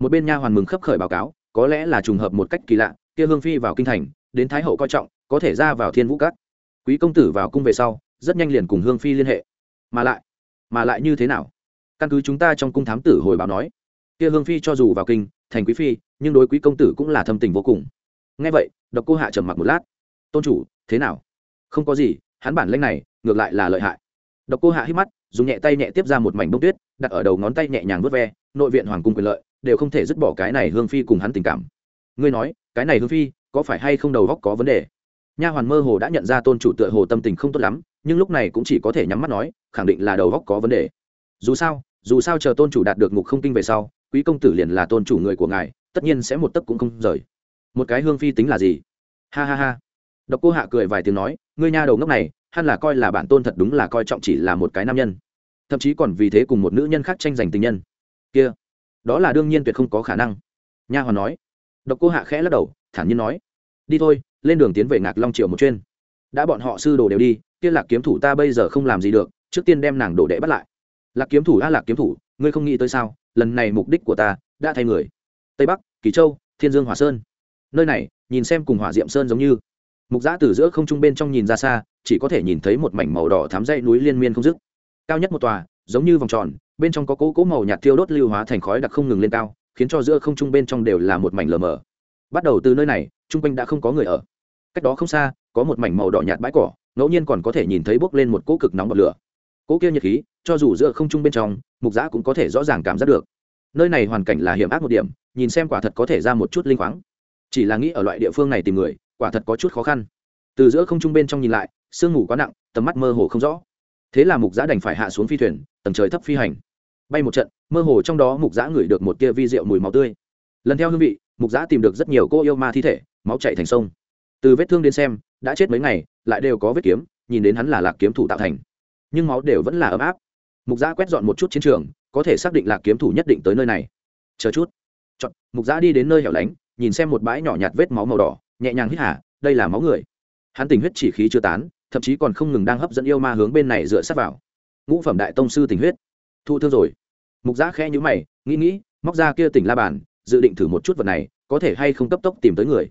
Một bên nha hoàn mừng khấp khởi báo cáo, có lẽ là trùng hợp một cách kỳ lạ, kia hương phi vào kinh thành, đến thái hậu coi trọng, có thể ra vào thiên vũ cát quý công tử vào cung về sau, rất nhanh liền cùng hương phi liên hệ. Mà lại mà lại như thế nào? Căn cứ chúng ta trong cung thám tử hồi báo nói, kia hương phi cho dù vào kinh, thành quý phi, nhưng đối quý công tử cũng là thâm tình vô cùng. Nghe vậy, độc cô hạ trầm mặc một lát. Tôn chủ, thế nào? Không có gì, hắn bản lanh này ngược lại là lợi hại. Độc cô hạ hít mắt, dùng nhẹ tay nhẹ tiếp ra một mảnh bông tuyết, đặt ở đầu ngón tay nhẹ nhàng vớt ve, nội viện hoàng cung quyền lợi, đều không thể dứt bỏ cái này hương phi cùng hắn tình cảm. Ngươi nói, cái này hương phi, có phải hay không đầu góc có vấn đề? Nha hoàn mơ hồ đã nhận ra tôn chủ tựa hồ tâm tình không tốt lắm, nhưng lúc này cũng chỉ có thể nhắm mắt nói, khẳng định là đầu góc có vấn đề. Dù sao dù sao chờ tôn chủ đạt được ngục không kinh về sau, quý công tử liền là tôn chủ người của ngài, tất nhiên sẽ một tấc cũng không rời. Một cái hương phi tính là gì? Ha ha ha. Độc cô hạ cười vài tiếng nói ngươi nha đầu ngốc này hắn là coi là bản tôn thật đúng là coi trọng chỉ là một cái nam nhân. Thậm chí còn vì thế cùng một nữ nhân khác tranh giành tình nhân. Kia, đó là đương nhiên tuyệt không có khả năng. Nha hoàn nói. Độc cô hạ khẽ lắc đầu, thản nhiên nói. Đi thôi, lên đường tiến về ngạc long triệu một chuyên đã bọn họ sư đồ đều đi, kia lạc kiếm thủ ta bây giờ không làm gì được, trước tiên đem nàng đổ đệ bắt lại. Lạc kiếm thủ a, lạc kiếm thủ, ngươi không nghĩ tới sao? Lần này mục đích của ta, đã thay người. Tây bắc, kỳ châu, thiên dương hòa sơn. Nơi này, nhìn xem cùng hỏa diệm sơn giống như mục giã từ giữa không trung bên trong nhìn ra xa, chỉ có thể nhìn thấy một mảnh màu đỏ thám dây núi liên miên không dứt. Cao nhất một tòa, giống như vòng tròn, bên trong có cỗ cỗ màu nhạt thiêu đốt lưu hóa thành khói đặc không ngừng lên cao, khiến cho giữa không trung bên trong đều là một mảnh lờ mờ. Bắt đầu từ nơi này, trung quanh đã không có người ở. Cách đó không xa, có một mảnh màu đỏ nhạt bãi cỏ, ngẫu nhiên còn có thể nhìn thấy bốc lên một cỗ cực nóng bọt lửa. Cỗ kia nhiệt khí, cho dù giữa không trung bên trong, mục giã cũng có thể rõ ràng cảm giác được. Nơi này hoàn cảnh là hiểm ác một điểm, nhìn xem quả thật có thể ra một chút linh khoáng. Chỉ là nghĩ ở loại địa phương này tìm người quả thật có chút khó khăn. Từ giữa không trung bên trong nhìn lại sương mù quá nặng tầm mắt mơ hồ không rõ. Thế là mục giã đành phải hạ xuống phi thuyền tầng trời thấp phi hành. Bay một trận mơ hồ trong đó mục giã ngửi được một tia vi rượu mùi máu tươi. Lần theo hương vị mục giã tìm được rất nhiều cô yêu ma thi thể máu chạy thành sông. Từ vết thương đến xem đã chết mấy ngày lại đều có vết kiếm nhìn đến hắn là lạc kiếm thủ tạo thành. Nhưng máu đều vẫn là ấm áp. Mục giã quét dọn một chút chiến trường có thể xác định lạc kiếm thủ nhất định tới nơi này. Chờ chút. Chọn, mục giã đi đến nơi hẻo lánh nhìn xem một bãi nhỏ nhạt vết máu màu đỏ nhẹ nhàng hít hả đây là máu người. Hắn tình huyết chỉ khí chưa tán, thậm chí còn không ngừng đang hấp dẫn yêu ma hướng bên này dựa sát vào. Ngũ phẩm đại tông sư tình huyết. Thu thương rồi. Mục giã khẽ nhữ mày, nghĩ nghĩ, móc ra kia tỉnh la bàn, dự định thử một chút vật này, có thể hay không cấp tốc tìm tới người.